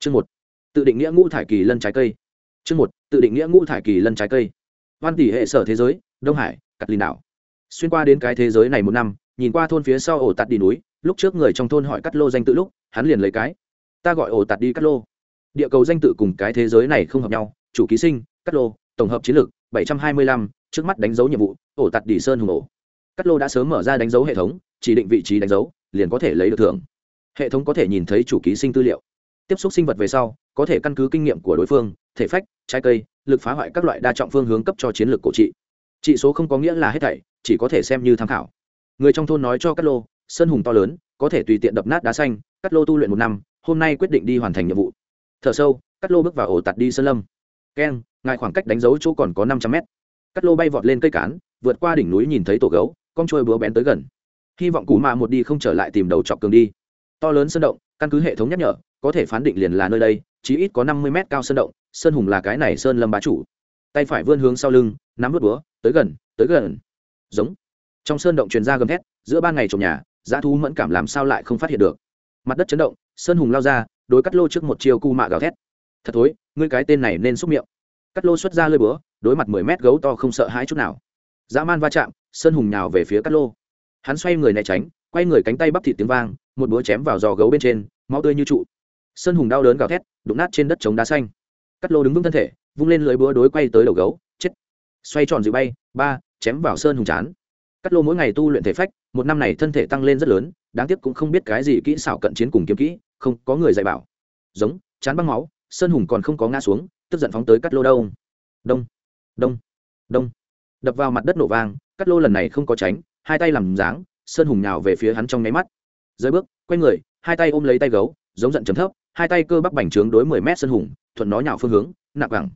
chương một. Tự định nghĩa ngũ thải kỳ lân trái cây. Chương một. Tự định nghĩa ngũ thải kỳ lân trái cây. Văn tỷ hệ sở thế giới, đông hải cắt lì đảo xuyên qua đến cái thế giới này một năm, nhìn qua thôn phía sau ổ tạt đi núi, lúc trước người trong thôn hỏi cắt lô danh tự lúc, hắn liền lấy cái. Ta gọi ổ tạt đi cắt lô. Địa cầu danh tự cùng cái thế giới này không hợp nhau, chủ ký sinh, cắt lô, tổng hợp chiến lược, bảy trăm hai mươi lăm, trước mắt đánh dấu nhiệm vụ, ổ tạt đi sơn hùng ổ. Cắt lô đã sớm mở ra đánh dấu hệ thống, chỉ định vị trí đánh dấu, liền có thể lấy được thưởng. Hệ thống có thể nhìn thấy chủ ký sinh tư liệu tiếp xúc sinh vật về sau, có thể căn cứ kinh nghiệm của đối phương, thể phách, trái cây, lực phá hoại các loại đa trọng phương hướng cấp cho chiến lược cổ trị. Trị số không có nghĩa là hết thảy, chỉ có thể xem như tham khảo. Người trong thôn nói cho cát lô, sơn hùng to lớn, có thể tùy tiện đập nát đá xanh, cát lô tu luyện một năm, hôm nay quyết định đi hoàn thành nhiệm vụ. Thở sâu, cát lô bước vào ổ tạt đi sơn lâm. Keng, ngài khoảng cách đánh dấu chỗ còn có năm trăm mét. Cát lô bay vọt lên cây cán, vượt qua đỉnh núi nhìn thấy tổ gấu, con trôi búa bén tới gần. Hy vọng cú mạ một đi không trở lại tìm đầu chọc cường đi. To lớn sơn động, căn cứ hệ thống nhắc nhở có thể phán định liền là nơi đây, chí ít có năm mươi mét cao sơn động, sơn hùng là cái này sơn lâm bá chủ. Tay phải vươn hướng sau lưng, nắm vớt búa, tới gần tới gần. Giống. Trong sơn động truyền ra gầm thét, giữa ban ngày trồng nhà, dã thú mẫn cảm làm sao lại không phát hiện được. Mặt đất chấn động, sơn hùng lao ra, đối cắt lô trước một chiều cu mạ gào thét. Thật thối, ngươi cái tên này nên xúc miệng. Cắt lô xuất ra lơi búa, đối mặt mười mét gấu to không sợ hãi chút nào. Dã man va chạm, sơn hùng nhào về phía cắt lô. Hắn xoay người né tránh, quay người cánh tay bắp thịt tiếng vang, một búa chém vào giò gấu bên trên, máu tươi như trụ sơn hùng đau đớn gào thét, đụng nát trên đất trống đá xanh. Cắt lô đứng vững thân thể, vung lên lưới búa đối quay tới đầu gấu, chết. Xoay tròn dịu bay, ba, chém vào sơn hùng chán. Cắt lô mỗi ngày tu luyện thể phách, một năm này thân thể tăng lên rất lớn, đáng tiếc cũng không biết cái gì kỹ xảo cận chiến cùng kiếm kỹ, không có người dạy bảo. Giống, chán băng máu, sơn hùng còn không có ngã xuống, tức giận phóng tới cắt lô đâu đông đông đông. Đập vào mặt đất nổ vang, cắt lô lần này không có tránh, hai tay làm dáng, sơn hùng nhào về phía hắn trong nháy mắt. Dưới bước, quay người, hai tay ôm lấy tay gấu, giống giận chấm thấp hai tay cơ bắp bành trướng đối mười mét sơn hùng, thuận nó nhào phương hướng, nặng bằng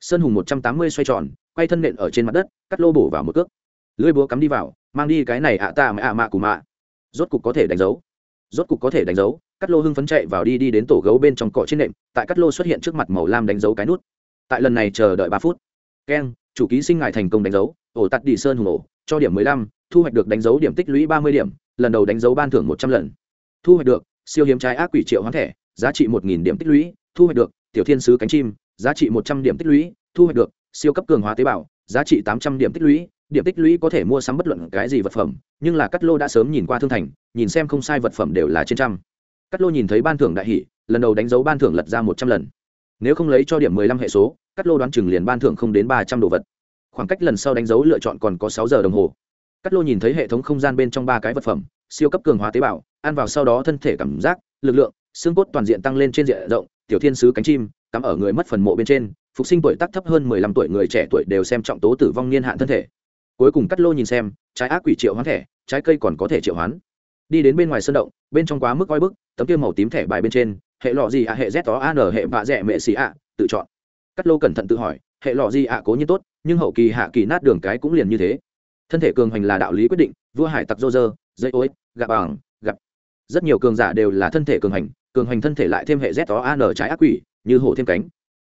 sơn hùng một trăm tám mươi xoay tròn, quay thân nện ở trên mặt đất, cắt lô bổ vào một cước. Lưỡi búa cắm đi vào, mang đi cái này ạ ta mẹ ạ mạ cù mạ. Rốt cục có thể đánh dấu. Rốt cục có thể đánh dấu, cắt lô hưng phấn chạy vào đi đi đến tổ gấu bên trong cỏ trên nệm, tại cắt lô xuất hiện trước mặt màu lam đánh dấu cái nút. Tại lần này chờ đợi ba phút. Keng, chủ ký sinh ngài thành công đánh dấu, ổ tắt đi sơn hùng ổ, cho điểm mười lăm, thu hoạch được đánh dấu điểm tích lũy ba mươi điểm, lần đầu đánh dấu ban thưởng một trăm lần. Thu hoạch được, siêu hiếm trái ác quỷ triệu hoán thẻ giá trị một nghìn điểm tích lũy, thu hoạch được, tiểu thiên sứ cánh chim, giá trị một trăm điểm tích lũy, thu hoạch được, siêu cấp cường hóa tế bào, giá trị tám trăm điểm tích lũy. Điểm tích lũy có thể mua sắm bất luận cái gì vật phẩm, nhưng là cắt lô đã sớm nhìn qua thương thành, nhìn xem không sai vật phẩm đều là trên trăm. Cắt lô nhìn thấy ban thưởng đại hỷ, lần đầu đánh dấu ban thưởng lật ra một trăm lần. Nếu không lấy cho điểm mười lăm hệ số cắt lô đoán chừng liền ban thưởng không đến ba trăm đồ vật. Khoảng cách lần sau đánh dấu lựa chọn còn có sáu giờ đồng hồ. Cắt lô nhìn thấy hệ thống không gian bên trong ba cái vật phẩm, siêu cấp cường hóa tế bào, ăn vào sau đó thân thể cảm giác, lực lượng xương cốt toàn diện tăng lên trên diện rộng, tiểu thiên sứ cánh chim, cắm ở người mất phần mộ bên trên, phục sinh tuổi tác thấp hơn mười lăm tuổi người trẻ tuổi đều xem trọng tố tử vong niên hạn thân thể. Cuối cùng cắt lô nhìn xem, trái ác quỷ triệu hoán thẻ, trái cây còn có thể triệu hoán. Đi đến bên ngoài sân động, bên trong quá mức oi bức, tấm kia màu tím thẻ bài bên trên, hệ lọ gì ạ, hệ z đó an hệ vạ rẻ mệ xì ạ, tự chọn. Cắt lô cẩn thận tự hỏi, hệ lọ gì ạ, cố nhiên tốt, nhưng hậu kỳ hạ kỳ nát đường cái cũng liền như thế. Thân thể cường hành là đạo lý quyết định, vua hải tặc dô dơ dây ối gạ bằng rất nhiều cường giả đều là thân thể cường hành cường hành thân thể lại thêm hệ z o an trái ác quỷ, như hổ thêm cánh.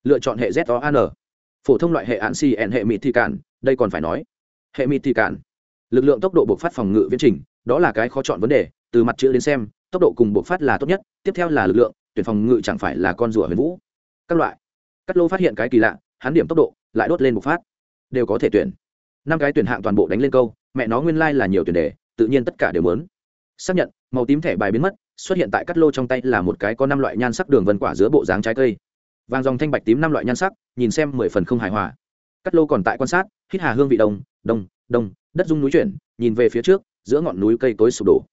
Lựa chọn hệ z o an phổ thông loại hệ hạn si n hệ mịt thì cản, đây còn phải nói. Hệ mịt thì cản. Lực lượng tốc độ bộc phát phòng ngự viễn trình, đó là cái khó chọn vấn đề, từ mặt chữ đến xem, tốc độ cùng bộc phát là tốt nhất, tiếp theo là lực lượng, tuyển phòng ngự chẳng phải là con rùa huyền vũ. Các loại. Cắt lô phát hiện cái kỳ lạ, hắn điểm tốc độ, lại đốt lên bộc phát. Đều có thể tuyển. Năm cái tuyển hạng toàn bộ đánh lên câu, mẹ nó nguyên lai là nhiều tuyển đề, tự nhiên tất cả đều muốn xác nhận, màu tím thẻ bài biến mất, xuất hiện tại cắt lô trong tay là một cái có năm loại nhan sắc đường vân quả giữa bộ dáng trái cây. Vàng dòng thanh bạch tím năm loại nhan sắc, nhìn xem mười phần không hài hòa. Cắt lô còn tại quan sát, hít hà hương vị đông đông đông đất dung núi chuyển, nhìn về phía trước, giữa ngọn núi cây cối sụp đổ.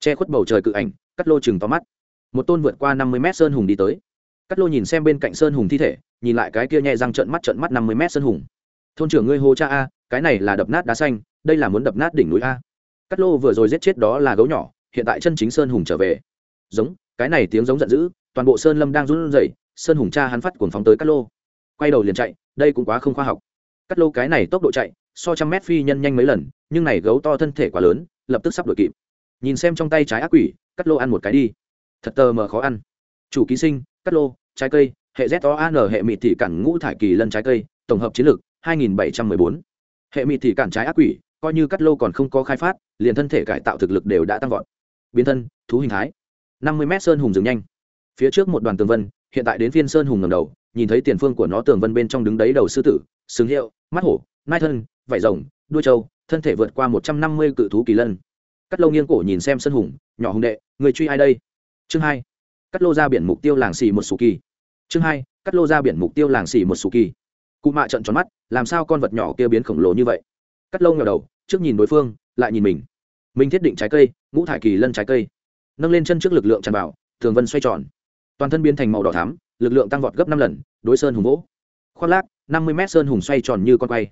Che khuất bầu trời cự ảnh, cắt lô chừng to mắt. Một tôn vượt qua năm mươi mét sơn hùng đi tới. Cắt lô nhìn xem bên cạnh sơn hùng thi thể, nhìn lại cái kia nhẹ răng trợn mắt trợn mắt năm mươi mét sơn hùng. Thôn trưởng ngươi hô cha a, cái này là đập nát đá xanh, đây là muốn đập nát đỉnh núi a. Cắt lô vừa rồi giết chết đó là gấu nhỏ hiện tại chân chính sơn hùng trở về. Giống, cái này tiếng giống giận dữ, toàn bộ sơn lâm đang run rẩy, sơn hùng cha hắn phát cuồng phóng tới cắt lô. Quay đầu liền chạy, đây cũng quá không khoa học. Cắt lô cái này tốc độ chạy, so trăm mét phi nhân nhanh mấy lần, nhưng này gấu to thân thể quá lớn, lập tức sắp đuổi kịp. Nhìn xem trong tay trái ác quỷ cắt lô ăn một cái đi. Thật tờ mờ khó ăn. Chủ ký sinh cắt lô, trái cây, hệ z o an hệ mịt thị cản ngũ thải kỳ lân trái cây, tổng hợp chiến lược 2714. hệ mịt thị cản trái ác quỷ, coi như cắt lô còn không có khai phát, liền thân thể cải tạo thực lực đều đã tăng vọt biến thân, thú hình thái. 50 mét sơn hùng dừng nhanh. Phía trước một đoàn tường vân, hiện tại đến phiên sơn hùng ngầm đầu, nhìn thấy tiền phương của nó tường vân bên trong đứng đấy đầu sư tử, sừng hiệu, mắt hổ, nai thân vải rồng, đuôi trâu, thân thể vượt qua một trăm năm mươi cự thú kỳ lân. Cắt lâu nghiêng cổ nhìn xem sơn hùng, nhỏ hùng đệ, người truy ai đây? Chương hai, cắt lô ra biển mục tiêu làng xì một sù kỳ. Chương hai, cắt lô ra biển mục tiêu làng xì một sù kỳ. Cụ mạ trận tròn mắt, làm sao con vật nhỏ kia biến khổng lồ như vậy? Cắt lâu ngờ đầu, trước nhìn đối phương, lại nhìn mình mình thiết định trái cây, ngũ thải kỳ lân trái cây. Nâng lên chân trước lực lượng tràn vào thường vân xoay tròn. Toàn thân biến thành màu đỏ thám lực lượng tăng vọt gấp năm lần, đối sơn hùng vỗ. Khoác lác, năm mươi mét sơn hùng xoay tròn như con quay.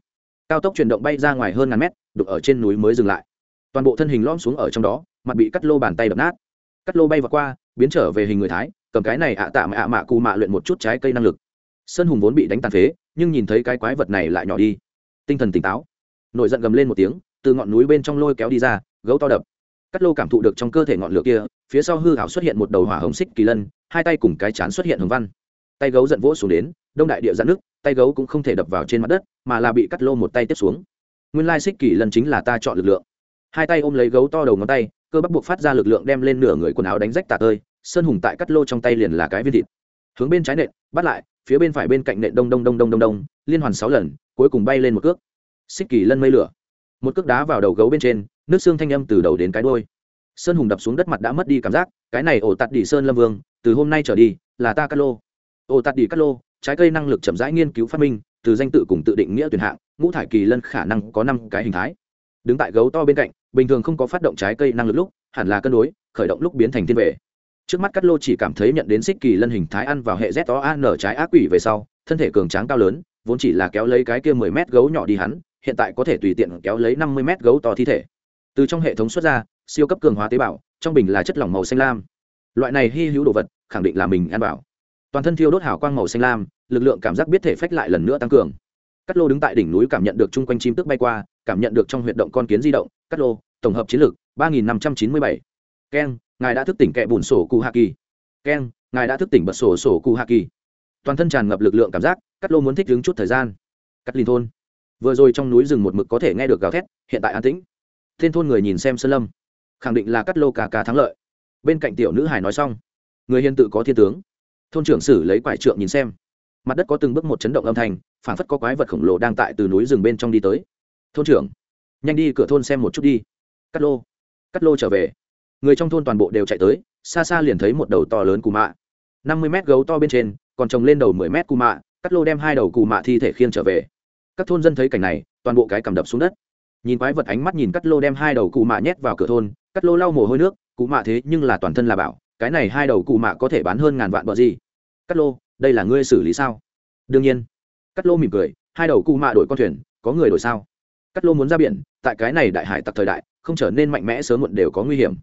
Cao tốc chuyển động bay ra ngoài hơn ngàn mét, đục ở trên núi mới dừng lại. Toàn bộ thân hình lom xuống ở trong đó, mặt bị cắt lô bàn tay đập nát. Cắt lô bay vào qua, biến trở về hình người thái, cầm cái này ạ tạ mạ ạ mạ cù mạ luyện một chút trái cây năng lực. Sơn hùng vốn bị đánh tàn phế, nhưng nhìn thấy cái quái vật này lại nhỏ đi. Tinh thần tỉnh táo. Nổi giận gầm lên một tiếng, từ ngọn núi bên trong lôi kéo đi ra gấu to đập. Cắt lô cảm thụ được trong cơ thể ngọn lửa kia, phía sau hư hảo xuất hiện một đầu hỏa hồng xích kỳ lân, hai tay cùng cái chán xuất hiện hồng văn. Tay gấu giận vỗ xuống đến, đông đại địa giãn nước, tay gấu cũng không thể đập vào trên mặt đất, mà là bị cắt lô một tay tiếp xuống. Nguyên lai xích kỳ lân chính là ta chọn lực lượng. Hai tay ôm lấy gấu to đầu ngón tay, cơ bắp buộc phát ra lực lượng đem lên nửa người quần áo đánh rách tả tơi, sơn hùng tại cắt lô trong tay liền là cái viên thịt. Hướng bên trái nện, bắt lại, phía bên phải bên cạnh nện đông đông đông đông đông đông, liên hoàn sáu lần, cuối cùng bay lên một cước. Xích kỳ lân mây lửa. Một cước đá vào đầu gấu bên trên nước xương thanh âm từ đầu đến cái đôi sơn hùng đập xuống đất mặt đã mất đi cảm giác, cái này ổ tạt đỉ sơn lâm vương, từ hôm nay trở đi, là ta cát lô. Ổ tạt đỉ cát lô, trái cây năng lực chậm rãi nghiên cứu phát minh, từ danh tự cùng tự định nghĩa tuyển hạng, ngũ thải kỳ lân khả năng có năm cái hình thái. Đứng tại gấu to bên cạnh, bình thường không có phát động trái cây năng lực lúc, hẳn là cân đối, khởi động lúc biến thành thiên vệ. Trước mắt cát lô chỉ cảm thấy nhận đến xích kỳ lân hình thái ăn vào hệ z o a n trái ác quỷ về sau, thân thể cường tráng cao lớn, vốn chỉ là kéo lấy cái kia mười mét gấu nhỏ đi hắn, hiện tại có thể tùy tiện kéo lấy năm mươi mét gấu to thi thể từ trong hệ thống xuất ra, siêu cấp cường hóa tế bào, trong bình là chất lỏng màu xanh lam. Loại này hy hữu đồ vật, khẳng định là mình ăn bảo toàn thân thiêu đốt hào quang màu xanh lam, lực lượng cảm giác biết thể phách lại lần nữa tăng cường. Cắt lô đứng tại đỉnh núi cảm nhận được chung quanh chim tức bay qua, cảm nhận được trong huyệt động con kiến di động, cắt lô, tổng hợp chiến lược, ba nghìn năm trăm chín mươi bảy. Keng ngài đã thức tỉnh kẹ bùn sổ cụ hạ kỳ keng ngài đã thức tỉnh bật sổ sổ cụ hạ kỳ toàn thân tràn ngập lực lượng cảm giác, cắt lô muốn thích đứng chút thời gian. Cắt linh thôn. Vừa rồi trong núi rừng một mực có thể nghe được gào thét, hiện tại an tĩnh thiên thôn người nhìn xem sơn lâm, khẳng định là cắt lô cà cà thắng lợi. Bên cạnh tiểu nữ hải nói xong, người hiền tự có thiên tướng. Thôn trưởng sử lấy quải trượng nhìn xem, mặt đất có từng bước một chấn động âm thanh phản phất có quái vật khổng lồ đang tại từ núi rừng bên trong đi tới. Thôn trưởng, nhanh đi cửa thôn xem một chút đi. Cắt lô cắt lô trở về. Người trong thôn toàn bộ đều chạy tới, xa xa liền thấy một đầu to lớn cù mạ. Năm mươi mét gấu to bên trên, còn trồng lên đầu mười mét cù mạ, cắt lô đem hai đầu cù mạ thi thể khiêng trở về. Các thôn dân thấy cảnh này, toàn bộ cái cầm đập xuống đất nhìn quái vật ánh mắt nhìn cắt lô đem hai đầu cụ mạ nhét vào cửa thôn, cắt lô lau mồ hôi nước, cụ mạ thế nhưng là toàn thân là bảo, cái này hai đầu cụ mạ có thể bán hơn ngàn vạn bờ gì? Cắt lô, đây là ngươi xử lý sao? Đương nhiên. Cắt lô mỉm cười, hai đầu cụ mạ đổi con thuyền, có người đổi sao? Cắt lô muốn ra biển, tại cái này đại hải tặc thời đại, không trở nên mạnh mẽ sớm muộn đều có nguy hiểm.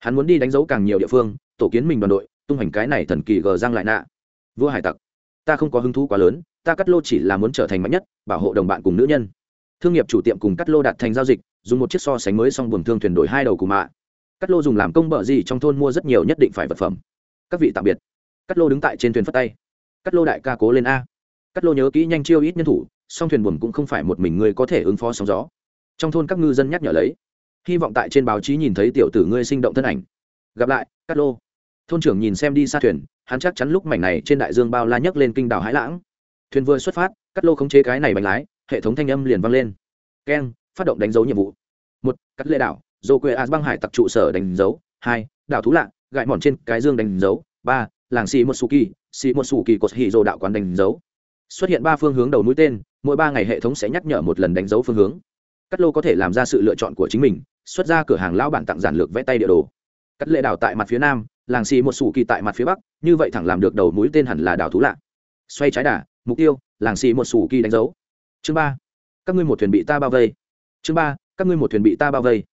Hắn muốn đi đánh dấu càng nhiều địa phương, tổ kiến mình đoàn đội, tung hành cái này thần kỳ gờ giang lại nạ. Vua hải tặc, ta không có hứng thú quá lớn, ta cắt lô chỉ là muốn trở thành mạnh nhất, bảo hộ đồng bạn cùng nữ nhân thương nghiệp chủ tiệm cùng cắt lô đạt thành giao dịch, dùng một chiếc so sánh mới xong buồn thương thuyền đổi hai đầu cù mạ. Cắt lô dùng làm công bợ gì trong thôn mua rất nhiều nhất định phải vật phẩm. Các vị tạm biệt. Cắt lô đứng tại trên thuyền phất tay. Cắt lô đại ca cố lên a. Cắt lô nhớ kỹ nhanh chiêu ít nhân thủ, song thuyền buồm cũng không phải một mình ngươi có thể ứng phó sóng gió. Trong thôn các ngư dân nhắc nhở lấy. Hy vọng tại trên báo chí nhìn thấy tiểu tử ngươi sinh động thân ảnh. Gặp lại, cắt lô. Thôn trưởng nhìn xem đi xa thuyền, hắn chắc chắn lúc mảnh này trên đại dương bao la nhấc lên kinh đảo hải lãng. Thuyền vừa xuất phát, cắt lô khống chế cái này bánh lái hệ thống thanh âm liền vang lên. Keng, phát động đánh dấu nhiệm vụ. Một, cắt lê đảo, dô quê as băng hải tặc trụ sở đánh dấu. Hai, đảo thú lạ gại mòn trên cái dương đánh dấu. Ba, làng xì một su kỳ xì một su kỳ cột hì dô đạo quán đánh dấu. Xuất hiện ba phương hướng đầu mũi tên, mỗi ba ngày hệ thống sẽ nhắc nhở một lần đánh dấu phương hướng. Cắt lô có thể làm ra sự lựa chọn của chính mình, xuất ra cửa hàng lao bản tặng giản lược vẽ tay địa đồ. Cắt lệ đảo tại mặt phía nam, làng xì một sủ kỳ tại mặt phía bắc, như vậy thẳng làm được đầu mũi tên hẳn là đảo thú lạ. Xoay trái đà, mục tiêu, làng xì một sủ kỳ đánh dấu chương ba, các ngươi một thuyền bị ta bao vây. Chương ba, các ngươi một thuyền bị ta bao vây.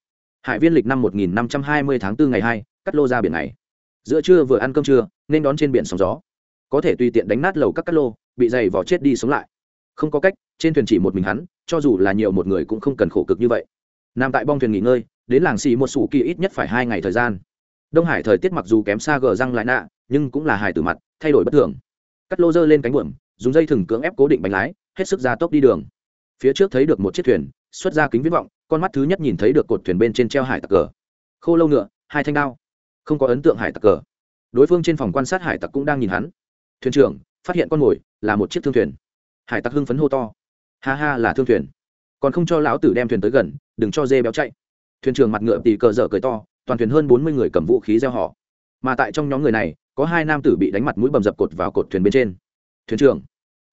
Hải viên lịch năm một nghìn năm trăm hai mươi tháng 4 ngày hai, cắt lô ra biển này giữa trưa vừa ăn cơm trưa, nên đón trên biển sóng gió. Có thể tùy tiện đánh nát lầu các cắt lô, bị dày vỏ chết đi sống lại. Không có cách, trên thuyền chỉ một mình hắn, cho dù là nhiều một người cũng không cần khổ cực như vậy. Nằm tại bong thuyền nghỉ ngơi, đến làng xì một sủ kỳ ít nhất phải hai ngày thời gian. Đông hải thời tiết mặc dù kém xa gờ răng lại nạ, nhưng cũng là hải từ mặt, thay đổi bất thường. Cắt lô dơ lên cánh buồm, dùng dây thừng cưỡng ép cố định bánh lái hết sức ra tốc đi đường. Phía trước thấy được một chiếc thuyền, xuất ra kính viễn vọng, con mắt thứ nhất nhìn thấy được cột thuyền bên trên treo hải tặc cờ. Khô lâu ngựa, hai thanh đao. Không có ấn tượng hải tặc cờ. Đối phương trên phòng quan sát hải tặc cũng đang nhìn hắn. Thuyền trưởng, phát hiện con mồi, là một chiếc thương thuyền. Hải tặc hưng phấn hô to. Ha ha, là thương thuyền. Còn không cho lão tử đem thuyền tới gần, đừng cho dê béo chạy. Thuyền trưởng mặt ngựa tỉ cờ dở cười to, toàn thuyền hơn bốn mươi người cầm vũ khí gieo họ. Mà tại trong nhóm người này, có hai nam tử bị đánh mặt mũi bầm dập cột vào cột thuyền bên trên. Thuyền trưởng,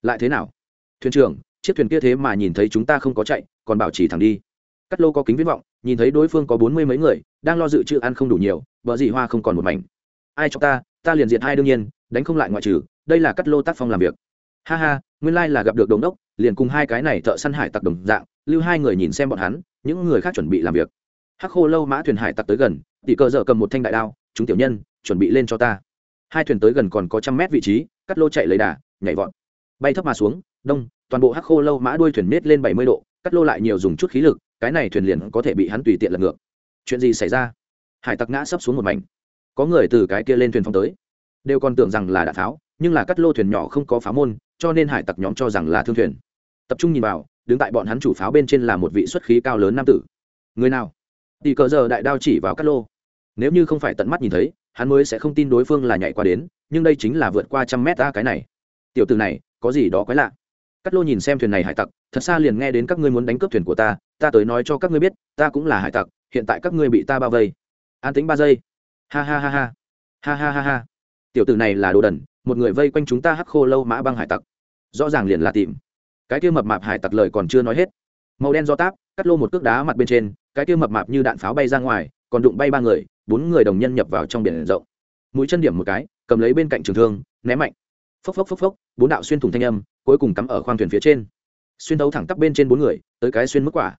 lại thế nào? Thuyền trưởng, chiếc thuyền kia thế mà nhìn thấy chúng ta không có chạy, còn bảo trì thẳng đi. Cắt lô có kính viết vọng, nhìn thấy đối phương có bốn mươi mấy người, đang lo dự trữ ăn không đủ nhiều vợ dị hoa không còn một mảnh. Ai cho ta ta liền diện hai đương nhiên, đánh không lại ngoại trừ, đây là cắt lô tác phong làm việc. Ha ha, nguyên lai là gặp được đống đốc, liền cùng hai cái này thợ săn hải tặc đồng dạng, lưu hai người nhìn xem bọn hắn, những người khác chuẩn bị làm việc. Hắc khô lâu mã thuyền hải tặc tới gần, tỷ cờ dở cầm một thanh đại đao, chúng tiểu nhân, chuẩn bị lên cho ta. Hai thuyền tới gần còn có trăm mét vị trí, cắt lô chạy lấy đà, nhảy vọt. Bay thấp mà xuống đông, toàn bộ hắc khô lâu mã đuôi thuyền nết lên bảy mươi độ, cắt lô lại nhiều dùng chút khí lực, cái này thuyền liền có thể bị hắn tùy tiện lật ngược. Chuyện gì xảy ra? Hải tặc ngã sấp xuống một mảnh. Có người từ cái kia lên thuyền phong tới. Đều còn tưởng rằng là đạn pháo, nhưng là cắt lô thuyền nhỏ không có pháo môn, cho nên hải tặc nhóm cho rằng là thương thuyền. Tập trung nhìn vào, đứng tại bọn hắn chủ pháo bên trên là một vị xuất khí cao lớn nam tử. Người nào? Tỷ cờ giờ đại đao chỉ vào cắt lô. Nếu như không phải tận mắt nhìn thấy, hắn mới sẽ không tin đối phương là nhảy qua đến, nhưng đây chính là vượt qua trăm mét ta cái này. Tiểu từ này, có gì đó quái lạ? Cắt lô nhìn xem thuyền này hải tặc, thật xa liền nghe đến các ngươi muốn đánh cướp thuyền của ta ta tới nói cho các ngươi biết, ta cũng là hải tặc, hiện tại các ngươi bị ta bao vây. An tính ba giây. Ha ha ha ha. Ha ha ha ha. Tiểu tử này là đồ đần, một người vây quanh chúng ta hắc khô lâu mã băng hải tặc. Rõ ràng liền là tìm. Cái kia mập mạp hải tặc lời còn chưa nói hết. Màu đen do táp cắt lô một cước đá mặt bên trên, cái kia mập mạp như đạn pháo bay ra ngoài, còn đụng bay ba người, bốn người đồng nhân nhập vào trong biển rộng. Mũi chân điểm một cái, cầm lấy bên cạnh trường thương ném mạnh. Phốc phốc phốc phốc, bốn đạo xuyên thủng thanh âm cuối cùng cắm ở khoang thuyền phía trên. Xuyên đấu thẳng tắp bên trên bốn người, tới cái xuyên mức quả.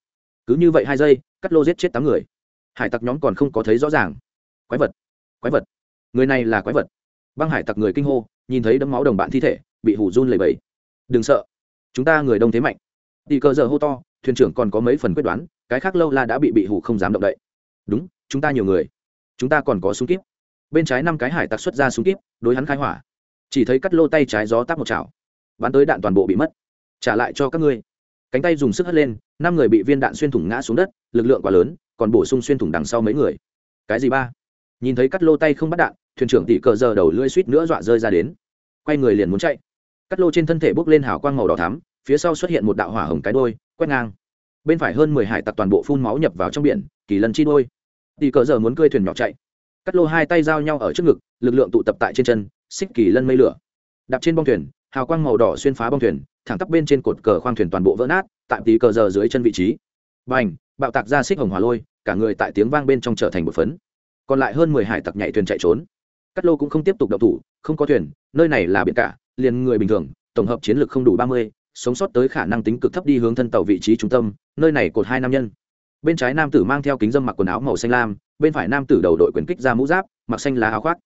Cứ như vậy hai giây, cắt lô giết chết tám người. Hải tặc nhóm còn không có thấy rõ ràng. Quái vật quái vật. Người này là quái vật. Băng hải tặc người kinh hô, nhìn thấy đấm máu đồng bạn thi thể, bị hủ run lầy bầy đừng sợ, chúng ta người đông thế mạnh. Đi cờ giờ hô to, thuyền trưởng còn có mấy phần quyết đoán, cái khác lâu la đã bị bị hủ không dám động đậy. Đúng, chúng ta nhiều người. Chúng ta còn có súng kíp. Bên trái năm cái hải tặc xuất ra súng kíp, đối hắn khai hỏa. Chỉ thấy cắt lô tay trái gió tắt một chảo bắn tới đạn toàn bộ bị mất. Trả lại cho các ngươi. Cánh tay dùng sức hất lên, năm người bị viên đạn xuyên thủng ngã xuống đất, lực lượng quá lớn, còn bổ sung xuyên thủng đằng sau mấy người. Cái gì ba? Nhìn thấy cắt lô tay không bắt đạn, thuyền trưởng tỷ cờ giờ đầu lưỡi suýt nữa dọa rơi ra đến. Quay người liền muốn chạy. Cắt lô trên thân thể bốc lên hào quang màu đỏ thắm, phía sau xuất hiện một đạo hỏa hồng cái đôi quét ngang. Bên phải hơn mười hải tặc toàn bộ phun máu nhập vào trong biển, kỳ lần chi đôi tỷ cờ giờ muốn cơi thuyền nhỏ chạy. Cắt lô hai tay giao nhau ở trước ngực, lực lượng tụ tập tại trên chân, xích kỳ lân mây lửa. Đạp trên bong thuyền hào quang màu đỏ xuyên phá bong thuyền, thẳng tắp bên trên cột cờ khoang thuyền toàn bộ vỡ nát, tại tí cờ giờ dưới chân vị trí. B à n h bạo tạc ra xích hồng hòa lôi, cả người tại tiếng vang bên trong trở thành một phấn. Còn lại hơn mười hải tặc nhảy thuyền chạy trốn. Cắt lô cũng không tiếp tục đậu thủ, không có thuyền, nơi này là biển cả, liền người bình thường, tổng hợp chiến lược không đủ ba mươi, sống sót tới khả năng tính cực thấp đi hướng thân tàu vị trí trung tâm, nơi này cột hai nam nhân. Bên trái nam tử mang theo kính dâm mặc quần áo màu xanh lam, bên phải nam tử đầu đội quyền kích ra mũ giáp, mặc xanh lá áo khoác.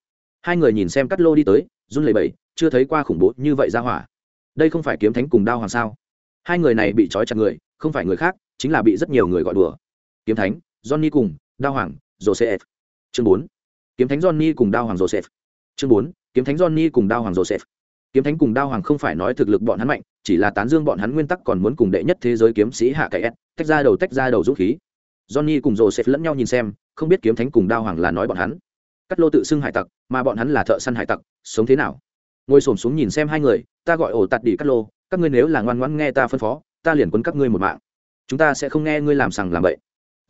Hai người nhìn xem cắt lô đi tới, run lẩy bẩy chưa thấy qua khủng bố như vậy ra hỏa. Đây không phải kiếm thánh cùng đao hoàng sao? Hai người này bị trói chặt người, không phải người khác, chính là bị rất nhiều người gọi đùa. Kiếm thánh, johnny cùng đao hoàng, joseph. Chương bốn. Kiếm thánh johnny cùng đao hoàng, joseph. Chương bốn. Kiếm thánh johnny cùng đao hoàng, joseph. Kiếm thánh cùng đao hoàng không phải nói thực lực bọn hắn mạnh, chỉ là tán dương bọn hắn nguyên tắc còn muốn cùng đệ nhất thế giới kiếm sĩ hạ cậy s, tách ra đầu tách ra đầu dũng khí. Johnny cùng joseph lẫn nhau nhìn xem, không biết kiếm thánh cùng đao hoàng là nói bọn hắn. Cắt lô tự xưng hải tặc, mà bọn hắn là thợ săn hải tặc, sống thế nào? Ngồi xổm xuống nhìn xem hai người, ta gọi ổ tạt đi cắt lô, các ngươi nếu là ngoan ngoãn nghe ta phân phó, ta liền quấn các ngươi một mạng. Chúng ta sẽ không nghe ngươi làm sằng làm bậy.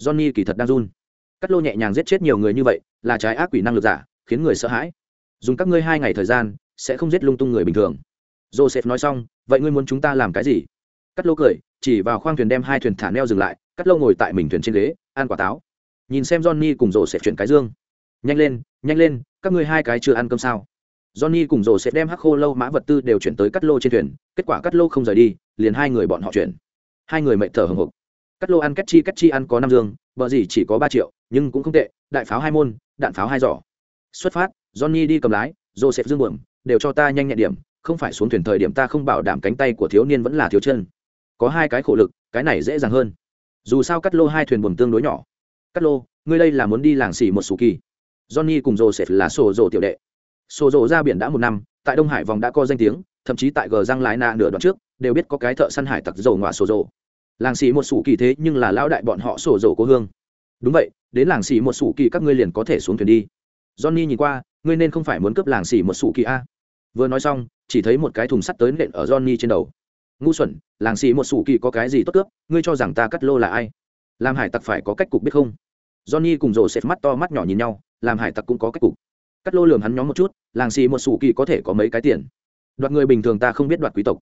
Johnny kỳ thật đang run. Cắt lô nhẹ nhàng giết chết nhiều người như vậy, là trái ác quỷ năng lực giả, khiến người sợ hãi. Dùng các ngươi hai ngày thời gian, sẽ không giết lung tung người bình thường. Joseph nói xong, vậy ngươi muốn chúng ta làm cái gì? Cắt lô cười, chỉ vào khoang thuyền đem hai thuyền thả neo dừng lại, cắt lô ngồi tại mình thuyền trên ghế, ăn quả táo. Nhìn xem johnny cùng joseph chuyển cái dương. Nhanh lên nhanh lên, các ngươi hai cái chưa ăn cơm sao? Johnny cùng Rồ sẽ đem hắc khô lâu mã vật tư đều chuyển tới cắt lô trên thuyền, kết quả cắt lô không rời đi, liền hai người bọn họ chuyển. Hai người mệt thở hổn hộc. Cắt lô ăn cách chi cách chi ăn có năm dương, bờ gì chỉ có ba triệu, nhưng cũng không tệ, đại pháo hai môn, đạn pháo hai giỏ. Xuất phát, johnny đi cầm lái joseph dương buồm, đều cho ta nhanh nhẹn điểm, không phải xuống thuyền thời điểm ta không bảo đảm cánh tay của thiếu niên vẫn là thiếu chân. Có hai cái khổ lực, cái này dễ dàng hơn. Dù sao cắt lô hai thuyền buồm tương đối nhỏ. Cắt lô, ngươi đây là muốn đi làng xỉ một số kỳ. Johnny cùng joseph là sổ rồ tiểu đệ sổ rổ ra biển đã một năm, tại đông hải vòng đã có danh tiếng, thậm chí tại gờ răng lái na nửa đoạn trước, đều biết có cái thợ săn hải tặc dầu ngọa sổ rổ. Làng xỉ một sủ kỳ thế nhưng là lão đại bọn họ sổ rổ cô hương. Đúng vậy, đến làng xỉ một sủ kỳ các ngươi liền có thể xuống thuyền đi. Johnny nhìn qua, ngươi nên không phải muốn cướp làng xỉ một sủ kỳ a. Vừa nói xong, chỉ thấy một cái thùng sắt tới nện ở johnny trên đầu. Ngu xuẩn, làng xì một sủ kỳ có cái gì tốt cướp, ngươi cho rằng ta cắt lô là ai? Làm hải tặc phải có cách cục biết không? Johnny cùng rổ sẽ mắt to mắt nhỏ nhìn nhau, làm hải tặc cũng có cách cục cắt lô lường hắn nhóm một chút, làng xì một sủ kỳ có thể có mấy cái tiền. Đoạt người bình thường ta không biết đoạt quý tộc.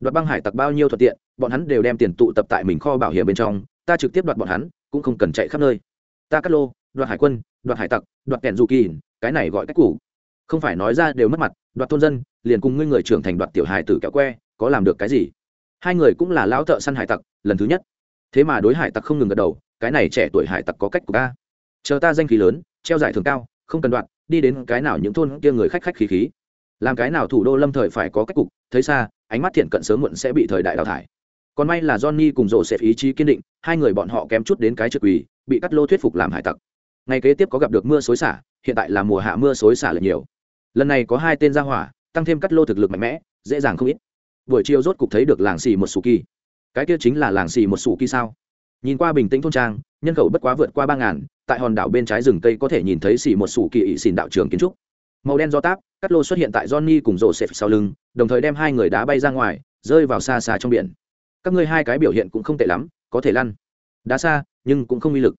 Đoạt băng hải tặc bao nhiêu thuận tiện, bọn hắn đều đem tiền tụ tập tại mình kho bảo hiểm bên trong, ta trực tiếp đoạt bọn hắn, cũng không cần chạy khắp nơi. Ta cắt lô, đoạt hải quân, đoạt hải tặc, đoạt kẻn dù kỳ, cái này gọi cách cũ không phải nói ra đều mất mặt, đoạt thôn dân, liền cùng ngươi người trưởng thành đoạt tiểu hải tử kẹo que, có làm được cái gì? Hai người cũng là lão thợ săn hải tặc, lần thứ nhất. Thế mà đối hải tặc không ngừng gật đầu, cái này trẻ tuổi hải tặc có cách của ta. Chờ ta danh khí lớn, treo giải thưởng cao, không cần đoạt đi đến cái nào những thôn kia người khách khách khí khí. Làm cái nào thủ đô lâm thời phải có cách cục, thấy xa, ánh mắt thiện cận sớm muộn sẽ bị thời đại đào thải. Còn may là johnny cùng rổ sẽ ý chí kiên định, hai người bọn họ kém chút đến cái trực quỳ, bị cắt lô thuyết phục làm hải tặc. Ngày kế tiếp có gặp được mưa xối xả, hiện tại là mùa hạ mưa xối xả là nhiều. Lần này có hai tên ra hỏa, tăng thêm cắt lô thực lực mạnh mẽ, dễ dàng không ít. Buổi chiều rốt cục thấy được làng xì một sù kỳ. Cái kia chính là làng xì một sù kỳ sao? Nhìn qua bình tĩnh thôn trang, nhân khẩu bất quá vượt qua ba ngàn tại hòn đảo bên trái rừng cây có thể nhìn thấy xỉ một sủ kỳ ỵ xỉn đạo trường kiến trúc. Màu đen do táp, cắt lô xuất hiện tại johnny cùng rổ xẹp sau lưng, đồng thời đem hai người đá bay ra ngoài, rơi vào xa xa trong biển. Các ngươi hai cái biểu hiện cũng không tệ lắm, có thể lăn. Đá xa, nhưng cũng không uy lực.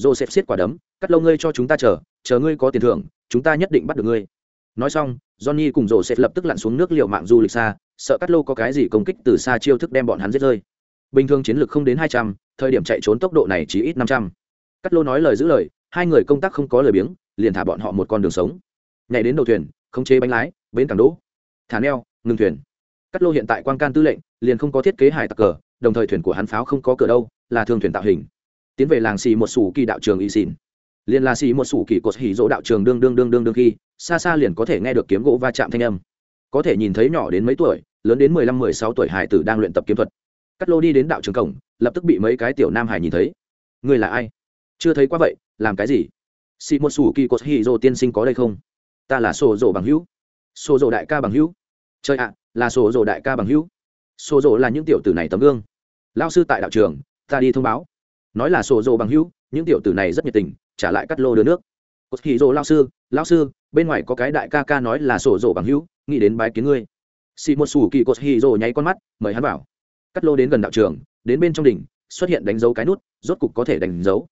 Joseph xiết quả đấm, cắt lâu ngươi cho chúng ta chờ chờ ngươi có tiền thưởng, chúng ta nhất định bắt được ngươi. Nói xong, johnny cùng joseph lập tức lặn xuống nước liệu mạng du lịch xa, sợ cắt lô có cái gì công kích từ xa chiêu thức đem bọn hắn giết rơi. Bình thường chiến lược không đến hai trăm, thời điểm chạy trốn tốc độ này chỉ ít năm trăm cắt lô nói lời giữ lời, hai người công tác không có lời biếng, liền thả bọn họ một con đường sống. Nhảy đến đầu thuyền, khống chế bánh lái, bến cảng đỗ. Thả neo, ngừng thuyền. Cắt lô hiện tại quan can tư lệnh, liền không có thiết kế hải tặc cờ, đồng thời thuyền của hắn pháo không có cửa đâu, là thương thuyền tạo hình. Tiến về làng xì một sủ kỳ đạo trường y xin liền là xì một sủ kỳ cột hỉ dỗ đạo trường đương đương đương đương đương khi, xa xa liền có thể nghe được kiếm gỗ va chạm thanh âm. Có thể nhìn thấy nhỏ đến mấy tuổi, lớn đến mười lăm, mười sáu tuổi hải tử đang luyện tập kiếm thuật. Cắt lô đi đến đạo trường cổng, lập tức bị mấy cái tiểu nam hải nhìn thấy. Người là ai? Chưa thấy qua vậy, làm cái gì? Xì một sủ kỳ cột hì dô tiên sinh có đây không? Ta là sổ dỗ bằng hữu. Sổ dỗ đại ca bằng hữu. Chơi ạ, là sổ dỗ đại ca bằng hữu. Sổ dỗ là những tiểu tử này tấm gương. Lao sư tại đạo trường, ta đi thông báo. Nói là sổ dỗ bằng hữu, những tiểu tử này rất nhiệt tình, trả lại cắt lô đưa nước. Cột hì dô lao sư lao sư, bên ngoài có cái đại ca ca nói là sổ dỗ bằng hữu, nghĩ đến bái kiến ngươi. Xì một xù kỳ cột hì dô nháy con mắt, mời hắn vào. Cắt lô đến gần đạo trường, đến bên trong đỉnh, xuất hiện đánh dấu cái nút, rốt cục có thể đánh dấu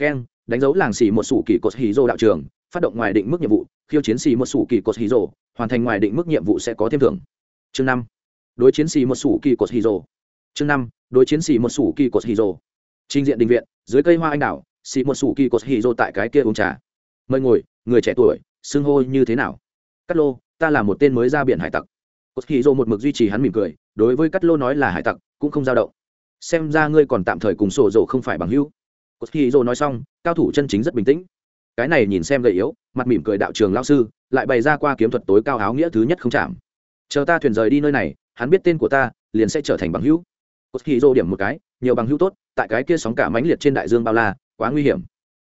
keng, đánh dấu làng xì một sủ kỳ cột hí rô đạo trường, phát động ngoài định mức nhiệm vụ, khiêu chiến xì một sủ kỳ cột hí rô, hoàn thành ngoài định mức nhiệm vụ sẽ có thêm thưởng. Chương năm. Đối chiến xì một sủ kỳ cột hí rô. Chương năm. Đối chiến xì một sủ kỳ cột hí rô. Trình diện đình viện, dưới cây hoa anh đào, xì một sủ kỳ cột hí rô tại cái kia uống trà. Mời ngồi, người trẻ tuổi, xưng hô như thế nào? Cắt lô, ta là một tên mới ra biển hải tặc. Cột hí rô một mực duy trì hắn mỉm cười, đối với cắt lô nói là hải tặc, cũng không dao động. Xem ra ngươi còn tạm thời cùng sổ dỗ không phải bằng hữu cột hì dỗ nói xong, cao thủ chân chính rất bình tĩnh. Cái này nhìn xem gầy yếu, mặt mỉm cười đạo trường lao sư, lại bày ra qua kiếm thuật tối cao áo nghĩa thứ nhất không chạm. Chờ ta thuyền rời đi nơi này, hắn biết tên của ta, liền sẽ trở thành bằng hữu. Cột hì dỗ điểm một cái, nhiều bằng hữu tốt, tại cái kia sóng cả mãnh liệt trên đại dương bao la, quá nguy hiểm.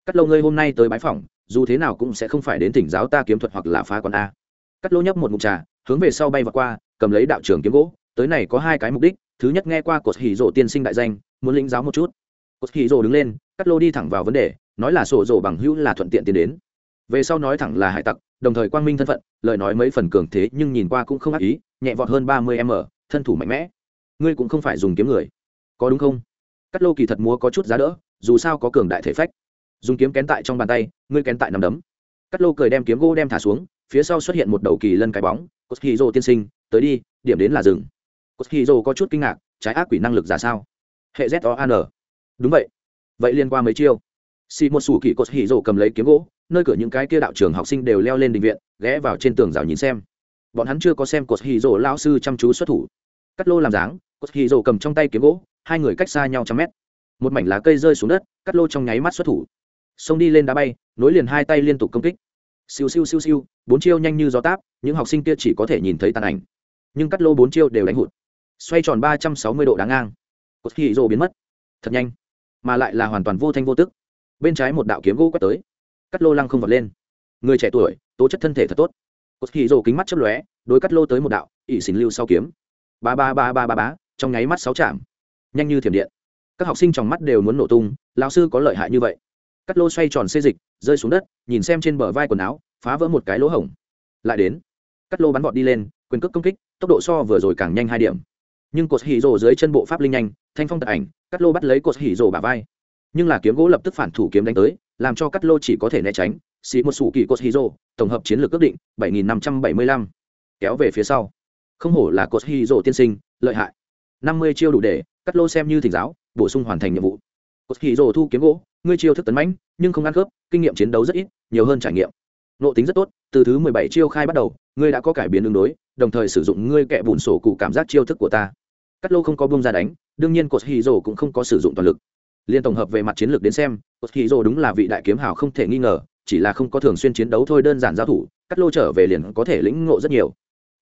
Cắt lâu ngươi hôm nay tới bái phỏng, dù thế nào cũng sẽ không phải đến thỉnh giáo ta kiếm thuật hoặc là phá quán a. Cắt lô nhấp một mục trà, hướng về sau bay và qua, cầm lấy đạo trường kiếm gỗ, tới này có hai cái mục đích, thứ nhất nghe qua cột hỉ rộ tiên sinh đại danh, muốn lĩnh giáo một chút. Cột hỉ rộ đứng lên cắt lô đi thẳng vào vấn đề, nói là sổ rổ bằng hữu là thuận tiện tiến đến. Về sau nói thẳng là hải tặc, đồng thời quang minh thân phận, lời nói mấy phần cường thế nhưng nhìn qua cũng không ác ý, nhẹ vọt hơn ba mươi m, thân thủ mạnh mẽ. Ngươi cũng không phải dùng kiếm người. Có đúng không? Cắt lô kỳ thật múa có chút giá đỡ, dù sao có cường đại thể phách. Dùng kiếm kén tại trong bàn tay, ngươi kén tại nằm đấm. Cắt lô cười đem kiếm gỗ đem thả xuống, phía sau xuất hiện một đầu kỳ lân cái bóng cốt hì tiên sinh, tới đi, điểm đến là rừng cốt hì có chút kinh ngạc, trái ác quỷ năng lực ra sao? Hệ z o an đúng vậy vậy liên qua mấy chiêu. Xì một xù kỳ cốt rổ cầm lấy kiếm gỗ, nơi cửa những cái kia đạo trường học sinh đều leo lên đình viện, ghé vào trên tường rào nhìn xem. Bọn hắn chưa có xem cốt rổ lao sư chăm chú xuất thủ. Cắt lô làm dáng cốt rổ cầm trong tay kiếm gỗ, hai người cách xa nhau trăm mét. Một mảnh lá cây rơi xuống đất, cắt lô trong nháy mắt xuất thủ. Xông đi lên đá bay, nối liền hai tay liên tục công kích. Siêu siêu siêu siêu, bốn chiêu nhanh như gió táp, những học sinh kia chỉ có thể nhìn thấy tàn ảnh. Nhưng cắt lô bốn chiêu đều đánh hụt. Xoay tròn ba trăm sáu mươi độ đáng ngang. Cốt hỉ rổ biến mất. Thật nhanh mà lại là hoàn toàn vô thanh vô tức. Bên trái một đạo kiếm gỗ quét tới. Cắt lô lăng không vọt lên. Người trẻ tuổi tố chất thân thể thật tốt. Cốt hì rồ kính mắt chấp lóe đối cắt lô tới một đạo ỷ xỉn lưu sau kiếm. Ba ba ba ba ba ba, trong nháy mắt sáu chạm. Nhanh như thiểm điện. Các học sinh trong mắt đều muốn nổ tung lão sư có lợi hại như vậy. Cắt lô xoay tròn xê dịch rơi xuống đất nhìn xem trên bờ vai quần áo phá vỡ một cái lỗ hổng. Lại đến cắt lô bắn vọt đi lên quyền cước công kích tốc độ so vừa rồi càng nhanh hai điểm. Nhưng cột hì rồ dưới chân bộ pháp linh nhanh thanh phong tật ảnh cắt lô bắt lấy cột hỉ rồ bà vai. Nhưng là kiếm gỗ lập tức phản thủ kiếm đánh tới, làm cho cắt lô chỉ có thể né tránh. Xì một sủ kỳ cột hỉ rồ, tổng hợp chiến lược ước định 7.575. kéo về phía sau. Không hổ là cột hỉ rồ tiên sinh, lợi hại. 50 chiêu đủ để cắt lô xem như thỉnh giáo, bổ sung hoàn thành nhiệm vụ. Cột hỉ rồ thu kiếm gỗ, ngươi chiêu thức tấn mãnh, nhưng không ăn khớp, kinh nghiệm chiến đấu rất ít, nhiều hơn trải nghiệm. Nộ tính rất tốt, từ thứ mười bảy chiêu khai bắt đầu, ngươi đã có cải biến tương đối, đồng thời sử dụng ngươi kẹ bùn sổ cụ cảm giác chiêu thức của ta cắt lô không có bông ra đánh, đương nhiên cột hì rồ cũng không có sử dụng toàn lực. Liên tổng hợp về mặt chiến lược đến xem, cột hì rồ đúng là vị đại kiếm hào không thể nghi ngờ, chỉ là không có thường xuyên chiến đấu thôi đơn giản giao thủ, cắt lô trở về liền có thể lĩnh ngộ rất nhiều.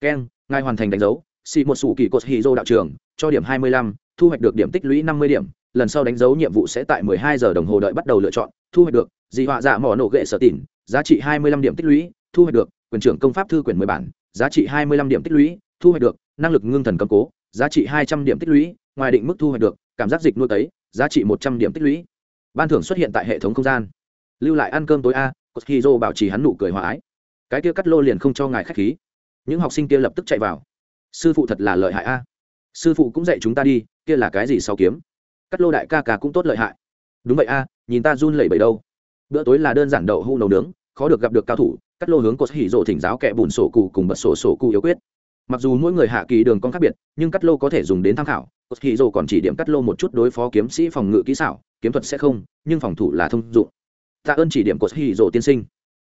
Keng ngài hoàn thành đánh dấu xị một sủ kỳ cột hì rồ đạo trường, cho điểm hai mươi lăm, thu hoạch được điểm tích lũy năm mươi điểm, lần sau đánh dấu nhiệm vụ sẽ tại mười hai giờ đồng hồ đợi bắt đầu lựa chọn, thu hoạch được, dị họa dạ mỏ nổ gậy sở tỉn, giá trị hai mươi lăm điểm tích lũy, thu hoạch được, quyền trưởng công pháp thư quyển mười bản, giá trị hai mươi lăm điểm tích lũy, thu hoạch được, năng lực ngưng thần cầm cố giá trị hai trăm điểm tích lũy, ngoài định mức thu hoạch được, cảm giác dịch nuôi tấy giá trị một trăm điểm tích lũy. Ban thưởng xuất hiện tại hệ thống không gian. Lưu lại ăn cơm tối a koskizo bảo trì hắn nụ cười hòa ái. Cái kia cắt lô liền không cho ngài khách khí. Những học sinh kia lập tức chạy vào. Sư phụ thật là lợi hại a. Sư phụ cũng dạy chúng ta đi, kia là cái gì sau kiếm? Cắt lô đại ca ca cũng tốt lợi hại. Đúng vậy a, nhìn ta run lẩy bẩy đâu. Bữa tối là đơn giản đậu hũ nấu nướng, khó được gặp được cao thủ, cắt lô hướng cột hỉ rộ thỉnh giáo kẻ bùn sổ cụ cùng bật sổ sổ cụ yếu quyết mặc dù mỗi người hạ kỳ đường con khác biệt, nhưng cắt lô có thể dùng đến tham khảo. Cốt hỉ dồ còn chỉ điểm cắt lô một chút đối phó kiếm sĩ phòng ngự kỹ xảo, kiếm thuật sẽ không, nhưng phòng thủ là thông dụng. Tạ ơn chỉ điểm cốt hỉ dồ tiên sinh.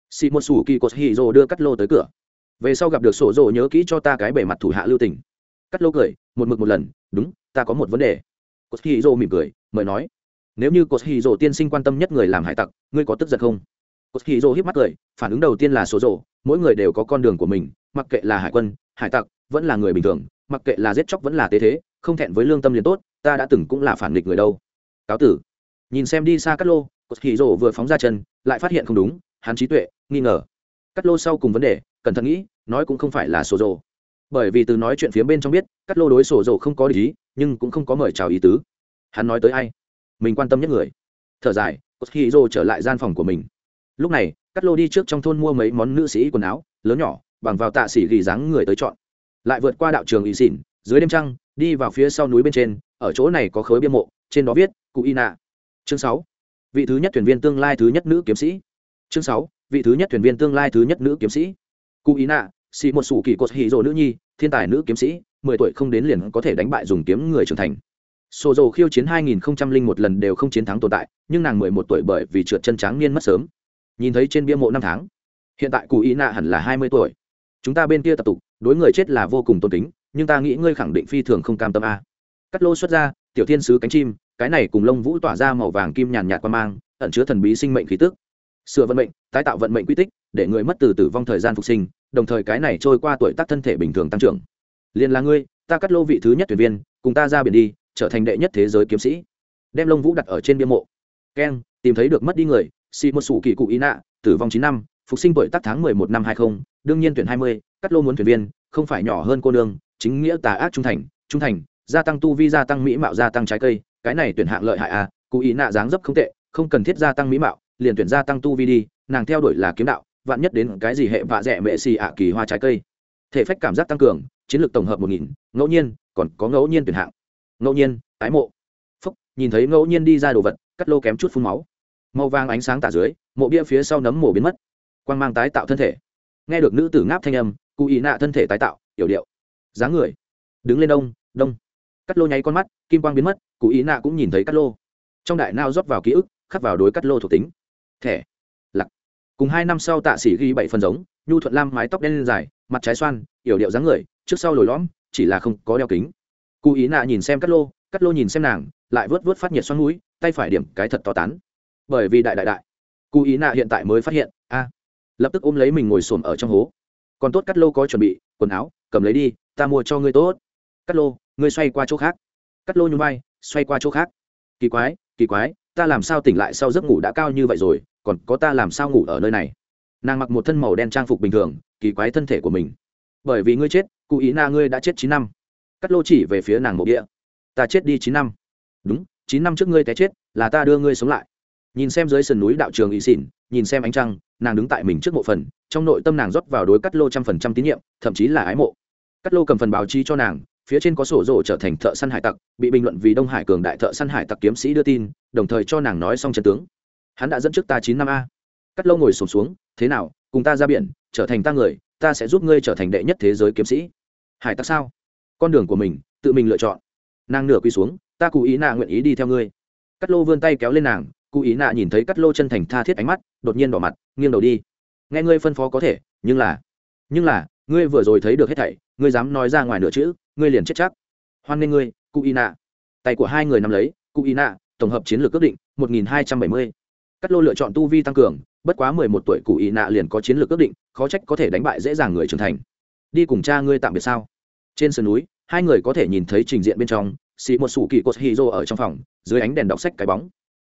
Xị một sủ kỳ cốt hỉ dồ đưa cắt lô tới cửa. Về sau gặp được sổ dồ nhớ kỹ cho ta cái bề mặt thủ hạ lưu tình. Cắt lô cười, một mực một lần, đúng, ta có một vấn đề. Cốt hỉ dồ mỉm cười, mời nói, nếu như cốt hỉ dồ tiên sinh quan tâm nhất người làm hải tặc, ngươi có tức giận không? Cốt hỉ dồ híp mắt cười, phản ứng đầu tiên là số dồ mỗi người đều có con đường của mình, mặc kệ là hải quân hải tặc vẫn là người bình thường, mặc kệ là giết chóc vẫn là tế thế, không thẹn với lương tâm liền tốt, ta đã từng cũng là phản nghịch người đâu. Cáo tử. Nhìn xem đi xa Cát lô, cột hỉ rổ vừa phóng ra chân, lại phát hiện không đúng, hắn trí tuệ, nghi ngờ. Cát lô sau cùng vấn đề, cẩn thận nghĩ, nói cũng không phải là sổ rổ bởi vì từ nói chuyện phía bên trong biết, Cát lô đối sổ rổ không có ý, nhưng cũng không có mời chào ý tứ. Hắn nói tới ai? Mình quan tâm nhất người. Thở dài, cột hỉ rổ trở lại gian phòng của mình. Lúc này, Cát lô đi trước trong thôn mua mấy món nữ sĩ quần áo, lớn nhỏ bằng vào tạ sĩ ghi dáng người tới chọn. Lại vượt qua đạo trường ỵ xỉn, dưới đêm trăng, đi vào phía sau núi bên trên, ở chỗ này có khối bia mộ, trên đó viết, cụ y nạ. Chương sáu. Vị thứ nhất thuyền viên tương lai thứ nhất nữ kiếm sĩ. Chương sáu. Vị thứ nhất thuyền viên tương lai thứ nhất nữ kiếm sĩ. Cụ y nạ, xì một sủ kỳ cột hì rồ nữ nhi, thiên tài nữ kiếm sĩ, mười tuổi không đến liền có thể đánh bại dùng kiếm người trưởng thành. Sổ dầu khiêu chiến hai nghìn một lần đều không chiến thắng tồn tại, nhưng nàng mười một tuổi bởi vì trượt chân tráng niên mất sớm. Nhìn thấy trên bia mộ năm tháng, hiện tại cụ ý nạ hẳn là hai mươi tuổi chúng ta bên kia tập tục, đối người chết là vô cùng tôn kính, nhưng ta nghĩ ngươi khẳng định phi thường không cam tâm a. Cắt lô xuất ra, tiểu thiên sứ cánh chim, cái này cùng lông vũ tỏa ra màu vàng kim nhàn nhạt qua mang, ẩn chứa thần bí sinh mệnh khí tức. Sửa vận mệnh, tái tạo vận mệnh quy tích, để người mất từ tử vong thời gian phục sinh, đồng thời cái này trôi qua tuổi tác thân thể bình thường tăng trưởng. Liền là ngươi, ta cắt lô vị thứ nhất tuyển viên, cùng ta ra biển đi, trở thành đệ nhất thế giới kiếm sĩ. Đem lông vũ đặt ở trên bia mộ. Keng tìm thấy được mất đi người xì một sủ kỳ cụ ý nạ tử vong chín năm, phục sinh bởi tác tháng mười một năm hai không đương nhiên tuyển hai mươi cắt lô muốn thuyền viên, không phải nhỏ hơn cô nương, chính nghĩa tà ác trung thành trung thành, gia tăng tu vi, gia tăng mỹ mạo, gia tăng trái cây, cái này tuyển hạng lợi hại à cụ ý nạ dáng dấp không tệ, không cần thiết gia tăng mỹ mạo, liền tuyển gia tăng tu vi đi, nàng theo đuổi là kiếm đạo, vạn nhất đến cái gì hệ vạ rẻ mệ xì ạ kỳ hoa trái cây. Thể phách cảm giác tăng cường, chiến lược tổng hợp một nghìn, ngẫu nhiên, còn có ngẫu nhiên tuyển hạng. Ngẫu nhiên, tái mộ. Phúc, nhìn thấy ngẫu nhiên đi ra đồ vật cắt lô kém chút phun máu. Màu vàng ánh sáng tả dưới, mộ bia phía sau nấm mổ biến mất. Quang mang tái tạo thân thể nghe được nữ tử ngáp thanh âm, cụ ý nạ thân thể tái tạo, yểu điệu. Dáng người. Đứng lên đông đông. Cắt lô nháy con mắt, kim quang biến mất, cụ ý nạ cũng nhìn thấy cắt lô. Trong đại nao rót vào ký ức, khắc vào đối cắt lô thuộc tính. Thẻ. Lặc. Cùng hai năm sau tạ sĩ ghi bảy phần giống, nhu thuận lam mái tóc đen lên dài, mặt trái xoan, yểu điệu dáng người, trước sau lồi lõm, chỉ là không có đeo kính. Cụ ý nạ nhìn xem cắt lô cắt lô nhìn xem nàng, lại vớt vớt phát nhiệt xoắn mũi, tay phải điểm cái thật to tán. Bởi vì đại đại đại, cụ ý nạ hiện tại mới phát hiện, a lập tức ôm lấy mình ngồi xổm ở trong hố. Còn tốt cắt lô có chuẩn bị, quần áo, cầm lấy đi, ta mua cho ngươi tốt. Cắt lô, ngươi xoay qua chỗ khác. Cắt lô nhún vai, xoay qua chỗ khác. Kỳ quái kỳ quái, ta làm sao tỉnh lại sau giấc ngủ đã cao như vậy rồi, còn có ta làm sao ngủ ở nơi này? Nàng mặc một thân màu đen trang phục bình thường, kỳ quái thân thể của mình. Bởi vì ngươi chết, cụ ý na ngươi đã chết chín năm. Cắt lô chỉ về phía nàng mộ địa. Ta chết đi chín năm. Đúng, chín năm trước ngươi té chết, là ta đưa ngươi sống lại. Nhìn xem dưới sườn núi đạo trường ý xỉn, nhìn xem ánh trăng nàng đứng tại mình trước mộ phần, trong nội tâm nàng rót vào đối cắt lô trăm phần trăm tín nhiệm, thậm chí là ái mộ. Cắt lô cầm phần báo chí cho nàng, phía trên có sổ rổ trở thành thợ săn hải tặc, bị bình luận vì đông hải cường đại thợ săn hải tặc kiếm sĩ đưa tin, đồng thời cho nàng nói xong chân tướng. Hắn đã dẫn trước ta chín năm a. Cắt lô ngồi sổm xuống, thế nào, cùng ta ra biển, trở thành ta người, ta sẽ giúp ngươi trở thành đệ nhất thế giới kiếm sĩ. Hải tặc sao? Con đường của mình, tự mình lựa chọn. Nàng nửa quy xuống, ta cụ ý nạ nguyện ý đi theo ngươi. Cắt lô vươn tay kéo lên nàng cụ ý nạ nhìn thấy cắt lô chân thành tha thiết ánh mắt, đột nhiên đỏ mặt, nghiêng đầu đi. Nghe ngươi phân phó có thể, nhưng là nhưng là, ngươi vừa rồi thấy được hết thảy, ngươi dám nói ra ngoài nửa chữ, ngươi liền chết chắc. Hoan nghê ngươi cụ ý nạ. Tay của hai người nắm lấy cụ ý nạ, tổng hợp chiến lược ước định, một nghìn hai trăm bảy mươi. Cắt lô lựa chọn tu vi tăng cường, bất quá mười một tuổi cụ ý nạ liền có chiến lược ước định, khó trách có thể đánh bại dễ dàng người trưởng thành. Đi cùng cha ngươi tạm biệt sao? Trên sườn núi, hai người có thể nhìn thấy trình diện bên trong xì một sủ kỳ cột hì rô ở trong phòng, dưới ánh đèn đọc sách cái bóng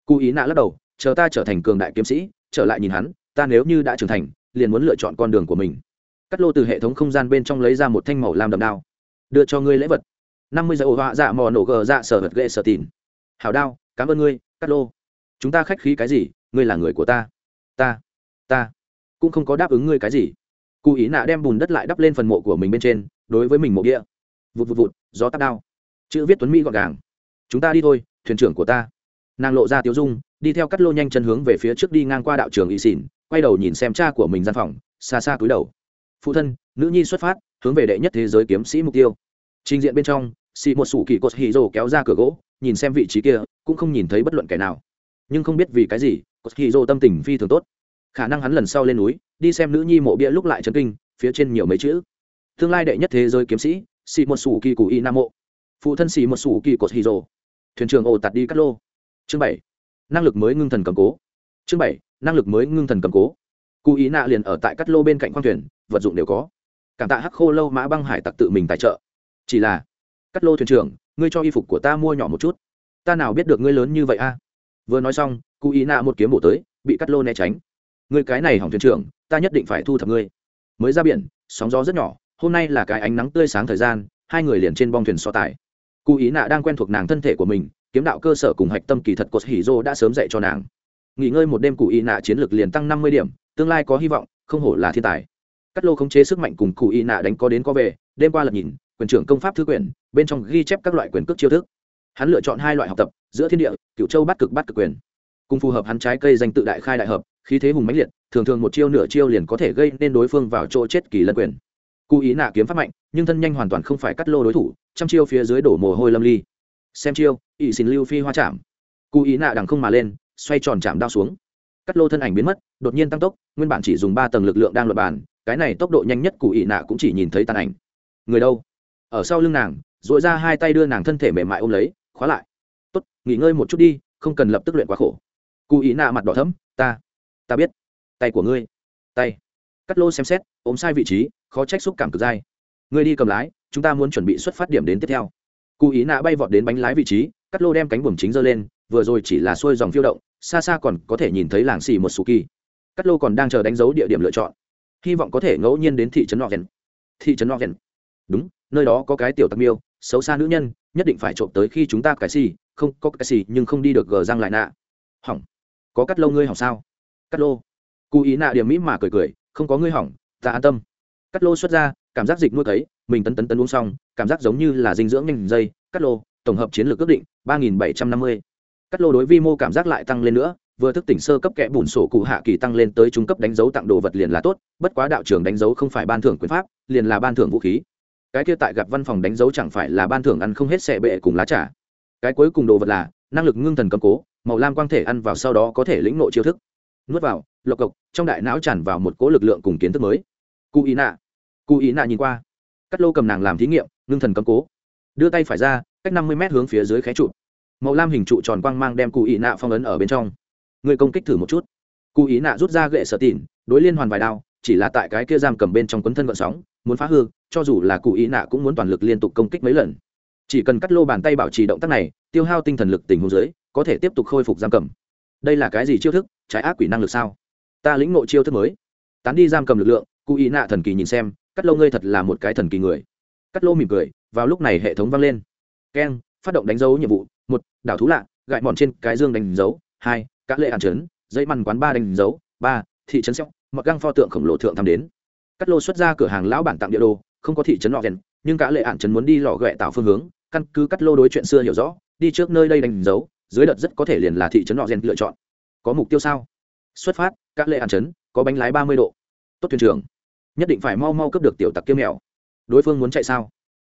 cụ ý nạ lắc đầu, chờ ta trở thành cường đại kiếm sĩ, trở lại nhìn hắn, ta nếu như đã trưởng thành, liền muốn lựa chọn con đường của mình. Cắt lô từ hệ thống không gian bên trong lấy ra một thanh màu làm đậm đao. Đưa cho ngươi lễ vật. năm mươi giờ ổ họa dạ mò nổ gờ dạ sở vật ghê sở tìn. Hảo đao, cảm ơn ngươi, cắt lô. Chúng ta khách khí cái gì, ngươi là người của ta. Ta ta. Cũng không có đáp ứng ngươi cái gì. Cụ ý nạ đem bùn đất lại đắp lên phần mộ của mình bên trên, đối với mình mộ địa vụt vụt vụt, gió tắt đao. Chữ viết tuấn mỹ gọn gàng. Chúng ta đi thôi, thuyền trưởng của ta nàng lộ ra tiếu dung, đi theo cắt lô nhanh chân hướng về phía trước đi ngang qua đạo trường y xỉn, quay đầu nhìn xem cha của mình gian phòng, xa xa cúi đầu. Phụ thân, nữ nhi xuất phát, hướng về đệ nhất thế giới kiếm sĩ mục tiêu. Trình diện bên trong, xì một sủ kỳ cột hì rồ kéo ra cửa gỗ, nhìn xem vị trí kia, cũng không nhìn thấy bất luận kẻ nào. Nhưng không biết vì cái gì, cột hì rồ tâm tình phi thường tốt. Khả năng hắn lần sau lên núi, đi xem nữ nhi mộ bia lúc lại chấn kinh, phía trên nhiều mấy chữ. Tương lai đệ nhất thế giới kiếm sĩ, xì một sủ kỳ cụ y nam mộ. Phụ thân xì một sủ kỳ cột hì rồ. Thuyền trưởng ồ tạt đi cắt lô chương bảy, năng lực mới ngưng thần cầm cố. Chương bảy, năng lực mới ngưng thần cầm cố. Cụ ý nạ liền ở tại cắt lô bên cạnh khoang thuyền, vật dụng đều có. Cảm tạ hắc khô lâu mã băng hải tặc tự mình tài trợ. Chỉ là, cắt lô thuyền trưởng, ngươi cho y phục của ta mua nhỏ một chút. Ta nào biết được ngươi lớn như vậy a? Vừa nói xong, cụ ý nạ một kiếm bổ tới, bị cắt lô né tránh. Ngươi cái này hỏng thuyền trưởng, ta nhất định phải thu thập ngươi. Mới ra biển, sóng gió rất nhỏ, hôm nay là cái ánh nắng tươi sáng thời gian, hai người liền trên bong thuyền so tài. Cụ ý nạ đang quen thuộc nàng thân thể của mình kiếm đạo cơ sở cùng hạch tâm kỳ thật cột hỉ dô đã sớm dạy cho nàng. Nghỉ ngơi một đêm cụ Y nạ chiến lược liền tăng năm mươi điểm, tương lai có hy vọng, không hổ là thiên tài. Cắt lô khống chế sức mạnh cùng cụ Y nạ đánh có đến có về, đêm qua lật nhìn, quyền trưởng công pháp thư quyển, bên trong ghi chép các loại quyền cước chiêu thức. Hắn lựa chọn hai loại học tập, giữa thiên địa cựu châu bắt cực bắt cực quyền. Cùng phù hợp hắn trái cây danh tự đại khai đại hợp, khí thế hùng mãnh liệt, thường thường một chiêu nửa chiêu liền có thể gây nên đối phương vào chỗ chết kỳ lân quyền. Cụ ý nạ kiếm pháp mạnh, nhưng thân nhanh hoàn toàn không phải cắt lô đối thủ, trăm chiêu phía dưới đổ mồ hôi lâm ly xem chiêu ỵ xin lưu phi hoa chạm. Cụ ý nạ đằng không mà lên, xoay tròn chạm đao xuống. Cắt lô thân ảnh biến mất, đột nhiên tăng tốc, nguyên bản chỉ dùng ba tầng lực lượng đang luật bàn, cái này tốc độ nhanh nhất cụ ý nạ cũng chỉ nhìn thấy tàn ảnh. Người đâu? Ở sau lưng nàng dội ra hai tay đưa nàng thân thể mềm mại ôm lấy, khóa lại. Tốt, nghỉ ngơi một chút đi, không cần lập tức luyện quá khổ. Cụ ý nạ mặt đỏ thấm ta ta biết. Tay của ngươi. Tay. Cắt lô xem xét, ôm sai vị trí, khó trách xúc cảm cực dai. Ngươi đi cầm lái, chúng ta muốn chuẩn bị xuất phát điểm đến tiếp theo cụ ý nạ bay vọt đến bánh lái vị trí cắt lô đem cánh buồm chính giơ lên vừa rồi chỉ là xuôi dòng phiêu động xa xa còn có thể nhìn thấy làng xì một số kỳ. Cắt lô còn đang chờ đánh dấu địa điểm lựa chọn. Hy vọng có thể ngẫu nhiên đến thị trấn Norgen. thị trấn Norgen. đúng nơi đó có cái tiểu tặc miêu xấu xa nữ nhân nhất định phải trộm tới khi chúng ta cái xì không có cái xì nhưng không đi được gờ răng lại nạ. Hỏng. Có cắt Lô ngươi hỏng sao? Cắt lô. Cụ ý nạ điểm mỹ mà cười cười không có ngươi hỏng ta an tâm. Cắt lô xuất ra cảm giác dịch nuôi thấy, mình tấn tấn tấn uống xong cảm giác giống như là dinh dưỡng nhanh dây, cắt lô, tổng hợp chiến lược ước định, ba nghìn bảy trăm năm mươi. Cắt lô đối vi mô cảm giác lại tăng lên nữa, vừa thức tỉnh sơ cấp kẽ bùn sổ cụ hạ kỳ tăng lên tới trung cấp đánh dấu tặng đồ vật liền là tốt, bất quá đạo trường đánh dấu không phải ban thưởng quyền pháp, liền là ban thưởng vũ khí. Cái kia tại gặp văn phòng đánh dấu chẳng phải là ban thưởng ăn không hết xẻ bệ cùng lá trà. Cái cuối cùng đồ vật là, năng lực ngưng thần cầm cố, màu lam quang thể ăn vào sau đó có thể lĩnh nội chiêu thức. Nuốt vào, lộc cộc, trong đại não tràn vào một cố lực lượng cùng kiến thức mới. Cụ ý nạ. Cụ ý nạ nhìn qua cắt lô cầm nàng làm thí nghiệm, ngưng thần cầm cố. Đưa tay phải ra, cách năm mươi mét hướng phía dưới khé trụ màu lam hình trụ tròn quang mang đem cụ ý nạ phong ấn ở bên trong. Người công kích thử một chút. Cụ ý nạ rút ra gậy sở tỉn, đối liên hoàn vài đao, chỉ là tại cái kia giam cầm bên trong quấn thân vận sóng, muốn phá hư, cho dù là cụ ý nạ cũng muốn toàn lực liên tục công kích mấy lần. Chỉ cần cắt lô bàn tay bảo trì động tác này, tiêu hao tinh thần lực tình huống dưới, có thể tiếp tục khôi phục giam cầm. Đây là cái gì chiêu thức? Trái ác quỷ năng lực sao? Ta lĩnh nội chiêu thức mới. Tán đi giam cầm lực lượng, cụ ý nạ thần kỳ nhìn xem cắt lô ngươi thật là một cái thần kỳ người. Cắt lô mỉm cười, vào lúc này hệ thống vang lên. Keng, phát động đánh dấu nhiệm vụ. Một, đảo thú lạ, gại mòn trên cái dương đánh dấu. Hai các lệ hàn trấn dây mằn quán ba đánh dấu. Ba, thị trấn xéo, mặc găng pho tượng khổng lồ thượng thăm đến. Cắt lô xuất ra cửa hàng lão bản tặng địa đồ, không có thị trấn lọ vẹn, nhưng cả lệ ạn trấn muốn đi lò ghẹ tạo phương hướng, căn cứ cắt lô đối chuyện xưa hiểu rõ, đi trước nơi đây đánh dấu, dưới đợt rất có thể liền là thị trấn lọ rèn lựa chọn. Có mục tiêu sao? Xuất phát các lệ ạn trấn có bánh lái ba mươi độ. Tốt thuyền trưởng nhất định phải mau mau cấp được tiểu tặc kia mèo. Đối phương muốn chạy sao?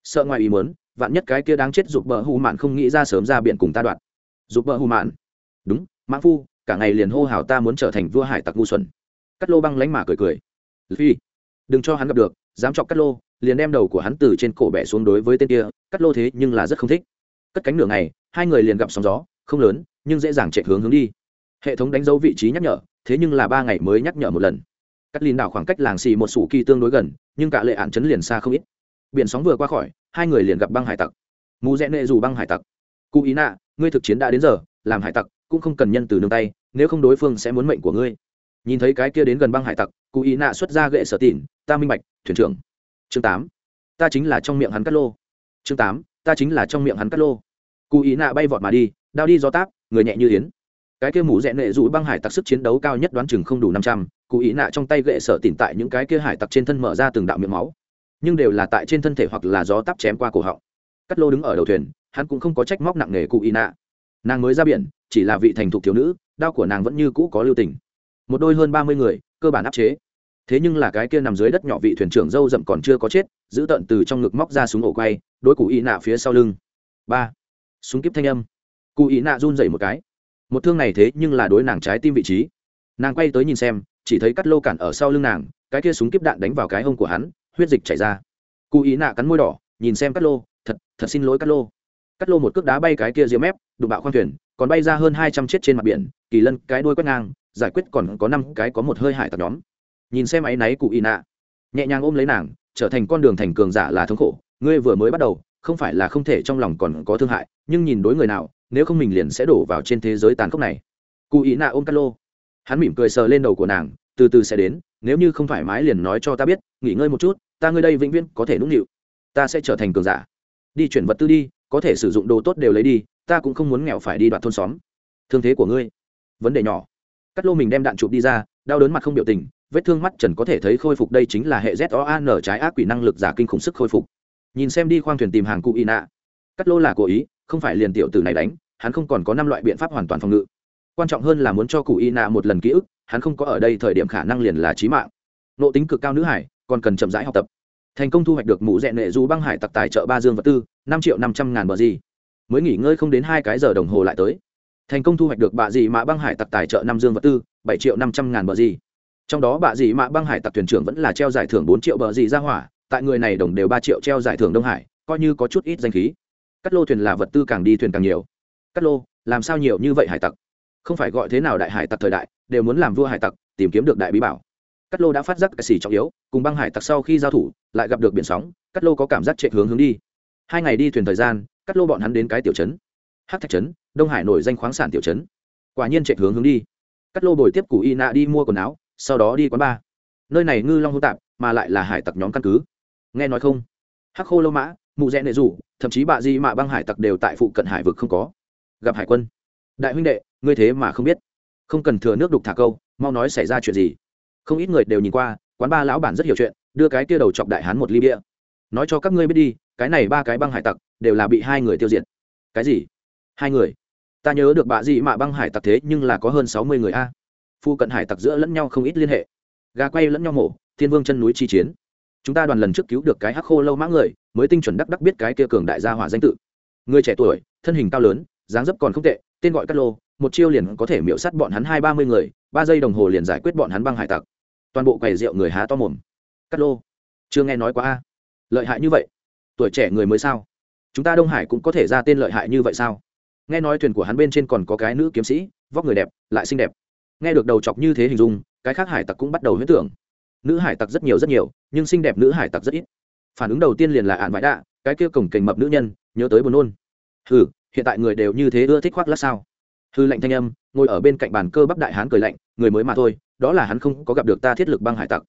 Sợ ngoài ý muốn, vạn nhất cái kia đáng chết giục bờ hù mạn không nghĩ ra sớm ra biển cùng ta đoạn giục bờ hù mạn? Đúng mã phu, cả ngày liền hô hào ta muốn trở thành vua hải tặc ngu xuẩn. Cắt lô băng lánh mà cười cười. Phi, đừng cho hắn gặp được, dám chọc cắt lô, liền đem đầu của hắn từ trên cổ bẻ xuống đối với tên kia, cắt lô thế nhưng là rất không thích. Cất cánh nửa ngày, hai người liền gặp sóng gió, không lớn, nhưng dễ dàng chạy hướng hướng đi. Hệ thống đánh dấu vị trí nhắc nhở, thế nhưng là ba ngày mới nhắc nhở một lần cắt lìn đảo khoảng cách làng xì một sủ kỳ tương đối gần, nhưng cả lệ ạn chấn liền xa không ít. Biển sóng vừa qua khỏi, hai người liền gặp băng hải tặc. Mù rẽ nệ dù băng hải tặc. Cụ ý nạ, ngươi thực chiến đã đến giờ, làm hải tặc cũng không cần nhân từ nương tay, nếu không đối phương sẽ muốn mệnh của ngươi. Nhìn thấy cái kia đến gần băng hải tặc, cụ ý nạ xuất ra gậy sở tỉn, ta minh bạch, thuyền trưởng. Chương tám. Ta chính là trong miệng hắn cắt lô. Chương tám. Ta chính là trong miệng hắn cắt lô. Cụ ý nạ bay vọt mà đi, đao đi do táp, người nhẹ như yến cái kia mũ rẽ nệ dù băng hải tặc sức chiến đấu cao nhất đoán chừng không đủ năm trăm, cụ ý nạ trong tay gậy sở tìm tại những cái kia hải tặc trên thân mở ra từng đạo miệng máu. Nhưng đều là tại trên thân thể hoặc là gió tắp chém qua cổ họng. Cắt lô đứng ở đầu thuyền, hắn cũng không có trách móc nặng nề cụ ý nạ. Nàng mới ra biển, chỉ là vị thành thục thiếu nữ, đao của nàng vẫn như cũ có lưu tình. Một đôi hơn ba mươi người, cơ bản áp chế. Thế nhưng là cái kia nằm dưới đất nhỏ vị thuyền trưởng dâu rậm còn chưa có chết, giữ tận từ trong ngực móc ra súng ổ quay, đối cụ ý nạ phía sau lưng. Ba. Súng kíp thanh âm. Cụ ý nạ run dậy một cái một thương này thế nhưng là đối nàng trái tim vị trí. Nàng quay tới nhìn xem, chỉ thấy cắt lô cản ở sau lưng nàng, cái kia súng kíp đạn đánh vào cái hông của hắn, huyết dịch chảy ra. Cụ ý nạ cắn môi đỏ, nhìn xem cắt lô, thật thật xin lỗi cắt lô. Cắt lô một cước đá bay cái kia diêm mép, đụng bạo khoang thuyền, còn bay ra hơn hai trăm chết trên mặt biển, kỳ lân, cái đuôi quét ngang, giải quyết còn có năm cái có một hơi hải tặc nhóm. Nhìn xem áy náy cụ ý nạ, nhẹ nhàng ôm lấy nàng, trở thành con đường thành cường giả là thống khổ, ngươi vừa mới bắt đầu không phải là không thể trong lòng còn có thương hại, nhưng nhìn đối người nào, nếu không mình liền sẽ đổ vào trên thế giới tàn khốc này. Cụ ý nạ ôm Cát lô. Hắn mỉm cười sờ lên đầu của nàng, từ từ sẽ đến, nếu như không thoải mái liền nói cho ta biết, nghỉ ngơi một chút, ta ngươi đây vĩnh viễn có thể nũng nịu. Ta sẽ trở thành cường giả. Đi chuyển vật tư đi, có thể sử dụng đồ tốt đều lấy đi, ta cũng không muốn nghèo phải đi đoạn thôn xóm. Thương thế của ngươi. Vấn đề nhỏ. Cắt lô mình đem đạn chụp đi ra, đau đớn mặt không biểu tình, vết thương mắt trần có thể thấy khôi phục đây chính là hệ z o a n trái ác quỷ năng lực giả kinh khủng sức khôi phục nhìn xem đi khoang thuyền tìm hàng cụ y nạ. Cắt lô là cố ý, không phải liền tiểu tử này đánh, hắn không còn có năm loại biện pháp hoàn toàn phòng ngự. Quan trọng hơn là muốn cho cụ y nạ một lần ký ức, hắn không có ở đây thời điểm khả năng liền là trí mạng. Nộ tính cực cao nữ hải, còn cần chậm rãi học tập. Thành công thu hoạch được mũ rẽ nệ du băng hải tặc tài trợ ba dương vật tư, năm triệu năm trăm ngàn bờ gì. Mới nghỉ ngơi không đến hai cái giờ đồng hồ lại tới. Thành công thu hoạch được bạ dị mã băng hải tặc tài trợ năm dương vật tư, bảy triệu năm trăm ngàn bờ gì. Trong đó bạ dị mã băng hải tặc thuyền trưởng vẫn là treo giải thưởng bốn triệu bờ gì ra hỏa tại người này đồng đều ba triệu treo giải thưởng đông hải, coi như có chút ít danh khí. Cắt lô thuyền là vật tư càng đi thuyền càng nhiều. Cắt lô, làm sao nhiều như vậy hải tặc? Không phải gọi thế nào đại hải tặc thời đại, đều muốn làm vua hải tặc, tìm kiếm được đại bí bảo. Cắt lô đã phát giác cái xì trọng yếu, cùng băng hải tặc sau khi giao thủ, lại gặp được biển sóng, cắt lô có cảm giác chạy hướng hướng đi. Hai ngày đi thuyền thời gian, cắt lô bọn hắn đến cái tiểu trấn hát thạch trấn, đông hải nổi danh khoáng sản tiểu trấn. Quả nhiên chạy hướng hướng đi. Cắt lô bồi tiếp củ y nạ đi mua quần áo, sau đó đi quán bar. Nơi này ngư long hô tạp, mà lại là hải tặc nhóm căn cứ nghe nói không? Hắc khô lâu mã, mụ rẽ nệ rủ, thậm chí bạ di mạ băng hải tặc đều tại phụ cận hải vực không có. Gặp hải quân. Đại huynh đệ, ngươi thế mà không biết. Không cần thừa nước đục thả câu, mau nói xảy ra chuyện gì. Không ít người đều nhìn qua, quán ba lão bản rất hiểu chuyện, đưa cái kia đầu chọc đại hán một ly bia. Nói cho các ngươi biết đi, cái này ba cái băng hải tặc đều là bị hai người tiêu diệt. Cái gì? Hai người? Ta nhớ được bạ di mạ băng hải tặc thế nhưng là có hơn sáu mươi người a. Phu cận hải tặc giữa lẫn nhau không ít liên hệ. Gà quay lẫn nhau mổ, thiên vương chân núi chi chiến chúng ta đoàn lần trước cứu được cái hắc khô lâu mã người, mới tinh chuẩn đắc đắc biết cái kia cường đại gia hỏa danh tự. Người trẻ tuổi, thân hình cao lớn, dáng dấp còn không tệ, tên gọi cát lô, một chiêu liền có thể miễu sát bọn hắn hai ba mươi người, ba giây đồng hồ liền giải quyết bọn hắn băng hải tặc. Toàn bộ quầy rượu người há to mồm. Cát lô, chưa nghe nói quá a. Lợi hại như vậy? Tuổi trẻ người mới sao? Chúng ta đông hải cũng có thể ra tên lợi hại như vậy sao? Nghe nói thuyền của hắn bên trên còn có cái nữ kiếm sĩ, vóc người đẹp, lại xinh đẹp. Nghe được đầu chọc như thế hình dung, cái khác hải tặc cũng bắt đầu huyết tưởng nữ hải tặc rất nhiều rất nhiều, nhưng xinh đẹp nữ hải tặc rất ít. Phản ứng đầu tiên liền là ạn vãi đạ, cái kia cổng kềnh mập nữ nhân, nhớ tới buồn nôn. Hừ, hiện tại người đều như thế ưa thích khoác lát sao? Hư lạnh thanh âm, ngồi ở bên cạnh bàn cơ bắp đại hán cười lạnh, người mới mà thôi, đó là hắn không có gặp được ta thiết lực băng hải tặc.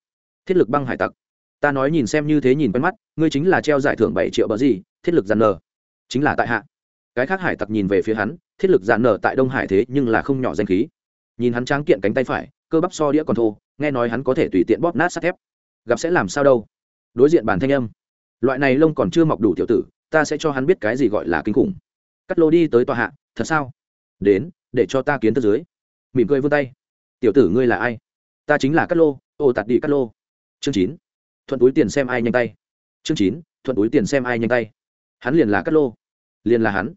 Thiết lực băng hải tặc. Ta nói nhìn xem như thế nhìn quen mắt, ngươi chính là treo giải thưởng bảy triệu bờ gì, thiết lực giàn nờ chính là tại hạ. Cái khác hải tặc nhìn về phía hắn, thiết lực giàn nở tại đông hải thế nhưng là không nhỏ danh khí. Nhìn hắn tráng kiện cánh tay phải, cơ bắp so đĩa còn thô nghe nói hắn có thể tùy tiện bóp nát sắt thép. Gặp sẽ làm sao đâu? Đối diện bàn thanh âm. Loại này lông còn chưa mọc đủ tiểu tử, ta sẽ cho hắn biết cái gì gọi là kinh khủng. Cắt lô đi tới tòa hạ, thật sao? Đến, để cho ta kiến thức dưới. Mỉm cười vươn tay. Tiểu tử ngươi là ai? Ta chính là cắt lô, ô tạt đi cắt lô. Chương chín. Thuận túi tiền xem ai nhanh tay. Chương chín. Thuận túi tiền xem ai nhanh tay. Hắn liền là cắt lô. Liền là hắn.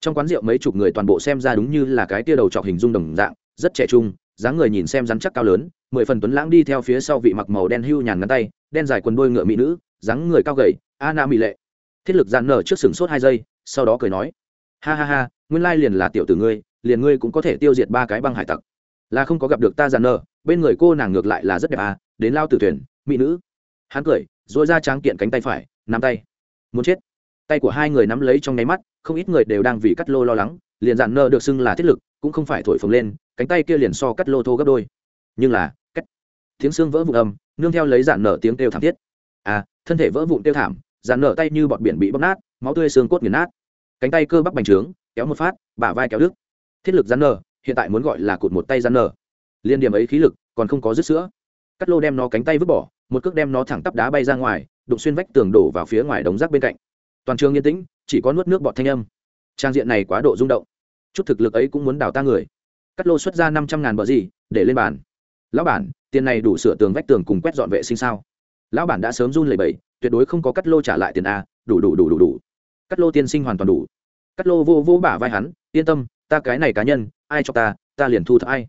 Trong quán rượu mấy chục người toàn bộ xem ra đúng như là cái tia đầu trọc hình dung đồng dạng, rất trẻ trung, dáng người nhìn xem rắn chắc cao lớn mười phần tuấn lãng đi theo phía sau vị mặc màu đen hưu nhàn ngắn tay, đen dài quần đôi ngựa mỹ nữ, dáng người cao gầy a na mỹ lệ. Thiết lực dàn nở trước sừng sốt hai giây, sau đó cười nói, ha ha ha, nguyên lai liền là tiểu tử ngươi, liền ngươi cũng có thể tiêu diệt ba cái băng hải tặc. Là không có gặp được ta dàn nở, bên người cô nàng ngược lại là rất đẹp à đến lao tử thuyền, mỹ nữ. Hắn cười dội ra tráng kiện cánh tay phải, nắm tay. Muốn chết. Tay của hai người nắm lấy trong nháy mắt, không ít người đều đang vì cắt lô lo lắng, liền dàn nơ được xưng là thiết lực, cũng không phải thổi phồng lên, cánh tay kia liền so cắt lô thô gấp đôi nhưng là cách tiếng xương vỡ vụn âm, nương theo lấy dạn nở tiếng kêu thảm thiết. À thân thể vỡ vụn kêu thảm dạn nở tay như bọt biển bị bóc nát, máu tươi xương cốt nghiền nát. Cánh tay cơ bắp bành trướng, kéo một phát, bả vai kéo đứt. Thiết lực dạn nở, hiện tại muốn gọi là cụt một tay dạn nở. Liên điểm ấy khí lực, còn không có dứt sữa. Cắt lô đem nó cánh tay vứt bỏ, một cước đem nó thẳng tắp đá bay ra ngoài, đụng xuyên vách tường đổ vào phía ngoài đống rác bên cạnh. Toàn trường yên tĩnh, chỉ có nuốt nước bọt thanh âm. Trang diện này quá độ rung động. Chút thực lực ấy cũng muốn đào ta người. Cắt lô xuất ra năm trăm ngàn bờ gì, để lên bàn lão bản, tiền này đủ sửa tường vách tường cùng quét dọn vệ sinh sao? Lão bản đã sớm run lẩy bẩy, tuyệt đối không có cắt lô trả lại tiền a, đủ đủ đủ đủ đủ. Cắt lô tiên sinh hoàn toàn đủ. Cắt lô vô vô bả vai hắn, yên tâm, ta cái này cá nhân, ai cho ta ta liền thu thập ai.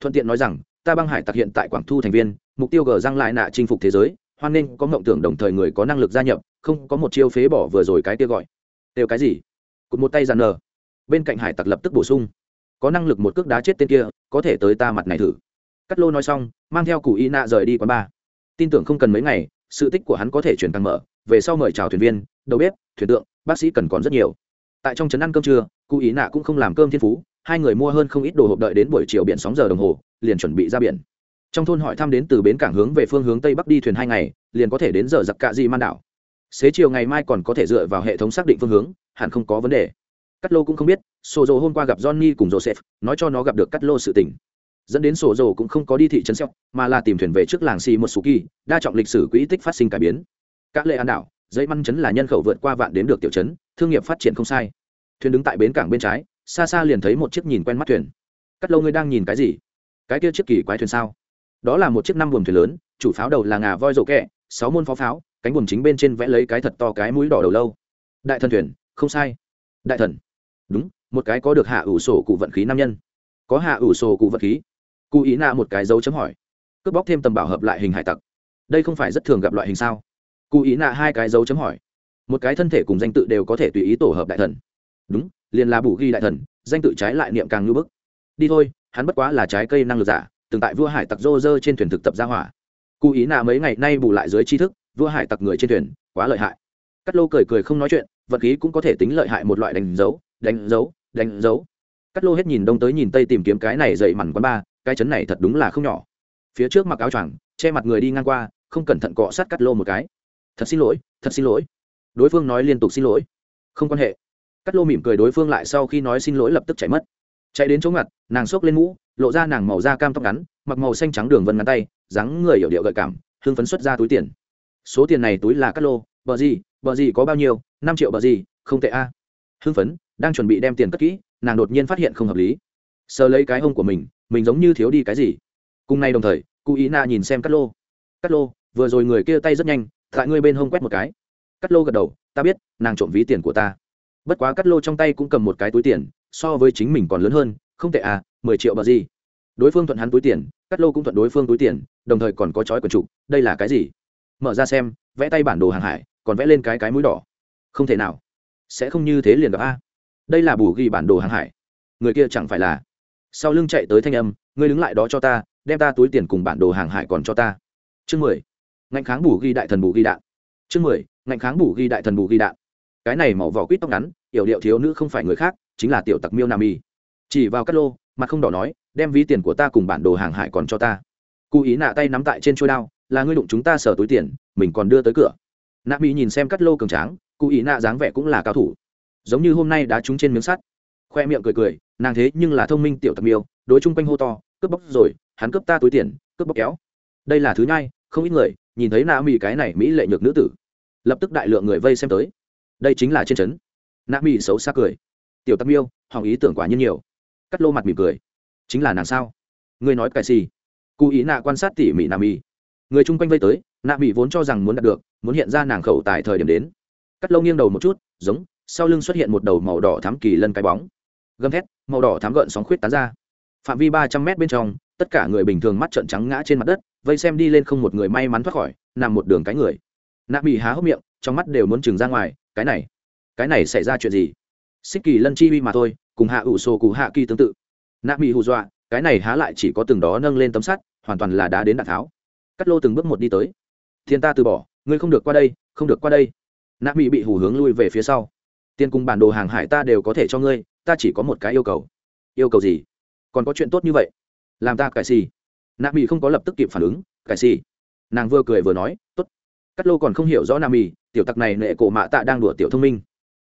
Thuận tiện nói rằng, ta băng hải tặc hiện tại quảng thu thành viên, mục tiêu gờ răng lại nạ chinh phục thế giới, hoan nghênh có mộng tưởng đồng thời người có năng lực gia nhập, không có một chiêu phế bỏ vừa rồi cái kia gọi. Đều cái gì? Cụt một tay dàn nờ. Bên cạnh hải tặc lập tức bổ sung. Có năng lực một cước đá chết tên kia, có thể tới ta mặt này thử cắt lô nói xong, mang theo cụ y nạ rời đi quán bar. Tin tưởng không cần mấy ngày, sự tích của hắn có thể chuyển càng mở. Về sau mời chào thuyền viên, đầu bếp, thuyền tượng, bác sĩ cần còn rất nhiều. Tại trong trấn ăn cơm trưa, cụ ý nạ cũng không làm cơm thiên phú, hai người mua hơn không ít đồ hộp đợi đến buổi chiều biển sóng giờ đồng hồ, liền chuẩn bị ra biển. Trong thôn hỏi thăm đến từ bến cảng hướng về phương hướng tây bắc đi thuyền hai ngày, liền có thể đến giờ giặc cạ di man đảo. Xế chiều ngày mai còn có thể dựa vào hệ thống xác định phương hướng, hẳn không có vấn đề. Cắt lô cũng không biết sổ dồ hôm qua gặp johnny cùng joseph, nói cho nó gặp được cắt lô sự tình dẫn đến sổ dồ cũng không có đi thị trấn xeo mà là tìm thuyền về trước làng xì một số kỳ đa trọng lịch sử quỹ tích phát sinh cải biến. Các lệ an đảo dây măn chấn là nhân khẩu vượt qua vạn đến được tiểu trấn, thương nghiệp phát triển không sai. Thuyền đứng tại bến cảng bên trái xa xa liền thấy một chiếc nhìn quen mắt thuyền. Cắt lâu ngươi đang nhìn cái gì? Cái kia chiếc kỳ quái thuyền sao? Đó là một chiếc năm buồm thuyền lớn chủ pháo đầu là ngà voi rổ kẹ sáu môn phó pháo cánh buồm chính bên trên vẽ lấy cái thật to cái mũi đỏ đầu lâu. Đại thần thuyền không sai. Đại thần. Đúng một cái có được hạ ủ sổ cụ vận khí nam nhân. Có hạ ủ sổ cụ vận khí cụ ý nạ một cái dấu chấm hỏi. Cướp bóc thêm tầm bảo hợp lại hình hải tặc. Đây không phải rất thường gặp loại hình sao? Cụ ý nạ hai cái dấu chấm hỏi. Một cái thân thể cùng danh tự đều có thể tùy ý tổ hợp đại thần. Đúng, liền là bù ghi đại thần, danh tự trái lại niệm càng ngưỡng bức. Đi thôi, hắn bất quá là trái cây năng lực giả, từng tại vua hải tặc rô rơ trên thuyền thực tập gia hỏa. Cụ ý nạ mấy ngày nay bù lại dưới tri thức, vua hải tặc người trên thuyền, quá lợi hại. Cắt lô cười cười không nói chuyện, vật khí cũng có thể tính lợi hại một loại đánh dấu đánh dấu đánh dấu. Cắt lô hết nhìn đông tới nhìn tây tìm kiếm cái này dậy mằn quán ba cái chấn này thật đúng là không nhỏ. Phía trước mặc áo choàng, che mặt người đi ngang qua, không cẩn thận cọ sát cắt lô một cái. Thật xin lỗi, thật xin lỗi. Đối phương nói liên tục xin lỗi. Không quan hệ. Cắt lô mỉm cười đối phương lại sau khi nói xin lỗi lập tức chạy mất. Chạy đến chỗ ngặt, nàng xốc lên mũ, lộ ra nàng màu da cam tóc ngắn, mặc màu xanh trắng đường vân ngắn tay, dáng người hiểu điệu gợi cảm hương phấn xuất ra túi tiền. Số tiền này túi là cắt lô, bờ gì bờ gì có bao nhiêu, năm triệu bờ gì, không tệ a. À. hưng phấn, đang chuẩn bị đem tiền cất kỹ, nàng đột nhiên phát hiện không hợp lý. Sờ lấy cái hông của mình mình giống như thiếu đi cái gì. Cùng nay đồng thời, cụ ý na nhìn xem cắt lô. Cắt lô, vừa rồi người kia tay rất nhanh, tại ngươi bên hông quét một cái. Cắt lô gật đầu, ta biết, nàng trộm ví tiền của ta. Bất quá cắt lô trong tay cũng cầm một cái túi tiền, so với chính mình còn lớn hơn, không tệ à mười triệu bờ gì. Đối phương thuận hắn túi tiền cắt lô cũng thuận đối phương túi tiền, đồng thời còn có chói quần trục, đây là cái gì? Mở ra xem, vẽ tay bản đồ hàng hải, còn vẽ lên cái cái mũi đỏ. Không thể nào, sẽ không như thế liền gặp a. Đây là bù ghi bản đồ hàng hải. Người kia chẳng phải là sau lưng chạy tới thanh âm, ngươi đứng lại đó cho ta, đem ta túi tiền cùng bản đồ hàng hải còn cho ta. Chương mười, ngạnh kháng bù ghi đại thần bù ghi đạn. Chương mười, ngạnh kháng bù ghi đại thần bù ghi đạn. Cái này màu vỏ quýt tóc ngắn, yểu điệu thiếu nữ không phải người khác, chính là tiểu tặc miêu nam y chỉ vào cắt lô, mặt không đỏ nói, đem ví tiền của ta cùng bản đồ hàng hải còn cho ta. Cụ ý nạ tay nắm tại trên trôi đao, là ngươi đụng chúng ta sở túi tiền, mình còn đưa tới cửa. Nạ mỹ nhìn xem cắt lô cường tráng, cụ ý nạ dáng vẻ cũng là cao thủ. Giống như hôm nay đã trúng trên miếng sắt khoe miệng cười cười, nàng thế nhưng là thông minh tiểu tặc miêu, đối chung quanh hô to, cướp bóc rồi, hắn cướp ta túi tiền, cướp bóc kéo. Đây là thứ nhai, không ít người nhìn thấy nạ mỹ cái này mỹ lệ nhược nữ tử, lập tức đại lượng người vây xem tới. Đây chính là trên trấn. Nạ mỹ xấu xa cười. Tiểu tắc miêu, hỏng ý tưởng quả nhiên nhiều. Cắt lô mặt mỉm cười. Chính là nàng sao? Ngươi nói cái gì? Cụ ý nạ quan sát tỉ mỉ nạ mỹ người chung quanh vây tới, nạ mỹ vốn cho rằng muốn đạt được, muốn hiện ra nàng khẩu tại thời điểm đến. Cắt lô nghiêng đầu một chút, giống, sau lưng xuất hiện một đầu màu đỏ thám kỳ lân cái bóng gầm thét, màu đỏ thám gợn sóng khuyết tán ra. Phạm vi ba trăm mét bên trong, tất cả người bình thường mắt trợn trắng ngã trên mặt đất, vây xem đi lên không một người may mắn thoát khỏi, nằm một đường cái người. Nạp bị há hốc miệng, trong mắt đều muốn chừng ra ngoài, cái này cái này xảy ra chuyện gì? Xích kỳ lân chi uy mà thôi, cùng hạ ủ sổ cụ hạ kỳ tương tự. Nạp bị hù dọa, cái này há lại chỉ có từng đó nâng lên tấm sắt, hoàn toàn là đá đến đạn tháo. Cắt lô từng bước một đi tới. Thiên ta từ bỏ, ngươi không được qua đây, không được qua đây. Nạp bị bị hù hướng lui về phía sau. Tiền cùng bản đồ hàng hải ta đều có thể cho ngươi ta chỉ có một cái yêu cầu. Yêu cầu gì? Còn có chuyện tốt như vậy? Làm ta cải xì. Nạ mỹ không có lập tức kịp phản ứng. Cải xì. Nàng vừa cười vừa nói t ố t cắt lô còn không hiểu rõ nạ mỹ tiểu tặc này nệ cổ mạ tạ đang đùa tiểu thông minh.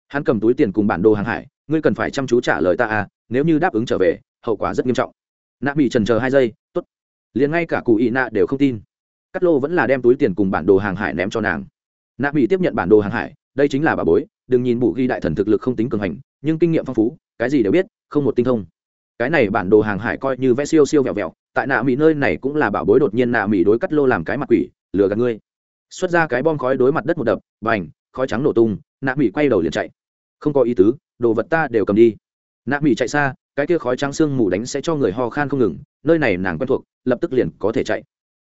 Hắn cầm túi tiền cùng bản đồ hàng hải, ngươi cần phải chăm chú trả lời ta à nếu như đáp ứng trở về, hậu quả rất nghiêm trọng. Nạ mỹ trần chờ hai giây t ố t liền ngay cả cụ ị nạ đều không tin. Cắt lô vẫn là đem túi tiền cùng bản đồ hàng hải ném cho nàng. Nạ mỹ tiếp nhận bản đồ hàng hải, đây chính là bà bối, đừng nhìn bụ ghi đại thần thực lực không tính cường hành, nhưng kinh nghiệm phong phú cái gì đều biết, không một tinh thông. Cái này bản đồ hàng hải coi như vẽ siêu siêu vẹo vẹo, tại nạ mỹ nơi này cũng là bảo bối đột nhiên nạ mỹ đối cắt lô làm cái mặt quỷ, lừa gạt ngươi. Xuất ra cái bom khói đối mặt đất một đập, bành, khói trắng nổ tung, nạ mỹ quay đầu liền chạy. Không có ý tứ, đồ vật ta đều cầm đi. Nạ mỹ chạy xa, cái kia khói trắng sương mù đánh sẽ cho người ho khan không ngừng, nơi này nàng quen thuộc, lập tức liền có thể chạy.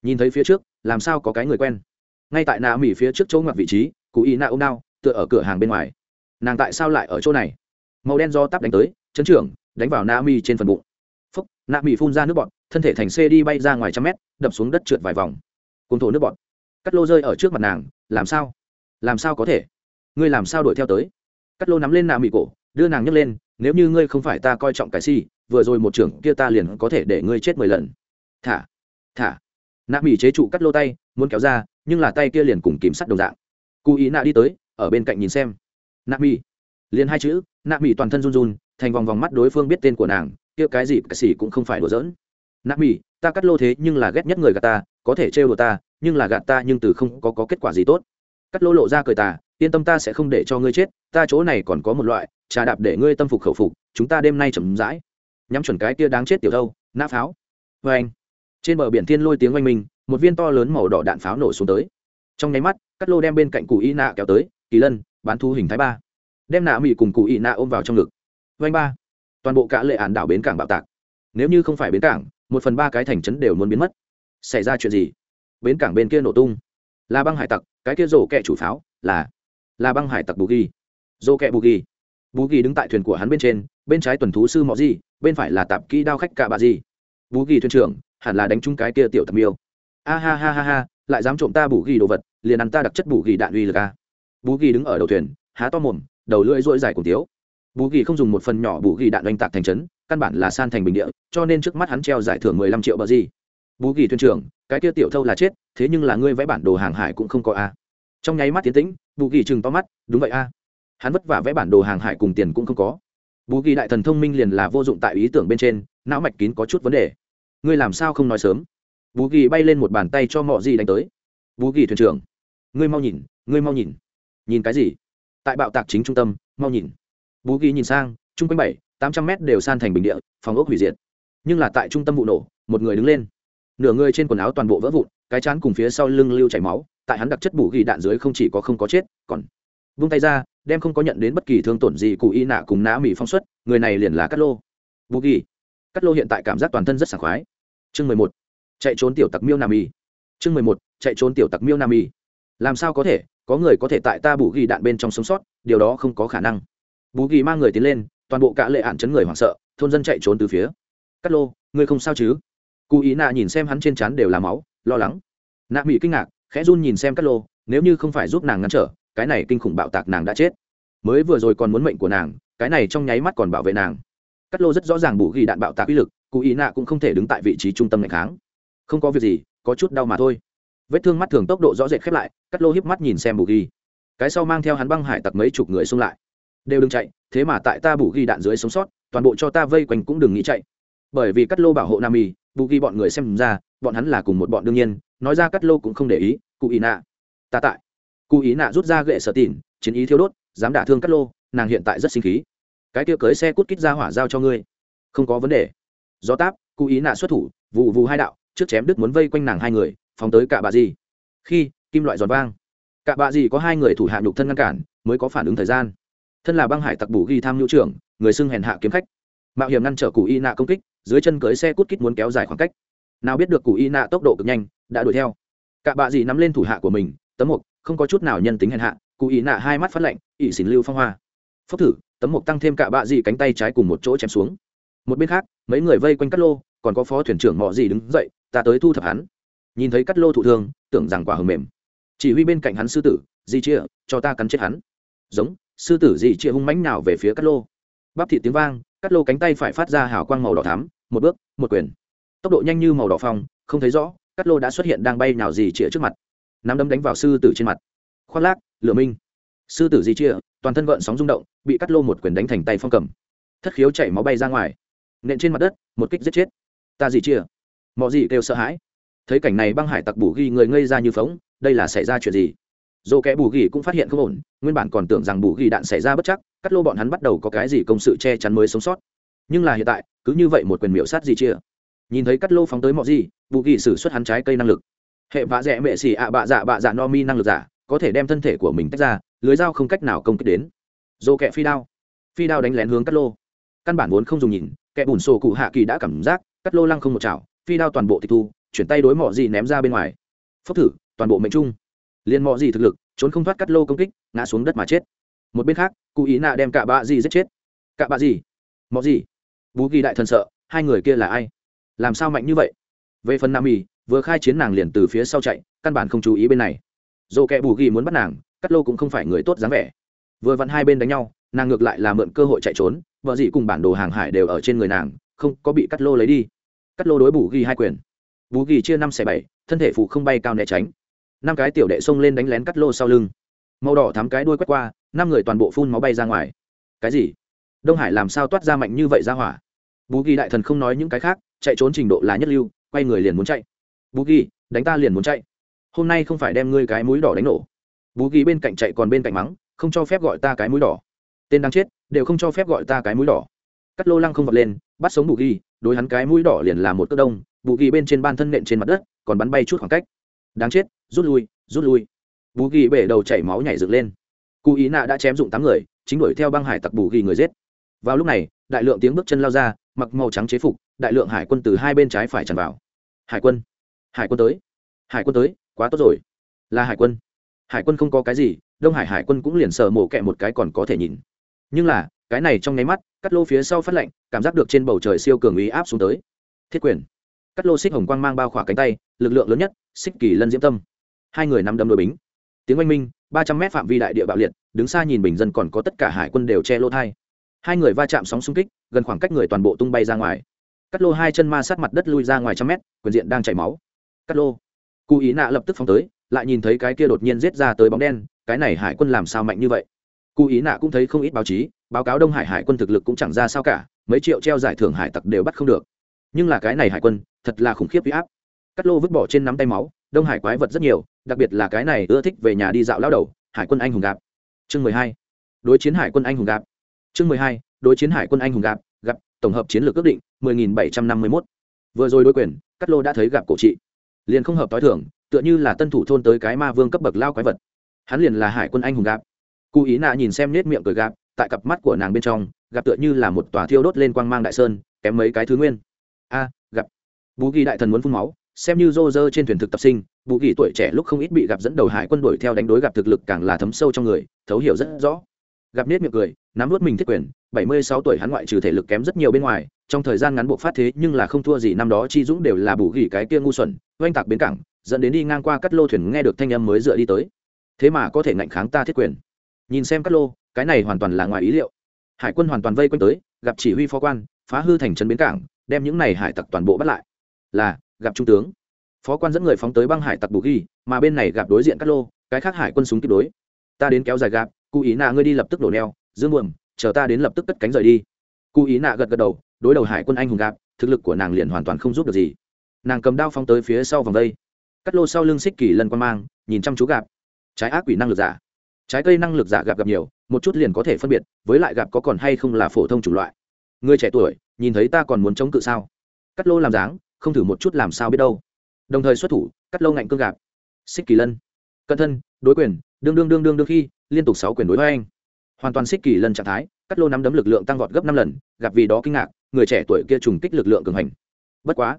Nhìn thấy phía trước, làm sao có cái người quen? Ngay tại nạ mỹ phía trước chỗ ngoặt vị trí, cụ y nạ ôm đao tựa ở cửa hàng bên ngoài. Nàng tại sao lại ở chỗ này? Màu đen do tắp đánh tới, chấn trưởng, đánh vào na mi trên phần bụng. Phúc, na mi phun ra nước bọt, thân thể thành xê đi bay ra ngoài trăm mét, đập xuống đất trượt vài vòng. Cùng thổ nước bọt. Cắt lô rơi ở trước mặt nàng, làm sao? Làm sao có thể? Ngươi làm sao đuổi theo tới? Cắt lô nắm lên nạ mỹ cổ, đưa nàng nhấc lên, nếu như ngươi không phải ta coi trọng cái si, vừa rồi một trưởng kia ta liền có thể để ngươi chết mười lần. Thả thả. Nạ mỹ chế trụ cắt lô tay, muốn kéo ra, nhưng là tay kia liền cùng kìm sắt đồng dạng. Cụ ý nạ đi tới, ở bên cạnh nhìn xem. Nạ mỹ liền hai chữ nạ mỹ toàn thân run run thành vòng vòng mắt đối phương biết tên của nàng kia cái gì cái gì cũng không phải đùa giỡn. Nạ mỹ ta cắt lô thế nhưng là ghét nhất người gạt ta có thể trêu đùa ta nhưng là gạt ta nhưng từ không có, có kết quả gì tốt. Cắt lô lộ ra cười ta yên tâm ta sẽ không để cho ngươi chết ta chỗ này còn có một loại trà đạp để ngươi tâm phục khẩu phục chúng ta đêm nay chậm rãi. Nhắm chuẩn cái kia đáng chết tiểu đâu nã pháo. Vê anh. Trên bờ biển thiên lôi tiếng oanh minh một viên to lớn màu đỏ đạn pháo nổ xuống tới. Trong nháy mắt cắt lô đem bên cạnh cụ y nạ kéo tới kỳ lân bán thu hình thái ba đem nạ mỹ cùng cụ ị nạ ôm vào trong ngực. Vanh ba. Toàn bộ cả lệ ản đảo bến cảng bạo tạc. Nếu như không phải bến cảng, một phần ba cái thành trấn đều muốn biến mất. Xảy ra chuyện gì? Bến cảng bên kia nổ tung. Là băng hải tặc, cái kia rổ kẹ chủ pháo, là là băng hải tặc bù ghi rổ kẹ bù ghi bù ghi đứng tại thuyền của hắn bên trên, bên trái tuần thú sư mọ gì bên phải là tạp kỹ đao khách cả bà gì bù ghi thuyền trưởng, hẳn là đánh chung cái kia tiểu tầm yêu a ha ha ha ha, lại dám trộm ta bù ghi đồ vật, liền ăn ta đặc chất bù ghi đạn uy lực a. Bù ghi đứng ở đầu thuyền, há to mồm đầu lưỡi rỗi dài cùng tiếu. Bù ghi không dùng một phần nhỏ bù ghi đạn oanh tạc thành trấn, căn bản là san thành bình địa, cho nên trước mắt hắn treo giải thưởng mười lăm triệu bờ gì. Bù ghi thuyền trưởng, cái kia tiểu thâu là chết, thế nhưng là ngươi vẽ bản đồ hàng hải cũng không có a. Trong nháy mắt tiến tĩnh, bù ghi chừng to mắt, đúng vậy a. Hắn vất vả vẽ bản đồ hàng hải cùng tiền cũng không có. Bù ghi đại thần thông minh liền là vô dụng tại ý tưởng bên trên, não mạch kín có chút vấn đề. Ngươi làm sao không nói sớm? Bù ghi bay lên một bàn tay cho mọi gì đánh tới. Bù ghi thuyền trưởng, ngươi mau nhìn, ngươi mau nhìn. Nhìn cái gì? Tại bạo tạc chính trung tâm mau nhìn. Bú ghi nhìn sang chung quanh bảy tám trăm mét đều san thành bình địa phòng ốc hủy diệt. Nhưng là tại trung tâm vụ nổ một người đứng lên. Nửa người trên quần áo toàn bộ vỡ vụn cái chán cùng phía sau lưng lưu chảy máu tại hắn đặc chất bù ghi đạn dưới không chỉ có không có chết còn vung tay ra đem không có nhận đến bất kỳ thương tổn gì cụ y nạ cùng nã mỹ phong suất, người này liền là cắt lô. Bù ghi. Cắt lô hiện tại cảm giác toàn thân rất sảng khoái. Chương mười một chạy trốn tiểu tặc miêu nam y chương mười một chạy trốn tiểu tặc miêu nam y làm sao có thể? Có người có thể tại ta bù ghi đạn bên trong sống sót, điều đó không có khả năng. Bù ghi mang người tiến lên, toàn bộ cả lệ ạn chấn người hoảng sợ, thôn dân chạy trốn từ phía. Cắt lô, ngươi không sao chứ? Cụ ý nạ nhìn xem hắn trên trán đều là máu, lo lắng. Nạ mỹ kinh ngạc, khẽ run nhìn xem cắt lô, nếu như không phải giúp nàng ngăn trở, cái này kinh khủng bạo tạc nàng đã chết. Mới vừa rồi còn muốn mệnh của nàng, cái này trong nháy mắt còn bảo vệ nàng. Cắt lô rất rõ ràng bù ghi đạn bạo tạc uy lực, cụ ý nạ cũng không thể đứng tại vị trí trung tâm ngày kháng. Không có việc gì, có chút đau mà thôi vết thương mắt thường tốc độ rõ rệt khép lại, cắt lô hiếp mắt nhìn xem bù ghi. Cái sau mang theo hắn băng hải tặc mấy chục người xông lại. Đều đừng chạy, thế mà tại ta bù ghi đạn dưới sống sót, toàn bộ cho ta vây quanh cũng đừng nghĩ chạy. Bởi vì cắt lô bảo hộ nam y bù ghi bọn người xem ra, bọn hắn là cùng một bọn đương nhiên, nói ra cắt lô cũng không để ý, cụ ý nạ. Ta tại. Cụ ý nạ rút ra gậy sở tỉn, chiến ý thiêu đốt, dám đả thương cắt lô, nàng hiện tại rất sinh khí. Cái kia cưới xe cút kít ra hỏa giao cho ngươi. Không có vấn đề. Do táp, cụ ý nạ xuất thủ vụ vù hai đạo, trước chém đứt muốn vây quanh nàng hai người phóng tới cả bà gì. Khi, kim loại giòn vang. Cả bà gì có hai người thủ hạ nhục thân ngăn cản, mới có phản ứng thời gian. Thân là băng hải tặc bù ghi tham nhu trưởng, người xưng hèn hạ kiếm khách. Mạo hiểm ngăn trở cụ y nạ công kích, dưới chân cưới xe cút kít muốn kéo dài khoảng cách. Nào biết được cụ y nạ tốc độ cực nhanh, đã đuổi theo. Cả bà gì nắm lên thủ hạ của mình, tấm mục, không có chút nào nhân tính hèn hạ, cụ y nạ hai mắt phát lạnh ỵ xỉn lưu phong hoa. Phốc thử, tấm mục tăng thêm cả bạ gì cánh tay trái cùng một chỗ chém xuống. Một bên khác, mấy người vây quanh cắt lô, còn có phó thuyền trưởng mọ gì đứng dậy, ta tới thu thập hắn nhìn thấy cắt lô thụ thương, tưởng rằng quả hầm mềm. Chỉ huy bên cạnh hắn sư tử, di chia cho ta cắn chết hắn. Giống, sư tử di chia hung mãnh nào về phía cắt lô. Bắp thị tiếng vang, cắt lô cánh tay phải phát ra hào quang màu đỏ thắm, một bước, một quyền. Tốc độ nhanh như màu đỏ phong, không thấy rõ, cắt lô đã xuất hiện đang bay nào gì chĩa trước mặt. Nắm đấm đánh vào sư tử trên mặt. Khoác lác, lửa minh. Sư tử di chia toàn thân gợn sóng rung động, bị cắt lô một quyền đánh thành tay phong cầm. Thất khiếu chảy máu bay ra ngoài. Nện trên mặt đất, một kích giết chết. Ta gì chia mọi gì kêu sợ hãi thấy cảnh này băng hải tặc bù ghi người ngây ra như phóng, đây là xảy ra chuyện gì? Dồ kẻ bù ghi cũng phát hiện không ổn, nguyên bản còn tưởng rằng bù ghi đạn xảy ra bất chắc, cắt lô bọn hắn bắt đầu có cái gì công sự che chắn mới sống sót. Nhưng là hiện tại, cứ như vậy một quyền miểu sát gì chia nhìn thấy cắt lô phóng tới mọi gì, bù ghi xử suất hắn trái cây năng lực. Hệ vạ rẽ mệ xì ạ bạ dạ bạ dạ no mi năng lực giả, có thể đem thân thể của mình tách ra, lưới dao không cách nào công kích đến. Dồ kẹ phi đao. Phi đao đánh lén hướng cắt lô. Căn bản vốn không dùng nhìn, kẻ bùn sổ cụ hạ kỳ đã cảm giác, cắt lô lăng không một chảo, phi đao toàn bộ tịch thu chuyển tay đối mọ gì ném ra bên ngoài. Phốc thử, toàn bộ mệnh trung. Liền mọ gì thực lực, trốn không thoát cắt lô công kích, ngã xuống đất mà chết. Một bên khác, cụ ý nạ đem cả bạ gì giết chết. Cả bạ gì? Mọ gì? Bú ghi đại thần sợ, hai người kia là ai? Làm sao mạnh như vậy? Về phần nam mì, vừa khai chiến nàng liền từ phía sau chạy, căn bản không chú ý bên này. Dồ kẻ bù ghi muốn bắt nàng, cắt lô cũng không phải người tốt dáng vẻ. Vừa vặn hai bên đánh nhau, nàng ngược lại là mượn cơ hội chạy trốn, vợ dị cùng bản đồ hàng hải đều ở trên người nàng, không có bị cắt lô lấy đi. Cắt lô đối bù ghi hai quyền. Bú ghi chia năm xẻ bảy, thân thể phụ không bay cao né tránh. Năm cái tiểu đệ xông lên đánh lén cắt lô sau lưng. Màu đỏ thắm cái đuôi quét qua, năm người toàn bộ phun máu bay ra ngoài. Cái gì? Đông hải làm sao toát ra mạnh như vậy ra hỏa? Bú ghi đại thần không nói những cái khác, chạy trốn trình độ là nhất lưu, quay người liền muốn chạy. Bú ghi, đánh ta liền muốn chạy. Hôm nay không phải đem ngươi cái mũi đỏ đánh nổ. Bú ghi bên cạnh chạy còn bên cạnh mắng, không cho phép gọi ta cái mũi đỏ. Tên đang chết, đều không cho phép gọi ta cái mũi đỏ. Cắt lô lăng không vọt lên, bắt sống bù ghi, đối hắn cái mũi đỏ liền là một cất đông bù ghi bên trên ban thân nện trên mặt đất, còn bắn bay chút khoảng cách. Đáng chết, rút lui rút lui. Bù ghi bể đầu chảy máu nhảy dựng lên. Cụ ý nạ đã chém dụng tám người, chính đuổi theo băng hải tặc bù ghi người giết. Vào lúc này, đại lượng tiếng bước chân lao ra, mặc màu trắng chế phục, đại lượng hải quân từ hai bên trái phải tràn vào. Hải quân hải quân tới, hải quân tới, quá tốt rồi. Là hải quân. Hải quân không có cái gì, đông hải hải quân cũng liền sờ mổ kẹ một cái còn có thể nhìn. Nhưng là, cái này trong nháy mắt, cắt lô phía sau phát lạnh, cảm giác được trên bầu trời siêu cường ý áp xuống tới. Thiết quyền cắt lô xích hồng quang mang bao khỏa cánh tay, lực lượng lớn nhất, xích kỳ lân diễm tâm. Hai người nằm đâm đôi bính. Tiếng oanh minh, ba trăm mét phạm vi đại địa bạo liệt, đứng xa nhìn bình dân còn có tất cả hải quân đều che lỗ thai. Hai người va chạm sóng xung kích, gần khoảng cách người toàn bộ tung bay ra ngoài. Cắt lô hai chân ma sát mặt đất lui ra ngoài trăm mét, quyền diện đang chảy máu. Cắt lô. Cụ ý nạ lập tức phóng tới, lại nhìn thấy cái kia đột nhiên giết ra tới bóng đen, cái này hải quân làm sao mạnh như vậy? Cụ ý nạ cũng thấy không ít báo chí, báo cáo đông hải hải quân thực lực cũng chẳng ra sao cả, mấy triệu treo giải thưởng hải tặc đều bắt không được nhưng là cái này hải quân, thật là khủng khiếp huy áp. Cắt lô vứt bỏ trên nắm tay máu, đông hải quái vật rất nhiều, đặc biệt là cái này ưa thích về nhà đi dạo lao đầu, hải quân anh hùng gạp chương mười hai, đối chiến hải quân anh hùng gạp chương mười hai, đối chiến hải quân anh hùng gạp gặp, tổng hợp chiến lược ước định, mười nghìn bảy trăm năm mươi mốt. Vừa rồi đối quyền cắt lô đã thấy gặp cổ trị. Liền không hợp t h i thưởng, tựa như là tân thủ thôn tới cái ma vương cấp bậc lao quái vật. Hắn liền là hải quân anh hùng gạp cụ ý nạ nhìn xem nết miệng cười gạp tại cặp mắt của nàng bên trong, gặp tựa như là một tòa thiêu đốt lên quang mang đại sơn, kém mấy cái thứ nguyên bù ghi đại thần muốn phun máu, xem như rô rơ trên thuyền thực tập sinh bù ghi tuổi trẻ lúc không ít bị gặp dẫn đầu hải quân đuổi theo đánh đối gặp thực lực càng là thấm sâu trong người, thấu hiểu rất rõ. Gặp nết miệng cười, nắm vớt mình thiết quyền, bảy mươi sáu tuổi hắn ngoại trừ thể lực kém rất nhiều bên ngoài, trong thời gian ngắn buộc phát thế nhưng là không thua gì năm đó chi dũng đều là bù ghi cái kia ngu xuẩn, oanh tạc bến cảng, dẫn đến đi ngang qua cắt lô thuyền nghe được thanh âm mới dựa đi tới. Thế mà có thể ngạnh kháng ta thiết quyền. Nhìn xem cắt lô, cái này hoàn toàn là ngoài ý liệu. Hải quân hoàn toàn vây quanh tới, gặp chỉ huy phó quan, phá hư thành trấn bến cảng, đem những này hải tặc toàn bộ bắt lại là, gặp trung tướng. Phó quan dẫn người phóng tới băng hải tặc bù ghi, mà bên này gặp đối diện cắt lô, cái khác hải quân súng tiếp đối. Ta đến kéo dài gạp cụ ý nạ ngươi đi lập tức đổ neo, dương buồm, chờ ta đến lập tức cất cánh rời đi. Cụ ý nạ gật gật đầu, đối đầu hải quân anh hùng gạp thực lực của nàng liền hoàn toàn không giúp được gì. Nàng cầm đao phóng tới phía sau vòng đây. Cắt lô sau lưng xích kỳ lần quan mang, nhìn chăm chú gạp trái ác quỷ năng lực giả. Trái cây năng lực giả gặp gặp nhiều, một chút liền có thể phân biệt, với lại gặp có còn hay không là phổ thông chủng loại. Người trẻ tuổi, nhìn thấy ta còn muốn chống cự sao? Cắt lô làm dáng không thử một chút làm sao biết đâu. Đồng thời xuất thủ, cắt lô ngạnh cương gạp. Xích kỳ lân. Cận thân, đối quyền, đương đương đương đương đương khi, liên tục sáu quyền đối với anh. Hoàn toàn xích kỳ lân trạng thái, cắt lô nắm đấm lực lượng tăng vọt gấp năm lần, gặp vì đó kinh ngạc, người trẻ tuổi kia trùng kích lực lượng cường hành. Bất quá,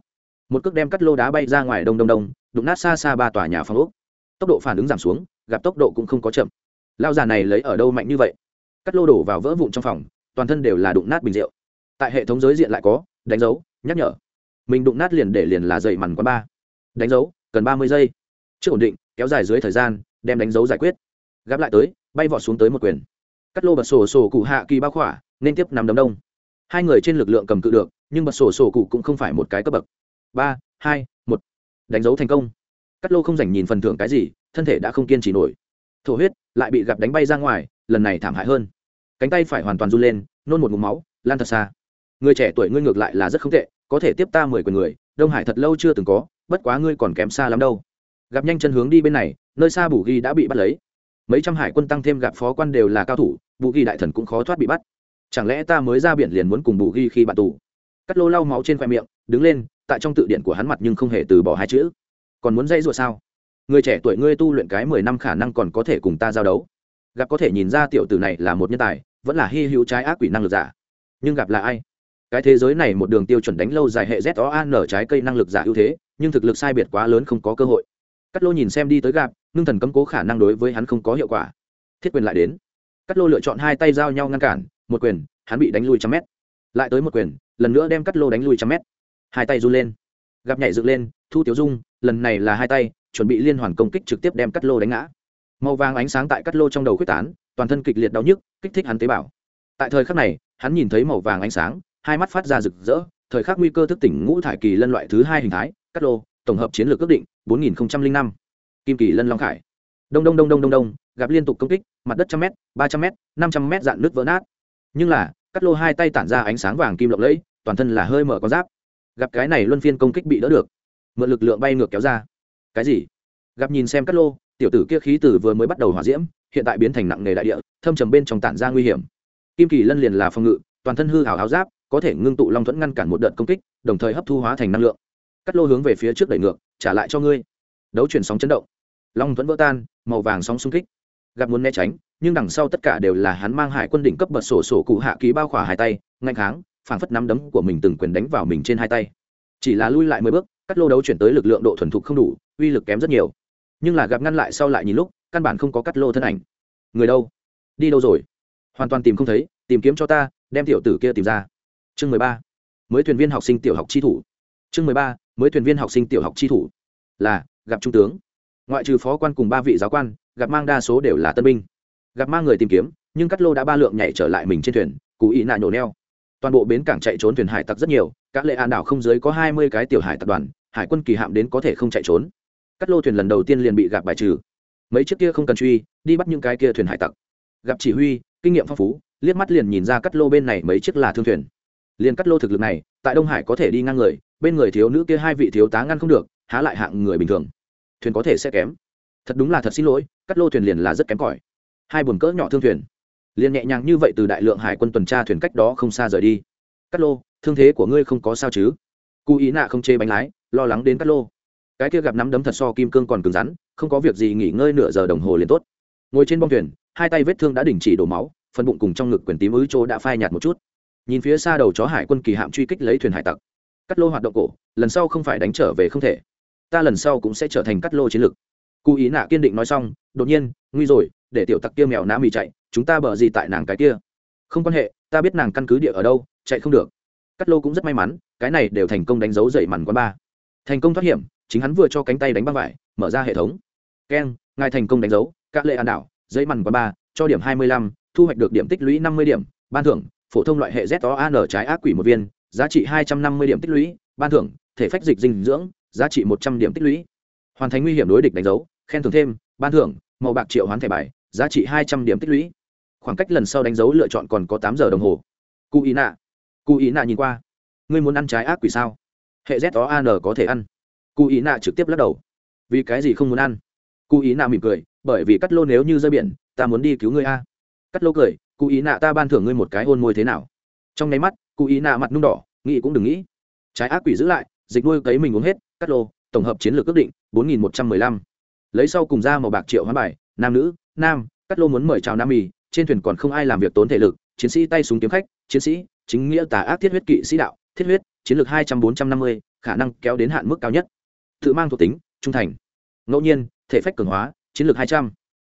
một cước đem cắt lô đá bay ra ngoài đông đông đông, đụng nát xa xa ba tòa nhà phong ốc. Tốc độ phản ứng giảm xuống, gặp tốc độ cũng không có chậm. Lao già này lấy ở đâu mạnh như vậy? Cắt lô đổ vào vỡ vụn trong phòng, toàn thân đều là đụng nát bình rượu. Tại hệ thống giới diện lại có, đánh dấu, nhắc nhở mình đụng nát liền để liền là dậy mằn quá ba. Đánh dấu, cần ba mươi giây. Trước ổn định, kéo dài dưới thời gian, đem đánh dấu giải quyết. Gáp lại tới, bay vọt xuống tới một quyền. Cắt lô bật sổ sổ cụ hạ kỳ bao khỏa, nên tiếp nằm đấm đông. Hai người trên lực lượng cầm cự được, nhưng bật sổ sổ cụ cũng không phải một cái cấp bậc. Ba, hai, một. Đánh dấu thành công. Cắt lô không dành nhìn phần thưởng cái gì, thân thể đã không kiên trì nổi. Thổ huyết lại bị gặp đánh bay ra ngoài, lần này thảm hại hơn. Cánh tay phải hoàn toàn run lên, nôn một ngụm máu, lan thật xa. Người trẻ tuổi ngươi ngược lại là rất không tệ có thể tiếp ta mười quyền người, đông hải thật lâu chưa từng có, bất quá ngươi còn kém xa lắm đâu. Gặp nhanh chân hướng đi bên này, nơi xa bù ghi đã bị bắt lấy. Mấy trăm hải quân tăng thêm gặp phó quan đều là cao thủ, bù ghi đại thần cũng khó thoát bị bắt. Chẳng lẽ ta mới ra biển liền muốn cùng bù ghi khi bạn tù? Cắt lô lau máu trên khoe miệng, đứng lên, tại trong tự điện của hắn mặt nhưng không hề từ bỏ hai chữ. Còn muốn dây ruột sao? Người trẻ tuổi ngươi tu luyện cái mười năm khả năng còn có thể cùng ta giao đấu. Gặp có thể nhìn ra tiểu tử này là một nhân tài, vẫn là hy hữu trái ác quỷ năng lực giả. Nhưng gặp là ai? Cái thế giới này một đường tiêu chuẩn đánh lâu dài hệ z o an nở trái cây năng lực giả ưu thế, nhưng thực lực sai biệt quá lớn không có cơ hội. Cắt lô nhìn xem đi tới gặp ngưng thần cấm cố khả năng đối với hắn không có hiệu quả. Thiết quyền lại đến. Cắt lô lựa chọn hai tay giao nhau ngăn cản, một quyền, hắn bị đánh lui trăm mét. Lại tới một quyền, lần nữa đem cắt lô đánh lui trăm mét. Hai tay run lên. Gặp nhảy dựng lên, thu tiểu dung, lần này là hai tay, chuẩn bị liên hoàn công kích trực tiếp đem cắt lô đánh ngã. Màu vàng ánh sáng tại cắt lô trong đầu quyết tán, toàn thân kịch liệt đau nhức, kích thích hắn tế bào. Tại thời khắc này, hắn nhìn thấy màu vàng ánh sáng hai mắt phát ra rực rỡ, thời khắc nguy cơ thức tỉnh ngũ thải kỳ lân loại thứ hai hình thái, cắt lô, tổng hợp chiến lược ước định, bốn nghìn năm. Kim kỳ lân long khải. Đông đông đông đông đông đông, gặp liên tục công kích, mặt đất trăm m ba trăm m năm trăm m dạn nước vỡ nát. Nhưng là, cắt lô hai tay tản ra ánh sáng vàng kim lộng lẫy, toàn thân là hơi mở con giáp. Gặp cái này luân phiên công kích bị đỡ được. Mượn lực lượng bay ngược kéo ra. Cái gì? Gặp nhìn xem cắt lô, tiểu tử kia khí tử vừa mới bắt đầu hỏa diễm, hiện tại biến thành nặng nề đại địa, thâm trầm bên trong tản ra nguy hiểm. Kim kỳ lân liền là phòng ngự, toàn thân hư hào áo giáp có thể ngưng tụ long thuẫn ngăn cản một đợt công kích, đồng thời hấp thu hóa thành năng lượng. Cắt lô hướng về phía trước đẩy ngược, trả lại cho ngươi. Đấu chuyển sóng chấn động. Long thuẫn vỡ tan, màu vàng sóng xung kích. Gặp muốn né tránh, nhưng đằng sau tất cả đều là hắn mang hải quân đỉnh cấp bật sổ sổ cụ hạ ký bao khỏa hai tay, ngạnh kháng, phảng phất nắm đấm của mình từng quyền đánh vào mình trên hai tay. Chỉ là lui lại mười bước, cắt lô đấu chuyển tới lực lượng độ thuần thục không đủ, uy lực kém rất nhiều. Nhưng là gặp ngăn lại sau lại nhìn lúc, căn bản không có cắt lô thân ảnh. Người đâu? Đi đâu rồi? Hoàn toàn tìm không thấy, tìm kiếm cho ta, đem tiểu tử kia tìm ra chương mười ba, mới thuyền viên học sinh tiểu học chi thủ. Chương mười ba, mới thuyền viên học sinh tiểu học chi thủ. Là, gặp trung tướng. Ngoại trừ phó quan cùng ba vị giáo quan, gặp mang đa số đều là tân binh. Gặp mang người tìm kiếm, nhưng cắt lô đã ba lượng nhảy trở lại mình trên thuyền, cú ý nại nhổ neo. Toàn bộ bến cảng chạy trốn thuyền hải tặc rất nhiều các lệ an đảo không dưới có hai mươi cái tiểu hải tập đoàn, hải quân kỳ hạm đến có thể không chạy trốn. Cắt lô thuyền lần đầu tiên liền bị gặp bài trừ. Mấy chiếc kia không cần truy, đi bắt những cái kia thuyền hải tặc. Gặp chỉ huy, kinh nghiệm phong phú, liếc mắt liền nhìn ra cắt lô bên này mấy chiếc là thương thuyền liền cắt lô thực lực này, tại đông hải có thể đi ngang người, bên người thiếu nữ kia hai vị thiếu tá ngăn không được, há lại hạng người bình thường. Thuyền có thể sẽ kém. Thật đúng là thật xin lỗi, cắt lô thuyền liền là rất kém cỏi. Hai buồn cỡ nhỏ thương thuyền. Liền nhẹ nhàng như vậy từ đại lượng hải quân tuần tra thuyền cách đó không xa rời đi. Cắt lô, thương thế của ngươi không có sao chứ? Cụ ý nạ không chê bánh lái, lo lắng đến cắt lô. Cái kia gặp nắm đấm thật so kim cương còn cứng rắn, không có việc gì nghỉ ngơi nửa giờ đồng hồ liền tốt. Ngồi trên bong thuyền, hai tay vết thương đã đình chỉ đổ máu, phần bụng cùng trong ngực quyền tím ứ chỗ đã phai nhạt một chút nhìn phía xa đầu chó hải quân kỳ hạm truy kích lấy thuyền hải tặc. Cắt lô hoạt động cổ, lần sau không phải đánh trở về không thể. Ta lần sau cũng sẽ trở thành cắt lô chiến lược. Cụ ý nạ kiên định nói xong, đột nhiên, nguy rồi, để tiểu tặc kia mèo nã mì chạy, chúng ta bờ gì tại nàng cái kia? Không quan hệ, ta biết nàng căn cứ địa ở đâu, chạy không được. Cắt lô cũng rất may mắn, cái này đều thành công đánh dấu dậy mằn quán ba. Thành công thoát hiểm, chính hắn vừa cho cánh tay đánh băng vải, mở ra hệ thống. Keng, ngài thành công đánh dấu các lệ an đảo dây mằn quán ba, cho điểm hai mươi lăm, thu hoạch được điểm tích lũy năm mươi điểm, ban thưởng phổ thông loại hệ z o an trái ác quỷ một viên, giá trị hai trăm năm mươi điểm tích lũy, ban thưởng, thể phách dịch dinh dưỡng, giá trị một trăm điểm tích lũy. Hoàn thành nguy hiểm đối địch đánh dấu, khen thưởng thêm, ban thưởng, màu bạc triệu hoán thẻ bài, giá trị hai trăm điểm tích lũy. Khoảng cách lần sau đánh dấu lựa chọn còn có tám giờ đồng hồ. Cụ ý nạ. Cụ ý nạ nhìn qua. Ngươi muốn ăn trái ác quỷ sao? Hệ z o an có thể ăn. Cụ ý nạ trực tiếp lắc đầu. Vì cái gì không muốn ăn? Cụ ý nạ mỉm cười, bởi vì cắt lô nếu như rơi biển, ta muốn đi cứu ngươi a cắt lô cười, cụ ý nạ ta ban thưởng ngươi một cái hôn môi thế nào? Trong nháy mắt, cụ ý nạ mặt nung đỏ, nghĩ cũng đừng nghĩ. Trái ác quỷ giữ lại, dịch nuôi cấy mình uống hết, cắt lô, tổng hợp chiến lược ước định, bốn nghìn một trăm mười lăm. Lấy sau cùng ra màu bạc triệu hoán bài, nam nữ, nam, cắt lô muốn mời chào nam mì, trên thuyền còn không ai làm việc tốn thể lực, chiến sĩ tay súng kiếm khách, chiến sĩ, chính nghĩa tà ác thiết huyết kỵ sĩ đạo, thiết huyết, chiến lược hai trăm bốn trăm năm mươi, khả năng kéo đến hạn mức cao nhất. Tự mang thuộc tính, trung thành. Ngẫu nhiên, thể phách cường hóa, chiến lược hai trăm.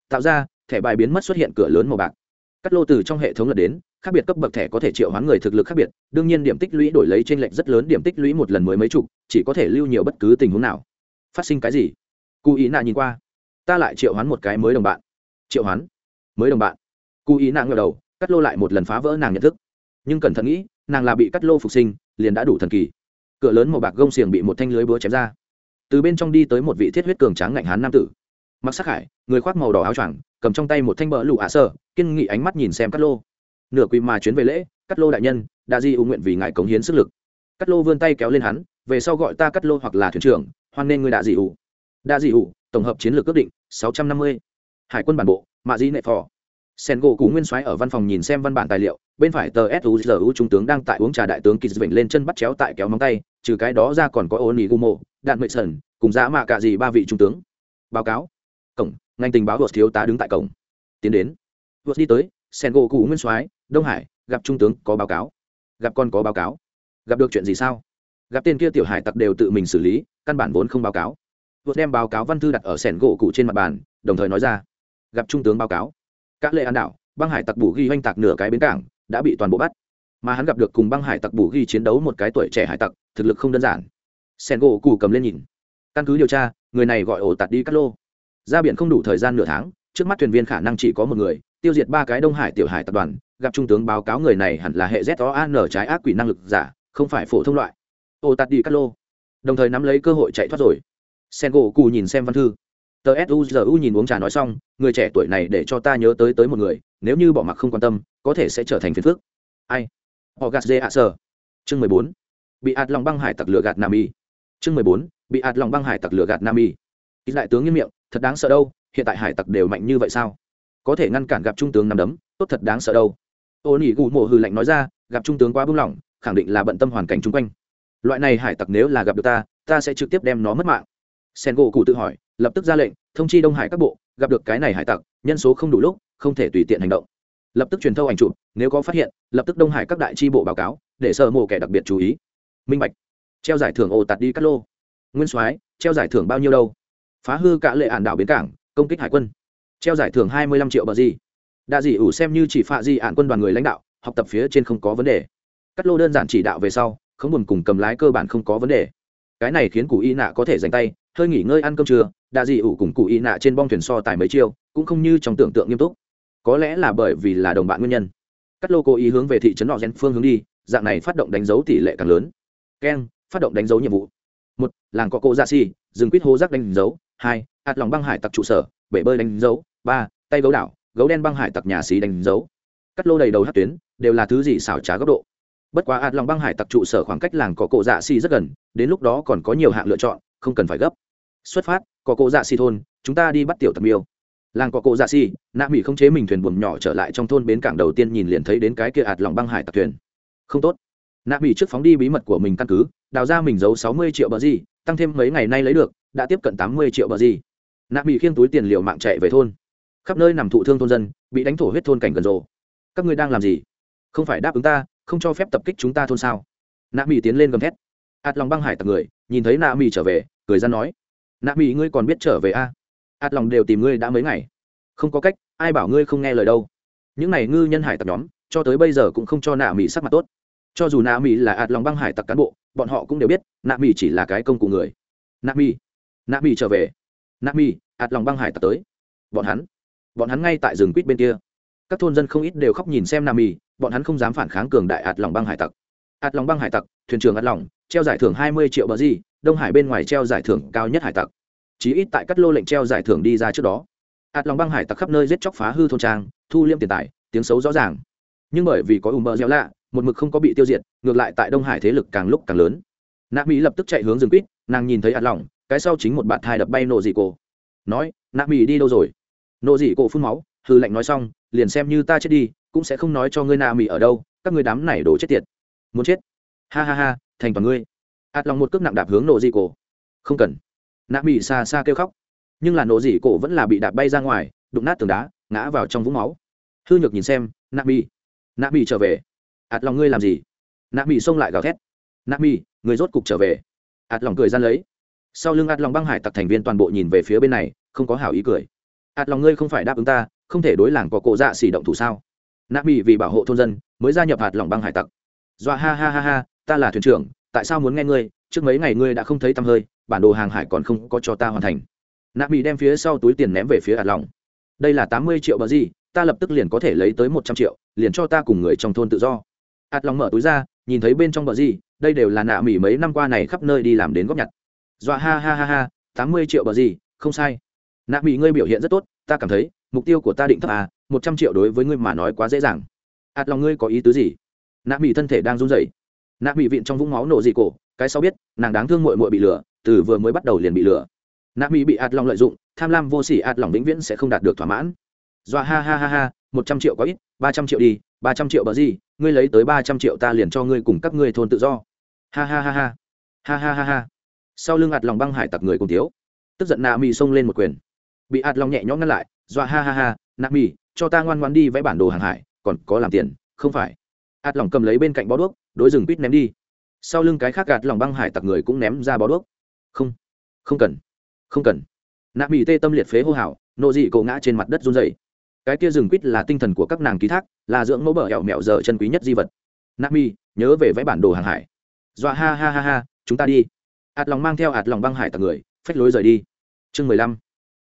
Tạo ra, thẻ bài biến mất xuất hiện cửa lớn màu bạc cắt lô từ trong hệ thống lật đến, khác biệt cấp bậc thẻ có thể triệu hoán người thực lực khác biệt, đương nhiên điểm tích lũy đổi lấy trên lệnh rất lớn điểm tích lũy một lần mới mấy chục, chỉ có thể lưu nhiều bất cứ tình huống nào. Phát sinh cái gì? Cụ ý nạ nhìn qua. Ta lại triệu hoán một cái mới đồng bạn. Triệu hoán. Mới đồng bạn. Cụ ý nạ ngờ đầu, cắt lô lại một lần phá vỡ nàng nhận thức. Nhưng cẩn thận nghĩ, nàng là bị cắt lô phục sinh, liền đã đủ thần kỳ. Cửa lớn màu bạc gông xiềng bị một thanh lưới búa chém ra. Từ bên trong đi tới một vị thiết huyết cường tráng ngạnh hán nam tử. Mặc sắc hải, người khoác màu đỏ áo choàng cầm trong tay một thanh bờ lụ ạ sơ, kiên nghị ánh mắt nhìn xem cắt lô. Nửa quỳ mà chuyến về lễ cắt lô đại nhân, đa di ưu nguyện vì ngài cống hiến sức lực. Cắt lô vươn tay kéo lên hắn, về sau gọi ta cắt lô hoặc là thuyền trưởng, hoan nên người đạ dị ủ đa dị ủ tổng hợp chiến lược ước định, sáu trăm năm mươi. Hải quân bản bộ, mạ di nệ phò. Sen gỗ cú nguyên soái ở văn phòng nhìn xem văn bản tài liệu, bên phải tờ suzu trung tướng đang tại uống trà đại tướng kỳ vịnh lên chân bắt chéo tại kéo móng tay, trừ cái đó ra còn có ô nỉ gumo, đạn mệ sần cùng giá mạ cả gì ba vị trung tướng. Báo cáo cổng, ngành tình báo vượt thiếu tá đứng tại cổng. Tiến đến. Vượt đi tới, sen gỗ cụ nguyên soái, đông hải, gặp trung tướng có báo cáo. Gặp con có báo cáo. Gặp được chuyện gì sao? Gặp tên kia tiểu hải tặc đều tự mình xử lý, căn bản vốn không báo cáo. Vượt đem báo cáo văn thư đặt ở sẻn gỗ cụ trên mặt bàn, đồng thời nói ra. Gặp trung tướng báo cáo. Các lệ an đảo, băng hải tặc bù ghi oanh tạc nửa cái bến cảng, đã bị toàn bộ bắt. Mà hắn gặp được cùng băng hải tặc bù ghi chiến đấu một cái tuổi trẻ hải tặc, thực lực không đơn giản. Sen gỗ cụ cầm lên nhìn. Căn cứ điều tra, người này gọi ổ tạt đi cắt lô ra biển không đủ thời gian nửa tháng, trước mắt thuyền viên khả năng chỉ có một người, tiêu diệt ba cái đông hải tiểu hải tập đoàn, gặp trung tướng báo cáo người này hẳn là hệ z o an trái ác quỷ năng lực giả, không phải phổ thông loại. Ô tạt đi cắt lô. Đồng thời nắm lấy cơ hội chạy thoát rồi. Sen gỗ cù nhìn xem văn thư. Tờ suzu nhìn uống trà nói xong, người trẻ tuổi này để cho ta nhớ tới tới một người, nếu như bỏ mặc không quan tâm, có thể sẽ trở thành phiền phước ai? Họ gạt dê ạ sơ chương mười bốn. Bị ạt lòng băng hải tặc lửa gạt nam y chương mười bốn. Bị ạt lòng băng hải tặc lửa gạt nam y ít đại tướng nghiêm miệng thật đáng sợ đâu, hiện tại hải tặc đều mạnh như vậy sao? Có thể ngăn cản gặp trung tướng nằm đấm, tốt thật đáng sợ đâu. Ô nỉ gù mộ hư lạnh nói ra, gặp trung tướng quá bưng lỏng khẳng định là bận tâm hoàn cảnh chung quanh. Loại này hải tặc nếu là gặp được ta ta sẽ trực tiếp đem nó mất mạng. Sen gỗ cụ tự hỏi, lập tức ra lệnh, thông chi đông hải các bộ, gặp được cái này hải tặc, nhân số không đủ lúc, không thể tùy tiện hành động. Lập tức truyền thâu ảnh chụp, nếu có phát hiện, lập tức đông hải các đại tri bộ báo cáo, để sợ mộ kẻ đặc biệt chú ý. Minh bạch, treo giải thưởng ồ tạt đi cắt lô. Nguyên soái, treo giải thưởng bao nhiêu đâu? Phá hư cả lệ ản đảo bến cảng, công kích hải quân. Treo giải thưởng hai mươi lăm triệu bờ gì. Đa dị ủ xem như chỉ phạ gì ạn quân đoàn người lãnh đạo, học tập phía trên không có vấn đề. Cắt lô đơn giản chỉ đạo về sau, không buồn cùng cầm lái cơ bản không có vấn đề. Cái này khiến cụ y nạ có thể dành tay, hơi nghỉ ngơi ăn cơm trưa đa dị ủ cùng cụ y nạ trên bong thuyền so tài mấy chiêu, cũng không như trong tưởng tượng nghiêm túc. Có lẽ là bởi vì là đồng bạn nguyên nhân. Cắt lô cố ý hướng về thị trấn nọ gen phương hướng đi, dạng này phát động đánh dấu tỷ lệ càng lớn. Keng, phát động đánh dấu nhiệm vụ. Một, làng có cô dạ ra si dừng quýt hô rác đánh dấu hai, hạt lòng băng hải tặc trụ sở, bể bơi đánh dấu, ba, tay gấu đảo, gấu đen băng hải tặc nhà xí đánh dấu. Cắt lô đầy đầu hát tuyến, đều là thứ gì xảo trá góc độ. Bất quá hạt lòng băng hải tặc trụ sở khoảng cách làng có cổ dạ xì rất gần, đến lúc đó còn có nhiều hạng lựa chọn, không cần phải gấp. Xuất phát có cổ dạ xì thôn, chúng ta đi bắt tiểu tập miêu. Làng có cổ dạ xì, nạ mỹ không chế mình thuyền buồm nhỏ trở lại trong thôn bến cảng đầu tiên nhìn liền thấy đến cái kia hạt lòng băng hải tặc thuyền. Không tốt. Nạ mỹ trước phóng đi bí mật của mình căn cứ, đào ra mình giấu sáu mươi triệu bờ gì, tăng thêm mấy ngày nay lấy được đã tiếp cận tám mươi triệu bờ gì. Nạ mỹ khiêng túi tiền liệu mạng chạy về thôn. Khắp nơi nằm thụ thương thôn dân, bị đánh thổ huyết thôn cảnh gần rồ các ngươi đang làm gì? Không phải đáp ứng ta, không cho phép tập kích chúng ta thôn sao? Nạ mỹ tiến lên gầm thét. Ạt lòng băng hải tặc người, nhìn thấy nạ mỹ trở về, cười ra nói, nạ mỹ ngươi còn biết trở về a à? ạt lòng đều tìm ngươi đã mấy ngày. Không có cách, ai bảo ngươi không nghe lời đâu. Những này ngư nhân hải tặc nhóm, cho tới bây giờ cũng không cho nạ mỹ sắc mặt tốt. Cho dù nạ mỹ là ạt lòng băng hải tặc cán bộ, bọn họ cũng đều biết, nạ mỹ chỉ là cái công cụ người. Nạ mỹ nạ mỹ trở về. Nạ mỹ ạt lòng băng hải tặc tới. Bọn hắn bọn hắn ngay tại rừng quýt bên kia. Các thôn dân không ít đều khóc nhìn xem nạ mỹ bọn hắn không dám phản kháng cường đại ạt lòng băng hải tặc. Ạt lòng băng hải tặc, thuyền trưởng ạt lòng, treo giải thưởng hai mươi triệu bờ di đông hải bên ngoài treo giải thưởng cao nhất hải tặc. Chí ít tại các lô lệnh treo giải thưởng đi ra trước đó. Ạt lòng băng hải tặc khắp nơi giết chóc phá hư thôn trang, thu liêm tiền tài, tiếng xấu rõ ràng. Nhưng bởi vì có ủ mờ gieo lạ, một mực không có bị tiêu diệt, ngược lại tại đông hải thế lực càng lúc càng lớn. Nạ mỹ lập tức chạy hướng rừng quýt, nàng nhìn thấy ạt lòng cái sau chính một bạn thai đập bay nổ dị cổ, nói nạ mỹ đi đâu rồi? Nộ dị cổ phun máu hư lệnh nói xong liền xem như ta chết đi cũng sẽ không nói cho ngươi nạ mỹ ở đâu các ngươi đám này đổ chết tiệt. Muốn chết? Ha ha ha thành toàn ngươi. Ạt lòng một cước nặng đạp hướng nộ dị cổ. Không cần. Nạ mỹ xa xa kêu khóc. Nhưng là nộ dị cổ vẫn là bị đạp bay ra ngoài đụng nát tường đá ngã vào trong vũng máu. Hư nhược nhìn xem nạ mỹ nạ mỹ trở về. Ạt lòng ngươi làm gì? Nạ mỹ xông lại gào thét. Nạ mỹ người rốt cục trở về. Ạt lòng cười gian lấy sau lưng ạt lòng băng hải tặc thành viên toàn bộ nhìn về phía bên này, không có hảo ý cười. Ạt lòng ngươi không phải đáp ứng ta, không thể đối làng có cổ dạ xỉ động thủ sao? Nạ mỹ vì bảo hộ thôn dân, mới gia nhập ạt lòng băng hải tặc. Dọa ha ha ha ha, ta là thuyền trưởng, tại sao muốn nghe ngươi? Trước mấy ngày ngươi đã không thấy tăm hơi, bản đồ hàng hải còn không có cho ta hoàn thành. Nạ mỹ đem phía sau túi tiền ném về phía ạt lòng. Đây là tám mươi triệu bờ gì, ta lập tức liền có thể lấy tới một trăm triệu, liền cho ta cùng người trong thôn tự do. Ạt lòng mở túi ra, nhìn thấy bên trong bờ gì, đây đều là nạ mỹ mấy năm qua này khắp nơi đi làm đến góp nhặt dọa ha ha ha ha, tám mươi triệu bờ gì, không sai. Nạ mỹ ngươi biểu hiện rất tốt, ta cảm thấy, mục tiêu của ta định thấp à một trăm triệu đối với ngươi mà nói quá dễ dàng. Ạt lòng ngươi có ý tứ gì? Nạ mỹ thân thể đang run rẩy. Nạ mỹ vịn trong vũng máu nổ dị cổ, cái sau biết, nàng đáng thương mội mội bị lừa, từ vừa mới bắt đầu liền bị lừa. Nạ mỹ bị ạt lòng lợi dụng, tham lam vô sỉ ạt lòng vĩnh viễn sẽ không đạt được thỏa mãn. Dọa ha ha ha ha, một trăm triệu có ít, ba trăm triệu đi, ba trăm triệu bờ gì, ngươi lấy tới ba trăm triệu ta liền cho ngươi cùng các ngươi thôn tự do. Ha ha ha ha. Ha ha ha ha sau lưng ạt lòng băng hải tặc người cùng tiếu. Tức giận nạ mỹ xông lên một quyền. Bị ạt lòng nhẹ nhõm ngăn lại, dọa ha ha ha, nạ mỹ cho ta ngoan ngoan đi vẽ bản đồ hàng hải, còn có làm tiền, không phải. Ạt lòng cầm lấy bên cạnh bó đuốc, đối rừng quýt ném đi. Sau lưng cái khác gạt lòng băng hải tặc người cũng ném ra bó đuốc. Không không cần không cần. Nạ mỹ tê tâm liệt phế hô hào, nộ dị cậu ngã trên mặt đất run dày cái kia rừng quýt là tinh thần của các nàng ký thác, là dưỡng mẫu bờ hẹo mẹo giờ chân quý nhất di vật. Nạ mỹ nhớ về vẽ bản đồ hàng hải. Dọa ha ha ha ha, chúng ta đi ạt lòng mang theo ạt lòng băng hải tặc người, phách lối rời đi. Chương mười lăm,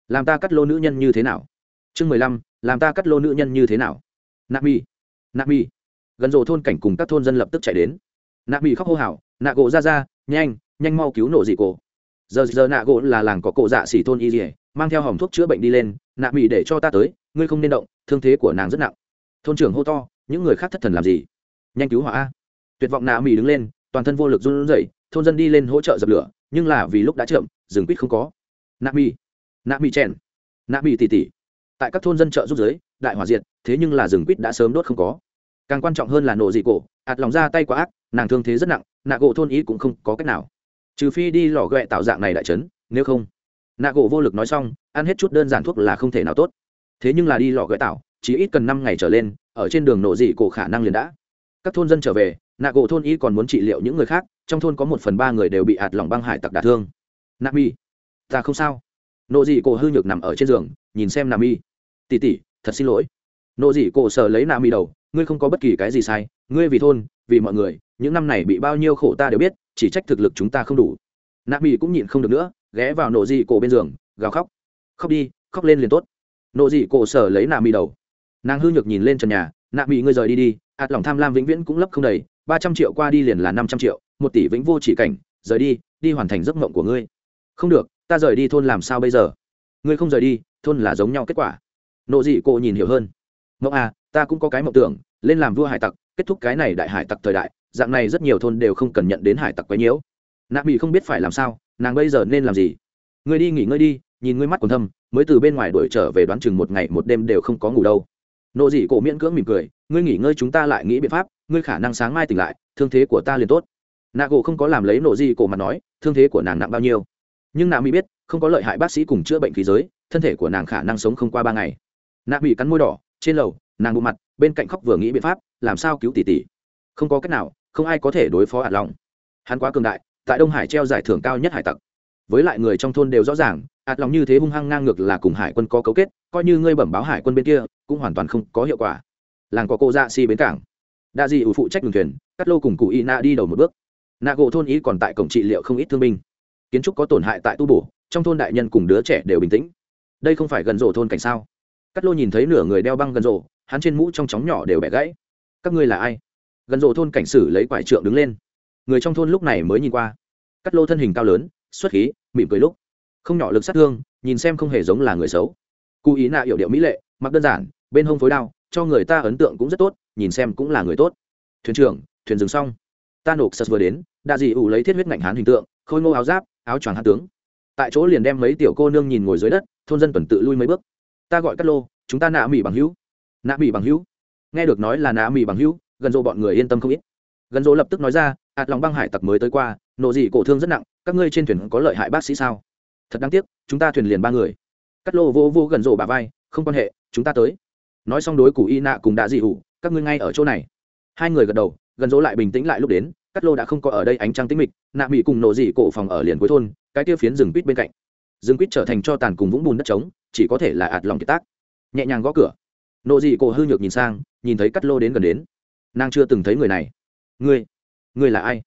làm ta cắt lô nữ nhân như thế nào? Chương mười lăm, làm ta cắt lô nữ nhân như thế nào? Nạp mi nạp mi gần rộ thôn cảnh cùng các thôn dân lập tức chạy đến. Nạp mi khóc hô hào, nạ gỗ, ra ra, nhanh nhanh mau cứu nổ dị cổ. Giờ giờ nạ gỗ là làng có cổ dạ xỉ thôn y dỉa mang theo hòm thuốc chữa bệnh đi lên. Nạ mi để cho ta tới, ngươi không nên động, thương thế của nàng rất nặng. Thôn trưởng hô to, những người khác thất thần làm gì? Nhanh cứu hỏa tuyệt vọng nạ mi đứng lên, toàn thân vô lực run rẩy thôn dân đi lên hỗ trợ dập lửa, nhưng là vì lúc đã chậm, rừng quýt không có. Nạ mi nạ mi chèn, nạ mi tỉ tỉ. Tại các thôn dân chợ giúp giới, đại hỏa diệt, thế nhưng là rừng quýt đã sớm đốt không có. Càng quan trọng hơn là nổ dị cổ ạt lòng ra tay quá ác, nàng thương thế rất nặng, nạ gỗ thôn ý cũng không có cách nào. Trừ phi đi lò ghẹ tạo dạng này đại trấn, nếu không. Nạ gỗ vô lực nói xong, ăn hết chút đơn giản thuốc là không thể nào tốt. Thế nhưng là đi lò ghẹ tạo, chỉ ít cần năm ngày trở lên, ở trên đường nổ dị cổ khả năng liền đã. Các thôn dân trở về, nạ gỗ thôn y còn muốn trị liệu những người khác trong thôn có một phần ba người đều bị ạt lòng băng hải tặc đả thương. Nam mi, ta không sao. Nộ dị cổ hư nhược nằm ở trên giường, nhìn xem nam mi. Tỉ tỉ thật xin lỗi. Nộ dị cổ sợ lấy nam mi đầu, ngươi không có bất kỳ cái gì sai, ngươi vì thôn, vì mọi người, những năm này bị bao nhiêu khổ ta đều biết, chỉ trách thực lực chúng ta không đủ. Nam mi cũng nhịn không được nữa, ghé vào nộ dị cổ bên giường, gào khóc. Khóc đi, khóc lên liền tốt. Nộ dị cổ sợ lấy nà mi đầu. Nàng hư nhược nhìn lên trần nhà, nà mi, ngươi rời đi đi, ạt lòng tham lam vĩnh viễn cũng lấp không đầy, ba trăm triệu qua đi liền là năm trăm triệu một tỷ vĩnh vô chỉ cảnh, rời đi đi hoàn thành giấc mộng của ngươi. Không được, ta rời đi thôn làm sao bây giờ? Ngươi không rời đi, thôn là giống nhau kết quả. Nộ dị cô nhìn hiểu hơn. Mộng à ta cũng có cái mộng tưởng, lên làm vua hải tặc, kết thúc cái này đại hải tặc thời đại, dạng này rất nhiều thôn đều không cần nhận đến hải tặc quấy nhiễu. Nạ mỹ không biết phải làm sao, nàng bây giờ nên làm gì? Ngươi đi nghỉ ngơi đi, nhìn ngươi mắt còn thâm, mới từ bên ngoài đuổi trở về đoán chừng một ngày một đêm đều không có ngủ đâu. Nộ dị cổ miễn cưỡng mỉm cười, ngươi nghỉ ngơi chúng ta lại nghĩ biện pháp, ngươi khả năng sáng mai tỉnh lại, thương thế của ta liền tốt nạ gỗ không có làm lấy nổ gì cổ mặt nói, thương thế của nàng nặng bao nhiêu. Nhưng nạ mỹ biết, không có lợi hại bác sĩ cùng chữa bệnh khí giới, thân thể của nàng khả năng sống không qua ba ngày. Nạ mỹ cắn môi đỏ, trên lầu, nàng bụng mặt, bên cạnh khóc vừa nghĩ biện pháp, làm sao cứu tỷ tỷ. Không có cách nào, không ai có thể đối phó ạt lòng hắn quá cường đại, tại đông hải treo giải thưởng cao nhất hải tặc. Với lại người trong thôn đều rõ ràng ạt lòng như thế hung hăng ngang ngược là cùng hải quân có cấu kết, coi như ngươi bẩm báo hải quân bên kia, cũng hoàn toàn không có hiệu quả. Làng có cô dạ si bến cảng. Đa di ủ phụ trách đường thuyền, cắt lô cùng cụ y na đi đầu một bước nạ gỗ thôn ý còn tại cổng trị liệu không ít thương binh. Kiến trúc có tổn hại tại tu bổ, trong thôn đại nhân cùng đứa trẻ đều bình tĩnh. Đây không phải gần rổ thôn cảnh sao? Cắt lô nhìn thấy nửa người đeo băng gần rổ hắn trên mũ trong chóng nhỏ đều bẻ gãy. Các ngươi là ai? Gần rổ thôn cảnh sử lấy quải trượng đứng lên. Người trong thôn lúc này mới nhìn qua. Cắt lô thân hình cao lớn, xuất khí, mỉm cười lúc. Không nhỏ lực sát thương, nhìn xem không hề giống là người xấu. Cụ ý nạ hiệu điệu mỹ lệ, mặc đơn giản, bên hông phối đao, cho người ta ấn tượng cũng rất tốt, nhìn xem cũng là người tốt. Thuyền trưởng, thuyền dừng xong ta nộp sật vừa đến đa dị ủ lấy thiết huyết ngạnh hán hình tượng khôi ngô áo giáp áo choàng hán tướng. Tại chỗ liền đem mấy tiểu cô nương nhìn ngồi dưới đất thôn dân tuần tự lui mấy bước. Ta gọi Cát lô chúng ta nạ mỹ bằng hữu. Nạ mỹ bằng hữu? Nghe được nói là nạ mỹ bằng hữu gần rộ bọn người yên tâm không ít. Gần rộ lập tức nói ra ạt lòng băng hải tặc mới tới qua nộ dị cổ thương rất nặng các ngươi trên thuyền có lợi hại bác sĩ sao? Thật đáng tiếc chúng ta thuyền liền ba người. Cát lô vô vô gần rộ bà vai không quan hệ chúng ta tới. Nói xong đối cụ y nạ cùng đã dị ủ, các ngươi ngay ở chỗ này. Hai người gật đầu gần dỗ lại bình tĩnh lại lúc đến cắt lô đã không có ở đây ánh trăng tĩnh mịch, nạ mỹ cùng nổ dị cổ phòng ở liền cuối thôn, cái kia phiến rừng quýt bên cạnh. Rừng quýt trở thành cho tàn cùng vũng bùn đất trống, chỉ có thể là ạt lòng kiệt tác. Nhẹ nhàng gõ cửa. Nộ dị cổ hư nhược nhìn sang, nhìn thấy cắt lô đến gần đến. Nàng chưa từng thấy người này. Ngươi ngươi là ai?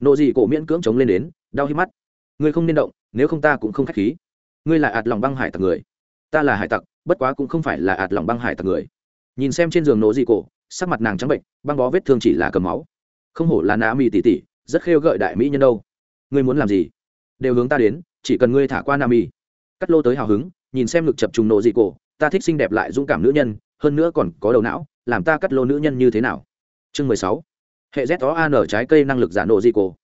Nộ dị cổ miễn cưỡng chống lên đến, đau hít mắt. Ngươi không nên động, nếu không ta cũng không k h á c h khí. Ngươi là ạt lòng băng hải tặc người. Ta là hải tặc, bất quá cũng không phải là ạt lòng băng hải tặc người. Nhìn xem trên giường nộ dị cổ sắc mặt nàng trắng bệnh, băng bó vết thương chỉ là cầm máu. Không hổ là nạ mỹ tỉ tỉ rất khêu gợi đại mỹ nhân đâu. Ngươi muốn làm gì? Đều hướng ta đến, chỉ cần ngươi thả qua nam mỹ cắt lô tới hào hứng, nhìn xem ngực chập trùng nộ dị cổ, ta thích xinh đẹp lại dũng cảm nữ nhân, hơn nữa còn có đầu não, làm ta cắt lô nữ nhân như thế nào? Chương mười sáu, hệ z o an trái cây năng lực giả nộ dị cổ.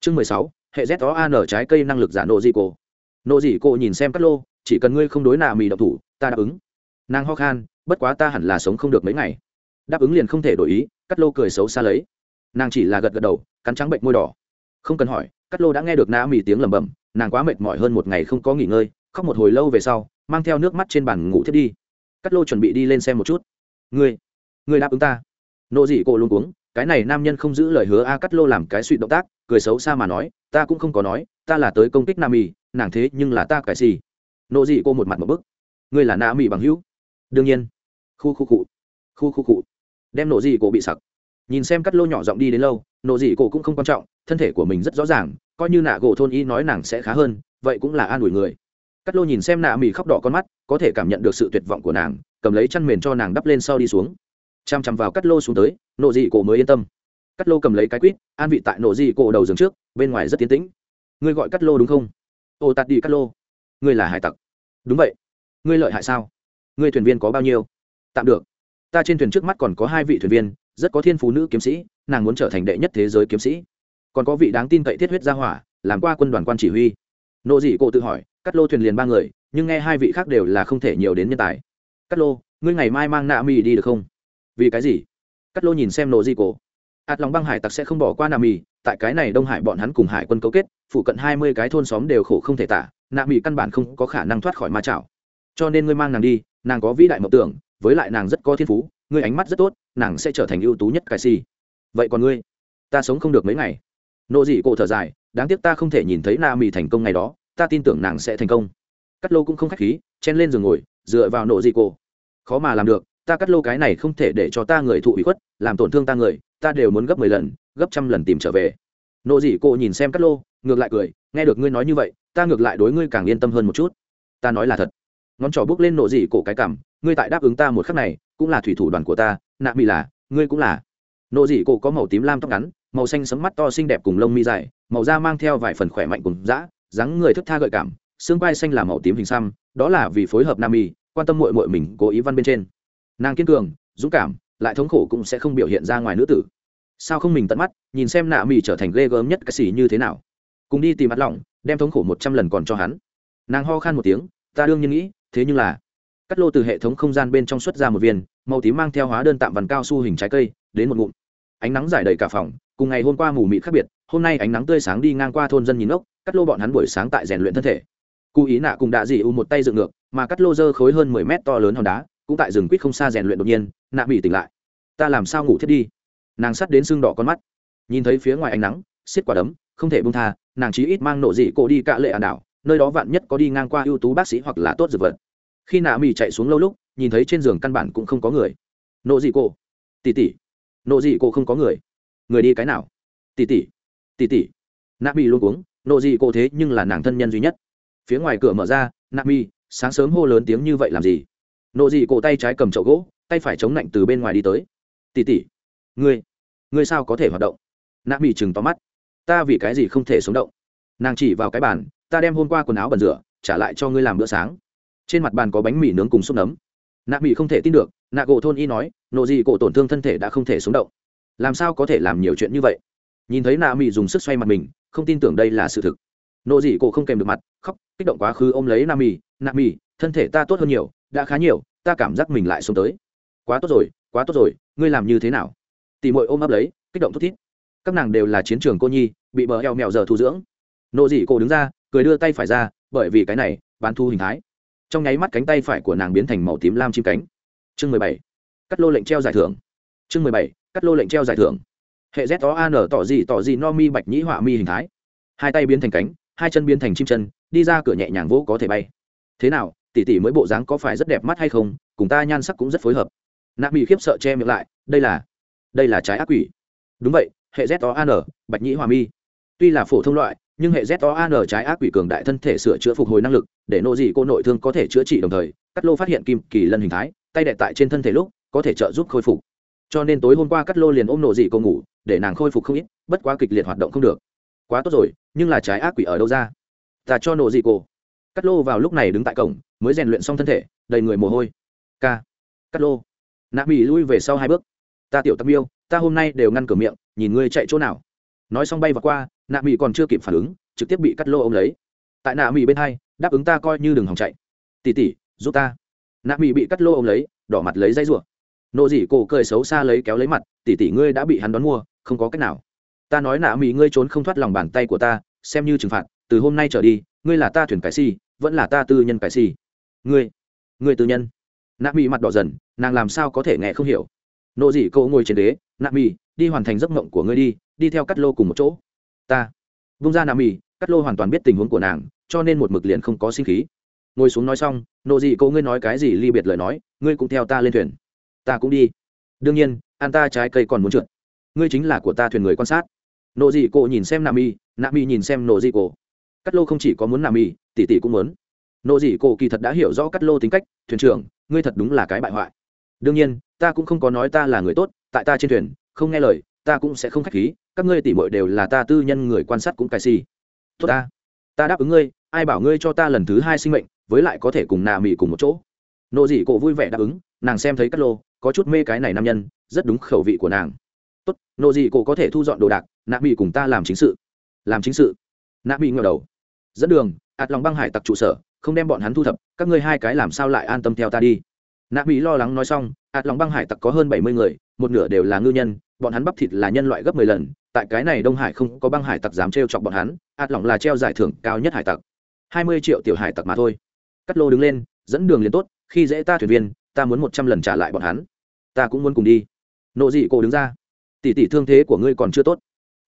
Chương mười sáu, hệ z o an trái cây năng lực giả nộ dị cổ. Nộ dị cổ nhìn xem cắt lô, chỉ cần ngươi không đối nạ mỹ độc thủ, ta đáp ứng. Nàng ho khan, bất quá ta hẳn là sống không được mấy ngày đáp ứng liền không thể đổi ý cắt lô cười xấu xa lấy. Nàng chỉ là gật gật đầu, cắn trắng bệnh môi đỏ. Không cần hỏi cắt lô đã nghe được Na mì tiếng lẩm bẩm, nàng quá mệt mỏi hơn một ngày không có nghỉ ngơi, khóc một hồi lâu về sau, mang theo nước mắt trên bàn ngủ thiết đi. Cắt lô chuẩn bị đi lên xem một chút. Ngươi ngươi đáp ứng ta. Nộ dị cổ luôn uống cái này nam nhân không giữ lời hứa a cắt lô làm cái suy động tác, cười xấu xa mà nói, ta cũng không có nói, ta là tới công kích nam mì nàng thế nhưng là ta cái gì? Nộ dị cô một mặt một bức. Ngươi là Na mì bằng hữu? Đương nhiên. Khu khu cụ khu khu cụ đem nổ dị cổ bị sặc. Nhìn xem cắt lô nhỏ giọng đi đến lâu, nổ dị cổ cũng không quan trọng, thân thể của mình rất rõ ràng, coi như nạ gỗ thôn y nói nàng sẽ khá hơn, vậy cũng là an ủi người. Cắt lô nhìn xem nạ mì khóc đỏ con mắt, có thể cảm nhận được sự tuyệt vọng của nàng, cầm lấy chăn mền cho nàng đắp lên sau đi xuống. Chăm chăm vào cắt lô xuống tới nộ dị cổ mới yên tâm. Cắt lô cầm lấy cái quýt, an vị tại nộ dị cổ đầu giường trước, bên ngoài rất tiến tĩnh. Ngươi gọi cắt lô đúng không? Ô, tạt đi cắt lô. Ngươi là hải tặc. Đúng vậy. Ngươi lợi hại sao? Ngươi thuyền viên có bao nhiêu? Tạm được ta trên thuyền trước mắt còn có hai vị thuyền viên, rất có thiên phú nữ kiếm sĩ, nàng muốn trở thành đệ nhất thế giới kiếm sĩ. Còn có vị đáng tin cậy thiết huyết gia hỏa, làm qua quân đoàn quan chỉ huy. Nộ dị cổ tự hỏi cắt lô thuyền liền ba người, nhưng nghe hai vị khác đều là không thể nhiều đến nhân tài. Cắt lô, ngươi ngày mai mang nạ mì đi được không? Vì cái gì? Cắt lô nhìn xem nộ dị cổ. Ạt lòng băng hải tặc sẽ không bỏ qua nạ mì, tại cái này đông hải bọn hắn cùng hải quân cấu kết, phụ cận hai mươi cái thôn xóm đều khổ không thể tả, nạ mì căn bản không có khả năng thoát khỏi ma chảo. Cho nên ngươi mang nàng đi, nàng có vĩ đại mộng tưởng với lại nàng rất có thiên phú, ngươi ánh mắt rất tốt, nàng sẽ trở thành ưu tú nhất cái si vậy còn ngươi? Ta sống không được mấy ngày. Nộ dị cổ thở dài, đáng tiếc ta không thể nhìn thấy na mì thành công ngày đó, ta tin tưởng nàng sẽ thành công. Cắt lô cũng không k h á c h khí, chen lên giường ngồi, dựa vào nộ dị cổ. Khó mà làm được, ta cắt lô cái này không thể để cho ta người thụ ủy khuất, làm tổn thương ta người, ta đều muốn gấp mười lần, gấp trăm lần tìm trở về. Nộ dị cổ nhìn xem cắt lô, ngược lại cười, nghe được ngươi nói như vậy, ta ngược lại đối ngươi càng yên tâm hơn một chút. Ta nói là thật. Ngón trỏ bước lên nộ dị cổ cái cảm ngươi tại đáp ứng ta một khắc này, cũng là thủy thủ đoàn của ta, nạ mỹ là, ngươi cũng là. Nộ dị cổ có màu tím lam tóc ngắn, màu xanh sấm mắt to xinh đẹp cùng lông mi dài, màu da mang theo vài phần khỏe mạnh cùng dã, dáng người thức tha gợi cảm, xương vai xanh là màu tím hình xăm, đó là vì phối hợp nam y quan tâm mội mội mình cố ý văn bên trên. Nàng kiên cường, dũng cảm, lại thống khổ cũng sẽ không biểu hiện ra ngoài nữ tử. Sao không mình tận mắt, nhìn xem nạ mì trở thành ghê gớm nhất cái sĩ như thế nào. Cùng đi tìm mắt lỏng, đem thống khổ một trăm lần còn cho hắn. Nàng ho khan một tiếng, ta đương nhiên nghĩ, thế nhưng là cắt lô từ hệ thống không gian bên trong xuất ra một viên, màu tím mang theo hóa đơn tạm vằn cao su hình trái cây, đến một ngụm. Ánh nắng giải đầy cả phòng, cùng ngày hôm qua mù mịt khác biệt, hôm nay ánh nắng tươi sáng đi ngang qua thôn dân nhìn ốc, cắt lô bọn hắn buổi sáng tại rèn luyện thân thể. Cụ ý nạ cùng đạ dị u một tay dựng ngược, mà cắt lô dơ khối hơn mười mét to lớn hòn đá, cũng tại rừng quýt không xa rèn luyện đột nhiên, nạ bị tỉnh lại. Ta làm sao ngủ thiết đi? Nàng sắt đến sưng đỏ con mắt. Nhìn thấy phía ngoài ánh nắng, xiết quả đấm, không thể bung tha, nàng chí ít mang nộ dị cổ đi cạ lệ ả đảo, nơi đó vạn nhất có đi ngang qua ưu tú bác sĩ hoặc là tốt dược vật khi nạ mỹ chạy xuống lâu lúc nhìn thấy trên giường căn bản cũng không có người. Nộ dị Cô, tỉ tỉ. Nộ dị Cô không có người. Người đi cái nào? Tỉ tỉ. Tỉ tỉ. Nạ mỹ luôn uống nộ dị Cô thế nhưng là nàng thân nhân duy nhất. Phía ngoài cửa mở ra nạ mỹ sáng sớm hô lớn tiếng như vậy làm gì? Nộ dị cổ tay trái cầm chậu gỗ tay phải chống lạnh từ bên ngoài đi tới. Tỉ tỉ. Ngươi ngươi sao có thể hoạt động? Nạ mỹ chừng tóm mắt. Ta vì cái gì không thể sống động? Nàng chỉ vào cái bàn ta đem hôm qua quần áo bẩn rửa trả lại cho ngươi làm bữa sáng trên mặt bàn có bánh mì nướng cùng súp nấm. Nạ mỹ không thể tin được, nạ gỗ thôn y nói, nộ gì cổ tổn thương thân thể đã không thể sống động. Làm sao có thể làm nhiều chuyện như vậy? Nhìn thấy nạ mỹ dùng sức xoay mặt mình, không tin tưởng đây là sự thực. Nộ gì cổ không kèm được mặt, khóc, kích động quá khứ ôm lấy nạ mỹ nạ mỹ thân thể ta tốt hơn nhiều, đã khá nhiều, ta cảm giác mình lại sống tới. Quá tốt rồi, quá tốt rồi, ngươi làm như thế nào? Tỉ mội ôm ấp lấy, kích động thút thít. Các nàng đều là chiến trường cô nhi, bị bờ eo mèo giờ thu dưỡng. Nộ dị cổ đứng ra, cười đưa tay phải ra, bởi vì cái này, bán thu hình thái trong nháy mắt cánh tay phải của nàng biến thành màu tím lam chim cánh. Chương mười bảy. Cắt lô lệnh treo giải thưởng. Chương mười bảy. Cắt lô lệnh treo giải thưởng. Hệ z o an tỏ gì tỏ gì no mi bạch nhĩ họa mi hình thái. Hai tay biến thành cánh, hai chân biến thành chim chân, đi ra cửa nhẹ nhàng vỗ có thể bay. Thế nào, tỷ tỷ mới bộ dáng có phải rất đẹp mắt hay không? Cùng ta nhan sắc cũng rất phối hợp. Nạ bị khiếp sợ che miệng lại, đây là đây là trái ác quỷ. Đúng vậy, hệ z o an bạch nhĩ hòa mi. Tuy là phổ thông loại nhưng hệ z o trái ác quỷ cường đại thân thể sửa chữa phục hồi năng lực, để nô dị cô nội thương có thể chữa trị đồng thời, cắt lô phát hiện kim kỳ lân hình thái, tay đệ tại trên thân thể lúc, có thể trợ giúp khôi phục. Cho nên tối hôm qua cắt lô liền ôm nô dị cô ngủ, để nàng khôi phục không ít, bất quá kịch liệt hoạt động không được. Quá tốt rồi, nhưng là trái ác quỷ ở đâu ra? Ta cho nô dị cô. Cắt lô vào lúc này đứng tại cổng, mới rèn luyện xong thân thể, đầy người mồ hôi. K cắt lô. Nạp bị lui về sau hai bước. Ta tiểu Tâm miêu, ta hôm nay đều ngăn cửa miệng, nhìn ngươi chạy chỗ nào. Nói xong bay vào qua nạ mỹ còn chưa kịp phản ứng, trực tiếp bị cắt lô ông lấy. Tại nạ mỹ bên hai, đáp ứng ta coi như đừng hòng chạy. Tỉ tỉ, giúp ta. Nạ mỹ bị cắt lô ông lấy, đỏ mặt lấy dây rủa nộ dỉ cổ cười xấu xa lấy kéo lấy mặt, tỉ tỉ ngươi đã bị hắn đón mua, không có cách nào. Ta nói nạ mỹ ngươi trốn không thoát lòng bàn tay của ta, xem như trừng phạt, từ hôm nay trở đi, ngươi là ta thuyền cái si, vẫn là ta tư nhân cái si. Ngươi ngươi tư nhân. Nạ mỹ mặt đỏ dần, nàng làm sao có thể nghe không hiểu. Nộ dỉ cổ ngồi trên đế, nạ mỹ đi hoàn thành giấc mộng của ngươi đi đi theo cắt lô cùng một chỗ ta. Vung ra nạ mì, cắt lô hoàn toàn biết tình huống của nàng, cho nên một mực liền không có sinh khí. Ngồi xuống nói xong, nộ dị cô ngươi nói cái gì ly biệt lời nói, ngươi cũng theo ta lên thuyền. Ta cũng đi. Đương nhiên an ta trái cây còn muốn trượt. Ngươi chính là của ta thuyền người quan sát. Nộ dị cổ nhìn xem nạ mỹ nạ mỹ nhìn xem nộ dị cổ cắt lô không chỉ có muốn nạ mỹ tỷ tỷ cũng muốn. Nộ dị cổ kỳ thật đã hiểu rõ cắt lô tính cách, thuyền trưởng, ngươi thật đúng là cái bại hoại. Đương nhiên, ta cũng không có nói ta là người tốt, tại ta trên thuyền, không nghe lời, ta cũng sẽ không k h á c h khí các ngươi tỉ mội đều là ta tư nhân người quan sát cũng cài si tốt ta. Ta đáp ứng ngươi, ai bảo ngươi cho ta lần thứ hai sinh mệnh, với lại có thể cùng nà mị cùng một chỗ. Nộ dị cổ vui vẻ đáp ứng, nàng xem thấy cát lô, có chút mê cái này nam nhân, rất đúng khẩu vị của nàng. Tốt, nộ dị cổ có thể thu dọn đồ đạc nà mị cùng ta làm chính sự. Làm chính sự. Nà mị ngờ đầu. Dẫn đường, ạt lòng băng hải tặc trụ sở, không đem bọn hắn thu thập, các ngươi hai cái làm sao lại an tâm theo ta đi? Nạ mỹ lo lắng nói xong, ạt lòng băng hải tặc có hơn bảy mươi người, một nửa đều là ngư nhân, bọn hắn bắp thịt là nhân loại gấp mười lần tại cái này đông hải không có băng hải tặc dám trêu chọc bọn hắn, ạt lỏng là treo giải thưởng cao nhất hải tặc. Hai mươi triệu tiểu hải tặc mà thôi. Cắt lô đứng lên, dẫn đường liền tốt, khi dễ ta thuyền viên, ta muốn một trăm lần trả lại bọn hắn. Ta cũng muốn cùng đi. Nộ dị cổ đứng ra. Tỷ tỷ thương thế của ngươi còn chưa tốt.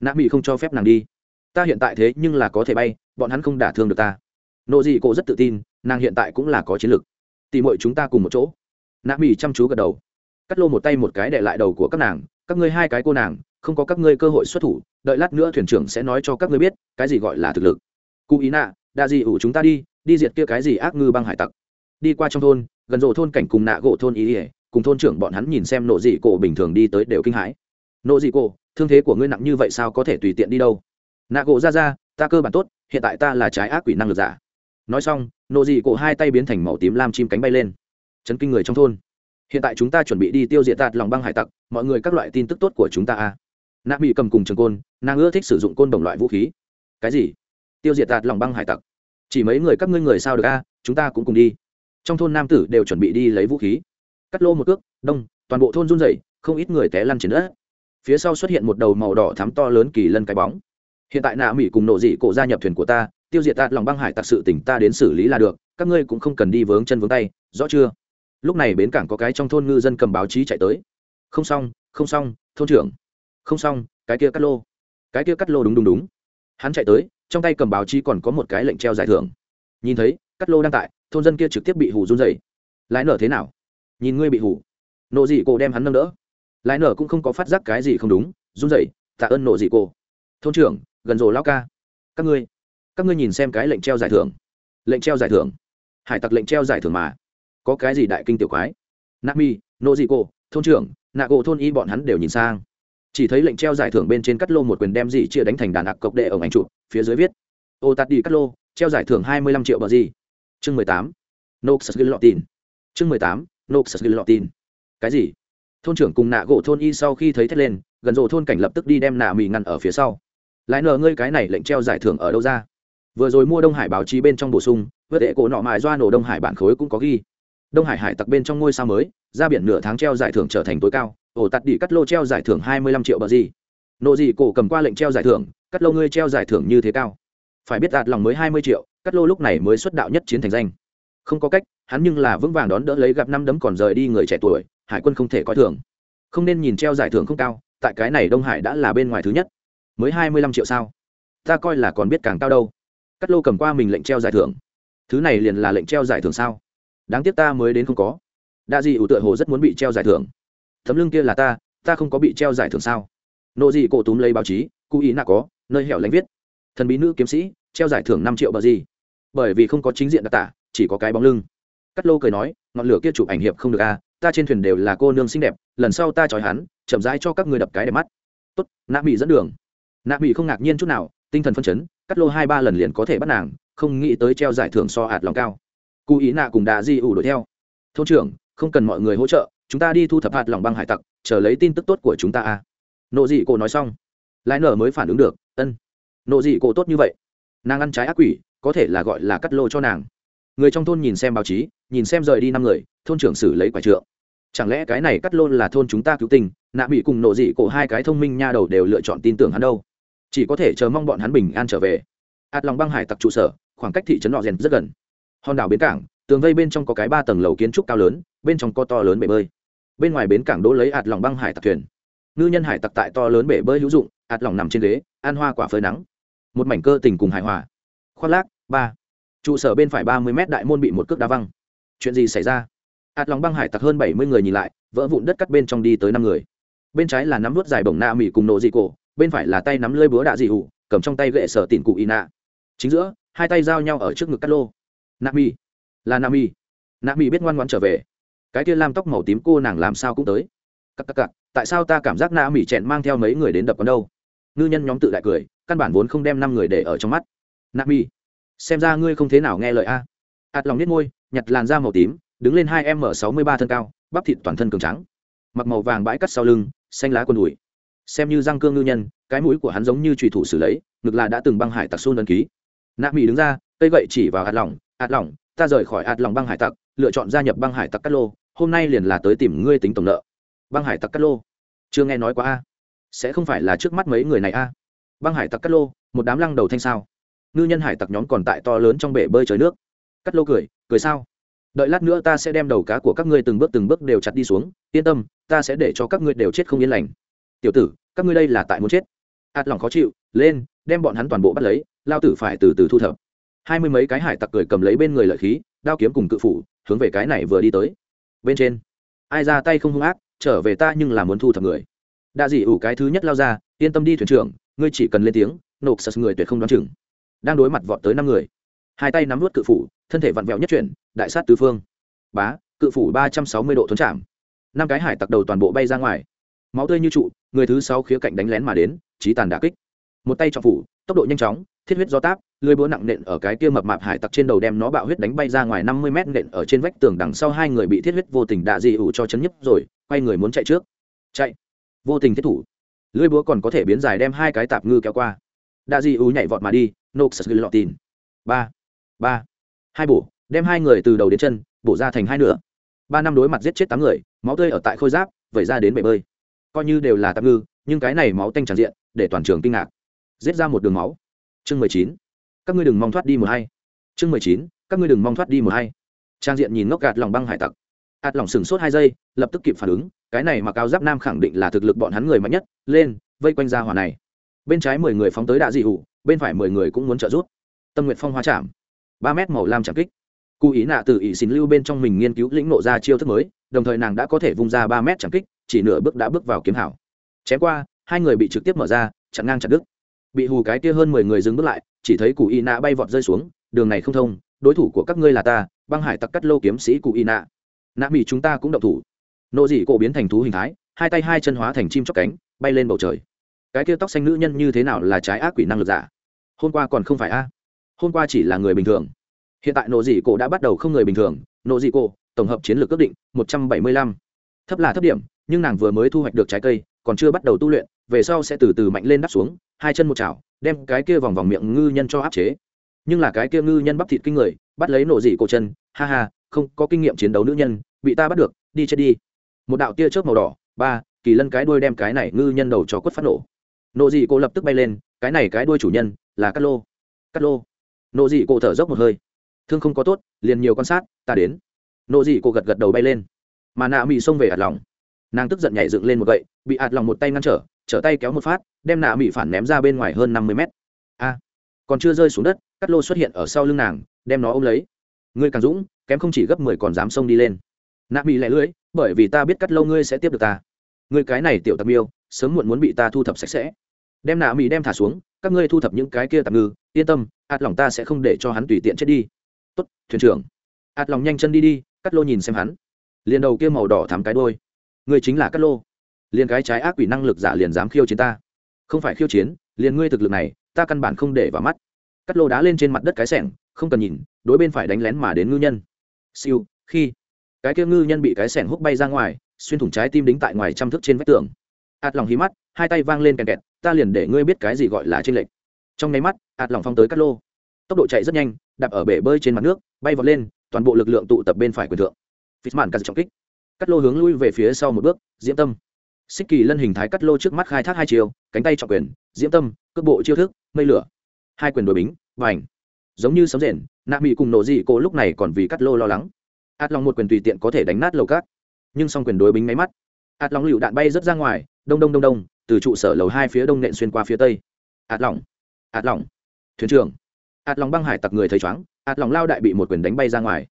Nạ mỹ không cho phép nàng đi. Ta hiện tại thế nhưng là có thể bay, bọn hắn không đả thương được ta. Nộ dị cổ rất tự tin, nàng hiện tại cũng là có chiến lược. Tỉ mọi chúng ta cùng một chỗ. Nạ mỹ chăm chú gật đầu. Cắt lô một tay một cái để lại đầu của các nàng, các ngươi hai cái cô nàng không có các ngươi cơ hội xuất thủ, đợi lát nữa thuyền trưởng sẽ nói cho các ngươi biết, cái gì gọi là thực lực. Cụ ý nạ, đa dị ủ chúng ta đi đi diệt kia cái gì ác ngư băng hải tặc. Đi qua trong thôn, gần rộ thôn cảnh cùng nạ gỗ thôn ý ỉa cùng thôn trưởng bọn hắn nhìn xem nộ dị cổ bình thường đi tới đều kinh hãi. Nộ dị cổ, thương thế của ngươi nặng như vậy sao có thể tùy tiện đi đâu? Nạ gỗ ra ra, ta cơ bản tốt, hiện tại ta là trái ác quỷ năng lực giả. Nói xong, nộ dị cổ hai tay biến thành màu tím lam chim cánh bay lên. Chấn kinh người trong thôn. Hiện tại chúng ta chuẩn bị đi tiêu diệt tạt lòng băng hải tặc, mọi người các loại tin tức tốt của chúng ta a à nạ bị cầm cùng trường côn, nàng ưa thích sử dụng côn đồng loại vũ khí. Cái gì? Tiêu diệt tạt lòng băng hải tặc. Chỉ mấy người các ngươi người sao được a, chúng ta cũng cùng đi. Trong thôn nam tử đều chuẩn bị đi lấy vũ khí. Cắt lô một cước, đông, toàn bộ thôn run rẩy, không ít người té lăn trên đất. Phía sau xuất hiện một đầu màu đỏ thắm to lớn kỳ lân cái bóng. Hiện tại nạ mỹ cùng nộ dị cổ gia nhập thuyền của ta, tiêu diệt tạt lòng băng hải tặc sự tỉnh ta đến xử lý là được, các ngươi cũng không cần đi vướng chân vướng tay, rõ chưa? Lúc này bến cảng có cái trong thôn ngư dân cầm báo chí chạy tới. Không xong không xong, thôn trưởng không xong, cái kia cắt lô. Cái kia cắt lô đúng đúng đúng. Hắn chạy tới, trong tay cầm báo chí còn có một cái lệnh treo giải thưởng. Nhìn thấy, cắt lô đang tại, thôn dân kia trực tiếp bị hủ run dày lái nở thế nào? Nhìn ngươi bị hủ nộ dị cổ đem hắn nâng đỡ. Lái nở cũng không có phát giác cái gì không đúng, run dày tạ ơn nộ dị cổ. Thôn trưởng, gần rồ lao ca. Các ngươi các ngươi nhìn xem cái lệnh treo giải thưởng. Lệnh treo giải thưởng. Hải tặc lệnh treo giải thưởng mà. Có cái gì đại kinh tiểu quái? Nami nô dị cô thôn trưởng, nạ gỗ thôn y bọn hắn đều nhìn sang chỉ thấy lệnh treo giải thưởng bên trên cắt lô một quyền đem dị chia đánh thành đàn ạc cộc đệ ở ảnh trụ, phía dưới viết, ô tạt đi cắt lô, treo giải thưởng hai mươi lăm triệu bờ gì? Chương mười tám, nox ghi lọt tin. Chương mười tám, nox ghi lọt tin. Cái gì? Thôn trưởng cùng nạ gỗ thôn y sau khi thấy thét lên, gần rộ thôn cảnh lập tức đi đem nạ mì ngăn ở phía sau. Lại nờ, ngươi cái này lệnh treo giải thưởng ở đâu ra? Vừa rồi mua đông hải báo chí bên trong bổ sung vừa đệ cổ nọ mài doa nổ đông hải bản khối cũng có ghi. Đông hải hải tặc bên trong ngôi sao mới, ra biển nửa tháng treo giải thưởng trở thành tối cao ổ tạt đi cắt lô treo giải thưởng hai mươi lăm triệu bờ gì. Nộ gì cổ cầm qua lệnh treo giải thưởng, cắt lô ngươi treo giải thưởng như thế cao. Phải biết đạt lòng mới hai mươi triệu, cắt lô lúc này mới xuất đạo nhất chiến thành danh. Không có cách, hắn nhưng là vững vàng đón đỡ lấy gặp năm đấm còn rời đi người trẻ tuổi, hải quân không thể coi thường. Không nên nhìn treo giải thưởng không cao, tại cái này đông hải đã là bên ngoài thứ nhất. Mới hai mươi lăm triệu sao? Ta coi là còn biết càng cao đâu. Cắt lô cầm qua mình lệnh treo giải thưởng. Thứ này liền là lệnh treo giải thưởng sao? Đáng tiếc ta mới đến không có. Đa dị ủ tựa hồ rất muốn bị treo giải thưởng tấm lưng kia là ta ta không có bị treo giải thưởng sao? Nộ dị cổ túm lấy báo chí, cụ ý nạ có, nơi hẻo lánh viết. Thần bí nữ kiếm sĩ, treo giải thưởng năm triệu bờ gì? Bởi vì không có chính diện đặc tả, chỉ có cái bóng lưng. Cắt lô cười nói, ngọn lửa kia chụp ảnh hiệp không được à ta trên thuyền đều là cô nương xinh đẹp, lần sau ta chói hắn, chậm rãi cho các người đập cái đẹp mắt. Tốt, nạ mỹ dẫn đường. Nạ mỹ không ngạc nhiên chút nào, tinh thần phân chấn, cắt lô hai ba lần liền có thể bắt nàng, không nghĩ tới treo giải thưởng so hạt lòng cao. Cụ ý nạ cùng đà di ủ đuổi theo. Thôn trưởng, không cần mọi người hỗ trợ chúng ta đi thu thập hạt lòng băng hải tặc, chờ lấy tin tức tốt của chúng ta à. Nộ dị cổ nói xong lái nở mới phản ứng được, ân, nộ dị cổ tốt như vậy. Nàng ăn trái ác quỷ, có thể là gọi là cắt lô cho nàng. Người trong thôn nhìn xem báo chí, nhìn xem rời đi năm người, thôn trưởng xử lấy quả trượng. Chẳng lẽ cái này cắt lô là thôn chúng ta cứu tình, nạ bị cùng nộ dị cổ hai cái thông minh nha đầu đều lựa chọn tin tưởng hắn đâu? Chỉ có thể chờ mong bọn hắn bình an trở về. Ạt lòng băng hải tặc trụ sở, khoảng cách thị trấn nọ rèn rất gần. Hòn đảo bến cảng tường vây bên trong có cái ba tầng lầu kiến trúc cao lớn, bên trong có to lớn bể bơi. Bên ngoài bến cảng đỗ lấy ạt lòng băng hải tặc thuyền. Ngư nhân hải tặc tại to lớn bể bơi hữu dụng, ạt lòng nằm trên ghế, ăn hoa quả phơi nắng. Một mảnh cơ tình cùng hài hòa. Khoác lác, ba. Trụ sở bên phải ba mươi mét đại môn bị một cước đá văng. Chuyện gì xảy ra? Ạt lòng băng hải tặc hơn bảy mươi người nhìn lại, vỡ vụn đất cắt bên trong đi tới năm người. Bên trái là nắm vớt dài bổng na mỹ cùng nộ dị cổ, bên phải là tay nắm lơi búa đạ dị hụ cầm trong tay gậy sở tỉn cụ y nạ. Chính giữa, hai tay giao nhau ở trước ngực cắt lô. Na mỹ là nam y nam y biết ngoan ngoan trở về. Cái kia lam tóc màu tím cô nàng làm sao cũng tới. Cắc cắc cắc tại sao ta cảm giác Nam mỹ chẹn mang theo mấy người đến đập con đâu? Ngư nhân nhóm tự đại cười, căn bản vốn không đem năm người để ở trong mắt. Nam y xem ra ngươi không thế nào nghe lời a. Ạt lòng nết môi, nhặt làn da màu tím, đứng lên hai m sáu mươi ba thân cao, bắp thịt toàn thân cường trắng. Mặc màu vàng bãi cắt sau lưng, xanh lá quần đùi. Xem như răng cương ngư nhân, cái mũi của hắn giống như trùy thủ xử lấy, ngực là đã từng băng hải tặc xôn ấn ký. Nạ mỹ đứng ra, cây gậy chỉ vào hạt lỏng hạt lỏng ta rời khỏi ạt lòng băng hải tặc, lựa chọn gia nhập băng hải tặc cát lô, hôm nay liền là tới tìm ngươi tính tổng nợ. Băng hải tặc cát lô? Chưa nghe nói quá a. Sẽ không phải là trước mắt mấy người này a. Băng hải tặc cát lô, một đám lăng đầu thanh sao? Ngư nhân hải tặc nhóm còn tại to lớn trong bể bơi trời nước. Cát lô cười cười sao? Đợi lát nữa ta sẽ đem đầu cá của các ngươi từng bước từng bước đều chặt đi xuống, yên tâm, ta sẽ để cho các ngươi đều chết không yên lành. Tiểu tử, các ngươi đây là tại muốn chết. Ạt lòng khó chịu, lên, đem bọn hắn toàn bộ bắt lấy, lao tử phải từ từ thu thập hai mươi mấy cái hải tặc cười cầm lấy bên người lợi khí, đao kiếm cùng cự phủ, hướng về cái này vừa đi tới. Bên trên, ai ra tay không hung ác, trở về ta nhưng là muốn thu thập người. Đa dị ủ cái thứ nhất lao ra, yên tâm đi thuyền trưởng, ngươi chỉ cần lên tiếng, nộp sật người tuyệt không đoán chừng. Đang đối mặt vọt tới năm người. Hai tay nắm vút cự phủ, thân thể vặn vẹo nhất chuyển, đại sát tứ phương. Bá, cự phủ ba trăm sáu mươi độ thuấn chạm. Năm cái hải tặc đầu toàn bộ bay ra ngoài. Máu tươi như trụ, người thứ sáu khía cạnh đánh lén mà đến trí tàn đà kích. Một tay trọng phủ, tốc độ nhanh chóng thiết huyết do táp, lưới búa nặng nện ở cái kia mập mạp hải tặc trên đầu đem nó bạo huyết đánh bay ra ngoài năm mươi mét nện ở trên vách tường đằng sau hai người bị thiết huyết vô tình đạ dị ủ cho chấn nhấp rồi, quay người muốn chạy trước. Chạy. Vô tình thiết thủ. Lưới búa còn có thể biến dài đem hai cái tạp ngư kéo qua. Đạ dị ủ nhảy vọt mà đi, nộp sật lọt tin ba. Ba. Hai bổ, đem hai người từ đầu đến chân, bổ ra thành hai nửa. Ba năm đối mặt giết chết tám người, máu tươi ở tại khôi giáp, vẩy ra đến bể bơi. Coi như đều là tạm ngư, nhưng cái này máu tanh tràn diện, để toàn trường kinh ngạc. Giết ra một đường máu chương mười chín. Các ngươi đừng mong thoát đi một hay. Chương mười chín các ngươi đừng mong thoát đi một hay. Trang diện nhìn ngốc gạt lòng băng hải tặc. Ạt lòng sừng sốt hai giây lập tức kịp phản ứng cái này mà cao giáp nam khẳng định là thực lực bọn hắn người mạnh nhất lên vây quanh ra hỏa này. Bên trái mười người phóng tới đạ dị hủ, bên phải mười người cũng muốn trợ giúp. Tâm nguyện phong hoa chạm ba mét màu lam chạm kích. Cụ ý nạ từ ý xin lưu bên trong mình nghiên cứu lĩnh nộ ra chiêu thức mới đồng thời nàng đã có thể vung ra ba mét chạm kích chỉ nửa bước đã bước vào kiếm hảo. Chém qua hai người bị trực tiếp mở ra chặn ngang chặt đứt bị hù cái kia hơn mười người dừng bước lại, chỉ thấy cụ y nạ bay vọt rơi xuống, đường này không thông, đối thủ của các ngươi là ta, băng hải tặc cắt lô kiếm sĩ cụ y nạ. Nạ mỹ chúng ta cũng động thủ. Nộ dị cổ biến thành thú hình thái, hai tay hai chân hóa thành chim chóc cánh, bay lên bầu trời. Cái kia tóc xanh nữ nhân như thế nào là trái ác quỷ năng lực giả? Hôm qua còn không phải a? Hôm qua chỉ là người bình thường. Hiện tại nộ dị cổ đã bắt đầu không người bình thường. Nộ dị cổ, tổng hợp chiến lược ước định, một trăm bảy mươi lăm. Thấp là thấp điểm, nhưng nàng vừa mới thu hoạch được trái cây, còn chưa bắt đầu tu luyện về sau sẽ từ từ mạnh lên đắp xuống, hai chân một chảo, đem cái kia vòng vòng miệng ngư nhân cho áp chế. Nhưng là cái kia ngư nhân bắp thịt kinh người, bắt lấy nổ dị cổ chân, ha ha, không có kinh nghiệm chiến đấu nữ nhân, bị ta bắt được, đi chết đi. Một đạo tia chớp màu đỏ, ba, kỳ lân cái đuôi đem cái này ngư nhân đầu cho quất phát nổ. Nộ dị cô lập tức bay lên, cái này cái đuôi chủ nhân là cắt lô. Cắt lô. Nộ dị cô thở dốc một hơi. Thương không có tốt, liền nhiều quan sát, ta đến. Nộ dị cô gật gật đầu bay lên. Mà nạ mị xông về ạt lòng. Nàng tức giận nhảy dựng lên một gậy, bị ạt lòng một tay ngăn trở trở tay kéo một phát, đem nạ mỹ phản ném ra bên ngoài hơn năm mươi mét. A, còn chưa rơi xuống đất, cắt lô xuất hiện ở sau lưng nàng, đem nó ôm lấy. Ngươi càng dũng, kém không chỉ gấp mười còn dám xông đi lên. Nạ mỹ lẻ lưỡi, bởi vì ta biết cắt lâu ngươi sẽ tiếp được ta. Ngươi cái này tiểu tặc miêu, sớm muộn muốn bị ta thu thập sạch sẽ. Đem nạ mỹ đem thả xuống, các ngươi thu thập những cái kia tạm ngư, yên tâm, ạt lòng ta sẽ không để cho hắn tùy tiện chết đi. Tốt, thuyền trưởng. Ạt lòng nhanh chân đi đi, cắt lô nhìn xem hắn. Liền đầu kia màu đỏ thắm cái đôi. Ngươi chính là cắt lô liền cái trái ác quỷ năng lực giả liền dám khiêu chiến ta. Không phải khiêu chiến, liền ngươi thực lực này, ta căn bản không để vào mắt. Cắt lô đá lên trên mặt đất cái sẻng không cần nhìn, đối bên phải đánh lén mà đến ngư nhân. Siêu, khi cái kia ngư nhân bị cái sẻng hút bay ra ngoài, xuyên thủng trái tim đính tại ngoài trăm thước trên vách tường. Ạt lòng hí mắt, hai tay vang lên kèn kẹt, ta liền để ngươi biết cái gì gọi là trên lệch. Trong nháy mắt, ạt lòng phong tới cắt lô. Tốc độ chạy rất nhanh, đạp ở bể bơi trên mặt nước, bay vọt lên, toàn bộ lực lượng tụ tập bên phải quyền thượng. Phí mạn cắt trọng kích. Cắt lô hướng lui về phía sau một bước, diễm tâm xích kỳ lân hình thái cắt lô trước mắt khai thác hai chiều, cánh tay trọng quyền, diễm tâm, cước bộ chiêu thức, mây lửa. Hai quyền đội bính và ảnh giống như sấm rền, nạ mỹ cùng nổ dị cô lúc này còn vì cắt lô lo lắng. Ạt lòng một quyền tùy tiện có thể đánh nát lầu cát. Nhưng song quyền đối bính máy mắt. Ạt lòng lựu đạn bay rất ra ngoài, đông đông đông đông, từ trụ sở lầu hai phía đông nện xuyên qua phía tây. Ạt lòng ạt lòng thuyền trưởng. Ạt lòng băng hải tặc người thấy chóng ạt lòng lao đại bị một quyền đánh bay ra ngoài.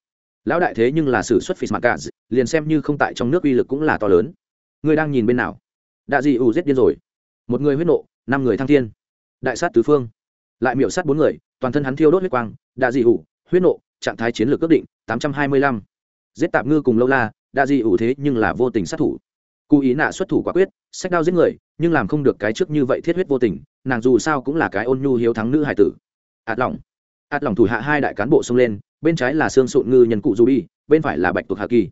Lão đại thế nhưng là sử xuất phi mặt cả liền xem như không tại trong nước uy lực cũng là to lớn. Ngươi đang nhìn bên nào? Đạ dị ủ giết điên rồi. Một người huyết nộ, năm người thăng thiên. Đại sát tứ phương. Lại miểu sát bốn người, toàn thân hắn thiêu đốt huyết quang. Đạ dị ủ, huyết nộ, trạng thái chiến lược ước định, tám trăm hai mươi lăm. Giết tạp ngư cùng lâu la, đạ dị ủ thế nhưng là vô tình sát thủ. Cụ ý nạ xuất thủ quả quyết, sách đao giết người, nhưng làm không được cái trước như vậy thiết huyết vô tình, nàng dù sao cũng là cái ôn nhu hiếu thắng nữ hải tử. Ạt lỏng. Ạt lỏng thủ hạ hai đại cán bộ xông lên, bên trái là xương sụn ngư nhân cụ du bi, bên phải là bạch tuộc hạ kỳ.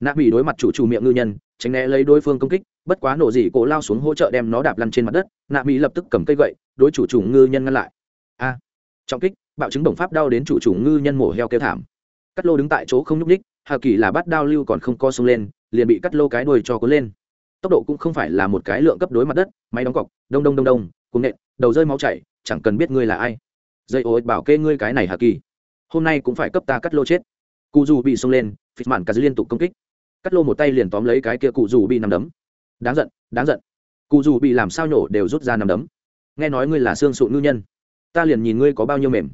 Nạ bị đối mặt chủ chủ miệng ngư nhân tránh né lấy đối phương công kích, bất quá nổ dị cổ lao xuống hỗ trợ đem nó đạp lăn trên mặt đất, nạ mỹ lập tức cầm cây gậy, đối chủ chủ ngư nhân ngăn lại. A, trọng kích, bạo chứng bổng pháp đau đến chủ chủ ngư nhân mổ heo kêu thảm. Cắt lô đứng tại chỗ không nhúc ních hà kỳ là bắt đao lưu còn không co sông lên, liền bị cắt lô cái đuôi cho cuốn lên. Tốc độ cũng không phải là một cái lượng cấp đối mặt đất, máy đóng cọc, đông đông đông đông cuống nện, đầu rơi máu chảy, chẳng cần biết ngươi là ai. Dây ối, bảo kê ngươi cái này hà kỳ. Hôm nay cũng phải cấp ta cắt lô chết. Cụ dù bị xông lên, phịch mạn cà liên tục công kích cắt lô một tay liền tóm lấy cái kia cụ dù bị nằm đấm. Đáng giận đáng giận. Cụ dù bị làm sao nhổ đều rút ra nằm đấm. Nghe nói ngươi là xương sụn ngư nhân. Ta liền nhìn ngươi có bao nhiêu mềm.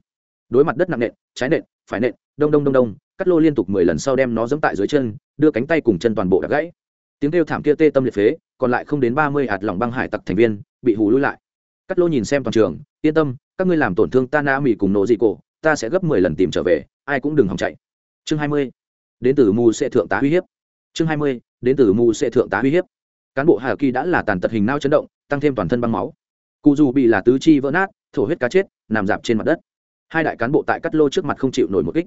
Đối mặt đất nặng nện, trái nện, phải nện, đông đông đông đông, cắt lô liên tục mười lần sau đem nó giẫm tại dưới chân, đưa cánh tay cùng chân toàn bộ đã gãy. Tiếng kêu thảm kia tê tâm liệt phế, còn lại không đến ba mươi hạt lỏng băng hải tặc thành viên bị hù lui lại. Cắt lô nhìn xem toàn trường, yên tâm, các ngươi làm tổn thương ta na mỹ cùng nổ dị cổ, ta sẽ gấp mười lần tìm trở về, ai cũng đừng hòng chạy. Chương hai mươi. Đến từ mù sẽ thượng tá uy hiếp chương hai mươi, đến từ mù sẽ thượng tá uy hiếp. Cán bộ hà kỳ đã là tàn tật hình nao chấn động, tăng thêm toàn thân băng máu. Cụ dù bị là tứ chi vỡ nát, thổ huyết cá chết, nằm dạp trên mặt đất. Hai đại cán bộ tại cắt lô trước mặt không chịu nổi một kích.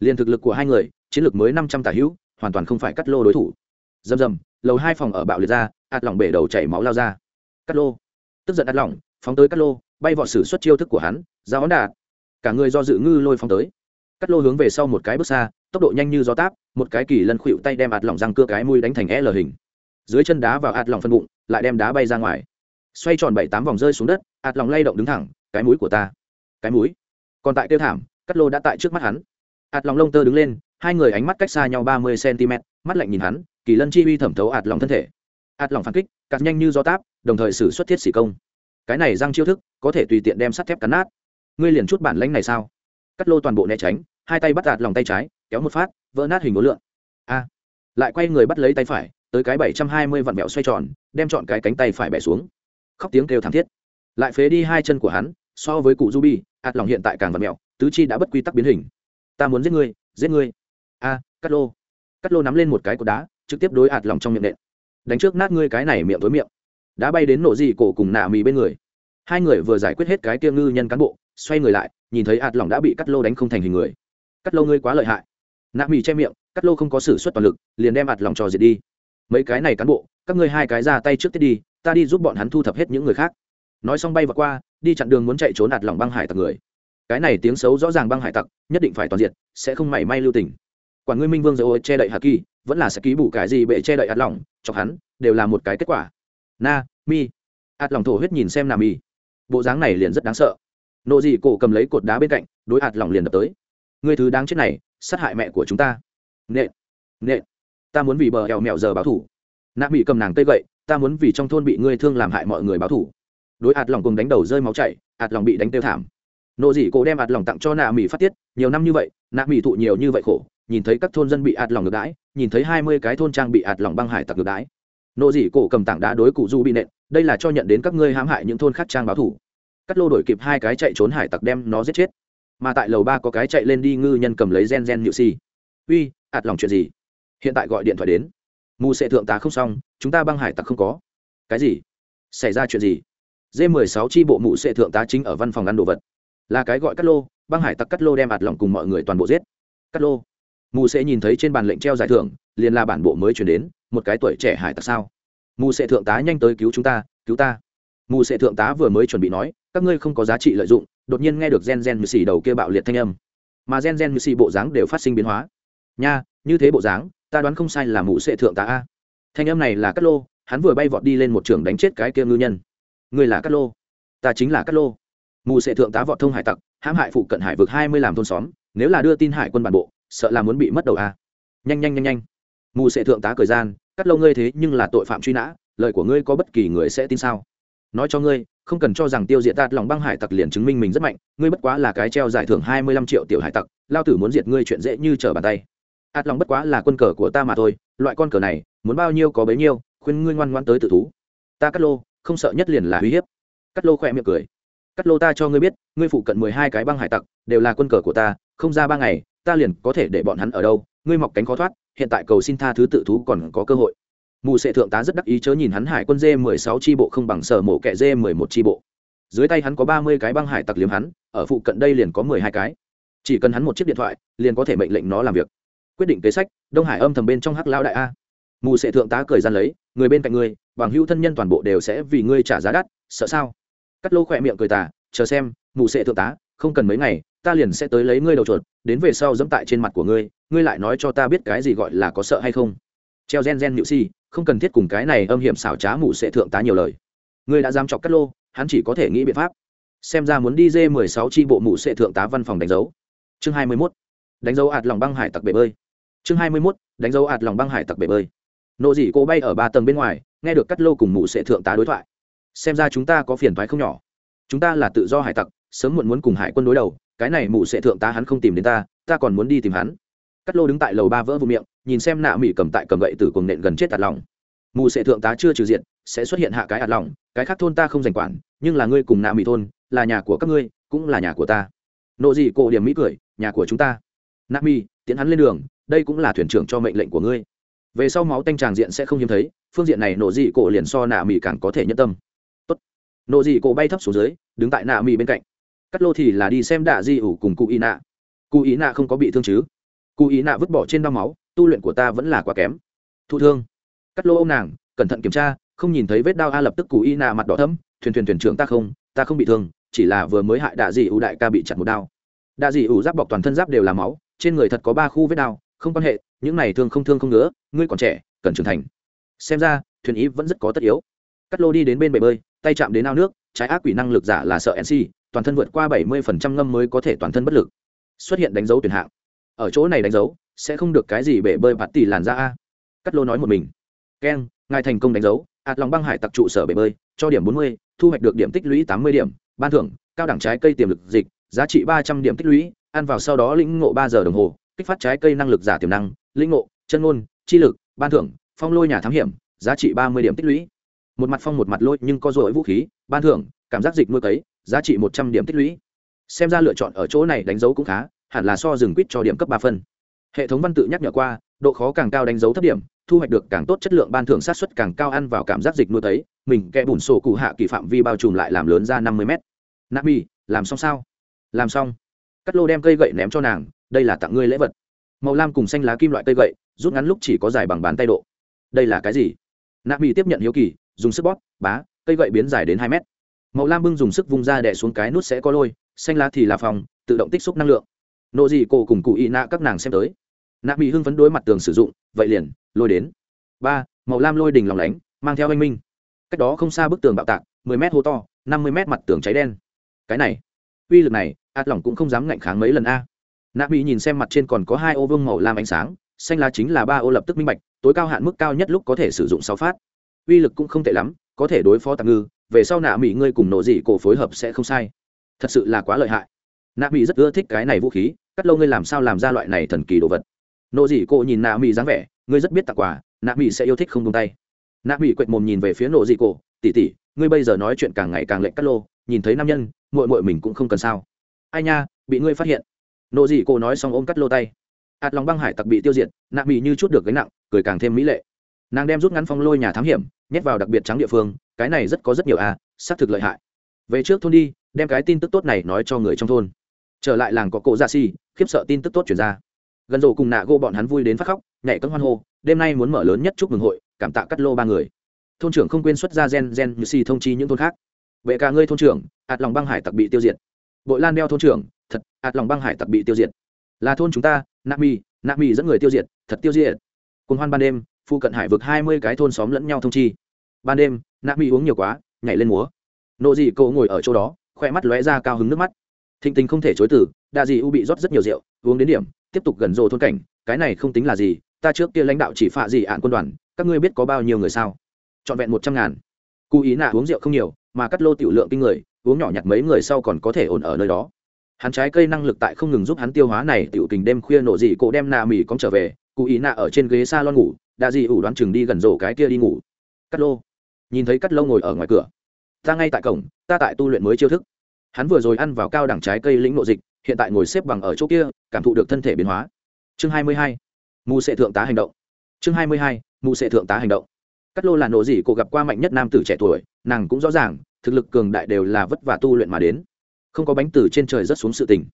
Liền thực lực của hai người, chiến lược mới năm trăm tả hữu, hoàn toàn không phải cắt lô đối thủ. Dầm dầm lầu hai phòng ở bạo liệt ra, ạt lỏng bể đầu chảy máu lao ra. Cắt lô. Tức giận ạt lỏng, phóng tới cắt lô, bay vọt sử xuất chiêu thức của hắn ra hón cả người do dự ngư lôi phóng tới. Cắt lô hướng về sau một cái bước xa tốc độ nhanh như gió táp, một cái kỳ lân khuỵu tay đem ạt lỏng răng cưa cái mũi đánh thành e l hình. Dưới chân đá vào ạt lỏng phân bụng, lại đem đá bay ra ngoài. Xoay tròn bảy tám vòng rơi xuống đất, ạt lỏng lay động đứng thẳng, cái mũi của ta. Cái mũi? Còn tại tiêu thảm, cắt lô đã tại trước mắt hắn. Ạt lòng lông tơ đứng lên, hai người ánh mắt cách xa nhau ba mươi cm mắt lạnh nhìn hắn, kỳ lân chi uy thẩm thấu ạt lòng thân thể. Ạt lòng phản kích, cắt nhanh như gió táp, đồng thời xử xuất thiết xỉ công. Cái này răng chiêu thức, có thể tùy tiện đem sắt thép cắn nát. Ngươi liền chút bản lãnh này sao? Cắt lô toàn bộ né tránh, hai tay bắt ạt lòng tay trái kéo một phát vỡ nát hình ố lượng. A. Lại quay người bắt lấy tay phải tới cái bảy trăm hai mươi vặn mẹo xoay tròn đem chọn cái cánh tay phải bẻ xuống. Khóc tiếng kêu thảm thiết. Lại phế đi hai chân của hắn so với cụ ruby ạt lòng hiện tại càng vặn mẹo tứ chi đã bất quy tắc biến hình. Ta muốn giết ngươi giết ngươi. A à, cắt lô. Cắt lô nắm lên một cái cột đá trực tiếp đối ạt lòng trong miệng nện. Đánh trước nát ngươi cái này miệng với miệng. Đá bay đến nổ dị cổ cùng nạ mì bên người. Hai người vừa giải quyết hết cái kia ngư nhân cán bộ xoay người lại nhìn thấy ạt lòng đã bị cắt lô đánh không thành hình người. Cắt lô ngươi quá lợi hại nạ mì che miệng, cắt lô không có s ử suất toàn lực, liền đem ạt lòng trò diệt đi. Mấy cái này cán bộ, các ngươi hai cái ra tay trước tiết đi, ta đi giúp bọn hắn thu thập hết những người khác. Nói xong bay vào qua, đi chặn đường muốn chạy trốn ạt lòng băng hải tặc người. Cái này tiếng xấu rõ ràng băng hải tặc, nhất định phải toàn diện sẽ không mảy may lưu tình. Quả ngươi minh vương dầu che đậy hà kỳ, vẫn là sẽ ký bù cái gì bệ che đậy ạt lỏng chọc hắn, đều là một cái kết quả. Na, mi. Ạt lỏng thổ huyết nhìn xem nam mi. Bộ dáng này liền rất đáng sợ. Nộ dị cổ cầm lấy cột đá bên cạnh, đối ạt lỏng liền đập tới người thứ đáng chết này, sát hại mẹ của chúng ta. Nện nện, ta muốn vì bờ hèo mèo giờ báo thủ. Nạ bị cầm nàng tây gậy, ta muốn vì trong thôn bị ngươi thương làm hại mọi người báo thủ. Đối ạt lòng cùng đánh đầu rơi máu chảy, ạt lòng bị đánh tiêu thảm. Nộ dị cổ đem ạt lòng tặng cho nạ mỹ phát tiết, nhiều năm như vậy, nạ mỹ thụ nhiều như vậy khổ, nhìn thấy các thôn dân bị ạt lòng ngược đãi, nhìn thấy hai mươi cái thôn trang bị ạt lòng băng hải tặc ngược đãi. Nộ dị cổ cầm tảng đá đối cụ du bị nện, đây là cho nhận đến các ngươi hãm hại những thôn khác trang báo thủ. Cắt lô đổi kịp hai cái chạy trốn hải tặc đem nó giết chết mà tại lầu ba có cái chạy lên đi ngư nhân cầm lấy gen gen nhự si. Uy, ạt lòng chuyện gì? Hiện tại gọi điện thoại đến. Mù sệ thượng tá không xong, chúng ta băng hải tặc không có. Cái gì? Xảy ra chuyện gì? D 16 tri bộ mụ sệ thượng tá chính ở văn phòng ăn đồ vật. Là cái gọi cắt lô, băng hải tặc cắt lô đem ạt lòng cùng mọi người toàn bộ giết. Cắt lô. Mù sệ nhìn thấy trên bàn lệnh treo giải thưởng, liền là bản bộ mới chuyển đến, một cái tuổi trẻ hải tặc sao? Mù sệ thượng tá nhanh tới cứu chúng ta, cứu ta. Mù sệ thượng tá vừa mới chuẩn bị nói các ngươi không có giá trị lợi dụng, đột nhiên nghe được gen gen mười xì đầu kia bạo liệt thanh âm. Mà gen gen mười xì bộ dáng đều phát sinh biến hóa. Nha, như thế bộ dáng, ta đoán không sai là mụ sệ thượng tá a. Thanh âm này là cát lô, hắn vừa bay vọt đi lên một trường đánh chết cái kia ngư nhân. Người là cát lô. Ta chính là cát lô. Mù sệ thượng tá vọt thông hải tặc, hãm hại phụ cận hải vực hai mươi làm thôn xóm, nếu là đưa tin hải quân bản bộ, sợ là muốn bị mất đầu a. Nhanh nhanh nhanh nhanh. Mù sệ thượng tá cười gian cát lô ngươi thế nhưng là tội phạm truy nã, lời của ngươi có bất kỳ người sẽ tin sao? Nói cho ngươi không cần cho rằng tiêu diệt tạt lòng băng hải tặc liền chứng minh mình rất mạnh, ngươi bất quá là cái treo giải thưởng hai mươi lăm triệu tiểu hải tặc, lao tử muốn diệt ngươi chuyện dễ như trở bàn tay. Ạt lòng bất quá là quân cờ của ta mà thôi, loại con cờ này, muốn bao nhiêu có bấy nhiêu, khuyên ngươi ngoan ngoan tới tự thú. Ta cắt lô, không sợ nhất liền là uy hiếp. Cắt lô khỏe miệng cười. Cắt lô ta cho ngươi biết, ngươi phụ cận mười hai cái băng hải tặc, đều là quân cờ của ta, không ra ba ngày, ta liền có thể để bọn hắn ở đâu, ngươi mọc cánh khó thoát, hiện tại cầu xin tha thứ tự thú còn có cơ hội mù sệ thượng tá rất đắc ý chớ nhìn hắn hải quân dê mười sáu tri bộ không bằng sở mổ kẻ dê mười một tri bộ. Dưới tay hắn có ba mươi cái băng hải tặc liếm hắn, ở phụ cận đây liền có mười hai cái. Chỉ cần hắn một chiếc điện thoại, liền có thể mệnh lệnh nó làm việc. Quyết định kế sách, đông hải âm thầm bên trong hắc lao đại a. Mù sệ thượng tá cười gian lấy, người bên cạnh ngươi, bằng hữu thân nhân toàn bộ đều sẽ vì ngươi trả giá đắt, sợ sao? Cắt lô khỏe miệng cười tà, chờ xem, mù sệ thượng tá, không cần mấy ngày, ta liền sẽ tới lấy ngươi đầu chuột, đến về sau dẫm tại trên mặt của ngươi ngươi lại nói cho ta biết cái gì gọi là có sợ hay không. Treo gen gen nhự si không cần thiết cùng cái này âm hiểm xảo trá mụ sệ thượng tá nhiều lời. Ngươi đã dám chọc cắt lô, hắn chỉ có thể nghĩ biện pháp. Xem ra muốn đi dê mười sáu tri bộ mụ sệ thượng tá văn phòng đánh dấu. Chương hai mươi mốt. Đánh dấu ạt lòng băng hải tặc bể bơi. Chương hai mươi mốt. Đánh dấu ạt lòng băng hải tặc bể bơi. Nộ dị cô bay ở ba tầng bên ngoài, nghe được cắt lô cùng mụ sệ thượng tá đối thoại. Xem ra chúng ta có phiền thoái không nhỏ. Chúng ta là tự do hải tặc, sớm muộn muốn cùng hải quân đối đầu, cái này mụ sệ thượng tá hắn không tìm đến ta ta còn muốn đi tìm hắn cắt lô đứng tại lầu ba vỡ vụ miệng, nhìn xem nạ mỹ cầm tại cầm gậy từ cuồng nện gần chết ạt lòng. Mù sệ thượng tá chưa trừ diện, sẽ xuất hiện hạ cái ạt lòng, cái khác thôn ta không giành quản, nhưng là ngươi cùng nạ mỹ thôn, là nhà của các ngươi, cũng là nhà của ta. Nộ dị cổ điểm mỹ cười, nhà của chúng ta. Nạ mỹ tiến hắn lên đường, đây cũng là thuyền trưởng cho mệnh lệnh của ngươi. Về sau máu tanh tràng diện sẽ không hiếm thấy, phương diện này nộ dị cổ liền so nạ mỹ càng có thể nhất tâm. Tốt. nộ dị cổ bay thấp xuống dưới, đứng tại nạ mỹ bên cạnh. Cắt lô thì là đi xem đạ di ủ cùng cụ y nạ. Cụ Y nạ không có bị thương chứ? Cụ ý nạ vứt bỏ trên đau máu, tu luyện của ta vẫn là quá kém. Thụ thương. Cắt lô ô nàng, cẩn thận kiểm tra, không nhìn thấy vết đau a lập tức cụ ý nạ mặt đỏ thấm thuyền thuyền thuyền trưởng ta không ta không bị thương, chỉ là vừa mới hại đạ dị ủ đại ca bị chặt một đao đạ dị ủ giáp bọc toàn thân giáp đều là máu, trên người thật có ba khu vết đao không quan hệ, những này thương không thương không nữa ngươi còn trẻ, cần trưởng thành. Xem ra, thuyền ý vẫn rất có tất yếu. Cắt lô đi đến bên bể bơi, tay chạm đến ao nước, trái ác quỷ năng lực giả là sợ nc toàn thân vượt qua bảy mươi phần trăm ngâm mới có thể toàn thân bất lực. Xuất hiện đánh dấu tuyển hạng ở chỗ này đánh dấu, sẽ không được cái gì bể bơi bạt tỷ làn ra a. Cắt lô nói một mình. Keng ngài thành công đánh dấu, ạt lòng băng hải tặc trụ sở bể bơi, cho điểm bốn mươi, thu hoạch được điểm tích lũy tám mươi điểm, ban thưởng, cao đẳng trái cây tiềm lực dịch, giá trị ba trăm điểm tích lũy, ăn vào sau đó lĩnh ngộ ba giờ đồng hồ, kích phát trái cây năng lực giả tiềm năng, lĩnh ngộ, chân ngôn, chi lực, ban thưởng, phong lôi nhà thám hiểm, giá trị ba mươi điểm tích lũy. Một mặt phong một mặt lôi nhưng có dội vũ khí, ban thưởng, cảm giác dịch nuôi cấy, giá trị một trăm điểm tích lũy. Xem ra lựa chọn ở chỗ này đánh dấu cũng khá hẳn là so rừng quýt cho điểm cấp ba phân. Hệ thống văn tự nhắc nhở qua, độ khó càng cao đánh dấu thấp điểm, thu hoạch được càng tốt chất lượng ban thưởng sát xuất càng cao ăn vào cảm giác dịch nuôi thấy, mình kẽ bùn sổ cụ hạ kỳ phạm vi bao trùm lại làm lớn ra năm mươi mét. Nạp bi làm xong sao? Làm xong. Cắt lô đem cây gậy ném cho nàng, đây là tặng ngươi lễ vật. Màu lam cùng xanh lá kim loại cây gậy, rút ngắn lúc chỉ có dài bằng bàn tay độ. Đây là cái gì? Nạp bị tiếp nhận hiếu kỳ, dùng sức bóp, bá, cây gậy biến dài đến hai mét. Màu lam bưng dùng sức vung ra đẻ xuống cái nút sẽ có lôi, xanh lá thì là phòng, tự động tích xúc năng lượng nộ dị cổ cùng cụ y nạ các nàng xem tới. Nạ mỹ hưng phấn đối mặt tường sử dụng, vậy liền, lôi đến. Ba, màu lam lôi đình lòng lánh, mang theo anh minh. Cách đó không xa bức tường bạo tạc, mười mét hô to, năm mươi mét mặt tường cháy đen. Cái này, uy lực này, ạt lỏng cũng không dám ngạnh kháng mấy lần a. Nạ mỹ nhìn xem mặt trên còn có hai ô vương màu lam ánh sáng, xanh lá chính là ba ô lập tức minh bạch, tối cao hạn mức cao nhất lúc có thể sử dụng sáu phát. Uy lực cũng không tệ lắm, có thể đối phó tạm ngư, về sau nạ mỹ ngươi cùng nổ dị cổ phối hợp sẽ không sai. Thật sự là quá lợi hại nạ mỹ rất ưa thích cái này vũ khí, cắt lâu ngươi làm sao làm ra loại này thần kỳ đồ vật? Nộ dị cổ nhìn nạ mỹ dáng vẻ, ngươi rất biết tặng quà, nạ mỹ sẽ yêu thích không tung tay. Nạ mỹ quệt mồm nhìn về phía nộ dị cổ tỉ tỉ ngươi bây giờ nói chuyện càng ngày càng lệnh cắt lô, nhìn thấy nam nhân mội mội mình cũng không cần sao. Ai nha, bị ngươi phát hiện. Nộ dị cổ nói xong ôm cắt lô tay. Ạt lòng băng hải tặc bị tiêu diệt, nạ mỹ như chút được gánh nặng, cười càng thêm mỹ lệ. Nàng đem rút ngắn phong lôi nhà thám hiểm, nhét vào đặc biệt trắng địa phương, cái này rất có rất nhiều à xác thực lợi hại. Về trước thôn đi, đem cái tin tức tốt này nói cho người trong thôn trở lại làng có cổ dạ gia si khiếp sợ tin tức tốt chuyển ra. Gần rổ cùng nạ gô bọn hắn vui đến phát khóc, nhảy cân hoan hô, đêm nay muốn mở lớn nhất chúc mừng hội, cảm tạ cắt lô ba người. Thôn trưởng không quên xuất ra gen gen như si thông chi những thôn khác. Vệ cả ngươi thôn trưởng, ạt lòng băng hải tặc bị tiêu diệt. Bội lan đeo thôn trưởng, thật, ạt lòng băng hải tặc bị tiêu diệt. Là thôn chúng ta, nạ mi nạ mi dẫn người tiêu diệt, thật tiêu diệt. Cùng hoan ban đêm phụ cận hải vực hai mươi cái thôn xóm lẫn nhau thông chi. Ban đêm, nạ mi uống nhiều quá, nhảy lên múa. Nộ dị cậu ngồi ở chỗ đó khoe mắt lóe ra cao hứng nước mắt thịnh tình không thể chối từ, đa dị u bị rót rất nhiều rượu, uống đến điểm, tiếp tục gần rồ thôn cảnh, cái này không tính là gì, ta trước kia lãnh đạo chỉ phạ gì ạn quân đoàn, các ngươi biết có bao nhiêu người sao? Trọn vẹn một trăm ngàn. Cụ ý nạ uống rượu không nhiều, mà cắt lô tiểu lượng kinh người, uống nhỏ nhặt mấy người sau còn có thể ổn ở nơi đó. Hắn trái cây năng lực tại không ngừng giúp hắn tiêu hóa này, tiểu tình đêm khuya nổ dị cổ đem nạ mì cóng trở về cụ ý nạ ở trên ghế s a lon ngủ, đa dị ủ đoán chừng đi gần rổ cái kia đi ngủ. Cắt lô. Nhìn thấy cắt lô ngồi ở ngoài cửa. Ta ngay tại cổng, ta tại tu luyện mới chiêu thức hắn vừa rồi ăn vào cao đẳng trái cây lĩnh nộ dịch, hiện tại ngồi xếp bằng ở chỗ kia, cảm thụ được thân thể biến hóa. Chương hai mươi hai. Mù sệ thượng tá hành động. Chương hai mươi hai. Mù sệ thượng tá hành động. Cắt lô là nộ gì cô gặp qua mạnh nhất nam tử trẻ tuổi, nàng cũng rõ ràng, thực lực cường đại đều là vất vả tu luyện mà đến. Không có bánh từ trên trời rất xuống sự tình.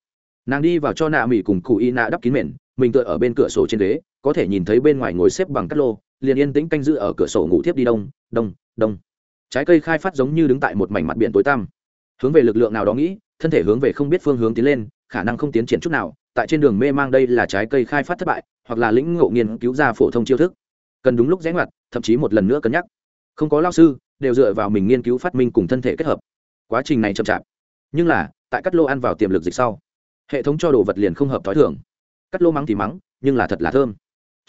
Nàng đi vào cho nạ mỹ cùng cụ y nạ đắp kín mền, mình tựa ở bên cửa sổ trên ghế, có thể nhìn thấy bên ngoài ngồi xếp bằng cắt lô, liền yên tĩnh canh giữ ở cửa sổ ngủ thiếp đi đông đông đông. Trái cây khai phát giống như đứng tại một mảnh mặt biển tối tăm hướng về lực lượng nào đó nghĩ, thân thể hướng về không biết phương hướng tiến lên, khả năng không tiến triển chút nào, tại trên đường mê mang đây là trái cây khai phát thất bại, hoặc là lĩnh ngộ nghiên cứu ra phổ thông chiêu thức. Cần đúng lúc rẽ ngoặt, thậm chí một lần nữa cân nhắc. Không có lao sư, đều dựa vào mình nghiên cứu phát minh cùng thân thể kết hợp. Quá trình này chậm chạp. Nhưng là, tại cắt lô ăn vào tiềm lực dịch sau, hệ thống cho đồ vật liền không hợp t h ó i thường. Cắt lô mắng thì mắng, nhưng là thật là thơm.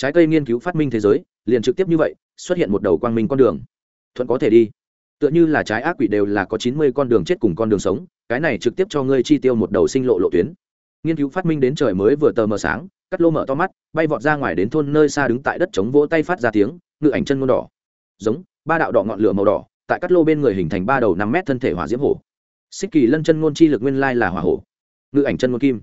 Trái cây nghiên cứu phát minh thế giới, liền trực tiếp như vậy, xuất hiện một đầu quang minh con đường. Thuận có thể đi tựa như là trái ác quỷ đều là có chín mươi con đường chết cùng con đường sống, cái này trực tiếp cho ngươi chi tiêu một đầu sinh lộ lộ tuyến. Nghiên cứu phát minh đến trời mới vừa tờ mờ sáng, cắt lô mở to mắt, bay vọt ra ngoài đến thôn nơi xa đứng tại đất chống vỗ tay phát ra tiếng, ngự ảnh chân ngôn đỏ. Giống, ba đạo đỏ ngọn lửa màu đỏ, tại cắt lô bên người hình thành ba đầu năm mét thân thể hỏa diễm hổ. Xích kỳ lân chân ngôn chi lực nguyên lai là hỏa hổ. Ngự ảnh chân ngôn kim.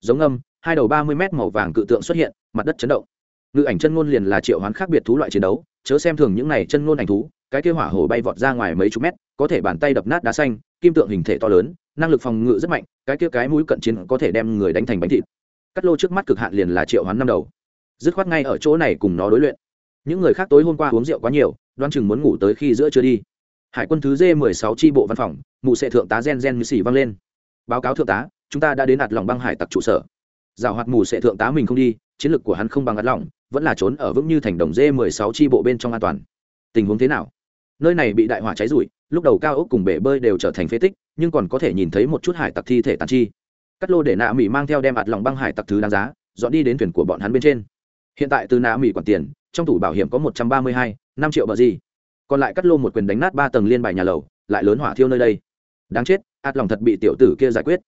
Giống âm, hai đầu ba mươi mét màu vàng cự tượng xuất hiện, mặt đất chấn động. Ngự ảnh chân ngôn liền là triệu hoán khác biệt thú loại chiến đấu, chớ xem thường những này chân ngôn ảnh thú cái kia hỏa hổ bay vọt ra ngoài mấy chục mét, có thể bàn tay đập nát đá xanh, kim tượng hình thể to lớn, năng lực phòng ngự rất mạnh, cái kia cái mũi cận chiến có thể đem người đánh thành bánh thịt. Cắt lô trước mắt cực hạn liền là triệu hoán năm đầu. Dứt khoát ngay ở chỗ này cùng nó đối luyện. Những người khác tối hôm qua uống rượu quá nhiều đoan chừng muốn ngủ tới khi giữa chưa đi. Hải quân thứ d mười sáu tri bộ văn phòng, mụ sệ thượng tá gen gen như xì vang lên. Báo cáo thượng tá, chúng ta đã đến ạt lòng băng hải tặc trụ sở. Giảo hoạt mù sệ thượng tá mình không đi, chiến lược của hắn không bằng ạt lòng, vẫn là trốn ở vững như thành đồng d mười sáu tri bộ bên trong an toàn. Tình huống thế nào? Nơi này bị đại hỏa cháy rụi, lúc đầu cao ốc cùng bể bơi đều trở thành phế tích, nhưng còn có thể nhìn thấy một chút hải tặc thi thể tàn chi. Cắt lô để nạ mỹ mang theo đem ạt lòng băng hải tặc thứ đáng giá, dọn đi đến thuyền của bọn hắn bên trên. Hiện tại từ nạ mỹ quản tiền, trong tủ bảo hiểm có một trăm ba mươi hai, năm triệu bờ gì. Còn lại cắt lô một quyền đánh nát ba tầng liên bài nhà lầu, lại lớn hỏa thiêu nơi đây. Đáng chết, ạt lòng thật bị tiểu tử kia giải quyết.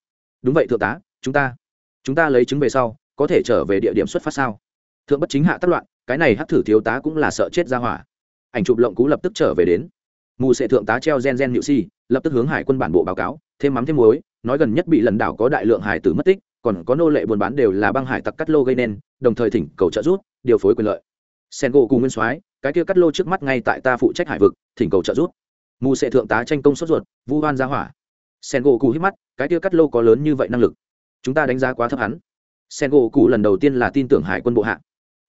Đúng vậy thượng tá, chúng ta chúng ta lấy chứng về sau, có thể trở về địa điểm xuất phát sao? Thượng bất chính hạ tất loạn, cái này hắc thử thiếu tá cũng là sợ chết ra hỏa ảnh chụp lộng cú lập tức trở về đến. Mù sệ thượng tá treo gen gen hiệu si, lập tức hướng hải quân bản bộ báo cáo, thêm mắm thêm muối, nói gần nhất bị lần đảo có đại lượng hải tử mất tích, còn có nô lệ buôn bán đều là băng hải tặc cắt lô gây nên, đồng thời thỉnh cầu trợ giúp, điều phối quyền lợi. Sen gỗ cùng nguyên soái, cái kia cắt lô trước mắt ngay tại ta phụ trách hải vực, thỉnh cầu trợ giúp. Mù sệ thượng tá tranh công sốt ruột, vu hoan ra hỏa. Sen gỗ cụ hít mắt, cái kia cắt lô có lớn như vậy năng lực? Chúng ta đánh giá quá thấp hắn. Sen gỗ cụ lần đầu tiên là tin tưởng hải quân bộ hạ.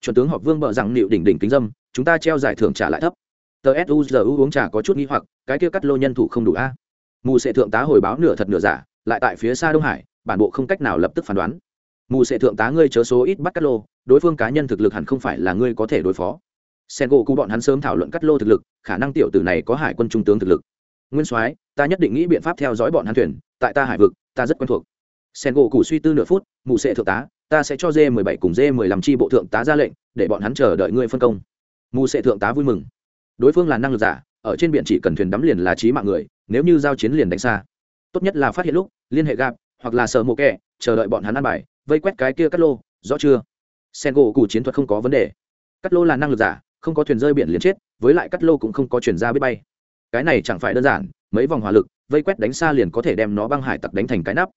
Chuẩn tướng họp vương bợ rằng nịu đỉnh đỉnh kính dâm chúng ta treo giải thưởng trả lại thấp. Tờ suzu uống trà có chút nghi hoặc, cái kia cắt lô nhân thủ không đủ a. Mù sệ thượng tá hồi báo nửa thật nửa giả, lại tại phía xa đông hải, bản bộ không cách nào lập tức phán đoán. Mù Sệ thượng tá ngươi chớ số ít bắt cắt lô, đối phương cá nhân thực lực hẳn không phải là ngươi có thể đối phó. Sen gỗ cụ bọn hắn sớm thảo luận cắt lô thực lực, khả năng tiểu tử này có hải quân trung tướng thực lực. Nguyên soái, ta nhất định nghĩ biện pháp theo dõi bọn hắn thuyền, tại ta hải vực, ta rất quen thuộc. Sen gỗ cụ suy tư nửa phút, mù Sệ thượng tá, ta sẽ cho d 17 cùng d 15 chi bộ thượng tá ra lệnh, để bọn hắn chờ đợi ngươi phân công mù sẽ thượng tá vui mừng. Đối phương là năng lực giả, ở trên biển chỉ cần thuyền đắm liền là trí mạng người, nếu như giao chiến liền đánh xa. Tốt nhất là phát hiện lúc, liên hệ gạp hoặc là sợ mộ kẹ chờ đợi bọn hắn ăn bài, vây quét cái kia cắt lô, rõ chưa? Sen gỗ cụ chiến thuật không có vấn đề. Cắt lô là năng lực giả, không có thuyền rơi biển liền chết, với lại cắt lô cũng không có chuyển ra biết bay. Cái này chẳng phải đơn giản, mấy vòng hỏa lực, vây quét đánh xa liền có thể đem nó băng hải tặc đánh thành cái nắp.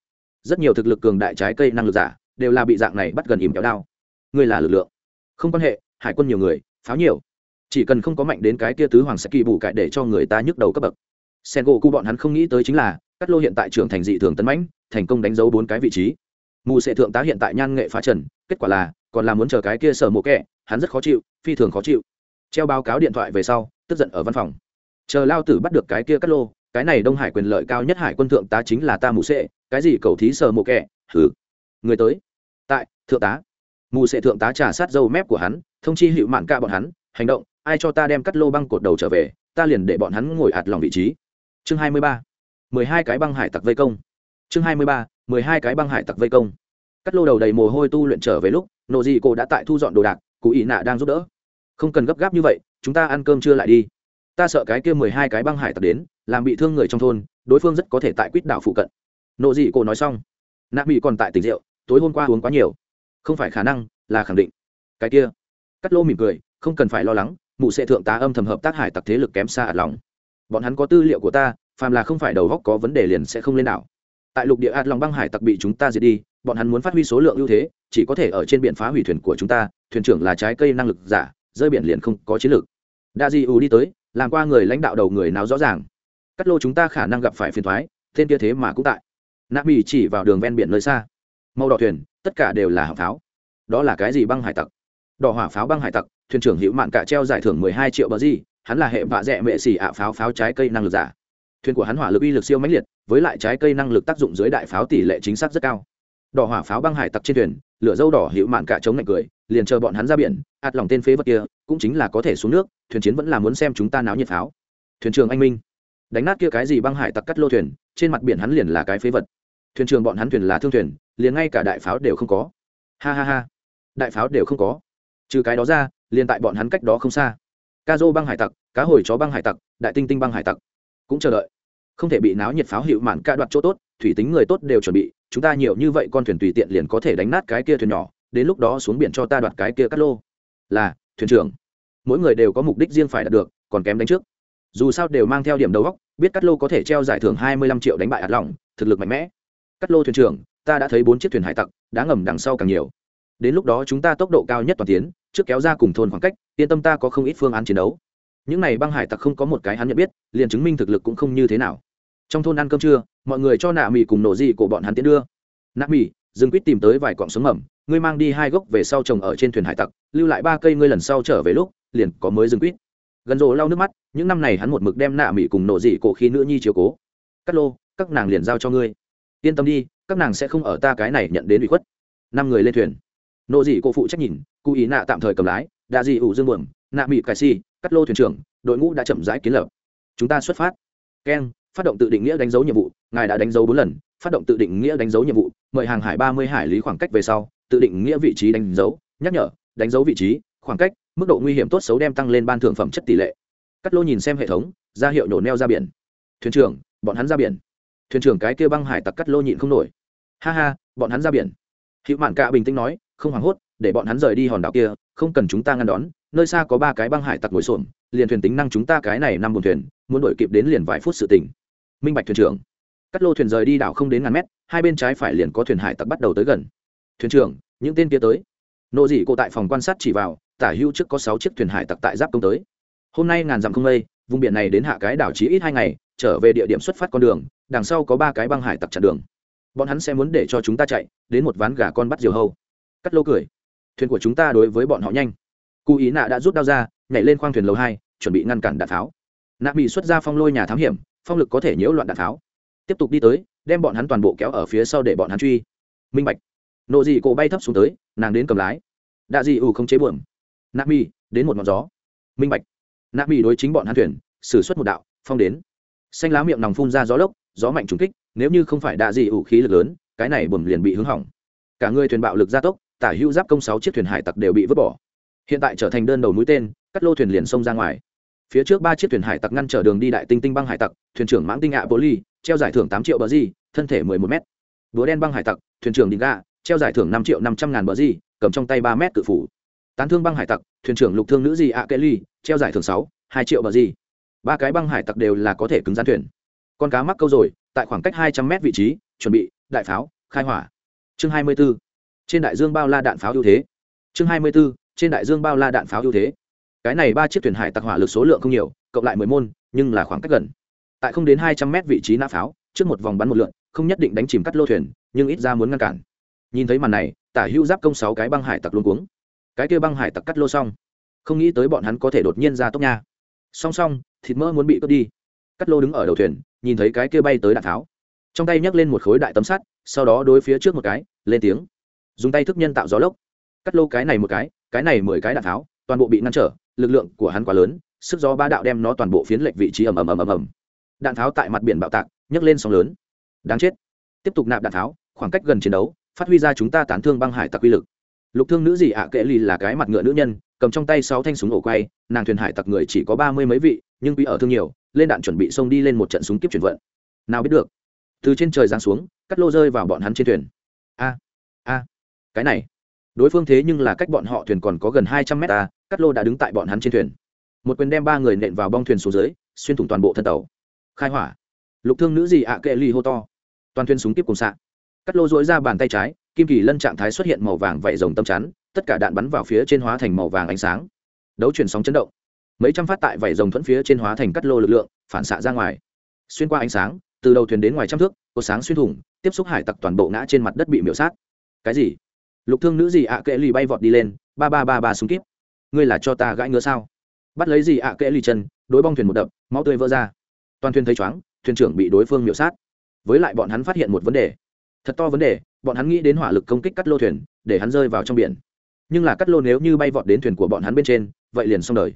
Rất nhiều thực lực cường đại trái cây năng lực giả, đều là bị dạng này bắt gần ìm kéo đao. Ngươi là lực lượng. Không quan hệ, hải quân nhiều người pháo nhiều. Chỉ cần không có mạnh đến cái kia tứ hoàng sẽ kỳ bù cải để cho người ta nhức đầu cấp bậc. Sen gỗ cụ bọn hắn không nghĩ tới chính là, cắt lô hiện tại trưởng thành dị thường tấn mãnh, thành công đánh dấu bốn cái vị trí. Mù sệ thượng tá hiện tại nhan nghệ phá trần, kết quả là, còn là muốn chờ cái kia sở mộ kẹ hắn rất khó chịu, phi thường khó chịu. Treo báo cáo điện thoại về sau, tức giận ở văn phòng. Chờ lao tử bắt được cái kia cắt lô, cái này đông hải quyền lợi cao nhất hải quân thượng tá chính là ta mù sệ, cái gì cầu thí sở mộ kẹ hử người tới. Tại, thượng tá. Mù sệ thượng tá trả sát dâu mép của hắn thông chi hiệu mạn ca bọn hắn, hành động, ai cho ta đem cắt lô băng cột đầu trở về, ta liền để bọn hắn ngồi ạt lòng vị trí. Chương hai mươi ba, mười hai cái băng hải tặc vây công. Chương hai mươi ba, mười hai cái băng hải tặc vây công. Cắt lô đầu đầy mồ hôi tu luyện trở về lúc nộ dị cô đã tại thu dọn đồ đạc, cụ ý nạ đang giúp đỡ. Không cần gấp gáp như vậy, chúng ta ăn cơm chưa lại đi. Ta sợ cái kia mười hai cái băng hải tặc đến, làm bị thương người trong thôn, đối phương rất có thể tại quýt đảo phụ cận. Nộ dị cô nói xong. Nạ bị còn tại tỉnh rượu, tối hôm qua uống quá nhiều. Không phải khả năng, là khẳng định. Cái kia cắt lô mỉm cười, không cần phải lo lắng, mụ sẽ thượng tá âm thầm hợp tác hải tặc thế lực kém xa ạt lòng. Bọn hắn có tư liệu của ta, phàm là không phải đầu góc có vấn đề liền sẽ không lên đảo. Tại lục địa ạt lòng băng hải tặc bị chúng ta diệt đi, bọn hắn muốn phát huy số lượng ưu thế, chỉ có thể ở trên biển phá hủy thuyền của chúng ta, thuyền trưởng là trái cây năng lực giả, rơi biển liền không có chiến lược. Đa di ù đi tới, làm qua người lãnh đạo đầu người nào rõ ràng. Cắt lô chúng ta khả năng gặp phải phiền thoái, tên kia thế mà cũng tại. Nạp mỹ chỉ vào đường ven biển nơi xa. Màu đỏ thuyền, tất cả đều là hạng pháo. Đó là cái gì băng hải tặc? Đỏ hỏa pháo băng hải tặc, thuyền trưởng hữu mạn cả treo giải thưởng mười hai triệu bờ gì hắn là hệ vạ dẹ mệ xỉ ạ pháo pháo trái cây năng lực giả. Thuyền của hắn hỏa lực uy lực siêu mãnh liệt, với lại trái cây năng lực tác dụng dưới đại pháo tỷ lệ chính xác rất cao. Đỏ hỏa pháo băng hải tặc trên thuyền, lửa dâu đỏ hữu mạn cả chống ngạch cười, liền chờ bọn hắn ra biển, ạt lòng tên phế vật kia, cũng chính là có thể xuống nước, thuyền chiến vẫn là muốn xem chúng ta náo nhiệt pháo. Thuyền trưởng anh minh, đánh nát kia cái gì băng hải tặc cắt lô thuyền, trên mặt biển hắn liền là cái phế vật. Thuyền trưởng bọn hắn thuyền là thương thuyền, liền ngay cả đại pháo đều không có. Ha ha ha, đại pháo đều không có trừ cái đó ra, liền tại bọn hắn cách đó không xa. Ca dô băng hải tặc, cá hồi chó băng hải tặc, đại tinh tinh băng hải tặc. Cũng chờ đợi. Không thể bị náo nhiệt pháo hiệu mạn ca đoạt chỗ tốt, thủy tính người tốt đều chuẩn bị, chúng ta nhiều như vậy con thuyền tùy tiện liền có thể đánh nát cái kia thuyền nhỏ, đến lúc đó xuống biển cho ta đoạt cái kia cắt lô. Là, thuyền trưởng. Mỗi người đều có mục đích riêng phải đạt được, còn kém đánh trước. Dù sao đều mang theo điểm đầu góc biết cắt lô có thể treo giải thưởng hai mươi lăm triệu đánh bại ạt lỏng thực lực mạnh mẽ. Cắt lô thuyền trưởng, ta đã thấy bốn chiếc thuyền hải tặc, đã ngầm đằng sau càng nhiều. Đến lúc đó chúng ta tốc độ cao nhất toàn tiến trước kéo ra cùng thôn khoảng cách, yên tâm ta có không ít phương án chiến đấu. Những này băng hải tặc không có một cái hắn nhận biết, liền chứng minh thực lực cũng không như thế nào. Trong thôn ăn cơm trưa, mọi người cho nạ mì cùng nổ gì của bọn hắn tiến đưa. Nạ mì dừng quýt tìm tới vài cọng sống mầm ngươi mang đi hai gốc về sau trồng ở trên thuyền hải tặc, lưu lại ba cây ngươi lần sau trở về lúc, liền có mới dừng quýt. Gần rồ lau nước mắt, những năm này hắn một mực đem nạ mì cùng nổ dị cổ khi nữ nhi chiều cố. Cắt lô, các nàng liền giao cho ngươi. Yên tâm đi, các nàng sẽ không ở ta cái này nhận đến bị khuất. Năm người lên thuyền nộ dị cô phụ trách nhìn cụ ý nạ tạm thời cầm lái đa dị ủ dương buồm, nạ mị cải si, cắt lô thuyền trưởng, đội ngũ đã chậm rãi kiến lập. Chúng ta xuất phát. Keng, phát động tự định nghĩa đánh dấu nhiệm vụ, ngài đã đánh dấu bốn lần, phát động tự định nghĩa đánh dấu nhiệm vụ, mời hàng hải ba mươi hải lý khoảng cách về sau, tự định nghĩa vị trí đánh dấu, nhắc nhở, đánh dấu vị trí, khoảng cách, mức độ nguy hiểm tốt xấu đem tăng lên ban thưởng phẩm chất tỷ lệ. Cắt lô nhìn xem hệ thống, ra hiệu nổ neo ra biển. Thuyền trưởng, bọn hắn ra biển. Thuyền trưởng cái kia băng hải tặc cắt lô nhịn không nổi. Ha ha, bọn hắn ra biển. Hữu mạn cạ bình tĩnh nói không hoảng hốt để bọn hắn rời đi hòn đảo kia không cần chúng ta ngăn đón nơi xa có ba cái băng hải tặc ngồi xổm liền thuyền tính năng chúng ta cái này năm buồn thuyền muốn đổi kịp đến liền vài phút sự tỉnh minh bạch thuyền trưởng. Cắt lô thuyền rời đi đảo không đến ngàn mét hai bên trái phải liền có thuyền hải tặc bắt đầu tới gần. Thuyền trưởng những tên kia tới. Nộ dị cô tại phòng quan sát chỉ vào tả hữu trước có sáu chiếc thuyền hải tặc tại giáp công tới. Hôm nay ngàn dặm không lây, vùng biển này đến hạ cái đảo chí ít hai ngày trở về địa điểm xuất phát con đường đằng sau có ba cái băng hải tặc chặn đường. Bọn hắn sẽ muốn để cho chúng ta chạy đến một ván gà con bắt diều hâu cắt lô cười. Thuyền của chúng ta đối với bọn họ nhanh. Cụ ý nạ đã rút đao ra, nhảy lên khoang thuyền lầu hai, chuẩn bị ngăn cản đạn pháo. Nạ bị xuất ra phong lôi nhà thám hiểm, phong lực có thể nhiễu loạn đạn pháo. Tiếp tục đi tới, đem bọn hắn toàn bộ kéo ở phía sau để bọn hắn truy. Minh bạch. Nộ dị cổ bay thấp xuống tới, nàng đến cầm lái. Đạ dị ủ không chế buồm. Nạ mi đến một ngọn gió. Minh bạch. Nạ mi đối chính bọn hắn thuyền xử suất một đạo, phong đến. Xanh lá miệng nòng phun ra gió lốc, gió mạnh trúng kích, nếu như không phải đạ dị ủ khí lực lớn, cái này buồm liền bị hứng hỏng. Cả người thuyền bạo lực gia tốc tả hữu giáp công sáu chiếc thuyền hải tặc đều bị vứt bỏ. Hiện tại trở thành đơn đầu mũi tên, cắt lô thuyền liền xông ra ngoài. Phía trước ba chiếc thuyền hải tặc ngăn trở đường đi đại tinh tinh băng hải tặc, thuyền trưởng mãng tinh ạ bố ly, treo giải thưởng tám triệu bờ di, thân thể mười một m búa đen băng hải tặc, thuyền trưởng đình gà treo giải thưởng năm triệu năm trăm ngàn bờ di, cầm trong tay ba mét cự phủ. Tán thương băng hải tặc, thuyền trưởng lục thương nữ di ạ kê ly, treo giải thưởng sáu, hai triệu bờ di. Ba cái băng hải tặc đều là có thể cứng gian thuyền. Con cá mắc câu rồi, tại khoảng cách hai trăm mét vị trí, chuẩn bị, đại pháo, khai hỏa. Chương hai mươi 24 trên đại dương bao la đạn pháo ưu thế. Chương hai mươi 24. trên đại dương bao la đạn pháo ưu thế. Cái này ba chiếc thuyền hải tặc hỏa lực số lượng không nhiều, cộng lại mười môn, nhưng là khoảng cách gần. Tại không đến hai trăm mét vị trí nã pháo, trước một vòng bắn một lượn, không nhất định đánh chìm cắt lô thuyền, nhưng ít ra muốn ngăn cản. Nhìn thấy màn này, tả hữu giáp công sáu cái băng hải tặc luôn cuống. Cái kia băng hải tặc cắt lô xong, không nghĩ tới bọn hắn có thể đột nhiên ra tốc nha. Song song, thịt mỡ muốn bị cướp đi. Cắt lô đứng ở đầu thuyền, nhìn thấy cái kia bay tới đạn tháo trong tay nhấc lên một khối đại tấm sắt, sau đó đối phía trước một cái, lên tiếng dùng tay thức nhân tạo gió lốc. Cắt lô cái này một cái cái này mười cái đạn tháo, toàn bộ bị ngăn trở, lực lượng của hắn quá lớn, sức gió ba đạo đem nó toàn bộ phiến lệch vị trí ầm ầm ầm ầm ầm. Đạn tháo tại mặt biển bạo tạc, nhấc lên sóng lớn. Đáng chết. Tiếp tục nạp đạn tháo, khoảng cách gần chiến đấu, phát huy ra chúng ta tán thương băng hải tặc quy lực. Lục thương nữ gì ạ? Kệ lì là cái mặt ngựa nữ nhân, cầm trong tay sáu thanh súng ổ quay, nàng thuyền hải tặc người chỉ có ba mươi mấy vị, nhưng quý ở thương nhiều, lên đạn chuẩn bị xông đi lên một trận súng kiếp chuyển vận. Nào biết được. Từ trên trời giáng xuống, cắt lô rơi vào bọn hắn trên thuyền. A a cái này. Đối phương thế nhưng là cách bọn họ thuyền còn có gần hai trăm mét à, ta cắt lô đã đứng tại bọn hắn trên thuyền. Một quyền đem ba người nện vào bong thuyền xuống dưới, xuyên thủng toàn bộ thân tàu. Khai hỏa. Lục thương nữ gì ạ, kệ ly hô to. Toàn thuyền súng tiếp cùng xạ cắt lô dối ra bàn tay trái, kim kỳ lân trạng thái xuất hiện màu vàng vạy rồng tâm chắn, tất cả đạn bắn vào phía trên hóa thành màu vàng ánh sáng. Đấu chuyển sóng chấn động. Mấy trăm phát tại vảy rồng thuẫn phía trên hóa thành cắt lô lực lượng, phản xạ ra ngoài. Xuyên qua ánh sáng, từ đầu thuyền đến ngoài trăm thước, có sáng xuyên thủng, tiếp xúc hải tặc toàn bộ ngã trên mặt đất bị miễu sát. Cái gì? Lục thương nữ gì ạ à kệ lì bay vọt đi lên, ba ba ba ba súng kíp. Ngươi là cho ta gãi ngứa sao? Bắt lấy gì ạ à kệ lì chân, đối bong thuyền một đập, máu tươi vỡ ra. Toàn thuyền thấy chóng thuyền trưởng bị đối phương miễu sát. Với lại bọn hắn phát hiện một vấn đề. Thật to vấn đề, bọn hắn nghĩ đến hỏa lực công kích cắt lô thuyền, để hắn rơi vào trong biển. Nhưng là cắt lô nếu như bay vọt đến thuyền của bọn hắn bên trên, vậy liền xong đời.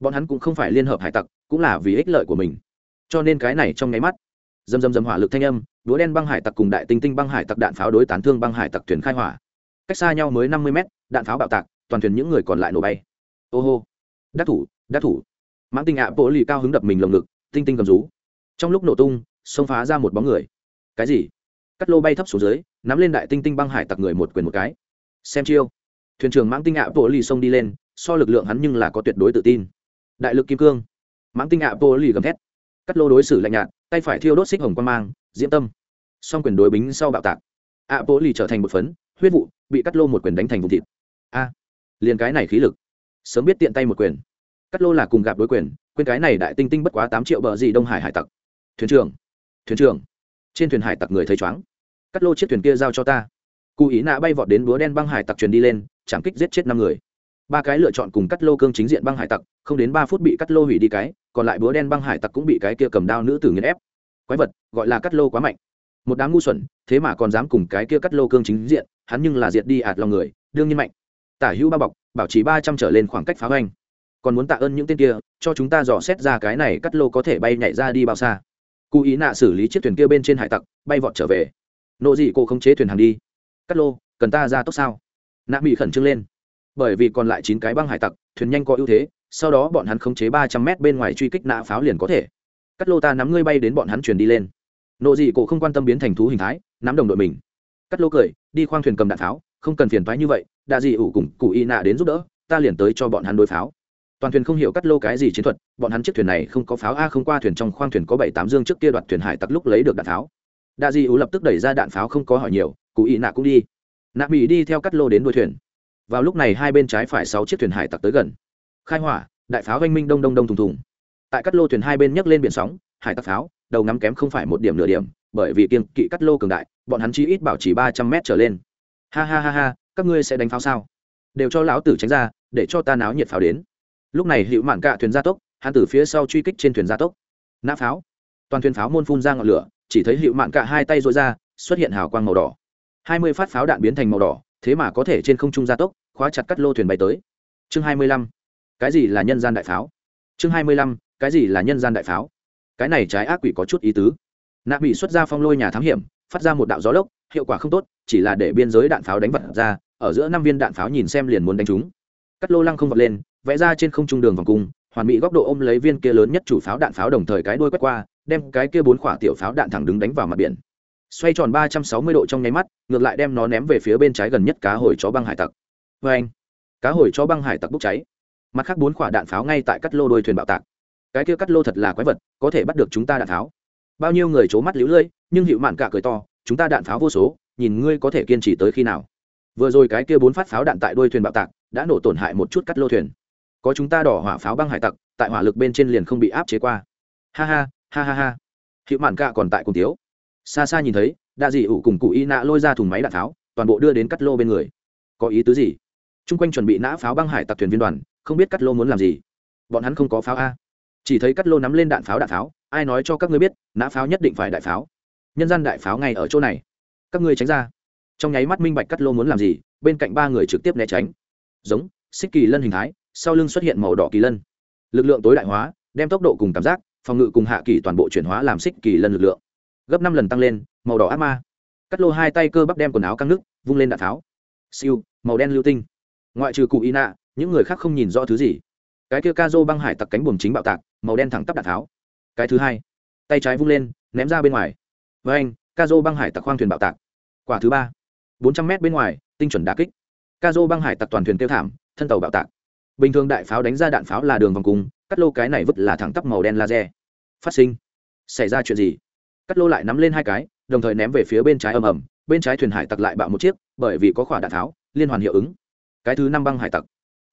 Bọn hắn cũng không phải liên hợp hải tặc, cũng là vì ích lợi của mình. Cho nên cái này trong nháy mắt, dầm dầm dầm hỏa lực thanh âm, đũa đen băng hải tặc cùng đại tinh tinh băng hải tặc đạn pháo đối tán thương băng hải tặc thuyền khai hỏa cách xa nhau mới năm mươi mét, đạn pháo bạo tạc, toàn thuyền những người còn lại nổ bay. Ô hô. Đắc thủ đắc thủ. Mãng tinh ạ bộ lì cao hứng đập mình lồng ngực, tinh tinh cầm rú. Trong lúc nổ tung, xông phá ra một bóng người. Cái gì? Cắt lô bay thấp xuống dưới, nắm lên đại tinh tinh băng hải tặc người một quyền một cái. Xem chiêu. Thuyền trưởng mãng tinh ạ bộ lì xông đi lên, so lực lượng hắn nhưng là có tuyệt đối tự tin. Đại lực kim cương. Mãng tinh ạ bộ lì gầm thét. Cắt lô đối xử lạnh nhạt, tay phải thiêu đốt xích hồng quan mang, diễm tâm. Song quyền đối bính sau bạo tạc. Ạ bộ lì trở thành một phấn huyết vụ, bị cắt lô một quyền đánh thành vùng thịt. A, liền cái này khí lực. Sớm biết tiện tay một quyền. Cắt lô là cùng gặp đối quyền, quên cái này đại tinh tinh bất quá tám triệu bờ gì đông hải hải tặc. Thuyền trưởng thuyền trưởng. Trên thuyền hải tặc người thấy chóng cắt lô chiếc thuyền kia giao cho ta. Cụ ý nạ bay vọt đến búa đen băng hải tặc truyền đi lên chẳng kích giết chết năm người. Ba cái lựa chọn cùng cắt lô cương chính diện băng hải tặc, không đến ba phút bị cắt lô hủy đi cái, còn lại búa đen băng hải tặc cũng bị cái kia cầm đao nữ tử nghiền ép. Quái vật, gọi là cắt lô quá mạnh một đám ngu xuẩn, thế mà còn dám cùng cái kia cắt lô cương chính diện, hắn nhưng là diệt đi ạt lòng người, đương nhiên mạnh. Tả hữu ba bọc, bảo trì ba trăm trở lên khoảng cách phá hoành. Còn muốn tạ ơn những tên kia, cho chúng ta dò xét ra cái này cắt lô có thể bay nhảy ra đi bao xa. Cụ ý nạ xử lý chiếc thuyền kia bên trên hải tặc, bay vọt trở về. Nộ dị cô không chế thuyền hàng đi. Cắt lô, cần ta ra tốc sao? Nạ bị khẩn trương lên. Bởi vì còn lại chín cái băng hải tặc, thuyền nhanh có ưu thế, sau đó bọn hắn khống chế ba trăm mét bên ngoài truy kích nạ pháo liền có thể. Cắt lô ta nắm ngươi bay đến bọn hắn chuyển đi lên nộ dị cổ không quan tâm biến thành thú hình thái, nắm đồng đội mình. Cắt lô cười, đi khoang thuyền cầm đạn pháo, không cần phiền thoái như vậy đạ dị ủ cùng cụ y nạ đến giúp đỡ, ta liền tới cho bọn hắn đối pháo. Toàn thuyền không hiểu cắt lô cái gì chiến thuật, bọn hắn chiếc thuyền này không có pháo a, không qua thuyền trong khoang thuyền có bảy tám dương trước kia đoạt thuyền hải tặc lúc lấy được đạn pháo. Đạ dị ủ lập tức đẩy ra đạn pháo không có hỏi nhiều, cụ y nạ cũng đi. Nạ mỹ đi theo cắt lô đến đuôi thuyền. Vào lúc này hai bên trái phải sáu chiếc thuyền hải tặc tới gần. Khai hỏa, đại pháo oanh minh đông đông đông thùng thùng. Tại cắt lô thuyền hai bên nhấc lên biển sóng, hải tặc pháo đầu ngắm kém không phải một điểm nửa điểm, bởi vì kiên kỵ cắt lô cường đại, bọn hắn chi ít bảo chỉ ba trăm mét trở lên. Ha ha ha ha, các ngươi sẽ đánh pháo sao? Đều cho lão tử tránh ra, để cho ta náo nhiệt pháo đến. Lúc này hữu mạn cạ thuyền gia tốc, hắn từ phía sau truy kích trên thuyền gia tốc. Nã pháo. Toàn thuyền pháo môn phun ra ngọn lửa, chỉ thấy hữu mạn cạ hai tay dội ra, xuất hiện hào quang màu đỏ. Hai mươi phát pháo đạn biến thành màu đỏ, thế mà có thể trên không trung gia tốc, khóa chặt cắt lô thuyền bay tới. Chương hai mươi lăm. Cái gì là nhân gian đại pháo? Chương hai mươi lăm. Cái gì là nhân gian đại pháo? Cái này trái ác quỷ có chút ý tứ. Nạ bị xuất ra phong lôi nhà thám hiểm, phát ra một đạo gió lốc, hiệu quả không tốt, chỉ là để biên giới đạn pháo đánh vật ra, ở giữa năm viên đạn pháo nhìn xem liền muốn đánh chúng. Cắt lô lăng không vật lên, vẽ ra trên không trung đường vòng cung, hoàn mỹ góc độ ôm lấy viên kia lớn nhất chủ pháo đạn pháo đồng thời cái đuôi quét qua, đem cái kia bốn quả tiểu pháo đạn thẳng đứng đánh vào mặt biển. Xoay tròn ba trăm sáu mươi độ trong nháy mắt, ngược lại đem nó ném về phía bên trái gần nhất cá hồi chó băng hải tặc. Vê anh cá hồi chó băng hải tặc bốc cháy. Mặt khác bốn quả đạn pháo ngay tại cắt lô đôi thuyền bạo tạc cái kia cắt lô thật là quái vật, có thể bắt được chúng ta đạn pháo. Bao nhiêu người c mắt lũ lưỡi nhưng hiệu mạn cả cười to, chúng ta đạn pháo vô số, nhìn ngươi có thể kiên trì tới khi nào. Vừa rồi cái kia bốn phát pháo đạn tại đuôi thuyền bạo tạc, đã nổ tổn hại một chút cắt lô thuyền. Có chúng ta đỏ hỏa pháo băng hải tặc, tại hỏa lực bên trên liền không bị áp chế qua. Ha ha ha ha ha. Hiệu mạn cạ còn tại cùng tiếu xa xa nhìn thấy, đa dị ủ cùng cụ y nạ lôi ra thùng máy đạn pháo, toàn bộ đưa đến cắt lô bên người. Có ý tứ gì? Chung quanh chuẩn bị nã pháo băng hải tặc thuyền viên đoàn, không biết cắt lô muốn làm gì. Bọn hắn không có pháo a chỉ thấy cắt lô nắm lên đạn pháo đạn pháo, ai nói cho các ngươi biết, nã pháo nhất định phải đại pháo. Nhân gian đại pháo ngay ở chỗ này. Các ngươi tránh ra. Trong nháy mắt minh bạch cắt lô muốn làm gì, bên cạnh ba người trực tiếp né tránh. Giống, xích kỳ lân hình thái, sau lưng xuất hiện màu đỏ kỳ lân. Lực lượng tối đại hóa, đem tốc độ cùng cảm giác, phòng ngự cùng hạ kỳ toàn bộ chuyển hóa làm xích kỳ lân lực lượng. Gấp năm lần tăng lên, màu đỏ ác ma. Cắt lô hai tay cơ bắp đem quần áo căng nước vung lên đạn pháo. Siêu, màu đen lưu tinh. Ngoại trừ cụ y nạ những người khác không nhìn rõ thứ gì cái kia ca dô băng hải tặc cánh buồm chính bạo tạc, màu đen thẳng tắp đạn tháo. Cái thứ hai, tay trái vung lên, ném ra bên ngoài. Với anh, ca dô băng hải tặc khoang thuyền bạo tạc. Quả thứ ba, bốn trăm mét bên ngoài, tinh chuẩn đà kích. Ca dô băng hải tặc toàn thuyền tiêu thảm, thân tàu bạo tạc. Bình thường đại pháo đánh ra đạn pháo là đường vòng cung, cắt lô cái này vứt là thẳng tắp màu đen laser. Phát sinh. Xảy ra chuyện gì? Cắt lô lại nắm lên hai cái, đồng thời ném về phía bên trái ầm ầm. Bên trái thuyền hải tặc lại bạo một chiếc, bởi vì có khỏa đạn tháo, liên hoàn hiệu ứng. Cái thứ năm băng hải tặc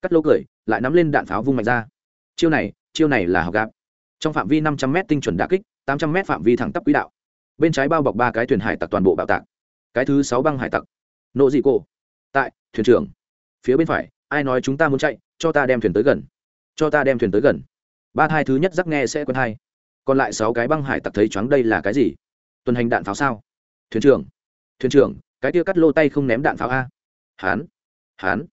cắt lô cười, lại nắm lên đạn pháo vung mạnh ra. Chiêu này chiêu này là học gạp. Trong phạm vi năm trăm m tinh chuẩn đa kích, tám trăm m phạm vi thẳng tắp quỹ đạo. Bên trái bao bọc ba cái thuyền hải tặc toàn bộ bạo tạc. Cái thứ sáu băng hải tặc. Nộ dị cô tại, thuyền trưởng. Phía bên phải, ai nói chúng ta muốn chạy, cho ta đem thuyền tới gần. Cho ta đem thuyền tới gần. Ba thai thứ nhất giắc nghe sẽ quen hai. Còn lại sáu cái băng hải tặc thấy choáng đây là cái gì? Tuần hành đạn pháo sao? Thuyền trưởng. Thuyền trưởng, cái kia cắt lô tay không ném đạn pháo a. Hán hán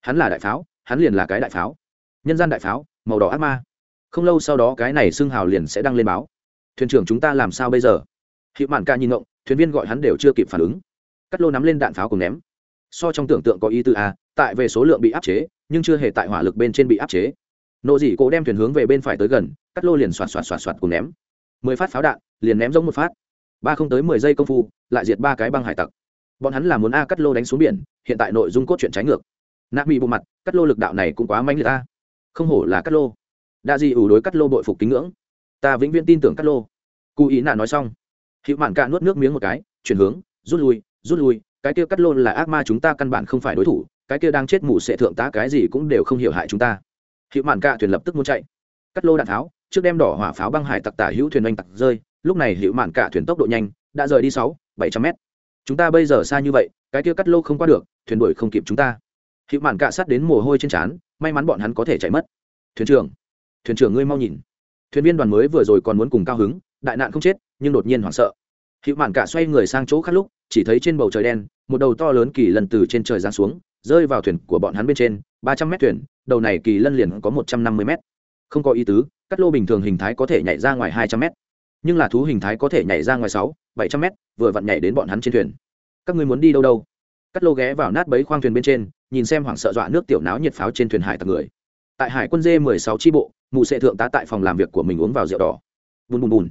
hắn là đại pháo hắn liền là cái đại pháo. Nhân gian đại pháo, màu đỏ ác ma. Không lâu sau đó cái này xưng hào liền sẽ đăng lên báo. Thuyền trưởng chúng ta làm sao bây giờ? Hiệu mạn ca nhìn ngộng, thuyền viên gọi hắn đều chưa kịp phản ứng. Cắt lô nắm lên đạn pháo cùng ném. So trong tưởng tượng có ý tư a, tại về số lượng bị áp chế, nhưng chưa hề tại hỏa lực bên trên bị áp chế. Nộ dị cố đem thuyền hướng về bên phải tới gần, cắt lô liền xoạt xoạt xoạt xoạt cùng ném. Mười phát pháo đạn, liền ném giống một phát. Ba không tới mười giây công phu, lại diệt ba cái băng hải tặc. Bọn hắn là muốn a cắt lô đánh xuống biển, hiện tại nội dung cốt truyện trái ngược nạ bị bộ mặt, cắt lô lực đạo này cũng quá manh liệt ta. Không hổ là cắt lô. Đa dị ủ đối cắt lô bội phục kính ngưỡng. Ta vĩnh viễn tin tưởng cắt lô. Cụ ý nạ nói xong hiệu mạn cạ nuốt nước miếng một cái, chuyển hướng, rút lui rút lui, cái kia cắt lô là ác ma chúng ta căn bản không phải đối thủ, cái kia đang chết mù sẽ thượng tá cái gì cũng đều không hiểu hại chúng ta. Hiệu mạn cạ thuyền lập tức muốn chạy. Cắt lô đạn tháo, trước đem đỏ hỏa pháo băng hải tặc tả hữu thuyền oanh tặc rơi, lúc này hiệu mạn cạ thuyền tốc độ nhanh, đã rời đi sáu, bảy trăm mét. Chúng ta bây giờ xa như vậy, cái kia cắt lô không qua được, thuyền đuổi không kịp chúng ta hữu mạn cạ sát đến mồ hôi trên trán, may mắn bọn hắn có thể chạy mất. Thuyền trưởng thuyền trưởng ngươi mau nhìn. Thuyền viên đoàn mới vừa rồi còn muốn cùng cao hứng, đại nạn không chết, nhưng đột nhiên hoảng sợ. Hữu mạn cạ xoay người sang chỗ khác lúc, chỉ thấy trên bầu trời đen, một đầu to lớn kỳ lần từ trên trời giáng xuống, rơi vào thuyền của bọn hắn bên trên, ba trăm mét thuyền, đầu này kỳ lân liền có một trăm năm mươi mét. Không có ý tứ, cắt lô bình thường hình thái có thể nhảy ra ngoài hai trăm mét, nhưng là thú hình thái có thể nhảy ra ngoài sáu, bảy trăm mét, vừa vặn nhảy đến bọn hắn trên thuyền. Các ngươi muốn đi đâu đâu? Cắt lô ghé vào nát bấy khoang thuyền bên trên nhìn xem hoảng sợ dọa nước tiểu náo nhiệt pháo trên thuyền hải tặc người. Tại hải quân dê mười sáu tri bộ mụ sệ thượng tá tại phòng làm việc của mình uống vào rượu đỏ. Bùn bùn bùn.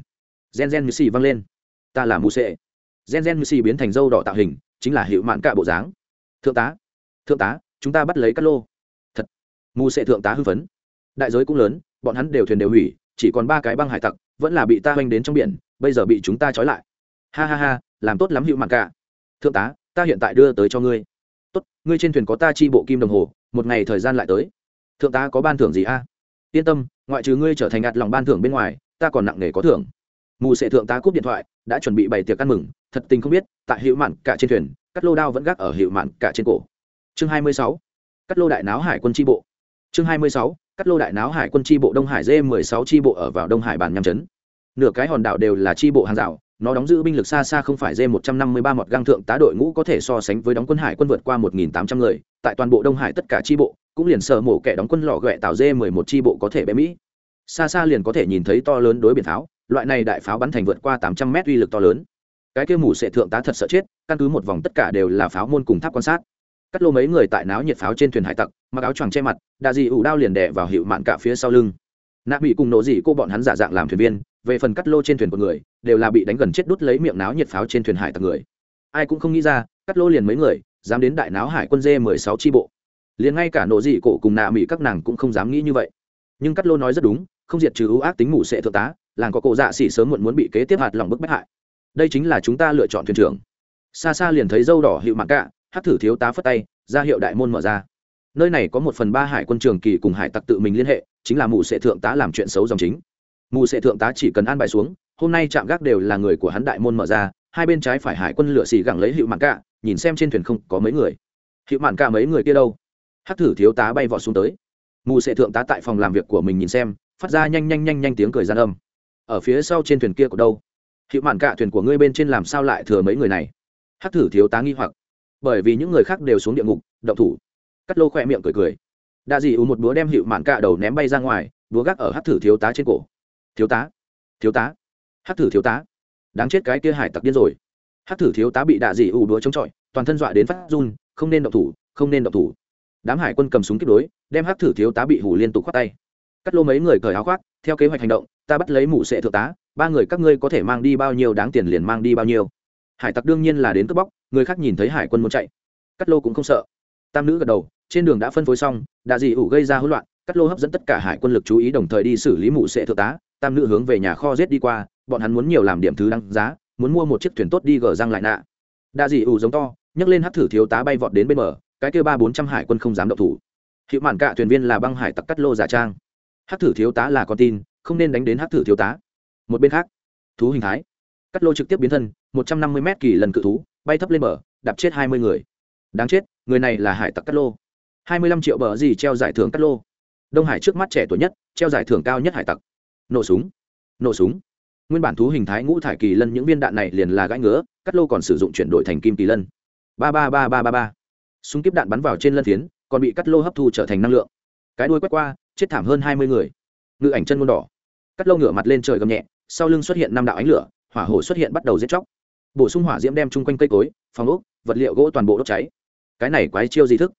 Gen gen như xì văng lên. Ta là mụ sệ. Gen gen như xì biến thành dâu đỏ tạo hình, chính là hiệu mạn cả bộ dáng. Thượng tá. Thượng tá, chúng ta bắt lấy các lô. Thật. Mù sệ thượng tá hư phấn. Đại giới cũng lớn, bọn hắn đều thuyền đều hủy, chỉ còn ba cái băng hải tặc, vẫn là bị ta oanh đến trong biển, bây giờ bị chúng ta trói lại. Ha ha ha, làm tốt lắm hiệu mạn cả. Thượng tá, ta hiện tại đưa tới cho ngươi tốt, ngươi trên thuyền có ta chi bộ kim đồng hồ, một ngày thời gian lại tới. Thượng tá có ban thưởng gì a? Yên tâm, ngoại trừ ngươi trở thành ngạt lòng ban thưởng bên ngoài, ta còn nặng nề có thưởng. Mù sệ thượng tá cúp điện thoại, đã chuẩn bị bày tiệc ăn mừng, thật tình không biết, tại hiệu mạn cả trên thuyền cắt lô đao vẫn gác ở hiệu mạn cả trên cổ. Chương hai mươi sáu cắt lô đại náo hải quân tri bộ. Chương hai mươi sáu cắt lô đại náo hải quân tri bộ đông hải d mười sáu tri bộ ở vào đông hải bàn nham chấn nửa cái hòn đảo đều là tri bộ hàng rào nó đóng giữ binh lực xa xa không phải d một trăm năm mươi ba mọt găng thượng tá đội ngũ có thể so sánh với đóng quân hải quân vượt qua một nghìn tám trăm người, tại toàn bộ đông hải tất cả tri bộ, cũng liền sợ mổ kẻ đóng quân lò ghẹ tạo d mười một tri bộ có thể bé mỹ. Xa xa liền có thể nhìn thấy to lớn đối biển pháo, loại này đại pháo bắn thành vượt qua tám trăm mét uy lực to lớn. Cái kia mù sệ thượng tá thật sợ chết, căn cứ một vòng tất cả đều là pháo môn cùng tháp quan sát. Cắt lô mấy người tại náo nhiệt pháo trên thuyền hải tặc, mặc áo choàng che mặt đạ dị ủ đao liền đè vào hiệu mạn cả phía sau lưng. Nạ bị cùng nổ dị cô bọn hắn giả dạng làm thuyền viên về phần cắt lô trên thuyền của người, đều là bị đánh gần chết đút lấy miệng náo nhiệt pháo trên thuyền hải tặc người. Ai cũng không nghĩ ra, cắt lô liền mấy người, dám đến đại náo hải quân dê mười sáu tri bộ. Liền ngay cả nổ dị cổ cùng nạ mỹ các nàng cũng không dám nghĩ như vậy. Nhưng cắt lô nói rất đúng, không diệt trừ ưu ác tính mù sệ thượng tá, làng có cổ dạ xỉ sớm muộn muốn bị kế tiếp hạt lòng bức bách hại. Đây chính là chúng ta lựa chọn thuyền trưởng. Xa xa liền thấy dâu đỏ hiệu mạng cạ hát thử thiếu tá phất tay, ra hiệu đại môn mở ra. Nơi này có một phần ba hải quân trường kỳ cùng hải tặc tự mình liên hệ, chính là mù sệ thượng tá làm chuyện xấu dòng chính mù sệ thượng tá chỉ cần an bài xuống, hôm nay chạm gác đều là người của hắn đại môn mở ra, hai bên trái phải hải quân lửa xì gẳng lấy hiệu mạn cạ, nhìn xem trên thuyền không có mấy người. Hiệu mạn cạ mấy người kia đâu? Hát thử thiếu tá bay vọt xuống tới. Mù sệ thượng tá tại phòng làm việc của mình nhìn xem, phát ra nhanh nhanh nhanh nhanh tiếng cười gian âm. Ở phía sau trên thuyền kia của đâu? Hiệu mạn cạ thuyền của ngươi bên trên làm sao lại thừa mấy người này? Hát thử thiếu tá nghi hoặc. Bởi vì những người khác đều xuống địa ngục, động thủ. Cắt lô khoe miệng cười cười. Đa dị ủ một búa đem hiệu mạn cạ đầu ném bay ra ngoài, búa gác ở hát thử thiếu tá trên cổ thiếu tá thiếu tá, hát thử thiếu tá. Đáng chết cái kia hải tặc điên rồi. Hát thử thiếu tá bị đạ dị ủ đũa chống chọi, toàn thân dọa đến phát run, không nên động thủ, không nên động thủ. Đám hải quân cầm súng kết đối, đem hát thử thiếu tá bị hủ liên tục khoác tay. Cắt lô mấy người cởi áo khoác, theo kế hoạch hành động, ta bắt lấy mụ sệ thượng tá, ba người các ngươi có thể mang đi bao nhiêu đáng tiền liền mang đi bao nhiêu. Hải tặc đương nhiên là đến cướp bóc, người khác nhìn thấy hải quân muốn chạy. Cắt lô cũng không sợ. Tam nữ gật đầu, trên đường đã phân phối xong, đạ dị ủ gây ra hỗn loạn, cắt lô hấp dẫn tất cả hải quân lực chú ý đồng thời đi xử lý mụ sệ thượng tá tam nữ hướng về nhà kho giết đi qua, bọn hắn muốn nhiều làm điểm thứ đăng giá, muốn mua một chiếc thuyền tốt đi gờ răng lại nạ. Đa dị ủ giống to, nhấc lên hát thử thiếu tá bay vọt đến bên bờ, cái kêu ba bốn trăm hải quân không dám động thủ. Hiệu mạn cạ thuyền viên là băng hải tặc cắt lô giả trang. Hát thử thiếu tá là con tin, không nên đánh đến hát thử thiếu tá. Một bên khác, thú hình thái. Cắt lô trực tiếp biến thân, một trăm năm mươi m kỳ lần cự thú, bay thấp lên bờ, đạp chết hai mươi người. Đáng chết, người này là hải tặc cắt lô. Hai mươi lăm triệu bờ gì treo giải thưởng cắt lô. Đông hải trước mắt trẻ tuổi nhất, treo giải thưởng cao nhất hải tặc nổ súng. Nổ súng. Nguyên bản thú hình thái ngũ thải kỳ lân những viên đạn này liền là gãi ngứa, cắt lô còn sử dụng chuyển đổi thành kim kỳ lân. Ba ba ba ba ba ba. Súng kiếp đạn bắn vào trên lân phiến, còn bị cắt lô hấp thu trở thành năng lượng. Cái đuôi quét qua, chết thảm hơn hai mươi người. Ngự ảnh chân môn đỏ. Cắt lô ngửa mặt lên trời gầm nhẹ, sau lưng xuất hiện năm đạo ánh lửa, hỏa hổ xuất hiện bắt đầu giết chóc. Bổ sung hỏa diễm đem chung quanh cây cối, phòng ốc, vật liệu gỗ toàn bộ đốt cháy. Cái này quái chiêu gì thức.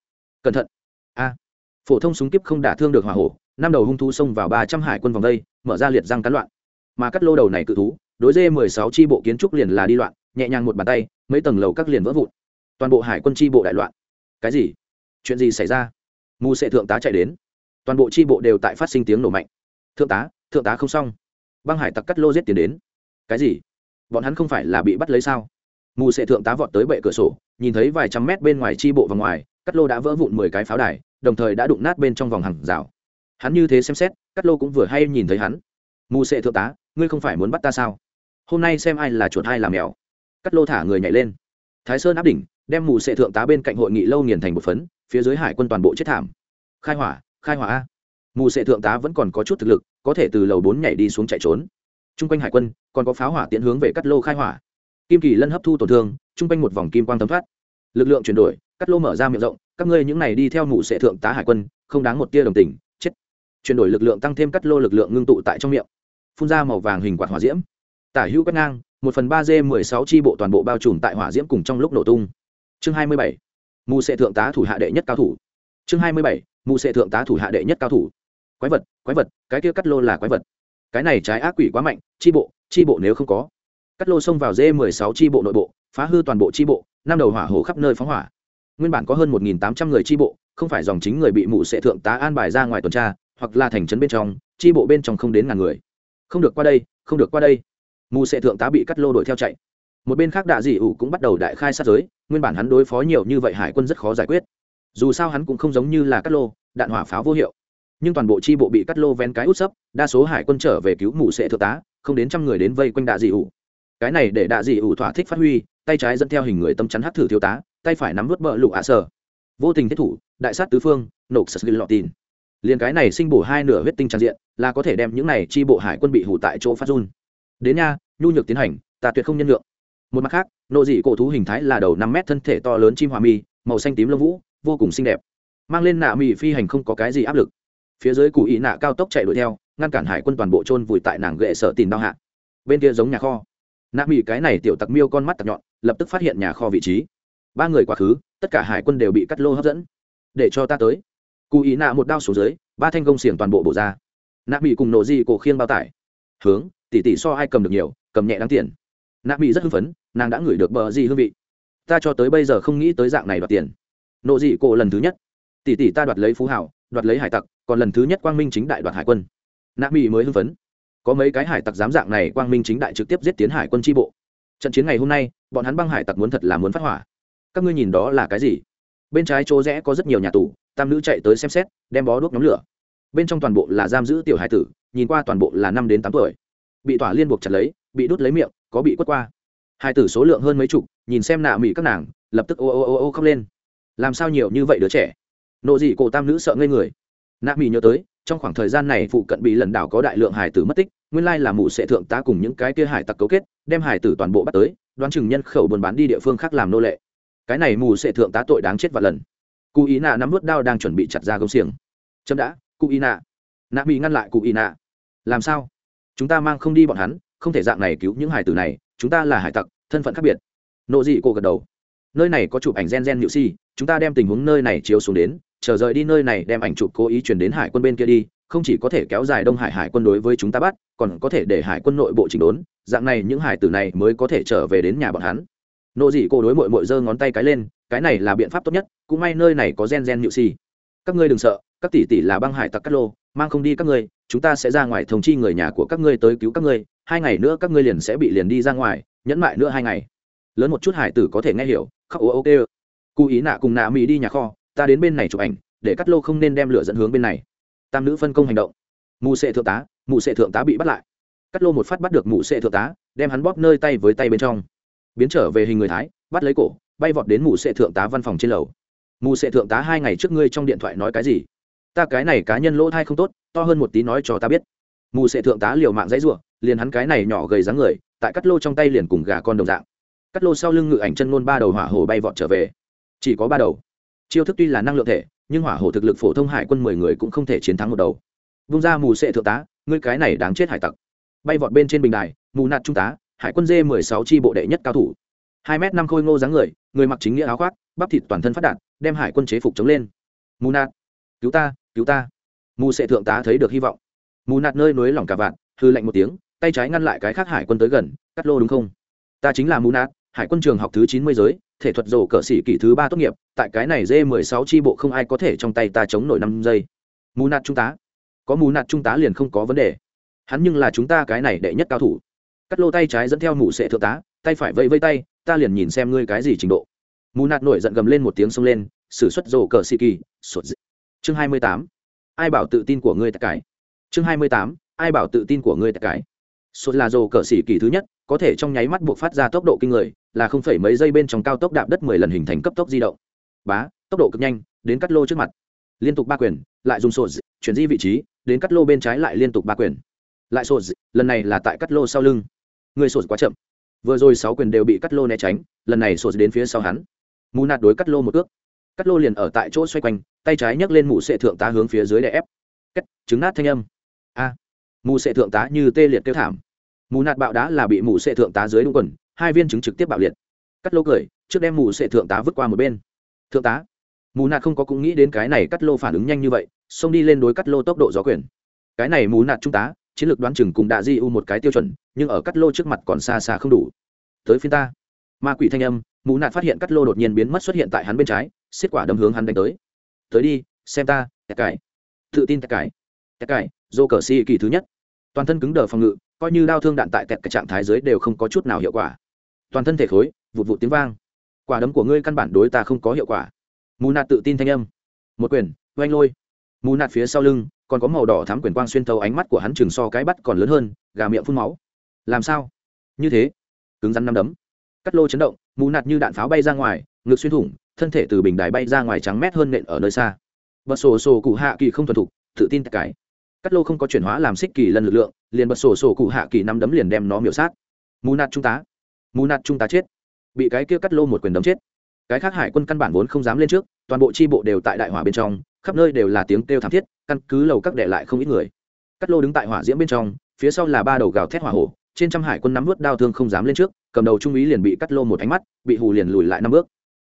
Cẩn thận. A. Phổ thông súng kiếp không đả thương được hỏa hổ, năm đầu hung thú xông vào ba trăm hải quân vòng đây mở ra liệt răng cắn loạn. Mà cắt lô đầu này cự thú, đối dê mười sáu tri bộ kiến trúc liền là đi loạn, nhẹ nhàng một bàn tay, mấy tầng lầu các liền vỡ vụn. Toàn bộ hải quân tri bộ đại loạn. Cái gì? Chuyện gì xảy ra? Mù sệ thượng tá chạy đến. Toàn bộ tri bộ đều tại phát sinh tiếng nổ mạnh. Thượng tá thượng tá không xong. Băng hải tặc cắt lô giết tiền đến. Cái gì? Bọn hắn không phải là bị bắt lấy sao? Mù sệ thượng tá vọt tới bệ cửa sổ, nhìn thấy vài trăm mét bên ngoài tri bộ và ngoài, cắt lô đã vỡ vụn mười cái pháo đài, đồng thời đã đụng nát bên trong vòng hàng rào hắn như thế xem xét, Cát lô cũng vừa hay nhìn thấy hắn. Mù sệ thượng tá, ngươi không phải muốn bắt ta sao? Hôm nay xem ai là chuột hay là mèo. Cát lô thả người nhảy lên. Thái sơn áp đỉnh, đem mù sệ thượng tá bên cạnh hội nghị lâu nghiền thành một phấn, phía dưới hải quân toàn bộ chết thảm. Khai hỏa khai hỏa a. Mù sệ thượng tá vẫn còn có chút thực lực, có thể từ lầu bốn nhảy đi xuống chạy trốn. T r u n g quanh hải quân, còn có pháo hỏa tiễn hướng về cắt lô khai hỏa. Kim kỳ lân hấp thu tổn thương t r u n g quanh một vòng kim quang tấm thoát. Lực lượng chuyển đổi cắt lô mở ra miệng rộng, các ngươi những này đi theo mù sệ thượng tá hải quân, không đáng một tia đồng tình chuyển đổi lực lượng tăng thêm cắt lô lực lượng ngưng tụ tại trong miệng, phun ra màu vàng hình quạt hỏa diễm. Tả hữu quét ngang, một phần ba d mười sáu tri bộ toàn bộ bao trùm tại hỏa diễm cùng trong lúc nổ tung. Chương hai mươi bảy, mù sệ thượng tá thủ hạ đệ nhất cao thủ. Chương hai mươi bảy, mù sệ thượng tá thủ hạ đệ nhất cao thủ. Quái vật quái vật, cái kia cắt lô là quái vật. Cái này trái ác quỷ quá mạnh tri bộ tri bộ nếu không có. Cắt lô xông vào d mười sáu tri bộ nội bộ, phá hư toàn bộ tri bộ, năm đầu hỏa hồ khắp nơi phóng hỏa. Nguyên bản có hơn một tám trăm người tri bộ, không phải dòng chính người bị mù sệ thượng tá an bài ra ngoài tuần tra hoặc là thành trấn bên trong tri bộ bên trong không đến ngàn người. Không được qua đây, không được qua đây. Mù sệ thượng tá bị cắt lô đuổi theo chạy. Một bên khác đạ dị ủ cũng bắt đầu đại khai sát giới, nguyên bản hắn đối phó nhiều như vậy hải quân rất khó giải quyết. Dù sao hắn cũng không giống như là cắt lô, đạn hỏa pháo vô hiệu. Nhưng toàn bộ chi bộ bị cắt lô ven cái út sấp, đa số hải quân trở về cứu mù sệ thượng tá, không đến trăm người đến vây quanh đạ dị ủ. Cái này để đạ dị ủ thỏa thích phát huy, tay trái dẫn theo hình người tâm chắn hắt thử thiếu tá, tay phải nắm vớt bờ lụ ạ sở. Vô tình thiết thủ, đại sát tứ phương, nộp sật lọ tin liền cái này sinh bổ hai nửa huyết tinh trang diện, là có thể đem những này chi bộ hải quân bị hủ tại chỗ phát run. Đến nha, nhu nhược tiến hành, ta tuyệt không nhân lượng một mặt khác, nộ dị cổ thú hình thái là đầu năm mét thân thể to lớn chim hòa mi, màu xanh tím lông vũ, vô cùng xinh đẹp. Mang lên nạ mì phi hành không có cái gì áp lực. Phía dưới cụ ý nạ cao tốc chạy đuổi theo, ngăn cản hải quân toàn bộ trôn vùi tại nàng ghệ sợ tìm đau hạ. Bên kia giống nhà kho. Nạ mì cái này tiểu tặc miêu con mắt tặc nhọn, lập tức phát hiện nhà kho vị trí. Ba người quá khứ, tất cả hải quân đều bị cắt lô hấp dẫn. Để cho ta tới cụ ý nạ một đao xuống dưới, ba thanh công xiềng toàn bộ bổ ra. Nạ mỹ cùng nổ di cổ khiên bao tải. Hướng tỉ tỉ so ai cầm được nhiều, cầm nhẹ đáng tiền. Nạ mỹ rất hưng phấn, nàng đã ngửi được bờ gì hương vị. Ta cho tới bây giờ không nghĩ tới dạng này đoạt tiền. Nộ dị cổ lần thứ nhất. Tỷ tỷ ta đoạt lấy phú hảo, đoạt lấy hải tặc, còn lần thứ nhất quang minh chính đại đoạt hải quân. Nạ mỹ mới hưng phấn. Có mấy cái hải tặc dám dạng này quang minh chính đại trực tiếp giết tiến hải quân tri bộ. Trận chiến ngày hôm nay, bọn hắn băng hải tặc muốn thật là muốn phát hỏa. Các ngươi nhìn đó là cái gì? Bên trái chỗ rẽ có rất nhiều nhà tù, tam nữ chạy tới xem xét, đem bó đuốc nhóm lửa. Bên trong toàn bộ là giam giữ tiểu hải tử, nhìn qua toàn bộ là năm đến tám tuổi. Bị tỏa liên buộc chặt lấy, bị đút lấy miệng, có bị quất qua. Hải tử số lượng hơn mấy chục, nhìn xem nạ mỹ các nàng, lập tức ô ô ô ô khóc lên. Làm sao nhiều như vậy đứa trẻ? Nộ dị cổ tam nữ sợ ngây người. Nạ mỹ nhớ tới, trong khoảng thời gian này phụ cận bị lần đảo có đại lượng hải tử mất tích, nguyên lai là mụ sẽ thượng tá cùng những cái kia hải tặc cấu kết, đem hải tử toàn bộ bắt tới, đoán chừng nhân khẩu buôn bán đi địa phương khác làm nô lệ cái này mù sẽ thượng tá tội đáng chết vạn lần. Cụ ý nạ nắm vớt đao đang chuẩn bị chặt ra gông xiềng. Chấm đã, cụ ý nạ. Nạ bị ngăn lại cụ ý nạ. Làm sao? Chúng ta mang không đi bọn hắn, không thể dạng này cứu những hải tử này, chúng ta là hải tặc, thân phận khác biệt. Nộ dị cô gật đầu. Nơi này có chụp ảnh gen gen nhự si, chúng ta đem tình huống nơi này chiếu xuống đến, chờ rời đi nơi này đem ảnh chụp cố ý chuyển đến hải quân bên kia đi, không chỉ có thể kéo dài đông hải hải quân đối với chúng ta bắt, còn có thể để hải quân nội bộ chỉnh đốn, dạng này những hải tử này mới có thể trở về đến nhà bọn hắn nộ dị cô đối mội mội giơ ngón tay cái lên, cái này là biện pháp tốt nhất, cũng may nơi này có gen gen nhự si các ngươi đừng sợ, các tỷ tỷ là băng hải tặc cắt lô, mang không đi các ngươi, chúng ta sẽ ra ngoài thông chi người nhà của các ngươi tới cứu các ngươi, hai ngày nữa các ngươi liền sẽ bị liền đi ra ngoài, nhẫn mại nữa hai ngày. Lớn một chút hải tử có thể nghe hiểu, khóc ô ok cụ ý nạ cùng nạ mỹ đi nhà kho, ta đến bên này chụp ảnh, để cắt lô không nên đem lửa dẫn hướng bên này. Tam nữ phân công hành động. Mù sệ thượng tá, mù sệ thượng tá bị bắt lại. Cắt lô một phát bắt được mù sệ thượng tá, đem hắn bóp nơi tay với tay bên trong biến trở về hình người thái, bắt lấy cổ, bay vọt đến mù sệ thượng tá văn phòng trên lầu. Mù sệ thượng tá hai ngày trước ngươi trong điện thoại nói cái gì? Ta cái này cá nhân lỗ thai không tốt, to hơn một tí nói cho ta biết. Mù sệ thượng tá liều mạng dãy r u ộ liền hắn cái này nhỏ gầy dáng người, tại cắt lô trong tay liền cùng gà con đồng dạng. Cắt lô sau lưng ngự ảnh chân ngôn ba đầu hỏa hổ bay vọt trở về. Chỉ có ba đầu. Chiêu thức tuy là năng lượng thể, nhưng hỏa hổ thực lực phổ thông hải quân mười người cũng không thể chiến thắng một đầu. Vung ra mù sệ thượng tá, ngươi cái này đáng chết hải tặc. Bay vọt bên trên bình đài, mù nạt trung tá hải quân dê mười sáu tri bộ đệ nhất cao thủ. Hai m năm khôi ngô dáng người người mặc chính nghĩa áo khoác, bắp thịt toàn thân phát đạt, đem hải quân chế phục chống lên. Mù nạt. Cứu ta cứu ta. Mù sệ thượng tá thấy được hy vọng. Mù nạt nơi nối lỏng cả vạn, hư lạnh một tiếng, tay trái ngăn lại cái khác hải quân tới gần, cắt lô đúng không? Ta chính là mù nạt, hải quân trường học thứ chín mươi giới, thể thuật rổ cờ sĩ kỷ thứ ba tốt nghiệp, tại cái này dê mười sáu tri bộ không ai có thể trong tay ta chống nổi năm giây. Mù nạt trung tá. Có mù nạt trung tá liền không có vấn đề. Hắn nhưng là chúng ta cái này đệ nhất cao thủ cắt lô tay trái dẫn theo mụ sệ thượng tá, tay phải vây vây tay, ta liền nhìn xem ngươi cái gì trình độ. Mù nạt nổi giận gầm lên một tiếng xông lên s ử suất rổ cờ sĩ kỳ, sột dị. chương hai mươi tám, ai bảo tự tin của ngươi tất cải chương hai mươi tám, ai bảo tự tin của ngươi tất cải sột là rổ cờ sĩ kỳ thứ nhất, có thể trong nháy mắt buộc phát ra tốc độ kinh người, là không phải mấy giây bên trong cao tốc đạp đất mười lần hình thành cấp tốc di động. Bá, tốc độ cực nhanh, đến cắt lô trước mặt. Liên tục ba quyền, lại dùng sột chuyển di vị trí, đến cắt lô bên trái lại liên tục ba quyền. Lại sột lần này là tại cắt lô sau lưng người sổ quá chậm. Vừa rồi sáu quyền đều bị cắt lô né tránh lần này sổ đến phía sau hắn. Mù nạt đối cắt lô một ước. Cắt lô liền ở tại chỗ xoay quanh tay trái nhấc lên mụ sệ thượng tá hướng phía dưới để ép. Cách trứng nát thanh âm. A. À, mù sệ thượng tá như tê liệt kêu thảm. Mù nạt bạo đá là bị mù sệ thượng tá dưới đúng quần hai viên trứng trực tiếp bạo liệt. Cắt lô cười trước đem mù sệ thượng tá vứt qua một bên. Thượng tá. Mù nạt không có cũng nghĩ đến cái này cắt lô phản ứng nhanh như vậy xông đi lên đối cắt lô tốc độ gió quyền. Cái này mù nạt trung tá chiến lược đoán chừng cùng đạ di u một cái tiêu chuẩn, nhưng ở cắt lô trước mặt còn xa xa không đủ. Tới phiên ta. Ma quỷ thanh âm, mù nạt phát hiện cắt lô đột nhiên biến mất xuất hiện tại hắn bên trái, xiết quả đấm hướng hắn đánh tới. Tới đi, xem ta, tẹt cải. Tự tin tẹt cải. Tẹt cải, dô cờ si kỳ thứ nhất. Toàn thân cứng đờ phòng ngự, coi như đau thương đạn tại tẹt cái trạng thái dưới đều không có chút nào hiệu quả. Toàn thân thể khối, vụt vụt tiếng vang. Quả đấm của ngươi căn bản đối ta không có hiệu quả. Mù nạt tự tin thanh âm. Một quyền, oanh lôi mù nạt phía sau lưng, còn có màu đỏ thám quyền quang xuyên thấu ánh mắt của hắn chừng so cái bắt còn lớn hơn, gà miệng phun máu. Làm sao? Như thế? Cứng rắn năm đấm. Cắt lô chấn động, mù nạt như đạn pháo bay ra ngoài, ngực xuyên thủng, thân thể từ bình đài bay ra ngoài trắng mét hơn nện ở nơi xa. Bật sổ sổ cụ hạ kỳ không thuần thục, tự tin tất cái. Cắt lô không có chuyển hóa làm xích kỳ lần lực lượng, liền bật sổ sổ cụ hạ kỳ năm đấm liền đem nó miểu sát. Mù nạt trung tá. Mù nạt trung tá chết. Bị cái kia cắt lô một quyền đấm chết cái khác hải quân căn bản vốn không dám lên trước toàn bộ tri bộ đều tại đại hỏa bên trong khắp nơi đều là tiếng kêu thảm thiết căn cứ lầu các đệ lại không ít người. Cắt lô đứng tại hỏa diễm bên trong phía sau là ba đầu gào thét hỏa hổ trên trăm hải quân nắm vớt đao thương không dám lên trước cầm đầu trung úy liền bị cắt lô một ánh mắt bị hù liền lùi lại năm bước.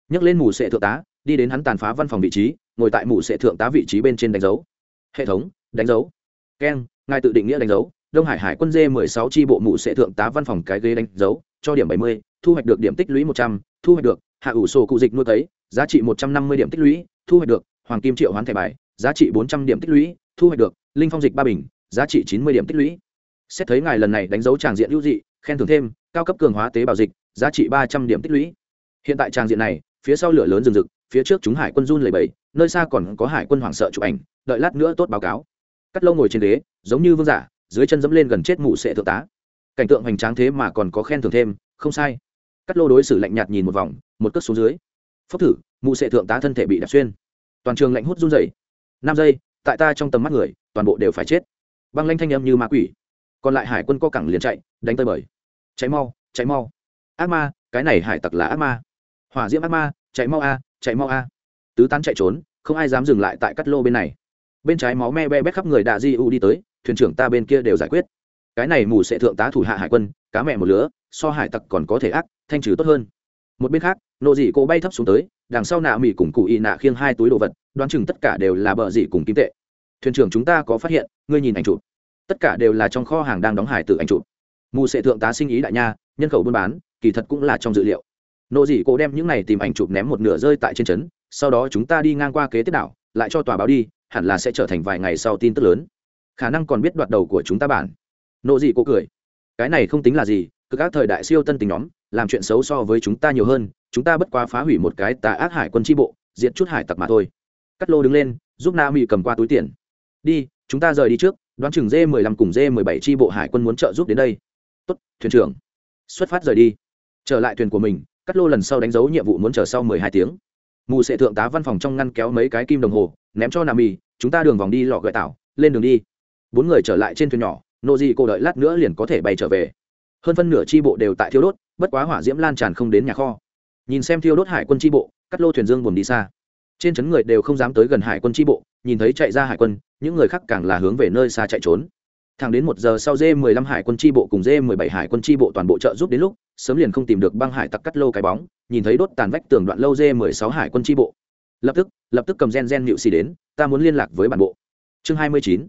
Nhấc lên mù sệ thượng tá đi đến hắn tàn phá văn phòng vị trí ngồi tại mù sệ thượng tá vị trí bên trên đánh dấu. Hệ thống đánh dấu. Keng ngài tự định nghĩa đánh dấu. Đông hải hải quân dê mười sáu tri bộ mù sệ thượng tá văn phòng cái ghế đánh dấu cho điểm 70, thu hoạch được điểm tích lũy 100, thu hoạch được hạ ủ sổ cụ dịch nuôi tấy giá trị 150 điểm tích lũy, thu hoạch được hoàng kim triệu hoán thẻ bài, giá trị 400 điểm tích lũy, thu hoạch được linh phong dịch ba bình, giá trị 90 điểm tích lũy. Xét thấy ngài lần này đánh dấu tràng diện hữu dị, khen thưởng thêm, cao cấp cường hóa tế bào dịch, giá trị 300 điểm tích lũy. Hiện tại tràng diện này, phía sau lửa lớn rừng rực, phía trước chúng hải quân run lầy bầy nơi xa còn có hải quân hoảng sợ chụp ảnh, đợi lát nữa tốt báo cáo. Cắt lâu ngồi trên ghế, giống như vương giả, dưới chân dẫm lên gần chết mụ sệ thượng tá. Cảnh tượng hoành tráng thế mà còn có khen thưởng thêm, không sai cắt lô đối xử lạnh nhạt nhìn một vòng, một cất xuống dưới. Phốc thử, mụ sệ thượng tá thân thể bị đạp xuyên. Toàn trường lạnh hút run rẩy. Năm giây, tại ta trong tầm mắt người, toàn bộ đều phải chết. Băng lanh thanh âm như ma quỷ. Còn lại hải quân co cẳng liền chạy, đánh tơi bời. Cháy mau cháy mau. Ác ma, cái này hải tặc là ác ma. Hỏa diễm ác ma, chạy mau a, chạy mau a. Tứ tán chạy trốn, không ai dám dừng lại tại cắt lô bên này. Bên trái máu me be bét khắp người đạ di u đi tới, thuyền trưởng ta bên kia đều giải quyết cái này mù sẽ thượng tá thủ hạ hải quân, cá mẹ một lứa, so hải tặc còn có thể ác, thanh trừ tốt hơn. Một bên khác, nộ dị cô bay thấp xuống tới, đằng sau nạ mỹ cùng cụ y nạ khiêng hai túi đồ vật, đoán chừng tất cả đều là bờ dị cùng kim tệ. Thuyền trưởng chúng ta có phát hiện, ngươi nhìn ảnh chụp. Tất cả đều là trong kho hàng đang đóng hải tử ảnh chụp. Mù sẽ thượng tá sinh ý đại nha, nhân khẩu buôn bán, kỳ thật cũng là trong dự liệu. Nộ dị cô đem những này tìm ảnh chụp ném một nửa rơi tại trên trấn, sau đó chúng ta đi ngang qua kế tiếp đảo, lại cho tòa báo đi, hẳn là sẽ trở thành vài ngày sau tin tức lớn. Khả năng còn biết đoạt đầu của chúng ta bản nộ dị cô cười. Cái này không tính là gì cứ các thời đại siêu tân tình nhóm, làm chuyện xấu so với chúng ta nhiều hơn, chúng ta bất quá phá hủy một cái tà ác hải quân tri bộ, diệt chút hải tặc mà thôi. Cắt lô đứng lên, giúp na mỹ cầm qua túi tiền. Đi, chúng ta rời đi trước, đoán chừng d 15 cùng d 17 tri bộ hải quân muốn trợ giúp đến đây. Tốt, thuyền trưởng. Xuất phát rời đi. Trở lại thuyền của mình, cắt lô lần sau đánh dấu nhiệm vụ muốn chờ sau 12 tiếng. Mù sẽ thượng tá văn phòng trong ngăn kéo mấy cái kim đồng hồ, ném cho nam mì chúng ta đường vòng đi lọ gợi tảo, lên đường đi. Bốn người trở lại trên thuyền nhỏ nộ gì cô đợi lát nữa liền có thể bay trở về. Hơn phân nửa tri bộ đều tại thiêu đốt, bất quá hỏa diễm lan tràn không đến nhà kho. Nhìn xem thiêu đốt hải quân tri bộ, cắt lô thuyền dương buồn đi xa. Trên trấn người đều không dám tới gần hải quân tri bộ, nhìn thấy chạy ra hải quân, những người khác càng là hướng về nơi xa chạy trốn. Thẳng đến một giờ sau d 15 hải quân tri bộ cùng d 17 hải quân tri bộ toàn bộ trợ giúp đến lúc, sớm liền không tìm được băng hải tặc cắt lô cái bóng, nhìn thấy đốt tàn vách tường đoạn lâu d 16 hải quân tri bộ. Lập tức lập tức cầm gen gen nhịu xì đến, ta muốn liên lạc với bản bộ. Chương 29.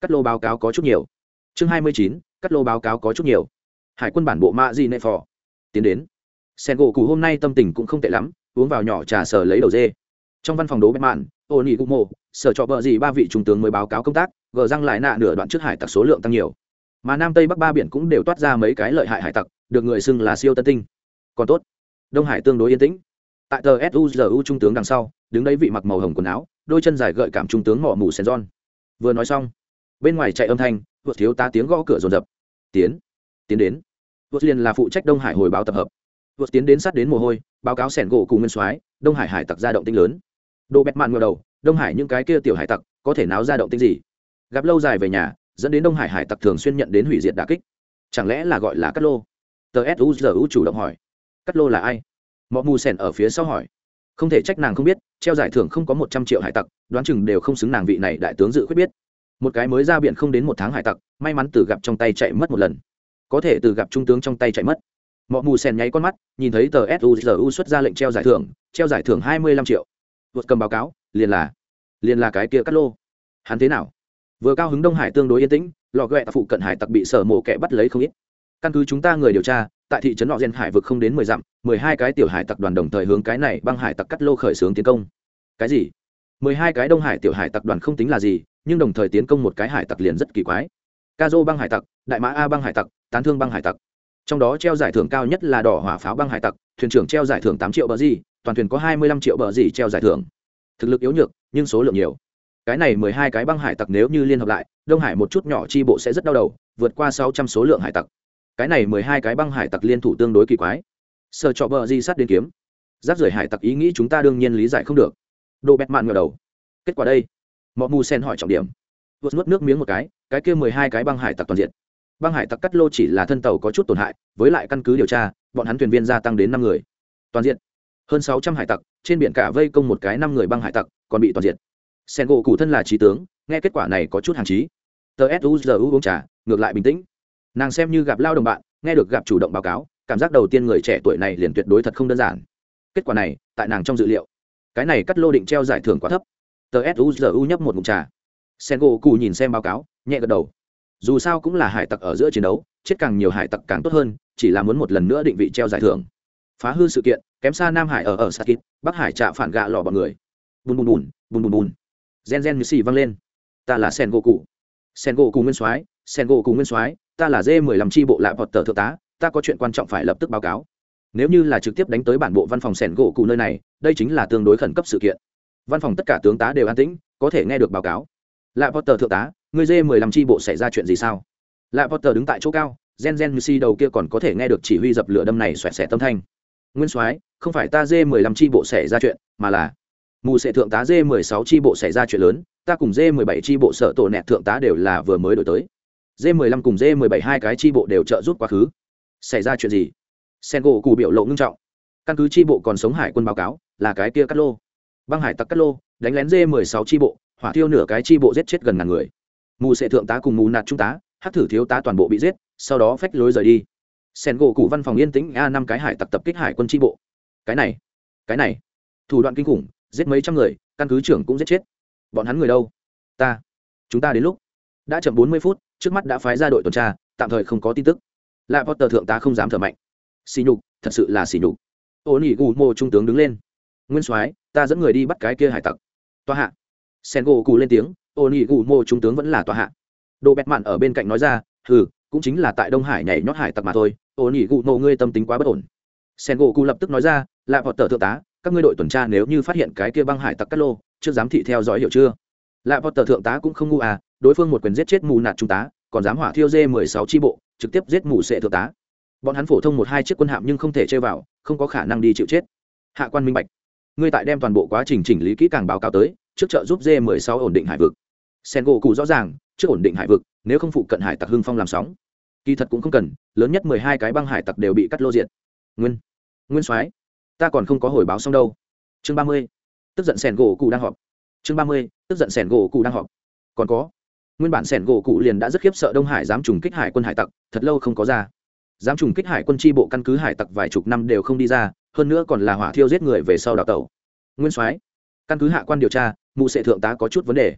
cắt lô báo cáo có chút nhiều chương 29. cắt lô báo cáo có chút nhiều. Hải quân bản bộ mạ di nệ phò. Tiến đến. Sen gỗ cụ hôm nay tâm tình cũng không tệ lắm, uống vào nhỏ trà sờ lấy đầu dê. Trong văn phòng đố bếp mạn, ô nhi cụ mộ, sở trọ vợ gì ba vị trung tướng mới báo cáo công tác, gờ răng lại nạ nửa đoạn trước hải tặc số lượng tăng nhiều. Mà nam tây bắc ba biển cũng đều toát ra mấy cái lợi hại hải tặc, được người xưng là siêu tân tinh. Còn tốt. Đông hải tương đối yên tĩnh. Tại tờ suzu trung tướng đằng sau, đứng đấy vị mặc màu hồng quần áo, đôi chân dài gợi cảm trung tướng mỏ mù sen john vừa nói xong, bên ngoài chạy âm thanh vượt thiếu tá tiếng gõ cửa rồn rập tiến tiến đến. Vượt liền là phụ trách đông hải hồi báo tập hợp. Vượt tiến đến sát đến mồ hôi, báo cáo sẻn gỗ cùng nguyên soái, đông hải hải tặc ra động tinh lớn. Đồ bẹt mạn ngờ đầu, đông hải những cái kia tiểu hải tặc, có thể náo ra động tinh gì? Gặp lâu dài về nhà, dẫn đến đông hải hải tặc thường xuyên nhận đến hủy diệt đà kích. Chẳng lẽ là gọi là cắt lô? Tờ suzu chủ động hỏi. Cắt lô là ai? Mọ mù sẻn ở phía sau hỏi. Không thể trách nàng không biết, treo giải thưởng không có một trăm triệu hải tặc, đoán chừng đều không xứng nàng vị này đại tướng dự khuyết biết một cái mới ra biển không đến một tháng hải tặc, may mắn từ gặp trong tay chạy mất một lần. Có thể từ gặp trung tướng trong tay chạy mất. Mọi mù sen nháy con mắt, nhìn thấy tờ suzu xuất ra lệnh treo giải thưởng, treo giải thưởng hai mươi lăm triệu. Vượt cầm báo cáo, liền là liền là cái kia cắt lô. Hắn thế nào? Vừa cao hứng đông hải tương đối yên tĩnh lò ghẹ phụ cận hải tặc bị sở mổ kẻ bắt lấy không ít. Căn cứ chúng ta người điều tra, tại thị trấn lọ gen hải vực không đến mười dặm, mười hai cái tiểu hải tặc đoàn đồng thời hướng cái này băng hải tặc cắt lô khởi xướng tiến công. Cái gì? mười hai cái đông hải tiểu hải tặc đoàn không tính là gì nhưng đồng thời tiến công một cái hải tặc liền rất kỳ quái. Ca dô băng hải tặc, đại mã a băng hải tặc, tán thương băng hải tặc. Trong đó treo giải thưởng cao nhất là đỏ hỏa pháo băng hải tặc, thuyền trưởng treo giải thưởng tám triệu bờ gì, toàn thuyền có hai mươi lăm triệu bờ gì treo giải thưởng. Thực lực yếu nhược, nhưng số lượng nhiều. Cái này mười hai cái băng hải tặc nếu như liên hợp lại, đông hải một chút nhỏ chi bộ sẽ rất đau đầu, vượt qua sáu trăm số lượng hải tặc. Cái này mười hai cái băng hải tặc liên thủ tương đối kỳ quái. Sợ trọ bờ di sát đến kiếm. Rác rưởi hải tặc ý nghĩ chúng ta đương nhiên lý giải không được. Đồ bẹt mạn ngờ đầu. Kết quả đây mọi mù sen hỏi trọng điểm. Vượt nuốt nước miếng một cái cái kia mười hai cái băng hải tặc toàn diện. Băng hải tặc cắt lô chỉ là thân tàu có chút tổn hại, với lại căn cứ điều tra, bọn hắn thuyền viên gia tăng đến năm người. Toàn diện. Hơn sáu trăm hải tặc, trên biển cả vây công một cái năm người băng hải tặc, còn bị toàn diện. Sen gỗ cụ thân là trí tướng, nghe kết quả này có chút hạn trí. Tờ suzu uống trà, ngược lại bình tĩnh. Nàng xem như gặp lao đồng bạn, nghe được gặp chủ động báo cáo, cảm giác đầu tiên người trẻ tuổi này liền tuyệt đối thật không đơn giản. Kết quả này, tại nàng trong dự liệu, cái này cắt lô định treo giải thưởng quá thấp tờ suzu nhấp một mục trà. Sen gỗ cụ nhìn xem báo cáo, nhẹ gật đầu. Dù sao cũng là hải tặc ở giữa chiến đấu, chết càng nhiều hải tặc càng tốt hơn, chỉ là muốn một lần nữa định vị treo giải thưởng. Phá hư sự kiện, kém xa nam hải ở ở sakit, bắc hải trạ phản gạ lò bọn người. Bùn bùn bùn bùn bùn bùn. Gen gen như xì văng lên. Ta là sen gỗ cụ sen gỗ cụ nguyên soái sen gỗ cụ nguyên soái, ta là Dê mười lăm tri bộ lại vọt tờ thượng tá, ta có chuyện quan trọng phải lập tức báo cáo. Nếu như là trực tiếp đánh tới bản bộ văn phòng sẻn gỗ cụ nơi này, đây chính là tương đối khẩn cấp sự kiện văn phòng tất cả tướng tá đều an tĩnh, có thể nghe được báo cáo. Lạ potter thượng tá người dê mười lăm tri bộ xảy ra chuyện gì sao? Lạ potter đứng tại chỗ cao, gen gen mc đầu kia còn có thể nghe được chỉ huy dập lửa đâm này xoẹt xẻ tâm thanh. Nguyên soái, không phải ta dê mười lăm tri bộ xảy ra chuyện, mà là mù sệ thượng tá dê mười sáu tri bộ xảy ra chuyện lớn, ta cùng dê mười bảy tri bộ sở tổ nẹt thượng tá đều là vừa mới đổi tới. Dê mười lăm cùng dê mười bảy hai cái tri bộ đều trợ giúp quá khứ. Xảy ra chuyện gì? Sen gỗ cù biểu lộ ngưng trọng. Căn cứ tri bộ còn sống hải quân báo cáo, là cái kia cắt lô băng hải tặc cắt lô, đánh lén dê mười sáu tri bộ, hỏa thiêu nửa cái tri bộ giết chết gần ngàn người. Mù sệ thượng tá cùng mù nạt trung tá hát thử thiếu tá toàn bộ bị giết, sau đó phách lối rời đi. Sen gỗ cụ văn phòng yên tĩnh, a năm cái hải tặc tập kích hải quân tri bộ. Cái này cái này. Thủ đoạn kinh khủng, giết mấy trăm người, căn cứ trưởng cũng giết chết. Bọn hắn người đâu? Ta. Chúng ta đến lúc đã chậm bốn mươi phút, trước mắt đã phái ra đội tuần tra, tạm thời không có tin tức. Lại potter thượng tá không dám thở mạnh. Xì nhục, thật sự là xì nhục. Ô nỉ gù mô trung tướng đứng lên nguyên soái, ta dẫn người đi bắt cái kia hải tặc. Tòa hạ. Sen gỗ cù lên tiếng, ô nỉ gù mô trung tướng vẫn là tòa hạ. Đồ bẹt mạn ở bên cạnh nói ra, hừ, cũng chính là tại đông hải nhảy nhót hải tặc mà thôi, ô nỉ gù mô ngươi tâm tính quá bất ổn. Sen gỗ cù lập tức nói ra là họ tờ thượng tá, các ngươi đội tuần tra nếu như phát hiện cái kia băng hải tặc cát lô chưa dám thị theo dõi hiểu chưa? Lại tờ thượng tá cũng không ngu à đối phương một quyền giết chết mù nạt trung tá, còn dám hỏa thiêu dê mười sáu tri bộ, trực tiếp giết mù sệ thượng tá. Bọn hắn phổ thông một hai chiếc quân hạm nhưng không thể chơi vào, không có khả năng đi chịu chết. Hạ quan minh bạch ngươi tại đem toàn bộ quá trình chỉnh lý kỹ càng báo cáo tới, trước trợ giúp d 16 ổn định hải vực. Sen gỗ cụ rõ ràng, trước ổn định hải vực, nếu không phụ cận hải tặc hưng phong làm sóng. Kỳ thật cũng không cần, lớn nhất mười hai cái băng hải tặc đều bị cắt lô diện nguyên nguyên soái, ta còn không có hồi báo xong đâu. Chương ba mươi, tức giận sẻn gỗ cụ đang họp. Chương ba mươi, tức giận sẻn gỗ cụ đang họp. Còn có, nguyên bản sẻn gỗ cụ liền đã rất khiếp sợ đông hải dám trùng kích hải quân hải tặc, thật lâu không có ra. Dám trùng kích hải quân tri bộ căn cứ hải tặc vài chục năm đều không đi ra hơn nữa còn là hỏa thiêu giết người về sau đào tẩu. Nguyên soái, căn cứ hạ quan điều tra, mụ sệ thượng tá có chút vấn đề.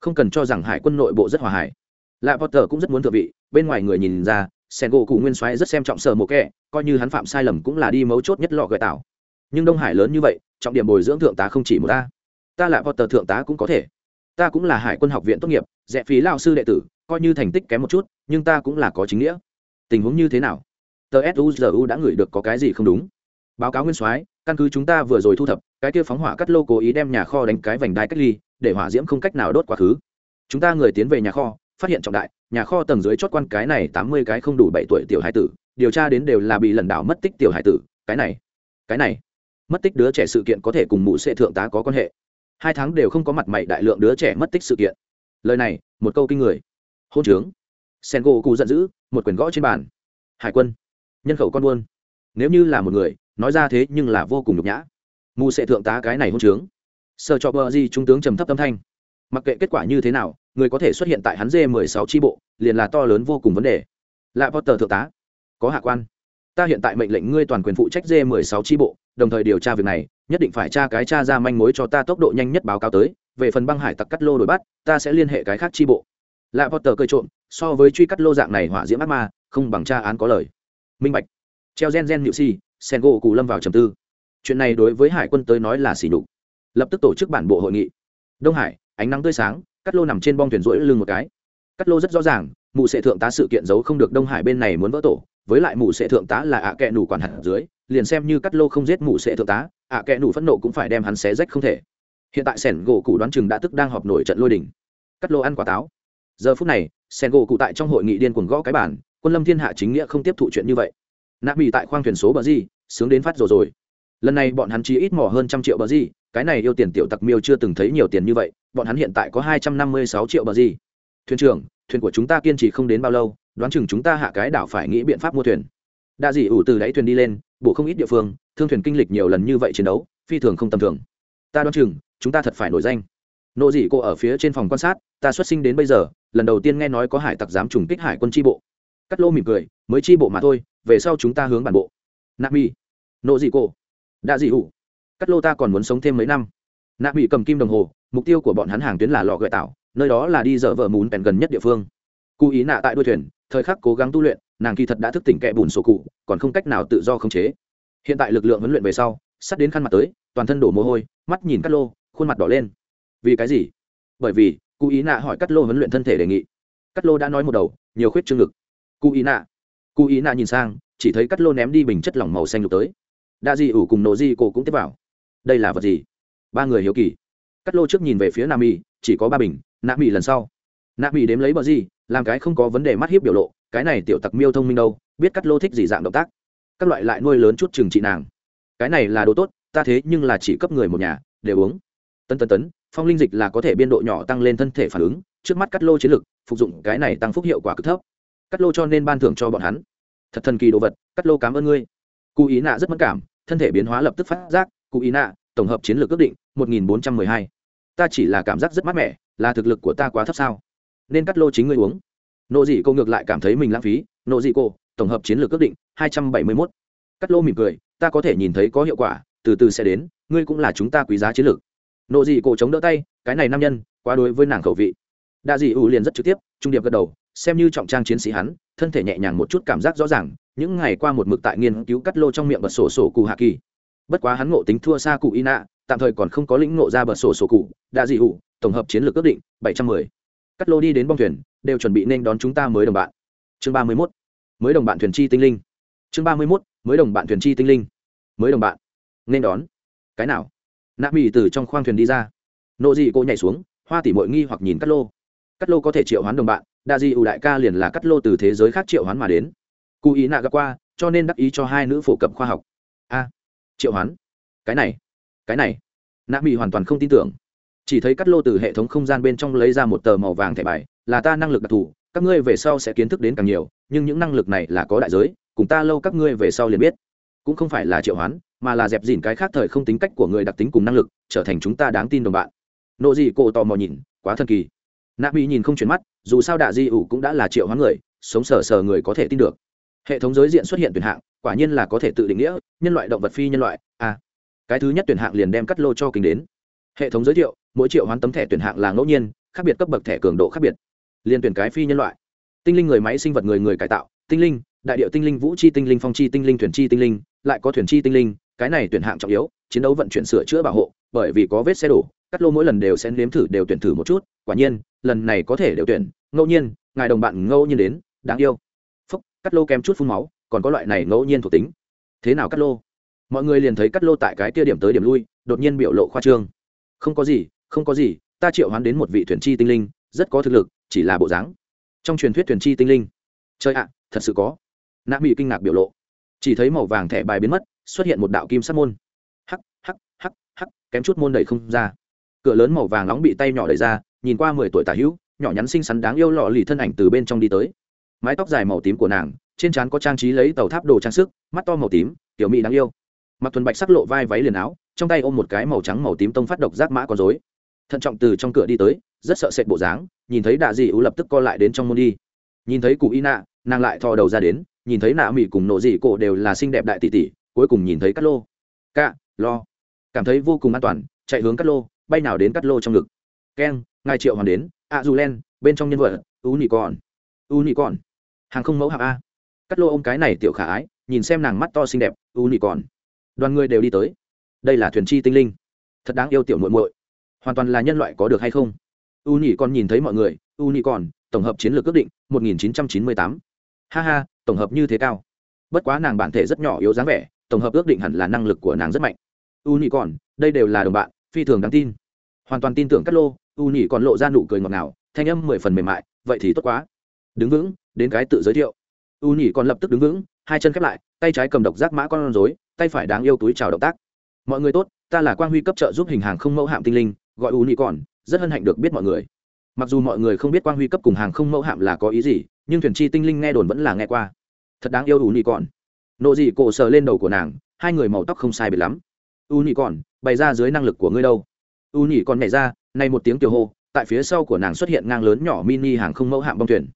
Không cần cho rằng hải quân nội bộ rất hòa hải. Lạ potter cũng rất muốn thượng vị, bên ngoài người nhìn ra, sen gỗ cụ nguyên soái rất xem trọng sở mộ kẹ coi như hắn phạm sai lầm cũng là đi mấu chốt nhất lọ gợi tảo nhưng đông hải lớn như vậy, trọng điểm bồi dưỡng thượng tá không chỉ một ta. Ta lạ potter thượng tá cũng có thể. Ta cũng là hải quân học viện tốt nghiệp rẽ phí lao sư đệ tử, coi như thành tích kém một chút, nhưng ta cũng là có chính nghĩa. Tình huống như thế nào? Tờ suzu đã ngửi được có cái gì không đúng? Báo cáo nguyên soái, căn cứ chúng ta vừa rồi thu thập, cái kia phóng hỏa cắt lô cố ý đem nhà kho đánh cái vành đai cách ly, để hỏa diễm không cách nào đốt quá khứ. Chúng ta người tiến về nhà kho, phát hiện trọng đại, nhà kho tầng dưới chót quan cái này tám mươi cái không đủ bảy tuổi tiểu hải tử, điều tra đến đều là bị lần đảo mất tích tiểu hải tử, cái này cái này, mất tích đứa trẻ sự kiện có thể cùng mụ sệ thượng tá có quan hệ. Hai tháng đều không có mặt mày đại lượng đứa trẻ mất tích sự kiện. Lời này, một câu kinh người. Hôn trướng. Sen gỗ cụ giận dữ, một quyền gõ trên bàn. Hải quân, nhân khẩu con buôn. Nếu như là một người nói ra thế nhưng là vô cùng nhục nhã. Mù sẽ thượng tá cái này hôn trướng. Sợ cho bờ gì trung tướng trầm thấp tâm thanh. Mặc kệ kết quả như thế nào, người có thể xuất hiện tại hắn dê mười sáu tri bộ, liền là to lớn vô cùng vấn đề. Lại potter thượng tá. Có hạ quan. Ta hiện tại mệnh lệnh ngươi toàn quyền phụ trách dê mười sáu tri bộ, đồng thời điều tra việc này, nhất định phải tra cái tra ra manh mối cho ta tốc độ nhanh nhất báo cáo tới. Về phần băng hải tặc cắt lô đổi bắt, ta sẽ liên hệ cái khác tri bộ. Lại potter cơi trộm, so với truy cắt lô dạng này hỏa diễm ác ma, không bằng tra án có lời. Minh bạch. Treo gen gen nhự si sen gỗ cụ lâm vào trầm tư. Chuyện này đối với hải quân tới nói là xỉ đục lập tức tổ chức bản bộ hội nghị. Đông hải, ánh nắng tươi sáng, cắt lô nằm trên bong thuyền rỗi lưng một cái. Cắt lô rất rõ ràng mụ sệ thượng tá sự kiện giấu không được đông hải bên này muốn vỡ tổ, với lại mụ sệ thượng tá là ạ à kẹ nủ quản hạt dưới, liền xem như cắt lô không giết mụ sệ thượng tá, ạ à kẹ nủ phẫn nộ cũng phải đem hắn xé rách không thể. Hiện tại sẻn gỗ cụ đoán chừng đã tức đang họp nổi trận lôi đỉnh cắt lô ăn quả táo. Giờ phút này sẻn gỗ cụ tại trong hội nghị điên cuồng gõ cái bản quân lâm thiên hạ chính nghĩa không tiếp thụ chuyện như vậy nạ bị tại khoang thuyền số bờ di, sướng đến phát rồi rồi. Lần này bọn hắn chỉ ít mỏ hơn trăm triệu bờ di, cái này yêu tiền tiểu tặc miêu chưa từng thấy nhiều tiền như vậy, bọn hắn hiện tại có hai trăm năm mươi sáu triệu bờ di. Thuyền trưởng, thuyền của chúng ta kiên trì không đến bao lâu, đoán chừng chúng ta hạ cái đảo phải nghĩ biện pháp mua thuyền. Đa dị ủ từ đáy thuyền đi lên bộ không ít địa phương, thương thuyền kinh lịch nhiều lần như vậy chiến đấu, phi thường không tầm thường. Ta đoán chừng, chúng ta thật phải nổi danh. Nộ dị cô ở phía trên phòng quan sát, ta xuất sinh đến bây giờ, lần đầu tiên nghe nói có hải tặc dám trùng kích hải quân tri bộ. Cắt lô mỉm cười, mới tri bộ mà thôi về sau chúng ta hướng bản bộ. Nạp mi nộ dị cổ đã dị hủ cắt lô ta còn muốn sống thêm mấy năm. Nạp mi cầm kim đồng hồ, mục tiêu của bọn hắn hàng tuyến là lò gợi tạo, nơi đó là đi dở vợ mún bèn gần nhất địa phương. Cụ ý nạ tại đuôi thuyền, thời khắc cố gắng tu luyện, nàng kỳ thật đã thức tỉnh kẹ bùn sổ cụ, còn không cách nào tự do khống chế. Hiện tại lực lượng huấn luyện về sau sắt đến khăn mặt tới, toàn thân đổ mồ hôi, mắt nhìn cắt lô, khuôn mặt đỏ lên. Vì cái gì? Bởi vì, cụ ý nạ hỏi cắt lô huấn luyện thân thể đề nghị. Cắt lô đã nói một đầu, nhiều khuyết trương ngực. Cụ ý nạ cụ ý nạ nhìn sang, chỉ thấy cắt lô ném đi bình chất lỏng màu xanh lục tới. Đa di ủ cùng nổ di cổ cũng tiếp vào. Đây là vật gì? Ba người hiếu kỳ. Cắt lô trước nhìn về phía nam mỹ chỉ có ba bình nam mỹ lần sau. Nam mỹ đếm lấy bờ gì, làm cái không có vấn đề mắt hiếp biểu lộ, cái này tiểu tặc miêu thông minh đâu, biết cắt lô thích gì dạng động tác. Các loại lại nuôi lớn chút trừng trị nàng. Cái này là đồ tốt, ta thế nhưng là chỉ cấp người một nhà để uống. Tân tân tấn, phong linh dịch là có thể biên độ nhỏ tăng lên thân thể phản ứng, trước mắt cắt lô chiến lực, phục dụng cái này tăng phúc hiệu quả cực thấp cắt lô cho nên ban thưởng cho bọn hắn. Thật thần kỳ đồ vật, cắt lô cảm ơn ngươi. Cụ ý nạ rất mất cảm, thân thể biến hóa lập tức phát giác, cụ ý nạ, tổng hợp chiến lược ước định, một nghìn bốn trăm mười hai. Ta chỉ là cảm giác rất mát mẻ, là thực lực của ta quá thấp sao. Nên cắt lô chính ngươi uống. Nộ dị cô ngược lại cảm thấy mình lãng phí. Nộ dị cô, tổng hợp chiến lược ước định, hai trăm bảy mươi mốt. Cắt lô mỉm cười, ta có thể nhìn thấy có hiệu quả, từ từ sẽ đến, ngươi cũng là chúng ta quý giá chiến lược. Nộ dị cô chống đỡ tay, cái này nam nhân, quá đối với nàng khẩu vị. Đa dị ủ liền rất trực tiếp, trung điệp gật đầu xem như trọng trang chiến sĩ hắn, thân thể nhẹ nhàng một chút cảm giác rõ ràng, những ngày qua một mực tại nghiên cứu cắt lô trong miệng bật sổ sổ cụ hạ kỳ. Bất quá hắn ngộ tính thua xa cụ y nạ tạm thời còn không có lĩnh ngộ ra bật sổ sổ cụ đa dị hụ tổng hợp chiến lược ước định, bảy trăm mười. Cắt lô đi đến bong thuyền, đều chuẩn bị nên đón chúng ta mới đồng bạn. Chương ba mươi mốt. Mới đồng bạn thuyền chi tinh linh. Chương ba mươi mốt. Mới đồng bạn thuyền chi tinh linh. Mới đồng bạn. Nên đón. Cái nào? Nạ mỹ từ trong khoang thuyền đi ra. Nộ dị cô nhảy xuống, hoa tỉ mội nghi hoặc nhìn cắt lô. Cắt lô có thể triệu hoán đồng bạn đa di ủ đại ca liền là cắt lô từ thế giới khác triệu hoán mà đến. Cụ ý nạ gặp qua, cho nên đắc ý cho hai nữ phổ cập khoa học. A, triệu hoán? Cái này cái này. Nạ mỹ hoàn toàn không tin tưởng. Chỉ thấy cắt lô từ hệ thống không gian bên trong lấy ra một tờ màu vàng thẻ bài, là ta năng lực đặc thù, các ngươi về sau sẽ kiến thức đến càng nhiều, nhưng những năng lực này là có đại giới, cùng ta lâu các ngươi về sau liền biết. Cũng không phải là triệu hoán, mà là dẹp dỉn cái khác thời không tính cách của người đặc tính cùng năng lực, trở thành chúng ta đáng tin đồng bạn. Nộ gì cổ tò mò nhìn, quá thần kỳ nạ mỹ nhìn không chuyển mắt dù sao đạ di ủ cũng đã là triệu hoán người sống sờ sờ người có thể tin được. Hệ thống giới diện xuất hiện tuyển hạng quả nhiên là có thể tự định nghĩa nhân loại động vật phi nhân loại a. À, cái thứ nhất tuyển hạng liền đem cắt lô cho kính đến. Hệ thống giới thiệu mỗi triệu hoán tấm thẻ tuyển hạng là ngẫu nhiên khác biệt cấp bậc thẻ cường độ khác biệt. Liền tuyển cái phi nhân loại. Tinh linh người máy sinh vật người người cải tạo tinh linh đại điệu tinh linh vũ chi tinh linh phong chi tinh linh thuyền chi tinh linh lại có thuyền chi tinh linh cái này tuyển hạng trọng yếu chiến đấu vận chuyển sửa chữa bảo hộ bởi vì có vết xe đổ, cắt lô mỗi lần đều sẽ nếm thử đều tuyển thử một chút, quả nhiên, lần này có thể đều tuyển, ngẫu nhiên, ngài đồng bạn ngẫu nhiên đến, đáng yêu. Phúc, cắt lô kém chút phun máu, còn có loại này ngẫu nhiên thuộc tính. Thế nào cắt lô? Mọi người liền thấy cắt lô tại cái kia điểm tới điểm lui, đột nhiên biểu lộ khoa trương. Không có gì, không có gì, ta triệu hoán đến một vị thuyền chi tinh linh, rất có thực lực, chỉ là bộ dáng. Trong truyền thuyết thuyền chi tinh linh. Chơi ạ, thật sự có. Nạ mỹ kinh ngạc biểu lộ. Chỉ thấy màu vàng thẻ bài biến mất, xuất hiện một đạo kim sắc môn. Hắc hắc kém chút môn đẩy không ra. Cửa lớn màu vàng nóng bị tay nhỏ đẩy ra, nhìn qua mười tuổi tả hữu, nhỏ nhắn xinh xắn đáng yêu lọ lì thân ảnh từ bên trong đi tới. Mái tóc dài màu tím của nàng, trên trán có trang trí lấy tàu tháp đồ trang sức, mắt to màu tím tiểu mỹ đáng yêu. Mặc thuần bạch sắc lộ vai váy liền áo, trong tay ôm một cái màu trắng màu tím tông phát độc giác mã con dối thận trọng từ trong cửa đi tới, rất sợ sệt bộ dáng, nhìn thấy đạ dị ú lập tức co lại đến trong môn đi. Nhìn thấy cụ y nạ, nàng lại thò đầu ra đến, nhìn thấy nạ mỹ cùng nộ dị cổ đều là xinh đẹp đại tỷ tỷ, cuối cùng nhìn thấy cát lô. Cạ, lo cảm thấy vô cùng an toàn, chạy hướng cắt lô, bay nào đến cắt lô trong ngực. Keng ngài triệu hoàn đến a du len, bên trong nhân vật u nhị còn u nhị còn hàng không mẫu hạng a. Cắt lô ô m cái này tiểu khả ái, nhìn xem nàng mắt to xinh đẹp u nhị còn đoàn người đều đi tới. Đây là thuyền chi tinh linh. Thật đáng yêu tiểu muội muội. Hoàn toàn là nhân loại có được hay không? U nhị còn nhìn thấy mọi người u nhị còn tổng hợp chiến lược ước định, một nghìn chín trăm chín mươi tám. Ha ha, tổng hợp như thế cao. Bất quá nàng bản thể rất nhỏ yếu dáng vẻ, tổng hợp ước định hẳn là năng lực của nàng rất mạnh u nhị còn, đây đều là đồng bạn, phi thường đáng tin. Hoàn toàn tin tưởng cắt lô, u nhị còn lộ ra nụ cười ngọt ngào, thanh âm mười phần mềm mại, vậy thì tốt quá. Đứng vững, đến cái tự giới thiệu. U nhị còn lập tức đứng vững, hai chân khép lại, tay trái cầm độc giác mã con rối, tay phải đáng yêu túi chào động tác. Mọi người tốt, ta là quang huy cấp trợ giúp hình hàng không mẫu hạm tinh linh, gọi u nhị còn, rất hân hạnh được biết mọi người. Mặc dù mọi người không biết quang huy cấp cùng hàng không mẫu hạm là có ý gì, nhưng thuyền chi tinh linh nghe đồn vẫn là nghe qua. Thật đáng yêu U nhị còn. Nộ dị cổ sờ lên đầu của nàng, hai người màu tóc không sai biệt lắm u nhị còn bày ra dưới năng lực của ngươi đâu. U nhị còn nhảy ra nay một tiếng kiều hô, tại phía sau của nàng xuất hiện ngang lớn nhỏ mini hàng không mẫu hạm bong thuyền.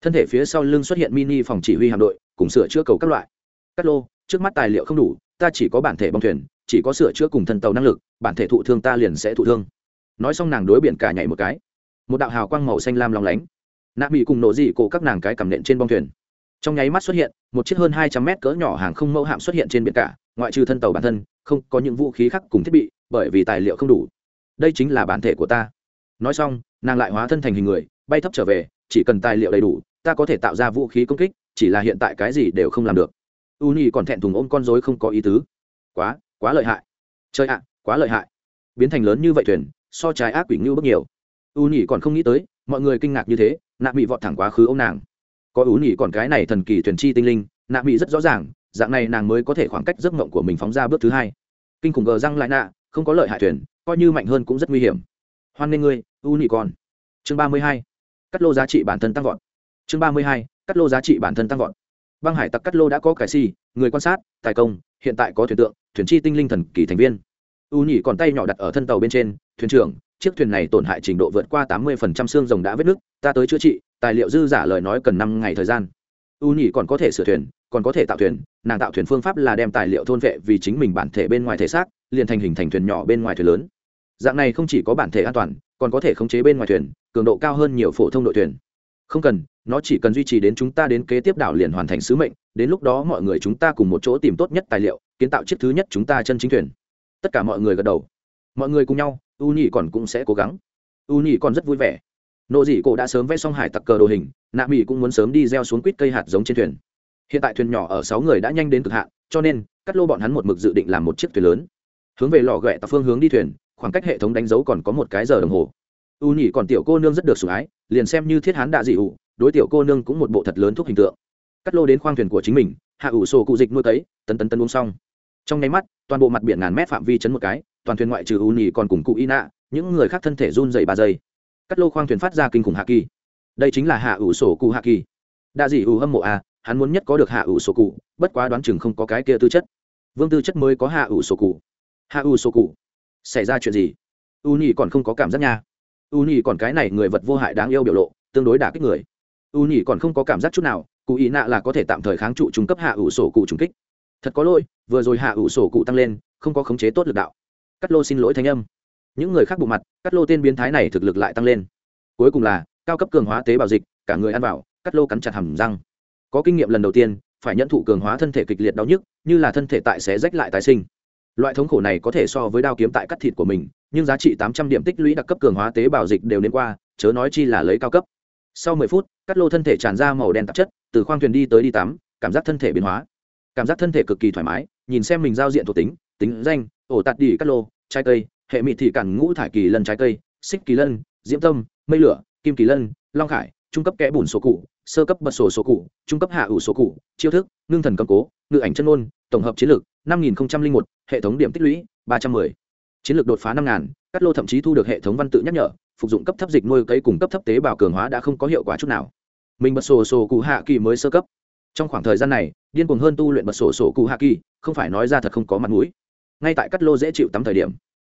Thân thể phía sau lưng xuất hiện mini phòng chỉ huy hạm đội, cùng sửa chữa cầu các loại. Cắt lô, trước mắt tài liệu không đủ, ta chỉ có bản thể bong thuyền, chỉ có sửa chữa cùng thân tàu năng lực, bản thể thụ thương ta liền sẽ thụ thương. Nói xong nàng đối biển cả nhảy một cái. Một đạo hào quang màu xanh lam lòng lánh. Nạ bị cùng nổ dị cổ các nàng cái cầm nện trên bong thuyền. Trong nháy mắt xuất hiện, một chiếc hơn hai trăm mét cỡ nhỏ hàng không mẫu hạm xuất hiện trên biển cả, ngoại trừ thân tàu bản thân không có những vũ khí khác cùng thiết bị, bởi vì tài liệu không đủ. Đây chính là bản thể của ta. Nói xong, nàng lại hóa thân thành hình người, bay thấp trở về, chỉ cần tài liệu đầy đủ, ta có thể tạo ra vũ khí công kích, chỉ là hiện tại cái gì đều không làm được. U nhi còn thẹn thùng ôm con dối không có ý tứ. Quá quá lợi hại. Chơi ạ, quá lợi hại. Biến thành lớn như vậy thuyền, so trái ác quỷ ngưu bất nhiều. U nhi còn không nghĩ tới, mọi người kinh ngạc như thế nạp bị vọt thẳng quá khứ ô m nàng. Có u nhi còn cái này thần kỳ thuyền chi tinh linh nạp bị rất rõ ràng dạng này nàng mới có thể khoảng cách giấc mộng của mình phóng ra bước thứ hai. Kinh khủng gờ răng lại nạ, không có lợi hại thuyền, coi như mạnh hơn cũng rất nguy hiểm. Hoan nghênh ngươi u nhi còn chương ba mươi hai, cắt lô giá trị bản thân tăng vọt. Chương ba mươi hai, cắt lô giá trị bản thân tăng vọt. Băng hải tặc cắt lô đã có cải si, người quan sát, tài công, hiện tại có thuyền tượng, thuyền chi tinh linh thần kỳ thành viên. U nhỉ còn tay nhỏ đặt ở thân tàu bên trên, thuyền trưởng, chiếc thuyền này tổn hại trình độ vượt qua tám mươi phần trăm xương rồng đã vết nứt, ta tới chữa trị, tài liệu dư giả lời nói cần năm ngày thời gian. U nhỉ còn có thể sửa thuyền còn có thể tạo thuyền, nàng tạo thuyền phương pháp là đem tài liệu thôn vệ vì chính mình bản thể bên ngoài thể xác, liền thành hình thành thuyền nhỏ bên ngoài thuyền lớn. Dạng này không chỉ có bản thể an toàn, còn có thể khống chế bên ngoài thuyền, cường độ cao hơn nhiều phổ thông đội thuyền. Không cần, nó chỉ cần duy trì đến chúng ta đến kế tiếp đảo liền hoàn thành sứ mệnh, đến lúc đó mọi người chúng ta cùng một chỗ tìm tốt nhất tài liệu, kiến tạo chiếc thứ nhất chúng ta chân chính thuyền. Tất cả mọi người gật đầu. Mọi người cùng nhau u nhị còn cũng sẽ cố gắng. U nhị còn rất vui vẻ. Nộ dị cổ đã sớm vẽ xong hải tặc cờ đồ hình, nạ mỹ cũng muốn sớm đi gieo xuống quýt cây hạt giống trên thuyền hiện tại thuyền nhỏ ở sáu người đã nhanh đến cực hạn, cho nên, cắt lô bọn hắn một mực dự định làm một chiếc thuyền lớn. Hướng về lò ghẹ tập phương hướng đi thuyền, khoảng cách hệ thống đánh dấu còn có một cái giờ đồng hồ. U nhỉ còn tiểu cô nương rất được sủng ái, liền xem như thiết hán đạ dị ủ, đối tiểu cô nương cũng một bộ thật lớn thuốc hình tượng. Cắt lô đến khoang thuyền của chính mình, hạ ủ sổ cụ dịch nuôi cấy tấn tấn tấn uống xong. Trong nháy mắt, toàn bộ mặt biển ngàn mét phạm vi chấn một cái, toàn thuyền ngoại trừ u nhỉ còn cùng cụ y nạ, những người khác thân thể run dày ba giây. Cắt lô khoang thuyền phát ra kinh khủng hạ kỳ. Đây chính là hạ ủ sổ cụ hạ kỳ. Đa dị ủ hâm mộ à hắn muốn nhất có được hạ ủ sổ cụ, bất quá đoán chừng không có cái kia tư chất. Vương tư chất mới có hạ ủ sổ cụ. Hạ ủ sổ cụ? Xảy ra chuyện gì? U nhì còn không có cảm giác nha. U nhì còn cái này người vật vô hại đáng yêu biểu lộ, tương đối đả kích người. U nhì còn không có cảm giác chút nào, cụ ý nạ là có thể tạm thời kháng trụ trung cấp hạ ủ sổ cụ trùng kích. Thật có lỗi, vừa rồi hạ ủ sổ cụ tăng lên, không có khống chế tốt lực đạo. Cắt lô xin lỗi thanh âm. Những người khác bộ mặt, cắt lô tên biến thái này thực lực lại tăng lên. Cuối cùng là, cao cấp cường hóa tế bào dịch, cả người ăn vào, cắt lô cắn chặt hầm răng có kinh nghiệm lần đầu tiên, phải nhận thụ cường hóa thân thể kịch liệt đau nhức, như là thân thể tại sẽ rách lại tái sinh. Loại thống khổ này có thể so với đao kiếm tại cắt thịt của mình, nhưng giá trị tám trăm điểm tích lũy đặc cấp cường hóa tế bào dịch đều nên qua, chớ nói chi là lấy cao cấp. Sau mười phút, cắt lô thân thể tràn ra màu đen tạp chất, từ khoang thuyền đi tới đi tắm, cảm giác thân thể biến hóa. Cảm giác thân thể cực kỳ thoải mái, nhìn xem mình giao diện thuộc tính tính danh, ổ tạt đi cắt lô, trái cây, hệ mị thị cản ngũ thải kỳ lân trái cây, xích kỳ lân, diễm tâm, mây lửa, kim kỳ lân, long khải, trung cấp kẽ bùn số cụ sơ cấp bật sổ số cụ, trung cấp hạ ủ số cụ, chiêu thức, ngưng thần cầm cố, ngự ảnh chân ôn tổng hợp chiến lược, năm nghìn một, hệ thống điểm tích lũy, ba trăm m ư ơ i chiến lược đột phá năm ngàn cát lô thậm chí thu được hệ thống văn tự nhắc nhở, phục dụng cấp thấp dịch nuôi cấy cùng cấp thấp tế bào cường hóa đã không có hiệu quả chút nào. Mình bật sổ sổ cụ hạ kỳ mới sơ cấp. Trong khoảng thời gian này, điên cuồng hơn tu luyện bật sổ sổ cụ hạ kỳ, không phải nói ra thật không có mặt mũi. Ngay tại cát lô dễ chịu tắm thời điểm,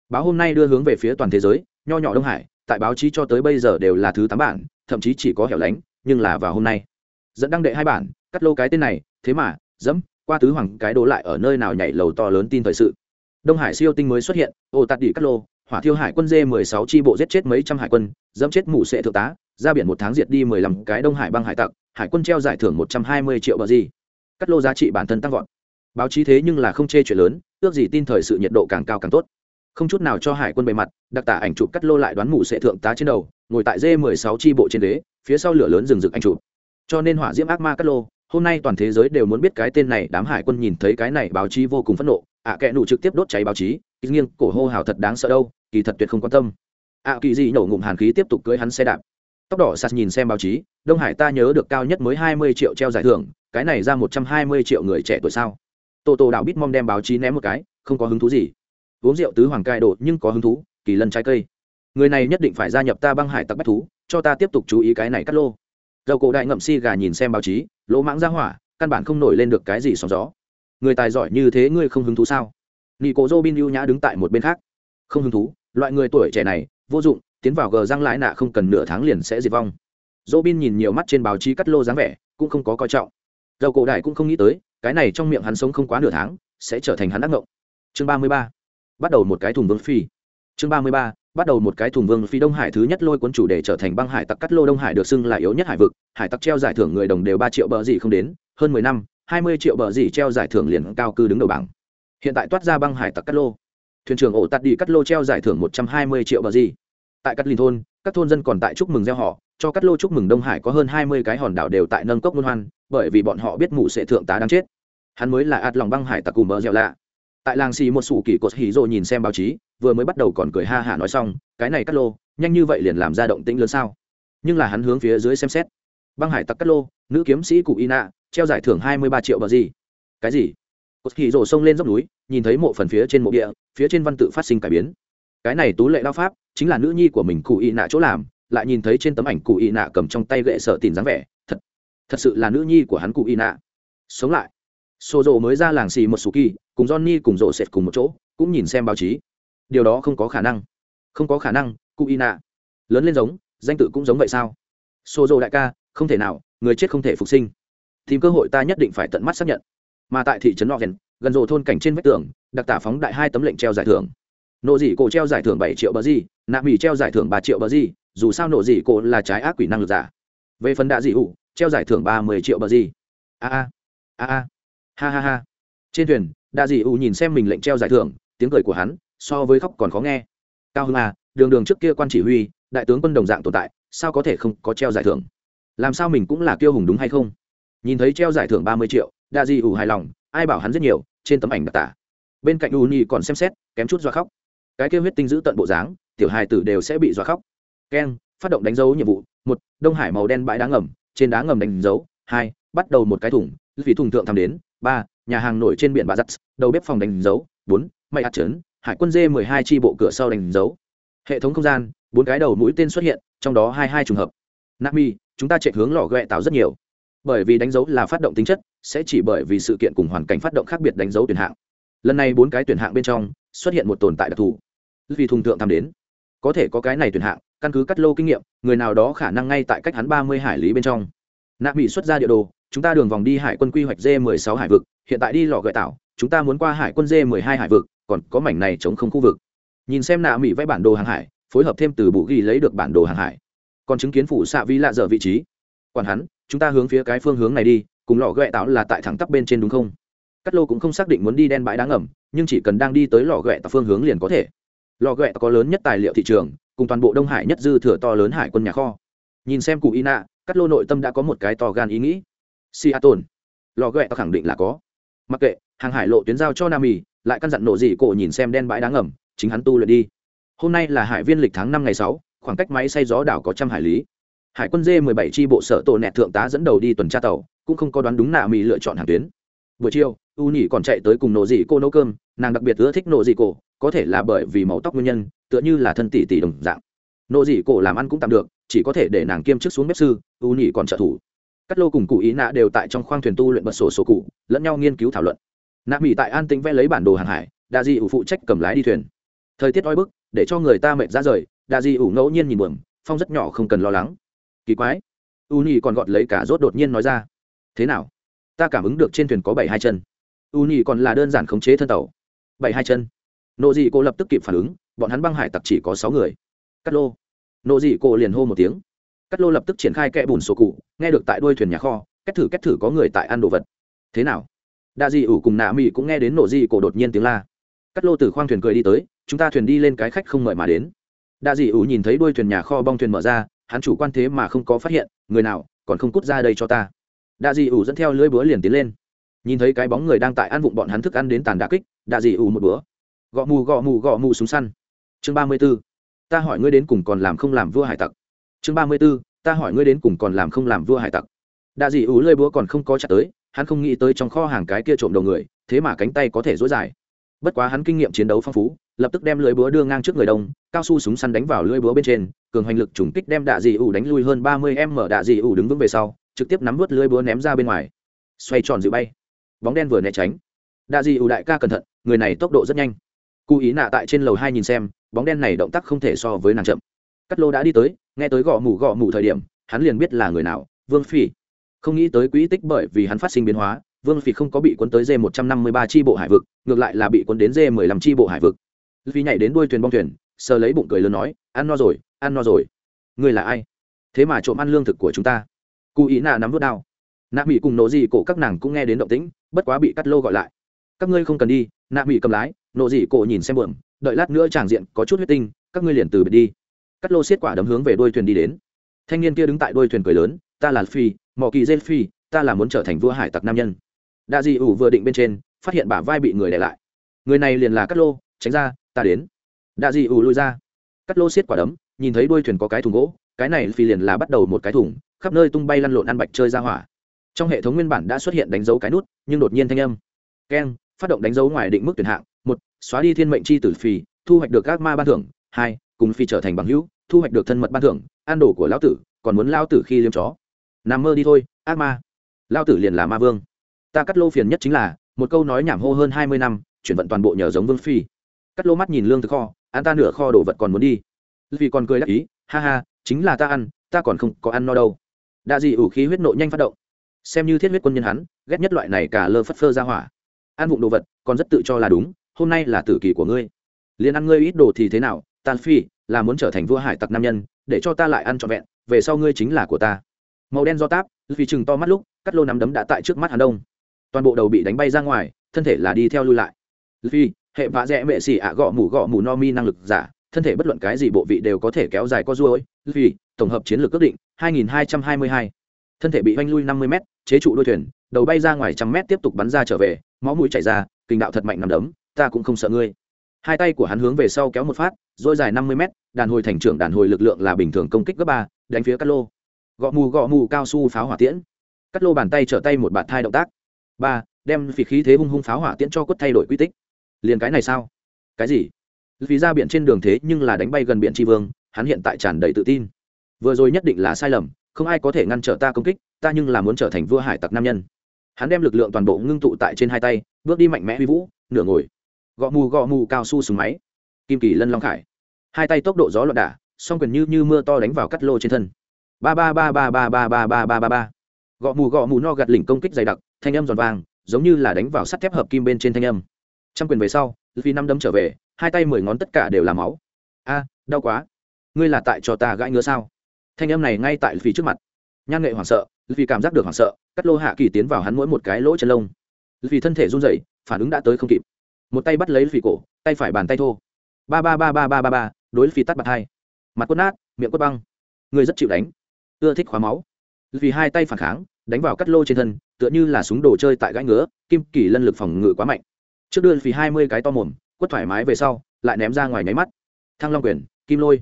báo hôm nay đưa hướng về phía toàn thế giới, nho nhỏ đông hải, tại báo chí cho tới bây giờ đều là thứ tám bản, thậm chí chỉ có hẻo lánh nhưng là vào hôm nay. Dẫn đăng đệ hai bản, cắt lô cái tên này, thế mà, dẫm, qua tứ hoàng cái đố lại ở nơi nào nhảy lầu to lớn tin thời sự. Đông hải siêu tinh mới xuất hiện, ô tạt đỉ cắt lô, hỏa thiêu hải quân dê mười sáu tri bộ giết chết mấy trăm hải quân, dẫm chết mù sệ thượng tá, ra biển một tháng diệt đi mười lăm cái đông hải băng hải tặc, hải quân treo giải thưởng một trăm hai mươi triệu bờ gì. Cắt lô giá trị bản thân tăng vọt. Báo chí thế nhưng là không chê chuyện lớn, ước gì tin thời sự nhiệt độ càng cao càng tốt. Không chút nào cho hải quân bề mặt, đặc tả ảnh chụp cắt lô lại đoán mù sệ thượng tá trên đầu, ngồi tại dê mười sáu tri bộ trên đế phía sau lửa lớn rừng rực anh chụp. Cho nên hỏa diễm ác ma cắt lô hôm nay toàn thế giới đều muốn biết cái tên này đám hải quân nhìn thấy cái này báo chí vô cùng phẫn nộ. Ạ à, kẽ nụ trực tiếp đốt cháy báo chí nghiêng cổ hô hào thật đáng sợ đâu kỳ thật tuyệt không quan tâm. Ạ kỳ dị nổ ngụm hàn khí tiếp tục cưới hắn xe đạp. Tóc đỏ sạt nhìn xem báo chí đông hải ta nhớ được cao nhất mới hai mươi triệu treo giải thưởng cái này ra một trăm hai mươi triệu người trẻ tuổi sao? Tô tô đạo bít mong đem báo chí ném một cái không có hứng thú gì. Uống rượu tứ hoàng cai đột nhưng có hứng thú kỳ lân trái cây. Người này nhất định phải gia nhập ta băng hải tặc bách thú cho ta tiếp tục chú ý cái này cắt lô. Dầu cổ đại ngậm si gà nhìn xem báo chí, lỗ mãng ra hỏa, căn bản không nổi lên được cái gì sóng gió. Người tài giỏi như thế ngươi không hứng thú sao? Nị cổ dô bin ưu nhã đứng tại một bên khác. Không hứng thú, loại người tuổi trẻ này, vô dụng, tiến vào gờ răng lãi nạ không cần nửa tháng liền sẽ diệt vong. Dô bin nhìn nhiều mắt trên báo chí cắt lô dáng vẻ, cũng không có coi trọng. Dầu cổ đại cũng không nghĩ tới, cái này trong miệng hắn sống không quá nửa tháng, sẽ trở thành hắn ác ngộng. Chương ba mươi ba. Bắt đầu một cái thùng vương phi. Chương ba mươi ba bắt đầu một cái thùng vương phi đông hải thứ nhất lôi cuốn chủ đề trở thành băng hải tặc cắt lô đông hải được xưng là yếu nhất hải vực hải tặc treo giải thưởng người đồng đều ba triệu bờ gì không đến hơn mười năm hai mươi triệu bờ gì treo giải thưởng liền cao cư đứng đầu bảng hiện tại toát ra băng hải tặc cắt lô thuyền trưởng ổ tạt đi cắt lô treo giải thưởng một trăm hai mươi triệu bờ gì tại cắt linh thôn các thôn dân còn tại chúc mừng gieo họ cho cắt lô chúc mừng đông hải có hơn hai mươi cái hòn đảo đều tại nâng cốc luân hoan bởi vì bọn họ biết mụ sẽ thượng tá đang chết hắn mới là ạt lòng băng hải tặc cùng bờ dẻo lạ tại làng xì một sủ kỳ cột hỉ rồi nhìn xem báo chí vừa mới bắt đầu còn cười ha hả nói xong cái này cắt lô nhanh như vậy liền làm ra động tĩnh lớn sao? Nhưng là hắn hướng phía dưới xem xét. Băng hải tặc cắt lô nữ kiếm sĩ cụ ina treo giải thưởng hai mươi ba triệu bờ gì? Cái gì? Cột hỉ rổ xông lên dốc núi nhìn thấy mộ phần phía trên mộ địa phía trên văn tự phát sinh cải biến. Cái này tú lệ đao pháp chính là nữ nhi của mình cụ ina chỗ làm lại nhìn thấy trên tấm ảnh cụ ina cầm trong tay gậy sợ tìm dáng vẻ thật thật sự là nữ nhi của hắn cụ ina. Sống lại. Sô Dỗ mới ra làng xì một số kỳ, cùng Johnny cùng rộ sệt cùng một chỗ, cũng nhìn xem báo chí. Điều đó không có khả năng. Không có khả năng, Cụ Ina. Lớn lên giống, danh tự cũng giống vậy sao? Sozo đại ca, không thể nào, người chết không thể phục sinh. Tìm cơ hội ta nhất định phải tận mắt xác nhận. Mà tại thị trấn Ogen, gần rộ thôn cảnh trên vách tường, đặc tả phóng đại hai tấm lệnh treo giải thưởng. Nộ dị cổ treo giải thưởng bảy triệu bờ gì, nạ mì treo giải thưởng ba triệu bờ gì, dù sao nộ dị cổ là trái ác quỷ năng lực giả. Về phần đạ dị ủ, treo giải thưởng ba mươi triệu bờ gì. A a a a ha ha ha trên thuyền đa dị U nhìn xem mình lệnh treo giải thưởng, tiếng cười của hắn so với khóc còn khó nghe. Cao hưng à đường đường trước kia quan chỉ huy, đại tướng quân đồng dạng tồn tại, sao có thể không có treo giải thưởng? Làm sao mình cũng là kiêu hùng đúng hay không? Nhìn thấy treo giải thưởng ba mươi triệu, đa dị U hài lòng, ai bảo hắn rất nhiều, trên tấm ảnh đặc tả. Bên cạnh u nhi còn xem xét, kém chút do khóc. Cái kêu huyết tinh giữ tận bộ dáng, tiểu hài tử đều sẽ bị do khóc. Keng, phát động đánh dấu nhiệm vụ, một, đông hải màu đen bãi đá ngầm, trên đá ngầm đánh dấu, hai, bắt đầu một cái thủng vì thùng thượng thăm đến, ba nhà hàng nổi trên biển bà giắt đầu bếp phòng đánh dấu, bốn, mày hạt trấn, hải quân dê mười hai tri bộ cửa sau đánh dấu. Hệ thống không gian, bốn cái đầu mũi tên xuất hiện, trong đó hai hai trùng hợp. Nami, chúng ta chạy hướng lò ghẹ tạo rất nhiều. Bởi vì đánh dấu là phát động tính chất, sẽ chỉ bởi vì sự kiện cùng hoàn cảnh phát động khác biệt đánh dấu tuyển hạng. Lần này bốn cái tuyển hạng bên trong, xuất hiện một tồn tại đặc thù. Vì thùng thượng tham đến. Có thể có cái này tuyển hạng, căn cứ cắt lô kinh nghiệm, người nào đó khả năng ngay tại cách hắn ba mươi hải lý bên trong. Nạ bị xuất ra địa đồ, chúng ta đường vòng đi hải quân quy hoạch d 16 hải vực hiện tại đi lò gợi tạo, chúng ta muốn qua hải quân dê mười hai hải vực còn có mảnh này chống không khu vực. Nhìn xem nạ mỹ vẽ bản đồ hàng hải phối hợp thêm từ bộ ghi lấy được bản đồ hàng hải. Còn chứng kiến phủ xạ vi lạ dở vị trí. Còn hắn chúng ta hướng phía cái phương hướng này đi cùng lò gợi tạo là tại thẳng tắp bên trên đúng không? Cắt lô cũng không xác định muốn đi đen bãi đá ngầm nhưng chỉ cần đang đi tới lò gợi tạo phương hướng liền có thể. Lò gợi có lớn nhất tài liệu thị trường cùng toàn bộ đông hải nhất dư thừa to lớn hải quân nhà kho. Nhìn xem cụ y nạ cắt lô nội tâm đã có một cái to gan ý nghĩ. Seattle. Lò ghẹ ta khẳng định là có. Mặc kệ, hàng hải lộ tuyến giao cho Nam Mì, lại căn dặn nộ dị cổ nhìn xem đen bãi đá ngầm, chính hắn tu luyện đi. Hôm nay là hải viên lịch tháng năm ngày sáu, khoảng cách máy xay gió đảo có trăm hải lý. Hải quân Dê mười bảy chi bộ sở tổ nẹt thượng tá dẫn đầu đi tuần tra tàu, cũng không có đoán đúng Nam Mỹ lựa chọn hàng tuyến. Buổi chiều, U Nhị còn chạy tới cùng nộ dị cô nấu cơm, nàng đặc biệt ưa thích nộ dị cổ, có thể là bởi vì màu tóc nguyên nhân, tựa như là thân tỷ tỷ đồng dạng. nộ dị cổ làm ăn cũng tạm được, chỉ có thể để nàng kiêm chức xuống bếp sư, U Nhị còn trợ thủ cắt lô cùng cụ ý nạ đều tại trong khoang thuyền tu luyện bật sổ sổ cụ, lẫn nhau nghiên cứu thảo luận. Nạ mỹ tại an tĩnh vẽ lấy bản đồ hàng hải, đa di ủ phụ trách cầm lái đi thuyền. Thời tiết oi bức, để cho người ta mệt ra rời, đa di ủ ngẫu nhiên nhìn buồng phong rất nhỏ không cần lo lắng. Kỳ quái. U nhi còn gọt lấy cả rốt đột nhiên nói ra. Thế nào? Ta cảm ứng được trên thuyền có bảy hai chân. U nhi còn là đơn giản khống chế thân tàu. Bảy hai chân. Nộ dị cô lập tức kịp phản ứng, bọn hắn băng hải tặc chỉ có sáu người. Cắt lô. Nộ dị cô liền hô một tiếng cắt lô lập tức triển khai kẽ bùn sổ cụ, nghe được tại đuôi thuyền nhà kho, cách thử cách thử có người tại ăn đồ vật. Thế nào? Đa di ủ cùng nạ mỹ cũng nghe đến nổ di cổ đột nhiên tiếng la. Cắt lô từ khoang thuyền cười đi tới, chúng ta thuyền đi lên cái khách không mời mà đến. Đa di ủ nhìn thấy đuôi thuyền nhà kho bong thuyền mở ra, hắn chủ quan thế mà không có phát hiện, người nào, còn không cút ra đây cho ta. Đa di ủ dẫn theo lưỡi búa liền tiến lên. Nhìn thấy cái bóng người đang tại ăn vụng bọn hắn thức ăn đến tàn đà kích, đa di ủ một búa. Gõ mù gõ mù gõ mù súng săn. Chương ba mươi b ố ta hỏi ngươi đến cùng còn làm không làm vua hải tặc chương ba mươi b ố ta hỏi ngươi đến cùng còn làm không làm vua hải tặc. Đa dị ủ lơi búa còn không có chặt tới, hắn không nghĩ tới trong kho hàng cái kia trộm đầu người, thế mà cánh tay có thể dối dài. Bất quá hắn kinh nghiệm chiến đấu phong phú, lập tức đem lưới búa đưa ngang trước người đông, cao su súng săn đánh vào lưới búa bên trên, cường hành lực trùng kích đem đạ dị ủ đánh lui hơn ba mươi m đạ dị ủ đứng vững về sau, trực tiếp nắm vớt lưới búa ném ra bên ngoài. Xoay tròn dịu bay. Bóng đen vừa né tránh. Đạ dị ủ đại ca cẩn thận, người này tốc độ rất nhanh. Cụ ý nạ tại trên lầu hai nhìn xem, bóng đen này động tác không thể so với nàng chậm cắt lô đã đi tới, nghe tới gõ mủ gõ mủ thời điểm, hắn liền biết là người nào, vương phỉ. Không nghĩ tới quỹ tích bởi vì hắn phát sinh biến hóa, vương phỉ không có bị cuốn tới d một trăm năm mươi ba tri bộ hải vực, ngược lại là bị cuốn đến d mười lăm tri bộ hải vực. Vì nhảy đến đuôi thuyền bong thuyền, sờ lấy bụng cười lớn nói, ăn no rồi, ăn no rồi. Người là ai? Thế mà trộm ăn lương thực của chúng ta. Cụ ý nạ nắm vớt đao nạ mỹ cùng nổ dị cổ các nàng cũng nghe đến động tĩnh, bất quá bị cắt lô gọi lại. Các ngươi không cần đi, nạ mỹ cầm lái. Nổ dị cổ nhìn xem bượm đợi lát nữa tràng diện có chút huyết tinh, các ngươi liền từ biệt đi cắt lô xiết quả đấm hướng về đuôi thuyền đi đến. Thanh niên kia đứng tại đuôi thuyền cười lớn, ta là phi mỏ kỳ dê phi, ta là muốn trở thành vua hải tặc nam nhân. Đa di ủ vừa định bên trên, phát hiện bả vai bị người đẻ lại. Người này liền là cắt lô, tránh ra, ta đến. Đa di ủ lui ra. Cắt lô xiết quả đấm, nhìn thấy đuôi thuyền có cái thùng gỗ, cái này phi liền là bắt đầu một cái thùng, khắp nơi tung bay lăn lộn ăn bạch chơi ra hỏa. Trong hệ thống nguyên bản đã xuất hiện đánh dấu cái nút, nhưng đột nhiên thanh âm. Keng, phát động đánh dấu ngoài định mức tuyển hạng, một, xóa đi thiên mệnh chi tử phi, thu hoạch được các ma ban thưởng, hai cùng phi trở thành bằng hữu, thu hoạch được thân mật ban thưởng ăn đồ của lão tử, còn muốn lao tử khi liêm chó. Nằm mơ đi thôi, ác ma. Lao tử liền là ma vương. Ta cắt lô phiền nhất chính là, một câu nói nhảm hô hơn hai mươi năm, chuyển vận toàn bộ nhờ giống vương phi. Cắt lô mắt nhìn lương thực kho, ăn ta nửa kho đồ vật còn muốn đi. Vì còn cười đắc ý, ha ha, chính là ta ăn, ta còn không có ăn no đâu. Đa dị ủ khí huyết nộ nhanh phát động. Xem như thiết huyết quân nhân hắn, ghét nhất loại này cả lơ phất phơ ra hỏa. Ăn vụng đồ vật, còn rất tự cho là đúng, hôm nay là tử kỳ của ngươi. Liền ăn ngươi ít đồ thì thế nào tan phi, là muốn trở thành vua hải tặc nam nhân, để cho ta lại ăn trọn vẹn, về sau ngươi chính là của ta. Màu đen do táp vì chừng to mắt lúc, cắt lô nắm đấm đã tại trước mắt hắn đông. Toàn bộ đầu bị đánh bay ra ngoài, thân thể là đi theo lui lại. Vì hệ vạ rẽ mệ xỉ ạ gõ mù gõ mù no mi năng lực giả, thân thể bất luận cái gì bộ vị đều có thể kéo dài co ruôi. Vì tổng hợp chiến lược ước định 2222. thân thể bị oanh lui 50 m chế trụ đôi thuyền, đầu bay ra ngoài trăm mét tiếp tục bắn ra trở về, máu mũi chảy ra kinh đạo thật mạnh nằm đấm, ta cũng không sợ ngươi hai tay của hắn hướng về sau kéo một phát dôi dài năm mươi mét, đàn hồi thành trưởng đàn hồi lực lượng là bình thường công kích gấp ba đánh phía Cát lô. Gõ mù gõ mù cao su pháo hỏa tiễn. Cắt lô bàn tay trở tay một bạt thai động tác. Ba đem phỉ khí thế hung hung pháo hỏa tiễn cho quất thay đổi quy tích. Liền cái này sao? Cái gì? Vì ra biển trên đường thế nhưng là đánh bay gần biển tri vương hắn hiện tại tràn đầy tự tin. Vừa rồi nhất định là sai lầm không ai có thể ngăn trở ta công kích ta nhưng là muốn trở thành vua hải tặc nam nhân. Hắn đem lực lượng toàn bộ ngưng tụ tại trên hai tay bước đi mạnh mẽ huy vũ nửa ngồi gõ mù gõ mù cao su súng máy. Kim kỳ lân long khải. Hai tay tốc độ gió loạn đả, song quyền như như mưa to đánh vào cắt lô trên thân. Ba ba ba ba ba ba ba ba ba ba ba. Gõ mù gõ mù no gạt lỉnh công kích dày đặc, thanh âm giòn vàng, giống như là đánh vào sắt thép hợp kim bên trên thanh âm. Trăm quyền về sau vì năm đấm trở về, hai tay mười ngón tất cả đều là máu. A, đau quá. Ngươi là tại cho ta gãi ngứa sao? Thanh âm này ngay tại vì trước mặt. Nhan nghệ hoảng sợ vì cảm giác được hoảng sợ, cắt lô hạ kỳ tiến vào hắn mỗi một cái lỗ chân lông. Vì thân thể run rẩy, phản ứng đã tới không kịp một tay bắt lấy phì cổ, tay phải bàn tay thô. Ba ba ba ba ba ba ba, đối phi tắt bạc hai. Mặt quất nát, miệng quất băng. Người rất chịu đánh. Ưa thích khóa máu. Vì hai tay phản kháng, đánh vào cắt lô trên thân, tựa như là súng đồ chơi tại gãi ngứa, kim kỳ lân lực phòng ngự quá mạnh. Trước đưa phì hai mươi cái to mồm, quất thoải mái về sau, lại ném ra ngoài nháy mắt. Thăng long quyền, kim lôi.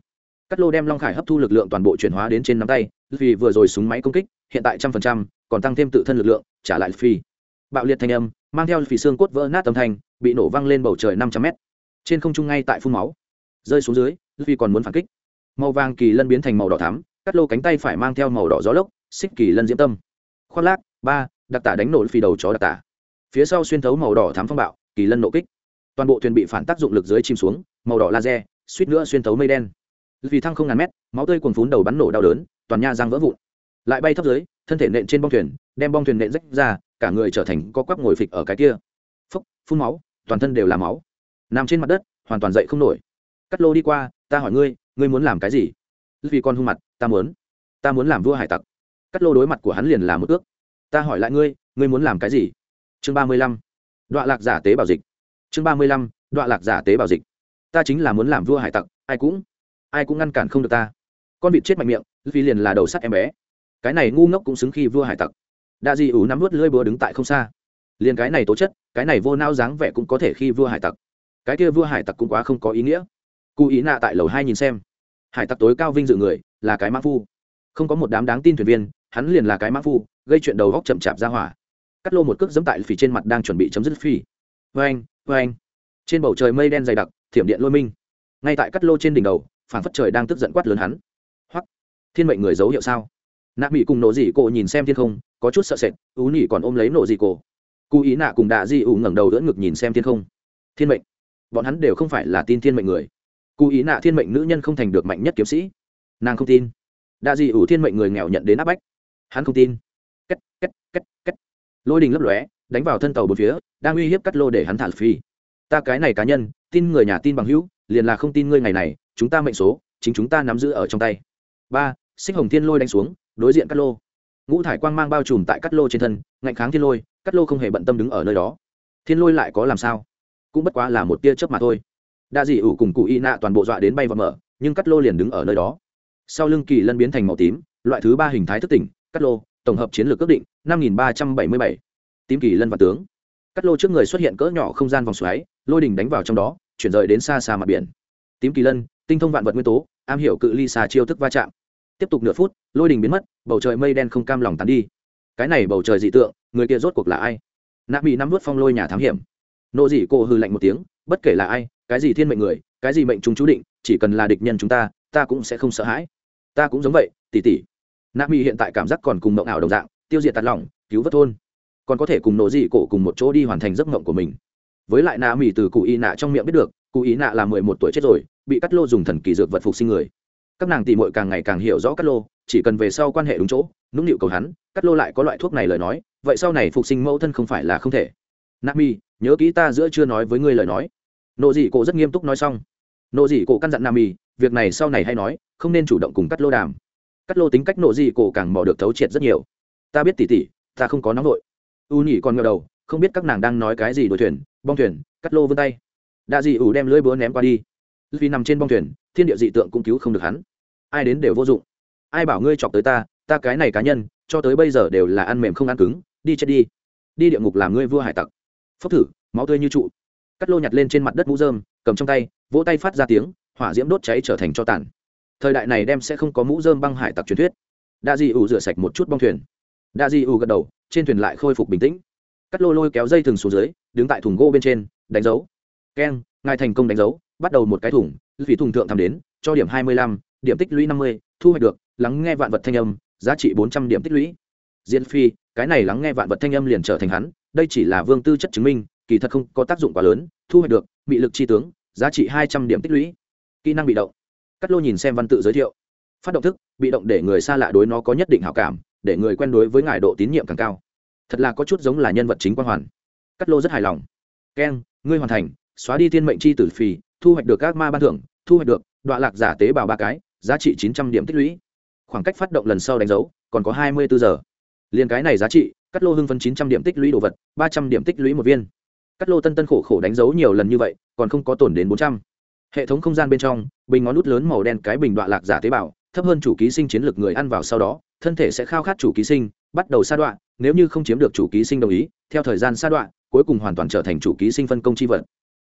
Cắt lô đem long khải hấp thu lực lượng toàn bộ chuyển hóa đến trên nắm tay, vì vừa rồi súng máy công kích, hiện tại trăm phần trăm, còn tăng thêm tự thân lực lượng, trả lại phi bạo liệt thanh âm mang theo phì xương cốt vỡ nát âm thanh, bị nổ văng lên bầu trời năm trăm mét. Trên không trung ngay tại phun máu. Rơi xuống dưới vì còn muốn phản kích. Màu vàng kỳ lân biến thành màu đỏ thắm, cắt lô cánh tay phải mang theo màu đỏ gió lốc, xích kỳ lân diễm tâm. Khoác lác, ba, đặc tả đánh nổ phi đầu chó đặc tả. Phía sau xuyên thấu màu đỏ thắm phong bạo, kỳ lân nộ kích. Toàn bộ thuyền bị phản tác dụng lực dưới chìm xuống, màu đỏ laser, suýt nữa xuyên thấu mây đen. Vì thăng không ngàn mét, máu tươi cuồng phún đầu bắn nổ đau đớn, toàn nha răng vỡ vụn. Lại bay thấp dưới, thân thể nện trên bong thuyền, đem bong thuyền nện rách ra cả người trở thành co quắp ngồi phịch ở cái kia. Phốc phun máu, toàn thân đều là máu. Nằm trên mặt đất, hoàn toàn dậy không nổi. Cắt lô đi qua, ta hỏi ngươi ngươi muốn làm cái gì? Vì con hung mặt, ta muốn. Ta muốn làm vua hải tặc. Cắt lô đối mặt của hắn liền là một ước. Ta hỏi lại ngươi ngươi muốn làm cái gì? Chương ba mươi lăm. Đoạn lạc giả tế bảo dịch. Chương ba mươi lăm đoạn lạc giả tế bảo dịch. Ta chính là muốn làm vua hải tặc, ai cũng ai cũng ngăn cản không được ta. Con vịt chết mạnh miệng, vì liền là đầu sắt em bé. Cái này ngu ngốc cũng xứng khi vua hải tặc đa di ủ nắm vớt lưỡi búa đứng tại không xa. Liền cái này tố chất, cái này vô nao dáng vẻ cũng có thể khi vua hải tặc. Cái kia vua hải tặc cũng quá không có ý nghĩa. Cụ ý nạ tại lầu hai nhìn xem. Hải tặc tối cao vinh dự người, là cái mã phu. Không có một đám đáng tin thuyền viên, hắn liền là cái mã phu, gây chuyện đầu góc chậm chạp ra hỏa. Cắt lô một cước dẫm tại phì trên mặt đang chuẩn bị chấm dứt phi vê anh vê anh trên bầu trời mây đen dày đặc, thiểm điện lôi minh. Ngay tại cắt lô trên đỉnh đầu phản phất trời đang tức giận quát lớn hắn. Thiên mệnh người dấu hiệu sao? Nạ mỹ cùng nổ dị cổ nhìn xem thiên không, có chút sợ sệt, ú nhỉ còn ôm lấy nổ dị cổ. Cụ ý nạ cùng đạ dị ủ ngẩng đầu đỡ ngực nhìn xem thiên không. Thiên mệnh. Bọn hắn đều không phải là tin thiên mệnh người. Cụ ý nạ thiên mệnh nữ nhân không thành được mạnh nhất kiếm sĩ. Nàng không tin. Đạ dị ủ thiên mệnh người nghèo nhận đến áp bách. Hắn không tin. Cách cách cách cách lôi đình lấp lóe, đánh vào thân tàu bốn phía, đang uy hiếp cắt lô để hắn thả phi. Ta cái này cá nhân, tin người nhà tin bằng hữu, liền là không tin ngươi ngày này, chúng ta mệnh số, chính chúng ta nắm giữ ở trong tay. Ba, xích hồng thiên lôi đánh xuống đối diện cắt lô. Ngũ thải quang mang bao trùm tại cắt lô trên thân, ngạnh kháng thiên lôi, cắt lô không hề bận tâm đứng ở nơi đó. Thiên lôi lại có làm sao? Cũng bất quá là một tia chớp mà thôi. Đa dị ủ cùng cụ y nạ toàn bộ dọa đến bay và mở, nhưng cắt lô liền đứng ở nơi đó. Sau lưng kỳ lân biến thành màu tím, loại thứ ba hình thái thức tỉnh, cắt lô, tổng hợp chiến lược ước định, năm nghìn ba trăm bảy mươi bảy. Tím kỳ lân và tướng. Cắt lô trước người xuất hiện cỡ nhỏ không gian vòng xoáy, lôi đỉnh đánh vào trong đó, chuyển rời đến xa xa mặt biển. Tím kỳ lân, tinh thông vạn vật nguyên tố, am hiểu cự ly xa chiêu thức va chạm. Tiếp tục nửa phút lôi đình biến mất, bầu trời mây đen không cam lòng tán đi. Cái này bầu trời dị tượng, người kia rốt cuộc là ai? Nạ bị nắm vút phong lôi nhà thám hiểm. Nộ dị cô hư lạnh một tiếng, bất kể là ai, cái gì thiên mệnh người, cái gì mệnh chúng chú định, chỉ cần là địch nhân chúng ta ta cũng sẽ không sợ hãi. Ta cũng giống vậy, tỉ tỉ. Nạ mỹ hiện tại cảm giác còn cùng mộng ảo đồng dạng, tiêu diệt tạt lỏng, cứu vớt thôn. Còn có thể cùng nộ dị cổ cùng một chỗ đi hoàn thành giấc mộng của mình. Với lại nạ mỹ từ cụ y nạ trong miệng biết được, cụ ý nạ là mười một tuổi chết rồi, bị cắt lô dùng thần kỳ dược vật phục sinh người. Các nàng tỉ mội càng ngày càng hiểu rõ cắt lô chỉ cần về sau quan hệ đúng chỗ, nũng nịu cầu hắn, cắt lô lại có loại thuốc này lời nói, vậy sau này phục sinh mẫu thân không phải là không thể. Nạp mi, nhớ kỹ ta giữa chưa nói với ngươi lời nói. Nộ dị cổ rất nghiêm túc nói xong. Nộ dị cổ căn dặn nam mi, việc này sau này hay nói, không nên chủ động cùng cắt lô đàm. Cắt lô tính cách nộ dị cổ càng bỏ được thấu triệt rất nhiều. Ta biết tỉ tỉ ta không có nóng vội. U nhỉ còn ngờ đầu, không biết các nàng đang nói cái gì đuổi thuyền, bong thuyền, cắt lô vươn tay. Đạ dị ủ đem lưỡi búa ném qua đi. Vì nằm trên bong thuyền, thiên địa dị tượng cũng cứu không được hắn. Ai đến đều vô dụng ai bảo ngươi chọc tới ta ta cái này cá nhân, cho tới bây giờ đều là ăn mềm không ăn cứng, đi chết đi. Đi địa ngục làm ngươi vua hải tặc. Phốc thử, máu tươi như trụ. Cắt lô nhặt lên trên mặt đất mũ dơm cầm trong tay, vỗ tay phát ra tiếng, hỏa diễm đốt cháy trở thành cho tàn. Thời đại này đem sẽ không có mũ dơm băng hải tặc truyền thuyết. Đa di ủ rửa sạch một chút bong thuyền. Đa di ủ gật đầu, trên thuyền lại khôi phục bình tĩnh. Cắt lô lôi kéo dây thừng xuống dưới, đứng tại thùng gỗ bên trên, đánh dấu. Keng, ngài thành công đánh dấu, bắt đầu một cái thùng vì thùng thượng thăm đến, cho điểm hai mươi lăm điểm tích lũy năm mươi, thu hoạch được, lắng nghe vạn vật thanh âm, giá trị bốn trăm điểm tích lũy. Diễn phi, cái này lắng nghe vạn vật thanh âm liền trở thành hắn, đây chỉ là vương tư chất chứng minh, kỳ thật không có tác dụng quá lớn, thu hoạch được bị lực chi tướng, giá trị hai trăm điểm tích lũy. Kỹ năng bị động. Cắt lô nhìn xem văn tự giới thiệu. Phát động thức, bị động để người xa lạ đối nó có nhất định hảo cảm, để người quen đối với ngài độ tín nhiệm càng cao. Thật là có chút giống là nhân vật chính quan hoàn. Cắt lô rất hài lòng. Keng ngươi hoàn thành, xóa đi thiên mệnh chi tử phì thu hoạch được các ma ban thưởng, thu hoạch được đoạn lạc giả tế bào ba cái giá trị chín trăm điểm tích lũy. Khoảng cách phát động lần sau đánh dấu, còn có hai mươi bốn giờ. Liền cái này giá trị, cắt lô hưng phân chín trăm điểm tích lũy đồ vật, ba trăm điểm tích lũy một viên. Cắt lô tân tân khổ khổ đánh dấu nhiều lần như vậy, còn không có tổn đến bốn trăm. Hệ thống không gian bên trong, bình ngón nút lớn màu đen cái bình đoạn lạc giả tế bào, thấp hơn chủ ký sinh chiến lược người ăn vào sau đó, thân thể sẽ khao khát chủ ký sinh, bắt đầu sa đoạn nếu như không chiếm được chủ ký sinh đồng ý, theo thời gian sa đoạn cuối cùng hoàn toàn trở thành chủ ký sinh phân công chi vật.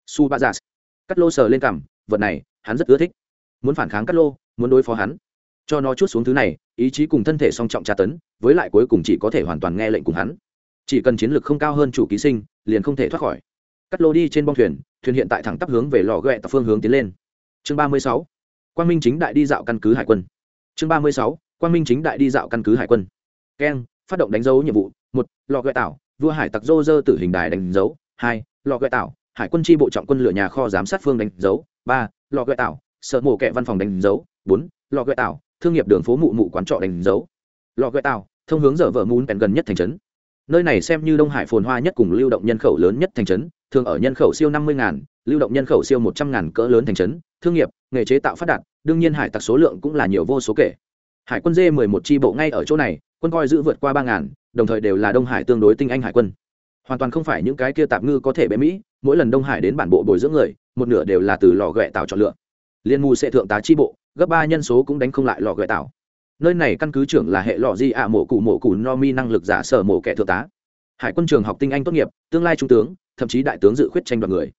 Su ba giả cắt lô sờ lên cằm, vật này, hắn rất ưa thích muốn phản kháng Cát lô, muốn đối phó hắn. Cho nó chút xuống thứ này, ý chí cùng thân thể song trọng tra tấn, với lại cuối cùng chỉ có thể hoàn toàn nghe lệnh cùng hắn. Chỉ cần chiến lược không cao hơn chủ ký sinh, liền không thể thoát khỏi. Cắt lô đi trên bong thuyền thuyền hiện tại thẳng tắp hướng về lò ghẹ tập phương hướng tiến lên. Chương ba mươi sáu, quang minh chính đại đi dạo căn cứ hải quân. Chương ba mươi sáu, quang minh chính đại đi dạo căn cứ hải quân. Keng, phát động đánh dấu nhiệm vụ. Một, lò ghẹ tảo, vua hải tặc dô dơ tử hình đài đánh dấu. Hai, lò ghẹ tảo, hải quân tri bộ trọng quân lửa nhà kho giám sát phương đánh dấu. Ba, lò ghẹ tảo sợ mổ kẹ văn phòng đánh dấu, bốn lò gợi tạo thương nghiệp đường phố mụ mụ quán trọ đánh dấu. Lò gợi tạo thông hướng dở vợ mún bèn gần nhất thành trấn. Nơi này xem như đông hải phồn hoa nhất cùng lưu động nhân khẩu lớn nhất thành trấn, thường ở nhân khẩu siêu năm mươi ngàn, lưu động nhân khẩu siêu một trăm ngàn cỡ lớn thành trấn. Thương nghiệp, nghề chế tạo phát đạt, đương nhiên hải tặc số lượng cũng là nhiều vô số kể. Hải quân dê mười một tri bộ ngay ở chỗ này, quân coi giữ vượt qua ba ngàn, đồng thời đều là đông hải tương đối tinh anh hải quân. Hoàn toàn không phải những cái kia tạp ngư có thể bé mỹ, mỗi lần đông hải đến bản bộ bồi dưỡng người, một nửa đều là từ lò ghẹ tạo chọn lựa liên mù sẽ thượng tá tri bộ, gấp ba nhân số cũng đánh không lại lò gợi tạo. Nơi này căn cứ trưởng là hệ lò di ạ mổ cụ mổ cụ no mi năng lực giả sở mổ kẻ thượng tá. Hải quân trường học tinh anh tốt nghiệp, tương lai trung tướng, thậm chí đại tướng dự khuyết tranh đoạt người.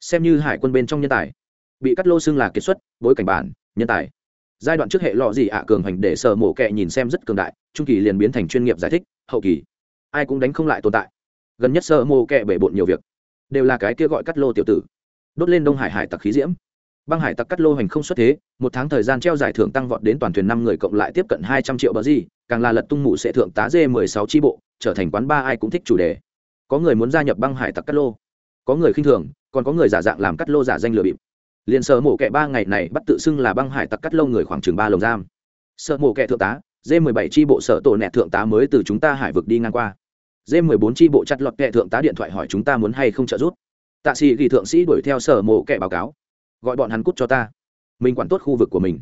Xem như hải quân bên trong nhân tài. Bị cắt lô xưng là kiệt xuất, bối cảnh bản, nhân tài. Giai đoạn trước hệ lọ gì ạ cường hành để sở mổ kẹ nhìn xem rất cường đại, trung kỳ liền biến thành chuyên nghiệp giải thích, hậu kỳ. Ai cũng đánh không lại tồn tại. Gần nhất sở mổ kẹ bể bộn nhiều việc. Đều là cái kia gọi cắt lô tiểu tử. Đốt lên đông hải hải tặc khí diễm băng hải tặc cắt lô hành không xuất thế, một tháng thời gian treo giải thưởng tăng vọt đến toàn thuyền năm người cộng lại tiếp cận hai trăm triệu bờ gì, càng là lật tung mụ sẽ thượng tá dê mười sáu tri bộ, trở thành quán ba ai cũng thích chủ đề. Có người muốn gia nhập băng hải tặc cắt lô, có người khinh thường, còn có người giả dạng làm cắt lô giả danh lừa bịp. Liền sợ mổ kẹ ba ngày này bắt tự xưng là băng hải tặc cắt lô người khoảng chừng ba lồng giam. Sợ mổ kẹ thượng tá, dê mười bảy tri bộ sở tổ nẹ thượng tá mới từ chúng ta hải vực đi ngang qua. Dê mười bốn tri bộ chặt lọt kẹ thượng tá điện thoại hỏi chúng ta muốn hay không trợ giúp. Tạ sĩ ghi thượng sĩ đuổi theo sở mổ kẹ báo cáo gọi bọn hắn cút cho ta. Mình quản tốt khu vực của mình.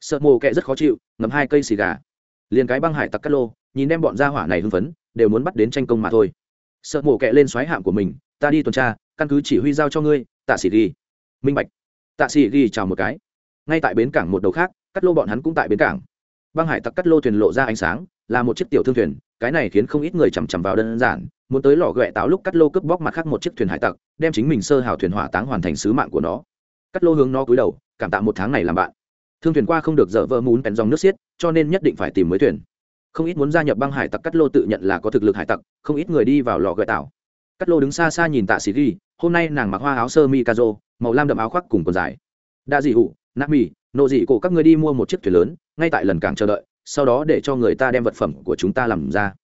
Sợ mồ kẹ rất khó chịu ngầm hai cây xì gà. Liền cái băng hải tặc Cát lô, nhìn đem bọn gia hỏa này hưng phấn, đều muốn bắt đến tranh công mà thôi. Sợ mồ kẹ lên xoáy hạm của mình, ta đi tuần tra, căn cứ chỉ huy giao cho ngươi, tạ sĩ ghi. Minh bạch. Tạ sĩ ghi chào một cái. Ngay tại bến cảng một đầu khác, cắt lô bọn hắn cũng tại bến cảng. Băng hải tặc cắt lô thuyền lộ ra ánh sáng, là một chiếc tiểu thương thuyền, cái này khiến không ít người chằm chằm vào đơn giản, muốn tới lò ghẹ táo lúc cắt lô cướp bóc mặt khác một chiếc thuyền hải tặc, đem chính mình sơ hào thuyền hỏa táng hoàn thành sứ mạng của nó cắt lô hướng nó cúi đầu, cảm tạ một tháng này làm bạn. Thương thuyền qua không được dở vỡ mún bèn dòng nước xiết, cho nên nhất định phải tìm mới thuyền. Không ít muốn gia nhập băng hải tặc cắt lô tự nhận là có thực lực hải tặc, không ít người đi vào lò gợi tảo cắt lô đứng xa xa nhìn tạ sĩ ghi, hôm nay nàng mặc hoa áo sơ mi kazo màu lam đậm áo khoác cùng quần dài. Đa dị hụ nát mì, nộ dị cổ các ngươi đi mua một chiếc thuyền lớn, ngay tại lần cảng chờ đợi, sau đó để cho người ta đem vật phẩm của chúng ta làm ra.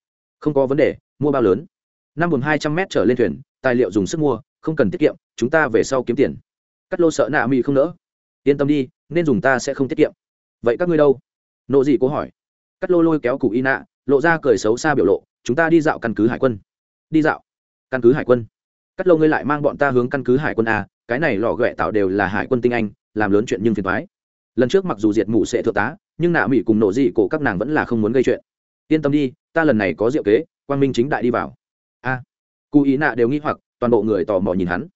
Không có vấn đề, mua bao lớn. Năm buồn hai trăm mét trở lên thuyền, tài liệu dùng sức mua, không cần tiết kiệm, chúng ta về sau kiếm tiền cắt lô sợ nạ mỹ không nỡ. Yên tâm đi, nên dùng ta sẽ không tiết kiệm. Vậy các ngươi đâu? Nộ dị cố hỏi. Cắt lô lôi kéo cụ y nạ, lộ ra cười xấu xa biểu lộ, chúng ta đi dạo căn cứ hải quân. Đi dạo? Căn cứ hải quân. Cắt lô ngươi lại mang bọn ta hướng căn cứ hải quân a cái này lò ghẹ tạo đều là hải quân tinh anh, làm lớn chuyện nhưng phiền thoái lần trước mặc dù diệt mụ sẽ thượng tá, nhưng nạ mỹ cùng nộ dị cổ các nàng vẫn là không muốn gây chuyện. Yên tâm đi, ta lần này có diệu kế, quang minh chính đại đi vào. A cụ ý nạ đều nghĩ hoặc, toàn bộ người tò mò nhìn hắn.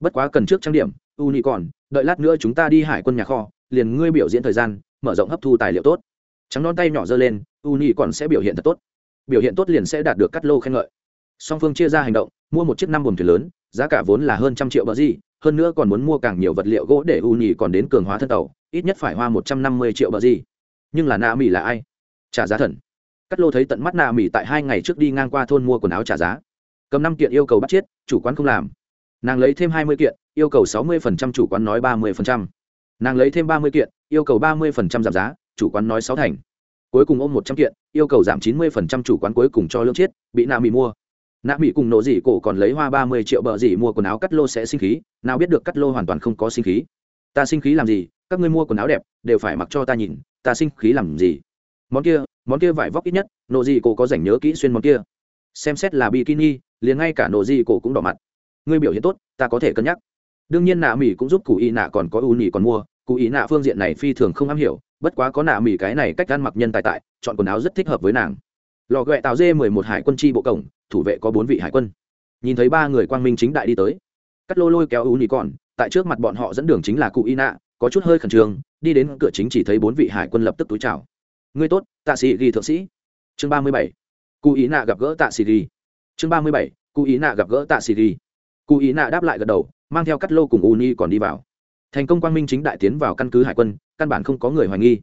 Bất quá cần trước trang điểm u còn đợi lát nữa chúng ta đi hải quân nhà kho liền ngươi biểu diễn thời gian mở rộng hấp thu tài liệu tốt. Trắng non tay nhỏ giơ lên u còn sẽ biểu hiện thật tốt. Biểu hiện tốt liền sẽ đạt được cắt lô khen ngợi. Song phương chia ra hành động mua một chiếc năm buồng thuyền lớn giá cả vốn là hơn trăm triệu bờ di, hơn nữa còn muốn mua càng nhiều vật liệu gỗ để u nhì còn đến cường hóa thân tàu ít nhất phải hoa một trăm năm mươi triệu bờ di. nhưng là Na mỹ là ai? Trả giá thần. Cắt lô thấy tận mắt Na mỹ tại hai ngày trước đi ngang qua thôn mua quần áo trả giá. Cầm năm kiện yêu cầu bắt chết chủ quán không làm. Nàng lấy thêm hai mươi kiện yêu cầu sáu mươi phần trăm chủ quán nói ba mươi phần trăm. Nàng lấy thêm ba mươi kiện, yêu cầu ba mươi phần trăm giảm giá, chủ quán nói sáu thành. Cuối cùng ôm một trăm kiện, yêu cầu giảm chín mươi phần trăm chủ quán cuối cùng cho lương chiết, bị nạ mỹ mua. Nạ mỹ cùng nổ dị cổ còn lấy hoa ba mươi triệu bợ dị mua quần áo cắt lô sẽ sinh khí, nào biết được cắt lô hoàn toàn không có sinh khí. Ta sinh khí làm gì, các ngươi mua quần áo đẹp, đều phải mặc cho ta nhìn, ta sinh khí làm gì? Món kia món kia vải vóc ít nhất, nổ dị cổ có rảnh nhớ kỹ xuyên món kia. Xem xét là bikini, liền ngay cả nổ dị cổ cũng đỏ mặt. Ngươi biểu hiện tốt, ta có thể cân nhắc đương nhiên nạ mỹ cũng giúp cụ y nạ còn có u nhị còn mua. Cụ ý nạ phương diện này phi thường không am hiểu, bất quá có nạ mỹ cái này cách ăn mặc nhân tài tại, chọn quần áo rất thích hợp với nàng. Lò ghẹ tàu dê mười một hải quân tri bộ cổng, thủ vệ có bốn vị hải quân. Nhìn thấy ba người quang minh chính đại đi tới. Cắt lô lôi kéo u nhị còn, tại trước mặt bọn họ dẫn đường chính là cụ y nạ, có chút hơi khẩn trương, đi đến cửa chính chỉ thấy bốn vị hải quân lập tức túi chào. Ngươi tốt, tạ sĩ ghi thượng sĩ. Chương ba mươi bảy. Cụ ý nạ gặp gỡ tạ sĩ ghi. Chương ba mươi bảy. Cụ ý nạ gặp gỡ tạ sĩ ghi. Cụ ý nạ đáp lại gật đầu mang theo cắt lô cùng u nhi còn đi vào. Thành công quang minh chính đại tiến vào căn cứ hải quân, căn bản không có người hoài nghi.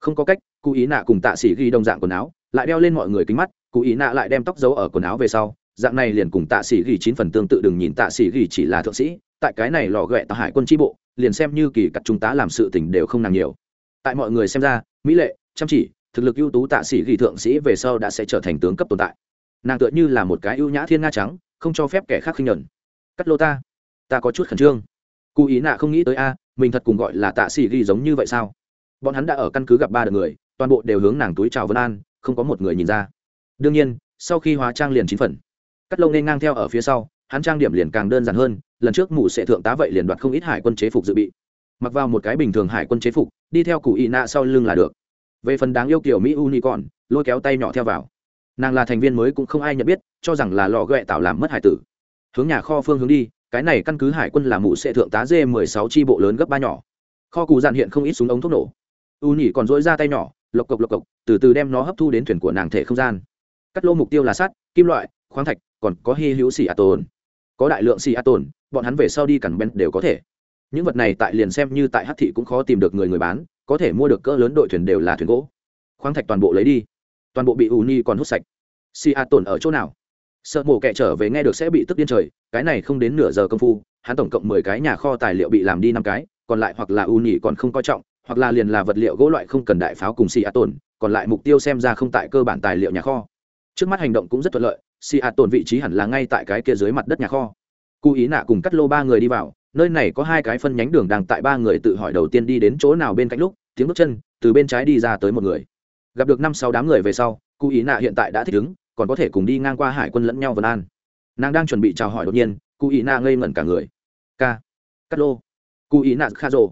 Không có cách, cụ ý nạ cùng tạ sĩ ghi đồng dạng quần áo, lại đeo lên mọi người kính mắt, cụ ý nạ lại đem tóc giấu ở quần áo về sau, dạng này liền cùng tạ sĩ ghi chín phần tương tự đừng nhìn tạ sĩ ghi chỉ là thượng sĩ, tại cái này lò ghẹ tạ hải quân tri bộ, liền xem như kỳ cặt trung tá làm sự tình đều không nàng nhiều. Tại mọi người xem ra, mỹ lệ, chăm chỉ, thực lực ưu tú tạ sĩ ghi thượng sĩ về sau đã sẽ trở thành tướng cấp tồn tại. Nàng tựa như là một cái ưu nhã thiên nga trắng, không cho phép kẻ khác khinh nhuận. Cắt lô ta ta có chút khẩn trương. Cụ ý nạ không nghĩ tới a, mình thật cùng gọi là tạ sĩ ghi giống như vậy sao? Bọn hắn đã ở căn cứ gặp ba đợt người, toàn bộ đều hướng nàng túi chào vân an, không có một người nhìn ra. Đương nhiên, sau khi hóa trang liền chín phần. Cắt lông nên ngang theo ở phía sau, hắn trang điểm liền càng đơn giản hơn, lần trước mụ sẽ thượng tá vậy liền đoạt không ít hải quân chế phục dự bị. Mặc vào một cái bình thường hải quân chế phục, đi theo cụ ý nạ sau lưng là được. Về phần đáng yêu kiểu mỹ uni còn lôi kéo tay nhỏ theo vào. Nàng là thành viên mới cũng không ai nhận biết, cho rằng là lò ghẹ tạo làm mất hải tử. Hướng nhà kho phương hướng đi cái này căn cứ hải quân là mụ sẽ thượng tá dê mười sáu tri bộ lớn gấp ba nhỏ. Kho cụ dạn hiện không ít súng ống thuốc nổ. U nhỉ còn dỗi ra tay nhỏ, lộc cộc lộc cộc, từ từ đem nó hấp thu đến thuyền của nàng thể không gian. Cắt lô mục tiêu là sắt, kim loại, khoáng thạch, còn có hy hữu xì a tồn. Có đại lượng xì a tồn, bọn hắn về sau đi cản ben đều có thể. Những vật này tại liền xem như tại hát thị cũng khó tìm được người người bán, có thể mua được cỡ lớn đội thuyền đều là thuyền gỗ. Khoáng thạch toàn bộ lấy đi. Toàn bộ bị u ni còn hút sạch. Xì a tồn ở chỗ nào? Sợ mổ kẻ trở về nghe được sẽ bị tức điên trời, cái này không đến nửa giờ công phu, hắn tổng cộng mười cái nhà kho tài liệu bị làm đi năm cái, còn lại hoặc là ưu nhị còn không coi trọng, hoặc là liền là vật liệu gỗ loại không cần đại pháo cùng xì a tổn còn lại mục tiêu xem ra không tại cơ bản tài liệu nhà kho. Trước mắt hành động cũng rất thuận lợi xì a tổn vị trí hẳn là ngay tại cái kia dưới mặt đất nhà kho. Cụ ý nạ cùng cắt lô ba người đi vào, nơi này có hai cái phân nhánh đường đang tại ba người tự hỏi đầu tiên đi đến chỗ nào bên cạnh lúc, tiếng bước chân từ bên trái đi ra tới một người. Gặp được năm sáu đám người về sau, cụ ý nạ hiện tại đã thích ứng còn có thể cùng đi ngang qua hải quân lẫn nhau vân an. Nàng đang chuẩn bị chào hỏi đột nhiên, cụ ý nạ ngây ngẩn cả người. K cắt lô. Cụ ý nạ kha rồ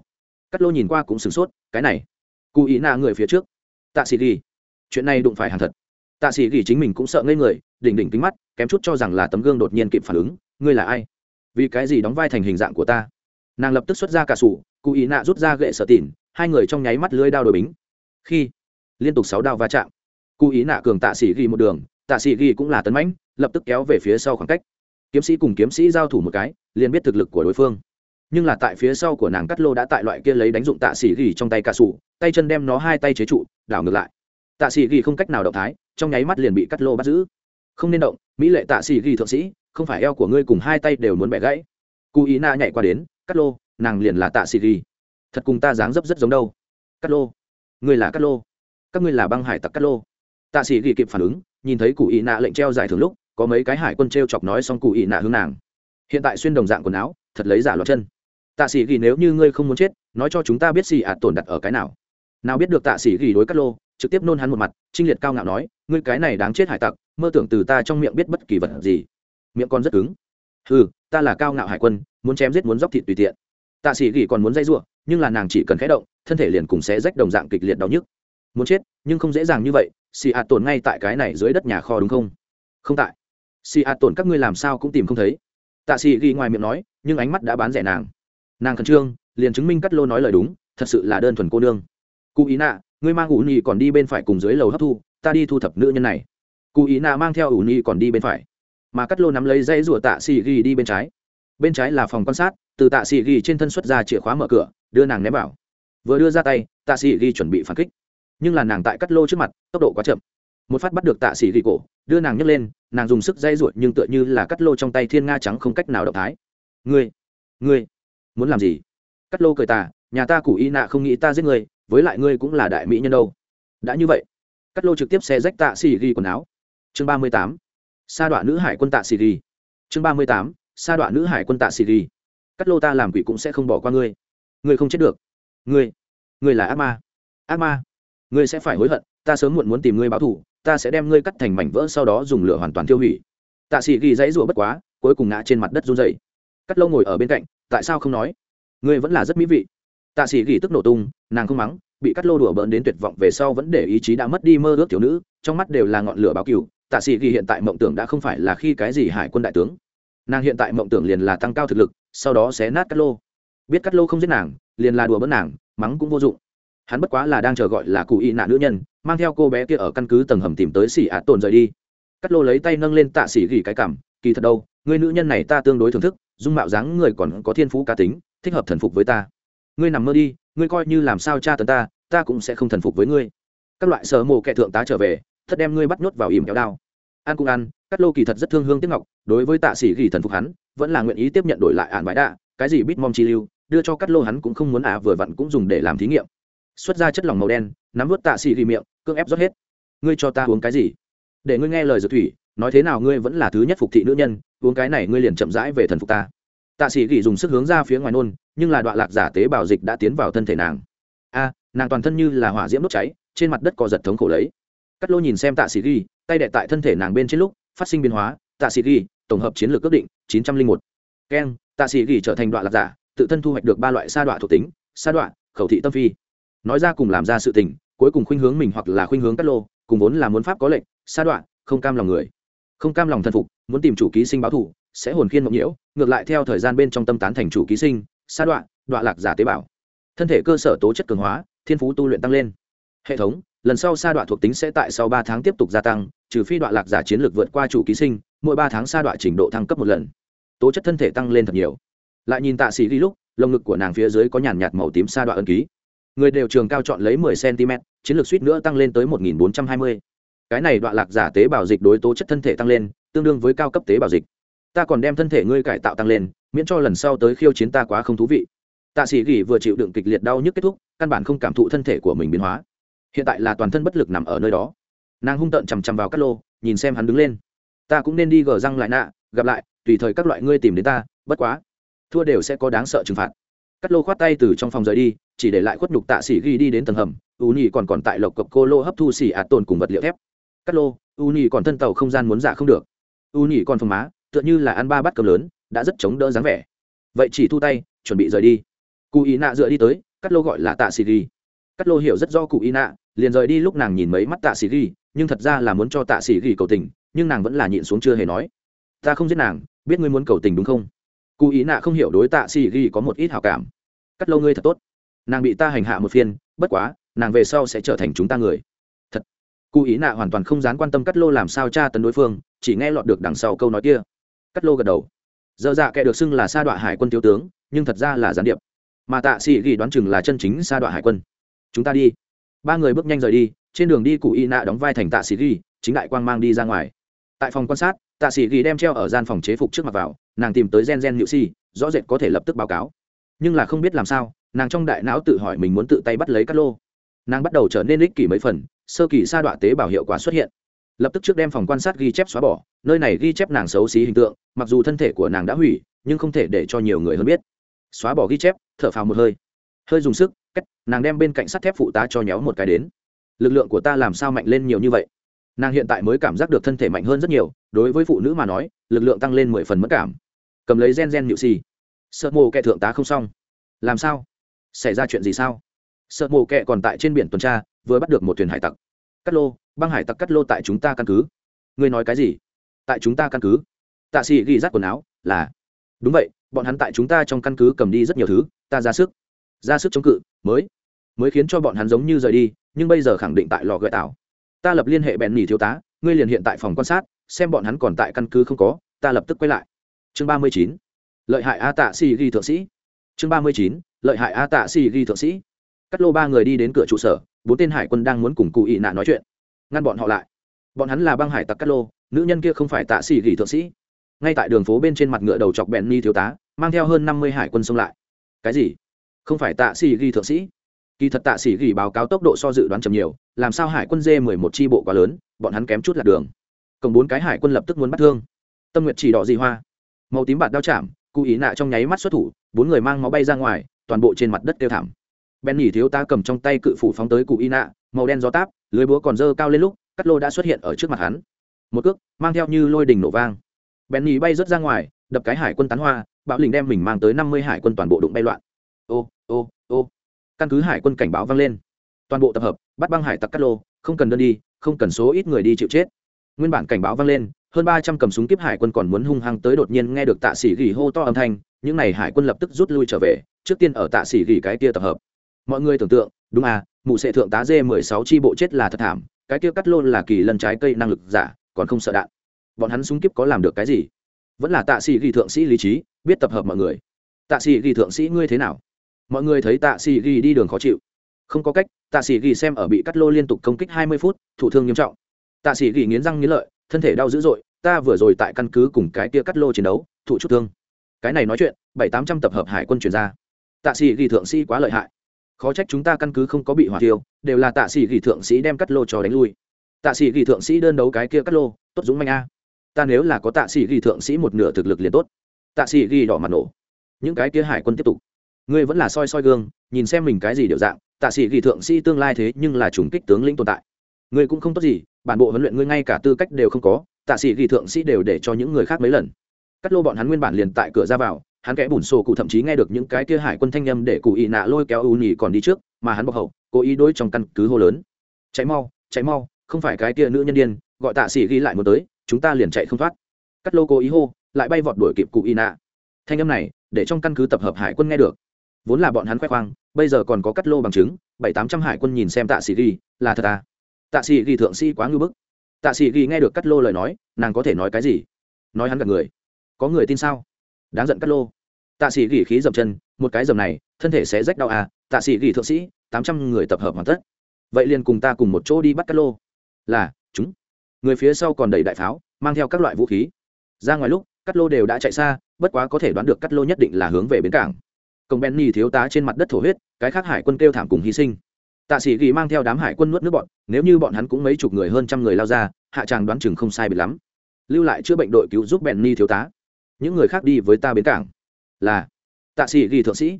cắt lô nhìn qua cũng sửng sốt, cái này. Cụ ý nạ người phía trước. Tạ sĩ ghi. Chuyện này đụng phải hàng thật. Tạ sĩ ghi chính mình cũng sợ ngây người, đỉnh đỉnh kính mắt, kém chút cho rằng là tấm gương đột nhiên kịp phản ứng, ngươi là ai? Vì cái gì đóng vai thành hình dạng của ta? Nàng lập tức xuất ra cả sủ, cụ ý nạ rút ra gậy sở tỉn, hai người trong nháy mắt lưới đao đổi bính. Khi, liên tục sáu đao va chạm, cụ ý nạ cường tạ sĩ ghi một đường tạ sĩ ghi cũng là tấn mãnh, lập tức kéo về phía sau khoảng cách. Kiếm sĩ cùng kiếm sĩ giao thủ một cái, liền biết thực lực của đối phương. Nhưng là tại phía sau của nàng cắt lô đã tại loại kia lấy đánh dụng tạ sĩ ghi trong tay cà sủ, tay chân đem nó hai tay chế trụ, đảo ngược lại. Tạ sĩ ghi không cách nào động thái, trong nháy mắt liền bị cắt lô bắt giữ. Không nên động, mỹ lệ tạ sĩ ghi thượng sĩ, không phải eo của ngươi cùng hai tay đều muốn bẻ gãy. Cụ ý na nhảy qua đến cắt lô, nàng liền là tạ sĩ ghi. Thật cùng ta dáng dấp rất giống đâu. Cắt lô, ngươi là cắt lô. Các ngươi là băng hải tặc cắt lô. Tạ sĩ ghi kịp phản ứng nhìn thấy cụ ý nạ lệnh treo giải thưởng lúc, có mấy cái hải quân t r e o chọc nói xong cụ ý nạ hướng nàng. Hiện tại xuyên đồng dạng quần áo, thật lấy giả lọt chân. Tạ sĩ ghi nếu như ngươi không muốn chết, nói cho chúng ta biết xì ạt tổn đặt ở cái nào. Nào biết được tạ sĩ ghi đối cắt lô, trực tiếp nôn hắn một mặt, trinh liệt cao ngạo nói, ngươi cái này đáng chết hải tặc, mơ tưởng từ ta trong miệng biết bất kỳ vật gì. Miệng con rất cứng. Ừ ta là cao ngạo hải quân, muốn chém giết muốn dóc thịt tùy tiện. Tạ sĩ gỉ còn muốn dây giụa nhưng là nàng chỉ cần khẽ động, thân thể liền cùng sẽ rách đồng dạng kịch liệt đau nhức muốn chết, nhưng không dễ dàng như vậy, xì hạt tổn ngay tại cái này dưới đất nhà kho đúng không? Không tại. Xì hạt tổn các ngươi làm sao cũng tìm không thấy. Tạ xì ghi ngoài miệng nói, nhưng ánh mắt đã bán rẻ nàng. Nàng khẩn trương, liền chứng minh cắt lô nói lời đúng, thật sự là đơn thuần cô nương. Cụ ý nạ, ngươi mang ủ nhị còn đi bên phải cùng dưới lầu hấp thu, ta đi thu thập nữ nhân này. Cụ ý nạ mang theo ủ nhị còn đi bên phải. Mà cắt lô nắm lấy dây rùa tạ xì ghi đi bên trái. Bên trái là phòng quan sát, từ tạ xì ghi trên thân xuất ra chìa khóa mở cửa, đưa nàng ném vào. Vừa đưa ra tay, tạ xì ghi chuẩn bị phản kích nhưng là nàng tại cắt lô trước mặt, tốc độ quá chậm. Một phát bắt được tạ xì ghi cổ, đưa nàng nhấc lên, nàng dùng sức dây ruột nhưng tựa như là cắt lô trong tay thiên nga trắng không cách nào động thái. Ngươi ngươi, muốn làm gì? Cắt lô cười tà, nhà ta cụ y nạ không nghĩ ta giết ngươi, với lại ngươi cũng là đại mỹ nhân đâu. Đã như vậy. Cắt lô trực tiếp xe rách tạ xì ghi quần áo. Chương ba mươi tám. Sa đoạn nữ hải quân tạ xì ghi chương ba mươi tám. Sa đoạn nữ hải quân tạ xì ghi cắt lô ta làm quỷ cũng sẽ không bỏ qua ngươi. Ngươi không chết được. Ngươi ngươi là ác ma. Ác ma ngươi sẽ phải hối hận, ta sớm muộn muốn tìm ngươi báo thù, ta sẽ đem ngươi cắt thành mảnh vỡ sau đó dùng lửa hoàn toàn tiêu hủy. Tạ sĩ ghi dãy rủa bất quá, cuối cùng ngã trên mặt đất run dày cắt lâu ngồi ở bên cạnh, tại sao không nói? Ngươi vẫn là rất mỹ vị. Tạ sĩ ghi tức nổ tung, nàng không mắng, bị cắt lô đùa bỡn đến tuyệt vọng về sau vẫn để ý chí đã mất đi mơ ước thiếu nữ, trong mắt đều là ngọn lửa báo cừu. Tạ sĩ ghi hiện tại mộng tưởng đã không phải là khi cái gì hải quân đại tướng. Nàng hiện tại mộng tưởng liền là tăng cao thực lực, sau đó sẽ nát cắt lô. Biết cắt lô không giết nàng, liền là đùa bỡn nàng, mắng cũng vô dụng hắn bất quá là đang chờ gọi là cụ y nạ nữ nhân, mang theo cô bé kia ở căn cứ tầng hầm tìm tới xỉ ạt tồn rời đi. Cắt lô lấy tay nâng lên tạ xỉ gỉ cái cảm, kỳ thật đâu, người nữ nhân này ta tương đối thưởng thức, dung mạo dáng người còn có thiên phú cá tính, thích hợp thần phục với ta. Ngươi nằm mơ đi, ngươi coi như làm sao cha tấn ta ta cũng sẽ không thần phục với ngươi. Các loại sở mồ kệ thượng tá trở về, thật đem ngươi bắt nhốt vào ìm kéo đao. Ăn cũng ăn, cắt lô kỳ thật rất thương hương tiếc ngọc, đối với tạ sĩ gỉ thần phục hắn, vẫn là nguyện ý tiếp nhận đổi lại ạn bãi đạ, cái gì bít mong chi lưu, đưa cho cắt lô hắn cũng không muốn à vừa vặn cũng dùng để làm thí nghiệm xuất ra chất lỏng màu đen, nắm vớt tạ xì ghi miệng, cưỡng ép rót hết. Ngươi cho ta uống cái gì? Để ngươi nghe lời dược thủy, nói thế nào ngươi vẫn là thứ nhất phục thị nữ nhân, uống cái này ngươi liền chậm rãi về thần phục ta. Tạ sĩ ghi dùng sức hướng ra phía ngoài nôn, nhưng là đoạn lạc giả tế bào dịch đã tiến vào thân thể nàng. A, nàng toàn thân như là hỏa diễm đốt cháy, trên mặt đất có giật thống khổ lấy. Cắt lô nhìn xem tạ sĩ ghi, tay đệ tại thân thể nàng bên trên lúc, phát sinh biến hóa. Tạ sĩ ghi, tổng hợp chiến lược ước định, chín trăm linh một. Keng, tạ sĩ ghi trở thành đoạn lạc giả, tự thân thu hoạch được ba loại sa đoạn thuộc tính, sa đoạn khẩu thị tâm phi nói ra cùng làm ra sự tình, cuối cùng khuynh hướng mình hoặc là khuynh hướng cát lô, cùng vốn là muốn pháp có lệnh, sa đoạn không cam lòng người. Không cam lòng thần phục, muốn tìm chủ ký sinh báo thủ sẽ hồn khiên mộng nhiễu, ngược lại theo thời gian bên trong tâm tán thành chủ ký sinh, sa đoạn đoạn lạc giả tế bào. Thân thể cơ sở tố chất cường hóa, thiên phú tu luyện tăng lên. Hệ thống, lần sau sa đoạn thuộc tính sẽ tại sau ba tháng tiếp tục gia tăng, trừ phi đoạn lạc giả chiến lược vượt qua chủ ký sinh, mỗi ba tháng sa đoạn trình độ thăng cấp một lần. Tố chất thân thể tăng lên thật nhiều. Lại nhìn tạ sĩ đi lúc, lồng ngực của nàng phía dưới có nhàn nhạt màu tím sa đoạn ân ký người đều trường cao chọn lấy 10 cm, chiến lược suýt nữa tăng lên tới 1420. cái này đoạn lạc giả tế bào dịch đối tố chất thân thể tăng lên, tương đương với cao cấp tế bào dịch. Ta còn đem thân thể ngươi cải tạo tăng lên, miễn cho lần sau tới khiêu chiến ta quá không thú vị. Tạ sĩ gỉ vừa chịu đựng kịch liệt đau nhức kết thúc, căn bản không cảm thụ thân thể của mình biến hóa. Hiện tại là toàn thân bất lực nằm ở nơi đó. Nàng hung tợn chằm chằm vào cát lô, nhìn xem hắn đứng lên. Ta cũng nên đi gờ răng lại nạ, gặp lại, tùy thời các loại ngươi tìm đến ta, bất quá, thua đều sẽ có đáng sợ trừng phạt cắt lô khoát tay từ trong phòng rời đi, chỉ để lại khuất nhục tạ xỉ ghi đi đến tầng hầm, u Nhi còn còn tại lộc cộc cô lô hấp thu xỉ ạt tồn cùng vật liệu thép. Cắt lô, u Nhi còn thân tàu không gian muốn giả không được. U Nhi còn phồng má, tựa như là ăn ba bát cơm lớn, đã rất chống đỡ dáng vẻ. Vậy chỉ thu tay, chuẩn bị rời đi. Cụ ý nạ dựa đi tới, cắt lô gọi là tạ xỉ ghi. Cắt lô hiểu rất do cụ ý nạ, liền rời đi lúc nàng nhìn mấy mắt tạ xỉ ghi, nhưng thật ra là muốn cho tạ xỉ ghi cầu tình, nhưng nàng vẫn là nhịn xuống chưa hề nói. Ta không giết nàng, biết ngươi muốn cầu tình đúng không? Cụ ý nạ không hiểu đối tạ sĩ ghi có một ít hào cảm. Cắt lâu ngươi thật tốt. Nàng bị ta hành hạ một phiên, bất quá, nàng về sau sẽ trở thành chúng ta người. Thật. Cụ ý nạ hoàn toàn không dán quan tâm cắt lô làm sao tra tấn đối phương, chỉ nghe lọt được đằng sau câu nói kia. Cắt lô gật đầu. Dơ dạ kẻ được xưng là sa đọa hải quân thiếu tướng, nhưng thật ra là gián điệp. Mà tạ sĩ ghi đoán chừng là chân chính sa đọa hải quân. Chúng ta đi. Ba người bước nhanh rời đi, trên đường đi cụ y nạ đóng vai thành tạ sĩ ghi, chính đại quang mang đi ra ngoài. Tại phòng quan sát, tạ sĩ ghi đem treo ở gian phòng chế phục trước mặt vào nàng tìm tới gen gen nhự si, rõ rệt có thể lập tức báo cáo. Nhưng là không biết làm sao, nàng trong đại não tự hỏi mình muốn tự tay bắt lấy cát lô. Nàng bắt đầu trở nên ích kỷ mấy phần, sơ kỳ sa đọa tế bào hiệu quả xuất hiện. Lập tức trước đem phòng quan sát ghi chép xóa bỏ, nơi này ghi chép nàng xấu xí hình tượng, mặc dù thân thể của nàng đã hủy, nhưng không thể để cho nhiều người hơn biết. Xóa bỏ ghi chép, thở phào một hơi. Hơi dùng sức cách nàng đem bên cạnh sắt thép phụ tá cho nhéo một cái đến. Lực lượng của ta làm sao mạnh lên nhiều như vậy? Nàng hiện tại mới cảm giác được thân thể mạnh hơn rất nhiều, đối với phụ nữ mà nói, lực lượng tăng lên mười phần mất cảm. Cầm lấy gen gen nhự xì sợ mồ kệ thượng tá không xong. Làm sao? Xảy ra chuyện gì sao? Sợ mồ kệ còn tại trên biển tuần tra, vừa bắt được một thuyền hải tặc. Cắt lô, băng hải tặc cắt lô tại chúng ta căn cứ. Ngươi nói cái gì? Tại chúng ta căn cứ. Tạ sĩ ghi rác quần áo, là, đúng vậy, bọn hắn tại chúng ta trong căn cứ cầm đi rất nhiều thứ, ta ra sức. Ra sức chống cự, mới mới khiến cho bọn hắn giống như rời đi, nhưng bây giờ khẳng định tại lò gợi tảo ta lập liên hệ bèn nỉ thiếu tá, ngươi liền hiện tại phòng quan sát, xem bọn hắn còn tại căn cứ không có, ta lập tức quay lại. Chương ba mươi chín, lợi hại a tạ Si ghi thượng sĩ. Chương ba mươi chín, lợi hại a tạ Si ghi thượng sĩ. Cắt lô ba người đi đến cửa trụ sở, bốn tên hải quân đang muốn cùng cụ ị nạn nói chuyện. Ngăn bọn họ lại. Bọn hắn là băng hải tặc cắt lô, nữ nhân kia không phải tạ Si ghi thượng sĩ. Ngay tại đường phố bên trên mặt ngựa đầu chọc bèn ni thiếu tá, mang theo hơn năm mươi hải quân xông lại. Cái gì? Không phải tạ Si ghi thượng sĩ? Kỳ thật tạ sĩ ghi báo cáo tốc độ so dự đoán chậm nhiều, làm sao hải quân dê mười một tri bộ quá lớn, bọn hắn kém chút lạc đường. Cộng bốn cái hải quân lập tức muốn bắt thương. Tâm nguyện chỉ đỏ dị hoa. Màu tím bạt đao chạm cụ ý nạ trong nháy mắt xuất thủ, bốn người mang máu bay ra ngoài, toàn bộ trên mặt đất kêu thảm. Bèn nhỉ thiếu ta cầm trong tay cự phủ phóng tới cụ ý nạ, màu đen gió táp, lưới búa còn dơ cao lên lúc, cắt lô đã xuất hiện ở trước mặt hắn. Một cước, mang theo như lôi đình nổ vang. Bèn nhỉ bay rớt ra ngoài, đập cái hải quân tán hoa, bạo lình đem mình mang tới năm mươi hải quân toàn bộ đụng bay loạn. Ô ô ô căn cứ hải quân cảnh báo vang lên. Toàn bộ tập hợp, bắt băng hải tặc cắt lô, không cần đơn đi, không cần số ít người đi chịu chết. Nguyên bản cảnh báo vang lên, hơn ba trăm cầm súng kiếp hải quân còn muốn hung hăng tới đột nhiên nghe được tạ sĩ gỉ hô to âm thanh, những n à y hải quân lập tức rút lui trở về, trước tiên ở tạ sĩ gỉ cái kia tập hợp. Mọi người tưởng tượng, đúng à mụ sệ thượng tá dê mười sáu tri bộ chết là thật thảm, cái kia cắt lô là kỳ lân trái cây năng lực giả, còn không sợ đạn. Bọn hắn súng kiếp có làm được cái gì? Vẫn là tạ sĩ ghi thượng sĩ lý trí, biết tập hợp mọi người. Tạ sĩ ghi thượng sĩ ngươi thế nào? Mọi người thấy tạ sĩ ghi đi đường khó chịu. Không có cách, tạ sĩ ghi xem ở bị cắt lô liên tục công kích hai mươi phút, thủ thương nghiêm trọng. Tạ sĩ ghi nghiến răng nghiến lợi, thân thể đau dữ dội, ta vừa rồi tại căn cứ cùng cái kia cắt lô chiến đấu, thụ chút thương. Cái này nói chuyện, bảy tám trăm tập hợp hải quân chuyển ra. Tạ sĩ ghi thượng sĩ quá lợi hại. Khó trách chúng ta căn cứ không có bị hỏa tiêu đều là tạ sĩ ghi thượng sĩ đem cắt lô cho đánh lui. Tạ sĩ ghi thượng sĩ đơn đấu cái kia cắt lô, tốt dũng mạnh a. Ta nếu là có tạ sĩ ghi thượng sĩ một nửa thực lực liền tốt. Tạ sĩ ghi đỏ mặt nổ. Những cái kia hải quân tiếp tục ngươi vẫn là soi soi gương nhìn xem mình cái gì điều dạng tạ sĩ ghi thượng sĩ tương lai thế nhưng là trùng kích tướng lĩnh tồn tại. Ngươi cũng không tốt gì bản bộ huấn luyện ngươi ngay cả tư cách đều không có tạ sĩ ghi thượng sĩ đều để cho những người khác mấy lần. Cắt lô bọn hắn nguyên bản liền tại cửa ra vào hắn kẽ bùn sổ cụ thậm chí nghe được những cái kia hải quân thanh â m để cụ ị nạ lôi kéo ưu nhì còn đi trước mà hắn bọc hậu cố ý đối trong căn cứ hô lớn. Cháy mau cháy mau không phải cái kia nữ nhân điên, gọi tạ sĩ ghi lại một tới chúng ta liền chạy không thoát. Cắt lô cố ý hô lại bay vọt đuổi kịp cụ ị nạ. Thanh âm này để trong căn cứ tập hợp hải quân nghe được vốn là bọn hắn khoe khoang, bây giờ còn có cắt lô bằng chứng, bảy tám trăm hải quân nhìn xem tạ sĩ ghi, là thật à? Tạ sĩ ghi thượng sĩ quá ngư bức. Tạ sĩ ghi nghe được cắt lô lời nói, nàng có thể nói cái gì? Nói hắn gặp người. Có người tin sao? Đáng giận cắt lô. Tạ sĩ ghi khí dập chân, một cái dầm này, thân thể sẽ rách đau à? Tạ sĩ ghi thượng sĩ, tám trăm người tập hợp hoàn tất. Vậy liền cùng ta cùng một chỗ đi bắt cắt lô. Là, chúng. Người phía sau còn đầy đại pháo, mang theo các loại vũ khí. Ra ngoài lúc, cắt lô đều đã chạy xa, bất quá có thể đoán được cắt lô nhất định là hướng về bến cảng công nhì thiếu tá trên mặt đất thổ huyết, cái khác hải quân kêu thảm cùng hy sinh. Tạ sĩ ghi mang theo đám hải quân nuốt nước bọn, nếu như bọn hắn cũng mấy chục người hơn trăm người lao ra, hạ tràng đoán chừng không sai bị lắm. Lưu lại chữa bệnh đội cứu giúp benny thiếu tá. Những người khác đi với ta bến cảng. Là, tạ sĩ ghi thượng sĩ.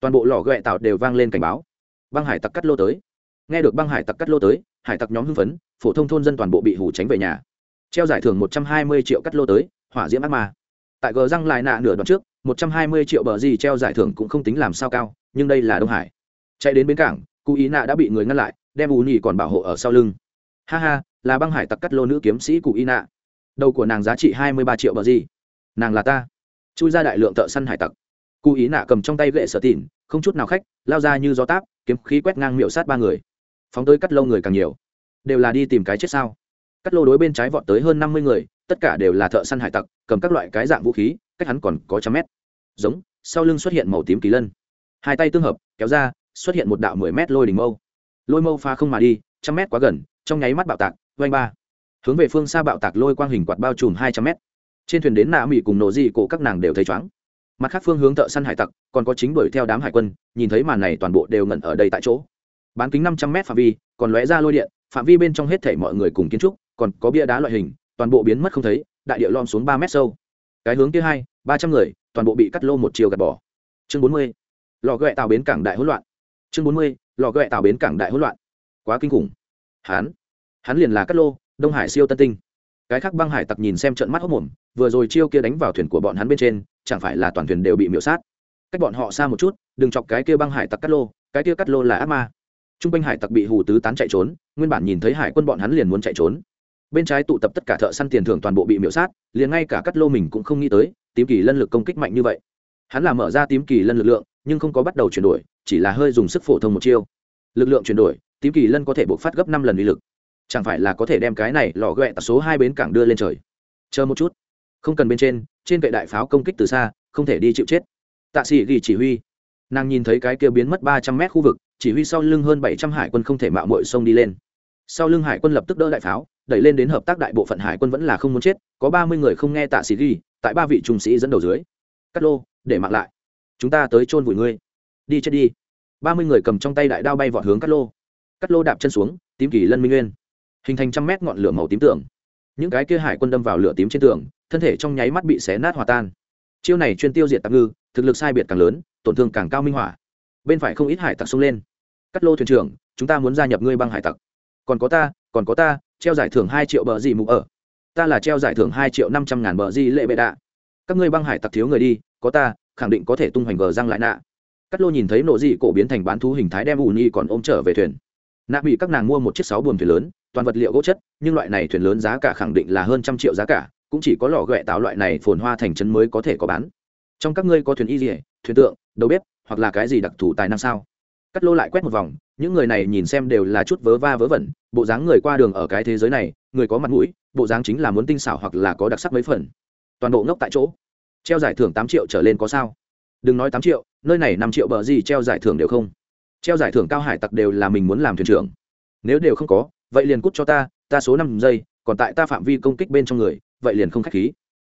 Toàn bộ lò ghẹ tạo đều vang lên cảnh báo. Băng hải tặc cắt lô tới. Nghe được băng hải tặc cắt lô tới, hải tặc nhóm hưng phấn, phổ thông thôn dân toàn bộ bị hủ tránh về nhà. Treo giải thưởng một trăm hai mươi triệu cắt lô tới, hỏa diễm ác ma. Tại gờ răng lại nạ nửa đoạn trước một trăm hai mươi triệu bờ gì treo giải thưởng cũng không tính làm sao cao, nhưng đây là đông hải. Chạy đến bến cảng cụ ý nạ đã bị người ngăn lại, đem ù nhì còn bảo hộ ở sau lưng. Ha ha, là băng hải tặc cắt lô nữ kiếm sĩ cụ ý nạ. Đầu của nàng giá trị hai mươi ba triệu bờ gì. Nàng là ta. Chui ra đại lượng thợ săn hải tặc. Cụ ý nạ cầm trong tay gậy sở tỉn, không chút nào khách, lao ra như gió táp, kiếm khí quét ngang miệu sát ba người. Phóng tới cắt lô người càng nhiều. Đều là đi tìm cái chết sao? Cắt lô đối bên trái vọt tới hơn năm mươi người, tất cả đều là thợ săn hải tặc, cầm các loại cái dạng vũ khí cách hắn còn có trăm mét. Giống, sau lưng xuất hiện màu tím kỳ lân. Hai tay tương hợp, kéo ra, xuất hiện một đạo mười mét lôi đỉnh mâu. Lôi mâu pha không mà đi, trăm mét quá gần, trong nháy mắt bạo tạc vanh ba. Hướng về phương xa bạo tạc lôi quang hình quạt bao trùm hai trăm mét. Trên thuyền đến nạ mỹ cùng nổ dị cổ các nàng đều thấy chóng. Mặt khác phương hướng thợ săn hải tặc, còn có chính đuổi theo đám hải quân, nhìn thấy màn này toàn bộ đều ngẩn ở đây tại chỗ. Bán kính năm trăm mét phạm vi, còn lóe ra lôi điện, phạm vi bên trong hết thể mọi người cùng kiến trúc, còn có bia đá loại hình, toàn bộ biến mất không thấy, đại địa lom xuống ba mét sâu cái hướng kia hai, ba trăm người, toàn bộ bị cắt lô một chiều gạt bỏ. Chương bốn mươi, lò ghẹ tạo bến cảng đại hỗn loạn. Chương bốn mươi, lò ghẹ tạo bến cảng đại hỗn loạn. Quá kinh khủng. Hán hắn liền là cắt lô, đông hải siêu tân tinh. Cái khác băng hải tặc nhìn xem trận mắt hốc mồm, vừa rồi chiêu kia đánh vào thuyền của bọn hắn bên trên, chẳng phải là toàn thuyền đều bị miễu sát. Cách bọn họ xa một chút, đừng chọc cái kia băng hải tặc cắt lô, cái kia cắt lô là ác ma. T r u n g quanh hải tặc bị hù tứ tán chạy trốn, nguyên bản nhìn thấy hải quân bọn hắn liền muốn chạy trốn bên trái tụ tập tất cả thợ săn tiền thưởng toàn bộ bị miễu sát, liền ngay cả cắt lô mình cũng không nghĩ tới, tím kỳ lân lực công kích mạnh như vậy. Hắn là mở ra tím kỳ lân lực lượng, nhưng không có bắt đầu chuyển đổi, chỉ là hơi dùng sức phổ thông một chiêu. Lực lượng chuyển đổi, tím kỳ lân có thể buộc phát gấp năm lần uy lực. Chẳng phải là có thể đem cái này lò ghẹ số hai bến cảng đưa lên trời? Chờ một chút. Không cần bên trên trên vệ đại pháo công kích từ xa, không thể đi chịu chết. Tạ sĩ ghi chỉ huy. Nàng nhìn thấy cái kia biến mất ba trăm mét khu vực, chỉ huy sau lưng hơn bảy trăm hải quân không thể mạo mội sông đi lên sau lưng hải quân lập tức đỡ đại pháo, đẩy lên đến hợp tác đại bộ phận hải quân vẫn là không muốn chết, có ba mươi người không nghe tạ sĩ ghi, tại ba vị trung sĩ dẫn đầu dưới. Cắt lô, để mặc lại. Chúng ta tới chôn vùi ngươi. Đi chết đi. Ba mươi người cầm trong tay đại đao bay vọt hướng cắt lô. Cắt lô đạp chân xuống, tím kỳ lân minh nguyên. Hình thành trăm mét ngọn lửa màu tím tưởng những cái kia hải quân đâm vào lửa tím trên tường, thân thể trong nháy mắt bị xé nát hòa tan. Chiêu này chuyên tiêu diệt tạm ngư, thực lực sai biệt càng lớn, tổn thương càng cao minh hỏa. Bên phải không ít hải tặc xông lên. Cắt lô thuyền trưởng, chúng ta muốn gia nhập ngươi băng hải tặc còn có ta, còn có ta, treo giải thưởng hai triệu bờ gì mục ở. Ta là treo giải thưởng hai triệu năm trăm ngàn bờ di lệ bệ đạ. Các ngươi băng hải tặc thiếu người đi, có ta, khẳng định có thể tung hoành gờ răng lại nạ. Cắt lô nhìn thấy nộ dị cổ biến thành bán thú hình thái đem ù nhi còn ôm trở về thuyền. Nạ bị các nàng mua một chiếc sáu buồm thuyền lớn, toàn vật liệu gỗ chất, nhưng loại này thuyền lớn giá cả khẳng định là hơn trăm triệu giá cả, cũng chỉ có lò ghẹ tạo loại này phồn hoa thành trấn mới có thể có bán. Trong các ngươi có thuyền y dỉa thuyền tượng, đầu bếp, hoặc là cái gì đặc thù tài năng sao? Cắt lô lại quét một vòng những người này nhìn xem đều là chút vớ va vớ vẩn, bộ dáng người qua đường ở cái thế giới này, người có mặt mũi, bộ dáng chính là muốn tinh xảo hoặc là có đặc sắc mấy phần. Toàn bộ ngốc tại chỗ. Treo giải thưởng tám triệu trở lên có sao? Đừng nói tám triệu, nơi này năm triệu bờ gì treo giải thưởng đều không. Treo giải thưởng cao hải tặc đều là mình muốn làm thuyền trưởng. Nếu đều không có, vậy liền cút cho ta ta số năm giây, còn tại ta phạm vi công kích bên trong người, vậy liền không k h á c h khí.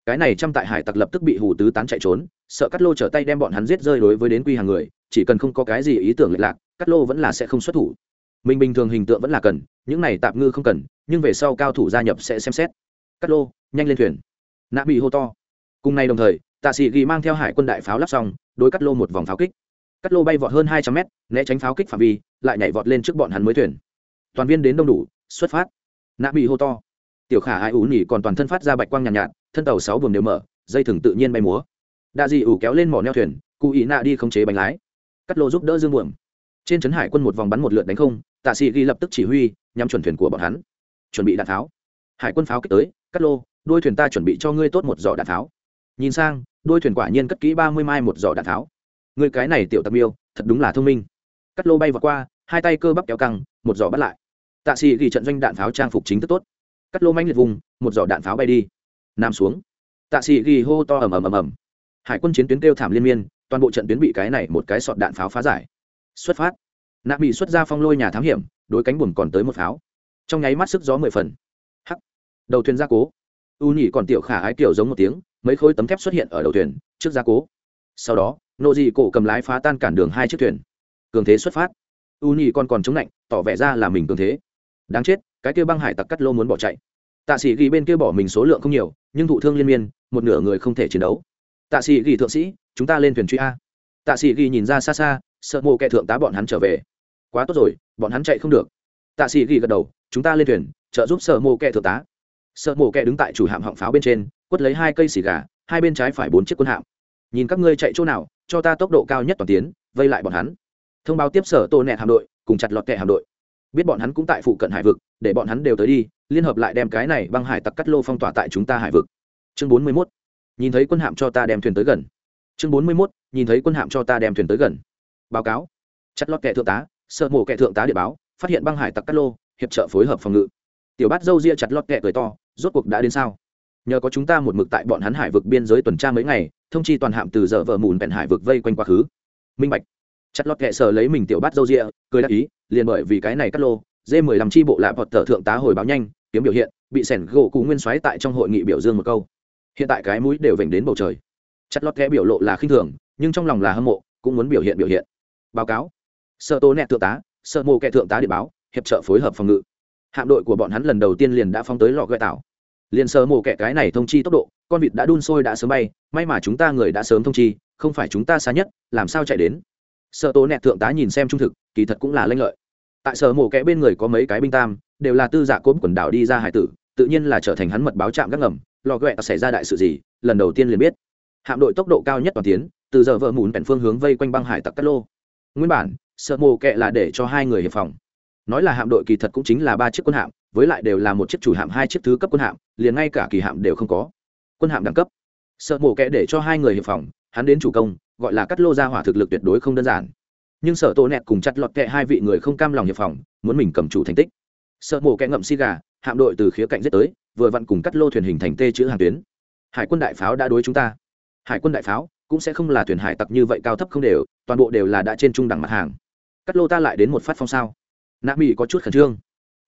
Cái này trăm tại hải tặc lập tức bị hù tứ tán chạy trốn, sợ cắt lô trở tay đem bọn hắn giết rơi đối với đến quy hàng người chỉ cần không có cái gì ý tưởng lệch lạc cắt lô vẫn là sẽ không xuất thủ. Mình bình thường hình tượng vẫn là cần những này tạm ngư không cần nhưng về sau cao thủ gia nhập sẽ xem xét. Cắt lô nhanh lên thuyền. Nạ bị hô to. Cùng ngày đồng thời tạ sĩ ghi mang theo hải quân đại pháo lắp xong đối cắt lô một vòng pháo kích. Cắt lô bay vọt hơn hai trăm mét né tránh pháo kích phạm vi lại nhảy vọt lên trước bọn hắn mới thuyền. Toàn viên đến đông đủ xuất phát. Nạ bị hô to. Tiểu khả ai ủ nhỉ còn toàn thân phát ra bạch quang nhàn nhạt, nhạt thân tàu sáu buồng đều mở dây thừng tự nhiên bay múa. Đạ dị ủ kéo lên mỏ neo thuyền cụ ý nạ đi khống chế bánh lái cắt lô giúp đỡ dương buồng trên trấn hải quân một vòng bắn một lượt đánh không, tạ sĩ ghi lập tức chỉ huy, nhắm chuẩn thuyền của bọn hắn. Chuẩn bị đạn pháo hải quân pháo kích tới, cắt lô đuôi thuyền ta chuẩn bị cho ngươi tốt một giỏ đạn pháo nhìn sang đuôi thuyền quả nhiên cất kỹ ba mươi mai một giỏ đạn pháo người cái này tiểu tặc miêu, thật đúng là thông minh. Cắt lô bay vào qua, hai tay cơ bắp kéo căng, một giỏ bắt lại. Tạ sĩ ghi trận doanh đạn pháo trang phục chính thức tốt. Cắt lô manh liệt vùng, một giỏ đạn pháo bay đi. Nằm xuống. Tạ sĩ ghi hô to ầm ầm ầm ầm. Hải quân chiến tuyến kêu thảm liên miên toàn bộ trận tuyến bị cái này một cái sọt đạn pháo phá giải. Xuất phát. Nạ bị xuất ra phong lôi nhà thám hiểm, đối cánh buồm còn tới một pháo. Trong nháy mắt sức gió mười phần. Hắc. Đầu thuyền gia cố. U nhỉ còn tiểu khả ái kiểu giống một tiếng, mấy khối tấm thép xuất hiện ở đầu thuyền, trước gia cố. Sau đó nộ dị cổ cầm lái phá tan cản đường hai chiếc thuyền. Cường thế xuất phát. U nhỉ còn còn chống lạnh, tỏ vẻ ra là mình cường thế. Đáng chết, cái kia băng hải tặc cắt lô muốn bỏ chạy. Tạ sĩ ghi bên kia bỏ mình số lượng không nhiều, nhưng thụ thương liên miên, một nửa người không thể chiến đấu. Tạ sĩ ghi thượng sĩ chúng ta lên thuyền truy a. Tạ sĩ ghi nhìn ra xa xa, sợ mộ kẻ thượng tá bọn hắn trở về. Quá tốt rồi, bọn hắn chạy không được. Tạ sĩ ghi gật đầu, chúng ta lên thuyền, trợ giúp sợ mộ kẻ thượng tá. Sợ mộ kẻ đứng tại chủ hạm họng pháo bên trên, quất lấy hai cây xì gà, hai bên trái phải bốn chiếc quân hạm. Nhìn các ngươi chạy chỗ nào, cho ta tốc độ cao nhất toàn tiến, vây lại bọn hắn. Thông báo tiếp sở tô nẹt hạm đội, cùng chặt lọt kẹ hạm đội. Biết bọn hắn cũng tại phụ cận hải vực, để bọn hắn đều tới đi, liên hợp lại đem cái này băng hải tặc cắt lô phong tỏa tại chúng ta hải vực. Chương bốn mươi mốt. Nhìn thấy quân hạm cho ta đem thuyền tới gần chương bốn mươi mốt, nhìn thấy quân hạm cho ta đem thuyền tới gần. Báo cáo. Chặt lọt kẹ thượng tá, sợ mổ kẹ thượng tá địa báo, phát hiện băng hải tặc cắt lô, hiệp trợ phối hợp phòng ngự. Tiểu bát dâu ria chặt lọt kẹ cười to, rốt cuộc đã đến sao? Nhờ có chúng ta một mực tại bọn hắn hải vực biên giới tuần tra mấy ngày, thông chi toàn hạm từ giờ vợ mùn bèn hải vực vây quanh quá khứ. Minh bạch. Chặt lọt kệ sở lấy mình tiểu bát dâu rịa cười đáp ý, liền bởi vì cái này cắt lô dê mười làm chi bộ lạ vọt tờ thượng tá hồi báo nhanh, kiếm biểu hiện, bị sẻn gỗ cụ nguyên xoáy tại trong hội nghị biểu dương một câu. Hiện tại cái mũi đều vểnh đến bầu trời chặt lọt kẽ biểu lộ là khinh thường, nhưng trong lòng là hâm mộ, cũng muốn biểu hiện biểu hiện. Báo cáo. Sợ tố nẹt thượng tá, sợ mô kẻ thượng tá địa báo, hiệp trợ phối hợp phòng ngự. Hạm đội của bọn hắn lần đầu tiên liền đã phóng tới lò gợi tảo. Liền sợ mô kẻ cái này thông chi tốc độ, con vịt đã đun sôi đã sớm bay, may mà chúng ta người đã sớm thông chi, không phải chúng ta xa nhất, làm sao chạy đến? Sợ tố nẹt thượng tá nhìn xem trung thực, kỳ thật cũng là lanh lợi. Tại sở mổ kẽ bên người có mấy cái binh tam, đều là tư giả cốm quần đảo đi ra hải tử, tự nhiên là trở thành hắn mật báo trạm gác ngầm lò ghẹ xảy ra đại sự gì, lần đầu tiên liền biết hạm đội tốc độ cao nhất toàn tiến, từ giờ vợ mùn bèn phương hướng vây quanh băng hải tặc cát lô. Nguyên bản, sợ mồ kệ là để cho hai người hiệp phòng. Nói là hạm đội kỳ thật cũng chính là ba chiếc quân hạm, với lại đều là một chiếc chủ hạm, hai chiếc thứ cấp quân hạm, liền ngay cả kỳ hạm đều không có. Quân hạm đẳng cấp. Sợ mổ kẽ để cho hai người hiệp phòng, hắn đến chủ công, gọi là cắt lô ra hỏa thực lực tuyệt đối không đơn giản. Nhưng sợ tổ nẹt cùng chặt lọt kẹ hai vị người không cam lòng hiệp phòng, muốn mình cầm chủ thành tích. Sợ mổ kệ ngậm xi gà, hạm đội từ khía cạnh giết tới, vừa vặn cùng cắt lô thuyền hình thành tê chữ hàng tuyến. Hải quân đại pháo đã đối chúng ta hải quân đại pháo cũng sẽ không là thuyền hải tặc như vậy cao thấp không đều, toàn bộ đều là đã trên trung đẳng mặt hàng. Cắt lô ta lại đến một phát phong sao? Nạ mỹ có chút khẩn trương.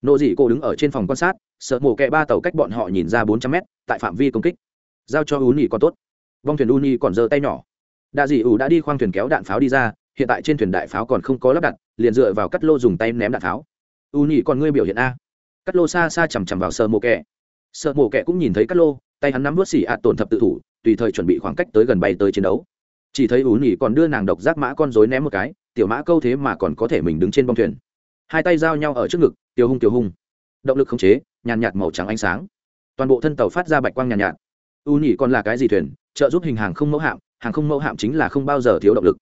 Nộ dị cô đứng ở trên phòng quan sát, sợ mổ kẹ ba tàu cách bọn họ nhìn ra bốn trăm mét, tại phạm vi công kích. Giao cho u nhi còn tốt. Vong thuyền u nhi còn giơ tay nhỏ. Đạ dị ủ đã đi khoang thuyền kéo đạn pháo đi ra, hiện tại trên thuyền đại pháo còn không có lắp đặt, liền dựa vào cắt lô dùng tay ném đạn pháo. U nhi còn ngươi biểu hiện a. Cắt lô xa xa chằm chằm vào sợ mổ kẹ. Sợ mổ kẹ cũng nhìn thấy cắt lô, tay hắn nắm vớt xỉ ạt tổn thập tự thủ tùy thời chuẩn bị khoảng cách tới gần bay tới chiến đấu. Chỉ thấy ú nhỉ còn đưa nàng độc giác mã con dối ném một cái, tiểu mã câu thế mà còn có thể mình đứng trên bông thuyền. Hai tay giao nhau ở trước ngực tiêu hung tiêu hung. Động lực khống chế, nhàn nhạt màu trắng ánh sáng. Toàn bộ thân tàu phát ra bạch quang nhàn nhạt. Ú nhỉ còn là cái gì thuyền, trợ giúp hình hàng không mẫu hạm, hàng không mẫu hạm chính là không bao giờ thiếu động lực.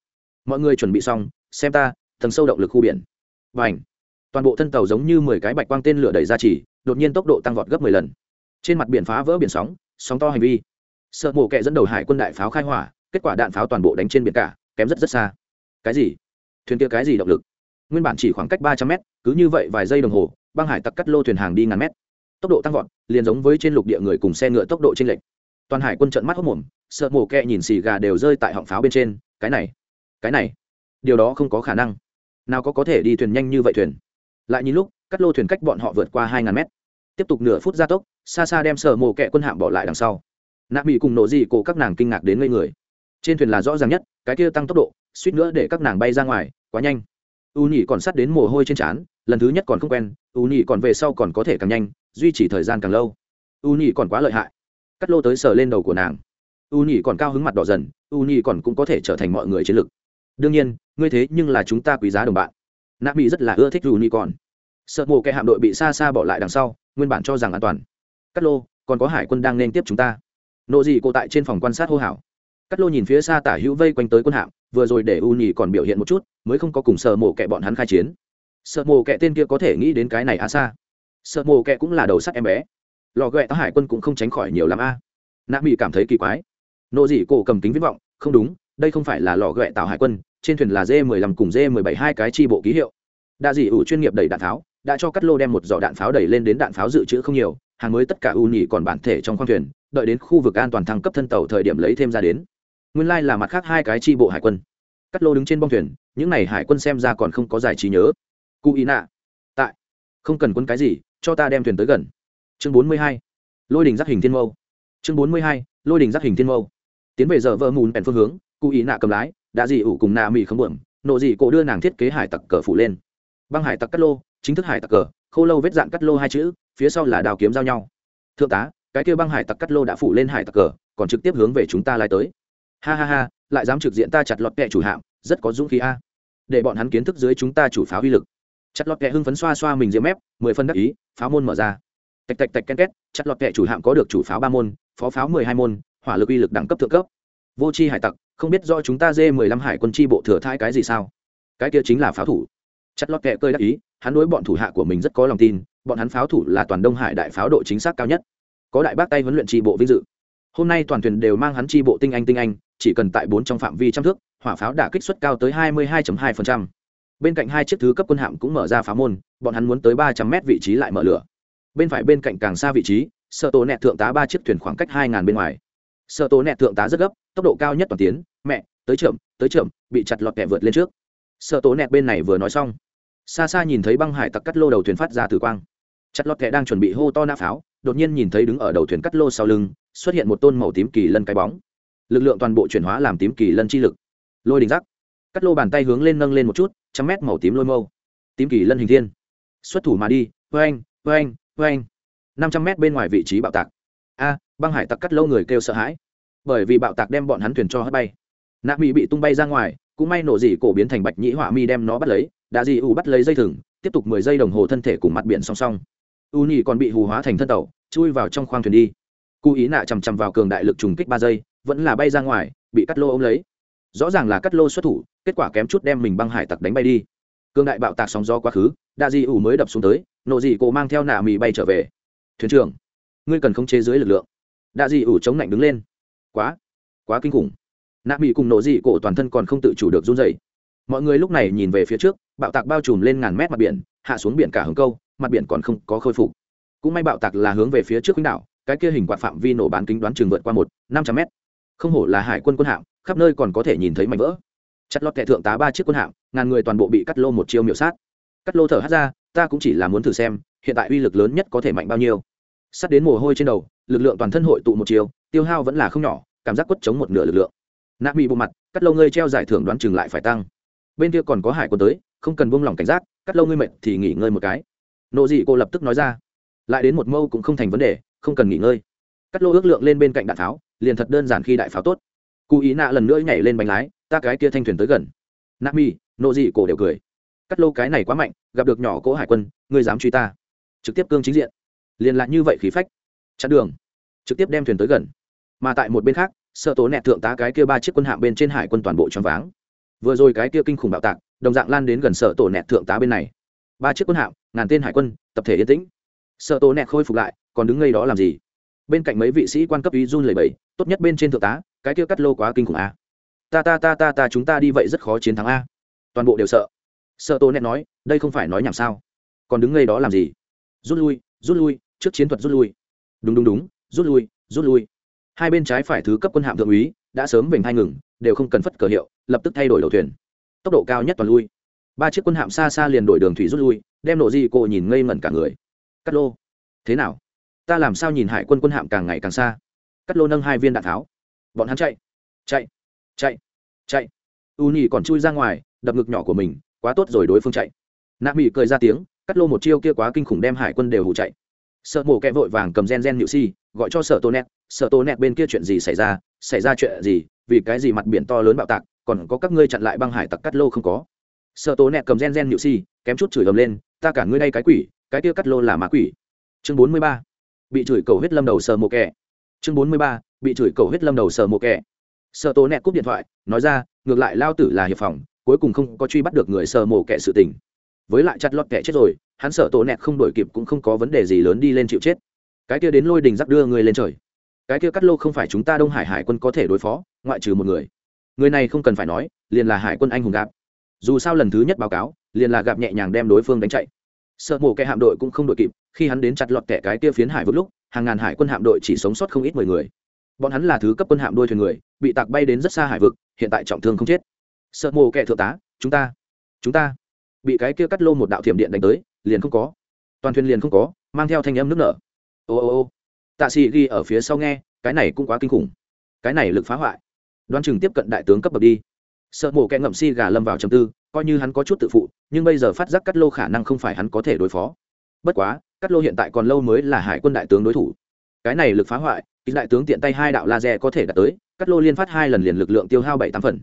Mọi người chuẩn bị xong, xem ta tầng sâu động lực khu biển. Và ảnh toàn bộ thân tàu giống như mười cái bạch quang tên lửa đẩy ra chỉ, đột nhiên tốc độ tăng vọt gấp mười lần. Trên mặt biển phá vỡ biển sóng sóng to hành vi sợ mổ kẹ dẫn đầu hải quân đại pháo khai hỏa, kết quả đạn pháo toàn bộ đánh trên biển cả, kém rất rất xa. Cái gì? Thuyền kia cái gì động lực? Nguyên bản chỉ khoảng cách ba trăm mét, cứ như vậy vài giây đồng hồ, băng hải tặc cắt lô thuyền hàng đi ngàn mét. Tốc độ tăng vọt, liền giống với trên lục địa người cùng xe ngựa tốc độ t r ê n lệch. Toàn hải quân trận mắt hốc mồm, sợ mổ kẹ nhìn xì gà đều rơi tại họng pháo bên trên, cái này cái này, điều đó không có khả năng. Nào có có thể đi thuyền nhanh như vậy thuyền? Lại nhìn lúc, cắt lô thuyền cách bọn họ vượt qua hai ngàn mét. Tiếp tục nửa phút gia tốc, xa xa đem sợ mổ kẹ quân hạm bỏ lại đằng sau nạ bị cùng nổ gì cổ các nàng kinh ngạc đến ngây người. Trên thuyền là rõ ràng nhất, cái kia tăng tốc độ, suýt nữa để các nàng bay ra ngoài, quá nhanh. U nhị còn sắt đến mồ hôi trên trán, lần thứ nhất còn không quen, u nhị còn về sau còn có thể càng nhanh, duy trì thời gian càng lâu. U nhị còn quá lợi hại. Cắt lô tới sờ lên đầu của nàng. U nhị còn cao hứng mặt đỏ dần, u nhị còn cũng có thể trở thành mọi người chiến lực. Đương nhiên, ngươi thế nhưng là chúng ta quý giá đồng bạn. Nạ bị rất là ưa thích u nhị còn. Sợ mồ kẻ hạm đội bị xa xa bỏ lại đằng sau, nguyên bản cho rằng an toàn. Cắt lô, còn có hải quân đang nên tiếp chúng ta nộ gì cô tại trên phòng quan sát hô hào. Cắt lô nhìn phía xa tả hữu vây quanh tới quân hạm, vừa rồi để u nhì còn biểu hiện một chút, mới không có cùng sợ mổ kẹ bọn hắn khai chiến. Sợ mổ kẹ tên kia có thể nghĩ đến cái này á xa. Sợ mổ kẹ cũng là đầu sắt em bé. Lò ghẹ tá hải quân cũng không tránh khỏi nhiều lắm a. À. nạ mỹ cảm thấy kỳ quái. Nộ dị cổ cầm kính viễn vọng, không đúng, đây không phải là lò ghẹ tạo hải quân, trên thuyền là d 15 cùng d 17 hai cái chi bộ ký hiệu. Đa dị ủ chuyên nghiệp đẩy đạn pháo, đã cho cắt lô đem một giỏ đạn pháo đẩy lên đến đạn pháo dự trữ không nhiều, hàng mới tất cả u nhì còn bản thể trong khoang thuyền đợi đến khu vực an toàn thăng cấp thân tàu thời điểm lấy thêm ra đến. Nguyên lai là mặt khác hai cái tri bộ hải quân. Cắt lô đứng trên bong thuyền, những n à y hải quân xem ra còn không có giải trí nhớ. Cụ ý nạ tại. Không cần quân cái gì, cho ta đem thuyền tới gần. Chương bốn mươi hai, lôi đình giáp hình thiên mâu. Chương bốn mươi hai, lôi đình giáp hình thiên mâu. Tiến về giờ vợ mùn bèn phương hướng, cụ ý nạ cầm lái, đã dị ủ cùng nạ mỹ không bượm nộ dị cổ đưa nàng thiết kế hải tặc cờ phủ lên. Băng hải tặc cắt lô, chính thức hải tặc cờ khô lâu vết dạn cắt lô hai chữ, phía sau là đào kiếm giao nhau. Thượng tá cái kia băng hải tặc cắt lô đã phủ lên hải tặc cờ, còn trực tiếp hướng về chúng ta lai tới. Ha ha ha, lại dám trực diện ta chặt lọt kẹ chủ hạm, rất có dũng khí a. Để bọn hắn kiến thức dưới chúng ta chủ pháo uy lực. Chặt lọt kẹ hưng phấn xoa xoa mình diễm mép, mười phân đắc ý, pháo môn mở ra. Tạch tạch tạch ken két, chặt lọt kẹ chủ hạm có được chủ pháo ba môn, phó pháo mười hai môn, hỏa lực uy lực đẳng cấp thượng cấp. Vô c h i hải tặc, không biết do chúng ta dê mười lăm hải quân tri bộ thừa thai cái gì sao? Cái kia chính là pháo thủ. Chặt lọt kẹ cơi đắc ý, hắn đối bọn thủ hạ của mình rất có lòng tin, bọn hắn pháo thủ là toàn đông hải đại pháo độ chính xác cao nhất có đại bác tay huấn luyện tri bộ vinh dự. Hôm nay toàn thuyền đều mang hắn tri bộ tinh anh tinh anh, chỉ cần tại bốn trong phạm vi trăm thước, hỏa pháo đã kích suất cao tới hai mươi hai hai bên cạnh hai chiếc thứ cấp quân hạm cũng mở ra phá môn, bọn hắn muốn tới ba trăm mét vị trí lại mở lửa. Bên phải bên cạnh càng xa vị trí sợ tổ nẹt thượng tá ba chiếc thuyền khoảng cách hai ngàn bên ngoài. Sợ tổ nẹt thượng tá rất gấp, tốc độ cao nhất toàn tiến, mẹ, tới chậm tới chậm, bị chặt lọt kẹ vượt lên trước. Sợ tổ nẹt bên này vừa nói xong, xa xa nhìn thấy băng hải tặc cắt lô đầu thuyền phát ra từ quang. Chặt lọt kẹ đang chuẩn bị hô to nã pháo đột nhiên nhìn thấy đứng ở đầu thuyền cắt lô sau lưng, xuất hiện một tôn màu tím kỳ lân cái bóng. Lực lượng toàn bộ chuyển hóa làm tím kỳ lân chi lực. Lôi đình giác. Cắt lô bàn tay hướng lên nâng lên một chút, trăm mét màu tím lôi mâu. Tím kỳ lân hình thiên. Xuất thủ mà đi vê anh vê năm trăm mét bên ngoài vị trí bạo tạc. A, băng hải tặc cắt lâu người kêu sợ hãi. Bởi vì bạo tạc đem bọn hắn thuyền cho hất bay. Nạ mỹ bị tung bay ra ngoài, cũng may nổ dị cổ biến thành bạch nhĩ họa mi đem nó bắt lấy. Đã dị ủ bắt lấy dây thừng, tiếp tục mười giây đồng hồ thân thể cùng mặt biển song song u nhị còn bị hù hóa thành thân tàu, chui vào trong khoang thuyền đi. Cụ ý nạ chằm chằm vào cường đại lực trùng kích ba giây, vẫn là bay ra ngoài, bị cắt lô ôm lấy. Rõ ràng là cắt lô xuất thủ, kết quả kém chút đem mình băng hải tặc đánh bay đi. Cường đại bạo tạc sóng gió quá khứ, đa di ủ mới đập xuống tới, nộ dị cổ mang theo nạ mì bay trở về. Thuyền trưởng, ngươi cần khống chế dưới lực lượng. Đa di ủ chống lạnh đứng lên. Quá quá kinh khủng. Nạ mì cùng nộ dị cổ toàn thân còn không tự chủ được run dày mọi người lúc này nhìn về phía trước, bạo tạc bao trùm lên ngàn mét mặt biển hạ xuống biển cả hướng câu, mặt biển còn không có khôi phục. Cũng may bạo tạc là hướng về phía trước quýnh đảo cái kia hình quạt phạm vi nổ bán kính đoán trường vượt qua một, năm trăm mét. Không hổ là hải quân quân hạm, khắp nơi còn có thể nhìn thấy mảnh vỡ. Chặt lọt kẻ thượng tá ba chiếc quân hạm, ngàn người toàn bộ bị cắt lô một chiêu miểu sát. Cắt lô thở hát ra, ta cũng chỉ là muốn thử xem, hiện tại uy lực lớn nhất có thể mạnh bao nhiêu. Sắt đến mồ hôi trên đầu, lực lượng toàn thân hội tụ một chiều tiêu hao vẫn là không nhỏ, cảm giác quất chống một nửa lực lượng. Nạp bị bộ mặt, cắt lô ngơi treo giải thưởng đoán chừng lại phải tăng. Bên kia còn có hải quân tới, không cần buông lỏng cảnh giác cắt lâu ngươi mệt thì nghỉ ngơi một cái. Nộ dị cô lập tức nói ra. Lại đến một mâu cũng không thành vấn đề, không cần nghỉ ngơi. Cắt lô ước lượng lên bên cạnh đạn pháo liền thật đơn giản khi đại pháo tốt. Cụ ý nạ lần nữa nhảy lên bánh lái, ta cái kia thanh thuyền tới gần. Nạ mi, nộ dị cổ đều cười. Cắt lô cái này quá mạnh, gặp được nhỏ cỗ hải quân, ngươi dám truy ta. Trực tiếp cương chính diện. Liền lại như vậy khí phách. Chặn đường. Trực tiếp đem thuyền tới gần. Mà tại một bên khác, sợ tố nẹt thượng tá cái kia ba chiếc quân hạm bên trên hải quân toàn bộ choáng váng. Vừa rồi cái kia kinh khủng bạo tạc đồng dạng lan đến gần sợ tổ nẹt thượng tá bên này. Ba chiếc quân hạm, ngàn tên hải quân, tập thể yên tĩnh. Sợ tổ nẹt khôi phục lại, còn đứng ngay đó làm gì? Bên cạnh mấy vị sĩ quan cấp ý run lẩy bẩy, tốt nhất bên trên thượng tá, cái kia cắt lô quá kinh khủng a. Ta ta ta ta ta chúng ta đi vậy rất khó chiến thắng a. Toàn bộ đều sợ. Sợ tổ nẹt nói, đây không phải nói nhảm sao? Còn đứng ngay đó làm gì? Rút lui rút lui, trước chiến thuật rút lui. Đúng đúng đúng, rút lui rút lui. Hai bên trái phải thứ cấp quân hạm thượng úy, đã sớm bình hai ngừng, đều không cần phất cờ hiệu, lập tức thay đổi đầu thuyền tốc độ cao nhất toàn lui. Ba chiếc quân hạm xa xa liền đổi đường thủy rút lui, đem nổ di cô nhìn ngây ngẩn cả người. Cắt lô, thế nào? Ta làm sao nhìn hải quân quân hạm càng ngày càng xa? Cắt lô nâng hai viên đạn tháo. Bọn hắn chạy chạy chạy chạy. U nhì còn chui ra ngoài, đập ngực nhỏ của mình, quá tốt rồi đối phương chạy. Nạp mỹ cười ra tiếng cắt lô một chiêu kia quá kinh khủng đem hải quân đều hụ chạy. Sợ mổ kẹ vội vàng cầm gen gen nhự si, gọi cho sợ tô nét, sợ tô nét, bên kia chuyện gì xảy ra? Xảy ra chuyện gì? Vì cái gì mặt biển to lớn bạo tạc? Còn có các ngươi chặn lại băng hải tặc cắt lô không có. Sợ tố nẹt cầm gen gen nhự si, kém chút chửi ầm lên, ta cả ngươi đây cái quỷ, cái kia cắt lô là ma quỷ. Chương bốn mươi ba, bị chửi cầu huyết lâm đầu sờ mộ kẻ. Chương bốn mươi ba, bị chửi cầu huyết lâm đầu sờ mộ kẻ. Sợ tố nẹt cúp điện thoại, nói ra, ngược lại lao tử là hiệp phòng, cuối cùng không có truy bắt được người sờ mộ kẻ sự tình. Với lại chặt lọt kẻ chết rồi, hắn sợ tổ nẹt không đổi kịp cũng không có vấn đề gì lớn đi lên chịu chết. Cái kia đến lôi đình giặc đưa người lên trời. Cái kia cắt lô không phải chúng ta đông hải hải quân có thể đối phó, ngoại trừ một người người này không cần phải nói, liền là hải quân anh hùng gạp. Dù sao lần thứ nhất báo cáo, liền là gặp nhẹ nhàng đem đối phương đánh chạy. Sợ mổ kẻ hạm đội cũng không đội kịp, khi hắn đến chặt lọt kẻ cái kia phiến hải vững lúc, hàng ngàn hải quân hạm đội chỉ sống sót không ít mười người. Bọn hắn là thứ cấp quân hạm đôi thuyền người, bị tạc bay đến rất xa hải vực, hiện tại trọng thương không chết. Sợ mổ kẻ thượng tá, chúng ta chúng ta. Bị cái kia cắt lô một đạo thiểm điện đánh tới, liền không có. Toàn thuyền liền không có, mang theo thanh âm nước nở. Ô ô ô. Tạ sĩ ghi ở phía sau nghe, cái này cũng quá kinh khủng. Cái này lực phá hoại đoan chừng tiếp cận đại tướng cấp bậc đi. Sợ mổ kẹ ngậm si gà lâm vào chầm tư, coi như hắn có chút tự phụ, nhưng bây giờ phát giác cắt lô khả năng không phải hắn có thể đối phó. Bất quá cắt lô hiện tại còn lâu mới là hải quân đại tướng đối thủ. Cái này lực phá hoại ít đại tướng tiện tay hai đạo laser có thể đạt tới cắt lô liên phát hai lần liền lực lượng tiêu hao bảy tám phần.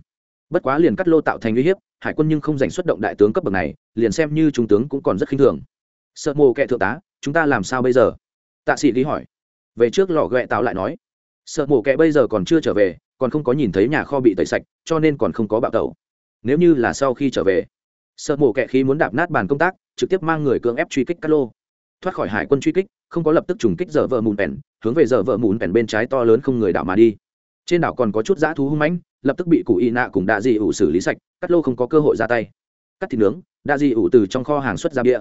Bất quá liền cắt lô tạo thành uy hiếp, hải quân nhưng không giành xuất động đại tướng cấp bậc này, liền xem như trung tướng cũng còn rất khinh thường. Sợ mồ kệ thượng tá, chúng ta làm sao bây giờ? Tạ sĩ lý hỏi. Về trước lò ghẹ tạo lại nói. Sợ mổ kệ bây giờ còn chưa trở về còn không có nhìn thấy nhà kho bị tẩy sạch, cho nên còn không có bạo tẩu. Nếu như là sau khi trở về, sợ mổ kẹ khi muốn đạp nát bàn công tác, trực tiếp mang người cưỡng ép truy kích cát lô. Thoát khỏi hải quân truy kích, không có lập tức trùng kích giờ vợ mùn pèn, hướng về giờ vợ mùn pèn bên trái to lớn không người đảo mà đi. Trên đảo còn có chút dã thú hung mãnh, lập tức bị cụ y nạ cùng đạ dị ủ xử lý sạch cắt lô không có cơ hội ra tay. Cắt thịt nướng, đạ dị ủ từ trong kho hàng xuất ra bia.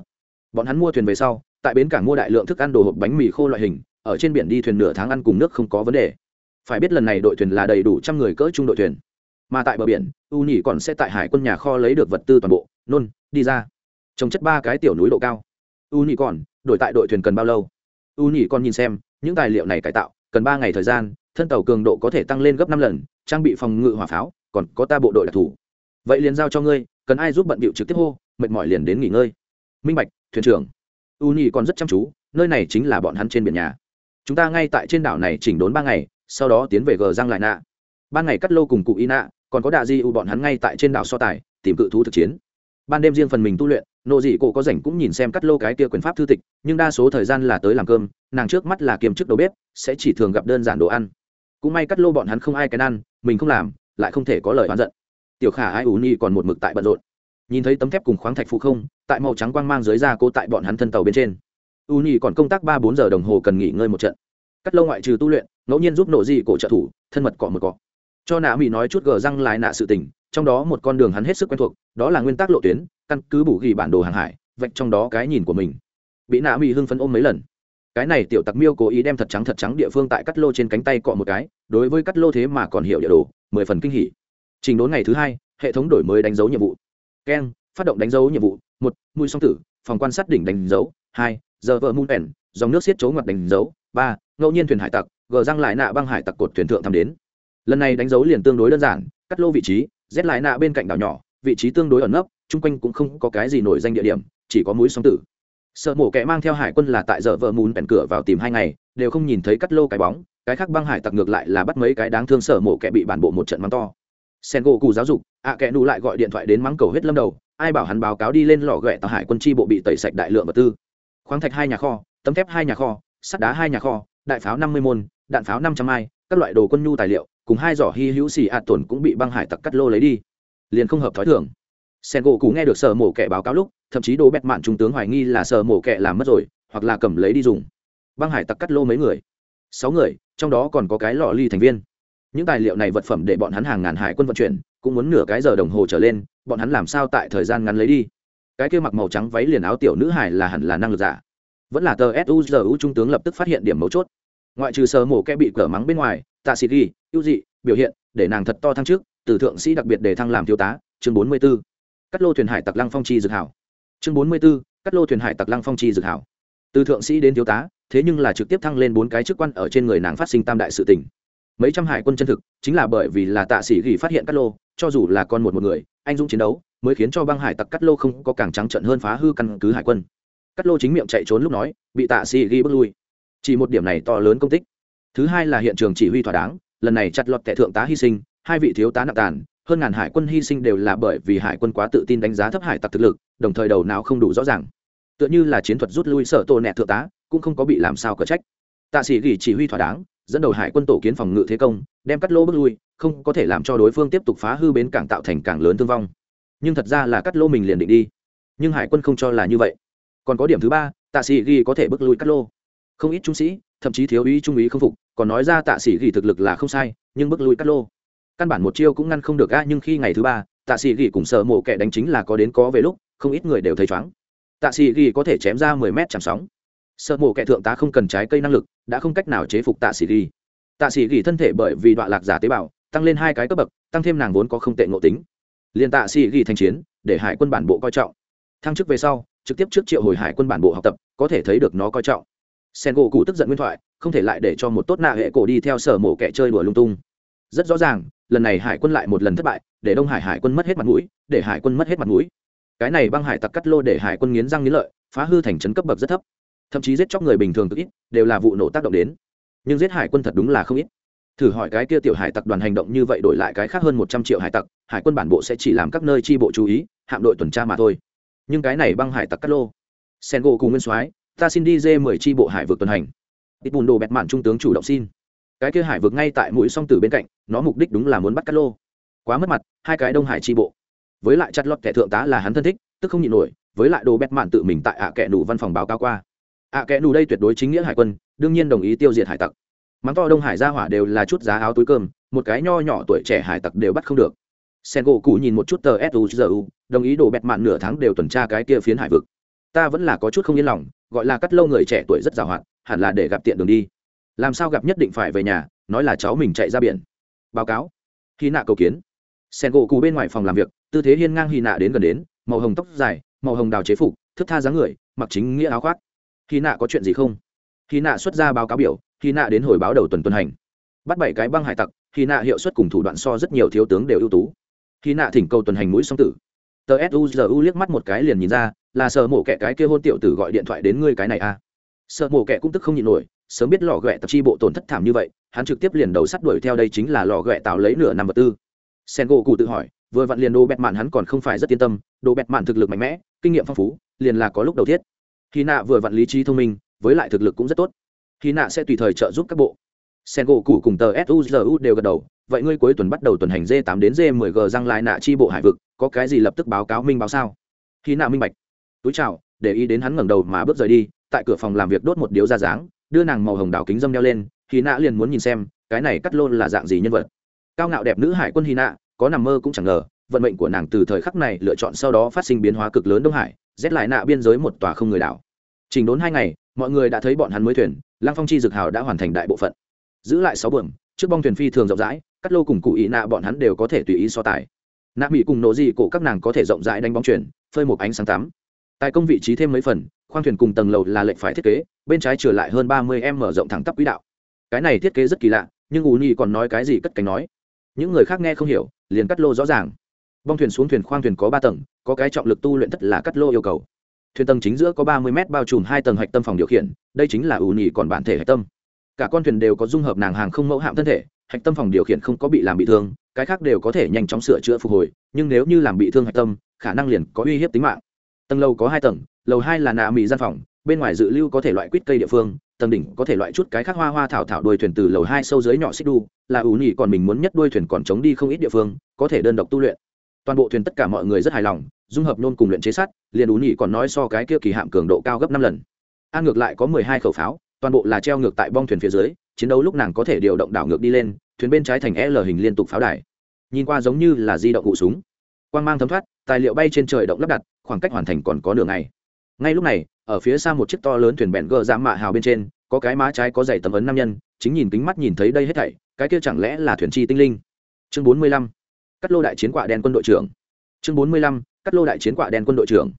Bọn hắn mua thuyền về sau, tại bến cảng mua đại lượng thức ăn đồ hộp bánh mì khô loại hình, ở trên biển đi thuyền nửa tháng ăn cùng nước không có vấn đề phải biết lần này đội thuyền là đầy đủ trăm người cỡ chung đội thuyền. Mà tại bờ biển, u nhỉ còn sẽ tại hải quân nhà kho lấy được vật tư toàn bộ, nôn, đi ra. Trồng chất ba cái tiểu núi độ cao. U nhỉ còn, đổi tại đội thuyền cần bao lâu? U nhỉ còn nhìn xem, những tài liệu này cải tạo, cần ba ngày thời gian, thân tàu cường độ có thể tăng lên gấp năm lần, trang bị phòng ngự hỏa pháo, còn có ta bộ đội đặc thù. Vậy liền giao cho ngươi, cần ai giúp bận bịu trực tiếp hô, mệt mỏi liền đến nghỉ ngơi. Minh bạch, thuyền trưởng. U nhỉ còn rất chăm chú, nơi này chính là bọn hắn trên biển nhà. Chúng ta ngay tại trên đảo này chỉnh đốn ba ngày sau đó tiến về gờ giang lại nạ. Ban ngày cắt lô cùng cụ y nạ, còn có đạ di u bọn hắn ngay tại trên đảo so tài, tìm cự thú thực chiến. Ban đêm riêng phần mình tu luyện, nộ dị cổ có rảnh cũng nhìn xem cắt lô cái kia quyền pháp thư tịch, nhưng đa số thời gian là tới làm cơm, nàng trước mắt là kiềm chức đầu bếp, sẽ chỉ thường gặp đơn giản đồ ăn. Cũng may cắt lô bọn hắn không ai cái ăn, mình không làm, lại không thể có lời oán giận. Tiểu khả ai ủ nhi còn một mực tại bận rộn. Nhìn thấy tấm thép cùng khoáng thạch phụ không, tại màu trắng quang mang dưới da cô tại bọn hắn thân tàu bên trên. U nhi còn công tác ba bốn giờ đồng hồ cần nghỉ ngơi một trận. Cắt lô ngoại trừ tu luyện ngẫu nhiên giúp nộ dị cổ trợ thủ thân mật cọ một cọ. Cho nạ mỹ nói chút gờ răng lại nạ sự tình trong đó một con đường hắn hết sức quen thuộc đó là nguyên tắc lộ tuyến căn cứ bù ghi bản đồ hàng hải vạch trong đó cái nhìn của mình. Bị nạ mỹ hưng phấn ôm mấy lần. Cái này tiểu tặc miêu cố ý đem thật trắng thật trắng địa phương tại cắt lô trên cánh tay cọ một cái đối với cắt lô thế mà còn hiểu địa đồ mười phần kinh hỉ. Trình đốn ngày thứ hai hệ thống đổi mới đánh dấu nhiệm vụ. Keng phát động đánh dấu nhiệm vụ một mũi song tử phòng quan sát đỉnh đánh dấu hai giờ vợ mung ẻn, dòng nước xiết chấu ngoặt đánh dấu ba ngẫu nhiên thuyền hải tặc, gờ răng lại nạ băng hải tặc cột thuyền thượng thăm đến. Lần này đánh dấu liền tương đối đơn giản, cắt lô vị trí, rét lại nạ bên cạnh đảo nhỏ, vị trí tương đối ẩn nấp, chung quanh cũng không có cái gì nổi danh địa điểm, chỉ có mũi sóng tử. Sợ mổ kẻ mang theo hải quân là tại giờ vợ mùn bèn cửa vào tìm hai ngày, đều không nhìn thấy cắt lô cái bóng, cái khác băng hải tặc ngược lại là bắt mấy cái đáng thương sở mổ kẻ bị bản bộ một trận mắng to. Sen gỗ cù giáo dục, ạ à kẻ nụ lại gọi điện thoại đến mắng cầu hết lâm đầu, ai bảo hắn báo cáo đi lên lò ghẹ tàu hải quân chi bộ bị tẩy sạch đại lượng vật tư. Khoáng thạch hai nhà kho, tấm thép hai nhà kho, sắt đá hai nhà kho đại pháo năm mươi môn, đạn pháo năm trăm hai các loại đồ quân nhu tài liệu, cùng hai giỏ hy hữu xì ạt tổn cũng bị băng hải tặc cắt lô lấy đi. Liền không hợp thói thường. Sen gỗ cụ nghe được sở mổ kẻ báo cáo lúc, thậm chí đồ bẹt mạn trung tướng hoài nghi là sở mổ kẻ làm mất rồi, hoặc là cầm lấy đi dùng. Băng hải tặc cắt lô mấy người? Sáu người, trong đó còn có cái lò ly thành viên. Những tài liệu này vật phẩm để bọn hắn hàng ngàn hải quân vận chuyển, cũng muốn nửa cái giờ đồng hồ trở lên, bọn hắn làm sao tại thời gian ngắn lấy đi? Cái kia mặc màu trắng váy liền áo tiểu nữ hải là hẳn là năng lực giả vẫn là tờ suzu trung tướng lập tức phát hiện điểm mấu chốt. Ngoại trừ sơ mổ kẽ bị cờ mắng bên ngoài tạ sĩ ghi ưu dị biểu hiện để nàng thật to thăng trước từ thượng sĩ đặc biệt để thăng làm thiếu tá chương bốn mươi 44. cắt lô thuyền hải tặc lăng phong chi dược hảo. Chương bốn mươi 44, cắt lô thuyền hải tặc lăng phong chi dược hảo. Từ thượng sĩ đến thiếu tá thế nhưng là trực tiếp thăng lên bốn cái chức quan ở trên người nàng phát sinh tam đại sự tình. Mấy trăm hải quân chân thực chính là bởi vì là tạ sĩ ghi phát hiện cắt lô cho dù là con một một người anh dũng chiến đấu mới khiến cho băng hải tặc cắt lô không có càng trắng trận hơn phá hư căn cứ hải quân cắt lô chính miệng chạy trốn lúc nói, bị tạ sĩ ghi bước lui. Chỉ một điểm này to lớn công tích. Thứ hai là hiện trường chỉ huy thỏa đáng, lần này chặt lọt kẻ thượng tá hy sinh, hai vị thiếu tá nặng tàn, hơn ngàn hải quân hy sinh đều là bởi vì hải quân quá tự tin đánh giá thấp hải tặc thực lực, đồng thời đầu não không đủ rõ ràng. Tựa như là chiến thuật rút lui sở tổ nẹ thượng tá, cũng không có bị làm sao cở trách. Tạ sĩ ghi chỉ huy thỏa đáng, dẫn đầu hải quân tổ kiến phòng ngự thế công, đem cắt lô bước lui, không có thể làm cho đối phương tiếp tục phá hư bến cảng tạo thành càng lớn thương vong. Nhưng thật ra là cắt lô mình liền định đi. Nhưng hải quân không cho là như vậy còn có điểm thứ ba, tạ sĩ ghi có thể bước lui cắt lô. Không ít trung sĩ, thậm chí thiếu úy trung úy không phục, còn nói ra tạ sĩ ghi thực lực là không sai, nhưng bước lui cắt lô. Căn bản một chiêu cũng ngăn không được a nhưng khi ngày thứ ba, tạ sĩ ghi cùng sợ mộ kẻ đánh chính là có đến có về lúc, không ít người đều thấy chóng tạ sĩ ghi có thể chém ra mười mét chạm sóng. Sợ mộ kẻ thượng tá không cần trái cây năng lực, đã không cách nào chế phục tạ sĩ ghi. Tạ sĩ ghi thân thể bởi vì đoạn lạc giả tế bào, tăng lên hai cái cấp bậc, tăng thêm nàng vốn có không tệ ngộ tính. Liền tạ sĩ ghi thành chiến, để hải quân bản bộ coi trọng. Thăng chức về sau trực tiếp trước triệu hồi hải quân bản bộ học tập, có thể thấy được nó coi trọng. Sen gỗ cụ tức giận nguyên thoại, không thể lại để cho một tốt nạ hệ cổ đi theo sở mổ kẻ chơi đùa lung tung. Rất rõ ràng, lần này hải quân lại một lần thất bại, để đông hải hải quân mất hết mặt mũi, để hải quân mất hết mặt mũi. Cái này băng hải tặc cắt lô để hải quân nghiến răng nghiến lợi, phá hư thành trấn cấp bậc rất thấp. Thậm chí giết chóc người bình thường cực ít, đều là vụ nổ tác động đến. Nhưng giết hải quân thật đúng là không ít. Thử hỏi cái kia tiểu hải tặc đoàn hành động như vậy đổi lại cái khác hơn một trăm triệu hải tặc, hải quân bản bộ sẽ chỉ làm các nơi tri bộ chú ý, hạm đội tuần tra mà thôi nhưng cái này băng hải tặc cắt lô. Sen gỗ cùng nguyên soái, ta xin đi dê mười tri bộ hải vực tuần hành. Ít bùn đồ bẹt mạn trung tướng chủ động xin. Cái kia hải vực ngay tại mũi song tử bên cạnh, nó mục đích đúng là muốn bắt cắt lô. Quá mất mặt, hai cái đông hải tri bộ. Với lại chặt lọt kẻ thượng tá là hắn thân thích, tức không nhịn nổi, với lại đồ bẹt mạn tự mình tại ạ kẻ nủ văn phòng báo cáo qua. Ạ kẻ nủ đây tuyệt đối chính nghĩa hải quân, đương nhiên đồng ý tiêu diệt hải tặc. Mắng to đông hải ra hỏa đều là chút giá áo túi cơm, một cái nho nhỏ tuổi trẻ hải tặc đều bắt không được sen gỗ cụ nhìn một chút tờ suzu đồng ý đổ bẹt mạn nửa tháng đều tuần tra cái kia phiến hải vực. Ta vẫn là có chút không yên lòng, gọi là cắt lâu người trẻ tuổi rất giàu hạn, hẳn là để gặp tiện đường đi. Làm sao gặp nhất định phải về nhà, nói là cháu mình chạy ra biển. Báo cáo. Hy nạ cầu kiến. Sen gỗ cụ bên ngoài phòng làm việc, tư thế hiên ngang hy nạ đến gần đến, màu hồng tóc dài, màu hồng đào chế phục thức tha dáng người, mặc chính nghĩa áo khoác. Hy nạ có chuyện gì không? Hy nạ xuất ra báo cáo biểu hy nạ đến hồi báo đầu tuần tuần hành. Bắt bảy cái băng hải tặc hy nạ hiệu suất cùng thủ đoạn so rất nhiều thiếu tướng đều ưu tú khi nạ thỉnh cầu tuần hành mũi song tử. Tờ suzu liếc mắt một cái liền nhìn ra, là sợ mổ kẹ cái kia hôn tiểu tử gọi điện thoại đến ngươi cái này à. Sợ mổ kẹ cũng tức không nhịn nổi, sớm biết lò ghẹ tập chi bộ tổn thất thảm như vậy, hắn trực tiếp liền đầu sắt đuổi theo đây chính là lò ghẹ tạo lấy nửa năm vật tư. Sen gỗ cụ tự hỏi, vừa vặn liền đồ bẹt mạn hắn còn không phải rất yên tâm, đồ bẹt mạn thực lực mạnh mẽ, kinh nghiệm phong phú, liền là có lúc đầu thiết. Khi nạ vừa vặn lý trí thông minh, với lại thực lực cũng rất tốt. Khi nạ sẽ tùy thời trợ giúp các bộ. Sen gỗ cụ cùng tờ suzu đều gật đầu vậy ngươi cuối tuần bắt đầu tuần hành d 8 đến d 10 g răng lại nạ chi bộ hải vực, có cái gì lập tức báo cáo minh báo sao? Khi nạ minh bạch. Túi chào, để ý đến hắn ngẩng đầu mà bước rời đi, tại cửa phòng làm việc đốt một điếu ra dáng, đưa nàng màu hồng đào kính dâm đeo lên, khi nạ liền muốn nhìn xem, cái này cắt lôn là dạng gì nhân vật. Cao ngạo đẹp nữ hải quân hy nạ, có nằm mơ cũng chẳng ngờ, vận mệnh của nàng từ thời khắc này lựa chọn sau đó phát sinh biến hóa cực lớn đông hải, rét lại nạ biên giới một tòa không người đảo. Trình đốn hai ngày, mọi người đã thấy bọn hắn mới thuyền lang phong chi dực hào đã hoàn thành đại bộ phận. Giữ lại sáu buồng, trước bong thuyền phi thường rộng rãi cắt lô cùng cụ ý nạ bọn hắn đều có thể tùy ý so tài. Nạ mỹ cùng nổ dị cổ các nàng có thể rộng rãi đánh bóng chuyển phơi một ánh sáng tắm. Tại công vị trí thêm mấy phần, khoang thuyền cùng tầng lầu là lệnh phải thiết kế, bên trái trở lại hơn ba mươi em mở rộng thẳng tắp quỹ đạo. Cái này thiết kế rất kỳ lạ, nhưng ù nhi còn nói cái gì cất cánh nói. Những người khác nghe không hiểu, liền cắt lô rõ ràng. Bong thuyền xuống thuyền khoang thuyền có ba tầng, có cái trọng lực tu luyện thất là cắt lô yêu cầu. Thuyền tầng chính giữa có ba mươi m bao trùm hai tầng hạch tâm phòng điều khiển, đây chính là ù nhì còn bản thể hạch tâm. Cả con thuyền đều có dung hợp nàng hàng không mẫu hạm thân thể hạch tâm phòng điều khiển không có bị làm bị thương, cái khác đều có thể nhanh chóng sửa chữa phục hồi, nhưng nếu như làm bị thương hạch tâm, khả năng liền có uy hiếp tính mạng. Tầng lầu có hai tầng, lầu hai là nạ mỹ gian phòng, bên ngoài dự lưu có thể loại quýt cây địa phương, tầng đỉnh có thể loại chút cái khác hoa hoa thảo thảo đuôi thuyền từ lầu hai sâu dưới nhỏ xích đu, là ủ nhị còn mình muốn nhất đuôi thuyền còn chống đi không ít địa phương, có thể đơn độc tu luyện. Toàn bộ thuyền tất cả mọi người rất hài lòng, dung hợp nôn cùng luyện chế sắt, liền ủ nhị còn nói so cái kia kỳ hạm cường độ cao gấp năm lần. An ngược lại có mười hai khẩu pháo, toàn bộ là treo ngược tại bong thuyền phía dưới chiến đấu lúc nàng có thể điều động đảo ngược đi lên, thuyền bên trái thành l hình liên tục pháo đài. Nhìn qua giống như là di động cụ súng. Quang mang thấm thoát, tài liệu bay trên trời động lắp đặt, khoảng cách hoàn thành còn có nửa ngày. Ngay lúc này, ở phía xa một chiếc to lớn thuyền bèn gờ giã mạ hào bên trên, có cái má trái có dày tấm ấn nam nhân, chính nhìn kính mắt nhìn thấy đây hết thảy, cái kia chẳng lẽ là thuyền chi tinh linh? Chương bốn mươi lăm. Cắt lô đại chiến quả đen quân đội trưởng. Chương bốn mươi lăm. Cắt lô đại chiến quả đen quân đội trưởng.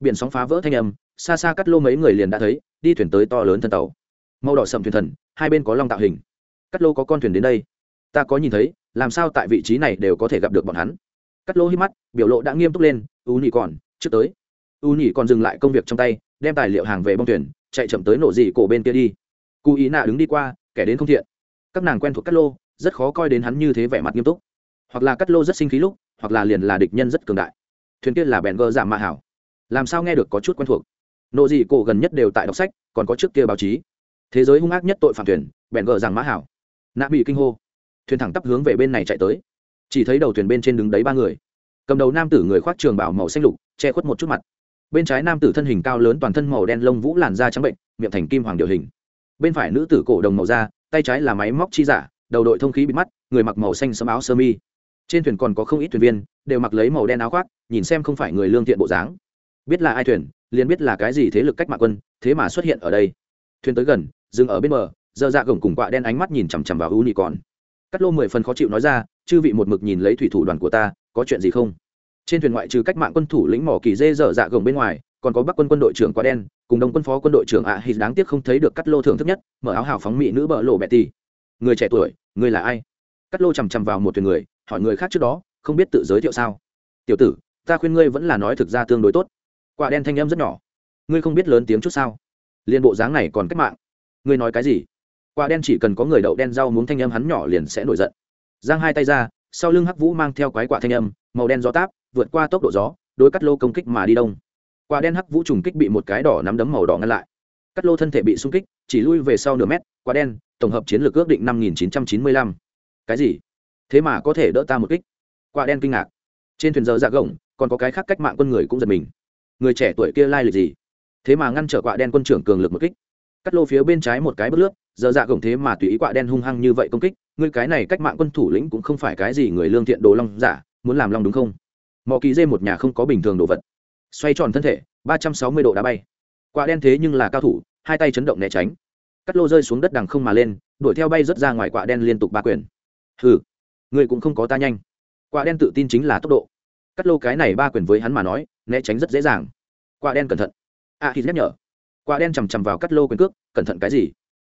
Biển sóng phá vỡ thanh âm, xa xa cắt lô mấy người liền đã thấy, đi thuyền tới to lớn thân tàu màu đỏ sầm thuyền thần, hai bên có long tạo hình. Cắt lô có con thuyền đến đây. Ta có nhìn thấy, làm sao tại vị trí này đều có thể gặp được bọn hắn? Cắt lô hít mắt, biểu lộ đã nghiêm túc lên, u nhị còn, trước tới. U nhị còn dừng lại công việc trong tay, đem tài liệu hàng về bong thuyền, chạy chậm tới nổ dị cổ bên kia đi. Cụ ý nạ đứng đi qua, kẻ đến không thiện. Các nàng quen thuộc cắt lô, rất khó coi đến hắn như thế vẻ mặt nghiêm túc. Hoặc là cắt lô rất sinh khí lúc, hoặc là liền là địch nhân rất cường đại. Thuyền kia là bèn gơ giảm mạ hảo. Làm sao nghe được có chút quen thuộc? Nộ dị cổ gần nhất đều tại đọc sách, còn có trước kia báo chí thế giới hung ác nhất tội phạm thuyền, bèn gờ rằng mã hảo. Nạ bị kinh hô. Thuyền thẳng tắp hướng về bên này chạy tới. Chỉ thấy đầu thuyền bên trên đứng đấy ba người. Cầm đầu nam tử người khoác trường bảo màu xanh lục, che khuất một chút mặt. Bên trái nam tử thân hình cao lớn toàn thân màu đen lông vũ làn da trắng bệnh, miệng thành kim hoàng điều hình. Bên phải nữ tử cổ đồng màu da, tay trái là máy móc chi giả, đầu đội thông khí bị mắt, người mặc màu xanh sẫm áo sơ mi. Trên thuyền còn có không ít thuyền viên, đều mặc lấy màu đen áo khoác, nhìn xem không phải người lương thiện bộ dáng. Biết là ai thuyền, liền biết là cái gì thế lực cách mạng quân, thế mà xuất hiện ở đây. Thuyền tới gần dừng ở bên bờ, dơ dạ gồng cùng quạ đen ánh mắt nhìn chằm chằm vào u nị còn cắt lô mười phần khó chịu nói ra, chư vị một mực nhìn lấy thủy thủ đoàn của ta, có chuyện gì không? Trên thuyền ngoại trừ cách mạng quân thủ lĩnh mỏ kỳ dê dở dạ gồng bên ngoài, còn có bắc quân quân đội trưởng quạ đen, cùng đông quân phó quân đội trưởng ạ à hít đáng tiếc không thấy được cắt lô thưởng thức nhất, mở áo hào phóng mỹ nữ bợ lộ bẹ ti người trẻ tuổi, người là ai? Cắt lô chằm chằm vào một thuyền người, hỏi người khác trước đó, không biết tự giới thiệu sao? Tiểu tử, ta khuyên ngươi vẫn là nói thực ra tương đối tốt. Quả đen thanh âm rất nhỏ. Ngươi không biết lớn tiếng chút sao? Liên bộ dáng này còn cách mạng ngươi nói cái gì? Quả đen chỉ cần có người đậu đen rau muốn thanh âm hắn nhỏ liền sẽ nổi giận. Giang hai tay ra, sau lưng hắc vũ mang theo quái quả thanh âm, màu đen gió táp, vượt qua tốc độ gió, đối cắt lô công kích mà đi đông. Quả đen hắc vũ trùng kích bị một cái đỏ nắm đấm màu đỏ ngăn lại. Cắt lô thân thể bị xung kích, chỉ lui về sau nửa mét, quả đen, tổng hợp chiến lược ước định năm nghìn chín trăm chín mươi lăm. Cái gì? Thế mà có thể đỡ ta một kích? Quả đen kinh ngạc. Trên thuyền giờ dạ gồng, còn có cái khác cách mạng quân người cũng giật mình. Người trẻ tuổi kia lai lịch gì? Thế mà ngăn trở quạ đen quân trưởng cường lực một kích cắt lô phía bên trái một cái bước lướt giờ dạ gồng thế mà tùy ý quạ đen hung hăng như vậy công kích người cái này cách mạng quân thủ lĩnh cũng không phải cái gì người lương thiện đồ long giả muốn làm long đúng không? Mò kỳ dê một nhà không có bình thường đồ vật. Xoay tròn thân thể ba trăm sáu mươi độ đá bay. Quạ đen thế nhưng là cao thủ hai tay chấn động né tránh. Cắt lô rơi xuống đất đằng không mà lên đuổi theo bay rớt ra ngoài quạ đen liên tục ba quyền. Hừ người cũng không có ta nhanh. Quạ đen tự tin chính là tốc độ. Cắt lô cái này ba quyền với hắn mà nói né tránh rất dễ dàng. Quạ đen cẩn thận. A à, thì nhắc nhở. Quả đen chằm chằm vào cắt lô quyền cước, cẩn thận cái gì?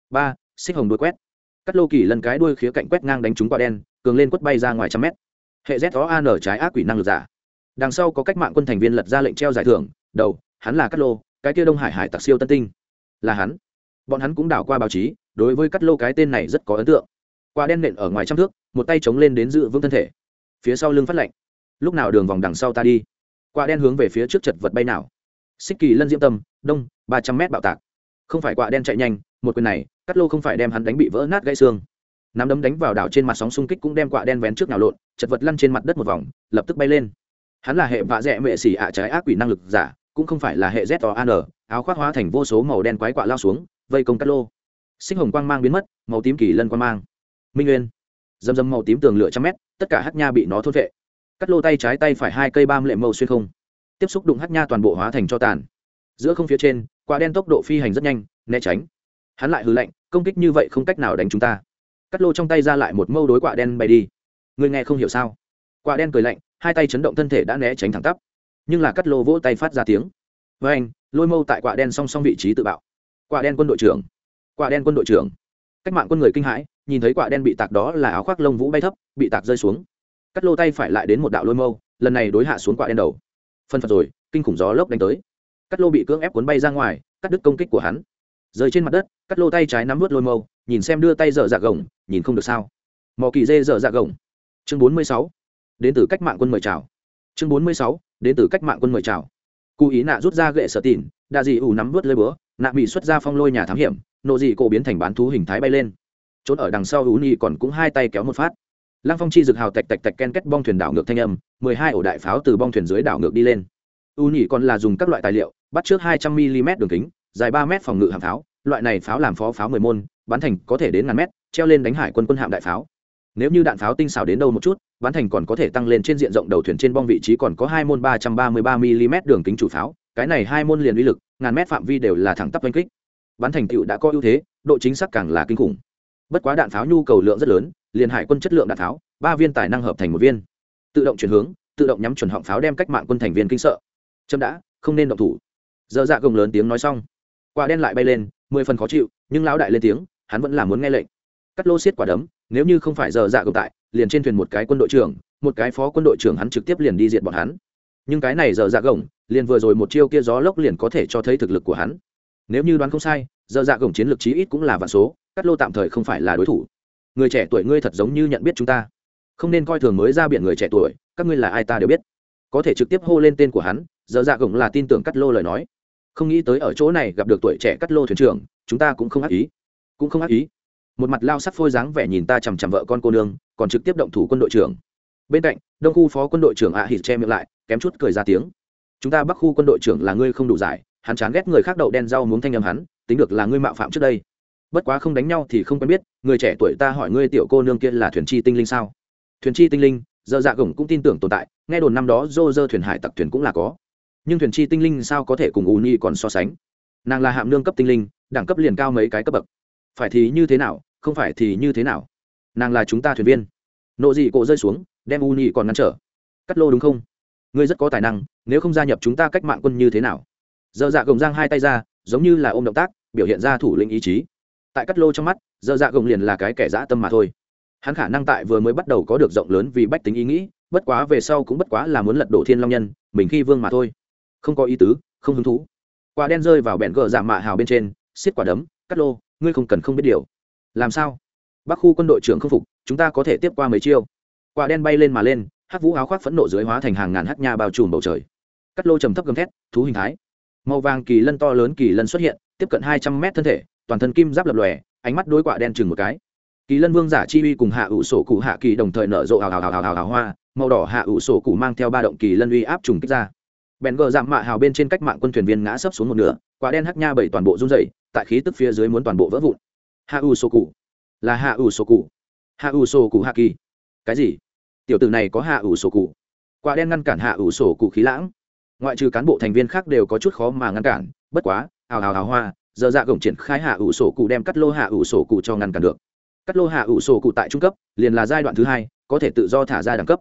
Ba, xích hồng đuôi quét. Cắt lô kỳ lần cái đuôi khía cạnh quét ngang đánh trúng quả đen, cường lên quất bay ra ngoài trăm mét. Hệ z có an trái ác quỷ năng lực giả. Đằng sau có cách mạng quân thành viên lật ra lệnh treo giải thưởng, đầu, hắn là cắt lô, cái kia đông hải hải tặc siêu tân tinh. Là hắn. Bọn hắn cũng đảo qua báo chí, đối với cắt lô cái tên này rất có ấn tượng. Quả đen nện ở ngoài trăm thước, một tay chống lên đến dự vững thân thể. Phía sau lưng phát lạnh lúc nào đường vòng đằng sau ta đi. Quả đen hướng về phía trước chật vật bay nào xích kỳ lân diễm tâm, đông, ba trăm mét bạo tạc. Không phải quả đen chạy nhanh, một quyền này, cắt lô không phải đem hắn đánh bị vỡ nát gãy xương. Nắm đấm đánh vào đảo trên mặt sóng xung kích cũng đem quả đen vén trước nào lộn, chật vật lăn trên mặt đất một vòng, lập tức bay lên. Hắn là hệ vạ dẹ mệ xỉ ạ trái ác quỷ năng lực giả, cũng không phải là hệ z o an áo khoác hóa thành vô số màu đen quái quạ lao xuống, vây công cắt lô. Sinh hồng quang mang biến mất, màu tím kỳ lân quang mang. Minh nguyên. Dầm dầm màu tím tường lửa trăm mét, tất cả hát nha bị nó thốt vệ. Cắt lô tay trái tay phải hai cây bam lệ màu xuyên không tiếp xúc đụng hát nha toàn bộ hóa thành cho tàn. Giữa không phía trên, quả đen tốc độ phi hành rất nhanh, né tránh. Hắn lại hư lạnh, công kích như vậy không cách nào đánh chúng ta. Cắt lô trong tay ra lại một mâu đối quả đen bay đi. Người nghe không hiểu sao? Quả đen cười lạnh, hai tay chấn động thân thể đã né tránh thẳng tắp. Nhưng là cắt lô vỗ tay phát ra tiếng. Với anh, lôi mâu tại quả đen song song vị trí tự bạo. Quả đen quân đội trưởng. Quả đen quân đội trưởng. Cách mạng quân người kinh hãi, nhìn thấy quả đen bị tạc đó là áo khoác lông vũ bay thấp, bị tạc rơi xuống. Cắt lô tay phải lại đến một đạo lôi mâu, lần này đối hạ xuống quả đen đầu phân phật rồi, kinh khủng gió lốc đánh tới. Cắt lô bị cưỡng ép cuốn bay ra ngoài, cắt đứt công kích của hắn. Rơi trên mặt đất cắt lô tay trái nắm vớt lôi mâu, nhìn xem đưa tay dở dạ gồng, nhìn không được sao. Mò kỳ dê dở dạ gồng. Chương bốn mươi sáu. Đến từ cách mạng quân mời chào. Chương bốn mươi sáu, đến từ cách mạng quân mời chào. Cụ ý nạ rút ra gậy sở tỉn, đa dị ủ nắm vớt lơi búa, nạ bị xuất ra phong lôi nhà thám hiểm, nộ dị cổ biến thành bán thú hình thái bay lên. Trốn ở đằng sau ú nhi còn cũng hai tay kéo một phát lăng phong chi dực hào tạch tạch tạch ken kết bong thuyền đảo ngược thanh âm, mười hai ổ đại pháo từ bong thuyền dưới đảo ngược đi lên. U nhị còn là dùng các loại tài liệu, bắt trước hai trăm mm đường kính, dài ba m phòng ngự hạm pháo, loại này pháo làm phó pháo mười môn, bắn thành có thể đến ngàn mét, treo lên đánh hải quân quân hạm đại pháo. Nếu như đạn pháo tinh xảo đến đâu một chút, bắn thành còn có thể tăng lên trên diện rộng đầu thuyền trên bong vị trí còn có hai môn ba trăm ba mươi ba mm đường kính chủ pháo, cái này hai môn liền uy lực, ngàn mét phạm vi đều là thẳng tắp oanh kích. Bắn thành tựu đã có ưu thế, độ chính xác càng là kinh khủng bất quá đạn pháo nhu cầu lượng rất lớn, liền hải quân chất lượng đạn pháo ba viên tài năng hợp thành một viên. Tự động chuyển hướng, tự động nhắm chuẩn họng pháo đem cách mạng quân thành viên kinh sợ. Chậm đã, không nên động thủ. Dơ dạ gồng lớn tiếng nói xong. Quả đen lại bay lên, mười phần khó chịu, nhưng lão đại lên tiếng, hắn vẫn là muốn nghe lệnh. Cắt lô xiết quả đấm, nếu như không phải dơ dạ gồng tại, liền trên thuyền một cái quân đội trưởng, một cái phó quân đội trưởng hắn trực tiếp liền đi diệt bọn hắn. Nhưng cái này dơ dạ gồng, liền vừa rồi một chiêu kia gió lốc liền có thể cho thấy thực lực của hắn. Nếu như đoán không sai giờ dạ gồng chiến lược chí ít cũng là vạn số, cắt lô tạm thời không phải là đối thủ. Người trẻ tuổi ngươi thật giống như nhận biết chúng ta. Không nên coi thường mới ra biển người trẻ tuổi, các ngươi là ai ta đều biết. Có thể trực tiếp hô lên tên của hắn giờ dạ gồng là tin tưởng cắt lô lời nói. Không nghĩ tới ở chỗ này gặp được tuổi trẻ cắt lô thuyền trưởng, chúng ta cũng không ác ý. Cũng không ác ý. Một mặt lao sắc phôi dáng vẻ nhìn ta chằm chằm vợ con cô nương, còn trực tiếp động thủ quân đội trưởng. Bên cạnh, đông khu phó quân đội trưởng ạ à hít che miệng lại, kém chút cười ra tiếng. Chúng ta bắc khu quân đội trưởng là ngươi không đủ giải, hắn chán ghét người khác đậu đen rau muốn thanh âm hắn tính được là ngươi mạo phạm trước đây. Bất quá không đánh nhau thì không quen biết, người trẻ tuổi ta hỏi ngươi tiểu cô nương kia là thuyền chi tinh linh sao? Thuyền chi tinh linh giờ dạ gồng cũng tin tưởng tồn tại, nghe đồn năm đó dô dơ thuyền hải tặc thuyền cũng là có. Nhưng thuyền chi tinh linh sao có thể cùng u nhi còn so sánh? Nàng là hạm nương cấp tinh linh, đẳng cấp liền cao mấy cái cấp bậc. Phải thì như thế nào, không phải thì như thế nào? Nàng là chúng ta thuyền viên. Nộ dị cộ rơi xuống, đem u nhi còn ngăn trở. Cắt lô đúng không? Ngươi rất có tài năng, nếu không gia nhập chúng ta cách mạng quân như thế nào? Giờ dạ gồng giang hai tay ra, giống như là ôm động tác biểu hiện ra thủ lĩnh ý chí. Tại cắt lô trong mắt giờ dạ gồng liền là cái kẻ dã tâm mà thôi. Hắn khả năng tại vừa mới bắt đầu có được rộng lớn vì bách tính ý nghĩ, bất quá về sau cũng bất quá là muốn lật đổ thiên long nhân, mình khi vương mà thôi. Không có ý tứ, không hứng thú. Quả đen rơi vào bẹn gờ giảm mạ hào bên trên, xiết quả đấm, cắt lô, ngươi không cần không biết điều. Làm sao? Bắc khu quân đội trưởng không phục, chúng ta có thể tiếp qua mấy chiêu. Quả đen bay lên mà lên, hắc vũ áo khoác phẫn nộ dưới hóa thành hàng ngàn hắc nha bao trùm bầu trời. Cắt lô trầm thấp gầm thét, thú hình thái màu vàng kỳ lân to lớn kỳ lân xuất hiện, tiếp cận hai trăm mét thân thể, toàn thân kim giáp lập lòe, ánh mắt đôi quả đen chừng một cái. Kỳ lân vương giả chi uy cùng hạ ủ sổ cụ hạ kỳ đồng thời nở rộ hào hào hào hào hào hoa, màu đỏ hạ ủ sổ cụ mang theo ba động kỳ lân uy áp trùng kích ra. Bèn gờ giảm mạ hào bên trên cách mạng quân thuyền viên ngã sấp xuống một nửa quả đen hắc nha bảy toàn bộ run dày tại khí tức phía dưới muốn toàn bộ vỡ vụn. Hạ ủ sổ cụ. Là hạ ủ sổ cụ. Hạ ủ sổ cụ hạ kỳ. Cái gì? Tiểu tử này có hạ ủ sổ cụ. Quả đen ngăn cản hạ ủ sổ cụ khí lãng ngoại trừ cán bộ thành viên khác đều có chút khó mà ngăn cản, bất quá, hào hào hào hoa, giờ dạ gồng triển khai hạ ủ sổ cụ đem cắt lô hạ ủ sổ cụ cho ngăn cản được. Cắt lô hạ ủ sổ cụ tại trung cấp, liền là giai đoạn thứ hai, có thể tự do thả ra đẳng cấp.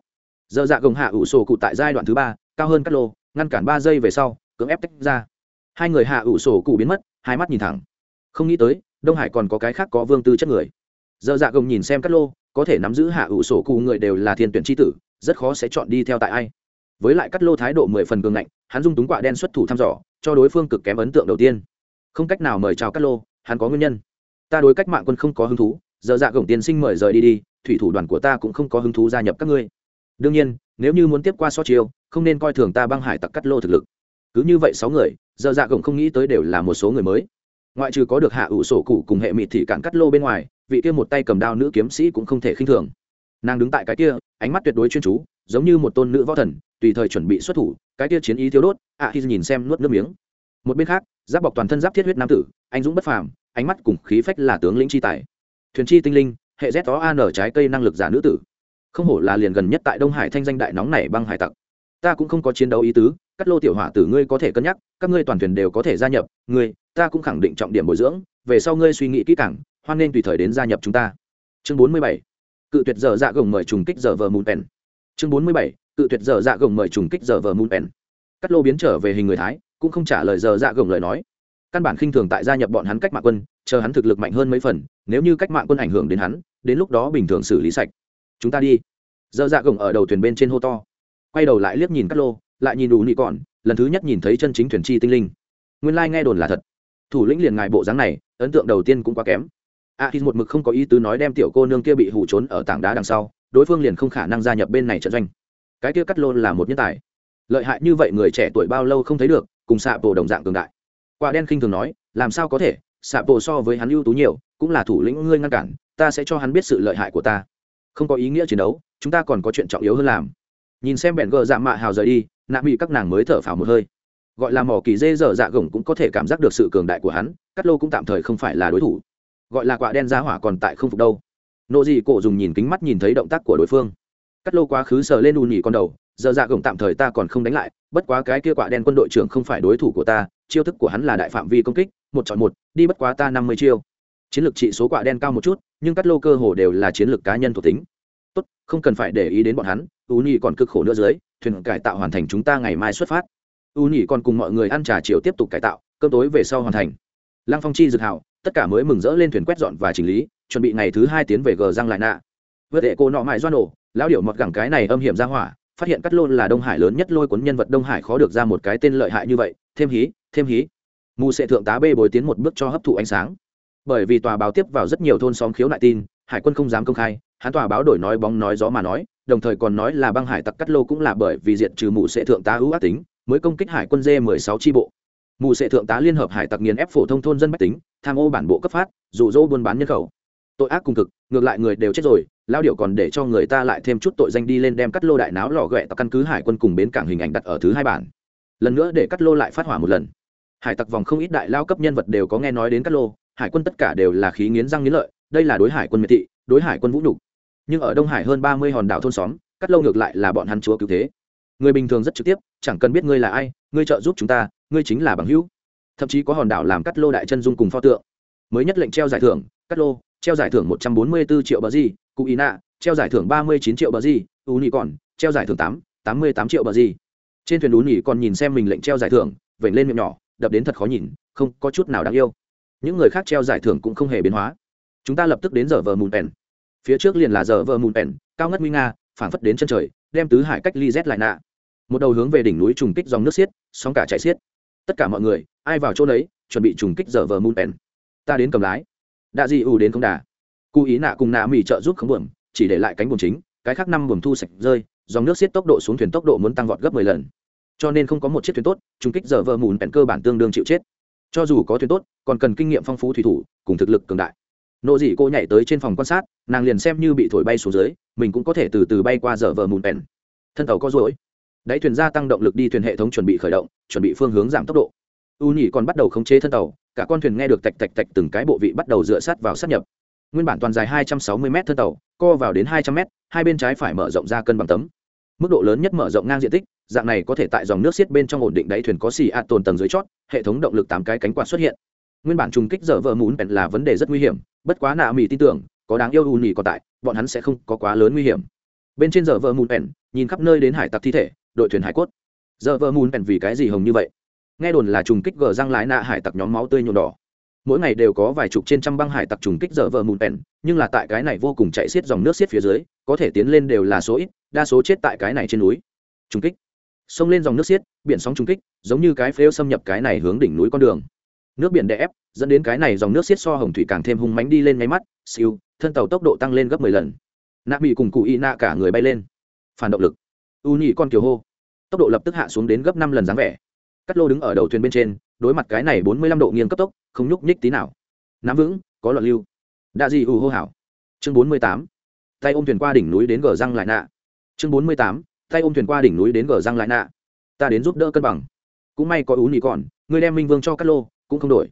Giờ dạ gồng hạ ủ sổ cụ tại giai đoạn thứ ba, cao hơn cắt lô, ngăn cản ba giây về sau, cưỡng ép tách ra. Hai người hạ ủ sổ cụ biến mất, hai mắt nhìn thẳng. Không nghĩ tới, đông hải còn có cái khác có vương tư chất người. Giờ dạ gồng nhìn xem cắt lô, có thể nắm giữ hạ ủ sổ cụ người đều là thiên tuyển tri tử, rất khó sẽ chọn đi theo tại ai với lại cắt lô thái độ mười phần cường ngạnh, hắn dung túng quạ đen xuất thủ thăm dò, cho đối phương cực kém ấn tượng đầu tiên. Không cách nào mời chào cắt lô, hắn có nguyên nhân. Ta đối cách mạng quân không có hứng thú, giờ dạ gồng tiên sinh mời rời đi đi, thủy thủ đoàn của ta cũng không có hứng thú gia nhập các ngươi. Đương nhiên, nếu như muốn tiếp qua so chiêu, không nên coi thường ta băng hải tặc cắt lô thực lực. Cứ như vậy sáu người, giờ dạ gồng không nghĩ tới đều là một số người mới. Ngoại trừ có được hạ ủ sổ cụ cùng hệ mịt thị cản cắt lô bên ngoài, vị kia một tay cầm đao nữ kiếm sĩ cũng không thể khinh thường. Nàng đứng tại cái kia, ánh mắt tuyệt đối chuyên chú, giống như một tôn nữ võ thần tùy thời chuẩn bị xuất thủ cái kia chiến ý thiếu đốt ạ à, khi nhìn xem nuốt nước miếng. Một bên khác giáp bọc toàn thân giáp thiết huyết nam tử anh dũng bất phàm ánh mắt cùng khí phách là tướng lĩnh chi tài. Thuyền chi tinh linh hệ z đó an ở trái cây năng lực giả nữ tử. Không hổ là liền gần nhất tại đông hải thanh danh đại nóng này băng hải tặc. Ta cũng không có chiến đấu ý tứ các lô tiểu hỏa tử ngươi có thể cân nhắc các ngươi toàn thuyền đều có thể gia nhập ngươi ta cũng khẳng định trọng điểm bồi dưỡng về sau ngươi suy nghĩ kỹ càng hoan nên tùy thời đến gia nhập chúng ta. Chương bốn mươi bảy cự tuyệt dở dạ gồng mời trùng kích dở vờ mùn pèn. Chương bốn mươi bảy cự tuyệt dở dạ gồng mời trùng kích giờ vờ mùn bèn. Cắt lô biến trở về hình người thái, cũng không trả lời dở dạ gồng lời nói. Căn bản khinh thường tại gia nhập bọn hắn cách mạng quân, chờ hắn thực lực mạnh hơn mấy phần, nếu như cách mạng quân ảnh hưởng đến hắn, đến lúc đó bình thường xử lý sạch. Chúng ta đi. Dở dạ gồng ở đầu thuyền bên trên hô to. Quay đầu lại liếc nhìn cắt lô, lại nhìn đủ nị còn, lần thứ nhất nhìn thấy chân chính thuyền chi tinh linh. Nguyên lai nghe đồn là thật. Thủ lĩnh liền ngài bộ dáng này, ấn tượng đầu tiên cũng quá kém. A khi một mực không có ý tứ nói đem tiểu cô nương kia bị hủ trốn ở tảng đá đằng sau, đối phương liền không khả năng gia nhập bên này trận doanh cái kia cắt Lôn là một nhân tài. Lợi hại như vậy người trẻ tuổi bao lâu không thấy được, cùng xạ bộ đồng dạng cường đại. Quả đen khinh thường nói, làm sao có thể xạ bộ so với hắn ưu tú nhiều, cũng là thủ lĩnh ngươi ngăn cản, ta sẽ cho hắn biết sự lợi hại của ta. Không có ý nghĩa chiến đấu, chúng ta còn có chuyện trọng yếu hơn làm. Nhìn xem bẹn gờ dạ mạ hào rời đi, nạ bị các nàng mới thở phào một hơi. Gọi là mỏ kỳ dê dở dạ gồng cũng có thể cảm giác được sự cường đại của hắn, cắt lô cũng tạm thời không phải là đối thủ. Gọi là quả đen ra hỏa còn tại không phục đâu. Nộ gì cổ dùng nhìn kính mắt nhìn thấy động tác của đối phương cắt lô quá khứ sờ lên ùn nhỉ con đầu, giờ dạ gồng tạm thời ta còn không đánh lại, bất quá cái kia quả đen quân đội trưởng không phải đối thủ của ta, chiêu thức của hắn là đại phạm vi công kích, một chọn một, đi bất quá ta năm mươi chiêu. Chiến lược trị số quả đen cao một chút, nhưng cắt lô cơ hồ đều là chiến lược cá nhân thuộc tính. Tốt, không cần phải để ý đến bọn hắn, u nhỉ còn cực khổ nữa dưới, thuyền cải tạo hoàn thành chúng ta ngày mai xuất phát. U nhỉ còn cùng mọi người ăn trà chiều tiếp tục cải tạo, cơm tối về sau hoàn thành. Lăng phong chi dực hào, tất cả mới mừng rỡ lên thuyền quét dọn và chỉnh lý, chuẩn bị ngày thứ hai tiến về gờ răng lại nạ. Vượt hệ cô nọ mãi doan nổ lão điểu mọt gẳng cái này âm hiểm ra hỏa, phát hiện cắt lôn là đông hải lớn nhất lôi cuốn nhân vật đông hải khó được ra một cái tên lợi hại như vậy, thêm hí thêm hí. Mù sẽ thượng tá bê bồi tiến một bước cho hấp thụ ánh sáng. Bởi vì tòa báo tiếp vào rất nhiều thôn xóm khiếu nại tin, hải quân không dám công khai, hắn tòa báo đổi nói bóng nói gió mà nói, đồng thời còn nói là băng hải tặc cắt lô cũng là bởi vì diện trừ mù sẽ thượng tá ưu ác tính, mới công kích hải quân d 16 tri bộ. Mù sẽ thượng tá liên hợp hải tặc nghiền ép phổ thông thôn dân bách tính, tham ô bản bộ cấp phát, dụ dỗ buôn bán nhân khẩu. Tội ác cùng cực, ngược lại người đều chết rồi lao điệu còn để cho người ta lại thêm chút tội danh đi lên đem cắt lô đại náo lò ghẹ tặc căn cứ hải quân cùng bến cảng hình ảnh đặt ở thứ hai bản. Lần nữa để cắt lô lại phát hỏa một lần. Hải tặc vòng không ít đại lao cấp nhân vật đều có nghe nói đến cắt lô, hải quân tất cả đều là khí nghiến răng nghiến lợi, đây là đối hải quân miệt thị, đối hải quân vũ nhục. Nhưng ở đông hải hơn ba mươi hòn đảo thôn xóm, cắt lô ngược lại là bọn hắn chúa cứu thế. Người bình thường rất trực tiếp, chẳng cần biết ngươi là ai, ngươi trợ giúp chúng ta, ngươi chính là bằng hữu. Thậm chí có hòn đảo làm cắt lô đại chân dung cùng pho tượng. Mới nhất lệnh treo giải thưởng, cắt lô, treo giải thưởng một trăm bốn mươi 144 triệu bờ gì cụ ý nạ, treo giải thưởng ba mươi chín triệu bờ gì, u nhị còn, treo giải thưởng tám tám mươi tám triệu bờ gì. Trên thuyền u nhị còn nhìn xem mình lệnh treo giải thưởng, vểnh lên miệng nhỏ, đập đến thật khó nhìn, không có chút nào đáng yêu. Những người khác treo giải thưởng cũng không hề biến hóa. Chúng ta lập tức đến giờ vờ mùn pèn. Phía trước liền là giờ vờ mùn pèn, cao ngất nguy nga, phảng phất đến chân trời, đem tứ hải cách ly rét lại nạ. Một đầu hướng về đỉnh núi trùng kích dòng nước xiết, sóng cả chạy xiết. Tất cả mọi người, ai vào chỗ đấy chuẩn bị trùng kích giờ vờ mùn pèn. Ta đến cầm lái. Đạ di ù đến không đà cụ ý nạ cùng nạ mỹ trợ giúp khống buồm, chỉ để lại cánh buồm chính, cái khác năm buồm thu sạch rơi, dòng nước xiết tốc độ xuống thuyền tốc độ muốn tăng vọt gấp mười lần. Cho nên không có một chiếc thuyền tốt trung kích giờ vợ mùn bèn cơ bản tương đương chịu chết. Cho dù có thuyền tốt, còn cần kinh nghiệm phong phú thủy thủ, cùng thực lực cường đại. Nộ dị cô nhảy tới trên phòng quan sát, nàng liền xem như bị thổi bay xuống dưới, mình cũng có thể từ từ bay qua giờ vợ mùn bèn. Thân tàu có rối đáy thuyền gia tăng động lực đi thuyền hệ thống chuẩn bị khởi động, chuẩn bị phương hướng giảm tốc độ. U nhỉ còn bắt đầu khống chế thân tàu, cả con thuyền nghe được tạch tạch tạch từng cái bộ vị bắt đầu dựa sát vào sát nhập nguyên bản toàn dài 260 m thân tàu, co vào đến 200 m hai bên trái phải mở rộng ra cân bằng tấm. Mức độ lớn nhất mở rộng ngang diện tích, dạng này có thể tại dòng nước xiết bên trong ổn định đáy thuyền có xì ạt tồn tầng dưới chót, hệ thống động lực tám cái cánh quạt xuất hiện. Nguyên bản trùng kích dở vợ mún bèn là vấn đề rất nguy hiểm, bất quá nạ mỹ tin tưởng, có đáng yêu u nhì còn tại, bọn hắn sẽ không có quá lớn nguy hiểm. Bên trên dở vợ mún bèn nhìn khắp nơi đến hải tặc thi thể, đội thuyền hải cốt. Dở vợ mún bèn vì cái gì hồng như vậy? Nghe đồn là trùng kích gờ răng lái nạ hải tặc nhóm máu tươi nhuộm đỏ mỗi ngày đều có vài chục trên trăm băng hải tặc trùng kích dở vợ mùn bèn nhưng là tại cái này vô cùng chạy xiết dòng nước xiết phía dưới, có thể tiến lên đều là số ít, đa số chết tại cái này trên núi. Trùng kích. Xông lên dòng nước xiết, biển sóng trùng kích, giống như cái phêu xâm nhập cái này hướng đỉnh núi con đường. Nước biển đè ép, dẫn đến cái này dòng nước xiết so hồng thủy càng thêm hung mánh đi lên nháy mắt, siêu, thân tàu tốc độ tăng lên gấp mười lần. Nạ bị cùng cụ y nạ cả người bay lên. Phản động lực. U nhị con kiều hô. Tốc độ lập tức hạ xuống đến gấp năm lần dáng vẻ. Cắt lô đứng ở đầu thuyền bên trên, đối mặt cái này bốn mươi lăm độ nghiêng cấp tốc không nhúc nhích tí nào. Nắm vững, có loạn lưu. Đa di ù hô hảo chương bốn mươi tám. Tay ôm thuyền qua đỉnh núi đến gờ răng lại nạ. Chương bốn mươi tám. Tay ôm thuyền qua đỉnh núi đến gờ răng lại nạ. Ta đến giúp đỡ cân bằng. Cũng may có ú nhị còn, người đem minh vương cho cắt lô, cũng không đổi.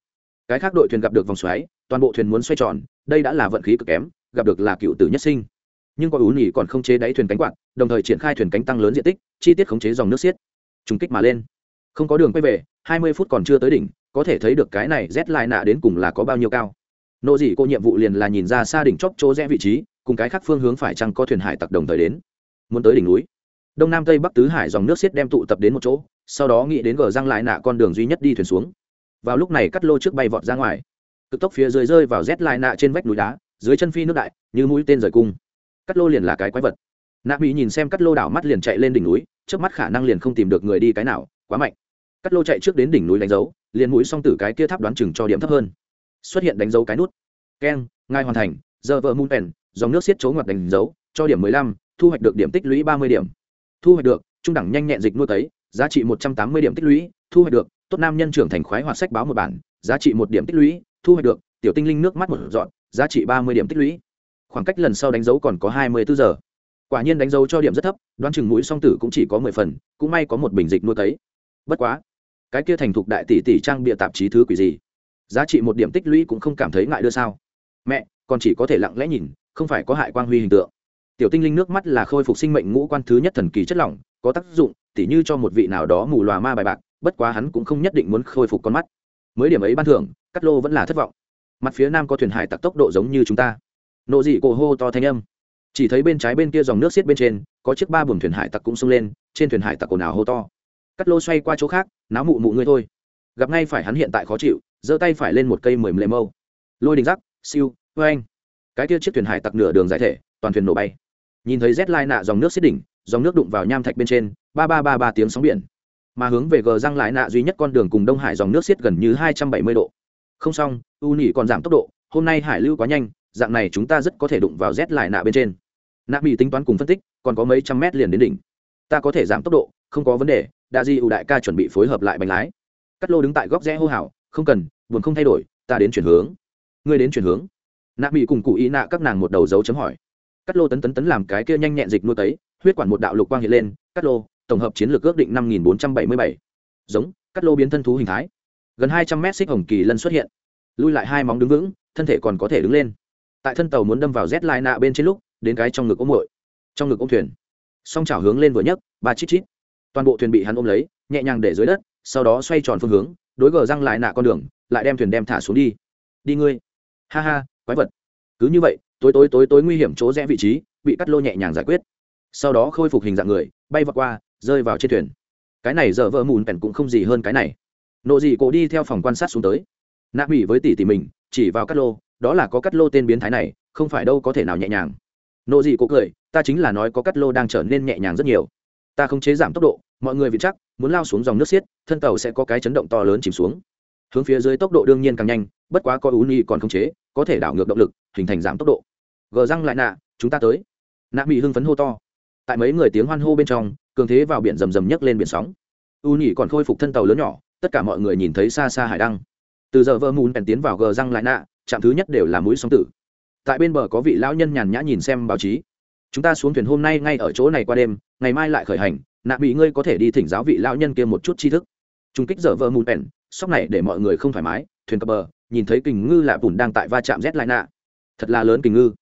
Cái khác đội thuyền gặp được vòng xoáy, toàn bộ thuyền muốn xoay tròn, đây đã là vận khí cực kém, gặp được là cựu tử nhất sinh. Nhưng có ú nhị còn không chế đáy thuyền cánh quạt, đồng thời triển khai thuyền cánh tăng lớn diện tích, chi tiết khống chế dòng nước xiết. Trùng kích mà lên không có đường quay về, hai mươi phút còn chưa tới đỉnh, có thể thấy được cái này rét lại nạ đến cùng là có bao nhiêu cao. Nộ dị cô nhiệm vụ liền là nhìn ra xa đỉnh chóp chỗ rẽ vị trí, cùng cái khác phương hướng phải chăng có thuyền hải tặc đồng thời đến. Muốn tới đỉnh núi. Đông nam tây bắc tứ hải dòng nước xiết đem tụ tập đến một chỗ, sau đó nghĩ đến gờ răng lại nạ con đường duy nhất đi thuyền xuống. Vào lúc này cắt lô trước bay vọt ra ngoài. Cực tốc phía dưới rơi vào rét lại nạ trên vách núi đá, dưới chân phi nước đại, như mũi tên rời cung. Cắt lô liền là cái quái vật. Nạ bị nhìn xem cắt lô đảo mắt liền chạy lên đỉnh núi trước mắt khả năng liền không tìm được người đi cái nào, quá mạnh cắt lô chạy trước đến đỉnh núi đánh dấu, liền mũi xong tử cái kia tháp đoán chừng cho điểm thấp hơn. Xuất hiện đánh dấu cái nút. Keng ngay hoàn thành, giờ vợ mун pèn dòng nước xiết chấu ngoặt đánh dấu, cho điểm mười lăm, thu hoạch được điểm tích lũy ba mươi điểm. Thu hoạch được, trung đẳng nhanh nhẹn dịch nuôi tấy, giá trị một trăm tám mươi điểm tích lũy, thu hoạch được, tốt nam nhân trưởng thành khoái hoạt sách báo một bản, giá trị một điểm tích lũy, thu hoạch được, tiểu tinh linh nước mắt một dọn giá trị ba mươi điểm tích lũy. Khoảng cách lần sau đánh dấu còn có hai mươi bốn giờ. Quả nhiên đánh dấu cho điểm rất thấp, đoán chừng mũi song tử cũng chỉ có mười phần, cũng may có một bình dịch nuôi tấy bất quá, cái kia thành thục đại tỷ tỷ trang bịa tạp chí thứ quỷ gì? Giá trị một điểm tích lũy cũng không cảm thấy ngại đưa sao? Mẹ, còn chỉ có thể lặng lẽ nhìn, không phải có hại quang huy hình tượng. Tiểu tinh linh nước mắt là khôi phục sinh mệnh ngũ quan thứ nhất thần kỳ chất lỏng, có tác dụng, tỉ như cho một vị nào đó mù loà ma bài bạc, bất quá hắn cũng không nhất định muốn khôi phục con mắt. Mới điểm ấy ban thưởng, cắt lô vẫn là thất vọng. Mặt phía nam có thuyền hải tặc tốc độ giống như chúng ta. Nộ dị cổ hô to thanh âm. Chỉ thấy bên trái bên kia dòng nước xiết bên trên, có chiếc ba buồng thuyền hải tặc cũng sung lên, trên thuyền hải tặc ồn ào hô to cắt lô xoay qua chỗ khác, náo mụ mụ ngươi thôi. Gặp ngay phải hắn hiện tại khó chịu, giơ tay phải lên một cây mười lệ mâu. Lôi đình rắc, siêu vê anh cái kia chiếc thuyền hải tặc nửa đường giải thể, toàn thuyền nổ bay. Nhìn thấy rét lai nạ dòng nước xiết đỉnh, dòng nước đụng vào nham thạch bên trên, ba ba ba ba tiếng sóng biển. Mà hướng về gờ răng lại nạ duy nhất con đường cùng đông hải dòng nước xiết gần như hai trăm bảy mươi độ. Không xong, u nhỉ còn giảm tốc độ, hôm nay hải lưu quá nhanh, dạng này chúng ta rất có thể đụng vào rét lại nạ bên trên. Nạ bị tính toán cùng phân tích, còn có mấy trăm mét liền đến đỉnh. Ta có thể giảm tốc độ, không có vấn đề đa di ưu đại ca chuẩn bị phối hợp lại bánh lái. Cắt lô đứng tại góc rẽ hô hào, không cần, buồn không thay đổi, ta đến chuyển hướng. Ngươi đến chuyển hướng. Nạ mỹ cùng cụ ý nạ các nàng một đầu dấu chấm hỏi. Cắt lô tấn tấn tấn làm cái kia nhanh nhẹn dịch nuôi tấy huyết quản một đạo lục quang hiện lên, cắt lô, tổng hợp chiến lược ước định năm nghìn bốn trăm bảy mươi bảy. Giống, cắt lô biến thân thú hình thái. Gần hai trăm mét xích hồng kỳ lân xuất hiện. Lui lại hai móng đứng vững, thân thể còn có thể đứng lên. Tại thân tàu muốn đâm vào rét lai nạ bên trên lúc, đến cái trong ngực ôm mội trong ngực ôm thuyền. Song chảo hướng lên vừa nhấc, ba chít chít toàn bộ thuyền bị hắn ôm lấy, nhẹ nhàng để dưới đất, sau đó xoay tròn phương hướng, đối gờ răng lại nạ con đường, lại đem thuyền đem thả xuống đi. Đi ngươi. Ha ha, quái vật. Cứ như vậy, tối tối tối tối nguy hiểm chỗ rẽ vị trí, bị cắt lô nhẹ nhàng giải quyết. Sau đó khôi phục hình dạng người, bay vọt qua, rơi vào trên thuyền. Cái này giờ vợ mùn pèn cũng không gì hơn cái này. Nộ gì cổ đi theo phòng quan sát xuống tới. Nạ bỉ với tỷ tỷ mình, chỉ vào cắt lô, đó là có cắt lô tên biến thái này, không phải đâu có thể nào nhẹ nhàng. Nộ dị cố cười, ta chính là nói có cắt lô đang trở nên nhẹ nhàng rất nhiều. Ta không chế giảm tốc độ mọi người vịt chắc, muốn lao xuống dòng nước xiết, thân tàu sẽ có cái chấn động to lớn chìm xuống. Hướng phía dưới tốc độ đương nhiên càng nhanh, bất quá có ú nhi còn không chế, có thể đảo ngược động lực, hình thành giảm tốc độ. Gờ răng lại nạ, chúng ta tới. Nạ bị hưng phấn hô to. Tại mấy người tiếng hoan hô bên trong, cường thế vào biển rầm rầm nhấc lên biển sóng. U nhị còn khôi phục thân tàu lớn nhỏ, tất cả mọi người nhìn thấy xa xa hải đăng. Từ giờ vơ mùn bèn tiến vào gờ răng lại nạ, trạm thứ nhất đều là mũi sóng tử. Tại bên bờ có vị lão nhân nhàn nhã nhìn xem báo chí. Chúng ta xuống thuyền hôm nay ngay ở chỗ này qua đêm, ngày mai lại khởi hành nạ bị ngươi có thể đi thỉnh giáo vị lão nhân kia một chút tri thức. Trung kích dở vơ mùn bèn, sóc này để mọi người không thoải mái, thuyền cập bờ, nhìn thấy kình ngư lạ bùn đang tại va chạm rét lại nạ. Thật là lớn kình ngư.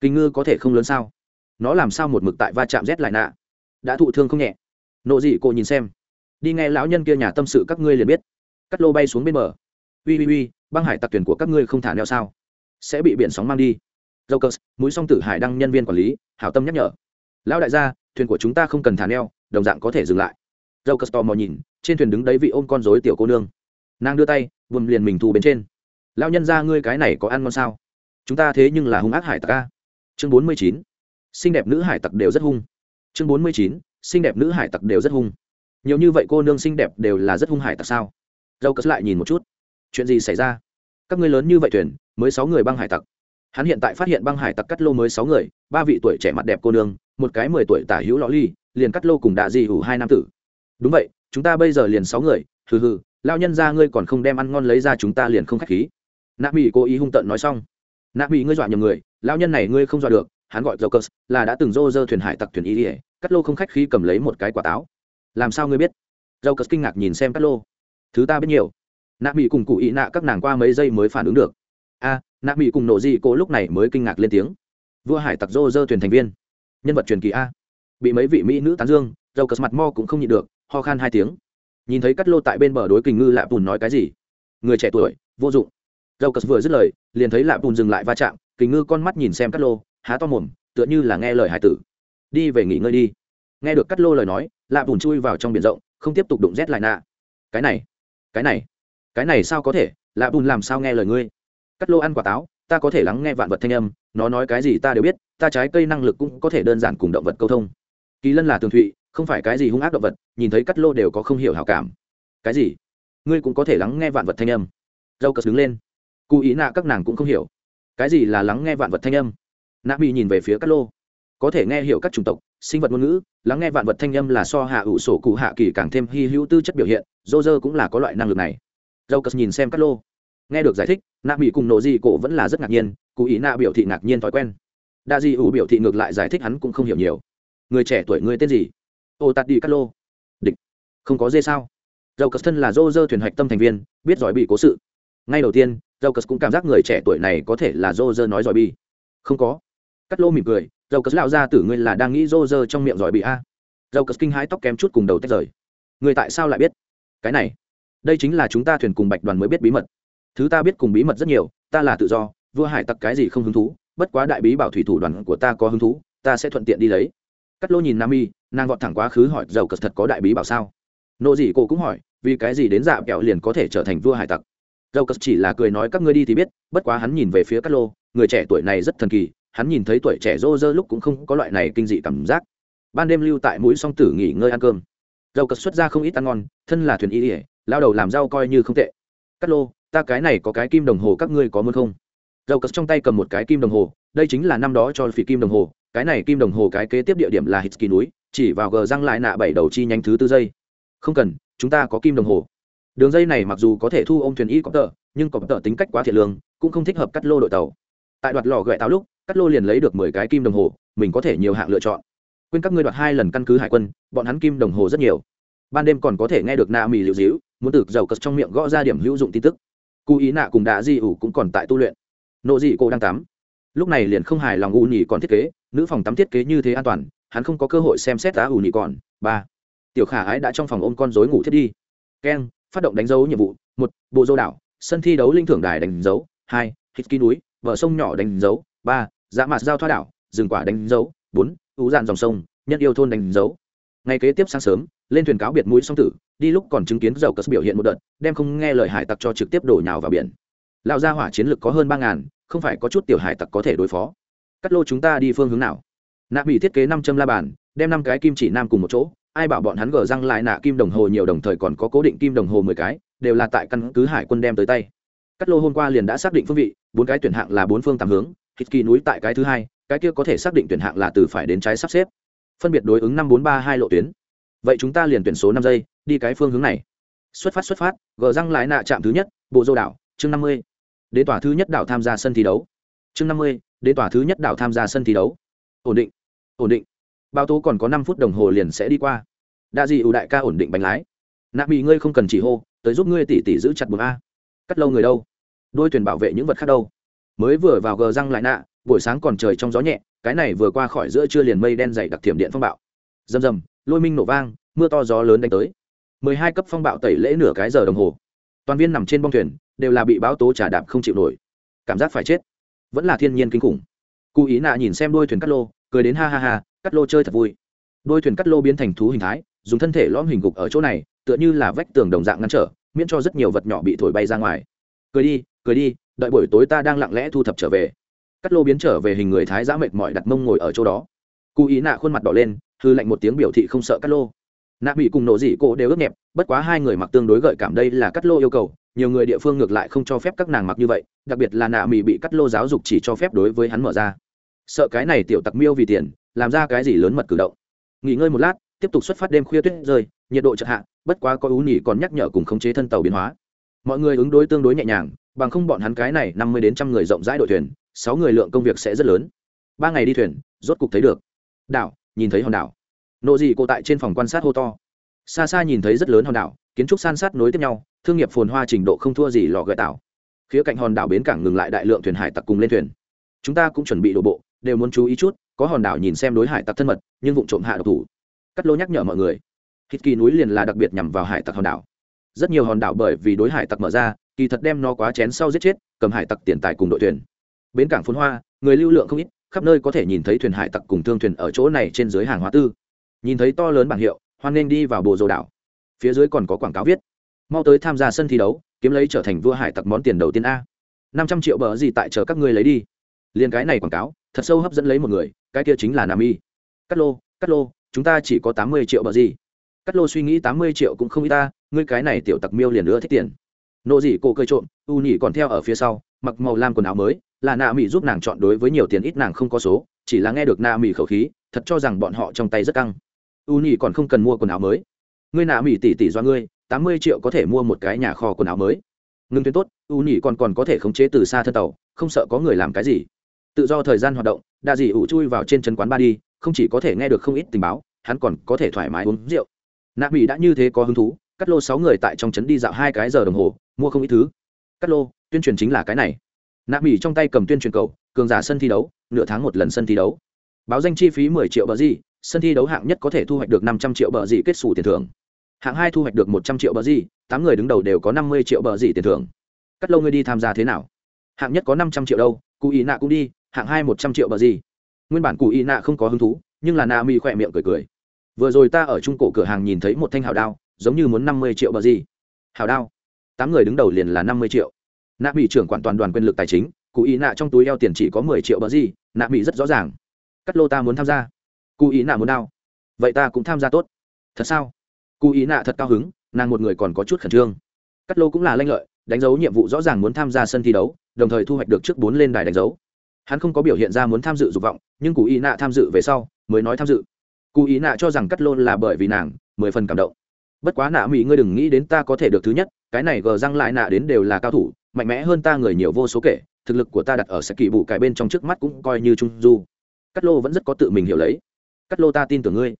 Kình ngư có thể không lớn sao? Nó làm sao một mực tại va chạm rét lại nạ? Đã thụ thương không nhẹ? Nộ dị cô nhìn xem. Đi nghe lão nhân kia nhà tâm sự các ngươi liền biết. Cắt lô bay xuống bên bờ. Ui ui ui, băng hải tặc thuyền của các ngươi không thả neo sao? Sẽ bị biển sóng mang đi. Dâu mũi song tử hải đăng nhân viên quản lý, hảo tâm nhắc nhở. Lão đại gia, thuyền của chúng ta không cần thả neo đồng dạng có thể dừng lại. Dâu cơ tò mò nhìn, trên thuyền đứng đấy vị ôm con dối tiểu cô nương. Nàng đưa tay, vùng liền mình thu bên trên. Lão nhân ra ngươi cái này có ăn ngon sao? Chúng ta thế nhưng là hung ác hải tặc a. Chương bốn mươi chín. Xinh đẹp nữ hải tặc đều rất hung. Chương bốn mươi chín. Xinh đẹp nữ hải tặc đều rất hung. Nhiều như vậy cô nương xinh đẹp đều là rất hung hải tặc sao? Dâu cất lại nhìn một chút. Chuyện gì xảy ra? Các ngươi lớn như vậy thuyền, mới sáu người băng hải tặc. Hắn hiện tại phát hiện băng hải tặc cắt lô mới sáu người, ba vị tuổi trẻ mặt đẹp cô nương, một cái mười tuổi tả hữu lõ ly liền cắt lô cùng đạ di hủ hai nam tử. Đúng vậy chúng ta bây giờ liền sáu người hừ hừ lao nhân ra ngươi còn không đem ăn ngon lấy ra chúng ta liền không k h á c h khí. Nạ mỹ cố ý hung tận nói xong. Nạ mỹ ngươi dọa nhầm người lao nhân này ngươi không dọa được hắn gọi Jokers, là đã từng rô rơ thuyền hải tặc thuyền ý ỉa cắt lô không khách khí cầm lấy một cái quả táo. Làm sao ngươi biết? Jokers kinh ngạc nhìn xem cắt lô. Thứ ta biết nhiều. Nạ mỹ cùng cụ ý nạ các nàng qua mấy giây mới phản ứng được. A nạ mỹ cùng nộ dị cô lúc này mới kinh ngạc lên tiếng. Vua hải tặc rô rơ thuyền thành viên. Nhân vật truyền kỳ a bị mấy vị mỹ nữ tán dương Jokers mặt mo cũng không nhịn được, ho khan hai tiếng. Nhìn thấy cắt lô tại bên bờ đối kình ngư lạ bùn nói cái gì? Người trẻ tuổi, vô dụng. Jokers vừa dứt lời, liền thấy lạ bùn dừng lại va chạm, kình ngư con mắt nhìn xem cắt lô, há to mồm, tựa như là nghe lời hải tử. Đi về nghỉ ngơi đi. Nghe được cắt lô lời nói lạ bùn chui vào trong biển rộng, không tiếp tục đụng rét lại nạ. Cái này cái này cái này sao có thể? Lạ bùn làm sao nghe lời ngươi? Cắt lô ăn quả táo, ta có thể lắng nghe vạn vật thanh âm, nó nói cái gì ta đều biết, ta trái cây năng lực cũng có thể đơn giản cùng động vật câu thông kỳ lân là tường thụy, không phải cái gì hung ác động vật, nhìn thấy cắt lô đều có không hiểu hảo cảm. Cái gì? Ngươi cũng có thể lắng nghe vạn vật thanh âm. Dâu cất đứng lên. Cụ ý nạ các nàng cũng không hiểu. Cái gì là lắng nghe vạn vật thanh âm? Nạ bị nhìn về phía cát lô. Có thể nghe hiểu các chủng tộc, sinh vật ngôn ngữ, lắng nghe vạn vật thanh âm là so hạ ủ sổ cụ hạ kỳ càng thêm hy hữu tư chất biểu hiện, dô dơ cũng là có loại năng lực này. Dâu cất nhìn xem cát lô. Nghe được giải thích, nạ bị cùng nộ gì cổ vẫn là rất ngạc nhiên cụ ý nạ biểu thị ngạc nhiên thói quen. Đa Di ủ biểu thị ngược lại giải thích hắn cũng không hiểu nhiều người trẻ tuổi người tên gì? Ô tạt đi cát lô. Địch. Không có dê sao? Dầu cất thân là dô dơ thuyền hạch tâm thành viên, biết giỏi bị cố sự. Ngay đầu tiên dầu cất cũng cảm giác người trẻ tuổi này có thể là dô dơ nói giỏi bi không có. Cắt lô mỉm cười dầu cất lão ra tử ngươi là đang nghĩ dô dơ trong miệng giỏi bị a? Dầu cất kinh hãi tóc kém chút cùng đầu tách rời. Người tại sao lại biết? Cái này, đây chính là chúng ta thuyền cùng bạch đoàn mới biết bí mật. Thứ ta biết cùng bí mật rất nhiều, ta là tự do, vua hải tặc cái gì không hứng thú, bất quá đại bí bảo thủy thủ đoàn của ta có hứng thú, ta sẽ thuận tiện đi lấy cắt lô nhìn nam y nàng vọt thẳng quá khứ hỏi, dầu cật thật có đại bí bảo sao? Nộ gì cô cũng hỏi, vì cái gì đến dạ kẹo liền có thể trở thành vua hải tặc? Dầu cật chỉ là cười nói, các ngươi đi thì biết, bất quá hắn nhìn về phía cắt lô người trẻ tuổi này rất thần kỳ, hắn nhìn thấy tuổi trẻ rô rơ lúc cũng không có loại này kinh dị cảm giác. Ban đêm lưu tại mũi song tử nghỉ ngơi ăn cơm. Dầu cật xuất ra không ít ăn ngon, thân là thuyền y ỉa lao đầu làm rau coi như không tệ. Cắt lô ta cái này có cái kim đồng hồ các ngươi có muốn không? Dầu cật trong tay cầm một cái kim đồng hồ, đây chính là năm đó cho phỉ kim đồng hồ cái này kim đồng hồ cái kế tiếp địa điểm là hít núi, chỉ vào gờ răng lại nạ bảy đầu chi nhánh thứ tư giây. Không cần, chúng ta có kim đồng hồ. Đường dây này mặc dù có thể thu ôm thuyền y có tờ, nhưng có tờ tính cách quá thiệt lương, cũng không thích hợp cắt lô đội tàu. Tại đoạt lò gậy táo lúc, cắt lô liền lấy được mười cái kim đồng hồ, mình có thể nhiều hạng lựa chọn. Quên các ngươi đoạt hai lần căn cứ hải quân, bọn hắn kim đồng hồ rất nhiều. Ban đêm còn có thể nghe được nạ mì liệu dĩu muốn được dầu cất trong miệng gõ ra điểm hữu dụng tin tức. Cụ ý nạ cùng đạ di ủ cũng còn tại tu luyện. Nộ dị cô đang tắm lúc này liền không hài lòng u nhì còn thiết kế, nữ phòng tắm thiết kế như thế an toàn, hắn không có cơ hội xem xét đá u nhì còn. Ba, tiểu khả ái đã trong phòng ôm con dối ngủ thiết đi. Keng phát động đánh dấu nhiệm vụ. Một, bộ dô đảo, sân thi đấu linh thưởng đài đánh dấu. Hai, hít ký núi vợ sông nhỏ đánh dấu. Ba dạ mạt giao thoa đảo, rừng quả đánh dấu. Bốn, ú dàn dòng sông, nhân yêu thôn đánh dấu. Ngày kế tiếp sáng sớm, lên thuyền cáo biệt mũi song tử, đi lúc còn chứng kiến dầu cất biểu hiện một đợt, đem không nghe lời hải tặc cho trực tiếp đổ nhào vào biển. Lão gia hỏa chiến lực có hơn ba ngàn không phải có chút tiểu hải tặc có thể đối phó. Cắt lô chúng ta đi phương hướng nào? Nạ bị thiết kế năm châm la bàn, đem năm cái kim chỉ nam cùng một chỗ. Ai bảo bọn hắn gờ răng lại nạ kim đồng hồ nhiều đồng thời còn có cố định kim đồng hồ mười cái, đều là tại căn cứ hải quân đem tới tay. Cắt lô hôm qua liền đã xác định phương vị, bốn cái tuyển hạng là bốn phương tám hướng hít kỳ núi tại cái thứ hai, cái kia có thể xác định tuyển hạng là từ phải đến trái sắp xếp. Phân biệt đối ứng năm bốn ba hai lộ tuyến. Vậy chúng ta liền tuyển số năm giây, đi cái phương hướng này. Xuất phát xuất phát, gờ răng lại nạ trạm thứ nhất, bộ dô đảo, chương năm mươi đến tòa thứ nhất đảo tham gia sân thi đấu. Chương năm mươi đến tòa thứ nhất đảo tham gia sân thi đấu. Ổn định ổn định. Bao tố còn có năm phút đồng hồ liền sẽ đi qua. Đa dị ưu đại ca ổn định bánh lái. Nạp bị ngươi không cần chỉ hô, tới giúp ngươi tỉ tỉ giữ chặt bụng a. Cắt lâu người đâu? Đôi thuyền bảo vệ những vật khác đâu? Mới vừa vào gờ răng lại nạ, buổi sáng còn trời trong gió nhẹ, cái này vừa qua khỏi giữa trưa liền mây đen dày đặc thiểm điện phong bạo. Rầm rầm, lôi minh nổ vang, mưa to gió lớn đánh tới. mười hai cấp phong bạo tẩy lễ nửa cái giờ đồng hồ. Toàn viên nằm trên bong thuyền đều là bị báo tố trả đạp không chịu nổi. Cảm giác phải chết. Vẫn là thiên nhiên kinh khủng. Cụ ý nạ nhìn xem đôi thuyền cắt lô, cười đến ha ha ha, cắt lô chơi thật vui. Đôi thuyền cắt lô biến thành thú hình thái, dùng thân thể lõm hình gục ở chỗ này, tựa như là vách tường đồng dạng ngăn trở, miễn cho rất nhiều vật nhỏ bị thổi bay ra ngoài. Cười đi cười đi, đợi buổi tối ta đang lặng lẽ thu thập trở về. Cắt lô biến trở về hình người thái giã mệt mỏi đặt mông ngồi ở chỗ đó. Cụ ý nạ khuôn mặt đỏ lên, hư lạnh một tiếng biểu thị không sợ cắt lô. Nạ bị cùng nổ dị cổ đều ước nhẹp, bất quá hai người mặc tương đối gợi cảm đây là cắt lô yêu cầu nhiều người địa phương ngược lại không cho phép các nàng mặc như vậy, đặc biệt là nạ mỹ bị cắt lô giáo dục chỉ cho phép đối với hắn mở ra. Sợ cái này tiểu tặc miêu vì tiền, làm ra cái gì lớn mật cử động. Nghỉ ngơi một lát, tiếp tục xuất phát đêm khuya tuyết rơi, nhiệt độ chật hạ, bất quá có ú nhỉ còn nhắc nhở cùng khống chế thân tàu biến hóa. Mọi người ứng đối tương đối nhẹ nhàng, bằng không bọn hắn cái này năm mươi đến trăm người rộng rãi đội thuyền, sáu người lượng công việc sẽ rất lớn. Ba ngày đi thuyền, rốt cục thấy được. Đảo, nhìn thấy hòn đảo. Nộ dị cô tại trên phòng quan sát hô to. Xa xa nhìn thấy rất lớn hòn đảo, kiến trúc san sát nối tiếp nhau thương nghiệp phồn hoa trình độ không thua gì lò gợi tạo, khía cạnh hòn đảo bến cảng ngừng lại đại lượng thuyền hải tặc cùng lên thuyền. Chúng ta cũng chuẩn bị đổ bộ đều muốn chú ý chút có hòn đảo nhìn xem đối hải tặc thân mật nhưng vụ trộm hạ độc thủ. Cắt lô nhắc nhở mọi người. Hít kỳ núi liền là đặc biệt nhằm vào hải tặc hòn đảo. Rất nhiều hòn đảo bởi vì đối hải tặc mở ra kỳ thật đem nó quá chén sau giết chết cầm hải tặc tiền tài cùng đội thuyền. Bến cảng phun hoa người lưu lượng không ít khắp nơi có thể nhìn thấy thuyền hải tặc cùng thương thuyền ở chỗ này trên dưới hàng hóa tư. Nhìn thấy to lớn bảng hiệu hoan nên đi vào bộ dầu đảo. Phía dưới còn có quảng cáo viết mau tới tham gia sân thi đấu, kiếm lấy trở thành vua hải tặc món tiền đầu tiên a. Năm trăm triệu bờ gì tại chờ các ngươi lấy đi. Liền cái này quảng cáo, thật sâu hấp dẫn lấy một người, cái kia chính là nam y cắt lô cắt lô, chúng ta chỉ có tám mươi triệu bờ gì. Cắt lô suy nghĩ tám mươi triệu cũng không ít ta, ngươi cái này tiểu tặc miêu liền nữa thích tiền. Nộ gì cô cơi trộm, u nhỉ còn theo ở phía sau, mặc màu lam quần áo mới, là nạ mỹ giúp nàng chọn đối với nhiều tiền ít nàng không có số, chỉ là nghe được nạ mỹ khẩu khí, thật cho rằng bọn họ trong tay rất căng. U nhỉ còn không cần mua quần áo mới. Ngươi nạ mỹ tỷ tỷ do ngươi tám mươi triệu có thể mua một cái nhà kho quần áo mới. Ngưng tuyến tốt, u nhị còn còn có thể khống chế từ xa thân tàu, không sợ có người làm cái gì. Tự do thời gian hoạt động, đa dị ủ chui vào trên chân quán ba đi, không chỉ có thể nghe được không ít tình báo, hắn còn có thể thoải mái uống rượu. Nạ mỹ đã như thế có hứng thú, cắt lô sáu người tại trong trấn đi dạo hai cái giờ đồng hồ, mua không ít thứ. Cắt lô, tuyên truyền chính là cái này. Nạ mỹ trong tay cầm tuyên truyền cầu, cường giả sân thi đấu, nửa tháng một lần sân thi đấu. Báo danh chi phí mười triệu bờ gì, sân thi đấu hạng nhất có thể thu hoạch được năm trăm triệu bờ gì kết xù tiền thưởng hạng hai thu hoạch được một trăm triệu bờ gì, tám người đứng đầu đều có năm mươi triệu bờ gì tiền thưởng. Cắt lâu ngươi đi tham gia thế nào? Hạng nhất có năm trăm triệu đâu, cụ ý nạ cũng đi, hạng hai một trăm triệu bờ gì. Nguyên bản cụ ý nạ không có hứng thú, nhưng là na mi khỏe miệng cười cười. Vừa rồi ta ở trung cổ cửa hàng nhìn thấy một thanh hào đao, giống như muốn năm mươi triệu bờ gì. Hào đao. Tám người đứng đầu liền là năm mươi triệu. Nạ mỹ trưởng quản toàn đoàn quyền lực tài chính, cụ ý nạ trong túi eo tiền chỉ có mười triệu bờ gì, nạ mỹ rất rõ ràng. Cắt lô ta muốn tham gia. Cụ ý nạ muốn đao. Vậy ta cũng tham gia tốt. Thật sao? Cụ ý nạ thật cao hứng, nàng một người còn có chút khẩn trương. Cắt lô cũng là lanh lợi, đánh dấu nhiệm vụ rõ ràng muốn tham gia sân thi đấu, đồng thời thu hoạch được trước bốn lên đài đánh dấu. Hắn không có biểu hiện ra muốn tham dự dục vọng, nhưng cụ ý nạ tham dự về sau, mới nói tham dự. Cụ ý nạ cho rằng cắt lô là bởi vì nàng, mười phần cảm động. Bất quá nạ mỹ ngươi đừng nghĩ đến ta có thể được thứ nhất, cái này gờ răng lại nạ đến đều là cao thủ, mạnh mẽ hơn ta người nhiều vô số kể, thực lực của ta đặt ở sẽ kỳ bụ cải bên trong trước mắt cũng coi như trung du. Cắt lô vẫn rất có tự mình hiểu lấy. Cắt lô ta tin tưởng ngươi.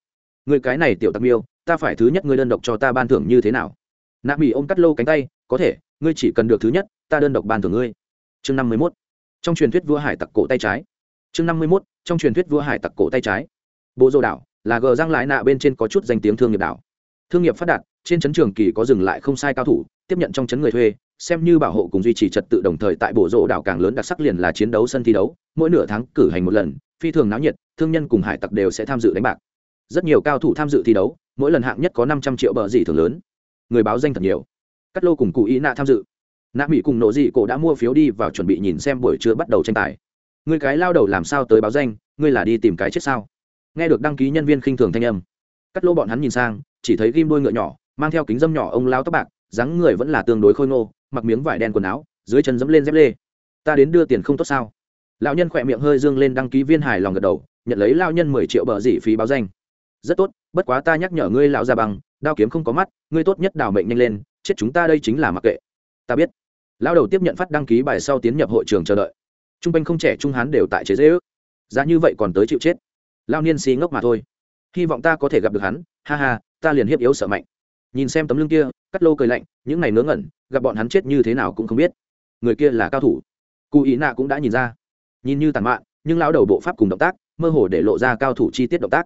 Ngươi cái này tiểu tặc miêu ta phải thứ nhất ngươi đơn độc cho ta ban thưởng như thế nào? Nạ mỹ ôm cắt lô cánh tay, có thể, ngươi chỉ cần được thứ nhất, ta đơn độc ban thưởng ngươi. Chương năm mươi mốt. Trong truyền thuyết vua hải tặc cổ tay trái. Chương năm mươi mốt. Trong truyền thuyết vua hải tặc cổ tay trái. Bộ dô đảo, là gờ răng lái nạ bên trên có chút danh tiếng thương nghiệp đảo. Thương nghiệp phát đạt, trên trấn trường kỳ có dừng lại không sai cao thủ, tiếp nhận trong trấn người thuê, xem như bảo hộ cùng duy trì trật tự đồng thời tại bộ rộ đảo càng lớn đặc sắc liền là chiến đấu sân thi đấu, mỗi nửa tháng cử hành một lần, phi thường náo nhiệt, thương nhân cùng hải tặc đều sẽ tham dự đánh bạc rất nhiều cao thủ tham dự thi đấu, mỗi lần hạng nhất có năm trăm triệu bờ dị thường lớn. Người báo danh thật nhiều. Cắt lô cùng cụ ý nạ tham dự. Nạ mỹ cùng nộ dị cổ đã mua phiếu đi vào chuẩn bị nhìn xem buổi trưa bắt đầu tranh tài. Ngươi cái lao đầu làm sao tới báo danh, ngươi là đi tìm cái chết sao? Nghe được đăng ký nhân viên khinh thường thanh âm. Cắt lô bọn hắn nhìn sang, chỉ thấy ghim đôi ngựa nhỏ, mang theo kính dâm nhỏ ông lao tóc bạc, dáng người vẫn là tương đối khôi ngô, mặc miếng vải đen quần áo, dưới chân dẫm lên dép lê. Ta đến đưa tiền không tốt sao? Lão nhân khỏe miệng hơi dương lên đăng ký viên hài lòng gật đầu, nhận lấy lao nhân mười triệu bờ dị phí báo danh rất tốt, bất quá ta nhắc nhở ngươi lão gia bằng đao kiếm không có mắt, ngươi tốt nhất đào mệnh nhanh lên, chết chúng ta đây chính là mặc kệ. Ta biết. Lão đầu tiếp nhận phát đăng ký bài sau tiến nhập hội trường chờ đợi. Trung quanh không trẻ trung hán đều tại chế dễ ước giá như vậy còn tới chịu chết. Lao niên xì ngốc mà thôi. Hy vọng ta có thể gặp được hắn. Ha ha, ta liền hiếp yếu sợ mạnh. Nhìn xem tấm lưng kia, cắt lô cười lạnh, những ngày ngớ ngẩn, gặp bọn hắn chết như thế nào cũng không biết. Người kia là cao thủ. Cụ ý nạ cũng đã nhìn ra. Nhìn như tàn mạn, nhưng lão đầu bộ pháp cùng động tác, mơ hồ để lộ ra cao thủ chi tiết động tác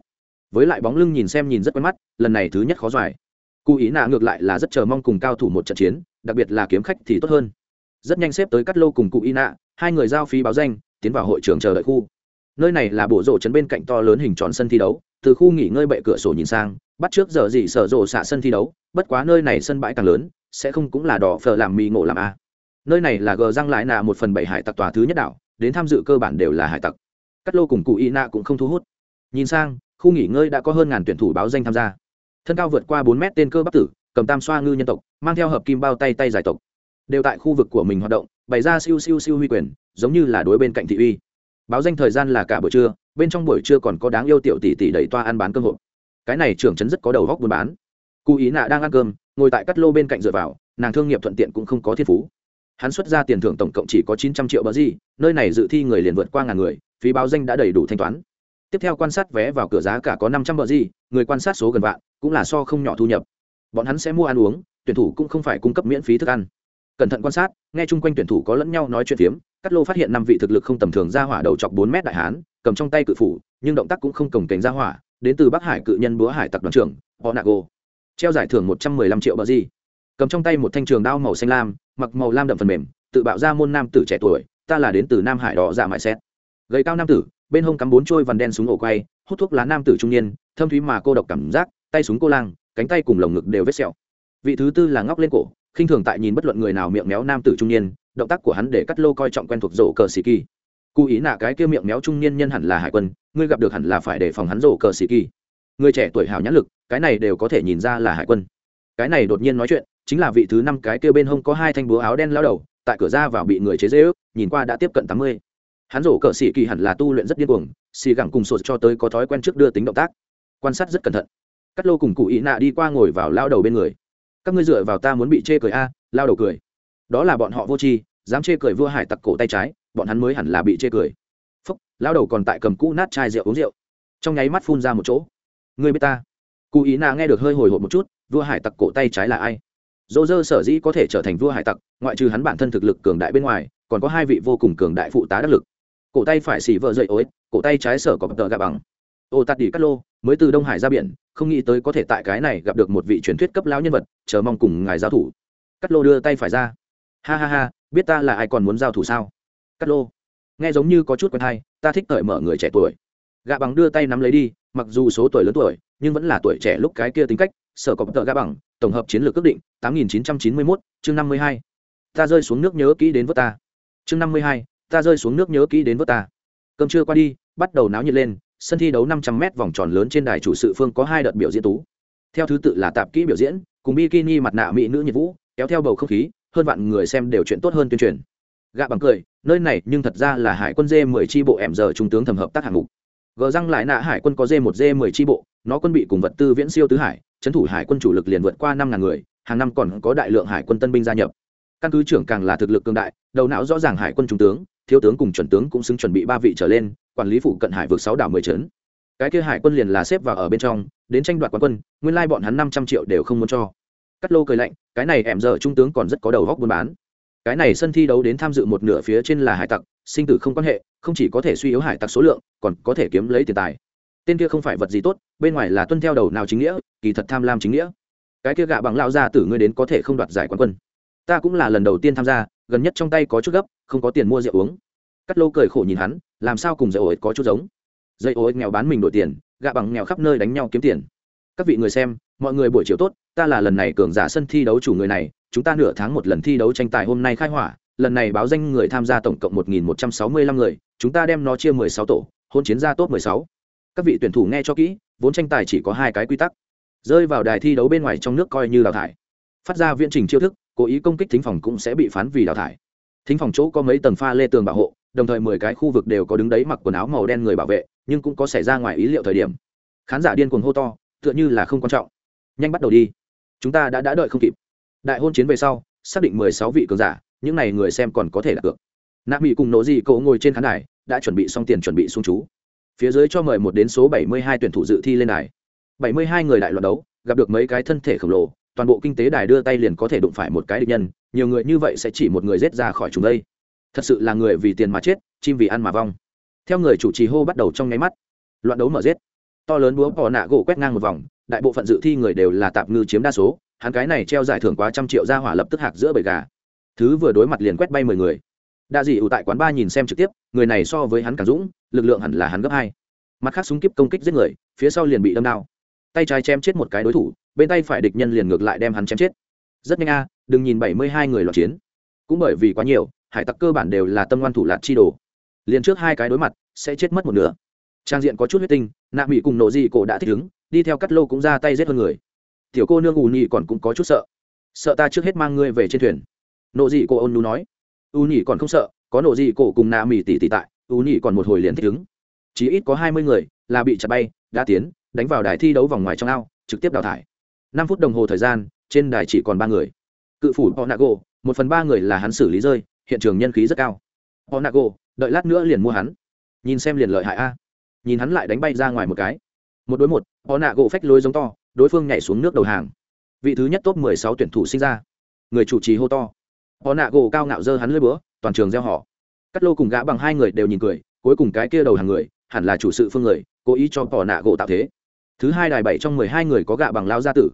với lại bóng lưng nhìn xem nhìn rất quen mắt, lần này thứ nhất khó doài cụ ý nạ ngược lại là rất chờ mong cùng cao thủ một trận chiến, đặc biệt là kiếm khách thì tốt hơn. Rất nhanh xếp tới cắt lô cùng cụ ý nạ, hai người giao phí báo danh, tiến vào hội trường chờ đợi khu. Nơi này là bộ rộ trấn bên cạnh to lớn hình tròn sân thi đấu, từ khu nghỉ ngơi bệ cửa sổ nhìn sang, bắt trước giờ gì sở rộ xạ sân thi đấu, bất quá nơi này sân bãi càng lớn, sẽ không cũng là đỏ phở làm mì ngộ làm a. Nơi này là gờ răng lại nạ một phần bảy hải tặc tòa thứ nhất đảo, đến tham dự cơ bản đều là hải tặc. Cắt lô cùng cụ y nạ cũng không thu hút. Nhìn sang khu nghỉ ngơi đã có hơn ngàn tuyển thủ báo danh tham gia. Thân cao vượt qua bốn mét tên cơ bắc tử, cầm tam xoa ngư nhân tộc, mang theo hợp kim bao tay tay giải tộc. Đều tại khu vực của mình hoạt động, bày ra siêu siêu siêu huy quyền, giống như là đối bên cạnh thị uy. Báo danh thời gian là cả buổi trưa, bên trong buổi trưa còn có đáng yêu tiểu tỷ tỷ đẩy toa ăn bán cơm hộp. Cái này trưởng trấn rất có đầu góc buôn bán. Cụ ý nạ đang ăn cơm, ngồi tại cắt lô bên cạnh dựa vào, nàng thương nghiệp thuận tiện cũng không có thiên phú. Hắn xuất ra tiền thưởng tổng cộng chỉ có chín trăm triệu bờ gì, nơi này dự thi người liền vượt qua ngàn người, phí báo danh đã đầy đủ thanh toán tiếp theo quan sát vé vào cửa giá cả có năm trăm bờ gì, người quan sát số gần vạn, cũng là so không nhỏ thu nhập. Bọn hắn sẽ mua ăn uống, tuyển thủ cũng không phải cung cấp miễn phí thức ăn. Cẩn thận quan sát, nghe chung quanh tuyển thủ có lẫn nhau nói chuyện phiếm cắt lô phát hiện năm vị thực lực không tầm thường ra hỏa đầu chọc bốn mét đại hán, cầm trong tay cự phủ, nhưng động tác cũng không cồng kềnh ra hỏa, đến từ bắc hải cự nhân búa hải tặc đoàn trưởng họ nago treo giải thưởng một trăm mười lăm triệu bờ gì. Cầm trong tay một thanh trường đao màu xanh lam, mặc màu lam đậm phần mềm, tự bạo ra môn nam tử trẻ tuổi, ta là đến từ nam hải đỏ dạ mại xét. Gầy cao nam tử bên hông cắm bốn trôi vằn đen súng ổ quay, hút thuốc lá nam tử trung niên, thâm thúy mà cô độc cảm giác, tay súng cô lang, cánh tay cùng lồng ngực đều vết sẹo. Vị thứ tư là ngóc lên cổ, khinh thường tại nhìn bất luận người nào miệng méo nam tử trung niên, động tác của hắn để cắt lô coi trọng quen thuộc rổ cờ xì kỳ. Cụ ý nạ cái kia miệng méo trung niên nhân hẳn là hải quân, ngươi gặp được hẳn là phải đề phòng hắn rổ cờ xì kỳ. Người trẻ tuổi hào nhãn lực, cái này đều có thể nhìn ra là hải quân. Cái này đột nhiên nói chuyện, chính là vị thứ năm cái kia bên hông có hai thanh búa áo đen lao đầu, tại cửa ra vào bị người chế dễ ước nhìn qua đã tiếp cận tám mươi hắn rổ cờ xì kỳ hẳn là tu luyện rất điên cuồng, xì gẳng cùng sột cho tới có thói quen trước đưa tính động tác. Quan sát rất cẩn thận. Cắt lô cùng cụ ý nạ đi qua ngồi vào lao đầu bên người. Các ngươi dựa vào ta muốn bị chê cười a, lao đầu cười. Đó là bọn họ vô tri, dám chê cười vua hải tặc cổ tay trái, bọn hắn mới hẳn là bị chê cười. Phúc, lao đầu còn tại cầm cũ nát chai rượu uống rượu. Trong nháy mắt phun ra một chỗ. Người biết ta? Cụ ý nạ nghe được hơi hồi hộp một chút, vua hải tặc cổ tay trái là ai? Dỗ dơ sở dĩ có thể trở thành vua hải tặc, ngoại trừ hắn bản thân thực lực cường đại bên ngoài, còn có hai vị vô cùng cường đại phụ tá đắc lực cổ tay phải xỉ vợ dậy ối, cổ tay trái sở có tờ gà bằng. Ô tạt đi Cát lô, mới từ đông hải ra biển, không nghĩ tới có thể tại cái này gặp được một vị truyền thuyết cấp lão nhân vật, chờ mong cùng ngài giao thủ. Cát lô đưa tay phải ra. Ha ha ha, biết ta là ai còn muốn giao thủ sao? Cát lô. Nghe giống như có chút quen hay, ta thích cởi mở người trẻ tuổi. Gà bằng đưa tay nắm lấy đi, mặc dù số tuổi lớn tuổi, nhưng vẫn là tuổi trẻ lúc cái kia tính cách, sở cọp tờ gà bằng, tổng hợp chiến lược ước định, tám nghìn chín trăm chín mươi mốt, chương năm mươi hai. Ta rơi xuống nước nhớ kỹ đến vớt ta. Chương năm mươi hai ta rơi xuống nước nhớ kỹ đến vớt ta. Cơm trưa qua đi, bắt đầu náo nhiệt lên, sân thi đấu năm trăm m vòng tròn lớn trên đài chủ sự phương có hai đợt biểu diễn tú. Theo thứ tự là tạp kỹ biểu diễn, cùng bikini mặt nạ mỹ nữ nhiệt vũ, kéo theo bầu không khí, hơn vạn người xem đều chuyện tốt hơn tuyên truyền. Gạ bằng cười, nơi này nhưng thật ra là hải quân d 10 chi bộ ẻm giờ trung tướng thẩm hợp tác hạng mục. Gờ răng lại nạ hải quân có d 1 d 10 chi bộ, nó quân bị cùng vật tư viễn siêu tứ hải, trấn thủ hải quân chủ lực liền vượt qua năm ngàn người, hàng năm còn có đại lượng hải quân tân binh gia nhập. Căn cứ trưởng càng là thực lực cương đại, đầu não rõ ràng hải quân trung tướng thiếu tướng cùng chuẩn tướng cũng xứng chuẩn bị ba vị trở lên, quản lý phụ cận hải vượt sáu đảo mười trấn. Cái kia hải quân liền là xếp vào ở bên trong, đến tranh đoạt quán quân, nguyên lai bọn hắn năm trăm triệu đều không muốn cho. Cắt lô cười lạnh, cái này ẻm giờ trung tướng còn rất có đầu góc buôn bán. Cái này sân thi đấu đến tham dự một nửa phía trên là hải tặc, sinh tử không quan hệ, không chỉ có thể suy yếu hải tặc số lượng, còn có thể kiếm lấy tiền tài. Tên kia không phải vật gì tốt, bên ngoài là tuân theo đầu nào chính nghĩa, kỳ thật tham lam chính nghĩa. Cái kia gạ bằng lao ra từ ngươi đến có thể không đoạt giải quán quân. Ta cũng là lần đầu tiên tham gia gần nhất trong tay có chút gấp, không có tiền mua rượu uống. Cắt lô cười khổ nhìn hắn, làm sao cùng dây ổi có chút giống? Dây ổi nghèo bán mình đổi tiền, gạ bằng nghèo khắp nơi đánh nhau kiếm tiền. Các vị người xem, mọi người buổi chiều tốt, ta là lần này cường giả sân thi đấu chủ người này, chúng ta nửa tháng một lần thi đấu tranh tài hôm nay khai hỏa, lần này báo danh người tham gia tổng cộng một nghìn một trăm sáu mươi lăm người, chúng ta đem nó chia mười sáu tổ, hôn chiến ra top mười sáu. Các vị tuyển thủ nghe cho kỹ, vốn tranh tài chỉ có hai cái quy tắc. Rơi vào đài thi đấu bên ngoài trong nước coi như đào thải. Phát ra viễn trình chiêu thức cố ý công kích thính phòng cũng sẽ bị phán vì đào thải. Thính phòng chỗ có mấy tầng pha lê tường bảo hộ, đồng thời mười cái khu vực đều có đứng đấy mặc quần áo màu đen người bảo vệ, nhưng cũng có xảy ra ngoài ý liệu thời điểm. Khán giả điên cuồng hô to, tựa như là không quan trọng. Nhanh bắt đầu đi. Chúng ta đã đã đợi không kịp. Đại hôn chiến về sau, xác định mười sáu vị cường giả, những n à y người xem còn có thể đặt cược nạ mỹ cùng nổ dị cậu ngồi trên khán đài, đã chuẩn bị xong tiền chuẩn bị xuống chú phía dưới cho mời một đến số bảy mươi hai tuyển thủ dự thi lên đài. Bảy mươi hai người đại loạt đấu, gặp được mấy cái thân thể khổng lồ toàn bộ kinh tế đài đưa tay liền có thể đụng phải một cái địch nhân, nhiều người như vậy sẽ chỉ một người rết ra khỏi chúng đây. Thật sự là người vì tiền mà chết, chim vì ăn mà vong. Theo người chủ trì hô bắt đầu trong nháy mắt, loạn đấu mở giết. To lớn búa bò nạ gỗ quét ngang một vòng, đại bộ phận dự thi người đều là tạp ngư chiếm đa số, hắn cái này treo giải thưởng quá trăm triệu ra hỏa lập tức hạc giữa bầy gà. Thứ vừa đối mặt liền quét bay mười người. Đa dị ủ tại quán ba nhìn xem trực tiếp, người này so với hắn càng dũng, lực lượng hẳn là hắn gấp hai. Mặt khác súng kíp công kích giết người, phía sau liền bị đâm đao. Tay trái chém chết một cái đối thủ bên tay phải địch nhân liền ngược lại đem hắn chém chết. Rất nhanh a, đừng nhìn bảy mươi hai người loạt chiến. Cũng bởi vì quá nhiều, hải tặc cơ bản đều là tâm ngoan thủ lạt chi đồ. Liền trước hai cái đối mặt, sẽ chết mất một nửa. Trang diện có chút huyết tinh, nạ mỹ cùng nổ dị cổ đã thích ứng, đi theo cắt lô cũng ra tay giết hơn người. Tiểu cô nương ù nhị còn cũng có chút sợ. Sợ ta trước hết mang ngươi về trên thuyền. Nộ dị cổ ôn nú nói. U nhị còn không sợ, có nộ dị cổ cùng nạ mỹ tỷ tỷ tại u nhị còn một hồi liền thích ứng. Chỉ ít có hai mươi người là bị chặt bay đã tiến, đánh vào đài thi đấu vòng ngoài trong ao, trực tiếp đào thải năm phút đồng hồ thời gian, trên đài chỉ còn ba người. Cự phủ họ nago một phần ba người là hắn xử lý rơi, hiện trường nhân khí rất cao. Họ nago đợi lát nữa liền mua hắn. Nhìn xem liền lợi hại a. Nhìn hắn lại đánh bay ra ngoài một cái. Một đối một họ nạ gỗ phách lối giống to, đối phương nhảy xuống nước đầu hàng. Vị thứ nhất top mười sáu tuyển thủ sinh ra. Người chủ trì hô to. Họ nạ gỗ cao ngạo dơ hắn lưỡi búa, toàn trường gieo họ. Cắt lô cùng gã bằng hai người đều nhìn cười, cuối cùng cái kia đầu hàng người, hẳn là chủ sự phương người, cố ý cho họ nạ gỗ tạo thế. Thứ hai đài bảy trong mười hai người có gạ bằng lao gia tử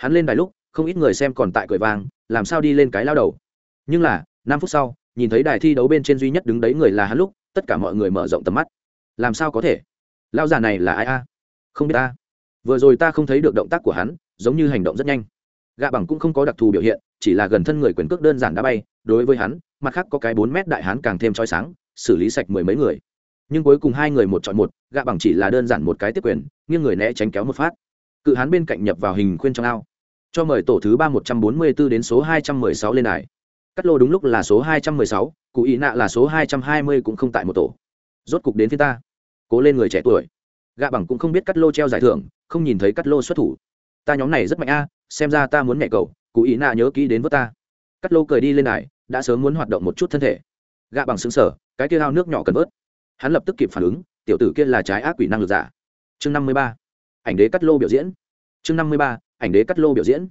hắn lên đài lúc, không ít người xem còn tại cười vàng làm sao đi lên cái lao đầu. Nhưng là, năm phút sau, nhìn thấy đài thi đấu bên trên duy nhất đứng đấy người là hắn lúc, tất cả mọi người mở rộng tầm mắt. Làm sao có thể? Lao già này là ai a? Không biết ta. Vừa rồi ta không thấy được động tác của hắn, giống như hành động rất nhanh. Gạ bằng cũng không có đặc thù biểu hiện, chỉ là gần thân người quyền cước đơn giản đã bay. Đối với hắn, mặt khác có cái bốn mét đại hắn càng thêm trói sáng, xử lý sạch mười mấy người. Nhưng cuối cùng hai người một chọn một, gạ bằng chỉ là đơn giản một cái tiếp quyền, nghiêng người né tránh kéo một phát. Cự hắn bên cạnh nhập vào hình khuyên trong ao cho mời tổ thứ ba một trăm bốn mươi b ố đến số hai trăm mười sáu lên đài. Cắt lô đúng lúc là số hai trăm mười sáu, cụ ý nạ là số hai trăm hai mươi cũng không tại một tổ. Rốt cục đến phía ta. Cố lên người trẻ tuổi. Gạ bằng cũng không biết cắt lô treo giải thưởng, không nhìn thấy cắt lô xuất thủ. Ta nhóm này rất mạnh a, xem ra ta muốn nhẹ cầu, cụ ý nạ nhớ kỹ đến vớt ta. Cắt lô cười đi lên đài, đã sớm muốn hoạt động một chút thân thể. Gạ bằng xứng sở cái kia ao nước nhỏ cần vớt. Hắn lập tức kịp phản ứng, tiểu tử kia là trái ác quỷ năng lực giả. Chương năm mươi ba. Ảnh đế cắt lô biểu diễn. Chương năm mươi ba ảnh đế cắt lô biểu diễn.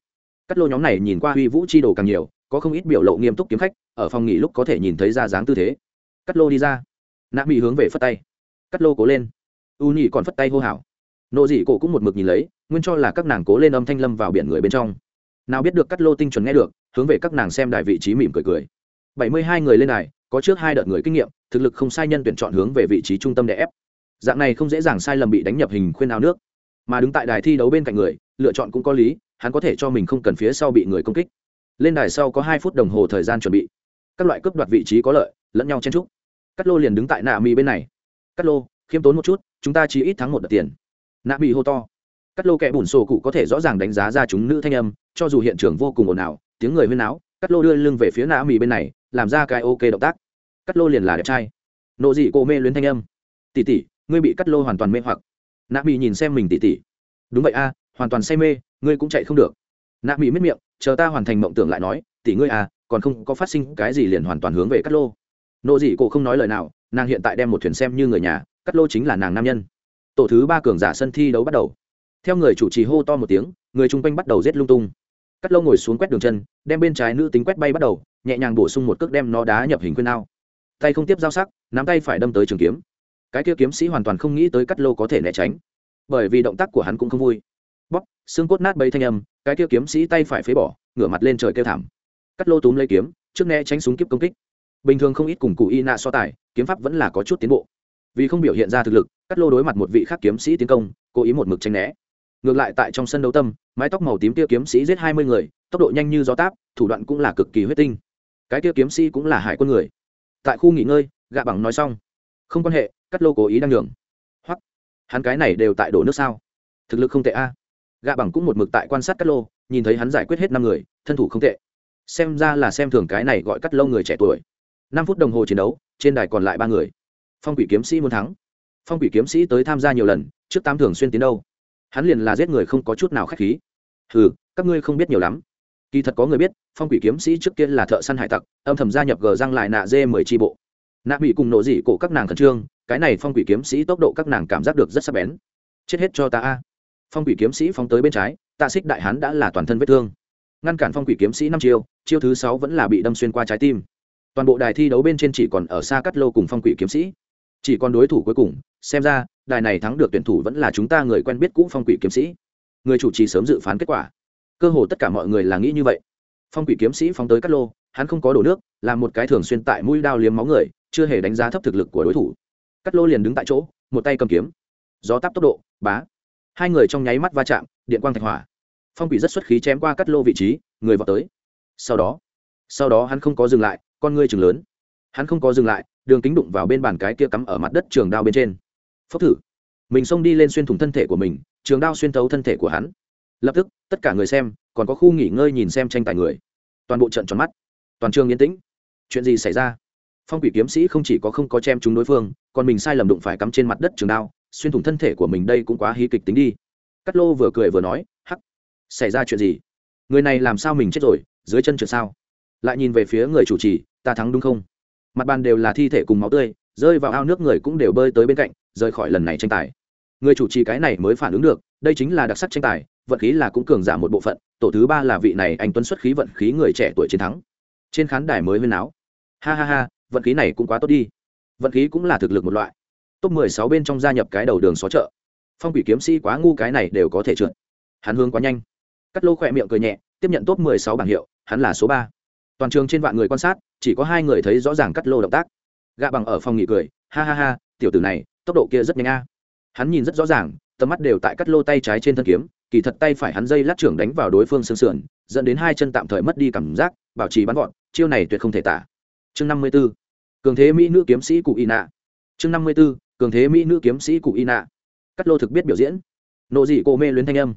Cắt lô nhóm này nhìn qua huy vũ chi đồ càng nhiều, có không ít biểu lộ nghiêm túc kiếm khách, ở phòng nghỉ lúc có thể nhìn thấy ra dáng tư thế. Cắt lô đi ra. Nạ bị hướng về phất tay. Cắt lô cố lên. U nhị còn phất tay hô hào. Nộ dị cổ cũng một mực nhìn lấy, nguyên cho là các nàng cố lên âm thanh lâm vào biển người bên trong. Nào biết được cắt lô tinh chuẩn nghe được, hướng về các nàng xem đài vị trí mỉm cười cười. Bảy mươi hai người lên đài, có trước hai đợt người kinh nghiệm, thực lực không sai nhân tuyển chọn hướng về vị trí trung tâm đè ép. Dạng này không dễ dàng sai lầm bị đánh nhập hình khuyên ao nước mà đứng tại đài thi đấu bên cạnh người, lựa chọn cũng có lý, hắn có thể cho mình không cần phía sau bị người công kích. Lên đài sau có hai phút đồng hồ thời gian chuẩn bị. Các loại cướp đoạt vị trí có lợi, lẫn nhau chen trúc cắt lô liền đứng tại nạ mỹ bên này. Cắt lô, khiêm tốn một chút, chúng ta chỉ ít thắng một đợt tiền. Nạ mỹ hô to. Cắt lô kẻ bùn sổ cụ có thể rõ ràng đánh giá ra chúng nữ thanh âm, cho dù hiện trường vô cùng ồn ào, tiếng người huyên áo cắt lô đưa lưng về phía nạ mỹ bên này, làm ra cái ok động tác. Cắt lô liền là đẹp trai. Nộ dị cô mê luyến thanh âm. Tỉ tỉ ngươi bị cắt lô hoàn toàn mê hoặc nạ mỹ nhìn xem mình tỉ tỉ. Đúng vậy a, hoàn toàn say mê, ngươi cũng chạy không được. Nạ mỹ miết miệng, chờ ta hoàn thành mộng tưởng lại nói, tỉ ngươi à còn không có phát sinh cái gì liền hoàn toàn hướng về cắt lô. Nộ dị cô không nói lời nào, nàng hiện tại đem một thuyền xem như người nhà cắt lô chính là nàng nam nhân. Tổ thứ ba cường giả sân thi đấu bắt đầu. Theo người chủ trì hô to một tiếng, người chung quanh bắt đầu rét lung tung. Cắt lô ngồi xuống quét đường chân, đem bên trái nữ tính quét bay bắt đầu, nhẹ nhàng bổ sung một cước đem nó đá nhập hình khuyên ao tay không tiếp giao sắc, nắm tay phải đâm tới trường kiếm cái kia kiếm sĩ hoàn toàn không nghĩ tới cắt lô có thể né tránh. Bởi vì động tác của hắn cũng không vui. Bóp, xương cốt nát bấy thanh âm, cái kia kiếm sĩ tay phải phế bỏ, ngửa mặt lên trời kêu thảm. Cắt lô túm lấy kiếm, trước né tránh súng kiếp công kích. Bình thường không ít cùng cụ y nạ so tài, kiếm pháp vẫn là có chút tiến bộ. Vì không biểu hiện ra thực lực, cắt lô đối mặt một vị khác kiếm sĩ tiến công, cố ý một mực tranh né. Ngược lại tại trong sân đấu tâm, mái tóc màu tím kia kiếm sĩ giết hai mươi người, tốc độ nhanh như gió táp, thủ đoạn cũng là cực kỳ huyết tinh. Cái kia kiếm sĩ cũng là hải quân người. Tại khu nghỉ ngơi, gạ bằng nói xong không quan hệ, cắt lô cố ý đang nhường. Hoặc hắn cái này đều tại đổ nước sao? Thực lực không tệ a. Gạ bằng cũng một mực tại quan sát cắt lô, nhìn thấy hắn giải quyết hết năm người, thân thủ không tệ. Xem ra là xem thường cái này gọi cắt lâu người trẻ tuổi. Năm phút đồng hồ chiến đấu, trên đài còn lại ba người. Phong quỷ kiếm sĩ muốn thắng. Phong quỷ kiếm sĩ tới tham gia nhiều lần, trước tám thường xuyên tiến đâu. Hắn liền là giết người không có chút nào k h á c h khí. Ừ các ngươi không biết nhiều lắm. Kỳ thật có người biết, phong quỷ kiếm sĩ trước kia là thợ săn hải tặc, âm thầm gia nhập gờ răng lại nạ dê mười tri bộ nạ bị cùng nổ dị cổ các nàng khẩn trương, cái này phong quỷ kiếm sĩ tốc độ các nàng cảm giác được rất sắc bén. Chết hết cho ta a. Phong quỷ kiếm sĩ phóng tới bên trái, tạ xích đại hán đã là toàn thân vết thương. Ngăn cản phong quỷ kiếm sĩ năm chiêu chiêu thứ sáu vẫn là bị đâm xuyên qua trái tim. Toàn bộ đài thi đấu bên trên chỉ còn ở xa cắt lô cùng phong quỷ kiếm sĩ. Chỉ còn đối thủ cuối cùng, xem ra, đài này thắng được tuyển thủ vẫn là chúng ta người quen biết cũ phong quỷ kiếm sĩ. Người chủ trì sớm dự phán kết quả. Cơ hồ tất cả mọi người là nghĩ như vậy. Phong quỷ kiếm sĩ phóng tới cắt lô, hắn không có đổ nước, là một cái thường xuyên tại mũi đao liếm máu người chưa hề đánh giá thấp thực lực của đối thủ. Cắt lô liền đứng tại chỗ, một tay cầm kiếm. Gió tắp tốc độ, bá. Hai người trong nháy mắt va chạm, điện quang thạch hỏa. Phong quỷ rất xuất khí chém qua cắt lô vị trí, người vào tới. Sau đó sau đó hắn không có dừng lại, con ngươi chừng lớn. Hắn không có dừng lại, đường kính đụng vào bên bàn cái kia cắm ở mặt đất trường đao bên trên. Phốc thử. Mình xông đi lên xuyên thủng thân thể của mình, trường đao xuyên thấu thân thể của hắn. Lập tức, tất cả người xem, còn có khu nghỉ ngơi nhìn xem tranh tài người. Toàn bộ trận tròn mắt. Toàn trường yên tĩnh. Chuyện gì xảy ra? Phong quỷ kiếm sĩ không chỉ có không có chém chúng đối phương, còn mình sai lầm đụng phải cắm trên mặt đất trường đao, xuyên thủng thân thể của mình đây cũng quá hí kịch tính đi. Cắt lô vừa cười vừa nói, hắc, xảy ra chuyện gì? Người này làm sao mình chết rồi, dưới chân trượt sao? Lại nhìn về phía người chủ trì, ta thắng đúng không? Mặt bàn đều là thi thể cùng máu tươi, rơi vào ao nước người cũng đều bơi tới bên cạnh, rời khỏi lần này tranh tài. Người chủ trì cái này mới phản ứng được, đây chính là đặc sắc tranh tài, vận khí là cũng cường giả một bộ phận, tổ thứ ba là vị này anh tuấn xuất khí vận khí người trẻ tuổi chiến thắng. Trên khán đài mới huyên áo ha ha ha vận khí này cũng quá tốt đi. Vận khí cũng là thực lực một loại. Top mười sáu bên trong gia nhập cái đầu đường xó chợ. Phong quỷ kiếm sĩ quá ngu cái này đều có thể trượt. Hắn hướng quá nhanh. Cắt lô khỏe miệng cười nhẹ, tiếp nhận top mười sáu bảng hiệu, hắn là số ba. Toàn trường trên vạn người quan sát, chỉ có hai người thấy rõ ràng cắt lô động tác. Gạ bằng ở phòng nghỉ cười, ha ha ha, tiểu tử này, tốc độ kia rất nhanh a. Hắn nhìn rất rõ ràng, tầm mắt đều tại cắt lô tay trái trên thân kiếm, kỳ thật tay phải hắn dây lát trưởng đánh vào đối phương xương sườn, dẫn đến hai chân tạm thời mất đi cảm giác, bảo trì bắn gọn, chiêu này tuyệt không thể tả chương năm mươi b ố cường thế mỹ nữ kiếm sĩ cụ y nạ chương năm mươi b ố cường thế mỹ nữ kiếm sĩ cụ y nạ cắt lô thực biết biểu diễn. Nộ dị cô mê luyến thanh âm.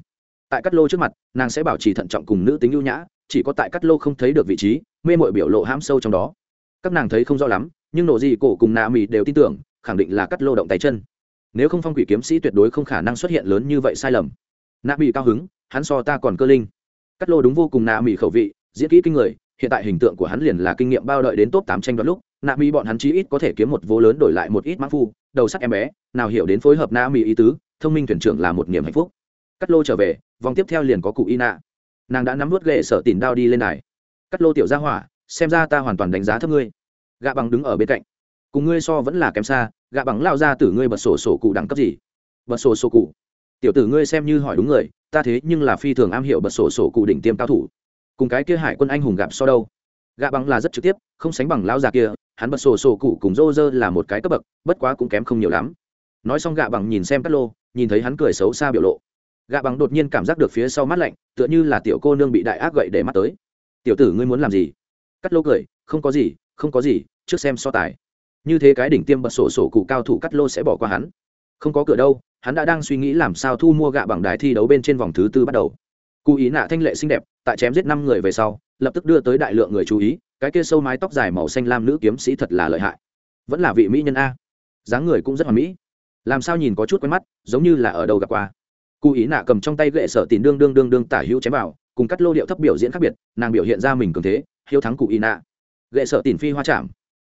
Tại cắt lô trước mặt, nàng sẽ bảo trì thận trọng cùng nữ tính ưu nhã, chỉ có tại cắt lô không thấy được vị trí, mê mội biểu lộ hãm sâu trong đó. Các nàng thấy không rõ lắm, nhưng nộ dị cổ cùng nạ mì đều tin tưởng, khẳng định là cắt lô động tay chân. Nếu không phong quỷ kiếm sĩ tuyệt đối không khả năng xuất hiện lớn như vậy sai lầm. Nạ mì cao hứng, hắn so ta còn cơ linh. Cắt lô đúng vô cùng nạ mì khẩu vị, diễn kỹ kinh người hiện tại hình tượng của hắn liền là kinh nghiệm bao đợi đến top tám tranh đoạt lúc, nạ mỹ bọn hắn chí ít có thể kiếm một vô lớn đổi lại một ít mã phu, đầu sắc em bé, nào hiểu đến phối hợp nạp mỹ ý tứ, thông minh thuyền trưởng là một niềm hạnh phúc. Cắt lô trở về, vòng tiếp theo liền có cụ y nạ nàng đã nắm vút gậy sở tìm đao đi lên này cắt lô tiểu ra hỏa, xem ra ta hoàn toàn đánh giá thấp ngươi. Gạ bằng đứng ở bên cạnh. Cùng ngươi so vẫn là kém xa, gạ bằng lao ra từ ngươi bật sổ sổ cụ đẳng cấp gì? Bật sổ sổ cụ. Tiểu tử ngươi xem như hỏi đúng người, ta thế nhưng là phi thường am hiểu bật sổ sổ cụ đỉnh tiêm cao thủ cùng cái kia hải quân anh hùng gặp so đâu. Gạ bằng là rất trực tiếp, không sánh bằng lão già kia, hắn bật sổ sổ cụ cùng rô rơ là một cái cấp bậc, bất quá cũng kém không nhiều lắm. Nói xong gạ bằng nhìn xem cắt lô, nhìn thấy hắn cười xấu xa biểu lộ. Gạ bằng đột nhiên cảm giác được phía sau mắt lạnh, tựa như là tiểu cô nương bị đại ác gậy để mắt tới. Tiểu tử ngươi muốn làm gì? Cắt lô cười, không có gì, không có gì, trước xem so tài. Như thế cái đỉnh tiêm bật sổ sổ cụ cao thủ cắt lô sẽ bỏ qua hắn. Không có cửa đâu, hắn đã đang suy nghĩ làm sao thu mua gạ bằng đài thi đấu bên trên vòng thứ tư bắt đầu cụ ý nạ thanh lệ xinh đẹp, tại chém giết năm người về sau, lập tức đưa tới đại lượng người chú ý, cái kia sâu mái tóc dài màu xanh lam nữ kiếm sĩ thật là lợi hại. Vẫn là vị mỹ nhân a. Dáng người cũng rất hoàn mỹ. Làm sao nhìn có chút quen mắt, giống như là ở đâu gặp qua. Cụ ý nạ cầm trong tay gậy sở tìm đương đương đương đương tả hữu chém vào, cùng cắt lô điệu thấp biểu diễn khác biệt, nàng biểu hiện ra mình cường thế, hiếu thắng cụ ý nạ. Gậy sở tìm phi hoa chạm.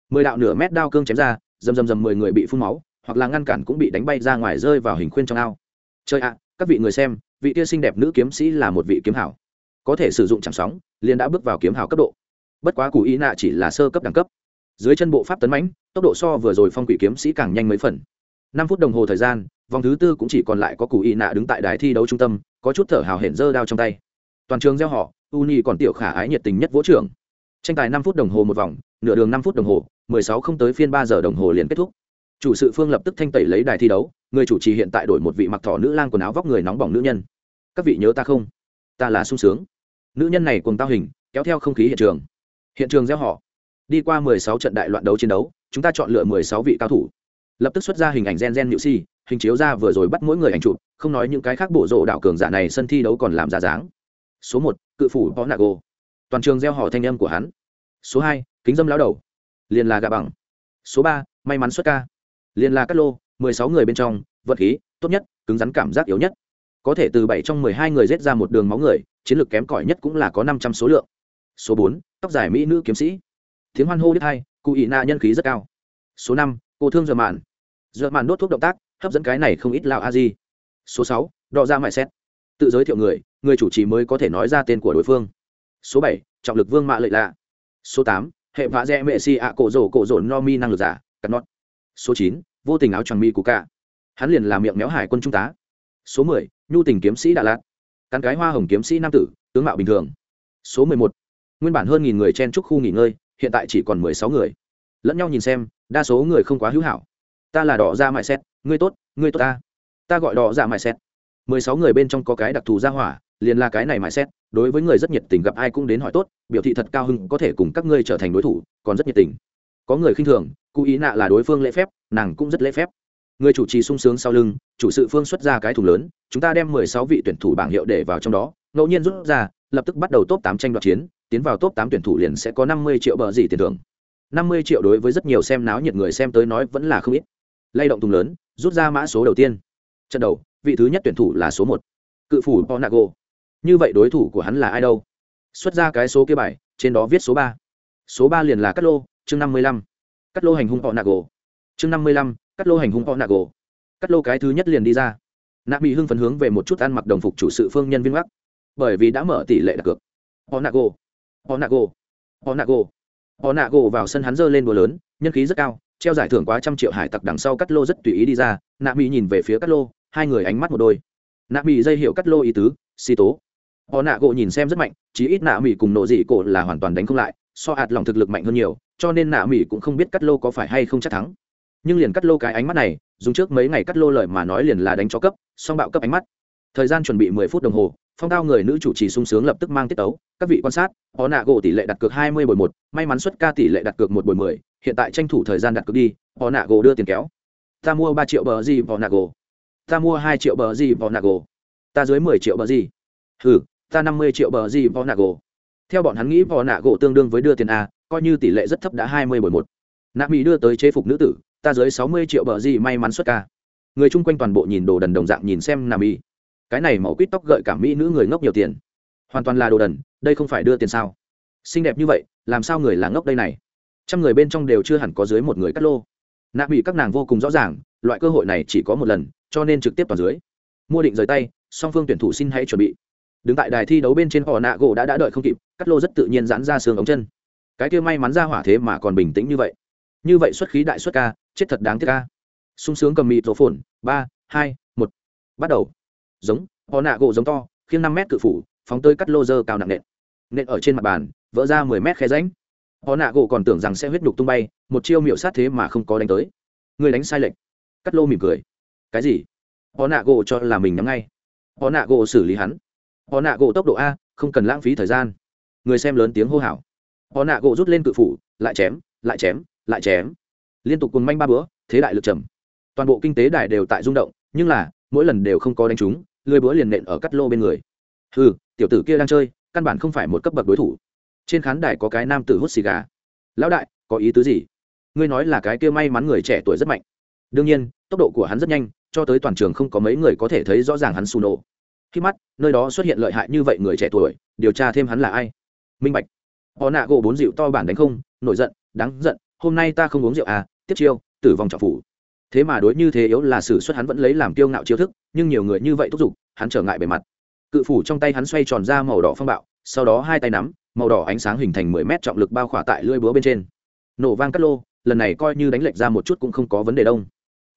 Mười đạo nửa mét đao cương chém ra dầm dầm dầm mười người bị phun máu, hoặc là ngăn cản cũng bị đánh bay ra ngoài rơi vào hình khuyên trong ao. Chơi ạ, các vị người xem vị tia xinh đẹp nữ kiếm sĩ là một vị kiếm hảo. Có thể sử dụng chẳng sóng, liền đã bước vào kiếm hảo cấp độ. Bất quá cụ ý nạ chỉ là sơ cấp đẳng cấp. Dưới chân bộ pháp tấn mãnh, tốc độ so vừa rồi phong quỷ kiếm sĩ càng nhanh mấy phần. Năm phút đồng hồ thời gian, vòng thứ tư cũng chỉ còn lại có cụ ý nạ đứng tại đài thi đấu trung tâm, có chút thở hào hển dơ đao trong tay. Toàn trường gieo họ, uni còn tiểu khả ái nhiệt tình nhất vỗ trưởng. Tranh tài năm phút đồng hồ một vòng, nửa đường năm phút đồng hồ, mười sáu không tới phiên ba giờ đồng hồ liền kết thúc. Chủ sự phương lập tức thanh tẩy lấy đài thi đấu, người chủ trì hiện tại đổi một vị mặc thỏ nữ lang quần áo vóc người nóng bỏng nữ nhân các vị nhớ ta không? Ta là sung sướng. Nữ nhân này cùng tao hình, kéo theo không khí hiện trường. Hiện trường gieo họ. Đi qua mười sáu trận đại loạn đấu chiến đấu, chúng ta chọn lựa mười sáu vị cao thủ. Lập tức xuất ra hình ảnh gen gen nhự si hình chiếu ra vừa rồi bắt mỗi người ảnh chụp, không nói những cái khác bộ rộ đạo cường giả này sân thi đấu còn làm ra dáng. Số một, cự phủ bó nago toàn trường gieo họ thanh âm của hắn. Số hai, kính dâm lão đầu. Liền là gạ bằng. Số ba, may mắn xuất ca. Liền là cát lô, mười sáu người bên trong, vật khí, tốt nhất, cứng rắn cảm giác yếu nhất có thể từ bảy trong mười hai người rết ra một đường máu người, chiến lược kém cỏi nhất cũng là có năm trăm số lượng. Số bốn, tóc dài mỹ nữ kiếm sĩ. Tiếng hoan hô đích hai, cụ ị na nhân khí rất cao. Số năm, cô thương dợ mạn. Dợ mạn đốt thuốc động tác, hấp dẫn cái này không ít lào a di. Số sáu, đọ ra mại xét tự giới thiệu người người chủ trì mới có thể nói ra tên của đối phương. Số bảy, trọng lực vương mạ lợi lạ. Số tám, hệ vạ dẹ mệ si ạ cổ rổ cổ rổ no mi năng lực giả, cắt nót. Số chín, vô tình áo choàng mi của cả hắn liền làm miệng méo hải quân trung tá. Số mười nhu tình kiếm sĩ đà lạt, cắn cái hoa hồng kiếm sĩ nam tử, tướng mạo bình thường. Số mười một, nguyên bản hơn nghìn người chen trúc khu nghỉ ngơi, hiện tại chỉ còn mười sáu người. Lẫn nhau nhìn xem, đa số người không quá hữu hảo. Ta là đỏ ra mại xét ngươi tốt ngươi tốt ta. Ta gọi đỏ ra mại xét mười sáu người bên trong có cái đặc thù ra hỏa, liền là cái này mại xét đối với người rất nhiệt tình gặp ai cũng đến hỏi tốt, biểu thị thật cao hưng có thể cùng các ngươi trở thành đối thủ, còn rất nhiệt tình. Có người khinh thường cụ ý nạ là đối phương lễ phép, nàng cũng rất lễ phép người chủ trì sung sướng sau lưng, chủ sự phương xuất ra cái thùng lớn, chúng ta đem mười sáu vị tuyển thủ bảng hiệu để vào trong đó, ngẫu nhiên rút ra, lập tức bắt đầu top tám tranh đoạt chiến, tiến vào top tám tuyển thủ liền sẽ có năm mươi triệu bờ gì tiền thưởng. Năm mươi triệu đối với rất nhiều xem náo nhiệt người xem tới nói vẫn là không ít. Lay động thùng lớn, rút ra mã số đầu tiên. Trận đầu, vị thứ nhất tuyển thủ là số một, cự phủ ponago. Như vậy đối thủ của hắn là ai đâu? Xuất ra cái số kia bài, trên đó viết số ba. Số ba liền là cắt lô, chương năm mươi lăm. Cắt lô hành hung ponago. Chương năm mươi lăm cắt lô hành hung ponago cắt lô cái thứ nhất liền đi ra. Nạ bị hưng phấn hướng về một chút ăn mặc đồng phục chủ sự phương nhân viên gác bởi vì đã mở tỷ lệ đặt cược. Ponago ponago ponago gồ. Vào sân hắn dơ lên búa lớn, nhân khí rất cao, treo giải thưởng quá trăm triệu hải tặc đằng sau cắt lô rất tùy ý đi ra. Nạ mỹ nhìn về phía cắt lô, hai người ánh mắt một đôi. Nạ mỹ dây hiệu cắt lô ý tứ si tố. Họ nạ gỗ nhìn xem rất mạnh, chí ít nạ mỹ cùng nộ dị cổ là hoàn toàn đánh không lại, so hạt lòng thực lực mạnh hơn nhiều, cho nên nạ mỹ cũng không biết cắt lô có phải hay không chắc thắng nhưng liền cắt lô cái ánh mắt này, dùng trước mấy ngày cắt lô lời mà nói liền là đánh cho cấp, song bạo cấp ánh mắt. Thời gian chuẩn bị mười phút đồng hồ, phong tao người nữ chủ trì sung sướng lập tức mang tiết tấu, các vị quan sát họ nạ gỗ tỷ lệ đặt cược hai mươi bồi một, may mắn xuất ca tỷ lệ đặt cược một bồi mười, hiện tại tranh thủ thời gian đặt cược đi họ nạ gỗ đưa tiền kéo. Ta mua ba triệu bờ gì họ nạ gỗ. Ta mua hai triệu bờ gì họ nạ gỗ. Ta dưới mười triệu bờ gì. Hừ, ta năm mươi triệu bờ gì họ nạ gỗ. Theo bọn hắn nghĩ họ nạ gỗ tương đương với đưa tiền a, coi như tỷ lệ rất thấp đã hai mươi bồi một nạ mỹ đưa tới chế phục nữ tử, ta dưới sáu mươi triệu bờ gì may mắn xuất ca. Người chung quanh toàn bộ nhìn đồ đần đồng dạng nhìn xem nà mỹ. Cái này màu quýt tóc gợi cảm mỹ nữ người ngốc nhiều tiền. Hoàn toàn là đồ đần, đây không phải đưa tiền sao? Xinh đẹp như vậy, làm sao người là ngốc đây này? Trăm người bên trong đều chưa hẳn có dưới một người cắt lô. Nạ mỹ các nàng vô cùng rõ ràng, loại cơ hội này chỉ có một lần, cho nên trực tiếp toàn dưới. Mua định rời tay, song phương tuyển thủ xin hãy chuẩn bị. Đứng tại đài thi đấu bên trên họ nạ gỗ đã đã đợi không kịp, cắt lô rất tự nhiên giãn ra xương ống chân. Cái kia may mắn ra hỏa thế mà còn bình tĩnh như vậy như vậy xuất khí đại xuất ca, chết thật đáng tiếc ca. Sung sướng cầm mịt rổ phồn, ba, hai, một. Bắt đầu. Giống, họ nạ gỗ giống to, khiêng năm mét cự phủ, phóng tơi cắt lô dơ cao nặng nện. Nện ở trên mặt bàn, vỡ ra mười mét khe ránh họ nạ gỗ còn tưởng rằng sẽ huyết đục tung bay, một chiêu miệu sát thế mà không có đánh tới. Người đánh sai lệch. Cắt lô mỉm cười. Cái gì? Họ nạ gỗ cho là mình nhắm ngay. Họ nạ gỗ xử lý hắn. Họ nạ gỗ tốc độ a, không cần lãng phí thời gian. Người xem lớn tiếng hô hào. Họ nạ gỗ rút lên cự phủ, lại chém lại chém lại chém. Liên tục cùng manh ba bữa, thế đại lực trầm. Toàn bộ kinh tế đài đều tại rung động, nhưng là, mỗi lần đều không có đánh trúng, lười búa liền nện ở cắt lô bên người. Ừ tiểu tử kia đang chơi, căn bản không phải một cấp bậc đối thủ. Trên khán đài có cái nam tử hút xì gà. Lão đại, có ý tứ gì? Ngươi nói là cái kia may mắn người trẻ tuổi rất mạnh. Đương nhiên, tốc độ của hắn rất nhanh, cho tới toàn trường không có mấy người có thể thấy rõ ràng hắn xù nổ khi mắt, nơi đó xuất hiện lợi hại như vậy người trẻ tuổi, điều tra thêm hắn là ai. Minh bạch. Họ nạ gỗ bốn rượu to bản đánh không, nổi giận, đáng giận hôm nay ta không uống rượu à tiếp chiêu, tử vong trọng phủ. Thế mà đối như thế yếu là xử suất hắn vẫn lấy làm kiêu ngạo chiêu thức, nhưng nhiều người như vậy thúc giục, hắn trở ngại bề mặt. Cự phủ trong tay hắn xoay tròn ra màu đỏ phong bạo, sau đó hai tay nắm, màu đỏ ánh sáng hình thành mười mét trọng lực bao khỏa tại lưỡi búa bên trên. Nổ vang cắt lô, lần này coi như đánh lệch ra một chút cũng không có vấn đề đông.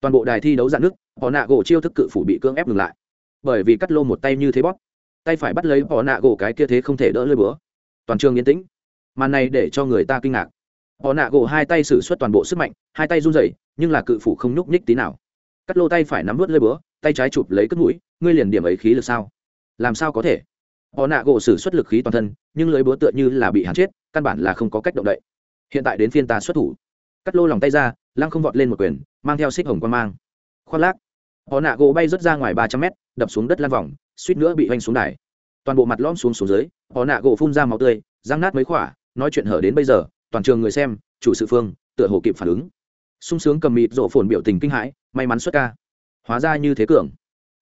Toàn bộ đài thi đấu dạn nước, họ nạ gỗ chiêu thức cự phủ bị cưỡng ép ngừng lại. Bởi vì cắt lô một tay như thế bóp, tay phải bắt lấy họ nạ gỗ cái kia thế không thể đỡ lưỡi búa. Toàn trường yên tĩnh. Màn này để cho người ta kinh ngạc họ nạ gỗ hai tay xử suất toàn bộ sức mạnh, hai tay run rẩy, nhưng là cự phủ không nhúc nhích tí nào. Cắt lô tay phải nắm vớt lơi búa, tay trái chụp lấy cất mũi, ngươi liền điểm ấy khí lực sao? Làm sao có thể? Họ nạ gỗ xử suất lực khí toàn thân, nhưng lưới búa tựa như là bị hắn chết, căn bản là không có cách động đậy. Hiện tại đến phiên ta xuất thủ. Cắt lô lòng tay ra, lăng không vọt lên một quyền, mang theo xích hồng quan mang. Khoác lác. Họ nạ gỗ bay rớt ra ngoài ba trăm mét, đập xuống đất lan vòng, suýt nữa bị hoành xuống đài. Toàn bộ mặt lõm xuống xuống dưới, họ nạ gỗ phun ra máu tươi, răng nát mấy khỏa, nói chuyện hở đến bây giờ toàn trường người xem, chủ sự phương, tựa hồ kịp phản ứng. Sung sướng cầm mịt rộ phồn biểu tình kinh hãi, may mắn xuất ca. Hóa ra như thế cường.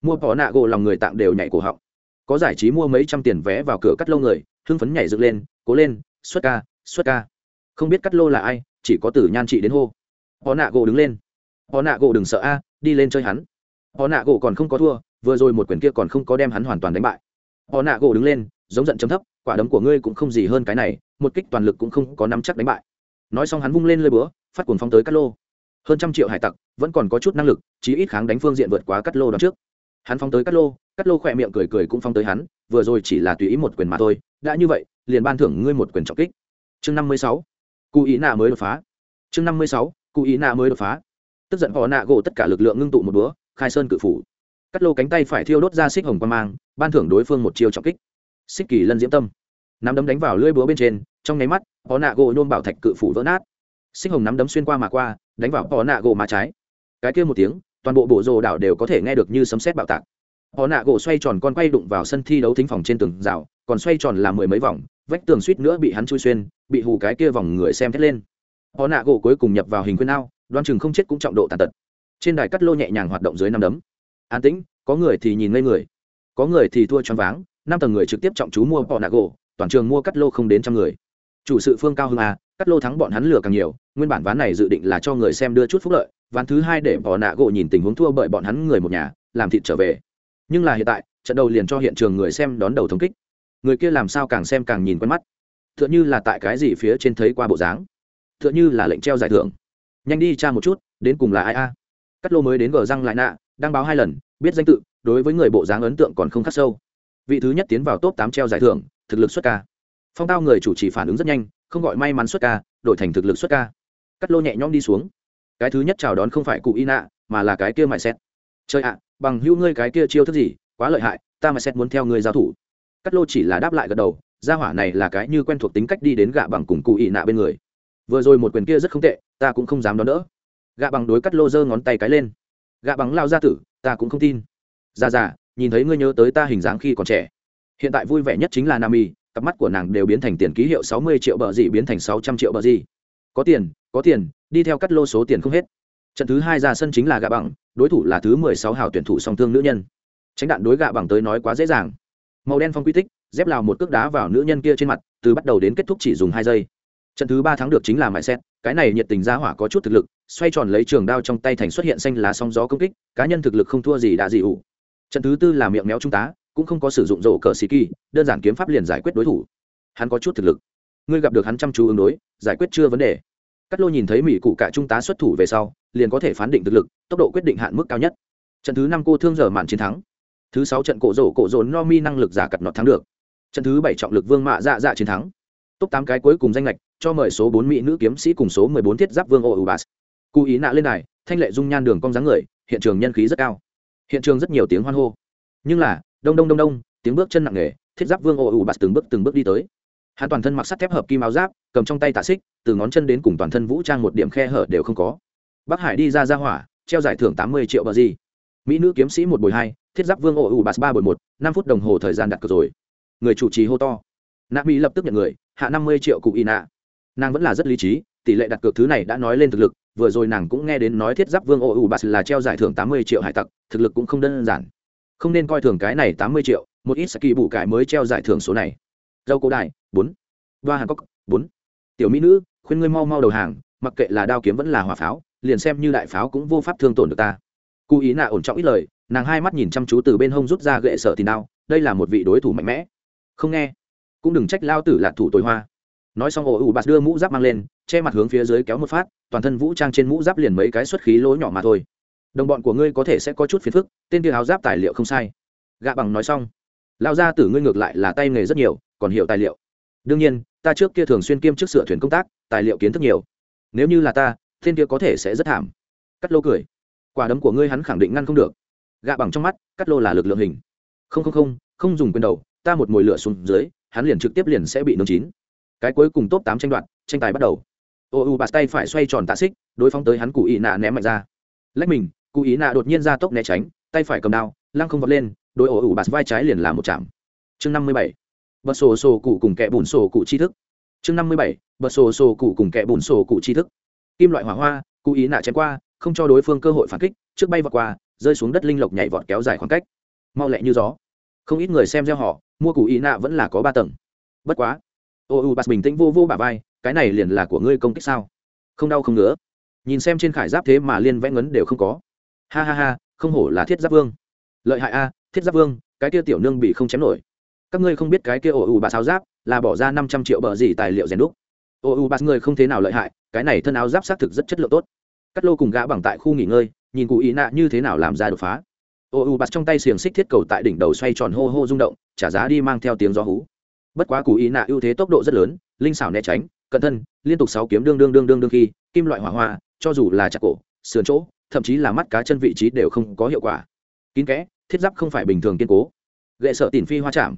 Mua bỏ nạ gỗ lòng người tạng đều nhảy cổ họng. Có giải trí mua mấy trăm tiền vé vào cửa cắt lô người, hưng phấn nhảy dựng lên, cố lên, xuất ca xuất ca. Không biết cắt lô là ai, chỉ có từ nhan trị đến hô. Họ nạ gỗ đứng lên. Họ nạ gỗ đừng sợ a, đi lên chơi hắn. Họ nạ gỗ còn không có thua, vừa rồi một quyển kia còn không có đem hắn hoàn toàn đánh bại. Họ nạ gỗ đứng lên, giống giận chấm thấp, quả đấm của ngươi cũng không gì hơn cái này một kích toàn lực cũng không có nắm chắc đánh bại. Nói xong hắn vung lên lơi búa, phát cuồng phóng tới cắt lô. Hơn trăm triệu hải tặc, vẫn còn có chút năng lực, chí ít kháng đánh phương diện vượt quá cắt lô đón trước. Hắn phóng tới cắt lô cắt lô khỏe miệng cười cười cũng phóng tới hắn, vừa rồi chỉ là tùy ý một quyền mà thôi, đã như vậy, liền ban thưởng ngươi một quyền trọng kích. Chương năm mươi sáu, cụ ý nạ mới đột phá. Chương năm mươi sáu, cụ ý nạ mới đột phá. Tức giận họ nạ gỗ tất cả lực lượng ngưng tụ một búa, khai sơn cự phủ. Cắt lô cánh tay phải thiêu đốt ra xích hồng quan mang, ban thưởng đối phương một chiêu trọng kích. Xích kỳ lân diễm tâm. Nắm đấm đánh vào lưỡi búa bên trên trong nháy mắt họ nạ gỗ nhôm bảo thạch cự phủ vỡ nát. Sinh hồng nắm đấm xuyên qua mà qua, đánh vào họ nạ gỗ má trái. Cái kia một tiếng, toàn bộ bộ rồ đảo đều có thể nghe được như sấm sét bạo tạc. Họ nạ gỗ xoay tròn con quay đụng vào sân thi đấu thính phòng trên tường rào, còn xoay tròn làm mười mấy vòng, vách tường suýt nữa bị hắn chui xuyên, bị hù cái kia vòng người xem thét lên. Họ nạ gỗ cuối cùng nhập vào hình khuyên ao đoan chừng không chết cũng trọng độ tàn tật. Trên đài cắt lô nhẹ nhàng hoạt động dưới năm đấm. An tĩnh, có người thì nhìn ngây người. Có người thì thua choáng váng, năm tầng người trực tiếp trọng chú mua họ nạ gỗ, toàn trường mua cắt lô không đến trăm người chủ sự phương cao hơn a à, cắt lô thắng bọn hắn lừa càng nhiều, nguyên bản ván này dự định là cho người xem đưa chút phúc lợi, ván thứ hai để bỏ nạ gỗ nhìn tình huống thua bởi bọn hắn người một nhà, làm thịt trở về. Nhưng là hiện tại, trận đầu liền cho hiện trường người xem đón đầu thống kích. Người kia làm sao càng xem càng nhìn quen mắt. T h ư ợ n h ư là tại cái gì phía trên thấy qua bộ dáng. T h ư ợ n h ư là lệnh treo giải thưởng. Nhanh đi cha một chút, đến cùng là ai a? Cắt lô mới đến gờ răng lại nạ, đang báo hai lần, biết danh tự, đối với người bộ dáng ấn tượng còn không khắc sâu. Vị thứ nhất tiến vào top tám treo giải thưởng, thực lực xuất ca phong tao người chủ trì phản ứng rất nhanh, không gọi may mắn xuất ca, đổi thành thực lực xuất ca. Cắt lô nhẹ nhõm đi xuống. Cái thứ nhất chào đón không phải cụ y nạ, mà là cái kia mại xét chơi ạ, bằng hữu ngươi cái kia chiêu thức gì, quá lợi hại, ta mà xét muốn theo ngươi giao thủ. Cắt lô chỉ là đáp lại gật đầu, gia hỏa này là cái như quen thuộc tính cách đi đến gạ bằng cùng cụ y nạ bên người. Vừa rồi một quyền kia rất không tệ, ta cũng không dám đón đỡ. Gạ bằng đối cắt lô giơ ngón tay cái lên. Gạ bằng lao ra tử, ta cũng không tin. Ra ra nhìn thấy ngươi nhớ tới ta hình dáng khi còn trẻ. Hiện tại vui vẻ nhất chính là nam y cặp mắt của nàng đều biến thành tiền ký hiệu sáu mươi triệu bờ gì biến thành sáu trăm triệu bờ gì. Có tiền có tiền, đi theo cắt lô số tiền không hết. Trận thứ hai ra sân chính là gạ bằng, đối thủ là thứ mười sáu hào tuyển thủ song thương nữ nhân. Tránh đạn đối gạ bằng tới nói quá dễ dàng. Màu đen phong quy tích, dép lào một cước đá vào nữ nhân kia trên mặt, từ bắt đầu đến kết thúc chỉ dùng hai giây. Trận thứ ba thắng được chính là mại xét cái này nhiệt tình ra hỏa có chút thực lực, xoay tròn lấy trường đao trong tay thành xuất hiện xanh lá sóng gió công kích, cá nhân thực lực không thua gì đã dị ủ. Trận thứ tư là miệng méo trung tá cũng không có sử dụng rổ cờ xì kỳ, đơn giản kiếm pháp liền giải quyết đối thủ. Hắn có chút thực lực. Ngươi gặp được hắn chăm chú ứng đối, giải quyết chưa vấn đề. Cắt lô nhìn thấy mỹ cụ cả trung tá xuất thủ về sau, liền có thể phán định thực lực, tốc độ quyết định hạn mức cao nhất. Trận thứ năm cô thương giờ màn chiến thắng. Thứ sáu trận cổ rổ cổ rồn no mi năng lực giả cặt nọt thắng được. Trận thứ bảy trọng lực vương mạ dạ dạ chiến thắng. Top tám cái cuối cùng danh lệch, cho mời số bốn mỹ nữ kiếm sĩ cùng số mười bốn thiết giáp vương ô ubas cụ ý nạ lên này, thanh lệ dung nhan đường cong dáng người, hiện trường nhân khí rất cao. Hiện trường rất nhiều tiếng hoan hô. Nhưng là đông đông đông đông, tiếng bước chân nặng nề, thiết giáp vương ô bạt từng bước từng bước đi tới. Hắn toàn thân mặc sắt thép hợp kim áo giáp, cầm trong tay tạ xích, từ ngón chân đến cùng toàn thân vũ trang một điểm khe hở đều không có. Bắc hải đi ra ra hỏa, treo giải thưởng tám mươi triệu bờ gì. Mỹ nữ kiếm sĩ một bồi hai, thiết giáp vương ô ủ bạt ba bồi một, năm phút đồng hồ thời gian đặt cược rồi. Người chủ trì hô to. Nạ mỹ lập tức nhận người, hạ năm mươi triệu cụ y nạ. Nàng vẫn là rất lý trí, tỷ lệ đặt cược thứ này đã nói lên thực lực, vừa rồi nàng cũng nghe đến nói thiết giáp vương ô ủ bạt là treo giải thưởng tám mươi triệu hải tặc, thực lực cũng không đơn giản không nên coi thường cái này tám mươi triệu, một ít saki bù cải mới treo giải thưởng số này. Dâu cổ đại, bốn. Ba hàn cốc bốn. Tiểu mỹ nữ, khuyên ngươi mau mau đầu hàng, mặc kệ là đao kiếm vẫn là hỏa pháo, liền xem như đại pháo cũng vô pháp thương tổn được ta. Cụ ý nạ ổn trọng ít lời, nàng hai mắt nhìn chăm chú từ bên hông rút ra gậy sợ thì nào đây là một vị đối thủ mạnh mẽ. Không nghe. Cũng đừng trách lao tử là thủ tối hoa. Nói xong ổ ủ bạt đưa mũ giáp mang lên, che mặt hướng phía dưới kéo một phát, toàn thân vũ trang trên mũ giáp liền mấy cái xuất khí lỗ nhỏ mà thôi đồng bọn của ngươi có thể sẽ có chút phiền phức, tên kia áo giáp tài liệu không sai. Gạ bằng nói xong lao ra tử ngươi ngược lại là tay nghề rất nhiều, còn hiểu tài liệu. Đương nhiên, ta trước kia thường xuyên kiêm chức sửa thuyền công tác, tài liệu kiến thức nhiều. Nếu như là ta, tên kia có thể sẽ rất thảm. Cắt lô cười. Quả đấm của ngươi hắn khẳng định ngăn không được. Gạ bằng trong mắt, cắt lô là lực lượng hình. Không không không không dùng quyền đầu, ta một mồi lửa xuống dưới, hắn liền trực tiếp liền sẽ bị nướng chín. Cái cuối cùng top tám tranh đoạt, tranh tài bắt đầu. Ô, u bạt tay phải xoay tròn tạ xích, đối phóng tới hắn cụ ị nạ ném mạnh ra. Lách mình cụ ý nạ đột nhiên ra tốc né tránh, tay phải cầm đao, lăng không vọt lên đôi ổ ủ bạt vai trái liền làm một chạm. Chương năm mươi bảy, bật sổ sổ cụ cùng kẻ bùn sổ cụ tri thức. Chương năm mươi bảy, bật sổ sổ cụ cùng kẻ bùn sổ cụ tri thức. Kim loại hỏa hoa cụ ý nạ chém qua, không cho đối phương cơ hội phản kích, trước bay vọt qua, rơi xuống đất linh lộc nhảy vọt kéo dài khoảng cách. Mau lẹ như gió. Không ít người xem gieo họ, mua cụ ý nạ vẫn là có ba tầng. Bất quá ô u bạt bình tĩnh vô vô bà vai, cái này liền là của ngươi công kích sao? Không đau không ngứa. Nhìn xem trên khải giáp thế mà liên vẽ ngấn đều không có ha ha ha, không hổ là thiết giáp vương. Lợi hại a, thiết giáp vương, cái kia tiểu nương bị không chém nổi. Các ngươi không biết cái kia ổ ủ bà sao giáp là bỏ ra năm trăm triệu bờ gì tài liệu rèn đúc. Ổ ủ bà người không thế nào lợi hại, cái này thân áo giáp xác thực rất chất lượng tốt. Cắt lô cùng gã bằng tại khu nghỉ ngơi, nhìn cụ ý nạ như thế nào làm ra đột phá. Ô u bạt trong tay xiềng xích thiết cầu tại đỉnh đầu xoay tròn hô hô rung động, trả giá đi mang theo tiếng gió hú. Bất quá cụ ý nạ ưu thế tốc độ rất lớn, linh xảo né tránh cận thân, liên tục sáu kiếm đương đương đương đương đương khi, kim loại hỏa hoa, cho dù là chặt cổ, sườn chỗ thậm chí là mắt cá chân vị trí đều không có hiệu quả. Kín kẽ, thiết giáp không phải bình thường kiên cố. Gệ sợ tìm phi hoa chạm.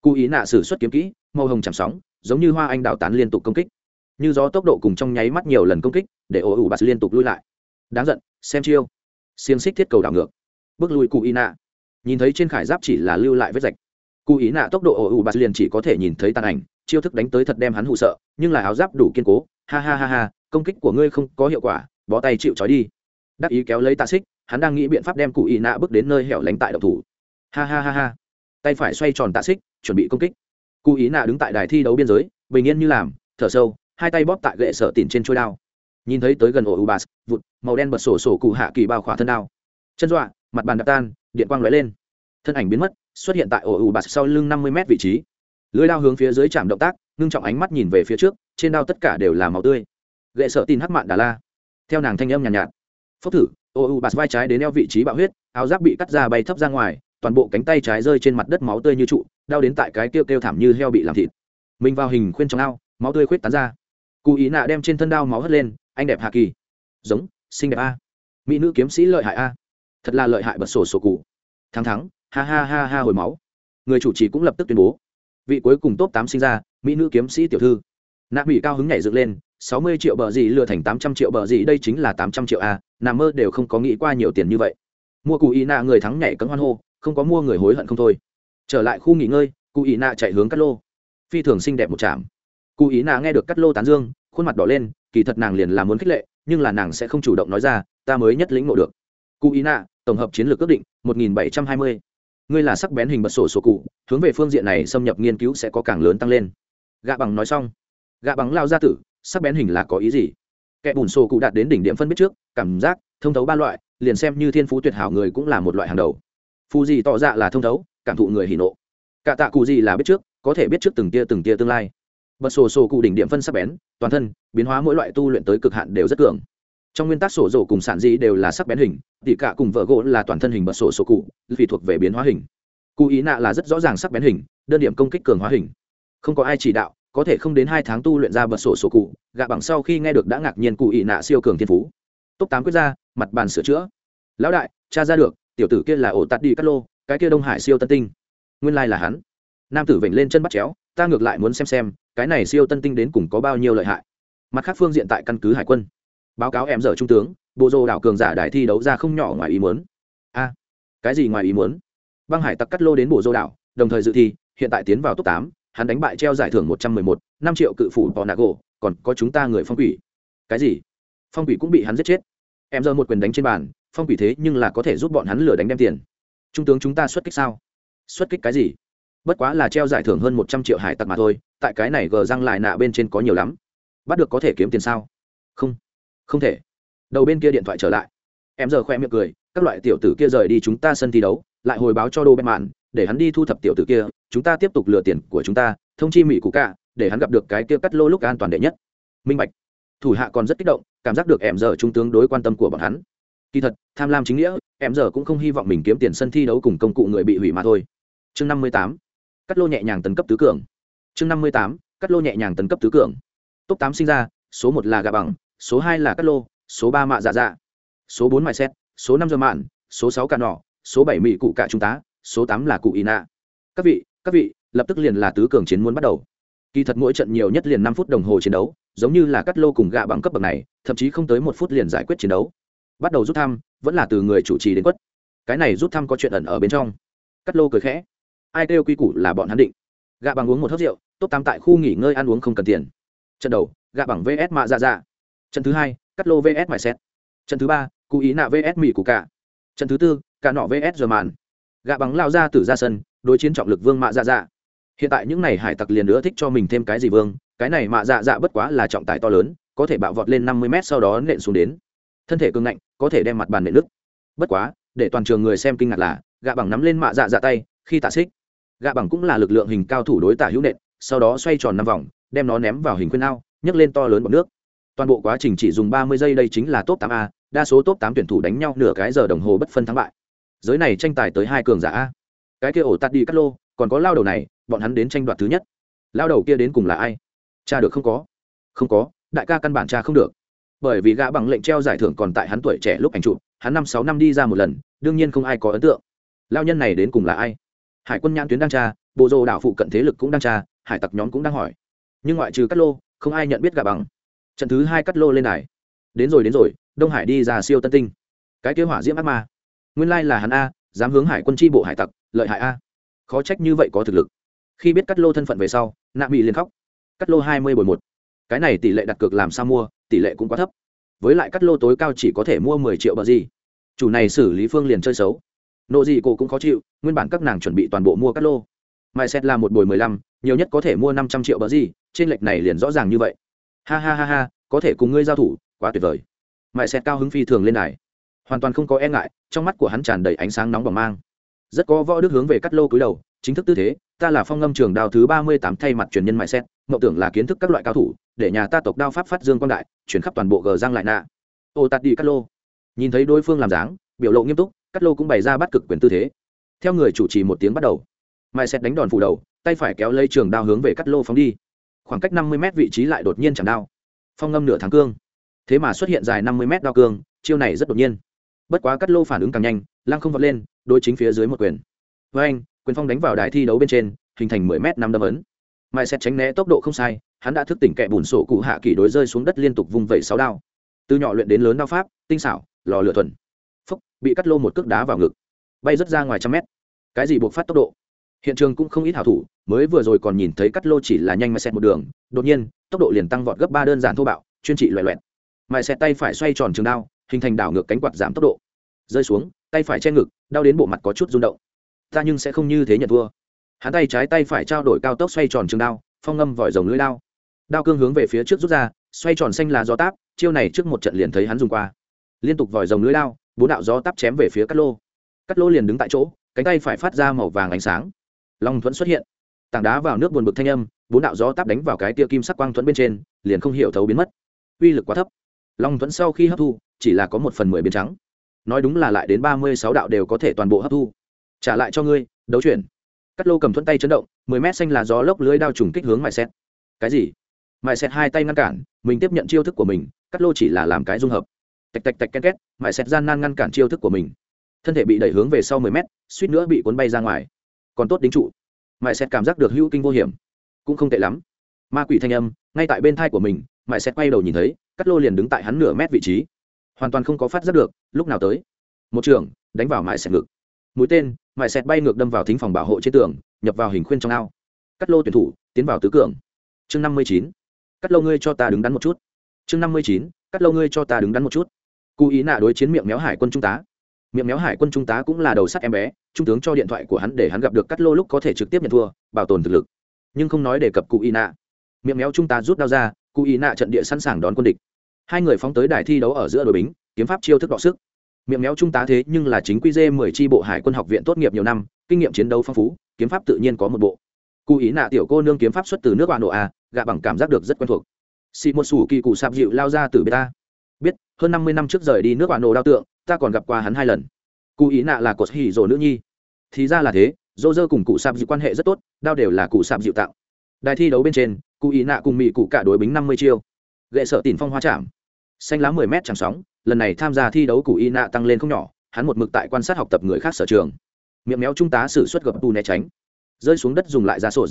Cụ ý nạ sử xuất kiếm kỹ, màu hồng chạm sóng, giống như hoa anh đào tán liên tục công kích. Như gió tốc độ cùng trong nháy mắt nhiều lần công kích, để ổ ủ bạt liên tục lui lại. Đáng giận, xem chiêu. Xiềng xích thiết cầu đảo ngược. Bước lui cụ ý nạ. Nhìn thấy trên khải giáp chỉ là lưu lại vết rạch. Cụ ý nạ tốc độ ổ ủ bạt liền chỉ có thể nhìn thấy tàn ảnh, chiêu thức đánh tới thật đem hắn hụ sợ, nhưng là áo giáp đủ kiên cố. Ha ha ha ha, công kích của ngươi không có hiệu quả, bó tay chịu trói đi đắc ý kéo lấy tạ xích hắn đang nghĩ biện pháp đem cụ ý nạ bước đến nơi hẻo lánh tại độc thủ. Ha ha ha ha. Tay phải xoay tròn tạ xích chuẩn bị công kích. Cụ ý nạ đứng tại đài thi đấu biên giới bình yên như làm thở sâu hai tay bóp tại gậy sở tỉn trên trôi đao. Nhìn thấy tới gần ổ u bas vụt màu đen bật sổ sổ cụ hạ kỳ bao khỏa thân đao. Chân dọa mặt bàn đập tan điện quang lóe lên. Thân ảnh biến mất xuất hiện tại ổ u bas sau lưng năm mươi m vị trí. Lưới đao hướng phía dưới trạm động tác ngưng trọng ánh mắt nhìn về phía trước trên đao tất cả đều là màu tươi. Gậy sợ tin hắc mạn đà la. Theo nàng thanh âm nhàn nhạt, nhạt phốc thử, ô u bạt vai trái đến eo vị trí bạo huyết, áo giáp bị cắt ra bay thấp ra ngoài, toàn bộ cánh tay trái rơi trên mặt đất máu tươi như trụ, đau đến tại cái kêu kêu thảm như heo bị làm thịt. Mình vào hình khuyên trong ao, máu tươi khuyết tán ra. Cụ ý nạ đem trên thân đao máu hất lên, anh đẹp hạ kỳ. Giống, xinh đẹp a. Mỹ nữ kiếm sĩ lợi hại a. Thật là lợi hại bật sổ sổ cụ. Thắng thắng, ha ha ha ha hồi máu. Người chủ trì cũng lập tức tuyên bố. Vị cuối cùng top tám sinh ra, mỹ nữ kiếm sĩ tiểu thư. Nạ mỹ cao hứng nhảy dựng lên, sáu mươi triệu bờ gì lừa thành tám trăm triệu bờ gì, đây chính là tám trăm triệu a nằm mơ đều không có nghĩ qua nhiều tiền như vậy. Mua cụ ý nạ người thắng nhảy cấm hoan hô, không có mua người hối hận không thôi. Trở lại khu nghỉ ngơi, cụ ý nạ chạy hướng cắt lô. Phi thường xinh đẹp một chạm cụ ý nạ nghe được cắt lô tán dương, khuôn mặt đỏ lên, kỳ thật nàng liền là muốn khích lệ, nhưng là nàng sẽ không chủ động nói ra, ta mới nhất lĩnh ngộ được. Cụ ý nạ, tổng hợp chiến lược ước định, một nghìn bảy trăm hai mươi. Ngươi là sắc bén hình bật sổ sổ cụ, hướng về phương diện này xâm nhập nghiên cứu sẽ có càng lớn tăng lên. Gạ bằng nói xong. Gạ bằng lao ra tử, sắc bén hình là có ý gì? Kẻ bùn sổ cụ đạt đến đỉnh điểm phân biết trước, cảm giác, thông thấu ba loại, liền xem như thiên phú tuyệt hảo người cũng là một loại hàng đầu. Phù gì tỏ dạ là thông thấu, cảm thụ người hỉ nộ. Cả tạ cụ gì là biết trước, có thể biết trước từng tia từng tia tương lai. Bật sổ sổ cụ đỉnh điểm phân sắc bén, toàn thân, biến hóa mỗi loại tu luyện tới cực hạn đều rất cường. Trong nguyên tắc sổ rổ cùng sản dị đều là sắc bén hình tỷ cả cùng vợ gỗ là toàn thân hình bật sổ sổ cụ, vì thuộc về biến hóa hình. Cụ ý nạ là rất rõ ràng sắc bén hình, đơn điểm công kích cường hóa hình. Không có ai chỉ đạo có thể không đến hai tháng tu luyện ra bật sổ sổ cụ, gạ bằng sau khi nghe được đã ngạc nhiên cụ ị nạ siêu cường thiên phú. Top tám quyết ra, mặt bàn sửa chữa. Lão đại, cha ra được, tiểu tử kia là ổ tạt đi cắt lô, cái kia đông hải siêu tân tinh. Nguyên lai là hắn. Nam tử vểnh lên chân bắt chéo, ta ngược lại muốn xem xem, cái này siêu tân tinh đến cùng có bao nhiêu lợi hại. Mặt khác phương diện tại căn cứ hải quân. Báo cáo em dở trung tướng, bộ rồ đảo cường giả đại thi đấu ra không nhỏ ngoài ý muốn. A, cái gì ngoài ý muốn? Băng hải tặc cắt lô đến bộ rô đảo, đồng thời dự thi, hiện tại tiến vào top tám hắn đánh bại treo giải thưởng một trăm mười một, năm triệu cự phủ bò nạ gỗ còn có chúng ta người phong quỷ. Cái gì? Phong quỷ cũng bị hắn giết chết. Em giờ một quyền đánh trên bàn, phong quỷ thế nhưng là có thể giúp bọn hắn lừa đánh đem tiền. Trung tướng chúng ta xuất kích sao? Xuất kích cái gì? Bất quá là treo giải thưởng hơn một trăm triệu hải tặc mà thôi, tại cái này gờ răng lại nạ bên trên có nhiều lắm. Bắt được có thể kiếm tiền sao? Không. Không thể. Đầu bên kia điện thoại trở lại. Em giờ khoe miệng cười, các loại tiểu tử kia rời đi chúng ta sân thi đấu, lại hồi báo cho đô bên mạn để hắn đi thu thập tiểu tử kia, chúng ta tiếp tục lừa tiền của chúng ta, thông chi mỹ cụ cả để hắn gặp được cái kia cắt lô lúc an toàn đệ nhất. Minh bạch. Thủ hạ còn rất kích động, cảm giác được em giờ trung tướng đối quan tâm của bọn hắn. Kỳ thật, tham lam chính nghĩa, em giờ cũng không hy vọng mình kiếm tiền sân thi đấu cùng công cụ người bị hủy mà thôi. Chương năm mươi tám. Cắt lô nhẹ nhàng tấn cấp tứ cường. Chương năm mươi tám. Cắt lô nhẹ nhàng tấn cấp tứ cường. Top tám sinh ra, số một là gà bằng, số hai là cắt lô, số ba mạ dạ dạ số bốn mại xét số năm giờ mạn, số sáu cà nỏ, số bảy mỹ cụ cả trung tá số tám là cụ ý nạ các vị các vị, lập tức liền là tứ cường chiến muốn bắt đầu. Kỳ thật mỗi trận nhiều nhất liền năm phút đồng hồ chiến đấu, giống như là cắt lô cùng gạ bằng cấp bậc này, thậm chí không tới một phút liền giải quyết chiến đấu. Bắt đầu rút thăm, vẫn là từ người chủ trì đến quất. Cái này rút thăm có chuyện ẩn ở bên trong. Cắt lô cười khẽ. Ai kêu quy củ là bọn hắn định. Gạ bằng uống một hớt rượu tốt tám tại khu nghỉ ngơi ăn uống không cần tiền. Trận đầu, gạ bằng vs mạ dạ dạ. Trận thứ hai, cắt lô vs mại xét trận thứ ba, cụ ý nạ vs mỹ cụ cả trận thứ tư cả nọ vs giờ màn gạ bằng lao ra từ ra sân, đối chiến trọng lực vương mạ dạ dạ. Hiện tại những n à y hải tặc liền nữa thích cho mình thêm cái gì vương, cái này mạ dạ dạ bất quá là trọng tài to lớn, có thể bạo vọt lên năm mươi mét sau đó nện xuống đến. Thân thể cương ngạnh, có thể đem mặt bàn nện nứt. Bất quá, để toàn trường người xem kinh ngạc là, gạ bằng nắm lên mạ dạ dạ tay, khi tạ xích, gạ bằng cũng là lực lượng hình cao thủ đối tả hữu nện, sau đó xoay tròn năm vòng, đem nó ném vào hình khuyên ao, nhấc lên to lớn bọc nước. Toàn bộ quá trình chỉ dùng ba mươi giây đây chính là top tám a, đa số top tám tuyển thủ đánh nhau nửa cái giờ đồng hồ bất phân thắng bại giới này tranh tài tới hai cường giả a. Cái kia ổ tắt đi cắt lô, còn có lao đầu này, bọn hắn đến tranh đoạt thứ nhất. Lao đầu kia đến cùng là ai? Cha được không có? Không có, đại ca căn bản cha không được. Bởi vì gã bằng lệnh treo giải thưởng còn tại hắn tuổi trẻ lúc ảnh chụp, hắn năm sáu năm đi ra một lần, đương nhiên không ai có ấn tượng. Lao nhân này đến cùng là ai? Hải quân nhãn tuyến đang tra, bộ rồ đảo phụ cận thế lực cũng đang tra, hải tặc nhóm cũng đang hỏi. Nhưng ngoại trừ cắt lô, không ai nhận biết gã bằng. Trận thứ hai cắt lô lên này đến rồi đến rồi, đông hải đi ra siêu tân tinh. Cái kế hỏa diễm ác ma nguyên lai là hắn a, dám hướng hải quân tri bộ hải tặc, lợi hại a. Khó trách như vậy có thực lực. Khi biết cắt lô thân phận về sau, nạ bị liền khóc. Cắt lô hai mươi bồi một. Cái này tỷ lệ đặt cược làm sao mua, tỷ lệ cũng quá thấp. Với lại cắt lô tối cao chỉ có thể mua mười triệu bờ gì. Chủ này xử lý phương liền chơi xấu. Nộ gì cô cũng khó chịu, nguyên bản các nàng chuẩn bị toàn bộ mua cắt lô. Mai xét là một bồi mười lăm, nhiều nhất có thể mua năm trăm triệu bờ gì, trên lệch này liền rõ ràng như vậy. Ha ha ha ha, có thể cùng ngươi giao thủ, quá tuyệt vời. Mai xét cao hứng phi thường lên này hoàn toàn không có e ngại, trong mắt của hắn tràn đầy ánh sáng nóng bỏng mang. Rất có võ đức hướng về cắt lô cúi đầu, chính thức tư thế, ta là phong ngâm trường đao thứ ba mươi tám thay mặt truyền nhân mại xét mậu tưởng là kiến thức các loại cao thủ, để nhà ta tộc đao pháp phát dương quan đại, chuyển khắp toàn bộ gờ giang lại nạ. Ô tạt đi cắt lô. Nhìn thấy đối phương làm dáng, biểu lộ nghiêm túc, cắt lô cũng bày ra bắt cực quyền tư thế. Theo người chủ trì một tiếng bắt đầu, mại xét đánh đòn phủ đầu, tay phải kéo lấy trường đao hướng về cắt lô phóng đi. Khoảng cách năm mươi m vị trí lại đột nhiên chẳng đao. Phong ngâm nửa tháng cương. Thế mà xuất hiện dài năm mươi m đao cương, chiêu này rất đột nhiên bất quá cắt lô phản ứng càng nhanh, lăng không vọt lên đôi chính phía dưới một quyền. Với anh, quyền phong đánh vào đài thi đấu bên trên, hình thành mười m năm đâm ấn. Mai xét tránh né tốc độ không sai, hắn đã thức tỉnh kẻ bùn sổ cụ hạ kỷ đối rơi xuống đất liên tục vung vẩy sáu đao. Từ nhỏ luyện đến lớn đao pháp, tinh xảo, lò lửa thuần. Phúc, bị cắt lô một cước đá vào ngực. Bay rất ra ngoài trăm mét. Cái gì buộc phát tốc độ? Hiện trường cũng không ít hảo thủ, mới vừa rồi còn nhìn thấy cắt lô chỉ là nhanh mai xét một đường, đột nhiên, tốc độ liền tăng vọt gấp ba đơn giản thô bạo, chuyên trị loẹ loẹt. Mai xét tay phải xoay tròn trường đao, hình thành đảo ngược cánh quạt giảm tốc độ rơi xuống, tay phải che ngực, đau đến bộ mặt có chút rung động. Ta nhưng sẽ không như thế nhận thua. Hắn tay trái tay phải trao đổi cao tốc xoay tròn trường đao, phong ngâm vòi rồng lưỡi đao. Đao cương hướng về phía trước rút ra, xoay tròn xanh là gió táp, chiêu này trước một trận liền thấy hắn dùng qua. Liên tục vòi rồng lưỡi đao, bốn đạo gió táp chém về phía cắt lô. Cắt lô liền đứng tại chỗ, cánh tay phải phát ra màu vàng ánh sáng. Long thuẫn xuất hiện. Tảng đá vào nước buồn bực thanh âm, bốn đạo gió táp đánh vào cái tia kim sắc quang thuẫn bên trên, liền không hiểu thấu biến mất. Uy lực quá thấp. Long thuẫn sau khi hấp thu, chỉ là có một phần mười biến trắng nói đúng là lại đến ba mươi sáu đạo đều có thể toàn bộ hấp thu. Trả lại cho ngươi, đấu chuyển. Cắt lô cầm thuẫn tay chấn động, mười mét xanh là gió lốc lưới đao trùng kích hướng mại xét cái gì? Mại xét hai tay ngăn cản, mình tiếp nhận chiêu thức của mình, cắt lô chỉ là làm cái dung hợp. Tạch tạch tạch ken két mại xét gian nan ngăn cản chiêu thức của mình. Thân thể bị đẩy hướng về sau mười mét, suýt nữa bị cuốn bay ra ngoài. Còn tốt đính trụ. Mại xét cảm giác được hữu kinh vô hiểm. Cũng không tệ lắm. Ma quỷ thanh âm, ngay tại bên thai của mình mại xét quay đầu nhìn thấy, cắt lô liền đứng tại hắn nửa mét vị trí hoàn toàn không có phát giác được, lúc nào tới. Một trường, đánh vào mại xẹt ngực. Mũi tên, mại xẹt bay ngược đâm vào thính phòng bảo hộ trên tường, nhập vào hình khuyên trong ao. Cắt lô tuyển thủ, tiến vào tứ cường. Chương năm mươi chín, cắt lô ngươi cho ta đứng đắn một chút. Chương năm mươi chín, cắt lô ngươi cho ta đứng đắn một chút. Cụ ý nạ đối chiến miệng méo hải quân trung tá. Miệng méo hải quân trung tá cũng là đầu sắt em bé, trung tướng cho điện thoại của hắn để hắn gặp được cắt lô lúc có thể trực tiếp nhận thua, bảo tồn thực lực. Nhưng không nói đề cập cụ ý nạ. Miệng méo trung tá rút đao ra cụ ý nạ trận địa sẵn sàng đón quân địch hai người phóng tới đài thi đấu ở giữa đội bính, kiếm pháp chiêu thức đọ sức. Miệng méo trung tá thế nhưng là chính quy dê mười tri bộ hải quân học viện tốt nghiệp nhiều năm, kinh nghiệm chiến đấu phong phú, kiếm pháp tự nhiên có một bộ. Cụ ý nạ tiểu cô nương kiếm pháp xuất từ nước bạn độ a, gạ bằng cảm giác được rất quen thuộc. Xị một sủ kỳ cụ sạp dịu lao ra từ bê ta biết, hơn năm mươi năm trước rời đi nước bạn độ đao tượng, ta còn gặp qua hắn hai lần. Cụ ý nạ là cột hỉ rồ nữ nhi. Thì ra là thế dô dơ cùng cụ sạp dịu quan hệ rất tốt, đao đều là cụ sạp dịu tạo. Đài thi đấu bên trên, cụ ý nạ cùng mỹ cụ cả đối bính năm mươi chiêu. Gệ sợ tìm phong hoa chạm xanh lá mười mét chẳng sóng, lần này tham gia thi đấu của y nạ tăng lên không nhỏ, hắn một mực tại quan sát học tập người khác sở trường. Miệng méo trung tá xử suất gập tu né tránh. Rơi xuống đất dùng lại ra sổ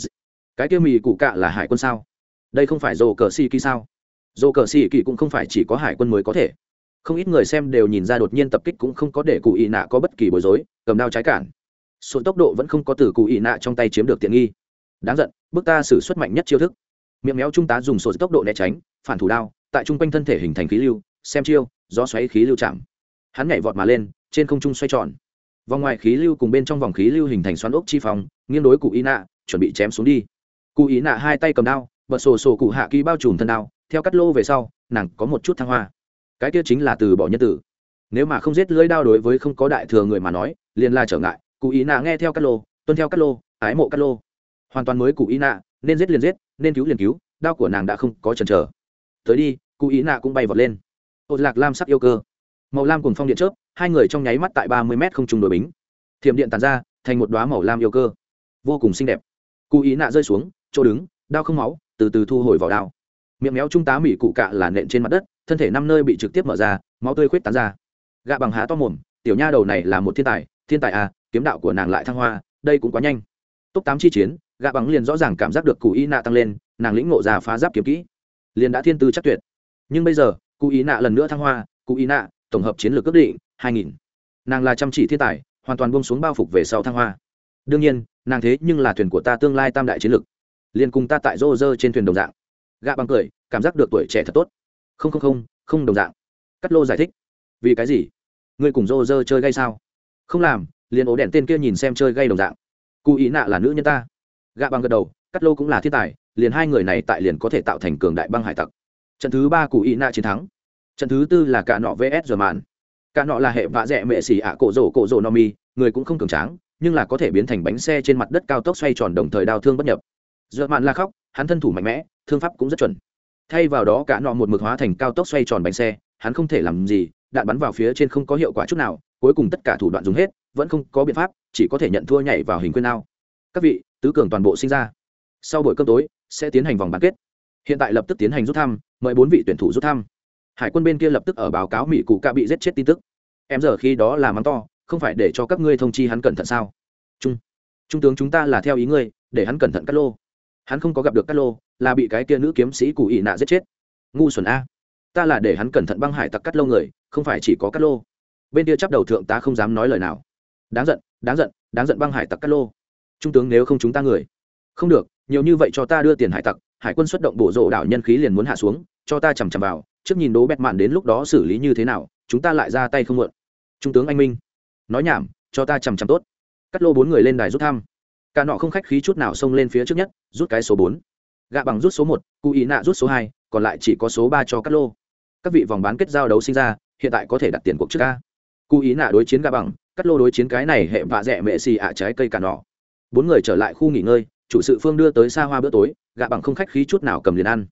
cái kia mì cụ cạ là hải quân sao? Đây không phải dồ cờ xì kỳ sao? Dồ cờ xì kỳ cũng không phải chỉ có hải quân mới có thể. Không ít người xem đều nhìn ra đột nhiên tập kích cũng không có để cụ Y nạ có bất kỳ bối rối, cầm đao trái cản. Số tốc độ vẫn không có từ cụ Y nạ trong tay chiếm được tiện nghi. Đáng giận, bước ta xử suất mạnh nhất chiêu thức. Miệng méo trung tá dùng số tốc độ né tránh, phản thủ đao tại trung quanh thân thể hình thành khí lưu, xem chiêu, gió xoáy khí lưu chạm. Hắn nhảy vọt mà lên, trên không trung xoay tròn. Vòng ngoài khí lưu cùng bên trong vòng khí lưu hình thành xoắn ốc chi phòng nghiêng đối cụ ý nạ, chuẩn bị chém xuống đi. Cụ ý nạ hai tay cầm đao, bật sổ sổ cụ hạ ký bao trùm thân đao, theo cắt lô về sau, nàng có một chút thăng hoa. Cái kia chính là từ bỏ nhân tử. Nếu mà không giết lưỡi đao đối với không có đại thừa người mà nói, liền là trở ngại. Cụ ý nạ nghe theo cắt lô, tuân theo cắt lô, ái mộ cắt lô. Hoàn toàn mới cụ ý nạ, nên giết liền giết, nên cứu liền cứu, đao của nàng đã không có chần chờ. Tới đi cụ ý nạ cũng bay vọt lên. Ột lạc lam sắc yêu cơ. Màu lam cùng phong điện chớp, hai người trong nháy mắt tại ba mươi mét không trùng đội bính. Thiểm điện tàn ra, thành một đoá màu lam yêu cơ. Vô cùng xinh đẹp. Cụ ý nạ rơi xuống, chỗ đứng đao không máu, từ từ thu hồi vào đao. Miệng méo trung tá mỹ cụ cạ là nện trên mặt đất, thân thể năm nơi bị trực tiếp mở ra, máu tươi khuyết tán ra. Gạ bằng há to mồm, tiểu nha đầu này là một thiên tài thiên tài à kiếm đạo của nàng lại thăng hoa, đây cũng quá nhanh. Top tám chi chiến gạ bằng liền rõ ràng cảm giác được cụ ý nạ tăng lên, nàng lĩnh ngộ già phá giáp kiếm kỹ. Liền đã thiên tư chắc tuyệt nhưng bây giờ, cụ ý nạ lần nữa thăng hoa, cụ ý nạ, tổng hợp chiến lược ước định, hai nghìn. Nàng là chăm chỉ thiên tài, hoàn toàn buông xuống bao phục về sau thăng hoa. Đương nhiên, nàng thế nhưng là thuyền của ta tương lai tam đại chiến lược. Liền cùng ta tại rô rơ trên thuyền đồng dạng. Gạ bằng cười, cảm giác được tuổi trẻ thật tốt. Không không không không đồng dạng. Cắt lô giải thích. Vì cái gì? Ngươi cùng rô rơ chơi gay sao? Không làm, liền ố đèn tên kia nhìn xem chơi gay đồng dạng. Cụ ý nạ là nữ nhân ta. Gạ bằng gật đầu, cắt lô cũng là thiên tài, liền hai người này tại liền có thể tạo thành cường đại băng hải tặc trận thứ ba cụ ý nạ chiến thắng. Trận thứ tư là cả nọ vs giờ màn. Cả nọ là hệ vạ rẽ mệ xỉ ạ cổ rổ cổ rổ no mi, người cũng không cường tráng, nhưng là có thể biến thành bánh xe trên mặt đất cao tốc xoay tròn đồng thời đau thương bất nhập. Giờ mạn là khóc, hắn thân thủ mạnh mẽ, thương pháp cũng rất chuẩn. Thay vào đó cả nọ một mực hóa thành cao tốc xoay tròn bánh xe, hắn không thể làm gì, đạn bắn vào phía trên không có hiệu quả chút nào, cuối cùng tất cả thủ đoạn dùng hết, vẫn không có biện pháp, chỉ có thể nhận thua nhảy vào hình quyên ao. Các vị, tứ cường toàn bộ sinh ra. Sau buổi cơm tối, sẽ tiến hành vòng bán kết hiện tại lập tức tiến hành rút thăm, mời bốn vị tuyển thủ rút thăm. Hải quân bên kia lập tức ở báo cáo mỹ cụ ca bị giết chết tin tức. Em giờ khi đó là mắng to, không phải để cho các ngươi thông chi hắn cẩn thận sao? Trung trung tướng chúng ta là theo ý ngươi, để hắn cẩn thận cắt lô. Hắn không có gặp được cắt lô, là bị cái kia nữ kiếm sĩ cụ ị nạ giết chết. Ngu xuẩn a. Ta là để hắn cẩn thận băng hải tặc cắt lô người, không phải chỉ có cắt lô. Bên kia chắp đầu thượng ta không dám nói lời nào. Đáng giận đáng giận đáng giận băng hải tặc cắt lô. Trung tướng nếu không chúng ta người. Không được, nhiều như vậy cho ta đưa tiền hải tặc hải quân xuất động bổ rộ đảo nhân khí liền muốn hạ xuống, cho ta chằm chằm vào, trước nhìn đố bẹt mạn đến lúc đó xử lý như thế nào, chúng ta lại ra tay không mượn trung tướng anh minh, nói nhảm, cho ta chằm chằm tốt. Cắt lô bốn người lên đài rút thăm. Cả nọ không khách khí chút nào xông lên phía trước nhất, rút cái số bốn. Gạ bằng rút số một, cụ ý nạ rút số hai, còn lại chỉ có số ba cho cắt lô. Các vị vòng bán kết giao đấu sinh ra, hiện tại có thể đặt tiền cuộc trước ca cụ ý nạ đối chiến gạ bằng, cắt lô đối chiến cái này hệ vạ rẻ mệ xì ạ trái cây cả nọ. Bốn người trở lại khu nghỉ ngơi chủ sự phương đưa tới xa hoa bữa tối, gạ bằng không khách khí chút nào cầm liền ăn.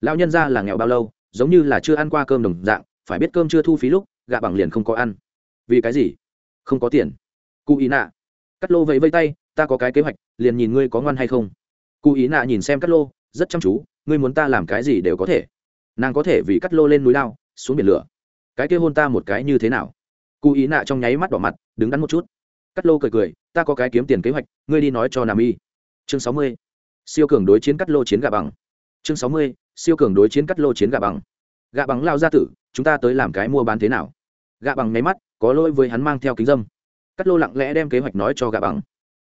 Lao nhân ra là nghèo bao lâu, giống như là chưa ăn qua cơm đồng dạng, phải biết cơm chưa thu phí lúc, gạ bằng liền không có ăn. Vì cái gì? Không có tiền. Cụ ý nạ. Cắt lô vẫy vây tay, ta có cái kế hoạch, liền nhìn ngươi có ngoan hay không. Cụ ý nạ nhìn xem cắt lô, rất chăm chú, ngươi muốn ta làm cái gì đều có thể. Nàng có thể vì cắt lô lên núi lao, xuống biển lửa. Cái kia hôn ta một cái như thế nào? Cụ ý nạ trong nháy mắt đỏ mặt, đứng đắn một chút. Cắt lô cười cười, ta có cái kiếm tiền kế hoạch, ngươi đi nói cho nam y chương sáu mươi, siêu cường đối chiến cắt lô chiến gà bằng. Chương sáu mươi, siêu cường đối chiến cắt lô chiến gà bằng. Gà bằng lao ra tử, chúng ta tới làm cái mua bán thế nào? Gà bằng nháy mắt, có lỗi với hắn mang theo kính dâm. Cắt lô lặng lẽ đem kế hoạch nói cho gà bằng.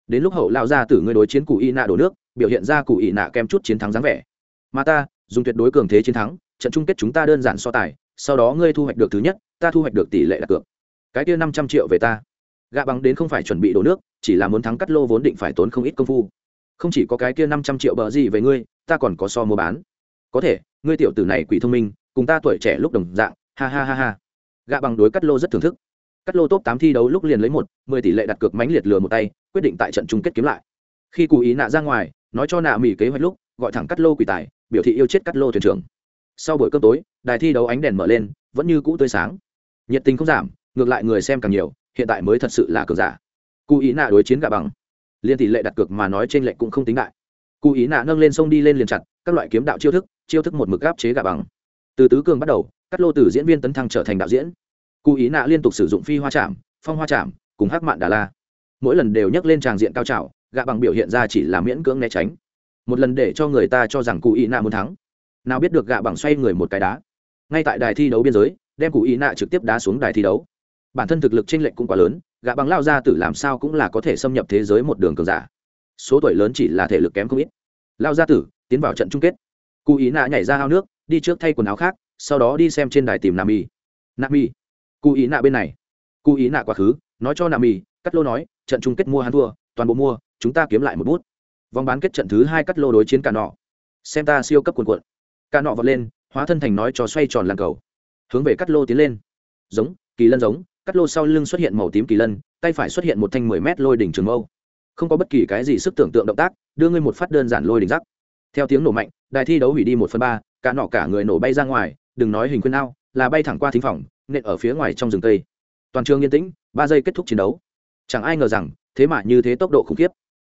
Đến lúc hậu lao ra tử ngươi đối chiến cụ y nạ đổ nước, biểu hiện ra cụ y nạ kem chút chiến thắng dáng vẻ. Mà ta, dùng tuyệt đối cường thế chiến thắng, trận chung kết chúng ta đơn giản so tài, sau đó ngươi thu hoạch được thứ nhất, ta thu hoạch được tỷ lệ đặt cược. Cái kia năm trăm triệu về ta. Gạ bằng đến không phải chuẩn bị đổ nước, chỉ là muốn thắng cắt lô vốn định phải tốn không ít công phu không chỉ có cái kia năm trăm triệu bờ gì về ngươi, ta còn có so mua bán. Có thể, ngươi tiểu tử này quỷ thông minh, cùng ta tuổi trẻ lúc đồng dạng, ha ha ha ha. Gạ bằng đối cắt lô rất thưởng thức. Cắt lô top tám thi đấu lúc liền lấy một, mười tỷ lệ đặt cược mánh liệt lừa một tay, quyết định tại trận chung kết kiếm lại. Khi Cú ý nạ ra ngoài, nói cho nạ mỹ kế hoạch lúc, gọi thẳng cắt lô quỷ tài, biểu thị yêu chết cắt lô thuyền trưởng. Sau buổi cơm tối, đài thi đấu ánh đèn mở lên, vẫn như cũ tươi sáng. Nhiệt tình không giảm, ngược lại người xem càng nhiều, hiện tại mới thật sự là cược giả. Cụ ý nạ đối chiến gạ bằng liên tỷ lệ đặt cược mà nói trên lệ cũng không tính đại. Cụ ý nạ nâng lên sông đi lên liền chặt, các loại kiếm đạo chiêu thức chiêu thức một mực gáp chế gà bằng. Từ tứ cường bắt đầu, cắt lô từ diễn viên tấn thăng trở thành đạo diễn. Cụ ý nạ liên tục sử dụng phi hoa chạm, phong hoa chạm, cùng hắc mạn đà la. Mỗi lần đều nhắc lên tràng diện cao trào gạ bằng biểu hiện ra chỉ là miễn cưỡng né tránh. Một lần để cho người ta cho rằng cụ ý nạ muốn thắng. Nào biết được gạ bằng xoay người một cái đá. Ngay tại đài thi đấu biên giới, đem cụ ý nạ trực tiếp đá xuống đài thi đấu. Bản thân thực lực t r ê n lệch cũng quá lớn gã bằng lao ra tử làm sao cũng là có thể xâm nhập thế giới một đường cường giả. Số tuổi lớn chỉ là thể lực kém không ít. Lao gia tử, tiến vào trận chung kết. Cụ ý nạ nhảy ra ao nước, đi trước thay quần áo khác, sau đó đi xem trên đài tìm nam y nam y cụ ý nạ bên này. Cụ ý nạ quá khứ, nói cho nam y cắt lô nói, trận chung kết mua hắn thua, toàn bộ mua, chúng ta kiếm lại một bút. Vòng bán kết trận thứ hai cắt lô đối chiến cả nọ. Xem ta siêu cấp cuồn cuộn. Cả nọ vọt lên, hóa thân thành nói cho xoay tròn làng cầu. Hướng về cắt lô tiến lên. Giống, kỳ lân giống cắt lô sau lưng xuất hiện màu tím kỳ lân, tay phải xuất hiện một thanh mười mét lôi đỉnh trường mâu. Không có bất kỳ cái gì sức tưởng tượng động tác, đưa ngươi một phát đơn giản lôi đỉnh rắc. Theo tiếng nổ mạnh, đài thi đấu hủy đi một phần ba, cả nọ cả người nổ bay ra ngoài, đừng nói hình khuyên ao, là bay thẳng qua thính phòng, nện ở phía ngoài trong rừng cây. Toàn trường yên tĩnh, ba giây kết thúc chiến đấu. Chẳng ai ngờ rằng, thế mà như thế tốc độ khủng khiếp.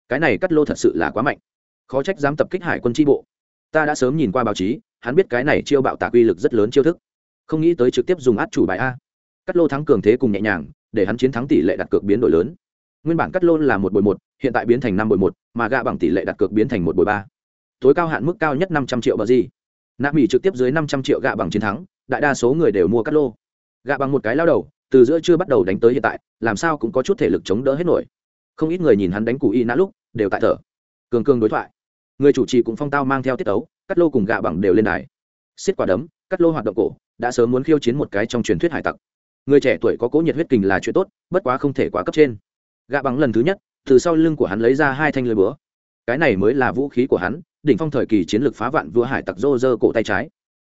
Cái này cắt lô thật sự là quá mạnh. Khó trách dám tập kích hải quân tri bộ. Ta đã sớm nhìn qua báo chí, hắn biết cái này chiêu bạo tạc uy lực rất lớn chiêu thức. Không nghĩ tới trực tiếp dùng át chủ bài a cắt lô thắng cường thế cùng nhẹ nhàng để hắn chiến thắng tỷ lệ đặt cược biến đổi lớn. Nguyên bản cắt lô là một bồi một hiện tại biến thành năm bồi một mà gạ bằng tỷ lệ đặt cược biến thành một bồi ba. Tối cao hạn mức cao nhất năm trăm triệu bờ gì. Nạp mỹ trực tiếp dưới năm trăm triệu gạ bằng chiến thắng đại đa số người đều mua cắt lô. Gạ bằng một cái lao đầu từ giữa chưa bắt đầu đánh tới hiện tại làm sao cũng có chút thể lực chống đỡ hết nổi. Không ít người nhìn hắn đánh cụ y nã lúc đều tại thở. Cường cường đối thoại. Người chủ trì cũng phong tao mang theo tiết tấu, cắt lô cùng gạ bằng đều lên đài. Xiết quả đấm cắt lô hoạt động cổ đã sớm muốn khiêu chiến một cái trong truyền thuyết hải tặc người trẻ tuổi có cố nhiệt huyết kình là chuyện tốt, bất quá không thể quá cấp trên. Gạ bằng lần thứ nhất, từ sau lưng của hắn lấy ra hai thanh lưới búa. Cái này mới là vũ khí của hắn, đỉnh phong thời kỳ chiến lược phá vạn vua hải tặc rô rơ cổ tay trái.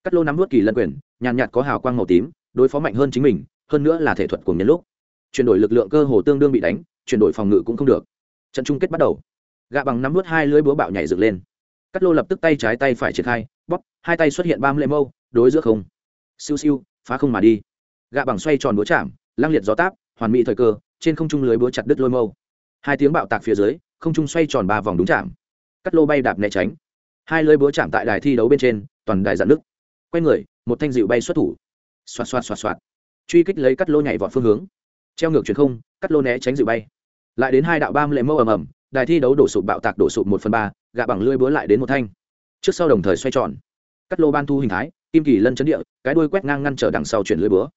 Cắt lô nắm nuốt kỳ lân quyền, nhàn nhạt có hào quang màu tím, đối phó mạnh hơn chính mình, hơn nữa là thể thuật của nhân lúc. Chuyển đổi lực lượng cơ hồ tương đương bị đánh, chuyển đổi phòng ngự cũng không được. Trận chung kết bắt đầu. Gạ bằng nắm nuốt hai lưới búa bạo nhảy dựng lên. Cắt lô lập tức tay trái tay phải triển khai, bóp, hai tay xuất hiện ba mươi mâu, đối giữa không. Siêu siêu, phá không mà đi gạ bằng xoay tròn búa chạm lang liệt gió táp, hoàn mỹ thời cơ, trên không trung lưới búa chặt đứt lôi mâu. Hai tiếng bạo tạc phía dưới, không trung xoay tròn ba vòng đúng chạm. Cắt lô bay đạp né tránh. Hai lưới búa chạm tại đài thi đấu bên trên, toàn đài dạn nước quay người, một thanh dịu bay xuất thủ. Xoạt xoạt xoạt xoạt. Truy kích lấy cắt lô nhảy vọt phương hướng. Treo ngược truyền không, cắt lô né tránh dịu bay. Lại đến hai đạo ba mươi lệ mâu ầm ầm, đài thi đấu đổ sụp bạo tạc đổ sụp một phần ba, gạ bằng lưới búa lại đến một thanh. Trước sau đồng thời xoay tròn. Cắt lô ban thu hình thái, kim kỳ lân chấn địa, cái đuôi quét ngang ngăn trở đằng sau chuyển lưới búa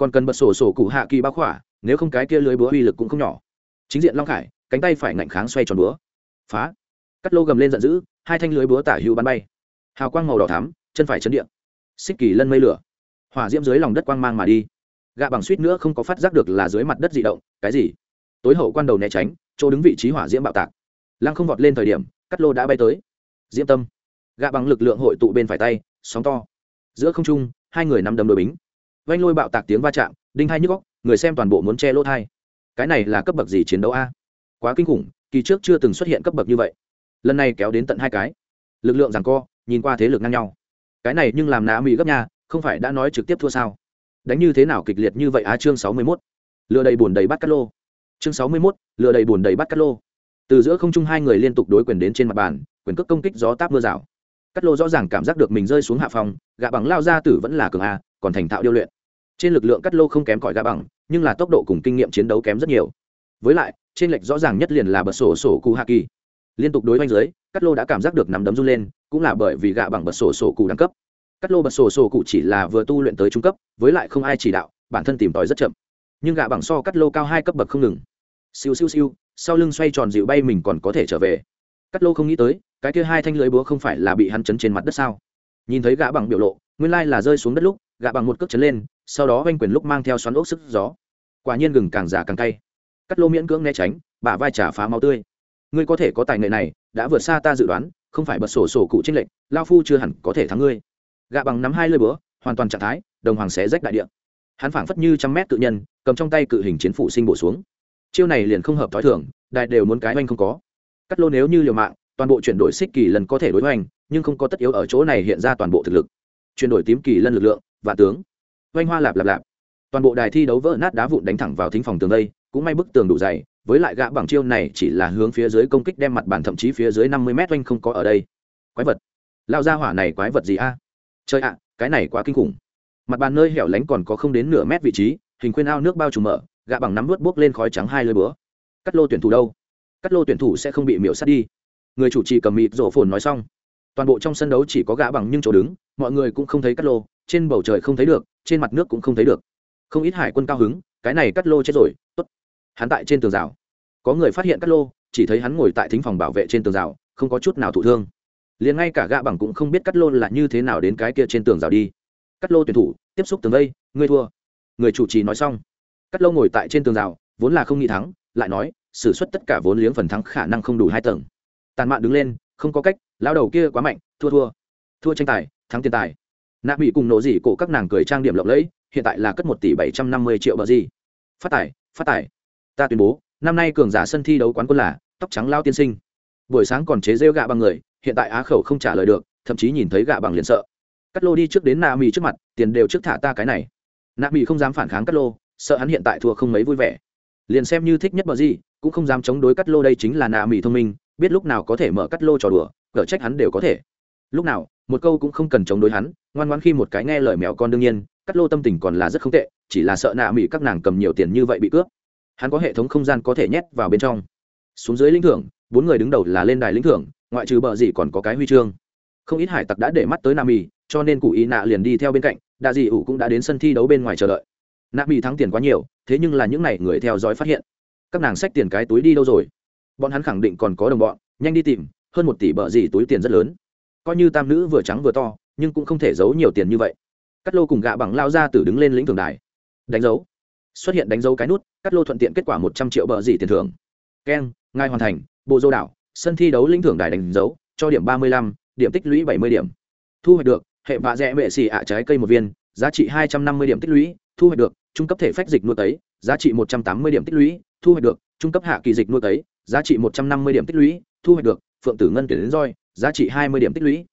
còn cần bật sổ sổ cụ hạ kỳ bao khỏa, nếu không cái kia lưới búa uy lực cũng không nhỏ. Chính diện long khải, cánh tay phải ngạnh kháng xoay tròn búa. Phá. Cắt lô gầm lên giận dữ, hai thanh lưới búa tả hữu bắn bay. Hào quang màu đỏ thắm, chân phải chấn điện. Xích kỳ lân mây lửa. Hỏa diễm dưới lòng đất quang mang mà đi. Gạ bằng suýt nữa không có phát giác được là dưới mặt đất dị động, cái gì? Tối hậu quan đầu né tránh, chỗ đứng vị trí hỏa diễm bạo tạc. Lăng không vọt lên thời điểm, cắt lô đã bay tới. Diễm tâm. Gạ bằng lực lượng hội tụ bên phải tay, sóng to. Giữa không trung, hai người nằm đầm đôi bính vanh lôi bạo tạc tiếng va chạm đinh hai nhức góc người xem toàn bộ muốn che lỗ thai. Cái này là cấp bậc gì chiến đấu a? Quá kinh khủng kỳ trước chưa từng xuất hiện cấp bậc như vậy. Lần này kéo đến tận hai cái. Lực lượng rằng co nhìn qua thế lực ngang nhau. Cái này nhưng làm nã mỹ gấp nhà không phải đã nói trực tiếp thua sao? Đánh như thế nào kịch liệt như vậy á chương sáu mươi 61. lừa đầy bùn đầy bắt cát lô. Chương sáu mươi 61, lừa đầy bùn đầy bắt cát lô. Từ giữa không trung hai người liên tục đối quyền đến trên mặt bàn quyền cước công kích gió táp mưa rào cắt lô rõ ràng cảm giác được mình rơi xuống hạ phòng gạ bằng lao ra tử vẫn là cường a, còn thành thạo điêu luyện. Trên lực lượng cắt lô không kém cỏi gạ bằng, nhưng là tốc độ cùng kinh nghiệm chiến đấu kém rất nhiều. Với lại, trên lệch rõ ràng nhất liền là bật sổ sổ cụ hạ kỳ. Liên tục đối với dưới cắt lô đã cảm giác được nắm đấm run lên, cũng là bởi vì gạ bằng bật sổ sổ cụ đẳng cấp. Cắt lô bật sổ sổ cụ chỉ là vừa tu luyện tới trung cấp, với lại không ai chỉ đạo, bản thân tìm tòi rất chậm. Nhưng gạ bằng so cắt lô cao hai cấp bậc không ngừng. Siêu siêu siêu, sau lưng xoay tròn dịu bay mình còn có thể trở về. Cắt lô không nghĩ tới cái kia hai thanh lưới búa không phải là bị hắn chấn trên mặt đất sao? Nhìn thấy gã bằng biểu lộ, nguyên lai là rơi xuống đất lúc, gã bằng một cước chấn lên, sau đó oanh quyền lúc mang theo xoắn ốc sức gió. Quả nhiên gừng càng già càng cay. Cắt lô miễn cưỡng né tránh, bả vai trả phá máu tươi. Ngươi có thể có tài nghệ này, đã vượt xa ta dự đoán, không phải bật sổ sổ cụ trinh lệnh lao phu chưa hẳn có thể thắng ngươi. Gạ bằng nắm hai lơi búa, hoàn toàn trạng thái, đồng hoàng xé rách đại địa. Hắn phảng phất như trăm mét tự nhân, cầm trong tay cự hình chiến phủ sinh bổ xuống. Chiêu này liền không hợp t h ó i thưởng đại đều muốn cái oanh không có. Cắt lô nếu như liều mạng toàn bộ chuyển đổi xích kỳ lần có thể đối hoành, nhưng không có tất yếu ở chỗ này hiện ra toàn bộ thực lực. Chuyển đổi tím kỳ lân lực lượng và tướng. Oanh hoa lạp lạp lạp. Toàn bộ đài thi đấu vỡ nát đá vụn đánh thẳng vào thính phòng tường đây, cũng may bức tường đủ dày, với lại gã bằng chiêu này chỉ là hướng phía dưới công kích đem mặt bàn thậm chí phía dưới năm mươi mét oanh không có ở đây. Quái vật. Lao ra hỏa này quái vật gì a? Chơi ạ, cái này quá kinh khủng. Mặt bàn nơi hẻo lánh còn có không đến nửa mét vị trí, hình khuyên ao nước bao trùm mở, gã bằng nắm vớt buốc lên khói trắng hai lơi búa. Cắt lô tuyển thủ đâu? Cắt lô tuyển thủ sẽ không bị miễu sát đi người chủ trì cầm mịt rổ phồn nói xong. Toàn bộ trong sân đấu chỉ có gã bằng nhưng chỗ đứng, mọi người cũng không thấy cắt lô, trên bầu trời không thấy được, trên mặt nước cũng không thấy được. Không ít hải quân cao hứng, cái này cắt lô chết rồi, tốt. Hắn tại trên tường rào. Có người phát hiện cắt lô, chỉ thấy hắn ngồi tại thính phòng bảo vệ trên tường rào, không có chút nào thụ thương. Liền ngay cả gã bằng cũng không biết cắt lô là như thế nào đến cái kia trên tường rào đi. Cắt lô tuyển thủ, tiếp xúc tường vây, ngươi thua. Người chủ trì nói xong. Cắt lô ngồi tại trên tường rào, vốn là không nghĩ thắng, lại nói, s ử suất tất cả vốn liếng phần thắng khả năng không đủ hai tầng tàn mạn đứng lên, không có cách lao đầu kia quá mạnh, thua thua. Thua tranh tài, thắng tiền tài. Nạ bị cùng nổ dị cổ các nàng cười trang điểm lộng lẫy, hiện tại là cất một tỷ bảy trăm năm mươi triệu bờ gì. Phát tài phát tài. Ta tuyên bố, năm nay cường giả sân thi đấu quán quân là tóc trắng lao tiên sinh. Buổi sáng còn chế rêu gạ bằng người, hiện tại á khẩu không trả lời được, thậm chí nhìn thấy gạ bằng liền sợ. Cắt lô đi trước đến nạ mỹ trước mặt, tiền đều trước thả ta cái này. Nạ mỹ không dám phản kháng cắt lô, sợ hắn hiện tại thua không mấy vui vẻ. Liền xem như thích nhất bờ gì, cũng không dám chống đối cắt lô đây chính là nạ mỹ thông minh biết lúc nào có thể mở cắt lô trò đùa cở trách hắn đều có thể. Lúc nào, một câu cũng không cần chống đối hắn, ngoan ngoan khi một cái nghe lời mèo con đương nhiên, cắt lô tâm tình còn là rất không tệ, chỉ là sợ nạ mỹ các nàng cầm nhiều tiền như vậy bị cướp. Hắn có hệ thống không gian có thể nhét vào bên trong. Xuống dưới lĩnh thưởng, bốn người đứng đầu là lên đài lĩnh thưởng, ngoại trừ bờ gì còn có cái huy chương. Không ít hải tặc đã để mắt tới nam mỹ cho nên cụ ý nạ liền đi theo bên cạnh, đa dị ủ cũng đã đến sân thi đấu bên ngoài chờ đợi. Nam mỹ thắng tiền quá nhiều, thế nhưng là những n à y người theo dõi phát hiện. Các nàng xách tiền cái túi đi đâu rồi? Bọn hắn khẳng định còn có đồng bọn, nhanh đi tìm, hơn một tỷ bờ gì túi tiền rất lớn. Coi như tam nữ vừa trắng vừa to, nhưng cũng không thể giấu nhiều tiền như vậy. Cắt lô cùng gạ bằng lao ra từ đứng lên lĩnh thường đài. Đánh dấu. Xuất hiện đánh dấu cái nút, cắt lô thuận tiện kết quả một trăm triệu bờ gì tiền thưởng. Keng, ngài hoàn thành, bộ dô đảo, sân thi đấu lĩnh thưởng đài đánh dấu, cho điểm ba mươi lăm, điểm tích lũy bảy mươi điểm. Thu hoạch được, hệ vạ rẽ mệ xì ạ trái cây một viên, giá trị hai trăm năm mươi điểm tích lũy, thu hoạch được, trung cấp thể phách dịch nuôi tấy, giá trị một trăm tám mươi điểm tích lũy thu hoạch được, trung cấp hạ kỳ dịch nuôi tấy giá trị một trăm năm mươi điểm tích lũy, thu hoạch được, phượng tử ngân tuyển đến roi, giá trị hai mươi điểm tích lũy.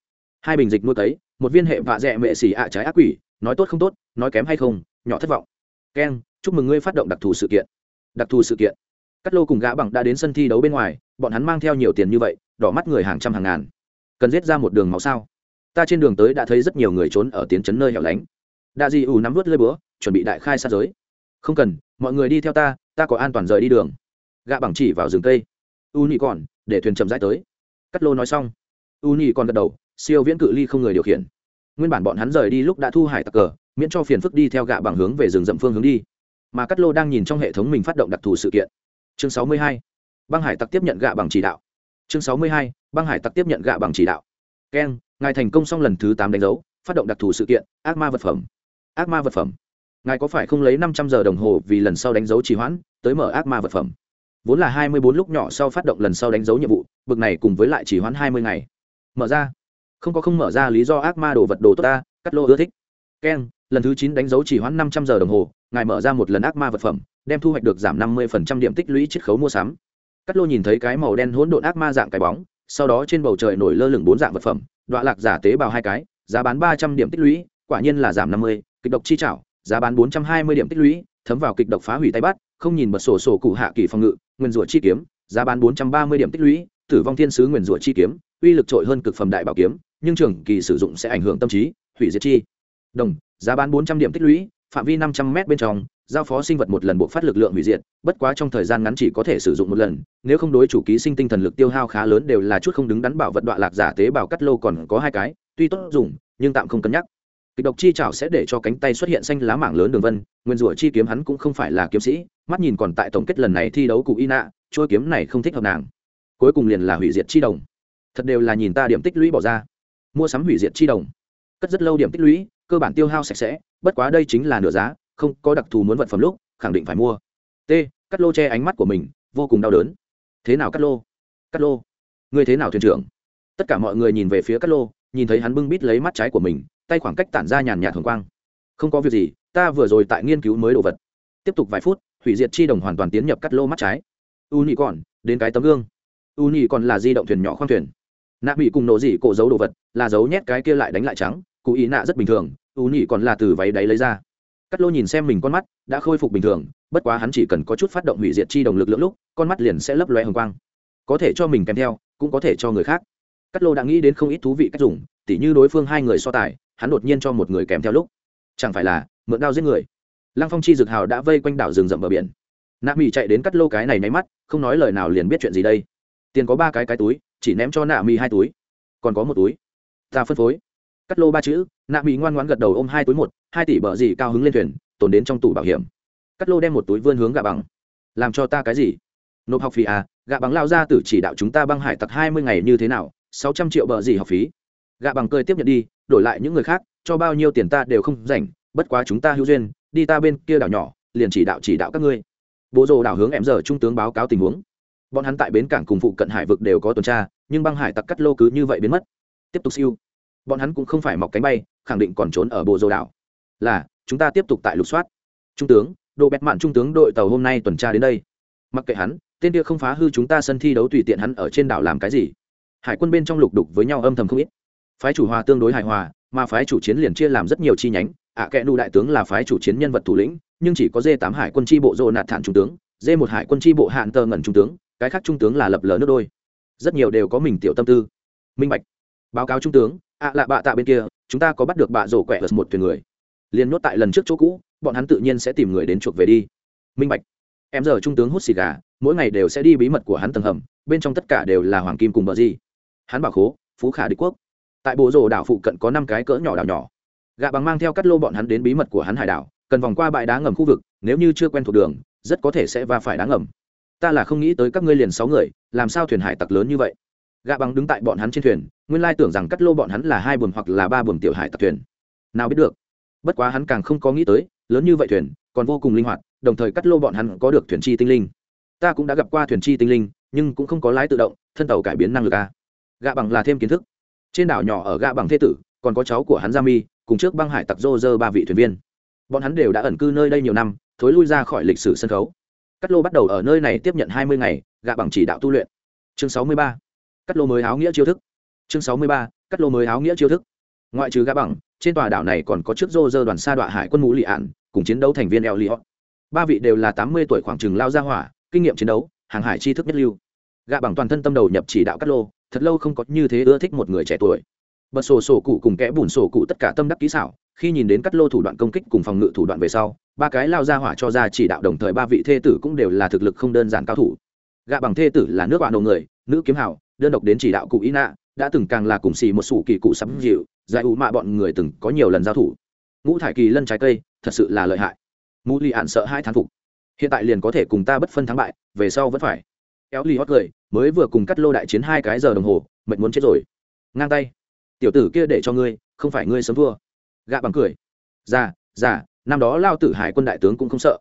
Hai bình dịch nuôi tấy một viên hệ vạ dẹ mệ xỉ ạ trái ác quỷ, nói tốt không tốt, nói kém hay không, nhỏ thất vọng. Keng chúc mừng ngươi phát động đặc thù sự kiện. Đặc thù sự kiện. Cắt lô cùng gã bằng đã đến sân thi đấu bên ngoài, bọn hắn mang theo nhiều tiền như vậy, đỏ mắt người hàng trăm hàng ngàn. Cần giết ra một đường máu sao? Ta trên đường tới đã thấy rất nhiều người trốn ở tiến trấn nơi hẻo lánh. Đa di ủ nắm vớt lơi búa, chuẩn bị đại khai sát giới. Không cần, mọi người đi theo ta ta có an toàn rời đi đường. Gạ bằng chỉ vào rừng cây. U nhị còn, để thuyền chậm rãi tới. Cắt lô nói xong. U nhị còn gật đầu, siêu viễn cự ly không người điều khiển. Nguyên bản bọn hắn rời đi lúc đã thu hải tặc cờ, miễn cho phiền phức đi theo gạ bằng hướng về rừng rậm phương hướng đi. Mà cắt lô đang nhìn trong hệ thống mình phát động đặc thù sự kiện. Chương sáu mươi hai. Băng hải tặc tiếp nhận gạ bằng chỉ đạo. Chương sáu mươi hai. Băng hải tặc tiếp nhận gạ bằng chỉ đạo. Keng, ngài thành công xong lần thứ tám đánh dấu, phát động đặc thù sự kiện, ác ma vật phẩm. Ác ma vật phẩm ngài có phải không lấy năm trăm giờ đồng hồ vì lần sau đánh dấu trì hoãn, tới mở ác ma vật phẩm? Vốn là hai mươi bốn lúc nhỏ sau phát động lần sau đánh dấu nhiệm vụ, bực này cùng với lại chỉ hoãn hai mươi ngày. Mở ra. Không có không mở ra lý do ác ma đồ vật đồ tốt ta, cắt lô ưa thích. Keng lần thứ chín đánh dấu chỉ hoãn năm trăm giờ đồng hồ, ngài mở ra một lần ác ma vật phẩm, đem thu hoạch được giảm năm mươi điểm tích lũy chiết khấu mua sắm. Cắt lô nhìn thấy cái màu đen hỗn độn ác ma dạng cái bóng, sau đó trên bầu trời nổi lơ lửng bốn dạng vật phẩm đoạn lạc giả tế bào hai cái, giá bán ba trăm điểm tích lũy, quả nhiên là giảm năm mươi, kịch độc chi trảo giá bán bốn trăm hai mươi điểm tích lũy, thấm vào kịch độc phá hủy tay bắt, không nhìn bật sổ sổ cụ hạ kỳ phòng ngự, nguyên rủa chi kiếm, giá bán bốn trăm ba mươi điểm tích lũy, tử vong thiên sứ nguyên rủa chi kiếm, uy lực trội hơn cực phẩm đại bảo kiếm, nhưng trường kỳ sử dụng sẽ ảnh hưởng tâm trí, hủy diệt chi. Đồng, giá bán bốn trăm điểm tích lũy, phạm vi năm trăm m bên trong, giao phó sinh vật một lần buộc phát lực lượng hủy diệt, bất quá trong thời gian ngắn chỉ có thể sử dụng một lần, nếu không đối chủ ký sinh tinh thần lực tiêu hao khá lớn đều là chút không đứng đắn bảo vật đoạn lạc giả tế bào cắt lô còn có hai cái, tuy tốt dùng, nhưng tạm không cân nhắc kịch độc chi chảo sẽ để cho cánh tay xuất hiện xanh lá mảng lớn đường vân, nguyên rủa chi kiếm hắn cũng không phải là kiếm sĩ, mắt nhìn còn tại tổng kết lần này thi đấu cụ y nạ trôi kiếm này không thích hợp nàng. Cuối cùng liền là hủy diệt chi đồng. Thật đều là nhìn ta điểm tích lũy bỏ ra. Mua sắm hủy diệt chi đồng. Cất rất lâu điểm tích lũy, cơ bản tiêu hao sạch sẽ, bất quá đây chính là nửa giá, không có đặc thù muốn vật phẩm lúc, khẳng định phải mua. T, cắt lô che ánh mắt của mình, vô cùng đau đớn. Thế nào cắt lô? Cắt lô. Người thế nào thuyền trưởng? Tất cả mọi người nhìn về phía cắt lô, nhìn thấy hắn bưng bít lấy mắt trái của mình tay khoảng cách tản ra nhàn nhạt thường quang. Không có việc gì, ta vừa rồi tại nghiên cứu mới đồ vật. Tiếp tục vài phút, hủy diệt chi đồng hoàn toàn tiến nhập cắt lô mắt trái. U nhị còn đến cái tấm gương. U nhị còn là di động thuyền nhỏ khoang thuyền. Nạ bị cùng nổ dị cổ giấu đồ vật, là giấu nhét cái kia lại đánh lại trắng, cụ ý nạ rất bình thường u nhị còn là từ váy đáy lấy ra. Cắt lô nhìn xem mình con mắt, đã khôi phục bình thường, bất quá hắn chỉ cần có chút phát động hủy diệt chi đồng lực lượng lúc, con mắt liền sẽ lấp loe hồng quang. Có thể cho mình kèm theo, cũng có thể cho người khác. Cắt lô đã nghĩ đến không ít thú vị cách dùng, tỉ như đối phương hai người so tài hắn đột nhiên cho một người kèm theo lúc. Chẳng phải là, mượn đao giết người. Lăng phong chi dực hào đã vây quanh đảo rừng rậm bờ biển. Nạ mỹ chạy đến cắt lô cái này nháy mắt, không nói lời nào liền biết chuyện gì đây. Tiền có ba cái cái túi, chỉ ném cho nạ mỹ hai túi. Còn có một túi. Ta phân phối. Cắt lô ba chữ, nạ mỹ ngoan ngoãn gật đầu ôm hai túi một, hai tỷ bờ gì cao hứng lên thuyền, tồn đến trong tủ bảo hiểm. Cắt lô đem một túi vươn hướng gạ bằng. Làm cho ta cái gì? Nộp học phí à gạ bằng lao ra từ chỉ đạo chúng ta băng hải tặc hai mươi ngày như thế nào, sáu trăm triệu bờ gì học phí. Gạ bằng cười tiếp nhận đi đổi lại những người khác, cho bao nhiêu tiền ta đều không rảnh, bất quá chúng ta hữu duyên, đi ta bên kia đảo nhỏ, liền chỉ đạo chỉ đạo các ngươi. Bộ rồ đảo hướng em giờ trung tướng báo cáo tình huống. Bọn hắn tại bến cảng cùng phụ cận hải vực đều có tuần tra, nhưng băng hải tặc cắt lô cứ như vậy biến mất. Tiếp tục siêu. Bọn hắn cũng không phải mọc cánh bay, khẳng định còn trốn ở bộ rồ đảo. Là, chúng ta tiếp tục tại lục soát. Trung tướng độ bẹt mạn trung tướng đội tàu hôm nay tuần tra đến đây. Mặc kệ hắn, tên kia không phá hư chúng ta sân thi đấu tùy tiện hắn ở trên đảo làm cái gì. Hải quân bên trong lục đục với nhau âm thầm không ít phái chủ hòa tương đối hài hòa mà phái chủ chiến liền chia làm rất nhiều chi nhánh. Ạ à, kẽ nụ đại tướng là phái chủ chiến nhân vật thủ lĩnh nhưng chỉ có d tám hải quân tri bộ dô nạt thản trung tướng d một hải quân tri bộ hạn tờ ngẩn trung tướng cái khác trung tướng là lập lờ nước đôi. Rất nhiều đều có mình tiểu tâm tư. Minh bạch. Báo cáo trung tướng ạ lạ bạ tạ bên kia chúng ta có bắt được bạ rổ quẹ lật một thuyền người. Liền nhốt tại lần trước chỗ cũ bọn hắn tự nhiên sẽ tìm người đến chuộc về đi. Minh bạch. Em giờ trung tướng hút xì gà mỗi ngày đều sẽ đi bí mật của hắn tầng hầm bên trong tất cả đều là hoàng kim cùng bờ di hắn bảo khố phú khả đế quốc tại bộ rồ đảo phụ cận có năm cái cỡ nhỏ đảo nhỏ. Gạ bằng mang theo cắt lô bọn hắn đến bí mật của hắn hải đảo, cần vòng qua bãi đá ngầm khu vực, nếu như chưa quen thuộc đường, rất có thể sẽ va phải đá ngầm. Ta là không nghĩ tới các ngươi liền sáu người, làm sao thuyền hải tặc lớn như vậy? Gạ bằng đứng tại bọn hắn trên thuyền, nguyên lai tưởng rằng cắt lô bọn hắn là hai buồm hoặc là ba buồm tiểu hải tặc thuyền. Nào biết được. Bất quá hắn càng không có nghĩ tới, lớn như vậy thuyền, còn vô cùng linh hoạt, đồng thời cắt lô bọn hắn có được thuyền chi tinh linh. Ta cũng đã gặp qua thuyền chi tinh linh, nhưng cũng không có lái tự động, thân tàu cải biến năng lực a. Gạ bằng là thêm kiến thức trên đảo nhỏ ở gạ bằng thế tử, còn có cháu của hắn gia mi, cùng trước băng hải tặc rô rơ ba vị thuyền viên. Bọn hắn đều đã ẩn cư nơi đây nhiều năm, thối lui ra khỏi lịch sử sân khấu. Cắt lô bắt đầu ở nơi này tiếp nhận hai mươi ngày gạ bằng chỉ đạo tu luyện. Chương sáu mươi ba, cắt lô mới áo nghĩa chiêu thức. Chương sáu mươi ba, cắt lô mới áo nghĩa chiêu thức. Ngoại trừ gạ bằng, trên tòa đảo này còn có chiếc rô rơ đoàn sa đọa hải quân mũ lị ạn, cùng chiến đấu thành viên eo li ba vị đều là tám mươi tuổi khoảng chừng lao ra hỏa, kinh nghiệm chiến đấu, hàng hải tri thức nhất lưu. Gạ bằng toàn thân tâm đầu nhập chỉ đạo cắt lô thật lâu không có như thế ưa thích một người trẻ tuổi. Bật sổ sổ cụ cùng kẽ bùn sổ cụ tất cả tâm đắc kỹ xảo, khi nhìn đến cắt lô thủ đoạn công kích cùng phòng ngự thủ đoạn về sau, ba cái lao ra hỏa cho ra chỉ đạo đồng thời ba vị thê tử cũng đều là thực lực không đơn giản cao thủ. Gạ bằng thê tử là nước bạn đầu người, nữ kiếm hảo, đơn độc đến chỉ đạo cụ ý nạ, đã từng càng là cùng xì một sủ kỳ cụ sắm dịu, giải ủ mạ bọn người từng có nhiều lần giao thủ. Ngũ thải kỳ lân trái cây, thật sự là lợi hại. Mũ li ạn sợ hai thán phục. Hiện tại liền có thể cùng ta bất phân thắng bại, về sau vẫn phải éo lì hót cười, mới vừa cùng cắt lô đại chiến hai cái giờ đồng hồ, mệt muốn chết rồi. Ngang tay. Tiểu tử kia để cho ngươi, không phải ngươi sớm thua. Gạ bằng cười. Già già năm đó lao tử hải quân đại tướng cũng không sợ.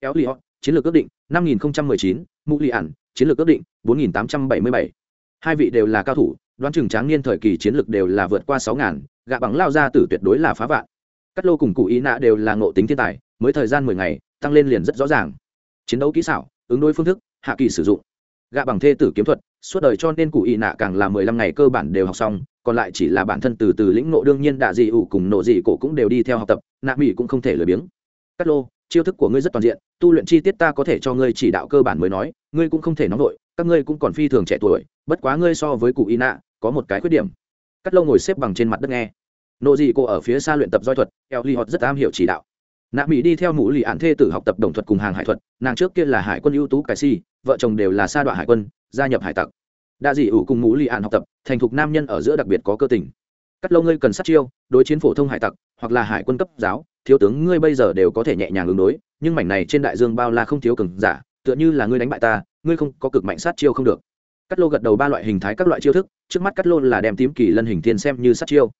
Éo lì hót chiến lược ước định, năm nghìn không trăm mười chín mũ lì ản, chiến lược ước định, bốn nghìn tám trăm bảy mươi bảy. Hai vị đều là cao thủ, đoán chừng tráng niên thời kỳ chiến lược đều là vượt qua sáu ngàn, gạ bằng lao ra tử tuyệt đối là phá vạn. Cắt lô cùng cụ ý nạ đều là ngộ tính thiên tài, mới thời gian mười ngày, tăng lên liền rất rõ ràng. Chiến đấu kỹ xảo, ứng đối phương thức, hạ kỳ sử dụng gạ bằng thê tử kiếm thuật, suốt đời cho nên cụ ý nạ càng là mười lăm ngày cơ bản đều học xong, còn lại chỉ là bản thân từ từ lĩnh nộ đương nhiên đạ dị ủ cùng nộ dị cổ cũng đều đi theo học tập, nạ mỹ cũng không thể lười biếng. Cắt lô, chiêu thức của ngươi rất toàn diện, tu luyện chi tiết ta có thể cho ngươi chỉ đạo cơ bản mới nói, ngươi cũng không thể nóng vội, các ngươi cũng còn phi thường trẻ tuổi, bất quá ngươi so với cụ y nạ, có một cái khuyết điểm. Cắt lâu ngồi xếp bằng trên mặt đất nghe. Nộ dị cổ ở phía xa luyện tập doi thuật eo ly hot rất am hiểu chỉ đạo nạ mỹ đi theo mũ lì ạn thê tử học tập đồng thuật cùng hàng hải thuật, nàng trước kia là hải quân ưu tú cải si, vợ chồng đều là sa đoạn hải quân, gia nhập hải tặc. Đa dị ủ cùng mũ lì ạn học tập, thành thục nam nhân ở giữa đặc biệt có cơ tình. Cắt lâu ngươi cần sát chiêu, đối chiến phổ thông hải tặc, hoặc là hải quân cấp giáo, thiếu tướng ngươi bây giờ đều có thể nhẹ nhàng ứng đối, nhưng mảnh này trên đại dương bao la không thiếu cường giả, tựa như là ngươi đánh bại ta, ngươi không có cực mạnh sát chiêu không được. Cắt lô gật đầu ba loại hình thái các loại chiêu thức, trước mắt cắt lô là đem tím kỳ lân hình thiên xem như sát chiêu.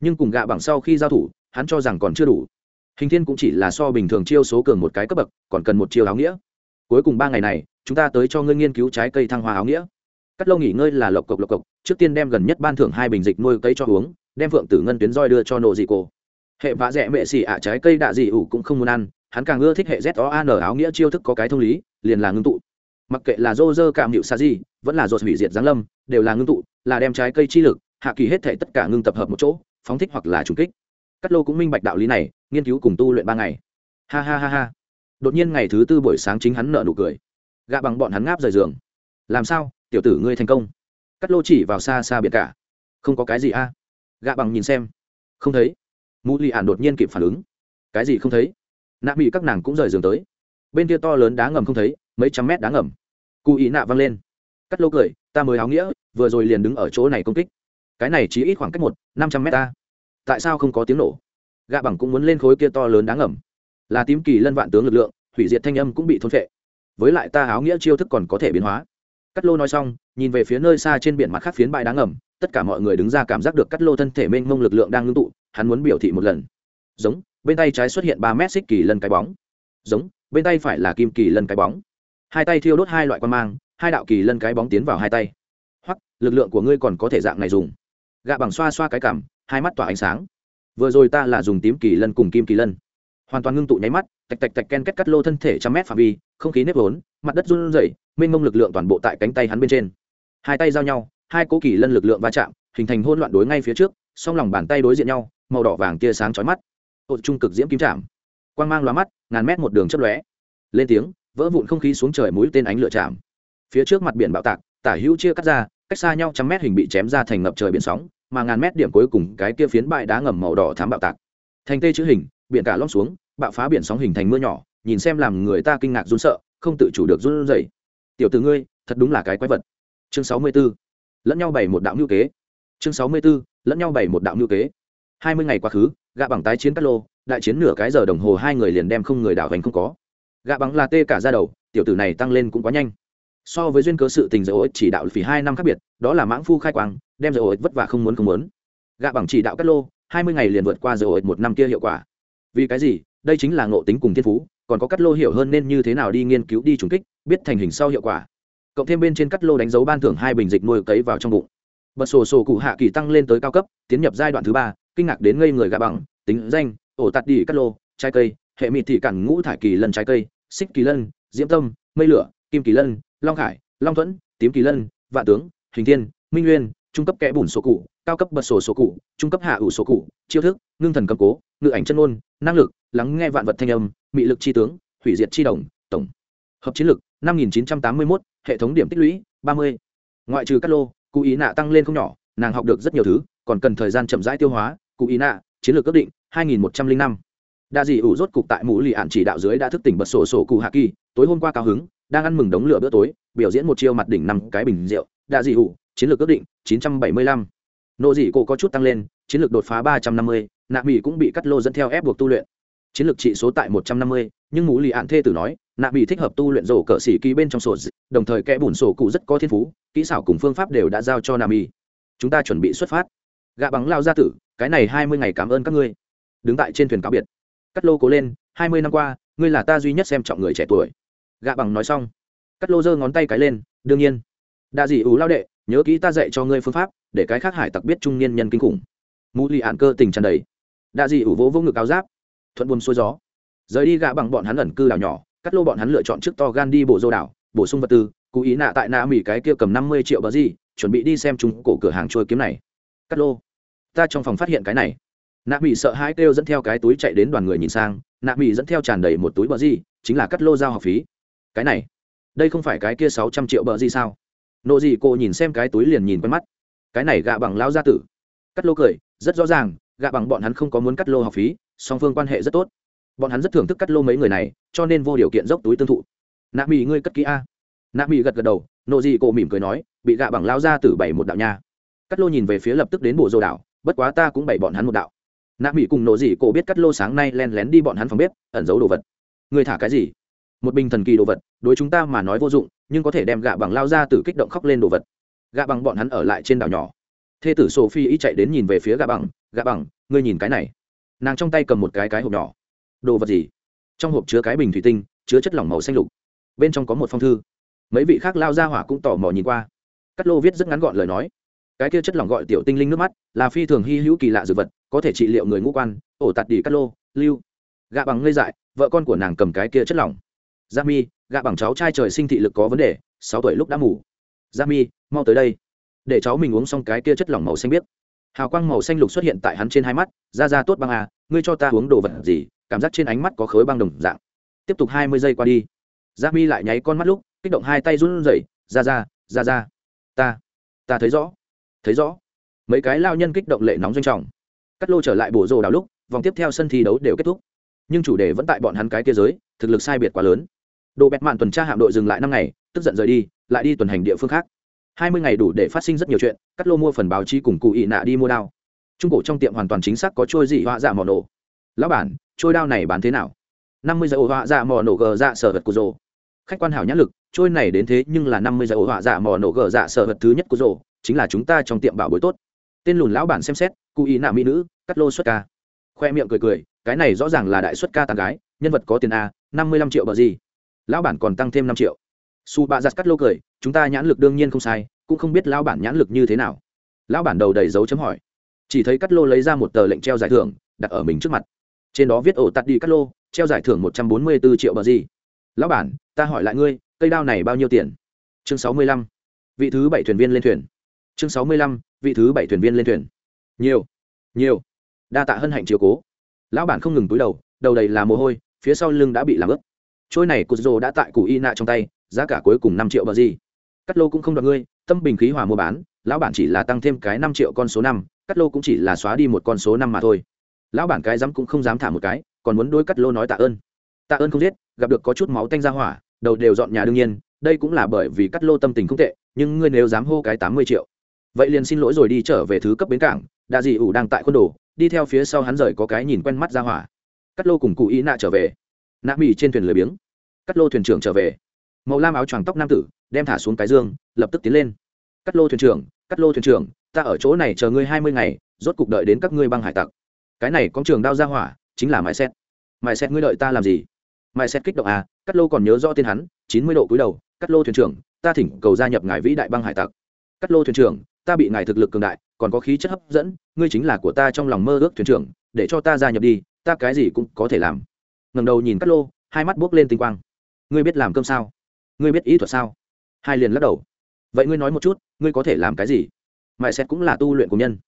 Nhưng cùng gạ bằng sau khi giao thủ, hắn cho rằng còn chưa đủ hình thiên cũng chỉ là so bình thường chiêu số cường một cái cấp bậc, còn cần một chiêu áo nghĩa. Cuối cùng ba ngày này, chúng ta tới cho ngươi nghiên cứu trái cây thăng hoa áo nghĩa. Cắt lâu nghỉ ngơi là lộc cộc lộc cộc, trước tiên đem gần nhất ban thưởng hai bình dịch nuôi cây cho uống, đem phượng tử ngân tuyến roi đưa cho nộ dị cổ. hệ vã rẽ mệ xì ạ trái cây đạ dị ủ cũng không muốn ăn, hắn càng ưa thích hệ z o N áo nghĩa chiêu thức có cái thông lý, liền là ngưng tụ. Mặc kệ là dô dơ cảm hiệu sa di, vẫn là dột hủy diệt giáng lâm, đều là ngưng tụ, là đem trái cây chi lực, hạ kỳ hết thể tất cả ngưng tập hợp một chỗ, phóng thích hoặc là trùng kích. Cắt lô cũng minh bạch đạo lý này nghiên cứu cùng tu luyện ba ngày. Ha ha ha ha. Đột nhiên ngày thứ tư buổi sáng chính hắn nợ nụ cười. Gạ bằng bọn hắn ngáp rời giường. Làm sao, tiểu tử ngươi thành công? Cắt lô chỉ vào xa xa biệt cả. Không có cái gì a. Gạ bằng nhìn xem. Không thấy. Mũ lì ản đột nhiên kịp phản ứng. Cái gì không thấy? Nạ bị các nàng cũng rời giường tới. Bên kia to lớn đá ngầm không thấy, mấy trăm mét đá ngầm. Cụ ý nạ văng lên. Cắt lô cười, ta mới háo nghĩa, vừa rồi liền đứng ở chỗ này công kích. Cái này chỉ ít khoảng cách một, năm trăm mét ta tại sao không có tiếng nổ? Gạ bằng cũng muốn lên khối kia to lớn đáng ẩm. Là tím kỳ lân vạn tướng lực lượng, hủy diệt thanh âm cũng bị thôn phệ. Với lại ta áo nghĩa chiêu thức còn có thể biến hóa. Cắt lô nói xong, nhìn về phía nơi xa trên biển mặt khác phiến bãi đáng ẩm, tất cả mọi người đứng ra cảm giác được cắt lô thân thể mênh mông lực lượng đang ngưng tụ, hắn muốn biểu thị một lần. Giống, bên tay trái xuất hiện ba mét xích kỳ lân cái bóng. Giống, bên tay phải là kim kỳ lân cái bóng. Hai tay thiêu đốt hai loại quan mang, hai đạo kỳ lân cái bóng tiến vào hai tay. Hoặc lực lượng của ngươi còn có thể dạng này dùng. Gạ bằng xoa xoa cái cảm, hai mắt tỏa ánh sáng vừa rồi ta là dùng tím kỳ lân cùng kim kỳ lân. Hoàn toàn ngưng tụ nháy mắt, tạch tạch tạch ken kết cắt lô thân thể trăm mét phạm vi, không khí nếp vốn, mặt đất run rẩy, mênh mông lực lượng toàn bộ tại cánh tay hắn bên trên. Hai tay giao nhau, hai cố kỳ lân lực lượng va chạm, hình thành hôn loạn đối ngay phía trước, song lòng bàn tay đối diện nhau, màu đỏ vàng tia sáng chói mắt. Ột trung cực diễm kim chạm quang mang loa mắt, ngàn mét một đường chất lóe. Lên tiếng, vỡ vụn không khí xuống trời mũi tên ánh lửa chạm. Phía trước mặt biển bạo tạc, tả hữu chia cắt ra, cách xa nhau trăm mét hình bị chém ra thành ngập trời biển sóng mà ngàn mét điểm cuối cùng cái kia phiến bãi đá ngầm màu đỏ thám bạo tạc. Thành tê chữ hình, biển cả lom xuống, bạo phá biển sóng hình thành mưa nhỏ, nhìn xem làm người ta kinh ngạc run sợ, không tự chủ được run rẩy. Tiểu từ ngươi, thật đúng là cái quái vật. Chương sáu mươi 64. lẫn nhau bày một đạo ngưu kế. Chương sáu mươi 64. lẫn nhau bày một đạo ngưu kế. Hai mươi ngày quá khứ, gạ bằng tái chiến cát lô, đại chiến nửa cái giờ đồng hồ hai người liền đem không người đảo hành không có. Gạ bằng là tê cả ra đầu, tiểu tử này tăng lên cũng quá nhanh. So với duyên cớ sự tình dầu chỉ đạo phỉ hai năm khác biệt, đó là mãng phu khai quang đem dầu ổi vất vả không muốn không muốn. Gạ bằng chỉ đạo cắt lô, hai mươi ngày liền vượt qua dầu ổi một năm kia hiệu quả. Vì cái gì? Đây chính là ngộ tính cùng thiên phú, còn có cắt lô hiểu hơn nên như thế nào đi nghiên cứu, đi trùng kích, biết thành hình sau hiệu quả. Cộng thêm bên trên cắt lô đánh dấu ban thưởng hai bình dịch nuôi cấy vào trong bụng. Bật sổ sổ cụ hạ kỳ tăng lên tới cao cấp, tiến nhập giai đoạn thứ ba, kinh ngạc đến ngây người gạ bằng, tính danh, ổ tạt đi cắt lô, trái cây, hệ mịt thị cản ngũ thải kỳ lân trái cây, xích kỳ lân, diễm tâm, mây lửa, kim kỳ lân, long khải, long thuẫn, tím kỳ lân, vạn tướng, hình thiên, minh nguyên trung cấp kẽ bùn sổ cụ, cao cấp bật sổ sổ cụ, trung cấp hạ ủ sổ cụ, chiêu thức, ngưng thần cầm cố, ngự ảnh chân ôn năng lực, lắng nghe vạn vật thanh âm, mị lực chi tướng, hủy diệt chi đồng, tổng. Hợp chiến lực, năm nghìn chín trăm tám mươi mốt, hệ thống điểm tích lũy, ba mươi. Ngoại trừ các lô, cụ ý nạ tăng lên không nhỏ, nàng học được rất nhiều thứ, còn cần thời gian chậm rãi tiêu hóa, cụ ý nạ, chiến lược ước định, hai nghìn một trăm linh năm. Đa dị ủ rốt cục tại mũ lì ạn chỉ đạo dưới đã thức tỉnh bật sổ sổ cụ hạ kỳ, tối hôm qua cao hứng, đang ăn mừng đống lửa bữa tối, biểu diễn một chiêu mặt đỉnh năm cái bình rượu, đa dị ủ chiến lược ước định, chín trăm bảy mươi lăm. Nộ dị cổ có chút tăng lên, chiến lược đột phá ba trăm năm mươi, nạ mỹ cũng bị cắt lô dẫn theo ép buộc tu luyện. Chiến lược trị số tại một trăm năm mươi, nhưng mũ lì ạn thê tử nói, nạ mỹ thích hợp tu luyện rổ cỡ xỉ ký bên trong sổ đồng thời kẽ bùn sổ cụ rất có thiên phú, kỹ xảo cùng phương pháp đều đã giao cho nạ mỹ chúng ta chuẩn bị xuất phát. Gạ bằng lao gia tử, cái này hai mươi ngày cảm ơn các ngươi. Đứng tại trên thuyền cáo biệt. Cắt lô cố lên, hai mươi năm qua, ngươi là ta duy nhất xem trọng người trẻ tuổi. Gạ bằng nói xong. Cắt lô giơ ngón tay cái lên, đương nhiên. Đa dị ủ lao đệ nhớ kỹ ta dạy cho ngươi phương pháp, để cái khác hải tặc biết trung niên nhân kinh khủng. Mũ lì ạn cơ tình tràn đầy. Đa dị ủ vỗ vô ngực áo giáp, thuận buồm xuôi gió. Rời đi gạ bằng bọn hắn ẩn cư đảo nhỏ, cắt lô bọn hắn lựa chọn trước to gan đi bộ dô đảo, bổ sung vật tư cụ ý nạ tại nạ mỹ cái kia cầm năm mươi triệu bờ gì, chuẩn bị đi xem chúng cổ cửa hàng trôi kiếm này. Cắt lô. Ta trong phòng phát hiện cái này. Nạ mỹ sợ hãi kêu dẫn theo cái túi chạy đến đoàn người nhìn sang, nạ mỹ dẫn theo tràn đầy một túi bờ gì, chính là cắt lô giao học phí. Cái này. Đây không phải cái kia sáu trăm triệu bờ gì sao? Nộ dị cô nhìn xem cái túi liền nhìn quen mắt. Cái này gạ bằng lao gia tử. Cắt lô cười rất rõ ràng gạ bằng bọn hắn không có muốn cắt lô học phí song phương quan hệ rất tốt. Bọn hắn rất thưởng thức cắt lô mấy người này cho nên vô điều kiện dốc túi tương thụ. Nạ mỹ ngươi cất kỹ a. Nạ mỹ gật gật đầu nộ dị cô mỉm cười nói bị gạ bằng lao gia tử bảy một đạo nha. Cắt lô nhìn về phía lập tức đến bộ dô đạo, bất quá ta cũng bảy bọn hắn một đạo. Nạ mỹ cùng nộ dị cô biết cắt lô sáng nay len lén đi bọn hắn phòng bếp ẩn giấu đồ vật. Người thả cái gì? Một bình thần kỳ đồ vật đối chúng ta mà nói vô dụng nhưng có thể đem gạ bằng lao ra từ kích động khóc lên đồ vật. Gạ bằng bọn hắn ở lại trên đảo nhỏ. Thê tử sophie ý chạy đến nhìn về phía gạ bằng gạ bằng, ngươi nhìn cái này. Nàng trong tay cầm một cái cái hộp nhỏ. Đồ vật gì? Trong hộp chứa cái bình thủy tinh, chứa chất lỏng màu xanh lục. Bên trong có một phong thư. Mấy vị khác lao ra hỏa cũng tò mò nhìn qua. Cắt lô viết rất ngắn gọn lời nói. Cái kia chất lỏng gọi tiểu tinh linh nước mắt, là phi thường hy hữu kỳ lạ dược vật, có thể trị liệu người ngũ quan, ổ tạt đi cắt lô, lưu. Gạ bằng ngây dại, vợ con của nàng cầm cái kia chất lỏng gia mi, gạ bằng cháu trai trời sinh thị lực có vấn đề, sáu tuổi lúc đã ngủ. Gia mi, mau tới đây. Để cháu mình uống xong cái kia chất lỏng màu xanh biếc. Hào quang màu xanh lục xuất hiện tại hắn trên hai mắt, ra ra tốt băng à ngươi cho ta uống đồ vật gì? Cảm giác trên ánh mắt có khối băng đồng dạng. Tiếp tục hai mươi giây qua đi. Gia mi lại nháy con mắt lúc, kích động hai tay run rẩy, ra ra ra ra, ta ta thấy rõ thấy rõ. Mấy cái lao nhân kích động lệ nóng doanh trọng. Cắt lô trở lại bổ rồ đào lúc, vòng tiếp theo sân thi đấu đều kết thúc. Nhưng chủ đề vẫn tại bọn hắn cái kia giới, thực lực sai biệt quá lớn đồ bẹt mạn tuần tra hạm đội dừng lại năm ngày, tức giận rời đi, lại đi tuần hành địa phương khác. Hai mươi ngày đủ để phát sinh rất nhiều chuyện, cắt lô mua phần báo chí cùng cụ ị nạ đi mua đao. Trung cổ trong tiệm hoàn toàn chính xác có trôi dị họa dạ mỏ nổ. Lão bản, trôi đao này bán thế nào? năm mươi giờ ổ họa dạ mỏ nổ gờ dạ sở vật của rồ. Khách quan hảo nhãn lực, trôi này đến thế nhưng là năm mươi giờ ổ họa dạ mỏ nổ gờ dạ sở vật thứ nhất của rồ, chính là chúng ta trong tiệm bảo bối tốt. Tên lùn lão bản xem xét, cụ ý nạ mỹ nữ, cắt lô xuất ca. Khoe miệng cười cười, cái này rõ ràng là đại xuất ca tàn gái, nhân vật có tiền a, năm mươi lăm triệu bờ gì lão bản còn tăng thêm năm triệu. Su bạ giặt cắt lô cười, chúng ta nhãn lực đương nhiên không sai, cũng không biết lão bản nhãn lực như thế nào. Lão bản đầu đầy dấu chấm hỏi. Chỉ thấy cắt lô lấy ra một tờ lệnh treo giải thưởng, đặt ở mình trước mặt. Trên đó viết ổ tắt đi cắt lô, treo giải thưởng một trăm bốn mươi bốn triệu bờ gì. Lão bản, ta hỏi lại ngươi, cây đao này bao nhiêu tiền? Chương sáu mươi lăm. Vị thứ bảy thuyền viên lên thuyền. Chương sáu mươi lăm, vị thứ bảy thuyền viên lên thuyền. Nhiều nhiều. Đa tạ hân hạnh chiều cố. Lão bản không ngừng túi đầu đầu đầy là mồ hôi, phía sau lưng đã bị làm ướt trôi này cụt rồ đã tại cụ y nạ trong tay, giá cả cuối cùng năm triệu bờ gì. Cắt lô cũng không đoạt ngươi, tâm bình khí hòa mua bán, lão bản chỉ là tăng thêm cái năm triệu con số năm, cắt lô cũng chỉ là xóa đi một con số năm mà thôi. Lão bản cái dám cũng không dám thả một cái, còn muốn đôi cắt lô nói tạ ơn. Tạ ơn không giết, gặp được có chút máu tanh ra hỏa, đầu đều dọn nhà đương nhiên, đây cũng là bởi vì cắt lô tâm tình không tệ, nhưng ngươi nếu dám hô cái tám mươi triệu. Vậy liền xin lỗi rồi đi trở về thứ cấp bến cảng, đa dị ủ đang tại khuôn đồ, đi theo phía sau hắn rời có cái nhìn quen mắt ra hỏa. Cắt lô cùng cụ ý nạ trở về nạ mỹ trên thuyền lười biếng. Cắt lô thuyền trưởng trở về. Màu lam áo choàng tóc nam tử, đem thả xuống cái dương, lập tức tiến lên. Cắt lô thuyền trưởng, cắt lô thuyền trưởng, ta ở chỗ này chờ ngươi hai mươi ngày, rốt cục đợi đến các ngươi băng hải tặc. Cái này con trường đao ra hỏa, chính là mãi xét mãi xét ngươi đợi ta làm gì? Mãi xét kích động à cắt lô còn nhớ rõ tên hắn, chín mươi độ cúi đầu, cắt lô thuyền trưởng, ta thỉnh cầu gia nhập ngài vĩ đại băng hải tặc. Cắt lô thuyền trưởng, ta bị ngài thực lực cường đại, còn có khí chất hấp dẫn, ngươi chính là của ta trong lòng mơ ước thuyền trưởng, để cho ta gia nhập đi, ta cái gì cũng có thể làm ngẩng đầu nhìn Cát lô, hai mắt buốc lên tinh quang. Ngươi biết làm cơm sao? Ngươi biết ý thuật sao? Hai liền lắc đầu. Vậy ngươi nói một chút, ngươi có thể làm cái gì? Mại xét cũng là tu luyện của nhân.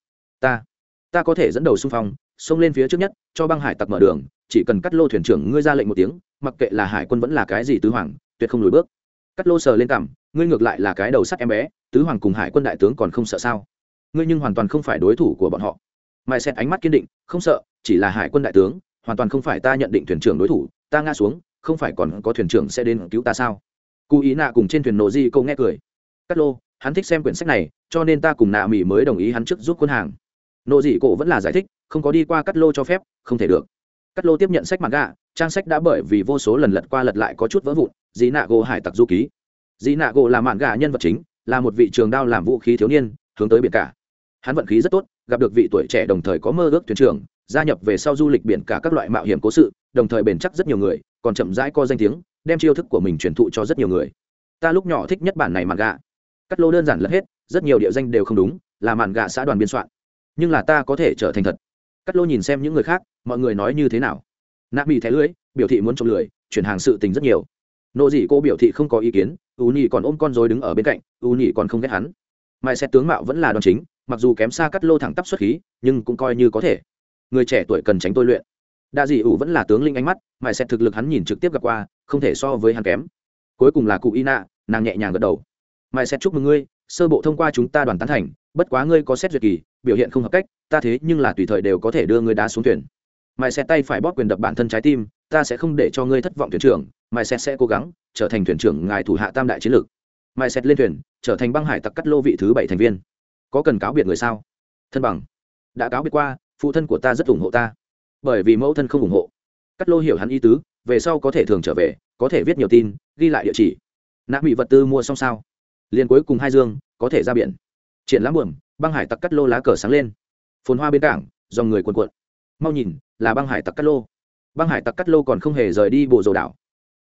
Ta ta có thể dẫn đầu xung phong, xông lên phía trước nhất, cho băng hải tặc mở đường, chỉ cần cắt lô thuyền trưởng ngươi ra lệnh một tiếng, mặc kệ là hải quân vẫn là cái gì tứ hoàng, tuyệt không lùi bước. Cắt lô sờ lên cằm, ngươi ngược lại là cái đầu sắt em bé, tứ hoàng cùng hải quân đại tướng còn không sợ sao? Ngươi nhưng hoàn toàn không phải đối thủ của bọn họ. Mại xét ánh mắt kiên định, không sợ, chỉ là hải quân đại tướng hoàn toàn không phải ta nhận định thuyền trưởng đối thủ, ta ngã xuống, không phải còn có thuyền trưởng sẽ đến cứu ta sao? Cụ ý nạ cùng trên thuyền nổ di câu nghe cười. Cắt lô, hắn thích xem quyển sách này, cho nên ta cùng nạ mỹ mới đồng ý hắn trước giúp quân hàng. Nộ dị cổ vẫn là giải thích, không có đi qua cắt lô cho phép, không thể được. Cắt lô tiếp nhận sách mặt gạ trang sách đã bởi vì vô số lần lật qua lật lại có chút vỡ vụn, dĩ nạ gỗ hải tặc du ký. Dĩ nạ gỗ là mạn gà nhân vật chính, là một vị trường đao làm vũ khí thiếu niên, hướng tới biển cả. Hắn vận khí rất tốt, gặp được vị tuổi trẻ đồng thời có mơ ước thuyền trưởng gia nhập về sau du lịch biển cả các loại mạo hiểm cố sự, đồng thời bền chắc rất nhiều người, còn chậm rãi co danh tiếng, đem chiêu thức của mình truyền thụ cho rất nhiều người. Ta lúc nhỏ thích nhất bản này mạn gà cắt lô đơn giản lẫn hết, rất nhiều địa danh đều không đúng, là mạn gà xã đoàn biên soạn. Nhưng là ta có thể trở thành thật. Cắt lô nhìn xem những người khác, mọi người nói như thế nào? Nạp bị thẻ lưới, biểu thị muốn trộm lười, chuyển hàng sự tình rất nhiều. Nộ dị cô biểu thị không có ý kiến, u nhị còn ôm con dối đứng ở bên cạnh, u nhị còn không ghét hắn. Mai xét tướng mạo vẫn là đòn chính, mặc dù kém xa cắt lô thẳng tắp xuất khí, nhưng cũng coi như có thể người trẻ tuổi cần tránh tôi luyện. Đa dị ủ vẫn là tướng linh ánh mắt mai xét thực lực hắn nhìn trực tiếp gặp qua, không thể so với hắn kém. Cuối cùng là cụ y nạ, nàng nhẹ nhàng gật đầu. Mai xét chúc mừng ngươi, sơ bộ thông qua chúng ta đoàn tán thành, bất quá ngươi có xét duyệt kỳ, biểu hiện không hợp cách, ta thế nhưng là tùy thời đều có thể đưa ngươi đá xuống thuyền. Mai xét tay phải bóp quyền đập bản thân trái tim, ta sẽ không để cho ngươi thất vọng thuyền trưởng mai xét sẽ cố gắng, trở thành thuyền trưởng ngài thủ hạ tam đại chiến lược. Mai xét lên thuyền, trở thành băng hải tặc cắt lô vị thứ bảy thành viên. Có cần cáo biệt người sao? Thân bằng. Đã cáo biệt qua phụ thân của ta rất ủng hộ ta. Bởi vì mẫu thân không ủng hộ. Cắt lô hiểu hắn ý tứ, về sau có thể thường trở về, có thể viết nhiều tin, ghi lại địa chỉ. Nạ bị vật tư mua xong sao? Liền cuối cùng hai dương, có thể ra biển. Triển lãm buồm, băng hải tặc cắt lô lá cờ sáng lên. Phồn hoa bên cảng, dòng người cuồn cuộn. Mau nhìn, là băng hải tặc cắt lô. Băng hải tặc cắt lô còn không hề rời đi bộ dầu đảo.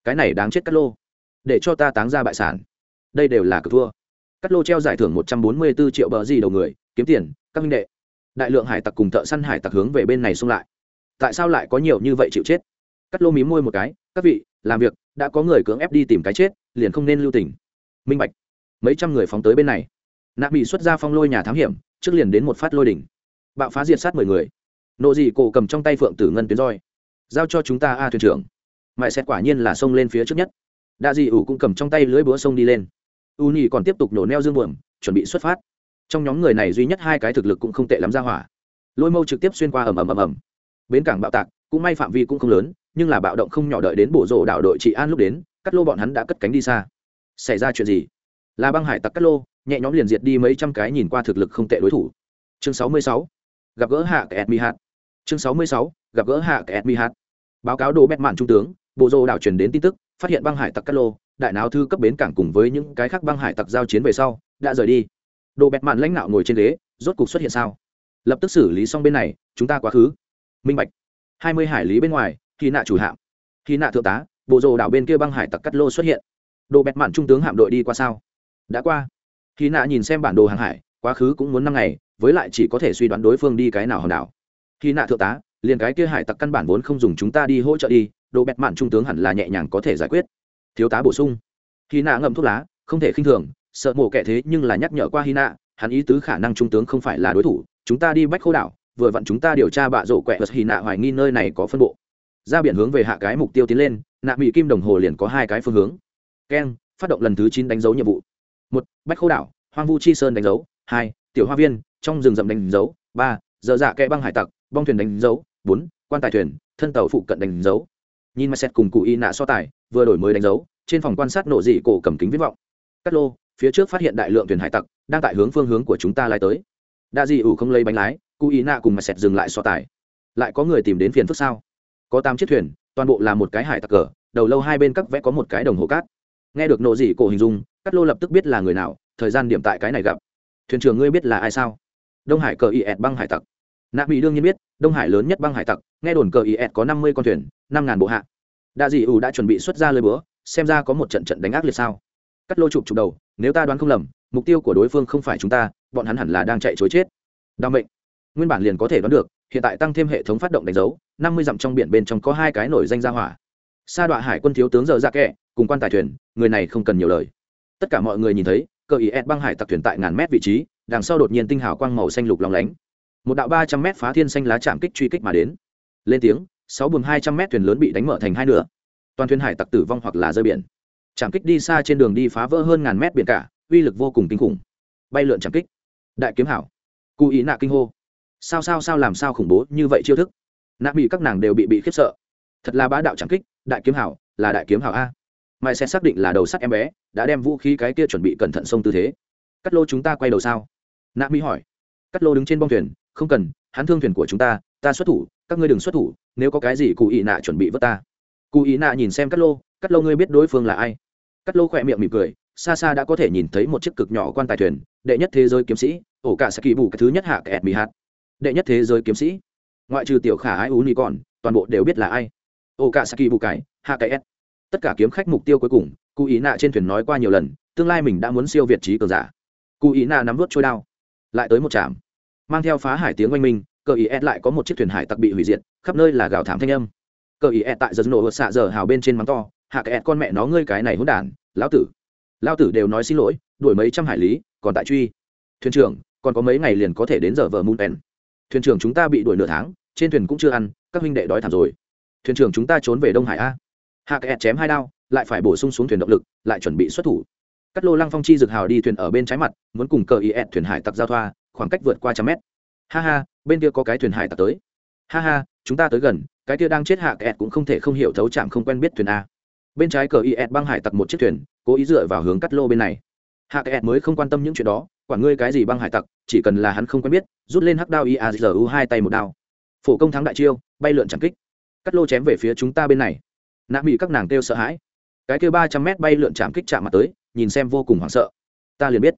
Cái này đáng chết cắt lô. Để cho ta táng ra bại sản. Đây đều là cực thua. Cắt lô treo giải thưởng một trăm bốn mươi bốn triệu bờ gì đầu người, kiếm tiền, các minh đệ đại lượng hải tặc cùng thợ săn hải tặc hướng về bên này xung lại. Tại sao lại có nhiều như vậy chịu chết? Cắt lô mí môi một cái, các vị, làm việc, đã có người cưỡng ép đi tìm cái chết, liền không nên lưu tình. Minh bạch. Mấy trăm người phóng tới bên này. Nạ bị xuất ra phong lôi nhà thám hiểm, trước liền đến một phát lôi đỉnh. Bạo phá diệt sát mười người. Nộ dị cổ cầm trong tay phượng tử ngân tuyến roi. Giao cho chúng ta a thuyền trưởng. Mại xét quả nhiên là xông lên phía trước nhất. Đa dị ủ cũng cầm trong tay lưới búa sông đi lên. U nhì còn tiếp tục nổ neo dương buồm, chuẩn bị xuất phát trong nhóm người này duy nhất hai cái thực lực cũng không tệ lắm ra hỏa. Lôi mâu trực tiếp xuyên qua ầm ầm ầm ầm. Bến cảng bạo tạc, cũng may phạm vi cũng không lớn, nhưng là bạo động không nhỏ đợi đến bổ rộ đảo đội trị an lúc đến cắt lô bọn hắn đã cất cánh đi xa. Xảy ra chuyện gì? Là băng hải tặc cắt lô, nhẹ nhóm liền diệt đi mấy trăm cái nhìn qua thực lực không tệ đối thủ. Chương 66. gặp gỡ hạ kẹt mi hạt. Chương 66. gặp gỡ hạ kẹt mi hạt. Báo cáo đồ bét mạn trung tướng, bộ rô đảo truyền đến tin tức, phát hiện băng hải tặc cát lô, đại náo thư cấp bến cảng cùng với những cái khác băng hải tặc giao chiến về sau, đã rời đi đồ bẹt mạn lãnh đạo ngồi trên ghế, rốt cục xuất hiện sao? Lập tức xử lý xong bên này, chúng ta quá khứ. Minh bạch. Hai mươi hải lý bên ngoài khi nạ chủ hạm. Khi nạ thượng tá, bộ rồ đảo bên kia băng hải tặc cắt lô xuất hiện. Đồ bẹt mạn trung tướng hạm đội đi qua sao? Đã qua. Khi nạ nhìn xem bản đồ hàng hải, quá khứ cũng muốn năm ngày, với lại chỉ có thể suy đoán đối phương đi cái nào hòn đảo. Khi nạ thượng tá, liền cái kia hải tặc căn bản vốn không dùng chúng ta đi hỗ trợ đi, đồ bẹt mạn trung tướng hẳn là nhẹ nhàng có thể giải quyết. Thiếu tá bổ sung. Khi nạ ngậm thuốc lá, không thể khinh thường sợ mổ kẻ thế nhưng là nhắc nhở qua hy nạ hắn ý tứ khả năng trung tướng không phải là đối thủ, chúng ta đi bách khô đảo, vừa vặn chúng ta điều tra bạ rổ quẹt vật hy nạ hoài nghi nơi này có phân bộ. Ra biển hướng về hạ cái mục tiêu tiến lên, nạ mỹ kim đồng hồ liền có hai cái phương hướng. Keng, phát động lần thứ chín đánh dấu nhiệm vụ. Một, bách khô đảo, hoang vu chi sơn đánh dấu. Hai, tiểu hoa viên, trong rừng rậm đánh dấu. Ba, dở dạ kẽ băng hải tặc, bong thuyền đánh dấu. Bốn, quan tài thuyền, thân tàu phụ cận đánh dấu. Nhìn mà xét cùng cụ y nạ so tài, vừa đổi mới đánh dấu, trên phòng quan sát nổ dị cổ cầm kính viết vọng. Cát lô phía trước phát hiện đại lượng thuyền hải tặc, đang tại hướng phương hướng của chúng ta lái tới. Đa dị ủ không lấy bánh lái cụ ý nạ cùng mà sẹt dừng lại so tài. Lại có người tìm đến phiền phức sao? Có tám chiếc thuyền, toàn bộ là một cái hải tặc cờ, đầu lâu hai bên cắt vẽ có một cái đồng hồ cát. Nghe được nộ dị cổ hình dung cắt lô lập tức biết là người nào, thời gian điểm tại cái này gặp. Thuyền trưởng ngươi biết là ai sao? Đông hải cờ is băng hải tặc. Nạ mỹ đương nhiên biết, đông hải lớn nhất băng hải tặc, nghe đồn cờ is có năm mươi con thuyền, năm ngàn bộ hạ. Đa dị ủ đã chuẩn bị xuất ra lời bữa xem ra có một trận trận đánh ác liệt sao? Cắt lô chụp chụp đầu, nếu ta đoán không lầm, mục tiêu của đối phương không phải chúng ta, bọn hắn hẳn là đang chạy chối chết. Đau mệnh. Nguyên bản liền có thể đoán được, hiện tại tăng thêm hệ thống phát động đánh dấu, năm mươi dặm trong biển bên trong có hai cái nổi danh ra hỏa. Sa đọa hải quân thiếu tướng giờ dạ ra kẹ cùng quan tài thuyền, người này không cần nhiều lời. Tất cả mọi người nhìn thấy, cờ ý ed băng hải tặc thuyền tại ngàn mét vị trí, đằng sau đột nhiên tinh hào quang màu xanh lục lóng lánh. Một đạo ba trăm mét phá thiên xanh lá chạm kích truy kích mà đến. Lên tiếng, sáu buồng hai trăm mét thuyền lớn bị đánh mở thành hai nửa. Toàn thuyền hải tặc tử vong hoặc là rơi biển chạm kích đi xa trên đường đi phá vỡ hơn ngàn mét biển cả, uy lực vô cùng kinh khủng. Bay lượn chạm kích. Đại kiếm hảo. Cụ ý nạ kinh hô. Sao sao sao làm sao khủng bố như vậy chiêu thức? Nạ bị các nàng đều bị bị khiếp sợ. Thật là bá đạo chạm kích, đại kiếm hảo, là đại kiếm hảo a. Mai sẽ xác định là đầu sắt em bé, đã đem vũ khí cái kia chuẩn bị cẩn thận xông tư thế. Cắt lô chúng ta quay đầu sao? Nạ mỹ hỏi. Cắt lô đứng trên bong thuyền, không cần, hắn thương thuyền của chúng ta ta xuất thủ, các ngươi đừng xuất thủ, nếu có cái gì cụ ý nạ chuẩn bị vớt ta. Cụ ý nạ nhìn xem cắt lô cắt lô ngươi biết đối phương là ai? Cắt lô khỏe miệng mỉm cười, xa xa đã có thể nhìn thấy một chiếc cực nhỏ quan tài thuyền, đệ nhất thế giới kiếm sĩ, ổ cả sẽ kỳ bù cái thứ nhất hạ kẹt mì hạt. Đệ nhất thế giới kiếm sĩ. Ngoại trừ tiểu khả ai ú ni còn, toàn bộ đều biết là ai. Ổ cả sẽ kỳ bù cái, hạ cái tất cả kiếm khách mục tiêu cuối cùng cụ ý nạ trên thuyền nói qua nhiều lần, tương lai mình đã muốn siêu việt trí cường giả. Cụ ý nạ nắm vớt trôi đao. Lại tới một trạm. Mang theo phá hải tiếng oanh minh, cờ ý ed lại có một chiếc thuyền hải tặc bị hủy diệt, khắp nơi là gào thảm thanh âm. Cờ ý ed tại giờ nổ xạ giờ hào bên trên mắng to hạ cái con mẹ nó ngươi cái này hỗn đản, lão tử. Lao tử đều nói xin lỗi, đuổi mấy trăm hải lý, còn tại truy. Thuyền trưởng, còn có mấy ngày liền có thể đến giờ vợ moon pen. Thuyền trưởng chúng ta bị đuổi nửa tháng, trên thuyền cũng chưa ăn, các huynh đệ đói thảm rồi. Thuyền trưởng chúng ta trốn về đông hải a. Hạ kẹt chém hai đao, lại phải bổ sung xuống thuyền động lực, lại chuẩn bị xuất thủ. Cắt lô lăng phong chi dực hào đi thuyền ở bên trái mặt, muốn cùng cờ is thuyền hải tặc giao thoa, khoảng cách vượt qua trăm mét. Ha ha, bên kia có cái thuyền hải tặc tới. Ha ha, chúng ta tới gần, cái kia đang chết hạ kẹt cũng không thể không hiểu thấu chạm không quen biết thuyền a bên trái cờ is băng hải tặc một chiếc thuyền, cố ý dựa vào hướng cắt lô bên này. Hạ kẹt mới không quan tâm những chuyện đó, quản ngươi cái gì băng hải tặc, chỉ cần là hắn không quen biết, rút lên hắc đao iazu hai tay một đao. Phổ công thắng đại chiêu, bay lượn chẳng kích. Cắt lô chém về phía chúng ta bên này. Nạ bị các nàng kêu sợ hãi. Cái kêu ba trăm mét bay lượn chạm kích chạm mặt tới, nhìn xem vô cùng hoảng sợ. Ta liền biết.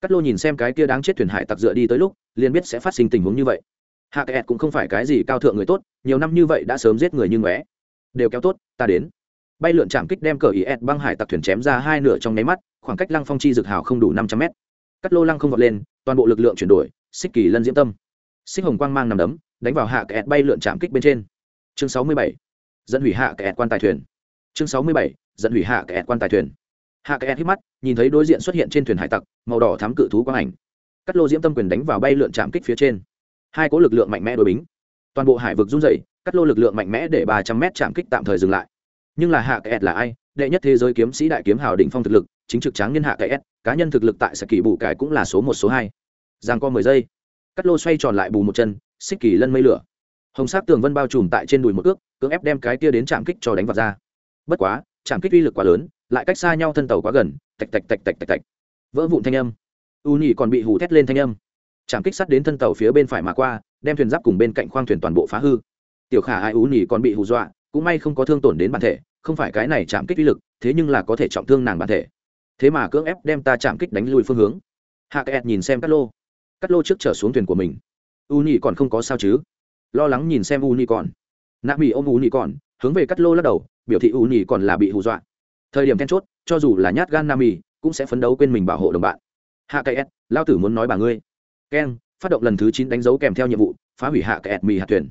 Cắt lô nhìn xem cái kia đáng chết thuyền hải tặc dựa đi tới lúc, liền biết sẽ phát sinh tình huống như vậy. Hạ kẹt cũng không phải cái gì cao thượng người tốt, nhiều năm như vậy đã sớm giết người như ngóe. Đều kéo tốt, ta đến bay lượn chạm kích đem cờ ý ed băng hải tặc thuyền chém ra hai nửa trong nháy mắt, khoảng cách lăng phong chi dực hào không đủ năm trăm mét. Cắt lô lăng không vọt lên, toàn bộ lực lượng chuyển đổi xích kỳ lân diễm tâm. Xích hồng quang mang nằm đấm, đánh vào hạ kẹt bay lượn chạm kích bên trên. Chương sáu mươi bảy, dẫn hủy hạ kẹt quan tài thuyền. Chương sáu mươi bảy, dẫn hủy hạ kẹt quan tài thuyền. Hạ kẹt hít mắt, nhìn thấy đối diện xuất hiện trên thuyền hải tặc, màu đỏ thám cự thú quang ảnh. Cắt lô diễm tâm quyền đánh vào bay lượn chạm kích phía trên. Hai có lực lượng mạnh mẽ đối bính. Toàn bộ hải vực run dày cắt lô lực lượng mạnh mẽ để ba trăm mét chạm kích tạm thời dừng lại nhưng là hạ kẹt là ai? Đệ nhất thế giới kiếm sĩ đại kiếm hào đỉnh phong thực lực, chính trực tráng nhân hạ kẹt cá nhân thực lực tại sẽ kỳ bù cải cũng là số một, số hai. Giang co mười giây. Cắt lô xoay tròn lại bù một chân xích kỳ lân mây lửa. Hồng sắc tường vân bao trùm tại trên đùi một ước, cưỡng ép đem cái kia đến chạm kích cho đánh vào ra. Bất quá chạm kích uy lực quá lớn, lại cách xa nhau thân tàu quá gần, tạch tạch tạch tạch tạch tạch. Vỡ vụn thanh âm. U nhị còn bị hù thét lên thanh âm. Chạm kích sắt đến thân tàu phía bên phải mà qua, đem thuyền giáp cùng bên cạnh khoang thuyền toàn bộ phá hư. Tiểu khả ai u nhị còn bị hù dọa cũng may không có thương tổn đến bản thể, không phải cái này chạm kích uy lực, thế nhưng là có thể trọng thương nàng bản thể. Thế mà cưỡng ép đem ta chạm kích đánh lùi phương hướng. Hạ kẹt nhìn xem cắt lô. Cắt lô trước trở xuống thuyền của mình. U nhị còn không có sao chứ? Lo lắng nhìn xem u nhị còn. Nạ mỹ ôm u nhị còn, hướng về cắt lô lắc đầu, biểu thị u nhị còn là bị hù dọa. Thời điểm then chốt, cho dù là nhát gan nam mỹ cũng sẽ phấn đấu quên mình bảo hộ đồng bạn. Hạ kẹt, lao tử muốn nói bà ngươi. Keng, phát động lần thứ chín đánh dấu kèm theo nhiệm vụ, phá hủy hạ kẹt mì hạt thuyền.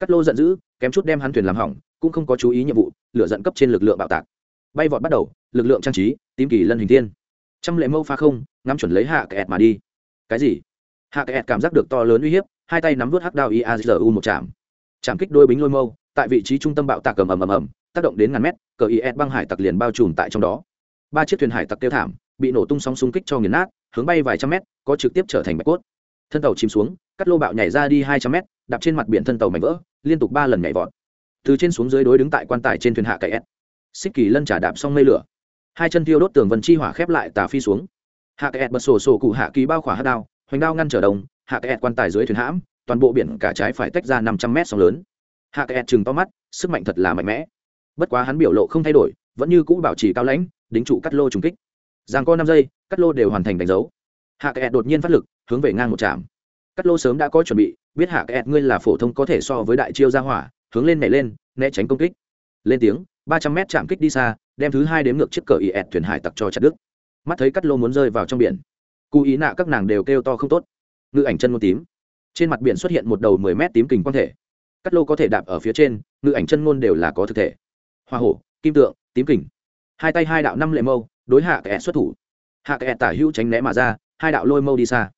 Cắt lô giận dữ, kém chút đem hắn thuyền làm hỏng cũng không có chú ý nhiệm vụ, lửa dẫn cấp trên lực lượng bạo tạc. Bay vọt bắt đầu, lực lượng trang trí, tím kỳ lân hình tiên trăm lệ mâu pha không, ngắm chuẩn lấy hạ kẹt mà đi. Cái gì? Hạ kẹt cảm giác được to lớn uy hiếp, hai tay nắm vớt hắc đao iazu một chạm. Chạm kích đôi bính lôi mâu, tại vị trí trung tâm bạo tạc ầm ầm ầm ầm, tác động đến ngàn mét, cờ is băng hải tặc liền bao trùm tại trong đó. Ba chiếc thuyền hải tặc tiêu thảm, bị nổ tung sóng xung kích cho nghiền nát, hướng bay vài trăm mét, có trực tiếp trở thành bạch cốt. Thân tàu chìm xuống, cắt lô bạo nhảy ra đi hai trăm mét, đạp trên mặt biển thân tàu mảnh vỡ, liên tục ba lần nhảy vọt từ trên xuống dưới đối đứng tại quan tài trên thuyền hạ cậy ép xích kỳ lân trả đạp xong mây lửa. Hai chân tiêu đốt tường vân chi hỏa khép lại tà phi xuống. Hạ cậy ép bật sổ sổ cụ hạ kỳ bao khỏa hát đao, hoành đao ngăn trở đồng, hạ cậy ép quan tài dưới thuyền hãm, toàn bộ biển cả trái phải tách ra năm trăm mét sóng lớn. Hạ cậy ép chừng to mắt, sức mạnh thật là mạnh mẽ. Bất quá hắn biểu lộ không thay đổi, vẫn như cũ bảo trì cao lãnh, đính trụ cắt lô trùng kích. Giang co năm giây, cắt lô đều hoàn thành đánh dấu. Hạ kẹt đột nhiên phát lực, hướng về ngang một trạm. Cắt lô sớm đã có chuẩn bị, biết hạ kẹt ngươi là phổ thông có thể so với đại chiêu gia hỏa hướng lên nhảy lên, né tránh công kích. Lên tiếng, ba trăm mét chạm kích đi xa, đem thứ hai đếm ngược chiếc cờ ý ẹt thuyền hải tặc cho chặt đức mắt thấy cắt lô muốn rơi vào trong biển. Cụ ý nạ các nàng đều kêu to không tốt. Ngự ảnh chân ngôn tím. Trên mặt biển xuất hiện một đầu mười mét tím kình quan thể. Cắt lô có thể đạp ở phía trên ngự ảnh chân ngôn đều là có thực thể. Hoa hổ, kim tượng, tím kình. Hai tay hai đạo năm lệ mâu, đối hạ kẻ xuất thủ. Hạ kẻ tả hữu tránh né mà ra, hai đạo lôi mâu đi xa.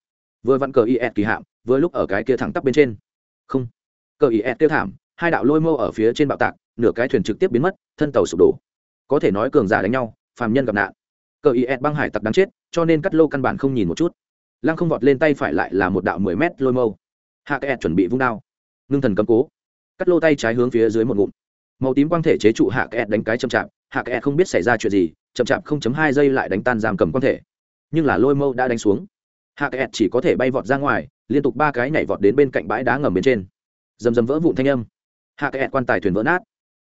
Vừa vặn cờ is kỳ hạm, vừa lúc ở cái kia thẳng tắp bên trên. Không. Cờ is tiêu thảm hai đạo lôi mâu ở phía trên bạo tạc, nửa cái thuyền trực tiếp biến mất, thân tàu sụp đổ. Có thể nói cường giả đánh nhau, phàm nhân gặp nạn. Cờ is băng hải tặc đáng chết, cho nên cắt lô căn bản không nhìn một chút. Lăng không vọt lên tay phải lại là một đạo mười mét lôi mâu. Hạ kẻ chuẩn bị vung đao. Ngưng thần cấm cố. Cắt lô tay trái hướng phía dưới một ngụm. Màu tím quang thể chế trụ hạ kẻ đánh cái chậm chạp. Hạ kẻ không biết xảy ra chuyện gì, chậm chạp không chấm hai giây lại đánh tan giam cầm quang thể. Nhưng là lôi mâu đã đánh xuống. Hạ kẹt chỉ có thể bay vọt ra ngoài, liên tục ba cái nhảy vọt đến bên cạnh bãi đá ngầm bên trên. Dầm dầm vỡ vụn thanh âm hạ kẹt quan tài thuyền vỡ nát.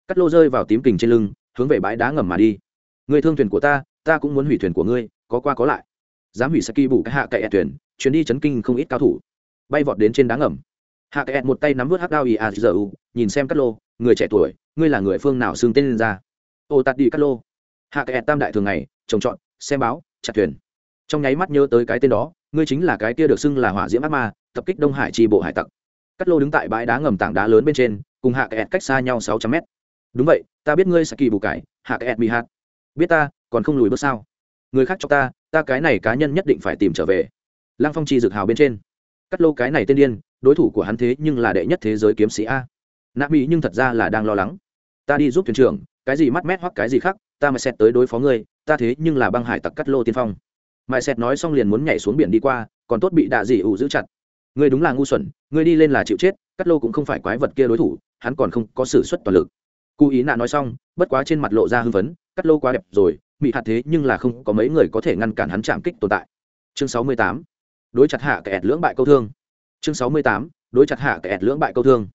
Cắt lô rơi vào tím kình trên lưng, hướng về bãi đá ngầm mà đi. Người thương thuyền của ta ta cũng muốn hủy thuyền của ngươi, có qua có lại. Dám hủy saki bù cái hạ kẹt thuyền, chuyến đi chấn kinh không ít cao thủ. Bay vọt đến trên đá ngầm. Hạ kẹt một tay nắm vớt hắc đao ý a giờ nhìn xem cắt lô, người trẻ tuổi, ngươi là người phương nào xưng tên lên ra? Ô tạt đi cắt lô. Hạ kẹt tam đại thường ngày, trồng trọt, xem báo, chặt thuyền. Trong nháy mắt nhớ tới cái tên đó, ngươi chính là cái kia được xưng là hỏa diễm ác ma, tập kích đông hải tri bộ hải tặc. Cắt lô đứng tại bãi đá ngầm tảng đá lớn bên trên cùng hạ kẹt cách xa nhau sáu trăm mét. Đúng vậy, ta biết ngươi sẽ kỳ bù cải, hạ kẹt bị hạt. Biết ta, còn không lùi bước sao? Người khác cho ta ta cái này cá nhân nhất định phải tìm trở về. Lăng phong chi dược hào bên trên. Cắt lô cái này tên điên, đối thủ của hắn thế nhưng là đệ nhất thế giới kiếm sĩ a. Nạp mỹ nhưng thật ra là đang lo lắng. Ta đi giúp thuyền trưởng, cái gì mắt mét hoặc cái gì khác, ta mà xét tới đối phó ngươi, ta thế nhưng là băng hải tặc cắt lô tiên phong. Mãi xét nói xong liền muốn nhảy xuống biển đi qua, còn tốt bị đạ dị ủ giữ chặt ngươi đúng là ngu xuẩn, ngươi đi lên là chịu chết cắt lô cũng không phải quái vật kia đối thủ, hắn còn không có s ử suất toàn lực. Cụ ý nạ nói xong, bất quá trên mặt lộ ra hưng phấn cắt lô quá đẹp rồi bị hạt thế nhưng là không có mấy người có thể ngăn cản hắn chạm kích tồn tại. Chương sáu mươi tám, đối chặt hạ kẻ lưỡng bại câu thương. Chương sáu mươi tám, đối chặt hạ kẻ lưỡng bại câu thương.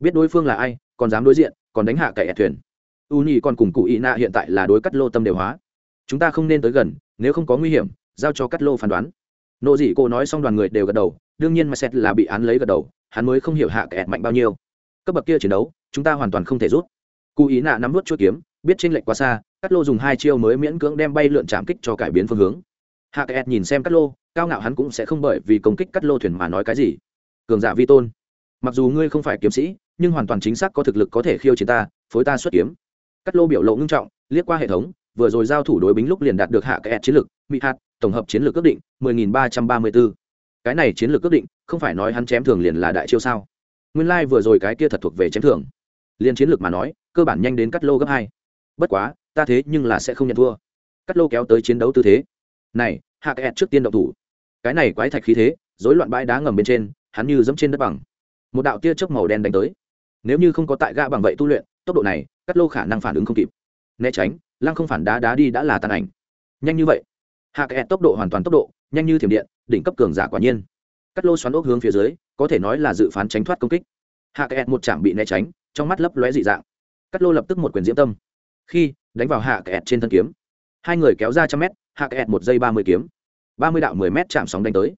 Biết đối phương là ai, còn dám đối diện, còn đánh hạ kẻ thuyền. U nhi còn cùng cụ ý nạ hiện tại là đối cắt lô tâm đều hóa. Chúng ta không nên tới gần, nếu không có nguy hiểm, giao cho cắt lô phán đoán nộ dị cô nói xong đoàn người đều gật đầu, đương nhiên mà xét là bị án lấy gật đầu, hắn mới không hiểu hạ kẻ mạnh bao nhiêu. Cấp bậc kia chiến đấu, chúng ta hoàn toàn không thể rút. Cụ ý nạ nắm vút chuỗi kiếm, biết trên lệnh quá xa, Cát lô dùng hai chiêu mới miễn cưỡng đem bay lượn chạm kích cho cải biến phương hướng. Hạ kẹt nhìn xem Cát lô, cao ngạo hắn cũng sẽ không bởi vì công kích Cát lô thuyền mà nói cái gì. Cường giả vi tôn, mặc dù ngươi không phải kiếm sĩ, nhưng hoàn toàn chính xác có thực lực có thể khiêu chiến ta, phối ta xuất kiếm. Cát lô biểu lộ ngưng trọng, liếc qua hệ thống vừa rồi giao thủ đối bính lúc liền đạt được hạ kẹt chiến lược, mỹ hạt tổng hợp chiến lược ước định 10.334. cái này chiến lược ước định không phải nói hắn chém thường liền là đại chiêu sao? Nguyên lai vừa rồi cái kia thật thuộc về chém thường. Liên chiến lược mà nói cơ bản nhanh đến cắt lô gấp hai. Bất quá ta thế nhưng là sẽ không nhận thua. Cắt lô kéo tới chiến đấu tư thế. Này hạ kẹt trước tiên động thủ. Cái này quái thạch khí thế rối loạn bãi đá ngầm bên trên hắn như dẫm trên đất bằng. Một đạo tia chớp màu đen đánh tới. Nếu như không có tại gã bằng vậy tu luyện tốc độ này cắt lô khả năng phản ứng không kịp. Né tránh lăng không phản đá đá đi đã là tàn ảnh. Nhanh như vậy. Hạ kẹt tốc độ hoàn toàn tốc độ, nhanh như thiểm điện, đỉnh cấp cường giả quả nhiên. Cắt lô xoắn ốc hướng phía dưới, có thể nói là dự phán tránh thoát công kích. Hạ kẹt một chạm bị né tránh, trong mắt lấp lóe dị dạng. Cắt lô lập tức một quyền diễm tâm. Khi, đánh vào hạ kẹt trên thân kiếm. Hai người kéo ra trăm mét, hạ kẹt một giây ba mươi kiếm. Ba mươi đạo mười mét chạm sóng đánh tới.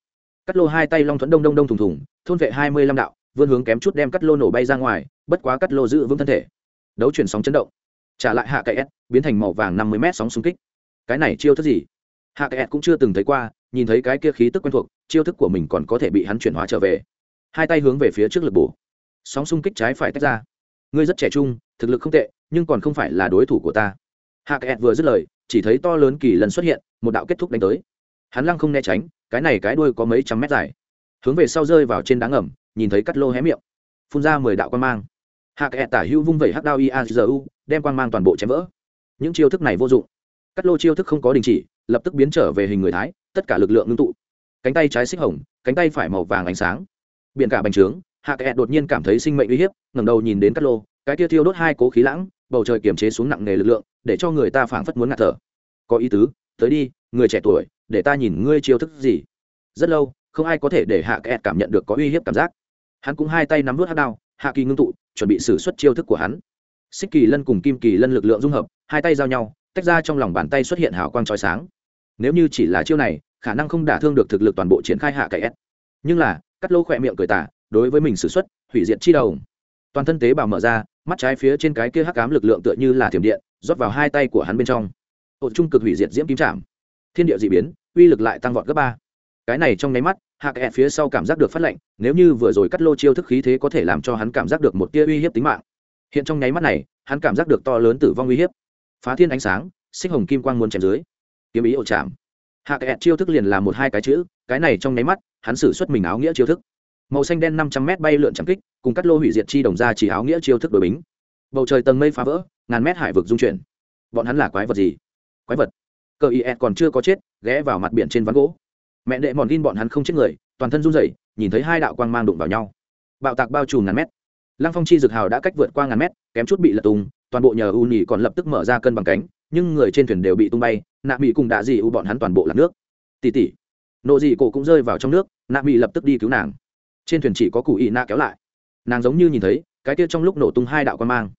Cắt lô hai tay long thuẫn đông đông đông thùng thùng, thôn vệ hai mươi lăm đạo, vươn hướng kém chút đem cắt lô nổ bay ra ngoài, bất quá cắt lô giữ vững thân thể. Đấu chuyển sóng chấn động trả lại hạ kẹt biến thành màu vàng năm mươi mét sóng xung kích. Cái này chiêu thức gì? Hạ kẹt cũng chưa từng thấy qua, nhìn thấy cái kia khí tức quen thuộc, chiêu thức của mình còn có thể bị hắn chuyển hóa trở về. Hai tay hướng về phía trước lực bổ. Sóng xung kích trái phải tách ra. Ngươi rất trẻ trung, thực lực không tệ, nhưng còn không phải là đối thủ của ta. Hạ kẹt vừa dứt lời, chỉ thấy to lớn kỳ lần xuất hiện, một đạo kết thúc đánh tới. Hắn lăng không né tránh, cái này cái đuôi có mấy trăm mét dài. Hướng về sau rơi vào trên đá ngầm, nhìn thấy cắt lô hé miệng. Phun ra mười đạo quan mang. Hạ kẹt tả hữu vung vẩy hắc đao iazu đem quang mang toàn bộ chém vỡ. Những chiêu thức này vô dụng. Cắt lô chiêu thức không có đình chỉ, lập tức biến trở về hình người thái, tất cả lực lượng ngưng tụ. Cánh tay trái xích hồng, cánh tay phải màu vàng ánh sáng. Biển cả bành trướng, hạ kẹt đột nhiên cảm thấy sinh mệnh uy hiếp, ngẩng đầu nhìn đến cắt lô, cái kia thiêu đốt hai cố khí lãng, bầu trời kiềm chế xuống nặng nề lực lượng, để cho người ta phảng phất muốn ngạt thở. Có ý tứ, tới đi, người trẻ tuổi, để ta nhìn ngươi chiêu thức gì. Rất lâu, không ai có thể để hạ kẹt cảm nhận được có uy hiếp cảm giác. Hắn cũng hai tay nắm vút hát đao, hạ kỳ ngưng tụ, chuẩn bị xử suất chiêu thức của hắn xích kỳ lân cùng kim kỳ lân lực lượng dung hợp, hai tay giao nhau, tách ra trong lòng bàn tay xuất hiện hào quang trói sáng. Nếu như chỉ là chiêu này, khả năng không đả thương được thực lực toàn bộ triển khai hạ cậy s. Nhưng là, cắt lô khỏe miệng cười tả đối với mình xử suất hủy diệt chi đầu. Toàn thân tế bào mở ra, mắt trái phía trên cái kia hắc cám lực lượng tựa như là thiểm điện, rót vào hai tay của hắn bên trong. Ột trung cực hủy diệt diễm kim trảm. Thiên địa d ị biến, uy lực lại tăng vọt gấp ba. Cái này trong nháy mắt, hạ kẹt phía sau cảm giác được phát lệnh, nếu như vừa rồi cắt lô chiêu thức khí thế có thể làm cho hắn cảm giác được một tia uy hiếp tính mạng hiện trong nháy mắt này, hắn cảm giác được to lớn tử vong uy hiếp. Phá thiên ánh sáng, xích hồng kim quang muôn chém dưới. Kiếm ý ổ chạm. Hạ kẹt chiêu thức liền là một hai cái chữ, cái này trong nháy mắt, hắn xử xuất mình áo nghĩa chiêu thức. Màu xanh đen năm trăm m bay lượn chẳng kích, cùng cắt lô hủy diệt chi đồng ra chỉ áo nghĩa chiêu thức đổi bính. Bầu trời tầng mây phá vỡ, ngàn mét hải vực dung chuyển. Bọn hắn là quái vật gì? Quái vật. Cờ is còn chưa có chết, ghé vào mặt biển trên ván gỗ. Mẹ đệ mòn gin bọn hắn không chết người, toàn thân run rẩy, nhìn thấy hai đạo quang mang đụng vào nhau. Bạo tạc bao trùm ngàn mét lăng phong chi dược hào đã cách vượt qua ngàn mét, kém chút bị lật tung, toàn bộ nhờ u nhì còn lập tức mở ra cân bằng cánh, nhưng người trên thuyền đều bị tung bay, nạ mỹ cùng đạ dị u bọn hắn toàn bộ lạc nước. Tỉ tỉ. Nộ dị cổ cũng rơi vào trong nước, nạ mỹ lập tức đi cứu nàng. Trên thuyền chỉ có cụ ị nạ kéo lại. Nàng giống như nhìn thấy, cái tiết trong lúc nổ tung hai đạo quan mang.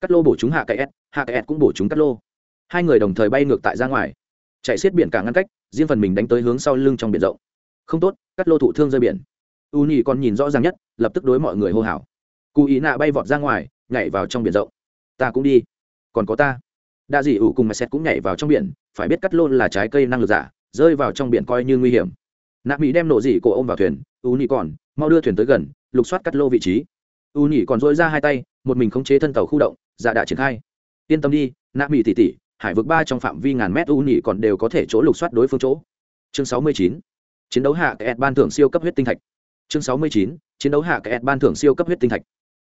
Cắt lô bổ chúng hạ cái s, hạ cái s cũng bổ chúng cắt lô. Hai người đồng thời bay ngược tại ra ngoài. Chạy xiết biển cả ngăn cách, riêng phần mình đánh tới hướng sau lưng trong biển rộng. Không tốt, cắt lô thụ thương rơi biển. U nhì còn nhìn rõ ràng nhất, lập tức đối mọi người hô hào cụ ý nạ bay vọt ra ngoài, nhảy vào trong biển rộng. Ta cũng đi. Còn có ta. Đa dị ủ cùng mẹ xét cũng nhảy vào trong biển, phải biết cắt lô là trái cây năng lực giả, rơi vào trong biển coi như nguy hiểm. Nạ mỹ đem nổ dị cổ ôm vào thuyền, u nhì còn, mau đưa thuyền tới gần, lục soát cắt lô vị trí. U nhì còn dối ra hai tay, một mình khống chế thân tàu khu động dạ đã triển khai. Yên tâm đi, nạ mỹ tỉ tỉ hải vực ba trong phạm vi ngàn mét u nhì còn đều có thể chỗ lục soát đối phương chỗ. Chương sáu mươi chín, chiến đấu hạ kẹt ban thưởng siêu cấp huyết tinh thạch. Chương sáu mươi chín, chiến đấu hạ kẹt ban thưởng siêu cấp huyết tinh thạch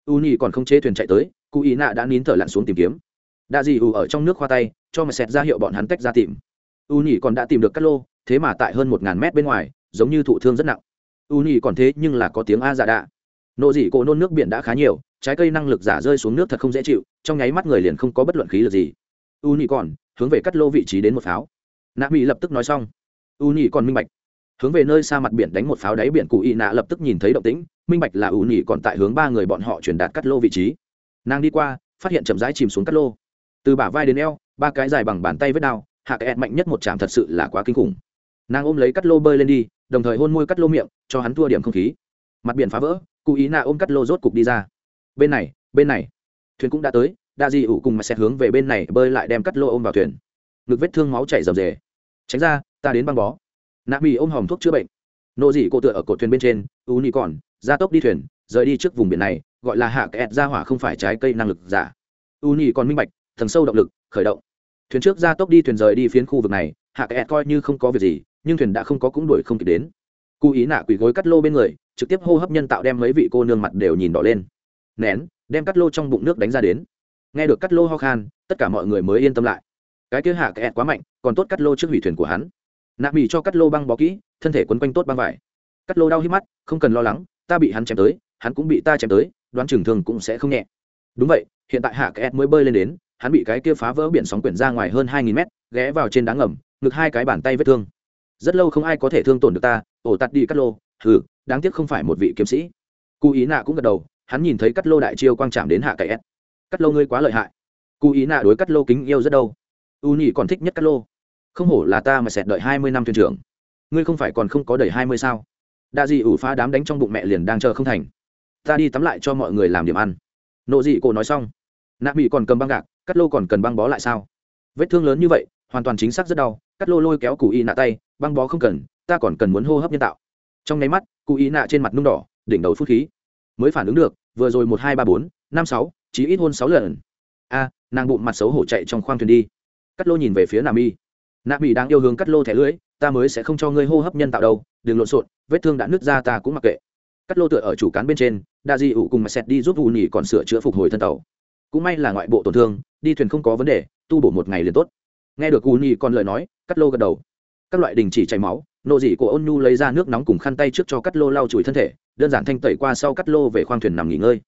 u nhì còn không chế thuyền chạy tới, cụ ý nạ đã nín thở lặn xuống tìm kiếm. Đa dì u ở trong nước khoa tay, cho mà xẹt ra hiệu bọn hắn tách ra tìm. U nhì còn đã tìm được cắt lô, thế mà tại hơn một ngàn mét bên ngoài, giống như thụ thương rất nặng. U nhì còn thế nhưng là có tiếng a giả dạ đạ. Nộ dị cổ nôn nước biển đã khá nhiều, trái cây năng lực giả rơi xuống nước thật không dễ chịu, trong nháy mắt người liền không có bất luận khí lực gì. U nhì còn hướng về cắt lô vị trí đến một pháo. Nạ mỹ lập tức nói xong. U nhì còn minh bạch hướng về nơi xa mặt biển đánh một pháo đáy biển cụ y nạ lập tức nhìn thấy động tĩnh, minh bạch là u nhị còn tại hướng ba người bọn họ truyền đạt cắt lô vị trí. Nàng đi qua, phát hiện chậm rãi chìm xuống cắt lô. Từ bả vai đến eo, ba cái dài bằng bàn tay vết đao, hạ cái mạnh nhất một chạm thật sự là quá kinh khủng. Nàng ôm lấy cắt lô bơi lên đi, đồng thời hôn môi cắt lô miệng, cho hắn thua điểm không khí. Mặt biển phá vỡ, cụ ý nạ ôm cắt lô rốt cục đi ra. Bên này bên này. Thuyền cũng đã tới, đa di ủ cùng mà xét hướng về bên này bơi lại đem cắt lô ôm vào thuyền. Ngực vết thương máu chảy rầm rề. Tránh ra, ta đến băng bó nạ mỹ ôm hòm thuốc chữa bệnh. Nộ dị cô tựa ở cột thuyền bên trên u ni còn, ra tốc đi thuyền, rời đi trước vùng biển này, gọi là hạ kẹt ra hỏa không phải trái cây năng lực giả. U ni còn minh bạch, thần sâu động lực, khởi động. Thuyền trước ra tốc đi thuyền rời đi phiến khu vực này, hạ kẹt coi như không có việc gì, nhưng thuyền đã không có cũng đuổi không kịp đến. Cụ ý nạ quỷ gối cắt lô bên người, trực tiếp hô hấp nhân tạo đem mấy vị cô nương mặt đều nhìn đỏ lên. Nén, đem cắt lô trong bụng nước đánh ra đến. Nghe được cắt lô ho khan, tất cả mọi người mới yên tâm lại. Cái kia hạ kẹt quá mạnh, còn tốt cắt lô trước hủy thuyền của hắn nạ mỹ cho cắt lô băng bó kỹ, thân thể quấn quanh tốt băng vải. Cắt lô đau hít mắt, không cần lo lắng, ta bị hắn chém tới, hắn cũng bị ta chém tới, đoán chừng thường cũng sẽ không nhẹ. Đúng vậy, hiện tại hạ kẹt mới bơi lên đến, hắn bị cái kia phá vỡ biển sóng quyển ra ngoài hơn hai nghìn mét, ghé vào trên đá ngầm, ngực hai cái bàn tay vết thương. Rất lâu không ai có thể thương tổn được ta, ổ tạt đi cắt lô, hừ, đáng tiếc không phải một vị kiếm sĩ. Cụ ý nạ cũng gật đầu, hắn nhìn thấy cắt lô đại chiêu quang trảm đến hạ Cái s cắt lô ngươi quá lợi hại. Cụ ý nạ đối cắt lô kính yêu rất đâu. U nhị còn thích nhất cắt lô không hổ là ta mà sẽ đợi hai mươi năm thuyền trưởng. Ngươi không phải còn không có đầy hai mươi sao? Đa dị ủ phá đám đánh trong bụng mẹ liền đang chờ không thành. Ta đi tắm lại cho mọi người làm điểm ăn. Nộ dị cổ nói xong. Nạp bị còn cầm băng gạc, cắt lô còn cần băng bó lại sao? Vết thương lớn như vậy, hoàn toàn chính xác rất đau, cắt lô lôi kéo cụ y nạ tay, băng bó không cần, ta còn cần muốn hô hấp nhân tạo. Trong nháy mắt, cụ y nạ trên mặt nung đỏ, đỉnh đầu phút khí. Mới phản ứng được, vừa rồi một hai ba bốn, năm sáu chỉ ít hôn sáu lần. A, nàng bụng mặt xấu hổ chạy trong khoang thuyền đi. Cắt lô nhìn về phía nà mi nạ bị đang yêu hướng cắt lô thẻ lưỡi ta mới sẽ không cho ngươi hô hấp nhân tạo đâu, đừng lộn xộn, vết thương đã nứt ra ta cũng mặc kệ. Cắt lô tựa ở chủ cán bên trên, đa di ủ cùng mà xẹt đi giúp U nhỉ còn sửa chữa phục hồi thân tàu. Cũng may là ngoại bộ tổn thương, đi thuyền không có vấn đề, tu bổ một ngày liền tốt. Nghe được U nhỉ còn lời nói, cắt lô gật đầu. Các loại đình chỉ chảy máu nộ dị của ôn nhu lấy ra nước nóng cùng khăn tay trước cho cắt lô lau chùi thân thể, đơn giản thanh tẩy qua sau cắt lô về khoang thuyền nằm nghỉ ngơi.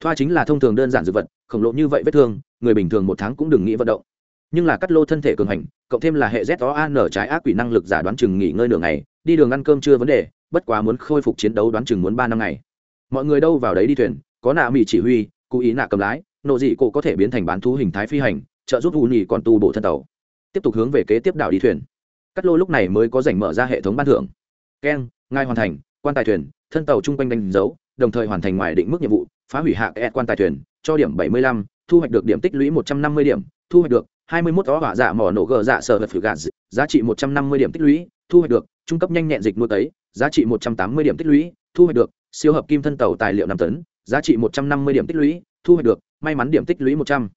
Thoa chính là thông thường đơn giản dược vật, khổng lộ như vậy vết thương, người bình thường một tháng cũng đừng nghĩ vận động nhưng là cắt lô thân thể cường hành, cộng thêm là hệ z o an trái ác quỷ năng lực giả đoán chừng nghỉ ngơi nửa ngày, đi đường ăn cơm chưa vấn đề, bất quá muốn khôi phục chiến đấu đoán chừng muốn ba năm ngày. Mọi người đâu vào đấy đi thuyền, có nạ mỹ chỉ huy cố ý nạ cầm lái, nộ dị cổ có thể biến thành bán thú hình thái phi hành, trợ giúp u nhì còn tu bổ thân tàu. Tiếp tục hướng về kế tiếp đảo đi thuyền. Cắt lô lúc này mới có rảnh mở ra hệ thống ban thưởng. Keng ngay hoàn thành, quan tài thuyền, thân tàu chung quanh đánh dấu, đồng thời hoàn thành ngoài định mức nhiệm vụ, phá hủy hạ kẹt quan tài thuyền, cho điểm bảy mươi lăm, thu hoạch được điểm tích lũy một trăm năm mươi điểm, thu hoạch được hai mươi mốt ó hỏa dạ mỏ nổ gờ dạ sở vật phử gạt giá trị một trăm năm mươi điểm tích lũy, thu hoạch được, trung cấp nhanh nhẹn dịch nuôi tấy giá trị một trăm tám mươi điểm tích lũy, thu hoạch được, siêu hợp kim thân tàu tài liệu năm tấn, giá trị một trăm năm mươi điểm tích lũy, thu hoạch được, may mắn điểm tích lũy một trăm.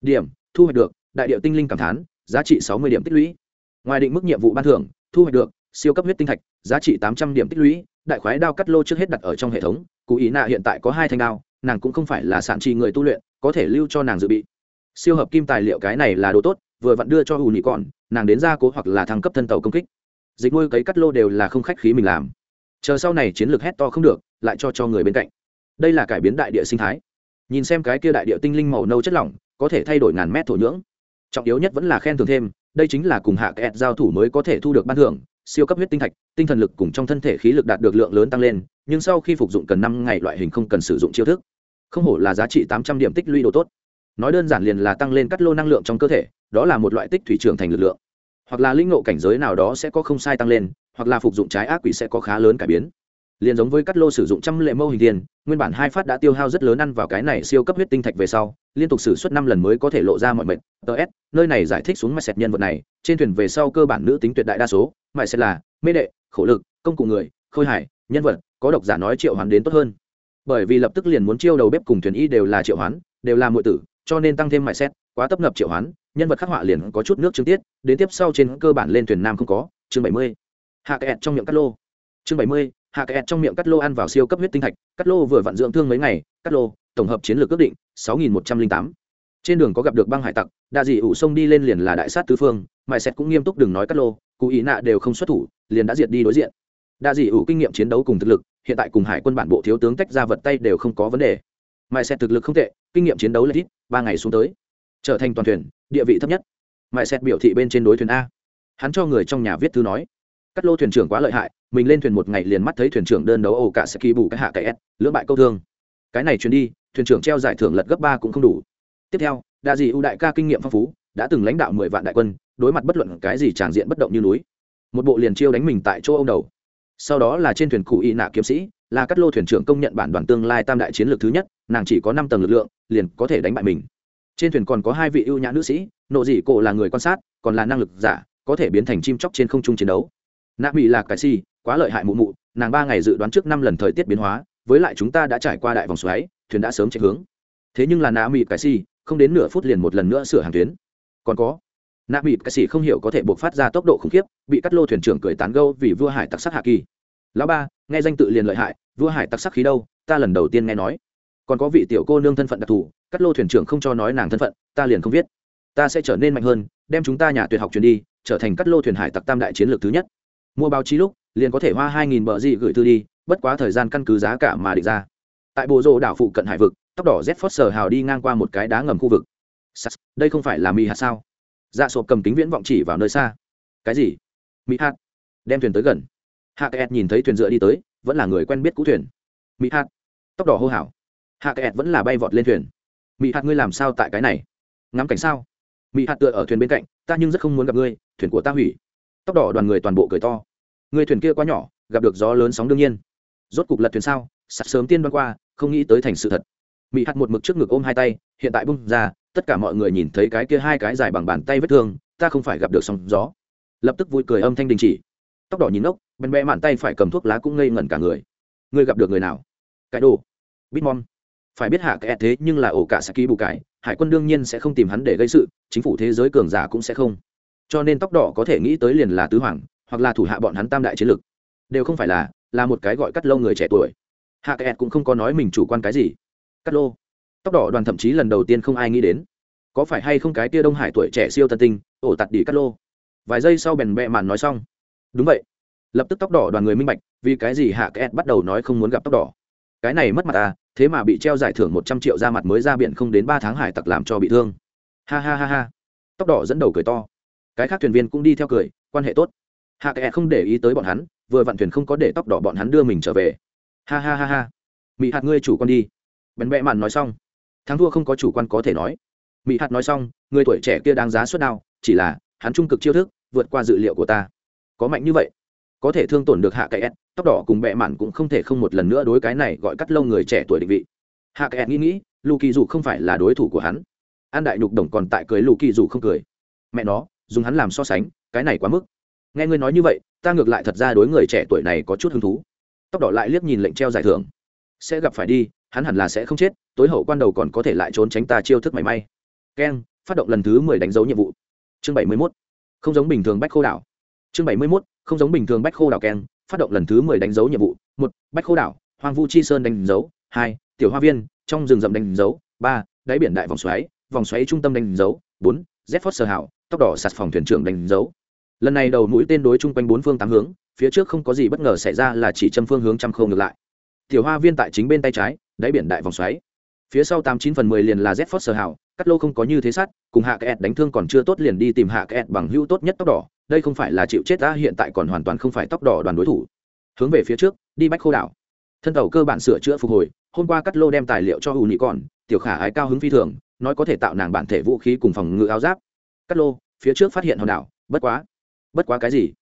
Điểm, thu hoạch được, đại điệu tinh linh cảm thán, giá trị sáu mươi điểm tích lũy. Ngoài định mức nhiệm vụ ban thưởng, thu hoạch được, siêu cấp huyết tinh thạch, giá trị tám trăm điểm tích lũy, đại khoái đao cắt lô trước hết đặt ở trong hệ thống, cụ ý nạ hiện tại có hai thanh đao, nàng cũng không phải là sản trì người tu luyện, có thể lưu cho nàng dự bị siêu hợp kim tài liệu cái này là đồ tốt, vừa vặn đưa cho hù nhị còn, nàng đến gia cố hoặc là thăng cấp thân tàu công kích. Dịch nuôi cấy cắt lô đều là không khách khí mình làm. Chờ sau này chiến lược hét to không được, lại cho cho người bên cạnh. Đây là cải biến đại địa sinh thái. Nhìn xem cái kia đại địa tinh linh màu nâu chất lỏng, có thể thay đổi ngàn mét thổ nhưỡng. Trọng yếu nhất vẫn là khen thưởng thêm, đây chính là cùng hạ kẹt giao thủ mới có thể thu được ban thưởng, siêu cấp huyết tinh thạch, tinh thần lực cùng trong thân thể khí lực đạt được lượng lớn tăng lên, nhưng sau khi phục dụng cần năm ngày loại hình không cần sử dụng chiêu thức. Không hổ là giá trị tám trăm điểm tích lũy đồ tốt nói đơn giản liền là tăng lên cắt lô năng lượng trong cơ thể, đó là một loại tích thủy trưởng thành lực lượng. Hoặc là linh ngộ cảnh giới nào đó sẽ có không sai tăng lên, hoặc là phục dụng trái ác quỷ sẽ có khá lớn cải biến. Liền giống với cắt lô sử dụng trăm lệ mâu hình tiền, nguyên bản hai phát đã tiêu hao rất lớn ăn vào cái này siêu cấp huyết tinh thạch về sau, liên tục xử suất năm lần mới có thể lộ ra mọi mệnh. Ts nơi này giải thích xuống mạch sẹt nhân vật này, trên thuyền về sau cơ bản nữ tính tuyệt đại đa số mại sẽ là mê đệ, khổ lực, công cụ người, khôi hải nhân vật, có độc giả nói triệu hoán đến tốt hơn. Bởi vì lập tức liền muốn chiêu đầu bếp cùng thuyền y đều là triệu hoán, đều là muội tử cho nên tăng thêm mại xét, quá tấp nập triệu hoán, nhân vật khắc họa liền có chút nước chương tiết, đến tiếp sau trên cơ bản lên thuyền nam không có, chương bảy mươi. Hạ kẹt trong miệng cắt lô. Chương bảy mươi, hạ kẹt trong miệng cắt lô ăn vào siêu cấp huyết tinh thạch, cắt lô vừa vặn dưỡng thương mấy ngày, cắt lô, tổng hợp chiến lược ước định, sáu nghìn một trăm linh tám. Trên đường có gặp được băng hải tặc, đa dị ủ sông đi lên liền là đại sát tứ phương mại xét cũng nghiêm túc đừng nói cắt lô, cụ ý nạ đều không xuất thủ, liền đã diệt đi đối diện. Đa dị ủ kinh nghiệm chiến đấu cùng thực lực, hiện tại cùng hải quân bản bộ thiếu tướng tách ra vật tay đều không có vấn đề mại xét thực lực không tệ, kinh nghiệm chiến đấu là ít, ba ngày xuống tới. Trở thành toàn thuyền, địa vị thấp nhất. Mại xét biểu thị bên trên đối thuyền a. Hắn cho người trong nhà viết thư nói, cắt lô thuyền trưởng quá lợi hại, mình lên thuyền một ngày liền mắt thấy thuyền trưởng đơn đấu ổ cả sẽ kỳ bù cái hạ cái s, lưỡng bại câu thương. Cái này chuyến đi, thuyền trưởng treo giải thưởng lật gấp ba cũng không đủ. Tiếp theo, đa dị ưu đại ca kinh nghiệm phong phú, đã từng lãnh đạo mười vạn đại quân, đối mặt bất luận cái gì tràn diện bất động như núi. Một bộ liền chiêu đánh mình tại chỗ ông đầu. Sau đó là trên thuyền cụ y nạ kiếm sĩ là cắt lô thuyền trưởng công nhận bản đoàn tương lai tam đại chiến lược thứ nhất, nàng chỉ có năm tầng lực lượng, liền có thể đánh bại mình. Trên thuyền còn có hai vị ưu nhã nữ sĩ, nộ dị cổ là người quan sát, còn là năng lực giả, có thể biến thành chim chóc trên không trung chiến đấu. Nạ mỹ là cái si, quá lợi hại mụ mụ, nàng ba ngày dự đoán trước năm lần thời tiết biến hóa, với lại chúng ta đã trải qua đại vòng xoáy, thuyền đã sớm chạy hướng. Thế nhưng là nạ mỹ cái si, không đến nửa phút liền một lần nữa sửa hàng tuyến. Còn có, nạ mỹ cái si không hiểu có thể buộc phát ra tốc độ khủng khiếp, bị cắt lô thuyền trưởng cười tán gâu vì vua hải tặc sát hạ kỳ. Lão ba nghe danh tự liền lợi hại, vua hải tặc sắc khí đâu, ta lần đầu tiên nghe nói. Còn có vị tiểu cô nương thân phận đặc thù, cắt lô thuyền trưởng không cho nói nàng thân phận, ta liền không viết. Ta sẽ trở nên mạnh hơn, đem chúng ta nhà tuyệt học truyền đi, trở thành cắt lô thuyền hải tặc tam đại chiến lược thứ nhất. Mua báo chí lúc, liền có thể hoa hai nghìn bờ gì gửi thư đi, bất quá thời gian căn cứ giá cả mà định ra. Tại bộ rô đảo phụ cận hải vực tóc đỏ z sờ hào đi ngang qua một cái đá ngầm khu vực. Đây không phải là mỹ hạt sao? Dạ sộp cầm kính viễn vọng chỉ vào nơi xa. Cái gì? Mỹ hạt. Đem thuyền tới gần hạ kẹt nhìn thấy thuyền dựa đi tới, vẫn là người quen biết cũ thuyền. Mỹ hạt. Tóc đỏ hô hào. Hạ kẹt vẫn là bay vọt lên thuyền. Mỹ hạt ngươi làm sao tại cái này? Ngắm cảnh sao? Mỹ hạt tựa ở thuyền bên cạnh, ta nhưng rất không muốn gặp ngươi, thuyền của ta hủy. Tóc đỏ đoàn người toàn bộ cười to. Người thuyền kia quá nhỏ, gặp được gió lớn sóng đương nhiên. Rốt cục lật thuyền sao? Sạt sớm tiên đoan qua, không nghĩ tới thành sự thật. Mỹ hạt một mực trước ngực ôm hai tay, hiện tại bung ra, tất cả mọi người nhìn thấy cái kia hai cái dài bằng bàn tay vết thương, ta không phải gặp được sóng gió. Lập tức vui cười âm thanh đình chỉ. Tóc đỏ nhìn ốc bèn bẹ mạn tay phải cầm thuốc lá cũng ngây ngẩn cả người. Ngươi gặp được người nào? Cái đồ. Bitmon phải biết hạ kẻ thế nhưng là ổ cả saki bù cải hải quân đương nhiên sẽ không tìm hắn để gây sự, chính phủ thế giới cường giả cũng sẽ không. Cho nên tóc đỏ có thể nghĩ tới liền là tứ hoàng, hoặc là thủ hạ bọn hắn tam đại chiến lực. Đều không phải là là một cái gọi cắt lâu người trẻ tuổi. Hạ kẹt cũng không có nói mình chủ quan cái gì. Cắt lô. Tóc đỏ đoàn thậm chí lần đầu tiên không ai nghĩ đến. Có phải hay không cái tia đông hải tuổi trẻ siêu tân tinh, ổ tạt đi cắt lô? Vài giây sau bèn bẹ màn nói xong. Đúng vậy lập tức tóc đỏ đoàn người minh bạch, vì cái gì hạ kẹt bắt đầu nói không muốn gặp tóc đỏ? Cái này mất mặt à thế mà bị treo giải thưởng một trăm triệu ra mặt mới ra biển không đến ba tháng hải tặc làm cho bị thương. Ha ha ha ha. Tóc đỏ dẫn đầu cười to. Cái khác thuyền viên cũng đi theo cười, quan hệ tốt. Hạ kẹt không để ý tới bọn hắn, vừa vặn thuyền không có để tóc đỏ bọn hắn đưa mình trở về. Ha ha ha ha. Mị hạt ngươi chủ quan đi. Bèn bẹ màn nói xong. Thắng thua không có chủ quan có thể nói. Mị hạt nói xong, người tuổi trẻ kia đáng giá suất đao, chỉ là hắn trung cực chiêu thức, vượt qua dự liệu của ta. Có mạnh như vậy có thể thương tổn được hạ cậy ed tóc đỏ cùng bẹ mạn cũng không thể không một lần nữa đối cái này gọi cắt lâu người trẻ tuổi định vị. Hạ cậy ed nghĩ nghĩ, lù kỳ dù không phải là đối thủ của hắn. An đại nhục đồng còn tại cười lù kỳ dù không cười. Mẹ nó, dùng hắn làm so sánh, cái này quá mức. Nghe ngươi nói như vậy, ta ngược lại thật ra đối người trẻ tuổi này có chút hứng thú. Tóc đỏ lại liếc nhìn lệnh treo giải thưởng. Sẽ gặp phải đi, hắn hẳn là sẽ không chết, tối hậu quan đầu còn có thể lại trốn tránh ta chiêu thức mảy may. Keng, phát động lần thứ mười đánh dấu nhiệm vụ. Chương bảy mươi mốt. Không giống bình thường bách khô đảo. Chương bảy mươi mốt không giống bình thường bách khô đảo keng, phát động lần thứ mười đánh dấu nhiệm vụ. Một, bách khô đảo hoàng vu chi sơn đánh dấu. Hai, tiểu hoa viên, trong rừng rậm đánh dấu. Ba, đáy biển đại vòng xoáy vòng xoáy trung tâm đánh dấu. Bốn z phót sơ hảo tóc đỏ sạt phòng thuyền trưởng đánh dấu. Lần này đầu mũi tên đối chung quanh bốn phương tám hướng, phía trước không có gì bất ngờ xảy ra là chỉ châm phương hướng trăm khâu ngược lại. Tiểu hoa viên tại chính bên tay trái, đáy biển đại vòng xoáy phía sau tám chín phần mười liền là z phót sơ hảo, cắt lô không có như thế sát, cùng hạ kẹt đánh thương còn chưa tốt liền đi tìm hạ kẹt bằng hữu tốt nhất tóc đỏ, đây không phải là chịu chết ta hiện tại còn hoàn toàn không phải tóc đỏ đoàn đối thủ. Hướng về phía trước, đi bách khô đảo. Thân tàu cơ bản sửa chữa phục hồi, hôm qua cắt lô đem tài liệu cho hù nhị còn, tiểu khả ái cao hứng phi thường, nói có thể tạo nàng bản thể vũ khí cùng phòng ngự áo giáp. Cắt lô, phía trước phát hiện hòn đảo, bất quá bất quá cái gì?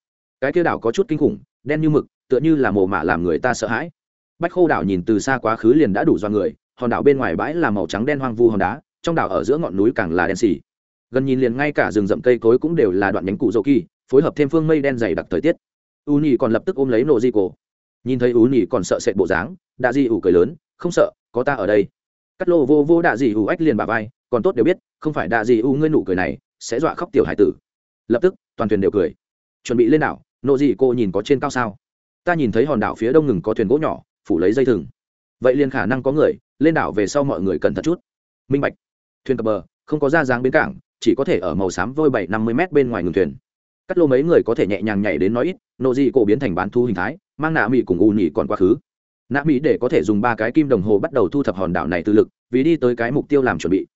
Cái kia đảo có chút kinh khủng, đen như mực, tựa như là mồ mả làm người ta sợ hãi. Bách khô đảo nhìn từ xa quá khứ liền đã đủ do người hòn đảo bên ngoài bãi là màu trắng đen hoang vu hòn đá, trong đảo ở giữa ngọn núi càng là đen xì. Gần nhìn liền ngay cả rừng rậm cây cối cũng đều là đoạn nhánh cụ dầu kỳ, phối hợp thêm phương mây đen dày đặc thời tiết. U nhì còn lập tức ôm lấy nộ di cổ nhìn thấy u nhì còn sợ sệt bộ dáng, đạ di ủ cười lớn, không sợ, có ta ở đây. Cắt lô vô vô đạ di ủ ách liền bà vai, còn tốt đều biết, không phải đạ di ủ ngươi nụ cười này sẽ dọa khóc tiểu hải tử. Lập tức, toàn thuyền đều cười. Chuẩn bị lên đảo nộ Di cô nhìn có trên cao sao. Ta nhìn thấy hòn đảo phía đông ngừng có thuyền gỗ nhỏ, phủ lấy dây thừng. Vậy liền khả năng có người lên đảo về sau mọi người cần thật chút. Minh bạch. Thuyền cập bờ, không có ra dáng bến cảng, chỉ có thể ở màu xám vôi bảy năm mươi m bên ngoài ngừng thuyền. Cắt lô mấy người có thể nhẹ nhàng nhảy đến nói ít, nộ dị cổ biến thành bán thu hình thái, mang nạ mỹ cùng u nhị còn quá khứ. Nạ mỹ để có thể dùng ba cái kim đồng hồ bắt đầu thu thập hòn đảo này từ lực, vì đi tới cái mục tiêu làm chuẩn bị.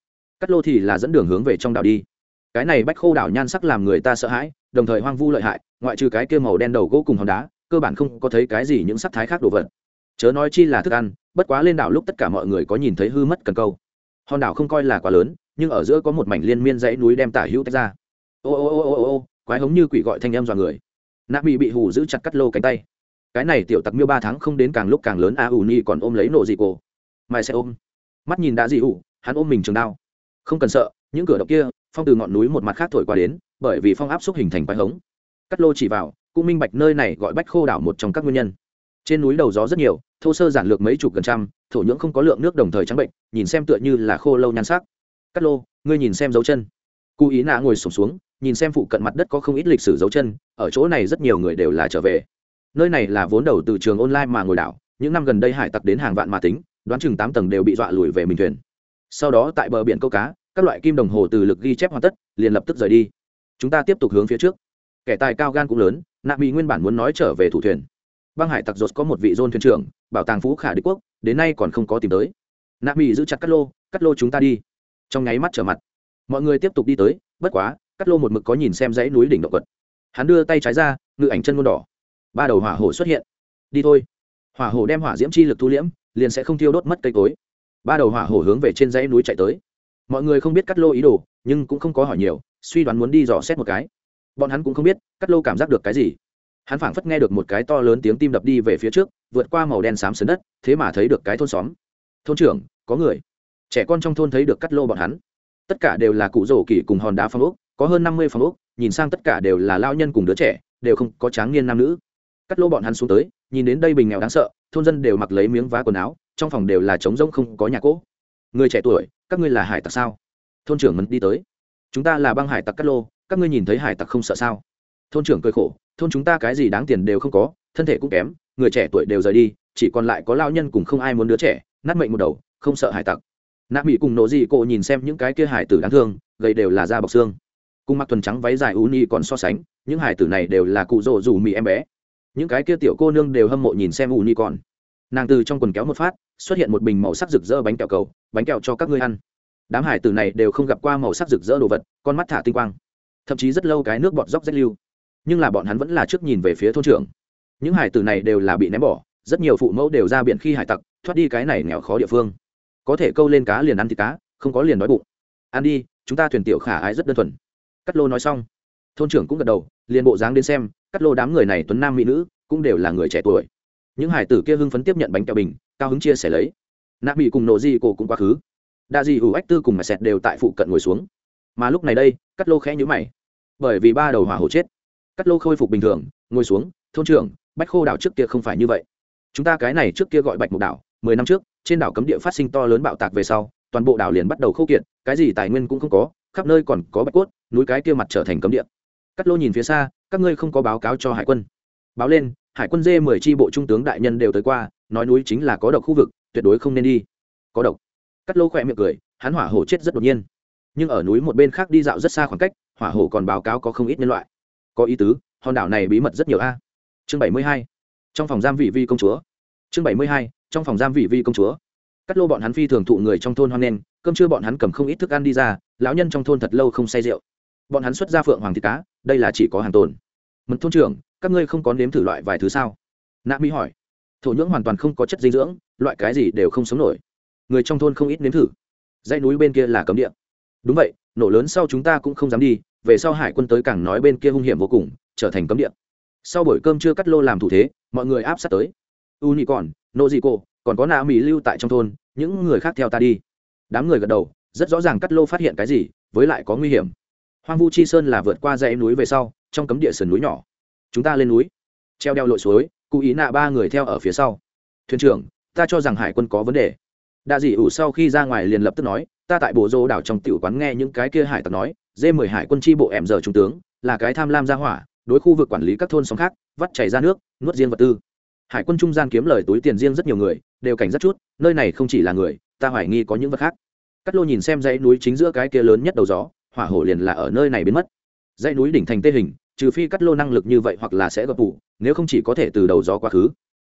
Cắt lô thì là dẫn đường hướng về trong đảo đi. Cái này bách khô đảo nhan sắc làm người ta sợ hãi, đồng thời hoang vu lợi hại, ngoại trừ cái kia màu đen đầu gỗ cùng hòn đá, cơ bản không có thấy cái gì những sắc thái khác đồ vật chớ nói chi là thức ăn, bất quá lên đảo lúc tất cả mọi người có nhìn thấy hư mất cần câu. Hòn đảo không coi là quá lớn, nhưng ở giữa có một mảnh liên miên dãy núi đem tả hữu tách ra. Ô ô ô ô ô ô, quái hống như quỷ gọi thanh em dọa người. Nạp bị bị hù giữ chặt cắt lô cánh tay. Cái này tiểu tặc miêu ba tháng không đến càng lúc càng lớn, a ù ni còn ôm lấy nổ dị cổ. Mai sẽ ôm. Mắt nhìn đã dị ủ hắn ôm mình trường đao. Không cần sợ, những cửa động kia, phong từ ngọn núi một mặt khác thổi qua đến, bởi vì phong áp xúc hình thành quái hống. Cắt lô chỉ vào, cũng minh bạch nơi này gọi bách khô đảo một trong các nguyên nhân trên núi đầu gió rất nhiều, thô sơ giản lược mấy chục gần trăm, thổ nhưỡng không có lượng nước đồng thời trắng bệnh, nhìn xem tựa như là khô lâu nhan sắc. Cắt lô, ngươi nhìn xem dấu chân. Cụ ý nạ ngồi sụp xuống, nhìn xem phụ cận mặt đất có không ít lịch sử dấu chân, ở chỗ này rất nhiều người đều là trở về. Nơi này là vốn đầu từ trường online mà ngồi đảo, những năm gần đây hải tặc đến hàng vạn mà tính, đoán chừng tám tầng đều bị dọa lùi về mình thuyền. Sau đó tại bờ biển câu cá, các loại kim đồng hồ từ lực ghi chép hoàn tất, liền lập tức rời đi. Chúng ta tiếp tục hướng phía trước. Kẻ tài cao gan cũng lớn, nạ mỹ nguyên bản muốn nói trở về thủ thuyền băng hải tặc dột có một vị dôn thuyền trưởng, bảo tàng phú khả đế quốc, đến nay còn không có tìm tới. Nạ mỹ giữ chặt cắt lô cắt lô chúng ta đi. Trong nháy mắt trở mặt. Mọi người tiếp tục đi tới, bất quá cắt lô một mực có nhìn xem dãy núi đỉnh động quật hắn đưa tay trái ra, ngự ảnh chân môn đỏ. Ba đầu hỏa hổ xuất hiện. Đi thôi. Hỏa hổ đem hỏa diễm chi lực thu liễm, liền sẽ không thiêu đốt mất cây cối. Ba đầu hỏa hổ hướng về trên dãy núi chạy tới. Mọi người không biết cắt lô ý đồ, nhưng cũng không có hỏi nhiều, suy đoán muốn đi dò xét một cái. Bọn hắn cũng không biết cắt lô cảm giác được cái gì hắn phảng phất nghe được một cái to lớn tiếng tim đập đi về phía trước, vượt qua màu đen xám sấn đất, thế mà thấy được cái thôn xóm. Thôn trưởng, có người. Trẻ con trong thôn thấy được cắt lô bọn hắn. Tất cả đều là cụ rổ kỳ cùng hòn đá phong ốc, có hơn năm mươi phong ốc, nhìn sang tất cả đều là lao nhân cùng đứa trẻ, đều không có tráng niên nam nữ. Cắt lô bọn hắn xuống tới, nhìn đến đây bình nghèo đáng sợ, thôn dân đều mặc lấy miếng vá quần áo, trong phòng đều là trống rỗng không có nhà cỗ. Người trẻ tuổi, các ngươi là hải tặc sao? Thôn trưởng mấn đi tới. Chúng ta là băng hải tặc cắt lô, các ngươi nhìn thấy hải tặc không sợ sao? Thôn trưởng cười khổ, thôn chúng ta cái gì đáng tiền đều không có, thân thể cũng kém, người trẻ tuổi đều rời đi, chỉ còn lại có lao nhân cùng không ai muốn đứa trẻ, nát mệnh một đầu, không sợ hải tặc. Nạ mỹ cùng nổ dị cộ nhìn xem những cái kia hải tử đáng thương, gầy đều là da bọc xương. Cùng mặc thuần trắng váy dài uni còn so sánh, những hải tử này đều là cụ rỗ dù mì em bé. Những cái kia tiểu cô nương đều hâm mộ nhìn xem uni còn. Nàng từ trong quần kéo một phát, xuất hiện một bình màu sắc rực rỡ bánh kẹo cầu, bánh kẹo cho các ngươi ăn. Đám hải tử này đều không gặp qua màu sắc rực rỡ đồ vật, con mắt thả tinh quang. Thậm chí rất lâu cái nước bọt dốc rách lưu nhưng là bọn hắn vẫn là trước nhìn về phía thôn trưởng. Những hải tử này đều là bị ném bỏ, rất nhiều phụ mẫu đều ra biển khi hải tặc, thoát đi cái này nghèo khó địa phương. Có thể câu lên cá liền ăn thịt cá, không có liền đói bụng. Ăn đi, chúng ta thuyền tiểu khả ái rất đơn thuần. Cắt lô nói xong, thôn trưởng cũng gật đầu, liền bộ dáng đến xem cắt lô đám người này tuấn nam mỹ nữ, cũng đều là người trẻ tuổi. Những hải tử kia hưng phấn tiếp nhận bánh kẹo bình, cao hứng chia sẻ lấy. Nạ bị cùng nổ di cổ cũng quá khứ. Đa di ủ ách tư cùng mà sẹt đều tại phụ cận ngồi xuống. Mà lúc này đây cắt lô khẽ nhữ mày. Bởi vì ba đầu hỏa hổ chết cắt lô khôi phục bình thường, ngồi xuống, thôn trưởng, bách khô đảo trước kia không phải như vậy. Chúng ta cái này trước kia gọi bạch mục đảo, mười năm trước, trên đảo cấm địa phát sinh to lớn bạo tạc về sau, toàn bộ đảo liền bắt đầu khô kiệt, cái gì tài nguyên cũng không có, khắp nơi còn có bạch cốt, núi cái kia mặt trở thành cấm địa. Cắt lô nhìn phía xa, các ngươi không có báo cáo cho hải quân. Báo lên, hải quân dê mười tri bộ trung tướng đại nhân đều tới qua, nói núi chính là có độc khu vực, tuyệt đối không nên đi. Có độc. Cắt lô khỏe miệng cười, hắn hỏa hổ chết rất đột nhiên. Nhưng ở núi một bên khác đi dạo rất xa khoảng cách, hỏa hổ còn báo cáo có không ít nhân loại có ý tứ, hòn đảo này bí mật rất nhiều a. Chương bảy mươi hai, trong phòng giam vị vi công chúa. Chương bảy mươi hai, trong phòng giam vị vi công chúa. Cắt lô bọn hắn phi thường thụ người trong thôn hoan nen cơm trưa bọn hắn cầm không ít thức ăn đi ra, lão nhân trong thôn thật lâu không say rượu. Bọn hắn xuất ra phượng hoàng thịt cá, đây là chỉ có hàng tồn. Mật thôn trưởng, các ngươi không có nếm thử loại vài thứ sao? Nạ mỹ hỏi. Thổ nhưỡng hoàn toàn không có chất dinh dưỡng, loại cái gì đều không sống nổi. Người trong thôn không ít nếm thử. Dãy núi bên kia là cấm địa. Đúng vậy, nổ lớn sau chúng ta cũng không dám đi về sau hải quân tới càng nói bên kia hung hiểm vô cùng, trở thành cấm địa. Sau buổi cơm chưa cắt lô làm thủ thế, mọi người áp sát tới. U nhị còn nô dị cô còn có nạ mỹ lưu tại trong thôn, những người khác theo ta đi. Đám người gật đầu, rất rõ ràng cắt lô phát hiện cái gì, với lại có nguy hiểm. Hoang vu chi sơn là vượt qua dãy núi về sau, trong cấm địa sườn núi nhỏ. Chúng ta lên núi. Treo đeo lội suối, cụ ý nạ ba người theo ở phía sau. Thuyền trưởng, ta cho rằng hải quân có vấn đề. Đa dị ủ sau khi ra ngoài liền lập tức nói, ta tại bộ rô đảo trong tiểu quán nghe những cái kia hải tặc nói dê mười hải quân chi bộ em giờ trung tướng, là cái tham lam gia hỏa, đối khu vực quản lý các thôn xóm khác, vắt chảy ra nước, nuốt riêng vật tư. Hải quân trung gian kiếm lời túi tiền riêng rất nhiều người, đều cảnh rất chút, nơi này không chỉ là người, ta hoài nghi có những vật khác. Cắt lô nhìn xem dãy núi chính giữa cái kia lớn nhất đầu gió, hỏa hổ liền là ở nơi này biến mất. Dãy núi đỉnh thành tê hình, trừ phi cắt lô năng lực như vậy hoặc là sẽ gập tủ nếu không chỉ có thể từ đầu gió quá khứ.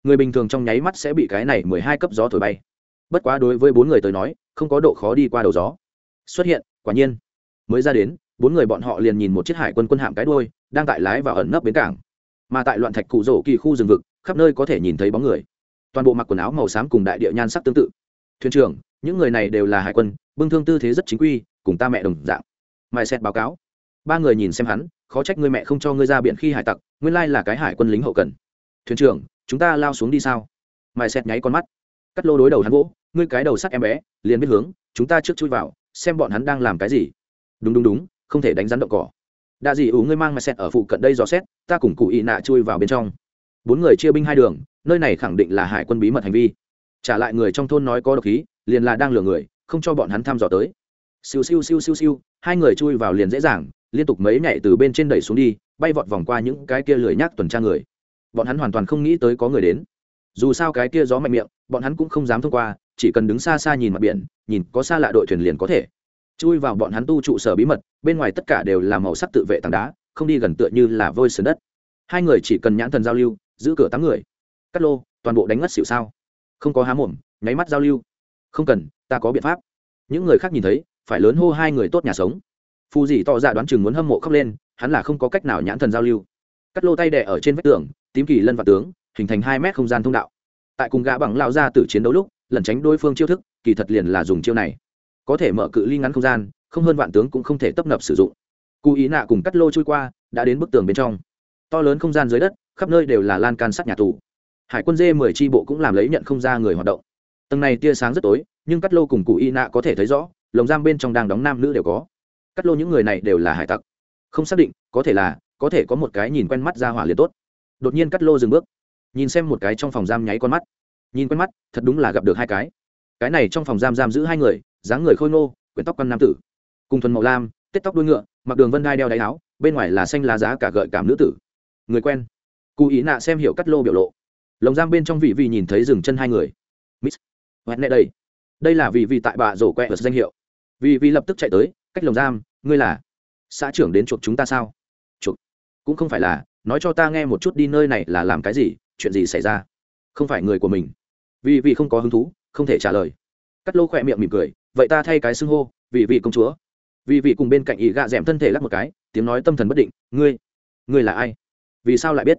Người bình thường trong nháy mắt sẽ bị cái này mười hai cấp gió thổi bay. Bất quá đối với bốn người tới nói, không có độ khó đi qua đầu gió. Xuất hiện, quả nhiên mới ra đến, bốn người bọn họ liền nhìn một chiếc hải quân quân hạm cái đuôi, đang tại lái và ẩn nấp bến cảng. Mà tại loạn thạch cụ rổ kỳ khu rừng vực, khắp nơi có thể nhìn thấy bóng người. Toàn bộ mặc quần áo màu xám cùng đại địa nhan sắc tương tự. Thuyền trưởng, những người này đều là hải quân, bưng thương tư thế rất chính quy, cùng ta mẹ đồng dạng. Mai xét báo cáo. Ba người nhìn xem hắn, khó trách người mẹ không cho ngươi ra biển khi hải tặc, nguyên lai là cái hải quân lính hậu cần. Thuyền trưởng, chúng ta lao xuống đi sao? Mai xét nháy con mắt. Cắt lô đối đầu hắn vỗ, ngươi cái đầu sắc em bé, liền biết hướng, chúng ta trước chui vào, xem bọn hắn đang làm cái gì đúng đúng đúng, không thể đánh rắn động cỏ. Đa dị ủ ngươi mang mẹ xét ở phụ cận đây dò xét, ta cùng cụ ị nạ chui vào bên trong. Bốn người chia binh hai đường, nơi này khẳng định là hải quân bí mật hành vi. Trả lại người trong thôn nói có độc khí, liền là đang lừa người, không cho bọn hắn thăm dò tới. Siêu siêu siêu siêu siêu, hai người chui vào liền dễ dàng, liên tục mấy nhảy từ bên trên đẩy xuống đi, bay vọt vòng qua những cái kia lười nhác tuần tra người. Bọn hắn hoàn toàn không nghĩ tới có người đến. Dù sao cái kia gió mạnh miệng, bọn hắn cũng không dám thông qua, chỉ cần đứng xa xa nhìn mặt biển, nhìn có xa lạ đội thuyền liền có thể chui vào bọn hắn tu trụ sở bí mật, bên ngoài tất cả đều là màu sắc tự vệ tảng đá, không đi gần tựa như là vôi sườn đất. Hai người chỉ cần nhãn thần giao lưu, giữ cửa tám người. Cắt lô, toàn bộ đánh ngất xỉu sao? Không có há mồm, nháy mắt giao lưu. Không cần, ta có biện pháp. Những người khác nhìn thấy, phải lớn hô hai người tốt nhà sống. Phù dì tỏ ra đoán chừng muốn hâm mộ khóc lên, hắn là không có cách nào nhãn thần giao lưu. Cắt lô tay đẻ ở trên vách tường, tím kỳ lân và tướng, hình thành hai mét không gian thông đạo. Tại cùng gã bằng lao ra từ chiến đấu lúc, lẩn tránh đối phương chiêu thức, kỳ thật liền là dùng chiêu này có thể mở cự ly ngắn không gian, không hơn vạn tướng cũng không thể tấp nập sử dụng. Cụ ý nạ cùng cắt lô trôi qua, đã đến bức tường bên trong. To lớn không gian dưới đất, khắp nơi đều là lan can sắt nhà tù. Hải quân dê mười tri bộ cũng làm lấy nhận không ra người hoạt động. Tầng này tia sáng rất tối, nhưng cắt lô cùng cụ y nạ có thể thấy rõ, lồng giam bên trong đang đóng nam nữ đều có. Cắt lô những người này đều là hải tặc. Không xác định, có thể là, có thể có một cái nhìn quen mắt ra hỏa liền tốt. Đột nhiên cắt lô dừng bước. Nhìn xem một cái trong phòng giam nháy con mắt. Nhìn quen mắt, thật đúng là gặp được hai cái cái này trong phòng giam giam giữ hai người, dáng người khôi ngô quyển tóc con nam tử. Cùng thuần màu lam, tết tóc đuôi ngựa, mặc đường vân đai đeo đáy áo, bên ngoài là xanh lá giá cả gợi cảm nữ tử. Người quen. Cụ ý nạ xem hiểu cắt lô biểu lộ. Lồng giam bên trong vị vị nhìn thấy dừng chân hai người. Miss hẹn đây. Đây là vị vị tại bà rổ quẹ ở danh hiệu. Vị vị lập tức chạy tới, cách lồng giam, ngươi là xã trưởng đến chuộc chúng ta sao? Chuộc. Cũng không phải là, nói cho ta nghe một chút đi nơi này là làm cái gì, chuyện gì xảy ra? Không phải người của mình. Vì vì không có hứng thú không thể trả lời. Cắt lô khỏe miệng mỉm cười, vậy ta thay cái xưng hô vì vị công chúa. Vì vị cùng bên cạnh ý gạ d ẻ m thân thể lắc một cái, tiếng nói tâm thần bất định, ngươi ngươi là ai? Vì sao lại biết?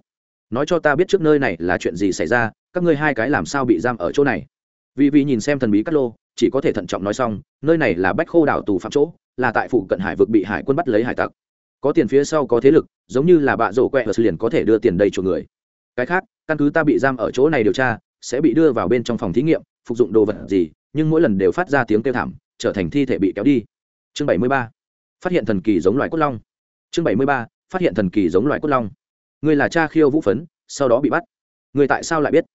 Nói cho ta biết trước nơi này là chuyện gì xảy ra, các ngươi hai cái làm sao bị giam ở chỗ này? Vì vì nhìn xem thần bí cắt lô, chỉ có thể thận trọng nói xong, nơi này là bách khô đảo tù phạm chỗ, là tại phụ cận hải vực bị hải quân bắt lấy hải tặc. Có tiền phía sau có thế lực, giống như là bạ rổ quẹ và liền có thể đưa tiền đầy cho người. Cái khác, căn cứ ta bị giam ở chỗ này điều tra, sẽ bị đưa vào bên trong phòng thí nghiệm phục dụng đồ vật gì, nhưng mỗi lần đều phát ra tiếng kêu thảm, trở thành thi thể bị kéo đi. Chương bảy mươi ba, phát hiện thần kỳ giống loài cốt long. Chương bảy mươi ba, phát hiện thần kỳ giống loài cốt long. Người là cha khiêu vũ phấn, sau đó bị bắt. Người tại sao lại biết?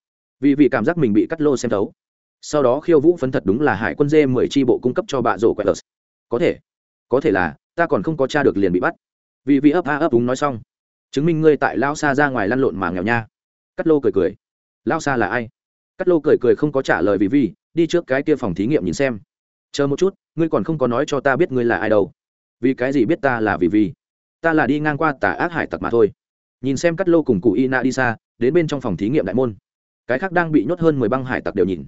Vì vì cảm giác mình bị cắt lô xem thấu. Sau đó khiêu vũ phấn thật đúng là hải quân dê mười tri bộ cung cấp cho bạ rổ quẹt có thể có thể là, ta còn không có cha được liền bị bắt. Vì vì ấp a ấp đúng nói xong, chứng minh ngươi tại lao xa ra ngoài lăn lộn mà nghèo nha. Cắt lô cười cười. Lao xa là ai? Cắt lô cười cười không có trả lời vì vì đi trước cái kia phòng thí nghiệm nhìn xem. Chờ một chút ngươi còn không có nói cho ta biết ngươi là ai đâu. Vì cái gì biết ta là vì vì? Ta là đi ngang qua tà ác hải tặc mà thôi. Nhìn xem cắt lô cùng cụ y na đi xa đến bên trong phòng thí nghiệm đại môn. Cái khác đang bị nhốt hơn mười băng hải tặc đều nhìn.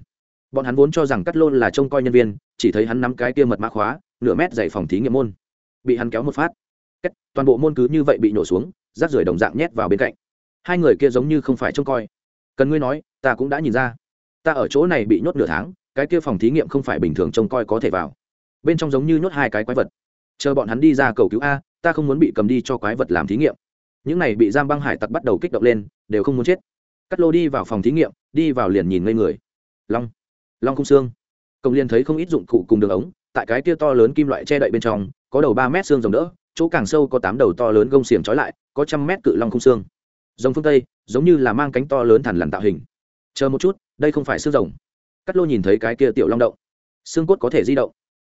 Bọn hắn vốn cho rằng cắt lô là trông coi nhân viên chỉ thấy hắn nắm cái kia mật mã khóa nửa mét dày phòng thí nghiệm môn. Bị hắn kéo một phát. Kết, toàn bộ môn cứ như vậy bị nổ xuống rác rưởi đồng dạng nhét vào bên cạnh. Hai người kia giống như không phải trông coi cần ngươi nói, ta cũng đã nhìn ra. Ta ở chỗ này bị nhốt nửa tháng, cái kia phòng thí nghiệm không phải bình thường trông coi có thể vào. Bên trong giống như nhốt hai cái quái vật. Chờ bọn hắn đi ra cầu cứu a, ta không muốn bị cầm đi cho quái vật làm thí nghiệm. Những này bị giam băng hải tặc bắt đầu kích động lên, đều không muốn chết. Cắt lô đi vào phòng thí nghiệm, đi vào liền nhìn ngây người. Long long không xương công liên thấy không ít dụng cụ cùng đường ống, tại cái kia to lớn kim loại che đậy bên trong, có đầu ba mét xương rồng đỡ, chỗ càng sâu có tám đầu to lớn gông xiềng trói lại, có trăm mét cự long không xương rồng phương tây, giống như là mang cánh to lớn thẳn lằn tạo hình. Chờ một chút, đây không phải xương rồng. Cắt lô nhìn thấy cái kia tiểu long động. Xương cốt có thể di động.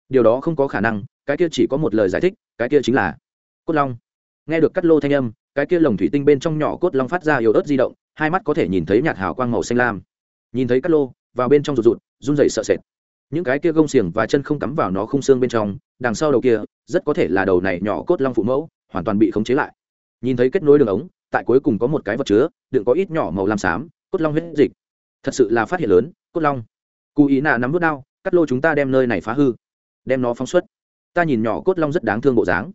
Điều đó không có khả năng, cái kia chỉ có một lời giải thích, cái kia chính là cốt long. Nghe được cắt lô thanh âm, cái kia lồng thủy tinh bên trong nhỏ cốt long phát ra yếu ớt di động, hai mắt có thể nhìn thấy nhạt hào quang màu xanh lam. Nhìn thấy cắt lô, vào bên trong rụt rụt, run rẩy sợ sệt. Những cái kia gông xiềng và chân không cắm vào nó không xương bên trong, đằng sau đầu kia, rất có thể là đầu này nhỏ cốt long phụ mẫu, hoàn toàn bị khống chế lại. Nhìn thấy kết nối đường ống tại cuối cùng có một cái vật chứa, đựng có ít nhỏ màu lam xám, cốt long huyết dịch. Thật sự là phát hiện lớn, cốt long. Cụ ý nạ nắm vút đao cắt lô chúng ta đem nơi này phá hư, đem nó phóng xuất. Ta nhìn nhỏ cốt long rất đáng thương bộ dáng.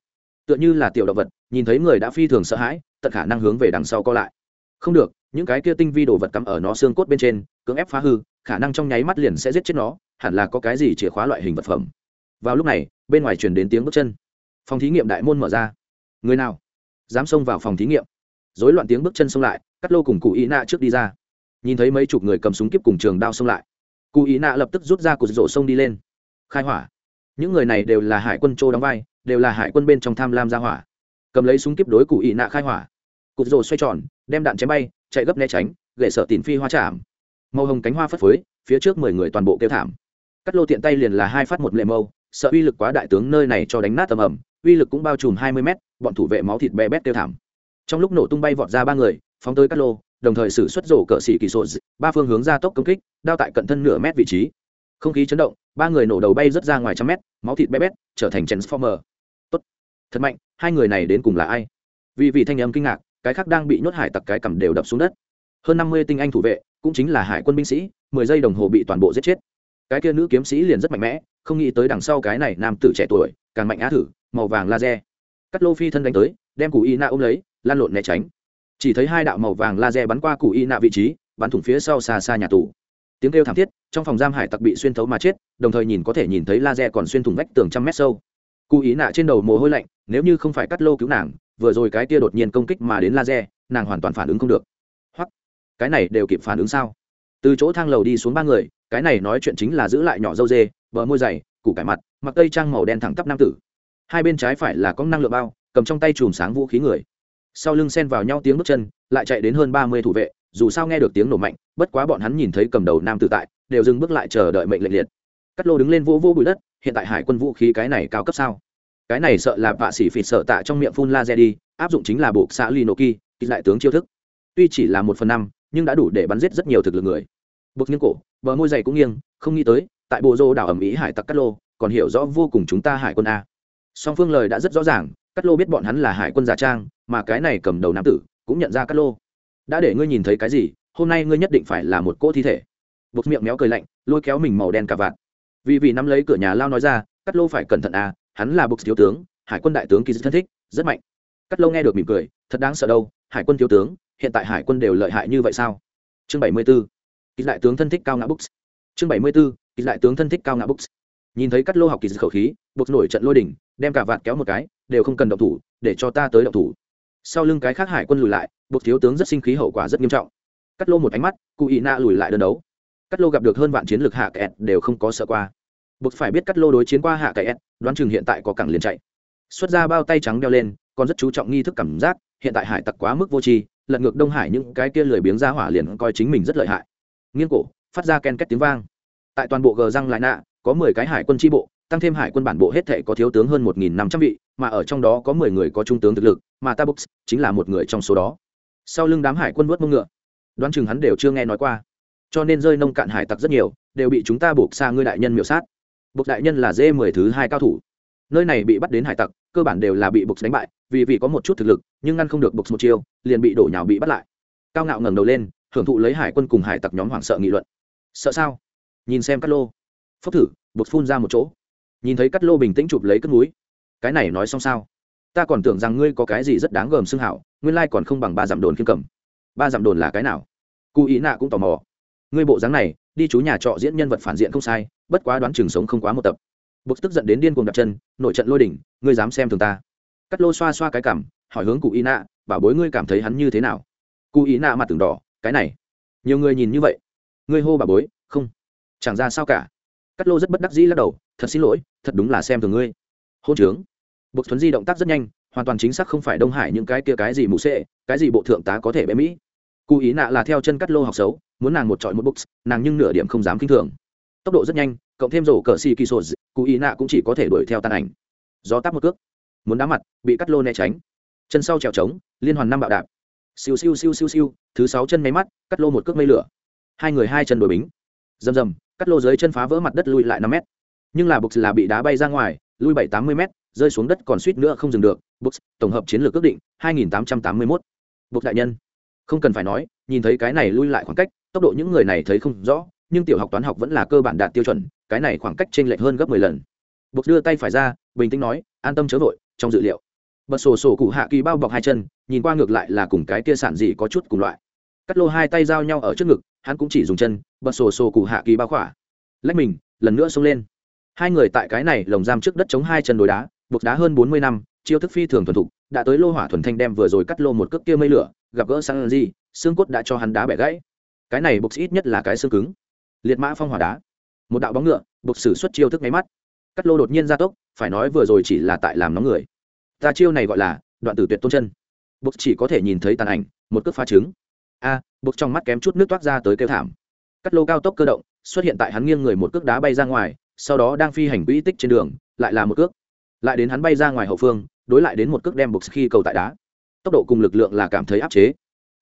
Tựa như là tiểu động vật, nhìn thấy người đã phi thường sợ hãi, tận khả năng hướng về đằng sau co lại. Không được, những cái kia tinh vi đồ vật cắm ở nó xương cốt bên trên, cưỡng ép phá hư, khả năng trong nháy mắt liền sẽ giết chết nó, hẳn là có cái gì chìa khóa loại hình vật phẩm. Vào lúc này, bên ngoài truyền đến tiếng bước chân. Phòng thí nghiệm đại môn mở ra. Người nào? Dám xông vào phòng thí nghiệm dối loạn tiếng bước chân xông lại, cắt lô cùng cụ ý nạ trước đi ra. Nhìn thấy mấy chục người cầm súng kíp cùng trường đao xông lại, cụ ý nạ lập tức rút ra cột rổ sông đi lên. Khai hỏa. Những người này đều là hải quân châu đóng vai, đều là hải quân bên trong tham lam ra hỏa. Cầm lấy súng kíp đối cụ ý nạ khai hỏa. Cột rổ xoay tròn, đem đạn chém bay, chạy gấp né tránh, gậy sợ tìm phi hoa chạm. Màu hồng cánh hoa phất phới, phía trước mười người toàn bộ kêu thảm. Cắt lô tiện tay liền là hai phát một lệ mâu, sợ uy lực quá đại tướng nơi này cho đánh nát tầm ẩm, uy lực cũng bao trùm hai mươi mét, bọn thủ vệ máu thịt bé bét kêu thảm trong lúc nổ tung bay vọt ra ba người, phóng tới cắt lô, đồng thời xử xuất rổ cỡ xỉ kỳ sô ba phương hướng ra tốc công kích, đao tại cận thân nửa mét vị trí. Không khí chấn động, ba người nổ đầu bay rớt ra ngoài trăm mét, máu thịt bé bét, trở thành transformer. Tốt. Thật mạnh, hai người này đến cùng là ai? Vì vị thanh âm kinh ngạc, cái khác đang bị nhốt hải tặc cái cầm đều đập xuống đất. Hơn năm mươi tinh anh thủ vệ, cũng chính là hải quân binh sĩ, mười giây đồng hồ bị toàn bộ giết chết. Cái kia nữ kiếm sĩ liền rất mạnh mẽ, không nghĩ tới đằng sau cái này nam tử trẻ tuổi, càng mạnh á thử, màu vàng laser. Cắt lô phi thân đánh tới đem cụ y nạ ôm lấy, lan lộn né tránh. Chỉ thấy hai đạo màu vàng laser bắn qua cụ y nạ vị trí, bắn thủng phía sau xa xa nhà tù. Tiếng kêu thảm thiết, trong phòng giam hải tặc bị xuyên thấu mà chết, đồng thời nhìn có thể nhìn thấy laser còn xuyên thủng vách tường trăm mét sâu. Cụ ý nạ trên đầu mồ hôi lạnh, nếu như không phải cắt lô cứu nàng, vừa rồi cái tia đột nhiên công kích mà đến laser, nàng hoàn toàn phản ứng không được. Hoặc cái này đều kịp phản ứng sao? Từ chỗ thang lầu đi xuống ba người, cái này nói chuyện chính là giữ lại nhỏ dâu dê, bờ môi dày, củ cải mặt, mặc tây trang màu đen thẳng tắp nam tử. Hai bên trái phải là có năng lượng bao cầm trong tay chùm sáng vũ khí người. Sau lưng xen vào nhau tiếng bước chân, lại chạy đến hơn ba mươi thủ vệ, dù sao nghe được tiếng nổ mạnh, bất quá bọn hắn nhìn thấy cầm đầu nam tử tại, đều dừng bước lại chờ đợi mệnh lệnh liệt. Cắt lô đứng lên vỗ vỗ bụi đất, hiện tại hải quân vũ khí cái này cao cấp sao? Cái này sợ là vạ sĩ phịt sợ tạ trong miệng phun laser đi, áp dụng chính là bộ xã linoki, kịch lại tướng chiêu thức. Tuy chỉ là một phần năm, nhưng đã đủ để bắn giết rất nhiều thực lực người. Bực nghiêng cổ, bờ môi dày cũng nghiêng, không nghĩ tới, tại bộ rô đảo ẩm ý hải tặc cắt lô, còn hiểu rõ vô cùng chúng ta hải quân a. Song phương lời đã rất rõ ràng Cát lô biết bọn hắn là hải quân giả trang, mà cái này cầm đầu nam tử cũng nhận ra Cát lô. Đã để ngươi nhìn thấy cái gì, hôm nay ngươi nhất định phải là một cỗ thi thể. Bột miệng méo cười lạnh, lôi kéo mình màu đen cà vạt. Vì vì nắm lấy cửa nhà lao nói ra, Cát lô phải cẩn thận à hắn là bột thiếu tướng, hải quân đại tướng kỳ thân thích, rất mạnh. Cát lô nghe được mỉm cười, thật đáng sợ đâu, hải quân thiếu tướng, hiện tại hải quân đều lợi hại như vậy sao? Chương bảy mươi b ố kỳ đại tướng thân thích cao ngã books chương bảy mươi b ố kỳ đại tướng thân thích cao ngã books nhìn thấy cắt lô học kỳ khẩu khí, buộc nổi trận lôi đỉnh, đem cả vạt kéo một cái, đều không cần động thủ, để cho ta tới động thủ. Sau lưng cái khác hải quân lùi lại, buộc thiếu tướng rất sinh khí hậu quả rất nghiêm trọng. Cắt lô một ánh mắt, cụ ý nạ lùi lại đơn đấu. Cắt lô gặp được hơn vạn chiến lược hạ kẹt đều không có sợ qua. Buộc phải biết cắt lô đối chiến qua hạ kẹt, đoán chừng hiện tại có cẳng liền chạy. Xuất ra bao tay trắng đeo lên, còn rất chú trọng nghi thức cảm giác, hiện tại hải tặc quá mức vô tri, lật ngược đông hải những cái kia lười biếng ra hỏa liền coi chính mình rất lợi hại. Nghiêng cổ, phát ra ken két tiếng vang. Tại toàn bộ gờ răng lại nạ có mười cái hải quân tri bộ, tăng thêm hải quân bản bộ hết thể có thiếu tướng hơn một nghìn năm trăm vị, mà ở trong đó có mười người có trung tướng thực lực, mà ta books chính là một người trong số đó. Sau lưng đám hải quân vớt mông ngựa, đoán chừng hắn đều chưa nghe nói qua. Cho nên rơi nông cạn hải tặc rất nhiều, đều bị chúng ta buộc xa ngươi đại nhân miểu sát. Buộc đại nhân là dê mười thứ hai cao thủ. Nơi này bị bắt đến hải tặc, cơ bản đều là bị buộc đánh bại, vì vì có một chút thực lực, nhưng ngăn không được buộc một chiêu, liền bị đổ nhào bị bắt lại. Cao ngạo ngẩng đầu lên, hưởng thụ lấy hải quân cùng hải tặc nhóm hoảng sợ nghị luận. Sợ sao? Nhìn xem cát lô phốc thử, buộc phun ra một chỗ. Nhìn thấy cắt lô bình tĩnh chụp lấy cất núi cái này nói xong sao? Ta còn tưởng rằng ngươi có cái gì rất đáng gờm xương hảo, nguyên lai còn không bằng ba dặm đồn khiêm cầm. Ba dặm đồn là cái nào? Cụ ý nạ cũng tò mò. Ngươi bộ dáng này, đi chú nhà trọ diễn nhân vật phản diện không sai, bất quá đoán chừng sống không quá một tập. Bực tức giận đến điên cuồng đặt chân, nội trận lôi đỉnh, ngươi dám xem thường ta. Cắt lô xoa xoa cái cảm, hỏi hướng cụ ý nạ, bảo bối ngươi cảm thấy hắn như thế nào? Cụ ý nạ mặt từng đỏ, cái này, nhiều người nhìn như vậy. Ngươi hô bà bối, không, chẳng ra sao cả cắt lô rất bất đắc dĩ lắc đầu, thật xin lỗi, thật đúng là xem thường ngươi. Hôn trướng. Bột thuấn di động tác rất nhanh, hoàn toàn chính xác không phải đông hải những cái kia cái gì mù xệ cái gì bộ thượng tá có thể bé mỹ. Cụ ý nạ là theo chân cắt lô học xấu, muốn nàng một trọi một books nàng nhưng nửa điểm không dám k i n h thường. Tốc độ rất nhanh, cộng thêm rổ cờ xì kỳ sô cụ ý nạ cũng chỉ có thể đuổi theo tàn ảnh. Gió tắp một cước. Muốn đá mặt, bị cắt lô né tránh. Chân sau trèo trống, liên hoàn năm bạo đạp. Siêu siêu siêu siêu siêu, thứ sáu chân máy mắt cắt lô một cước mây lửa. Hai người hai chân đổi bính. Rầm rầm cắt lô dưới chân phá vỡ mặt đất lui lại năm mét. Nhưng là bục là bị đá bay ra ngoài, lui bảy tám mươi m rơi xuống đất còn suýt nữa không dừng được. Bục tổng hợp chiến lược ước định, hai nghìn tám trăm tám mươi mốt. Bục đại nhân, không cần phải nói, nhìn thấy cái này lui lại khoảng cách, tốc độ những người này thấy không rõ, nhưng tiểu học toán học vẫn là cơ bản đạt tiêu chuẩn, cái này khoảng cách t r ê n lệch hơn gấp mười lần. Bục đưa tay phải ra, bình tĩnh nói, an tâm chớ vội, trong dự liệu. Bật sổ sổ cụ hạ kỳ bao bọc hai chân, nhìn qua ngược lại là cùng cái tia sản dị có chút cùng loại. Cắt lô hai tay giao nhau ở trước ngực hắn cũng chỉ dùng chân, bật sổ sổ cụ hạ kỳ bao khỏa. Lách mình, lần nữa xông lên. Hai người tại cái này lồng giam trước đất chống hai chân đồi đá, buộc đá hơn bốn mươi năm, chiêu thức phi thường thuần thục, đã tới lô hỏa thuần thanh đem vừa rồi cắt lô một cước kia mây lửa, gặp gỡ sang gì xương cốt đã cho hắn đá bẻ gãy. Cái này buộc ít nhất là cái xương cứng. Liệt mã phong hỏa đá. Một đạo bóng ngựa, buộc xử xuất chiêu thức máy mắt. Cắt lô đột nhiên ra tốc, phải nói vừa rồi chỉ là tại làm nóng người. Ta chiêu này gọi là đoạn tử tuyệt tôn chân. Buộc chỉ có thể nhìn thấy tàn ảnh, một cước pha trứng a, buộc trong mắt kém chút nước toát ra tới kêu thảm. Cắt lô cao tốc cơ động, xuất hiện tại hắn nghiêng người một cước đá bay ra ngoài, sau đó đang phi hành quỹ tích trên đường, lại là một cước. Lại đến hắn bay ra ngoài hậu phương, đối lại đến một cước đem bực khi cầu tại đá. Tốc độ cùng lực lượng là cảm thấy áp chế.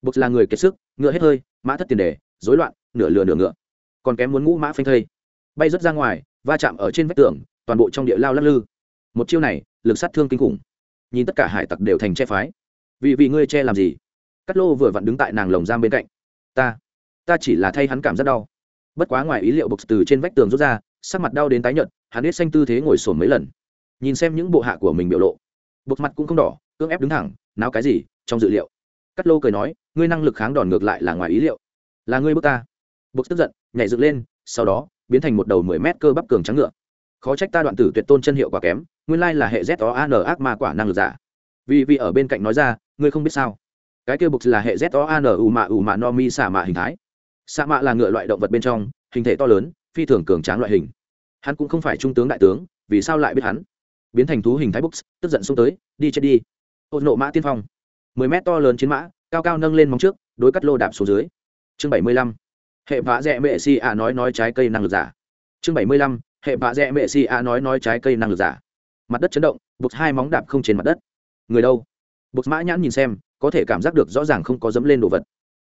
Bực là người kiệt sức, ngựa hết hơi, mã thất tiền đề, rối loạn, nửa lừa nửa ngựa. Còn kém muốn ngũ mã phanh thây. Bay rớt ra ngoài, va chạm ở trên vách tường, toàn bộ trong địa lao lắc lư. Một chiêu này, lực sát thương kinh khủng. Nhìn tất cả hải tặc đều thành che phái. Vì vì ngươi che làm gì? Cắt lô vừa vặn đứng tại nàng lồng giam bên cạnh. Ta ta chỉ là thay hắn cảm rất đau. Bất quá ngoài ý liệu bục từ trên vách tường rút ra, sắc mặt đau đến tái nhợt, hắn biết xanh tư thế ngồi sổn mấy lần. Nhìn xem những bộ hạ của mình biểu lộ bục mặt cũng không đỏ, cưỡng ép đứng thẳng, náo cái gì, trong dự liệu? Cắt lô cười nói, ngươi năng lực kháng đòn ngược lại là ngoài ý liệu. Là ngươi bước ta. Bục tức giận, nhảy dựng lên, sau đó, biến thành một đầu mười mét cơ bắp cường trắng ngựa. Khó trách ta đoạn tử tuyệt tôn chân hiệu quả kém, nguyên lai là hệ z o an ác ma quả năng lực giả. Vì vì ở bên cạnh nói ra, ngươi không biết sao? Cái kia bục là hệ z o an u mạ u mạ no mi xạ mạ hình thái. Xạ mạ là ngựa loại động vật bên trong, hình thể to lớn, phi thường cường tráng loại hình. Hắn cũng không phải trung tướng đại tướng, vì sao lại biết hắn? Biến thành thú hình thái bục, tức giận xông tới, đi chết đi. Ôn nộ mã tiên phong. Mười mét to lớn chiến mã, cao cao nâng lên móng trước, đối cắt lô đạp xuống dưới. Chương bảy mươi lăm. Hệ vã rẽ mệ si a nói nói trái cây năng lực giả. Chương bảy mươi lăm. Hệ vã rẽ mệ si a nói nói trái cây năng lực giả. Mặt đất chấn động, bục hai móng đạp không trên mặt đất. Người đâu? Buộc mã nhãn nhìn xem, có thể cảm giác được rõ ràng không có dẫm lên đồ vật.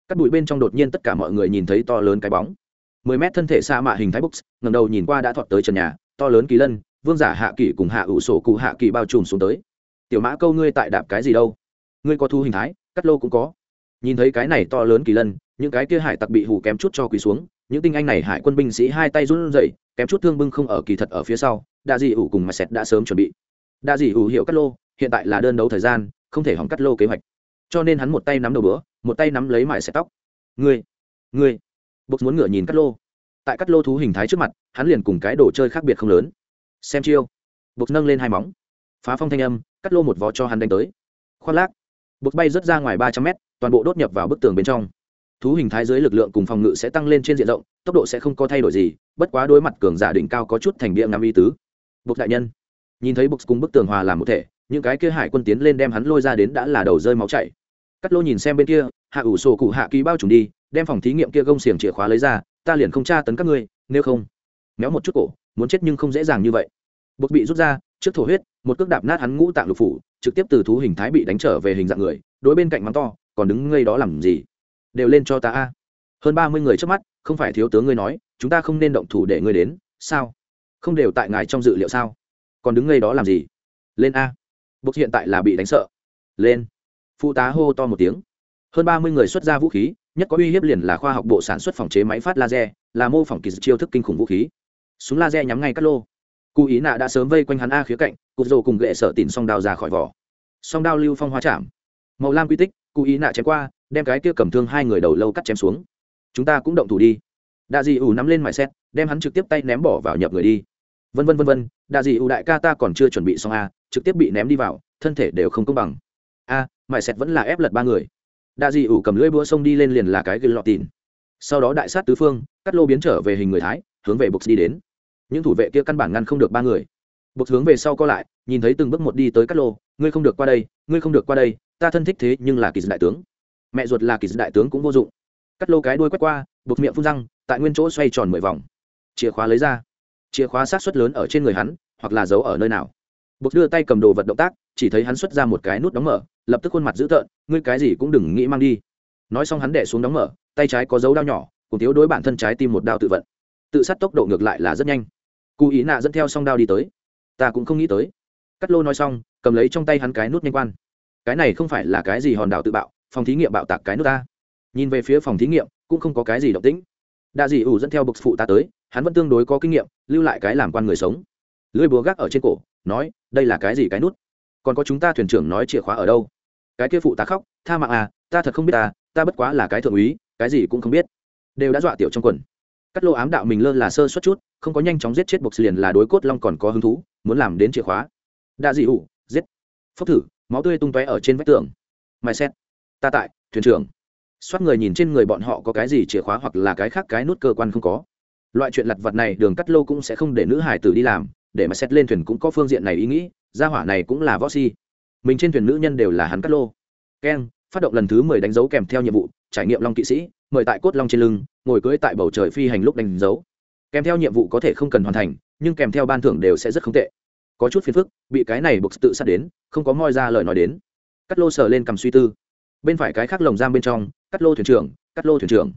Cắt bụi bên trong đột nhiên tất cả mọi người nhìn thấy to lớn cái bóng. Mười mét thân thể xa mạ hình thái books ngầm đầu nhìn qua đã thọt tới trần nhà, to lớn kỳ lân, vương giả hạ kỳ cùng hạ ủ sổ cụ hạ kỳ bao trùm xuống tới. Tiểu mã câu, ngươi tại đạp cái gì đâu? Ngươi có thu hình thái, cắt lô cũng có. Nhìn thấy cái này to lớn kỳ lân, những cái kia hải tặc bị hủ kém chút cho quỳ xuống, những tinh anh này hải quân binh sĩ hai tay run rẩy, kém chút thương bưng không ở kỳ thật ở phía sau, đa dị ủ cùng mà sẹt đã sớm chuẩn bị. Đa dị ủ hiệu cắt lô, hiện tại là đơn đấu thời gian không thể hỏng cắt lô kế hoạch. Cho nên hắn một tay nắm đầu bữa, một tay nắm lấy mải xẻ tóc. Ngươi ngươi. Bốc muốn ngựa nhìn cắt lô. Tại cắt lô thú hình thái trước mặt, hắn liền cùng cái đồ chơi khác biệt không lớn. Xem chiêu. Bốc nâng lên hai móng. Phá phong thanh âm, cắt lô một vó cho hắn đánh tới. Khoác lác. Bốc bay rớt ra ngoài ba trăm mét, toàn bộ đốt nhập vào bức tường bên trong. Thú hình thái dưới lực lượng cùng phòng ngự sẽ tăng lên trên diện rộng, tốc độ sẽ không có thay đổi gì, bất quá đối mặt cường giả đỉnh cao có chút thành địa ngắm y tứ. Bốc đại nhân. Nhìn thấy bốc cùng bức tường hòa làm một thể những cái kia hải quân tiến lên đem hắn lôi ra đến đã là đầu rơi máu chảy. Cắt lô nhìn xem bên kia, hạ ủ sổ cụ hạ ký bao trùm đi, đem phòng thí nghiệm kia gông xiềng chìa khóa lấy ra, ta liền không tra tấn các ngươi, nếu không. Méo một chút cổ, muốn chết nhưng không dễ dàng như vậy. Buộc bị rút ra, trước thổ huyết, một cước đạp nát hắn ngũ tạng lục phủ, trực tiếp từ thú hình thái bị đánh trở về hình dạng người, đối bên cạnh mắng to, còn đứng ngây đó làm gì? Đều lên cho ta a. Hơn ba mươi người trước mắt, không phải thiếu tướng ngươi nói, chúng ta không nên động thủ để ngươi đến, sao? Không đều tại ngài trong dự liệu sao? Còn đứng ngây đó làm gì? Lên a bột hiện tại là bị đánh sợ. Lên. Phụ tá hô to một tiếng. Hơn ba mươi người xuất ra vũ khí, nhất có uy hiếp liền là khoa học bộ sản xuất phòng chế máy phát laser, là mô phỏng kỳ chiêu thức kinh khủng vũ khí. Súng laser nhắm ngay cắt lô. Cụ ý nạ đã sớm vây quanh hắn a khía cạnh, cụt rồ cùng gệ sợ tìm song đao ra khỏi vỏ. Song đao lưu phong hóa chạm. Màu lam quy tích, cụ ý nạ chém qua, đem cái kia cầm thương hai người đầu lâu cắt chém xuống. Chúng ta cũng động thủ đi. Đạ dị ủ nắm lên mài xét đem hắn trực tiếp tay ném bỏ vào nhập người đi. Vân vân vân vân, đạ dị ủ đại ca ta còn chưa chuẩn bị xong a trực tiếp bị ném đi vào, thân thể đều không công bằng. A mải xét vẫn là ép lật ba người. Đa dị ủ cầm lưỡi búa sông đi lên liền là cái gây lọt tìn sau đó đại sát tứ phương, cắt lô biến trở về hình người thái, hướng về bục đi đến. Những thủ vệ kia căn bản ngăn không được ba người. Bục hướng về sau co lại, nhìn thấy từng bước một đi tới cắt lô, ngươi không được qua đây, ngươi không được qua đây, ta thân thích thế nhưng là kỳ đại tướng. Mẹ ruột là kỳ đại tướng cũng vô dụng. Cắt lô cái đuôi quét qua bục miệng phun răng, tại nguyên chỗ xoay tròn mười vòng. Chìa khóa lấy ra. Chìa khóa sát xuất lớn ở trên người hắn, hoặc là giấu ở nơi nào bột đưa tay cầm đồ vật động tác, chỉ thấy hắn xuất ra một cái nút đóng mở, lập tức khuôn mặt dữ tợn, ngươi cái gì cũng đừng nghĩ mang đi. Nói xong hắn đẻ xuống đóng mở, tay trái có dấu đao nhỏ, cùng thiếu đối bản thân trái tim một đao tự vận. Tự sát tốc độ ngược lại là rất nhanh. Cụ ý nạ dẫn theo song đao đi tới. Ta cũng không nghĩ tới. Cắt lô nói xong, cầm lấy trong tay hắn cái nút nhanh quan. Cái này không phải là cái gì hòn đảo tự bạo, phòng thí nghiệm bạo tạc cái nút ta. Nhìn về phía phòng thí nghiệm, cũng không có cái gì động tĩnh. Đa dị ủ dẫn theo bực phụ ta tới, hắn vẫn tương đối có kinh nghiệm, lưu lại cái làm quan người sống. Lưỡi búa gác ở trên cổ nói, đây là cái gì cái nút? Còn có chúng ta thuyền trưởng nói chìa khóa ở đâu? Cái kia phụ ta khóc, tha mạng à ta thật không biết à ta bất quá là cái thượng úy, cái gì cũng không biết. Đều đã dọa tiểu trong quần. Cắt lô ám đạo mình lơ là sơ suất chút, không có nhanh chóng giết chết bộc liền là đối cốt long còn có hứng thú, muốn làm đến chìa khóa. Đa dị ủ giết. Phốc thử, máu tươi tung tóe ở trên vách tường. Mai xét. Ta tại, thuyền trưởng. Soát người nhìn trên người bọn họ có cái gì chìa khóa hoặc là cái khác cái nút cơ quan không có. Loại chuyện lặt vặt này đường cắt lô cũng sẽ không để nữ hải tử đi làm để mà xét lên thuyền cũng có phương diện này ý nghĩ, gia hỏa này cũng là võ si. Mình trên thuyền nữ nhân đều là hắn cắt lô. Keng, phát động lần thứ mười đánh dấu kèm theo nhiệm vụ, trải nghiệm long kỵ sĩ, mời tại cốt long trên lưng, ngồi cưỡi tại bầu trời phi hành lúc đánh dấu. Kèm theo nhiệm vụ có thể không cần hoàn thành, nhưng kèm theo ban thưởng đều sẽ rất không tệ. Có chút phiền phức, bị cái này buộc tự sát đến, không có moi ra lời nói đến. Cắt lô sờ lên cầm suy tư. Bên phải cái khác lồng giam bên trong, cắt lô thuyền trưởng, cắt lô thuyền trưởng.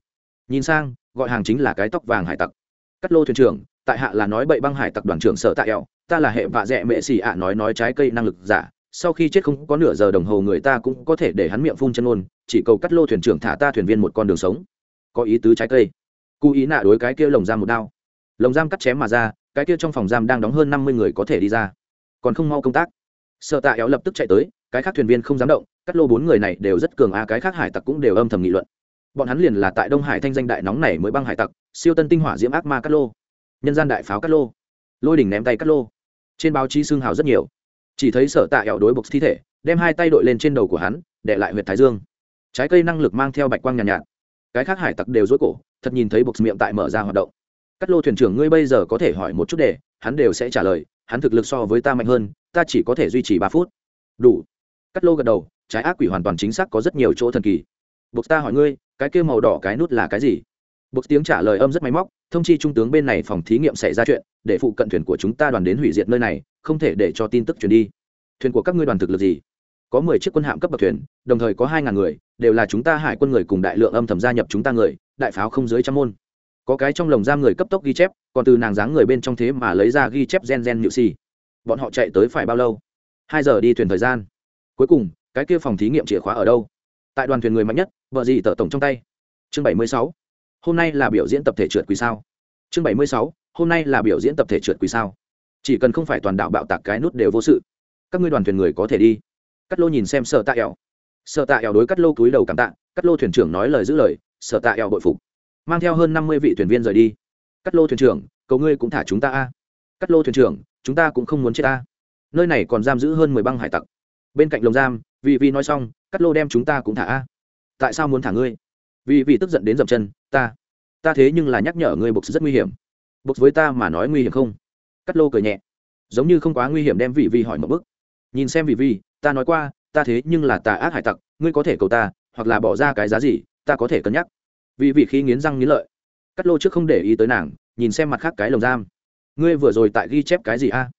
Nhìn sang, gọi hàng chính là cái tóc vàng hải tặc. Cắt lô thuyền trưởng tại hạ là nói bậy băng hải tặc đoàn trưởng sở tại eo, ta là hệ vạ dẹ mệ xì ạ nói nói trái cây năng lực giả, sau khi chết không có nửa giờ đồng hồ người ta cũng có thể để hắn miệng phun chân ôn chỉ cầu cắt lô thuyền trưởng thả ta thuyền viên một con đường sống. Có ý tứ trái cây. Cụ ý nạ đối cái kia lồng giam một đao. Lồng giam cắt chém mà ra, cái kia trong phòng giam đang đóng hơn năm mươi người có thể đi ra. Còn không mau công tác. Sợ tạ éo lập tức chạy tới, cái khác thuyền viên không dám động, cắt lô bốn người này đều rất cường, a, cái khác hải tặc cũng đều âm thầm nghị luận. Bọn hắn liền là tại đông hải thanh danh đại nóng này mới băng hải tặc, siêu tân tinh hỏa diễm ác ma cắt lô nhân gian đại pháo cắt lô. Lôi đỉnh ném tay cắt lô. Trên báo chí xương hào rất nhiều. Chỉ thấy sở tạ ẹo đối bục thi thể đem hai tay đội lên trên đầu của hắn để lại huyện thái dương. Trái cây năng lực mang theo bạch quang nhàn nhạt, nhạt. Cái khác hải tặc đều dối cổ thật nhìn thấy bục miệng tại mở ra hoạt động. Cắt lô thuyền trưởng ngươi bây giờ có thể hỏi một chút để hắn đều sẽ trả lời hắn thực lực so với ta mạnh hơn ta chỉ có thể duy trì ba phút. Đủ. Cắt lô gật đầu trái ác quỷ hoàn toàn chính xác có rất nhiều chỗ thần kỳ. Bục ta hỏi ngươi cái kia màu đỏ cái nút là cái gì? Bục tiếng trả lời âm rất máy móc thông chi trung tướng bên này phòng thí nghiệm xảy ra chuyện, để phụ cận thuyền của chúng ta đoàn đến hủy diệt nơi này, không thể để cho tin tức truyền đi. Thuyền của các ngươi đoàn thực lực gì? Có mười chiếc quân hạm cấp bậc thuyền, đồng thời có hai ngàn người, đều là chúng ta hải quân người cùng đại lượng âm thầm gia nhập chúng ta người, đại pháo không dưới trăm môn. Có cái trong lồng giam người cấp tốc ghi chép, còn từ nàng dáng người bên trong thế mà lấy ra ghi chép gen gen nhự xì bọn họ chạy tới phải bao lâu? Hai giờ đi thuyền thời gian. Cuối cùng, cái kia phòng thí nghiệm chìa khóa ở đâu? Tại đoàn thuyền người mạnh nhất, vợ gì tờ tổng trong tay? Chương bảy mươi sáu hôm nay là biểu diễn tập thể trượt quỳ sao? Chương bảy mươi sáu, hôm nay là biểu diễn tập thể trượt quỳ sao? Chỉ cần không phải toàn đạo bạo tạc cái nút đều vô sự. Các ngươi đoàn thuyền người có thể đi. Cắt lô nhìn xem sợ tạ ẻo sợ tạ ẻo đối cắt lô cúi đầu cảm tạ, cắt lô thuyền trưởng nói lời giữ lời sợ tạ ẻo bội phục. Mang theo hơn năm mươi vị thuyền viên rời đi. Cắt lô thuyền trưởng, cầu ngươi cũng thả chúng ta a. Cắt lô thuyền trưởng, chúng ta cũng không muốn chết ta nơi này còn giam giữ hơn mười băng hải tặc. Bên cạnh lồng giam vì vì nói xong, cắt lô đem chúng ta cũng thả a. Tại sao muốn thả ngươi? Vì vì tức giận đến dậm chân, ta ta thế nhưng là nhắc nhở ngươi bục rất nguy hiểm. Bục với ta mà nói nguy hiểm không? Cắt lô cười nhẹ. Giống như không quá nguy hiểm đem vị vi hỏi một bức nhìn xem vị vi ta nói qua, ta thế nhưng là tà ác hải tặc, ngươi có thể cầu ta, hoặc là bỏ ra cái giá gì, ta có thể cân nhắc. Vì vị khi nghiến răng nghiến lợi. Cắt lô trước không để ý tới nàng, nhìn xem mặt khác cái lồng giam. Ngươi vừa rồi tại ghi chép cái gì a?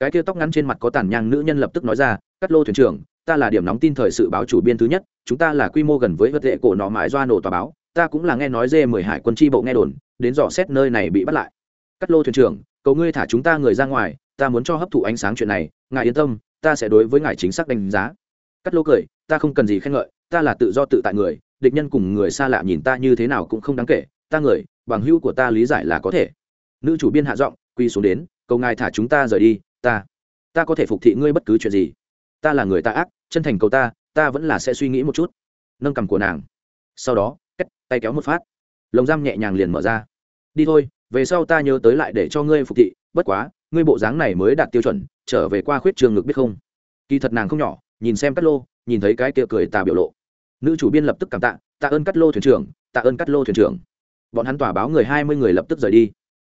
Cái kia tóc ngắn trên mặt có tàn nhang nữ nhân lập tức nói ra, cắt lô thuyền trưởng ta là điểm nóng tin thời sự báo chủ biên thứ nhất, chúng ta là quy mô gần với vật lệ cổ nọ mãi doa nổ tòa báo, ta cũng là nghe nói dê mười hải quân tri bộ nghe đồn, đến dò xét nơi này bị bắt lại. Cắt lô thuyền trưởng, cầu ngươi thả chúng ta người ra ngoài, ta muốn cho hấp thụ ánh sáng chuyện này, ngài yên tâm, ta sẽ đối với ngài chính xác đánh giá. Cắt lô cười, ta không cần gì khen ngợi, ta là tự do tự tại người, địch nhân cùng người xa lạ nhìn ta như thế nào cũng không đáng kể, ta người, bằng hữu của ta lý giải là có thể. Nữ chủ biên hạ giọng quy xuống đến, cầu ngài thả chúng ta rời đi, ta ta có thể phục thị ngươi bất cứ chuyện gì. Ta là người ta ác chân thành cầu ta ta vẫn là sẽ suy nghĩ một chút. Nâng cầm của nàng. Sau đó cách tay kéo một phát. Lồng giam nhẹ nhàng liền mở ra. Đi thôi, về sau ta nhớ tới lại để cho ngươi phục thị, bất quá, ngươi bộ dáng này mới đạt tiêu chuẩn, trở về qua khuyết trường ngực biết không? Kỳ thật nàng không nhỏ, nhìn xem cắt lô, nhìn thấy cái kia cười tà biểu lộ. Nữ chủ biên lập tức cảm tạ tạ ơn cắt lô thuyền trưởng, tạ ơn cắt lô thuyền trưởng. Bọn hắn tỏa báo người hai mươi người lập tức rời đi.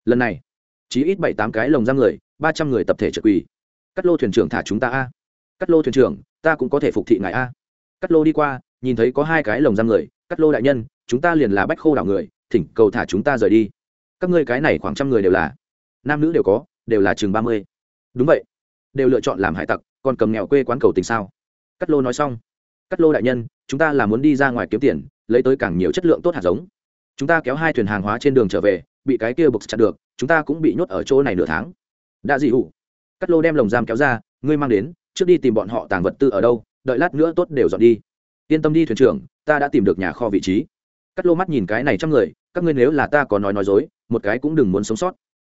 Lần này chỉ ít bảy tám cái lồng giam người, ba trăm người tập thể trợ quỳ. Cắt lô thuyền trưởng thả chúng ta a. Cắt lô thuyền trưởng ta cũng có thể phục thị ngài a. Cắt lô đi qua, nhìn thấy có hai cái lồng giam người, cắt lô đại nhân, chúng ta liền là bách khô đảo người, thỉnh cầu thả chúng ta rời đi. Các ngươi cái này khoảng trăm người đều là, nam nữ đều có, đều là chừng ba mươi. Đúng vậy. Đều lựa chọn làm hải tặc, còn cầm nghèo quê quán cầu tình sao? Cắt lô nói xong. Cắt lô đại nhân, chúng ta là muốn đi ra ngoài kiếm tiền, lấy tới càng nhiều chất lượng tốt hạt giống. Chúng ta kéo hai thuyền hàng hóa trên đường trở về, bị cái kia bực chặt được, chúng ta cũng bị nhốt ở chỗ này nửa tháng. Đã dị hủ cắt lô đem lồng giam kéo ra, ngươi mang đến trước đi tìm bọn họ tàng vật tư ở đâu, đợi lát nữa tốt đều dọn đi. Yên tâm đi thuyền trưởng, ta đã tìm được nhà kho vị trí. Cắt lô mắt nhìn cái này trăm người, các ngươi nếu là ta có nói nói dối, một cái cũng đừng muốn sống sót.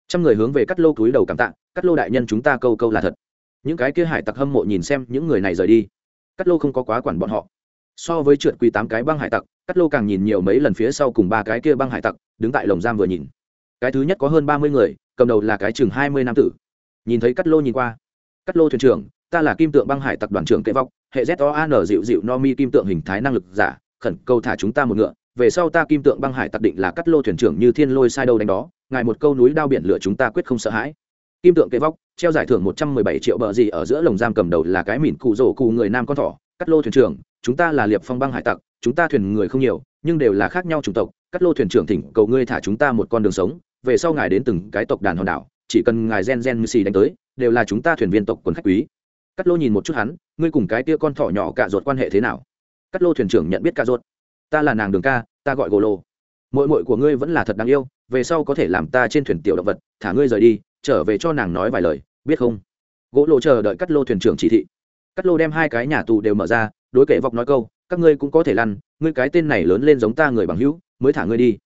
Trăm người hướng về cắt lô túi đầu cảm tạ, cắt lô đại nhân chúng ta câu câu là thật. Những cái kia hải tặc hâm mộ nhìn xem những người này rời đi. Cắt lô không có quá quản bọn họ. So với trượt quy tám cái băng hải tặc, cắt lô càng nhìn nhiều mấy lần phía sau cùng ba cái kia băng hải tặc, đứng tại lồng giam vừa nhìn. Cái thứ nhất có hơn ba mươi người, cầm đầu là cái chừng hai mươi nam tử. Nhìn thấy cắt lô nhìn qua. Cắt lô thuyền trưởng ta là kim tượng băng hải tập đoàn trưởng kệ vọng, hệ z o an dịu dịu no mi kim tượng hình thái năng lực giả, khẩn cầu thả chúng ta một ngựa, về sau ta kim tượng băng hải tặc định là cắt lô thuyền trưởng như thiên lôi sai đâu đánh đó, ngài một câu núi đao biển lửa chúng ta quyết không sợ hãi. Kim tượng kệ vóc treo giải thưởng một trăm mười bảy triệu bờ gì ở giữa lồng giam cầm đầu là cái mìn cụ rổ cụ người nam con thỏ, cắt lô thuyền trưởng, chúng ta là liệp phong băng hải tặc, chúng ta thuyền người không nhiều, nhưng đều là khác nhau chủng tộc, cắt lô thuyền trưởng thỉnh cầu ngươi thả chúng ta một con đường sống, về sau ngài đến từng cái tộc đàn hòn đảo, chỉ cần ngài gen gen như xì đánh tới, đều là chúng ta thuyền viên tộc quần khách quý cắt lô nhìn một chút hắn, ngươi cùng cái tia con thỏ nhỏ cạ ruột quan hệ thế nào? Cắt lô thuyền trưởng nhận biết cạ ruột. Ta là nàng đường ca, ta gọi gỗ lô. Mội mội của ngươi vẫn là thật đáng yêu, về sau có thể làm ta trên thuyền tiểu động vật, thả ngươi rời đi, trở về cho nàng nói vài lời, biết không? Gỗ lô chờ đợi cắt lô thuyền trưởng chỉ thị. Cắt lô đem hai cái nhà tù đều mở ra, đối kệ vọc nói câu, các ngươi cũng có thể lăn, ngươi cái tên này lớn lên giống ta người bằng hữu, mới thả ngươi đi.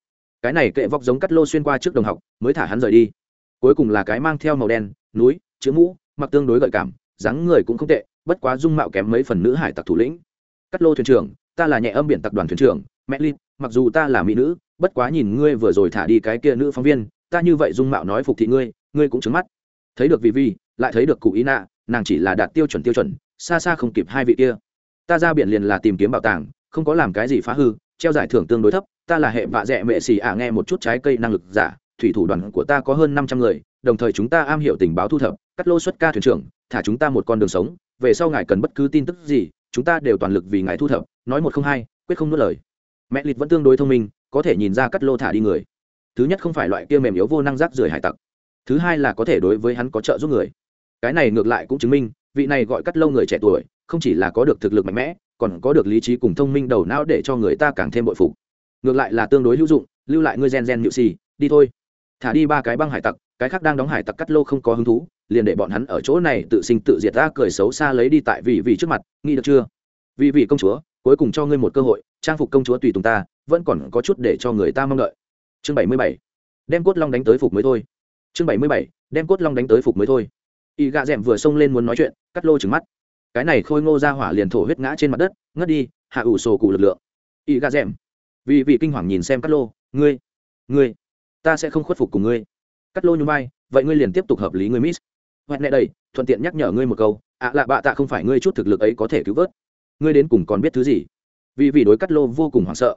Cái này kệ vọc giống cắt lô xuyên qua trước đồng học, mới thả hắn rời đi. Cuối cùng là cái mang theo màu đen, núi, chữ mũ, mặc tương đối gợi cảm dáng người cũng không tệ, bất quá dung mạo kém mấy phần nữ hải tặc thủ lĩnh. Cắt lô thuyền trưởng, ta là nhẹ âm biển tập đoàn thuyền trưởng, mẹ lin, mặc dù ta là mỹ nữ, bất quá nhìn ngươi vừa rồi thả đi cái kia nữ phóng viên, ta như vậy dung mạo nói phục thị ngươi ngươi cũng trứng mắt. Thấy được vì vi lại thấy được cụ ý nạ, nàng chỉ là đạt tiêu chuẩn tiêu chuẩn, xa xa không kịp hai vị kia. Ta ra biển liền là tìm kiếm bảo tàng, không có làm cái gì phá hư, treo giải thưởng tương đối thấp, ta là hệ vạ dẹ mệ xì ả nghe một chút trái cây năng lực giả, thủy thủ đoàn của ta có hơn năm trăm người, đồng thời chúng ta am hiểu tình báo thu thập, cắt lô xuất ca thuyền trưởng thả chúng ta một con đường sống, về sau ngài cần bất cứ tin tức gì, chúng ta đều toàn lực vì ngài thu thập, nói một không hai, quyết không nuốt lời. Mẹ lịt vẫn tương đối thông minh, có thể nhìn ra cắt lô thả đi người. Thứ nhất không phải loại kia mềm yếu vô năng rác rưởi hải tặc. Thứ hai là có thể đối với hắn có trợ giúp người. Cái này ngược lại cũng chứng minh, vị này gọi cắt lâu người trẻ tuổi, không chỉ là có được thực lực mạnh mẽ, còn có được lý trí cùng thông minh đầu não để cho người ta càng thêm bội phục. Ngược lại là tương đối hữu dụng, lưu lại ngươi gen gen nhự xì, đi thôi. Thả đi ba cái băng hải tặc cái khác đang đóng hải tặc cắt lô không có hứng thú, liền để bọn hắn ở chỗ này tự sinh tự diệt ra cười xấu xa lấy đi tại vị vị trước mặt, nghĩ được chưa? Vị vị công chúa, cuối cùng cho ngươi một cơ hội, trang phục công chúa tùy tùng ta, vẫn còn có chút để cho người ta mong đợi. Chương bảy mươi bảy, đem cốt long đánh tới phục mới thôi. Chương bảy mươi bảy, đem cốt long đánh tới phục mới thôi. Y gạ d vừa xông lên muốn nói chuyện, cắt lô trừng mắt. Cái này khôi ngô ra hỏa liền thổ huyết ngã trên mặt đất, ngất đi, hạ ủ sổ cụ lực lượng. Y gạ d vì vị kinh hoàng nhìn xem cắt lô, ngươi ngươi, ta sẽ không khuất phục cùng ngươi cắt lô nhún vai, vậy ngươi liền tiếp tục hợp lý ngươi miss. Hoẹn nệ đây thuận tiện nhắc nhở ngươi một câu, ạ à lạ bạ tạ không phải ngươi chút thực lực ấy có thể cứu vớt. Ngươi đến cùng còn biết thứ gì? Vì vì đối cắt lô vô cùng hoảng sợ.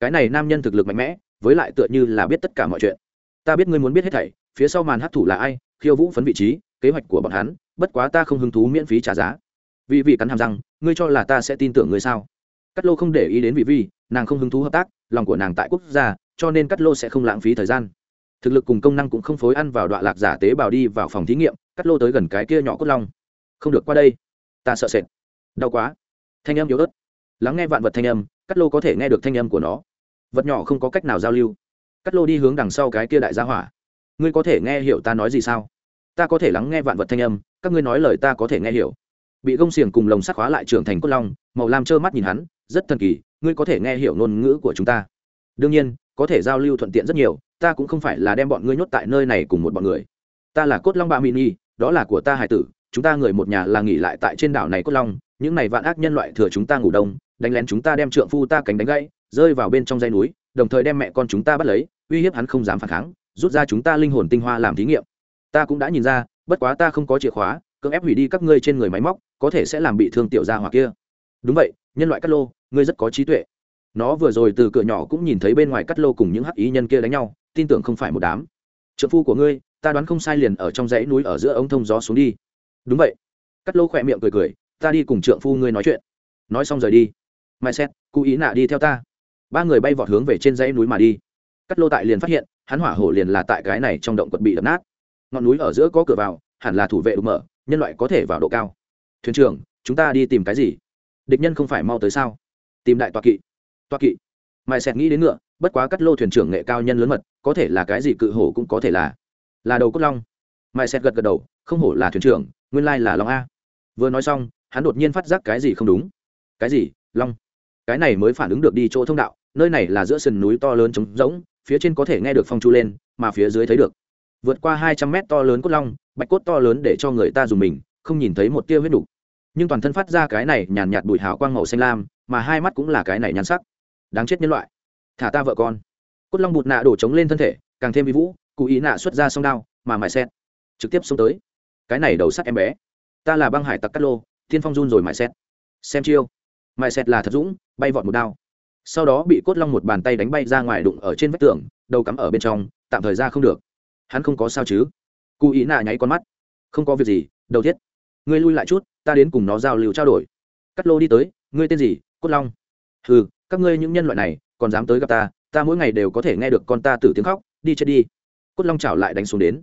Cái này nam nhân thực lực mạnh mẽ, với lại tựa như là biết tất cả mọi chuyện. Ta biết ngươi muốn biết hết thảy, phía sau màn hát thủ là ai, khiêu vũ phấn vị trí, kế hoạch của bọn hắn, bất quá ta không hứng thú miễn phí trả giá. Vì vị cắn hàm rằng ngươi cho là ta sẽ tin tưởng ngươi sao? Cắt lô không để ý đến vị vi nàng không hứng thú hợp tác, lòng của nàng tại quốc gia, cho nên cắt lô sẽ không lãng phí thời gian thực lực cùng công năng cũng không phối ăn vào đoạn lạc giả tế bào đi vào phòng thí nghiệm, cắt lô tới gần cái kia nhỏ cốt long. Không được qua đây. Ta sợ sệt. Đau quá. Thanh âm yếu ớt. Lắng nghe vạn vật thanh âm, cắt lô có thể nghe được thanh âm của nó. Vật nhỏ không có cách nào giao lưu. Cắt lô đi hướng đằng sau cái kia đại gia hỏa. Ngươi có thể nghe hiểu ta nói gì sao? Ta có thể lắng nghe vạn vật thanh âm, các ngươi nói lời ta có thể nghe hiểu. Bị gông xiềng cùng lồng sắt khóa lại trưởng thành cốt long, màu lam trơ mắt nhìn hắn, rất thần kỳ, ngươi có thể nghe hiểu ngôn ngữ của chúng ta. Đương nhiên, có thể giao lưu thuận tiện rất nhiều ta cũng không phải là đem bọn ngươi nhốt tại nơi này cùng một bọn người. Ta là cốt long bạ mini đó là của ta hải tử, chúng ta người một nhà là nghỉ lại tại trên đảo này cốt long, những này vạn ác nhân loại thừa chúng ta ngủ đông, đánh lén chúng ta đem trượng phu ta cánh đánh gãy, rơi vào bên trong dây núi, đồng thời đem mẹ con chúng ta bắt lấy, uy hiếp hắn không dám phản kháng, rút ra chúng ta linh hồn tinh hoa làm thí nghiệm. Ta cũng đã nhìn ra, bất quá ta không có chìa khóa, cưỡng ép hủy đi các ngươi trên người máy móc, có thể sẽ làm bị thương tiểu gia hỏa kia. Đúng vậy, nhân loại cát lô, ngươi rất có trí tuệ nó vừa rồi từ cửa nhỏ cũng nhìn thấy bên ngoài cắt lô cùng những hắc ý nhân kia đánh nhau, tin tưởng không phải một đám. Trợ phu của ngươi, ta đoán không sai liền ở trong dãy núi ở giữa ống thông gió xuống đi. Đúng vậy. Cắt lô khỏe miệng cười cười, ta đi cùng trượng phu ngươi nói chuyện. Nói xong rời đi. Mai xét cụ ý nạ đi theo ta. Ba người bay vọt hướng về trên dãy núi mà đi. Cắt lô tại liền phát hiện, hắn hỏa hổ liền là tại cái này trong động quật bị đập nát. Ngọn núi ở giữa có cửa vào, hẳn là thủ vệ đục mở, nhân loại có thể vào độ cao. Thuyền trưởng, chúng ta đi tìm cái gì? Địch nhân không phải mau tới sao? Tìm đại toa kỵ toa kỵ. Mai sẹt nghĩ đến ngựa, bất quá cắt lô thuyền trưởng nghệ cao nhân lớn mật, có thể là cái gì cự hổ cũng có thể là. Là đầu cốt long. Mai sẹt gật gật đầu, không hổ là thuyền trưởng, nguyên lai là long a. Vừa nói xong, hắn đột nhiên phát giác cái gì không đúng. Cái gì? Long. Cái này mới phản ứng được đi chỗ thông đạo, nơi này là giữa sườn núi to lớn trống rỗng, phía trên có thể nghe được phong chu lên, mà phía dưới thấy được. Vượt qua hai trăm mét to lớn cốt long, bạch cốt to lớn để cho người ta dùng mình, không nhìn thấy một tia huyết đủ. nhưng toàn thân phát ra cái này nhàn nhạt bụi hào quang màu xanh lam, mà hai mắt cũng là cái này nhăn sắc đáng chết nhân loại. Thả ta vợ con. Cốt long bụt nạ đổ trống lên thân thể, càng thêm bị vũ, cụ ý nạ xuất ra song đao, mà mài xét. Trực tiếp xông tới. Cái này đầu sắt em bé. Ta là băng hải tặc Cát lô, thiên phong run rồi mài xét. Xem chiêu. Mài xét là thật dũng, bay vọt một đao. Sau đó bị cốt long một bàn tay đánh bay ra ngoài đụng ở trên vách tường, đầu cắm ở bên trong, tạm thời ra không được. Hắn không có sao chứ. Cụ ý nạ nháy con mắt. Không có việc gì, đầu thiết. Ngươi lui lại chút, ta đến cùng nó giao lưu trao đổi. Cắt lô đi tới, ngươi tên gì? Cốt long. Ừ các ngươi những nhân loại này, còn dám tới gặp ta ta mỗi ngày đều có thể nghe được con ta tử tiếng khóc, đi chết đi. Cốt long chảo lại đánh xuống đến.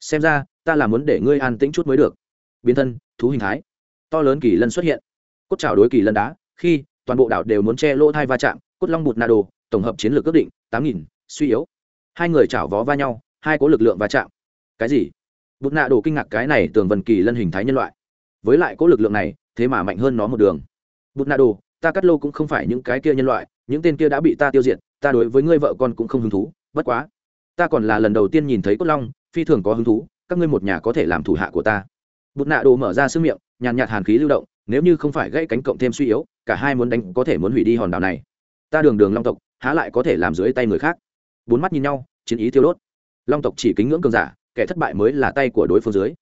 Xem ra, ta là muốn để ngươi an tĩnh chút mới được. Biến thân, thú hình thái. To lớn kỳ lân xuất hiện. Cốt chảo đối kỳ lân đá, khi toàn bộ đảo đều muốn che lỗ thai va chạm, cốt long bụt nà đồ, tổng hợp chiến lược ước định, tám nghìn, suy yếu. Hai người chảo vó va nhau, hai có lực lượng va chạm. Cái gì? Bụt nà đồ kinh ngạc cái này tường vần kỳ lân hình thái nhân loại. Với lại có lực lượng này, thế mà mạnh hơn nó một đường. Bụt nà đồ ta cắt lô cũng không phải những cái kia nhân loại, những tên kia đã bị ta tiêu diệt, ta đối với ngươi vợ con cũng không hứng thú, bất quá, ta còn là lần đầu tiên nhìn thấy cốt long, phi thường có hứng thú, các ngươi một nhà có thể làm thủ hạ của ta. Bụt nạ đồ mở ra sức miệng, nhàn nhạt hàn khí lưu động, nếu như không phải gãy cánh cộng thêm suy yếu, cả hai muốn đánh có thể muốn hủy đi hòn đảo này. Ta đường đường long tộc, há lại có thể làm dưới tay người khác. Bốn mắt nhìn nhau, chiến ý tiêu đốt. Long tộc chỉ kính ngưỡng cường giả, kẻ thất bại mới là tay của đối phương dưới.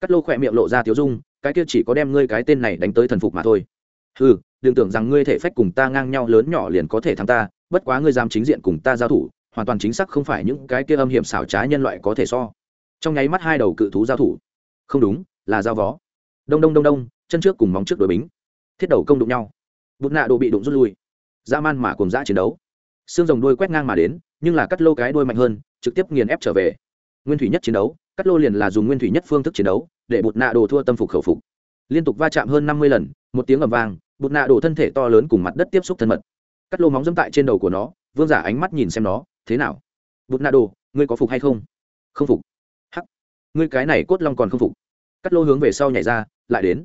Cắt lô khỏe miệng lộ ra tiếu dung, cái kia chỉ có đem ngươi cái tên này đánh tới thần phục mà thôi ừ đừng tưởng rằng ngươi thể phách cùng ta ngang nhau lớn nhỏ liền có thể thắng ta, bất quá ngươi dám chính diện cùng ta giao thủ, hoàn toàn chính xác không phải những cái kia âm hiểm xảo trá nhân loại có thể so. Trong nháy mắt hai đầu cự thú giao thủ. Không đúng, là giao vó. Đông đông đông đông, chân trước cùng móng trước đội bính. Thiết đầu công đụng nhau. Bụt nạ đồ bị đụng rút lui. Dã man mà cùng dã chiến đấu. Xương rồng đuôi quét ngang mà đến, nhưng là cắt lô cái đuôi mạnh hơn, trực tiếp nghiền ép trở về. Nguyên thủy nhất chiến đấu, cắt lô liền là dùng nguyên thủy nhất phương thức chiến đấu, để bụt nạ đồ thua tâm phục khẩu phục. Liên tục va chạm hơn năm mươi lần, một tiếng ầm vang bụt nạ đồ thân thể to lớn cùng mặt đất tiếp xúc thân mật. Cắt lô móng dẫm tại trên đầu của nó, vương giả ánh mắt nhìn xem nó, thế nào? Bụt nạ đồ ngươi có phục hay không? Không phục. Hắc, ngươi cái này cốt long còn không phục. Cắt lô hướng về sau nhảy ra, lại đến.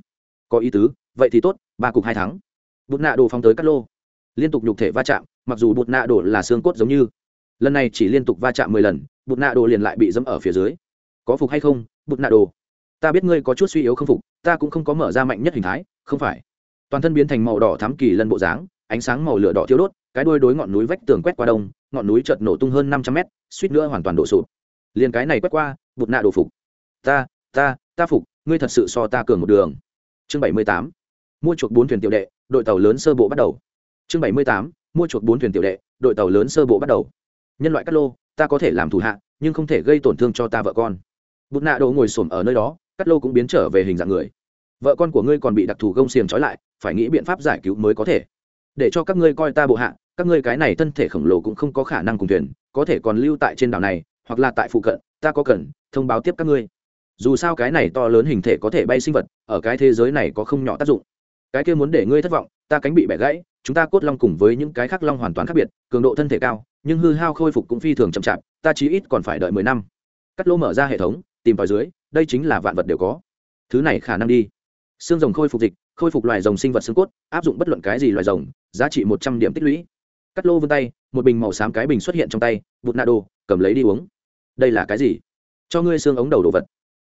Có ý tứ, vậy thì tốt, ba cục hai thắng. Bụt nạ đồ phóng tới cắt lô. Liên tục nhục thể va chạm, mặc dù bụt nạ đồ là xương cốt giống như, lần này chỉ liên tục va chạm mười lần, bụt nạ đồ liền lại bị dẫm ở phía dưới. Có phục hay không, bụt nạ đồ ta biết ngươi có chút suy yếu không phục, ta cũng không có mở ra mạnh nhất hình thái, không phải toàn thân biến thành màu đỏ thám kỳ lân bộ dáng, ánh sáng màu lửa đỏ thiếu đốt, cái đuôi đối ngọn núi vách tường quét qua đông, ngọn núi chợt nổ tung hơn năm trăm mét, suýt nữa hoàn toàn đổ sụp. Liền cái này quét qua, bụt nạ đổ phục. Ta ta ta phục, ngươi thật sự so ta cường một đường. Chương bảy mươi tám, mua chuộc bốn thuyền tiểu đệ, đội tàu lớn sơ bộ bắt đầu. Chương bảy mươi tám, mua chuộc bốn thuyền tiểu đệ, đội tàu lớn sơ bộ bắt đầu. Nhân loại cắt lô, ta có thể làm thủ hạ, nhưng không thể gây tổn thương cho ta vợ con. Bụt nạ đồ ngồi xổm ở nơi đó, cắt lô cũng biến trở về hình dạng người. Vợ con của ngươi còn bị đặc thù gông xiềng trói lại phải nghĩ biện pháp giải cứu mới có thể. Để cho các ngươi coi ta bộ hạ, các ngươi cái này thân thể khổng lồ cũng không có khả năng cùng thuyền, có thể còn lưu tại trên đảo này, hoặc là tại phụ cận, ta có cần, thông báo tiếp các ngươi. Dù sao cái này to lớn hình thể có thể bay sinh vật, ở cái thế giới này có không nhỏ tác dụng. Cái kia muốn để ngươi thất vọng, ta cánh bị bẻ gãy, chúng ta cốt long cùng với những cái khác long hoàn toàn khác biệt, cường độ thân thể cao, nhưng hư hao khôi phục cũng phi thường chậm chạp, ta chí ít còn phải đợi mười năm. Cắt lỗ mở ra hệ thống, tìm vào dưới, đây chính là vạn vật đều có. Thứ này khả năng đi. Xương rồng khôi phục dịch khôi phục loài rồng sinh vật xương cốt, áp dụng bất luận cái gì loài rồng, giá trị một trăm điểm tích lũy. Cắt lô vươn tay, một bình màu xám cái bình xuất hiện trong tay, bụt nạ đồ, cầm lấy đi uống. Đây là cái gì? Cho ngươi xương ống đầu đồ vật.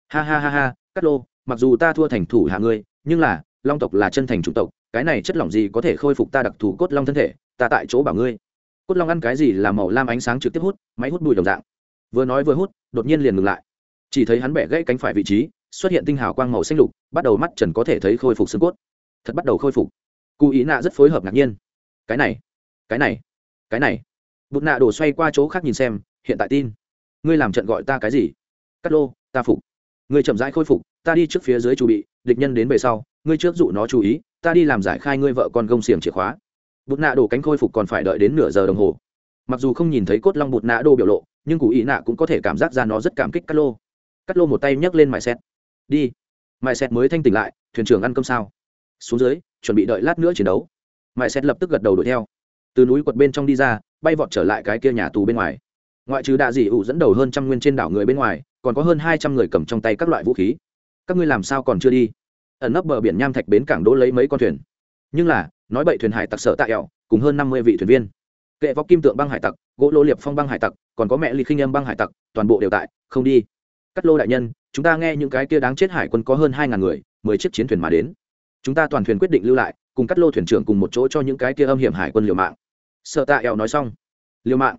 Ha ha ha ha, cắt lô, mặc dù ta thua thành thủ hạ ngươi, nhưng là, long tộc là chân thành chủ tộc, cái này chất lỏng gì có thể khôi phục ta đặc thù cốt long thân thể, ta tại chỗ bảo ngươi. Cốt long ăn cái gì là màu lam ánh sáng trực tiếp hút, máy hút bụi đồng dạng. Vừa nói vừa hút, đột nhiên liền ngừng lại. Chỉ thấy hắn bẻ gãy cánh phải vị trí xuất hiện tinh hào quang màu xanh lục, bắt đầu mắt trần có thể thấy khôi phục xương cốt. Thật bắt đầu khôi phục. Cụ ý nạ rất phối hợp ngạc nhiên. Cái này cái này cái này. Bụt nạ đổ xoay qua chỗ khác nhìn xem, hiện tại tin. Ngươi làm trận gọi ta cái gì? Cắt lô, ta phục. Ngươi chậm rãi khôi phục, ta đi trước phía dưới chu bị, địch nhân đến về sau, ngươi trước dụ nó chú ý, ta đi làm giải khai ngươi vợ con gông xiềng chìa khóa. Bụt nạ đổ cánh khôi phục còn phải đợi đến nửa giờ đồng hồ. Mặc dù không nhìn thấy cốt long bụt nạ đô biểu lộ, nhưng cụ ý nạ cũng có thể cảm giác ra nó rất cảm kích cắt lô. Cắt lô một tay nhấc lên mại xét đi. Mãi xét mới thanh tỉnh lại, thuyền trưởng ăn cơm sao? Xuống dưới, chuẩn bị đợi lát nữa chiến đấu. Mãi xét lập tức gật đầu đuổi theo. Từ núi quật bên trong đi ra, bay vọt trở lại cái kia nhà tù bên ngoài. Ngoại trừ đạ dị ủ dẫn đầu hơn trăm nguyên trên đảo người bên ngoài, còn có hơn hai trăm người cầm trong tay các loại vũ khí. Các ngươi làm sao còn chưa đi? Ẩn nấp bờ biển nham thạch bến cảng đỗ lấy mấy con thuyền. Nhưng là, nói bậy thuyền hải tặc sở tại ẹo cùng hơn năm mươi vị thuyền viên. Kệ vóc kim tượng băng hải tặc, gỗ lô liệp phong băng hải tặc, còn có mẹ ly khinh âm băng hải tặc, toàn bộ đều tại, không đi. Cắt lô đại nhân chúng ta nghe những cái kia đáng chết hải quân có hơn hai ngàn người, mười chiếc chiến thuyền mà đến. Chúng ta toàn thuyền quyết định lưu lại, cùng cắt lô thuyền trưởng cùng một chỗ cho những cái kia âm hiểm hải quân liều mạng. Sợ tạ eo nói xong. Liều mạng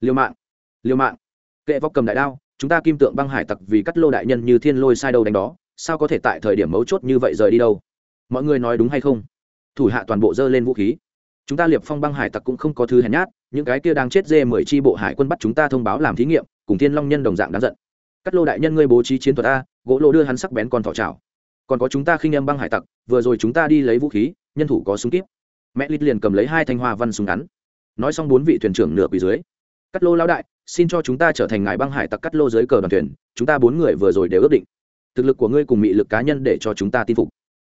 liều mạng liều mạng. Kệ vóc cầm đại đao, chúng ta kim tượng băng hải tặc vì cắt lô đại nhân như thiên lôi sai đâu đánh đó, sao có thể tại thời điểm mấu chốt như vậy rời đi đâu? Mọi người nói đúng hay không? Thủ hạ toàn bộ dơ lên vũ khí. Chúng ta liệp phong băng hải tặc cũng không có thứ hèn nhát, những cái kia đang chết dê mười chi bộ hải quân bắt chúng ta thông báo làm thí nghiệm, cùng thiên long nhân đồng dạng đáng giận cắt lô đại nhân ngươi bố trí chiến thuật a, gỗ lô đưa hắn sắc bén con thỏ trào còn có chúng ta khinh em băng hải tặc, vừa rồi chúng ta đi lấy vũ khí, nhân thủ có súng kíp. Mẹ lít liền cầm lấy hai thanh hoa văn súng ngắn. Nói xong bốn vị thuyền trưởng nửa quỳ dưới. Cắt lô lao đại, xin cho chúng ta trở thành ngài băng hải tặc cắt lô dưới cờ đoàn thuyền, chúng ta bốn người vừa rồi đều ước định. Thực lực của ngươi cùng mị lực cá nhân để cho chúng ta tin phục.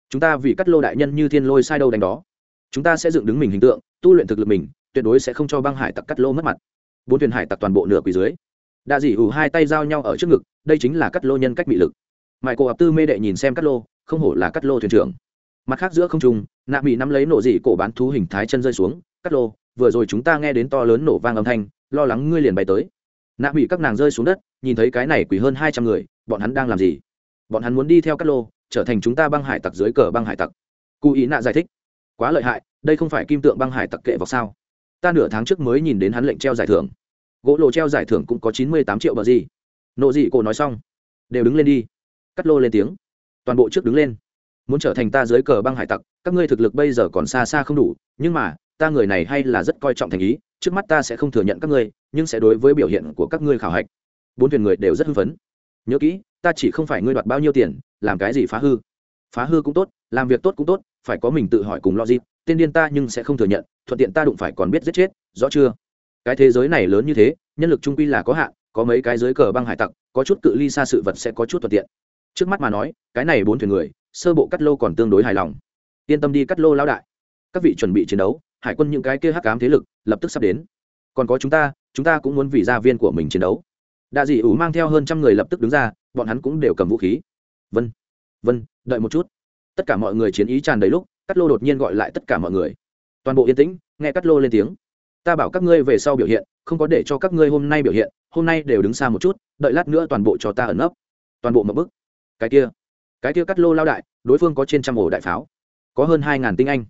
Chúng ta vì cắt lô đại nhân như thiên lôi sai đâu đánh đó. Chúng ta sẽ dựng đứng mình hình tượng, tu luyện thực lực mình, tuyệt đối sẽ không cho băng hải tặc cắt lô mất mặt. Bốn thuyền hải tặc toàn bộ nửa quỳ dưới đạ dỉ ủ hai tay giao nhau ở trước ngực, đây chính là cắt lô nhân cách bị lực. Mãi cổ ập tư mê đệ nhìn xem cắt lô, không hổ là cắt lô thuyền trưởng. Mặt khác giữa không trung, nạ bị nắm lấy nổ dị cổ bán thú hình thái chân rơi xuống, cắt lô, vừa rồi chúng ta nghe đến to lớn nổ vang âm thanh, lo lắng ngươi liền bay tới. Nạ bị các nàng rơi xuống đất, nhìn thấy cái này quỷ hơn hai trăm người, bọn hắn đang làm gì? Bọn hắn muốn đi theo cắt lô, trở thành chúng ta băng hải tặc dưới cờ băng hải tặc. Cụ ý nạ giải thích, quá lợi hại, đây không phải kim tượng băng hải tặc kệ vào sao. Ta nửa tháng trước mới nhìn đến hắn lệnh treo giải thưởng gỗ lộ treo giải thưởng cũng có chín mươi tám triệu bờ gì. Nộ dị cổ nói xong, đều đứng lên đi, cắt lô lên tiếng, toàn bộ trước đứng lên. Muốn trở thành ta dưới cờ băng hải tặc, các ngươi thực lực bây giờ còn xa xa không đủ, nhưng mà, ta người này hay là rất coi trọng thành ý, trước mắt ta sẽ không thừa nhận các ngươi, nhưng sẽ đối với biểu hiện của các ngươi khảo hạch. Bốn thuyền người đều rất hưng phấn. Nhớ kỹ, ta chỉ không phải ngươi đoạt bao nhiêu tiền, làm cái gì phá hư. Phá hư cũng tốt, làm việc tốt cũng tốt, phải có mình tự hỏi cùng lo gì tên điên ta nhưng sẽ không thừa nhận, thuận tiện ta đụng phải còn biết giết chết, rõ chưa? Cái thế giới này lớn như thế, nhân lực trung quy là có hạn, có mấy cái dưới cờ băng hải tặc, có chút cự ly xa sự vật sẽ có chút thuận tiện. Trước mắt mà nói, cái này bốn thuyền người, sơ bộ cắt lô còn tương đối hài lòng. Yên tâm đi cắt lô lao đại. Các vị chuẩn bị chiến đấu, hải quân những cái kia hắc cám thế lực, lập tức sắp đến. Còn có chúng ta chúng ta cũng muốn vì gia viên của mình chiến đấu. Đạ dị ủ mang theo hơn trăm người lập tức đứng ra, bọn hắn cũng đều cầm vũ khí. Vân vân, đợi một chút. Tất cả mọi người chiến ý tràn đầy lúc, cắt lô đột nhiên gọi lại tất cả mọi người. Toàn bộ yên tĩnh, nghe cắt lô lên tiếng ta bảo các ngươi về sau biểu hiện, không có để cho các ngươi hôm nay biểu hiện, hôm nay đều đứng xa một chút, đợi lát nữa toàn bộ cho ta ẩn ấp toàn bộ mập bức. Cái kia cái kia cắt lô lao đại, đối phương có trên trăm ổ đại pháo, có hơn hai ngàn tinh anh,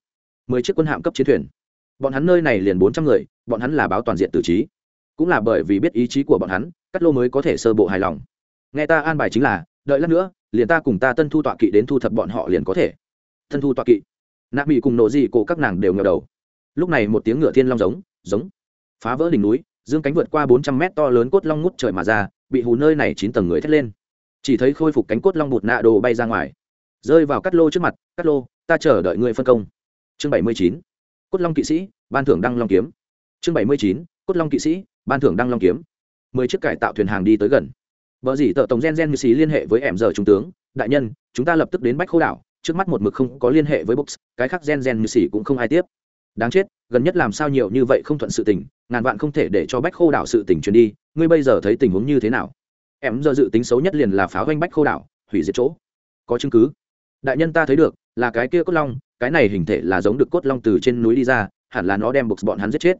mười chiếc quân hạm cấp chiến thuyền. Bọn hắn nơi này liền bốn trăm người, bọn hắn là báo toàn diện tử trí. Cũng là bởi vì biết ý chí của bọn hắn, cắt lô mới có thể sơ bộ hài lòng. Nghe ta an bài chính là, đợi lát nữa, liền ta cùng ta tân thu tọa kỵ đến thu thập bọn họ liền có thể. Tân thu tọa kỵ. Nạ bị cùng nộ gì cổ các nàng đều ngờ đầu. Lúc này một tiếng ngựa thiên long giống giống. Phá vỡ đỉnh núi, dương cánh vượt qua bốn trăm mét to lớn cốt long ngút trời mà ra, bị hù nơi này chín tầng người thét lên. Chỉ thấy khôi phục cánh cốt long bụt nạ đồ bay ra ngoài. Rơi vào cắt lô trước mặt, cắt lô, ta chờ đợi người phân công. Chương bảy mươi chín, cốt long kỵ sĩ, ban thưởng đăng long kiếm. Chương bảy mươi chín, cốt long kỵ sĩ, ban thưởng đăng long kiếm. Mười chiếc cải tạo thuyền hàng đi tới gần. Vợ dĩ tợ tổng gen gen như xí liên hệ với em giờ trung tướng, đại nhân, chúng ta lập tức đến bách khô đảo, trước mắt một mực không có liên hệ với box, cái khác gen gen như xỉ cũng không ai tiếp đáng chết, gần nhất làm sao nhiều như vậy không thuận sự tình, ngàn vạn không thể để cho bách khô đảo sự tình truyền đi, ngươi bây giờ thấy tình huống như thế nào? Em giờ dự tính xấu nhất liền là pháo ganh bách khô đảo, hủy diệt chỗ. Có chứng cứ. Đại nhân ta thấy được, là cái kia cốt long, cái này hình thể là giống được cốt long từ trên núi đi ra, hẳn là nó đem buộc bọn hắn giết chết.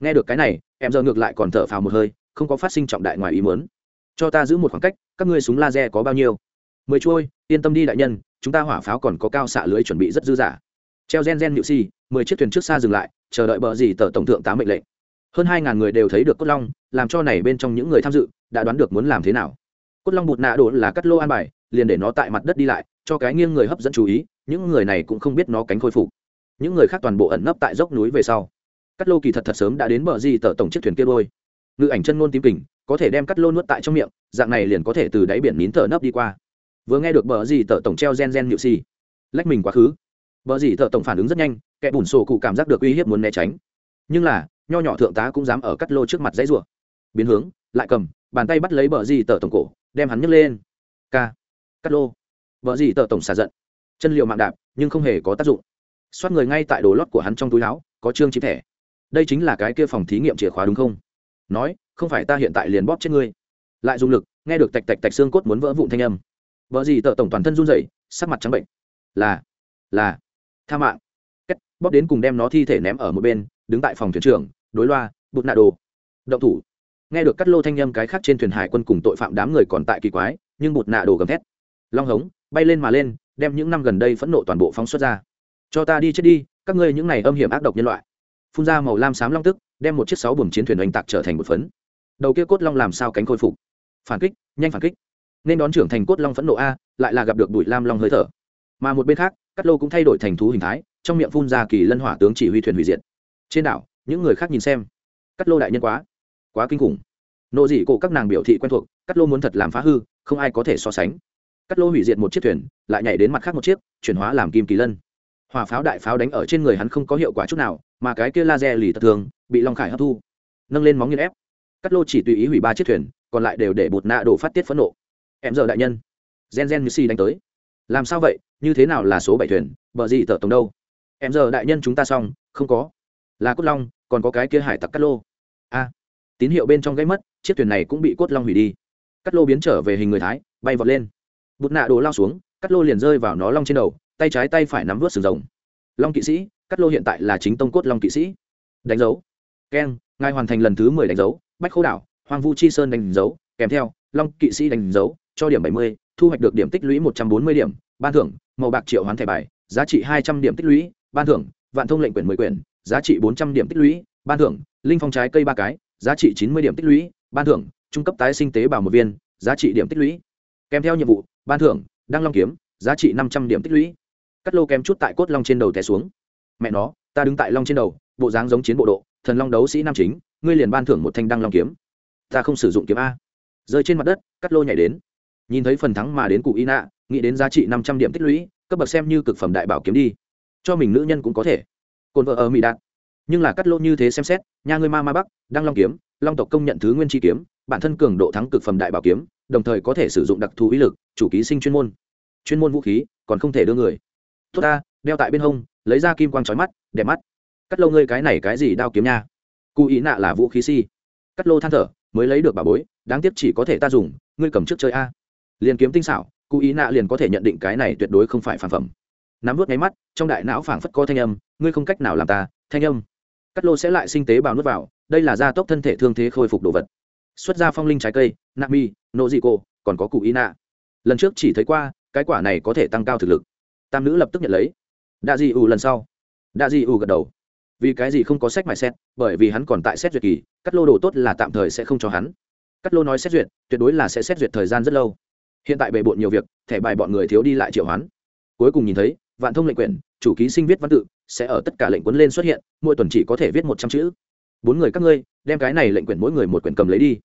Nghe được cái này, em giờ ngược lại còn thở phào một hơi, không có phát sinh trọng đại ngoài ý muốn. Cho ta giữ một khoảng cách, các ngươi súng laser có bao nhiêu? Mười chuôi, yên tâm đi đại nhân, chúng ta hỏa pháo còn có cao xạ lưới chuẩn bị rất dư dả. Treo gen gen nhự si mười chiếc thuyền trước xa dừng lại, chờ đợi bờ gì tờ tổng thượng tá mệnh lệnh. Hơn hai ngàn người đều thấy được cốt long, làm cho này bên trong những người tham dự, đã đoán được muốn làm thế nào. Cốt long bụt nạ đổ là cắt lô an bài, liền để nó tại mặt đất đi lại, cho cái nghiêng người hấp dẫn chú ý, những người này cũng không biết nó cánh khôi phục. Những người khác toàn bộ ẩn nấp tại dốc núi về sau. Cắt lô kỳ thật thật sớm đã đến bờ gì tờ tổng chiếc thuyền kia đôi. Ngự ảnh chân ngôn tím kình, có thể đem cắt lô nuốt tại trong miệng, dạng này liền có thể từ đáy biển nín thở nấp đi qua. Vừa nghe được bờ gì tờ tổng treo gen gen nhự xì, lách mình quá khứ bờ gì tờ tổng phản ứng rất nhanh, kẻ bùn sổ cụ cảm giác được uy hiếp muốn né tránh. Nhưng là, nho nhỏ thượng tá cũng dám ở cắt lô trước mặt dãy rủa. Biến hướng, lại cầm, bàn tay bắt lấy bờ gì tờ tổng cổ, đem hắn nhấc lên. K. Cắt lô. Bờ gì tờ tổng xả giận. Chân liệu mạng đạp, nhưng không hề có tác dụng. Xoát người ngay tại đồ lót của hắn trong túi áo, có trương chip thẻ. Đây chính là cái kia phòng thí nghiệm chìa khóa đúng không? Nói, không phải ta hiện tại liền bóp chết ngươi. Lại dùng lực, nghe được tạch tạch tạch xương cốt muốn vỡ vụn thanh âm. Bờ gì tợ tổng toàn thân run rẩy, sắc mặt trắng bệnh. Là là tha mạng. Cách bóp đến cùng đem nó thi thể ném ở một bên, đứng tại phòng thuyền trưởng, đối loa, bụt nạ đồ. Động thủ. Nghe được cắt lô thanh nhâm cái khác trên thuyền hải quân cùng tội phạm đám người còn tại kỳ quái, nhưng bụt nạ đồ gầm thét. Long hống, bay lên mà lên, đem những năm gần đây phẫn nộ toàn bộ phóng xuất ra. Cho ta đi chết đi, các ngươi những này âm hiểm ác độc nhân loại. Phun ra màu lam xám long tức, đem một chiếc sáu buồng chiến thuyền oanh tạc trở thành một phấn. Đầu kia cốt long làm sao cánh khôi phục? Phản kích, nhanh phản kích. Nên đón trưởng thành cốt long phẫn nộ a, lại là gặp được bụi lam long hơi thở. Mà một bên khác cắt lô cũng thay đổi thành thú hình thái, trong miệng phun ra kỳ lân hỏa tướng chỉ huy thuyền hủy diệt. Trên đảo, những người khác nhìn xem. Cắt lô đại nhân quá quá kinh khủng. Nộ dị cổ các nàng biểu thị quen thuộc cắt lô muốn thật làm phá hư, không ai có thể so sánh. Cắt lô hủy diệt một chiếc thuyền, lại nhảy đến mặt khác một chiếc, chuyển hóa làm kim kỳ lân. Hỏa pháo đại pháo đánh ở trên người hắn không có hiệu quả chút nào, mà cái kia laser lì thật thường, bị long khải hấp thu, nâng lên móng nghiên ép. Cắt lô chỉ tùy ý hủy ba chiếc thuyền, còn lại đều để bột nạ đổ phát tiết phẫn nộ. Em giờ đại nhân, gen gen như si đánh tới làm sao vậy? Như thế nào là số bảy thuyền? Bờ gì tờ tổng đâu? Em giờ đại nhân chúng ta xong, không có. Là cốt long, còn có cái kia hải tặc cắt lô. A. Tín hiệu bên trong gây mất, chiếc thuyền này cũng bị cốt long hủy đi. Cắt lô biến trở về hình người thái, bay vọt lên. Bụt nạ đồ lao xuống cắt lô liền rơi vào nó long trên đầu, tay trái tay phải nắm vớt sừng rồng. Long kỵ sĩ cắt lô hiện tại là chính tông cốt long kỵ sĩ. Đánh dấu. Keng, ngài hoàn thành lần thứ mười đánh dấu. Bách khô đảo hoàng vu chi sơn đánh dấu. Kèm theo, long kỵ sĩ đánh dấu, cho điểm bảy mươi thu hoạch được điểm tích lũy một trăm bốn mươi điểm, ban thưởng, màu bạc triệu hoán thẻ bài, giá trị hai trăm điểm tích lũy, ban thưởng, vạn thông lệnh quyển mười quyển, giá trị bốn trăm điểm tích lũy, ban thưởng, linh phong trái cây ba cái, giá trị chín mươi điểm tích lũy, ban thưởng, trung cấp tái sinh tế bào một viên, giá trị điểm tích lũy. Kèm theo nhiệm vụ, ban thưởng, đăng long kiếm, giá trị năm trăm điểm tích lũy. Cắt lô kém chút tại cốt long trên đầu té xuống. Mẹ nó, ta đứng tại long trên đầu, bộ dáng giống chiến bộ độ, thần long đấu sĩ nam chính, ngươi liền ban thưởng một thanh đăng long kiếm. Ta không sử dụng kiếm a. Rơi trên mặt đất, cắt lô nhảy đến nhìn thấy phần thắng mà đến cụ y nạ nghĩ đến giá trị năm trăm điểm tích lũy, cấp bậc xem như cực phẩm đại bảo kiếm đi. Cho mình nữ nhân cũng có thể. Cồn vợ ở mỹ đạt. Nhưng là cắt lô như thế xem xét, nhà ngươi ma ma bắc, đăng long kiếm, long tộc công nhận thứ nguyên chi kiếm, bản thân cường độ thắng cực phẩm đại bảo kiếm, đồng thời có thể sử dụng đặc thù ý lực, chủ ký sinh chuyên môn. Chuyên môn vũ khí, còn không thể đưa người. Tốt ta, đeo tại bên hông, lấy ra kim quang trói mắt, đẹp mắt. Cắt lô ngươi cái này cái gì đao kiếm nha? Cụ ý nạ là vũ khí si. Cắt lô than thở, mới lấy được bà bối, đáng tiếc chỉ có thể ta dùng, ngươi cầm trước chơi a liền kiếm tinh xảo, cụ ý nạ liền có thể nhận định cái này tuyệt đối không phải phản phẩm. Nắm vớt nháy mắt, trong đại não phảng phất có thanh âm, ngươi không cách nào làm ta, thanh âm. Cắt lô sẽ lại sinh tế bào nuốt vào, đây là gia tốc thân thể thương thế khôi phục đồ vật. Xuất ra phong linh trái cây, nạ mi nộ dị cô còn có cụ ý nạ. Lần trước chỉ thấy qua, cái quả này có thể tăng cao thực lực. Tam nữ lập tức nhận lấy. Đa dị ù lần sau. Đa dị ù gật đầu. Vì cái gì không có sách mài xét, bởi vì hắn còn tại xét duyệt kỳ, cắt lô đồ tốt là tạm thời sẽ không cho hắn. Cắt lô nói xét duyệt, tuyệt đối là sẽ xét duyệt thời gian rất lâu hiện tại bề bộn nhiều việc, thẻ bài bọn người thiếu đi lại triệu hoán. Cuối cùng nhìn thấy, vạn thông lệnh quyển, chủ ký sinh viết văn tự, sẽ ở tất cả lệnh cuốn lên xuất hiện, mỗi tuần chỉ có thể viết một trăm chữ. Bốn người các ngươi, đem cái này lệnh quyển mỗi người một quyển cầm lấy đi.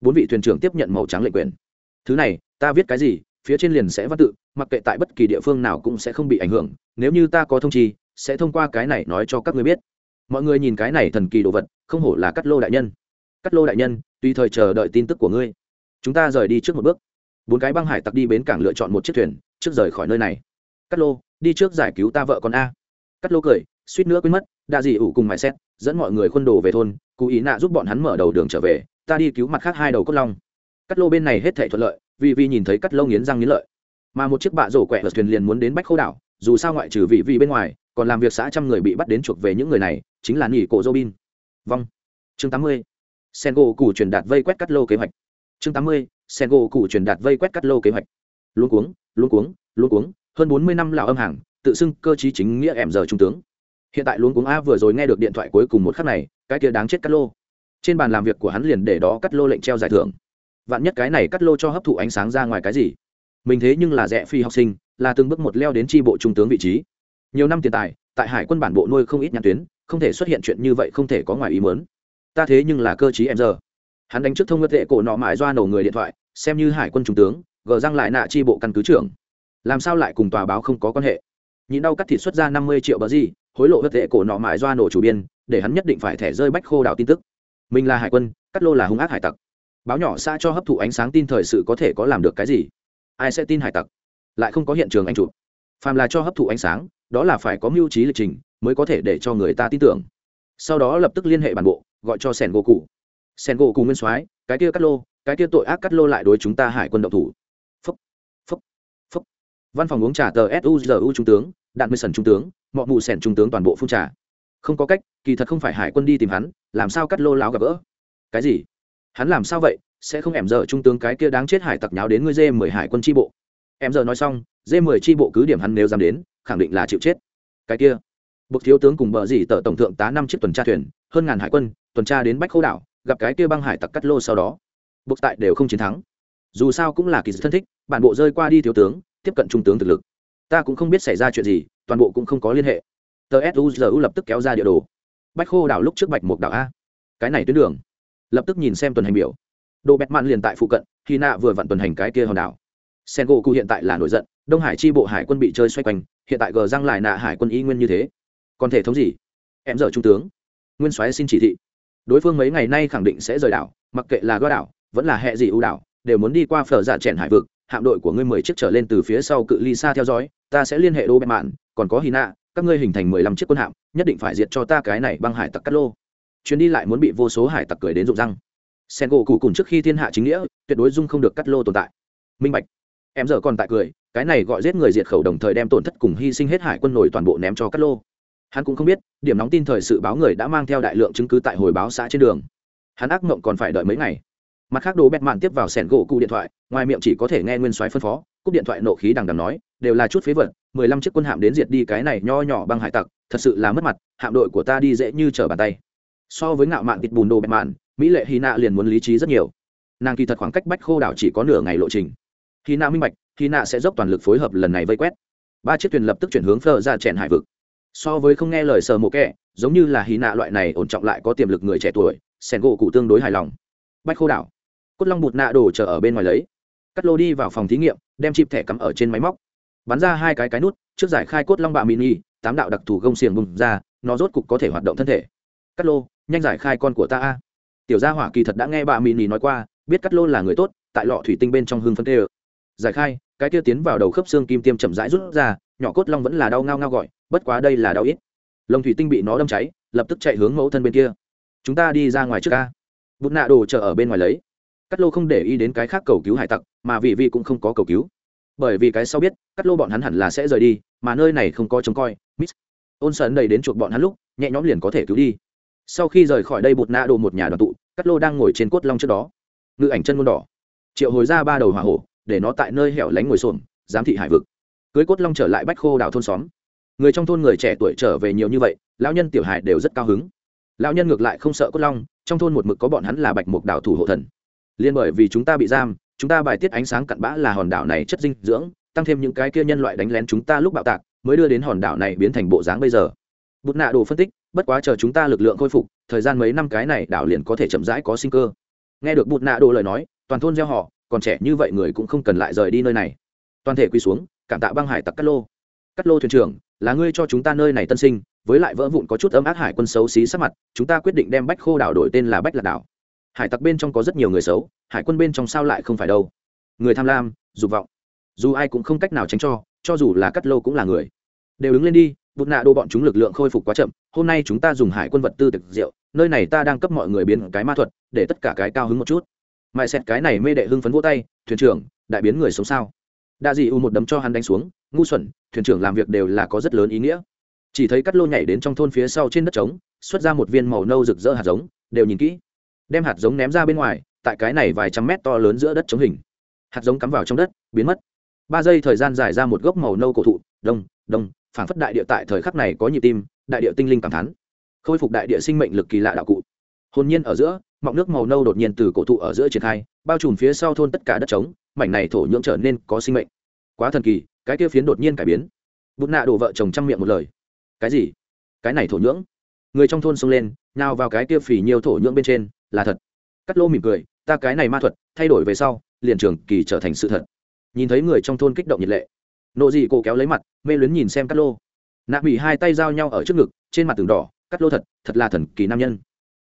Bốn vị thuyền trưởng tiếp nhận màu trắng lệnh quyển. Thứ này, ta viết cái gì, phía trên liền sẽ văn tự, mặc kệ tại bất kỳ địa phương nào cũng sẽ không bị ảnh hưởng, nếu như ta có thông chi, sẽ thông qua cái này nói cho các ngươi biết. Mọi người nhìn cái này thần kỳ đồ vật, không hổ là cắt lô đại nhân. Cắt lô đại nhân, tùy thời chờ đợi tin tức của ngươi. Chúng ta rời đi trước một bước bốn cái băng hải tặc đi bến cảng lựa chọn một chiếc thuyền, trước rời khỏi nơi này. Cắt lô, đi trước giải cứu ta vợ con a. Cắt lô cười, suýt nữa quên mất, đa dị ủ cùng mãi xét, dẫn mọi người khuôn đồ về thôn cụ ý nạ giúp bọn hắn mở đầu đường trở về, ta đi cứu mặt khác hai đầu cốt long. Cắt lô bên này hết thể thuận lợi, vì vì nhìn thấy cắt lô nghiến răng nghiến lợi. Mà một chiếc bạ rổ quẹt ở thuyền liền muốn đến bách khô đảo, dù sao ngoại trừ vị vị bên ngoài, còn làm việc xã trăm người bị bắt đến chuộc về những người này, chính là nghỉ cổ robin. Vong chương tám mươi. Sen gỗ cụ truyền đạt vây quét cắt lô kế hoạch. Chương tám mươi sen gỗ cụ truyền đạt vây quét cắt lô kế hoạch. Luôn cuống luôn cuống luôn cuống, hơn bốn mươi năm là âm hàng, tự xưng cơ chí chính nghĩa ẻm giờ trung tướng. Hiện tại luôn cuống a vừa rồi nghe được điện thoại cuối cùng một khắc này, cái kia đáng chết cắt lô. Trên bàn làm việc của hắn liền để đó cắt lô lệnh treo giải thưởng. Vạn nhất cái này cắt lô cho hấp thụ ánh sáng ra ngoài cái gì? Mình thế nhưng là rẻ phi học sinh, là từng bước một leo đến tri bộ trung tướng vị trí. Nhiều năm tiền tài, tại hải quân bản bộ nuôi không ít nhãn tuyến, không thể xuất hiện chuyện như vậy không thể có ngoài ý mớn ta thế nhưng là cơ chí em giờ hắn đánh trước thông ngất tệ cổ nọ mại doa nổ người điện thoại, xem như hải quân trung tướng, gờ răng lại nạ tri bộ căn cứ trưởng. Làm sao lại cùng tòa báo không có quan hệ? Nhịn đau cắt thịt xuất ra năm mươi triệu bờ gì, hối lộ hất tệ cổ nọ mại doa nổ chủ biên, để hắn nhất định phải thẻ rơi bách khô đảo tin tức. Mình là hải quân, cắt lô là hung ác hải tặc. Báo nhỏ xa cho hấp thụ ánh sáng tin thời sự có thể có làm được cái gì? Ai sẽ tin hải tặc? Lại không có hiện trường anh chụp. Phàm là cho hấp thụ ánh sáng, đó là phải có mưu trí lịch trình mới có thể để cho người ta tin tưởng. Sau đó lập tức liên hệ bản bộ, gọi cho sẻn gỗ cụ sen gỗ cùng nguyên soái, cái kia cắt lô, cái kia tội ác cắt lô lại đối chúng ta hải quân động thủ. Phúc phúc phúc. Văn phòng uống trà tờ suzu trung tướng, đạn mười sần trung tướng mọi mụ sẻn trung tướng toàn bộ phun trà. Không có cách, kỳ thật không phải hải quân đi tìm hắn, làm sao cắt lô láo gặp gỡ? Cái gì? Hắn làm sao vậy? Sẽ không em giờ trung tướng cái kia đáng chết hải tặc nháo đến ngươi dê mười hải quân tri bộ. Em giờ nói xong dê mười tri bộ cứ điểm hắn nếu dám đến, khẳng định là chịu chết. Cái kia. Bậc thiếu tướng cùng bờ dì tờ tổng thượng tá năm chiếc tuần tra thuyền, hơn ngàn hải quân, tuần tra đến bách khâu đảo gặp cái kia băng hải tặc cắt lô sau đó, buộc tại đều không chiến thắng. Dù sao cũng là kỳ dự thân thích, bản bộ rơi qua đi thiếu tướng, tiếp cận trung tướng thực lực. Ta cũng không biết xảy ra chuyện gì, toàn bộ cũng không có liên hệ. Tờ suzu lập tức kéo ra địa đồ. Bách khô đảo lúc trước bạch một đảo a. Cái này tuyến đường. Lập tức nhìn xem tuần hành biểu. Đồ bẹt mạn liền tại phụ cận, khi nạ vừa vặn tuần hành cái kia hòn đảo. Sen gỗ cụ hiện tại là nổi giận, đông hải chi bộ hải quân bị chơi xoay quanh, hiện tại gờ răng lại nạ hải quân y nguyên như thế. Còn thể thống gì? Em giờ trung tướng. Nguyên soái xin chỉ thị đối phương mấy ngày nay khẳng định sẽ rời đảo, mặc kệ là goa đảo, vẫn là hệ gì ưu đảo, đều muốn đi qua phở giả chèn hải vực, hạm đội của ngươi mười chiếc trở lên từ phía sau cự ly xa theo dõi, ta sẽ liên hệ đô bẹt mạn, còn có hy nạ các ngươi hình thành mười lăm chiếc quân hạm, nhất định phải diệt cho ta cái này băng hải tặc cắt lô. Chuyến đi lại muốn bị vô số hải tặc cười đến rụng răng. Sen gỗ cụ cùng trước khi thiên hạ chính nghĩa, tuyệt đối dung không được cắt lô tồn tại. Minh bạch. Em giờ còn tại cười, cái này gọi giết người diệt khẩu đồng thời đem tổn thất cùng hy sinh hết hải quân nổi toàn bộ ném cho cắt lô hắn cũng không biết, điểm nóng tin thời sự báo người đã mang theo đại lượng chứng cứ tại hồi báo xã trên đường. Hắn ác mộng còn phải đợi mấy ngày. Mặt khác, đồ bẹt mạn tiếp vào sẻn gỗ cụ điện thoại, ngoài miệng chỉ có thể nghe nguyên soái phân phó, cúp điện thoại nộ khí đằng đằng nói, đều là chút phế vật, mười lăm chiếc quân hạm đến diệt đi cái này nho nhỏ băng hải tặc, thật sự là mất mặt, hạm đội của ta đi dễ như trở bàn tay. So với ngạo mạn thịt bùn đồ bẹt mạn, mỹ lệ hy nạ liền muốn lý trí rất nhiều. Nàng kỳ thật khoảng cách bách khô đảo chỉ có nửa ngày lộ trình. Hy nạ minh bạch, hy nạ sẽ dốc toàn lực phối hợp lần này vây quét. Ba chiếc thuyền lập tức chuyển hướng phơ ra chèn hải vực so với không nghe lời sờ mộ kẹ, giống như là hy nạ loại này ổn trọng lại có tiềm lực người trẻ tuổi, sẻn gỗ cụ tương đối hài lòng. Bách khô đảo. Cốt long bụt nạ đổ chờ ở bên ngoài lấy. Cắt lô đi vào phòng thí nghiệm, đem chip thẻ cắm ở trên máy móc. Bắn ra hai cái cái nút, trước giải khai cốt long bạ mini, tám đạo đặc thù gông xiềng bùng ra, nó rốt cục có thể hoạt động thân thể. Cắt lô, nhanh giải khai con của ta a. Tiểu gia hỏa kỳ thật đã nghe bà mini nói qua, biết cắt lô là người tốt, tại lọ thủy tinh bên trong hương phân tê giải khai, cái kia tiến vào đầu khớp xương kim tiêm chậm rãi rút ra nhỏ cốt long vẫn là đau ngao ngao gọi, bất quá đây là đau ít. Lồng thủy tinh bị nó đâm cháy, lập tức chạy hướng mẫu thân bên kia. Chúng ta đi ra ngoài trước ca. Bút nạ đồ chờ ở bên ngoài lấy. Cắt lô không để ý đến cái khác cầu cứu hải tặc, mà vị vi cũng không có cầu cứu. Bởi vì cái sau biết, cắt lô bọn hắn hẳn là sẽ rời đi, mà nơi này không có trông coi mít ôn sơn đầy đến chuộc bọn hắn lúc, nhẹ nhõm liền có thể cứu đi. Sau khi rời khỏi đây bột nạ đồ một nhà đoàn tụ, cắt lô đang ngồi trên cốt long trước đó. Ngự ảnh chân môn đỏ. Triệu hồi ra ba đầu hỏa hổ, để nó tại nơi hẻo lánh ngồi xổm, giám thị hải vực cưới cốt long trở lại bách khô đảo thôn xóm. Người trong thôn người trẻ tuổi trở về nhiều như vậy, lão nhân tiểu hải đều rất cao hứng. Lão nhân ngược lại không sợ cốt long, trong thôn một mực có bọn hắn là bạch mục đảo thủ hộ thần. Liên bởi vì chúng ta bị giam, chúng ta bài tiết ánh sáng cặn bã là hòn đảo này chất dinh dưỡng, tăng thêm những cái kia nhân loại đánh lén chúng ta lúc bạo tạc, mới đưa đến hòn đảo này biến thành bộ dáng bây giờ. Bút nạ đồ phân tích, bất quá chờ chúng ta lực lượng khôi phục, thời gian mấy năm cái này đảo liền có thể chậm rãi có sinh cơ. Nghe được bút nạ đồ lời nói, toàn thôn gieo họ, còn trẻ như vậy người cũng không cần lại rời đi nơi này. Toàn thể quỳ xuống cảm tạ băng hải tặc cắt lô. Cắt lô thuyền trưởng, là ngươi cho chúng ta nơi này tân sinh, với lại vỡ vụn có chút ấm ác hải quân xấu xí sắc mặt, chúng ta quyết định đem bách khô đảo đổi tên là bách lạc đảo. Hải tặc bên trong có rất nhiều người xấu, hải quân bên trong sao lại không phải đâu? Người tham lam, dục vọng. Dù ai cũng không cách nào tránh cho cho dù là cắt lô cũng là người. Đều đứng lên đi bụt nạ đô bọn chúng lực lượng khôi phục quá chậm, hôm nay chúng ta dùng hải quân vật tư thực rượu, nơi này ta đang cấp mọi người biến cái ma thuật, để tất cả cái cao hứng một chút. Mại xẹt cái này mê đệ hưng phấn vỗ tay, thuyền trưởng, đại biến người sống sao? Đa dị u một đấm cho hắn đánh xuống, ngu xuẩn, thuyền trưởng làm việc đều là có rất lớn ý nghĩa. Chỉ thấy cắt lô nhảy đến trong thôn phía sau trên đất trống, xuất ra một viên màu nâu rực rỡ hạt giống, đều nhìn kỹ. Đem hạt giống ném ra bên ngoài, tại cái này vài trăm mét to lớn giữa đất chống hình. Hạt giống cắm vào trong đất, biến mất. Ba giây thời gian dài ra một gốc màu nâu cổ thụ, đông đông phản phất đại địa tại thời khắc này có nhịp tim, đại địa tinh linh cảm thán. Khôi phục đại địa sinh mệnh lực kỳ lạ đạo cụ. Hồn nhiên ở giữa, mọng nước màu nâu đột nhiên từ cổ thụ ở giữa triển khai, bao trùm phía sau thôn tất cả đất trống mảnh này thổ nhưỡng trở nên có sinh mệnh. Quá thần kỳ, cái kia phiến đột nhiên cải biến. Bút nạ đổ vợ chồng chăm miệng một lời. Cái gì? Cái này thổ nhưỡng? Người trong thôn xông lên, nhào vào cái kia phỉ nhiều thổ nhưỡng bên trên, là thật. Cắt lô mỉm cười, ta cái này ma thuật, thay đổi về sau, liền trường kỳ trở thành sự thật. Nhìn thấy người trong thôn kích động nhiệt lệ. Nộ dị cổ kéo lấy mặt, mê luyến nhìn xem cắt lô. Nạ bị hai tay giao nhau ở trước ngực, trên mặt tường đỏ, cắt lô thật thật là thần kỳ nam nhân.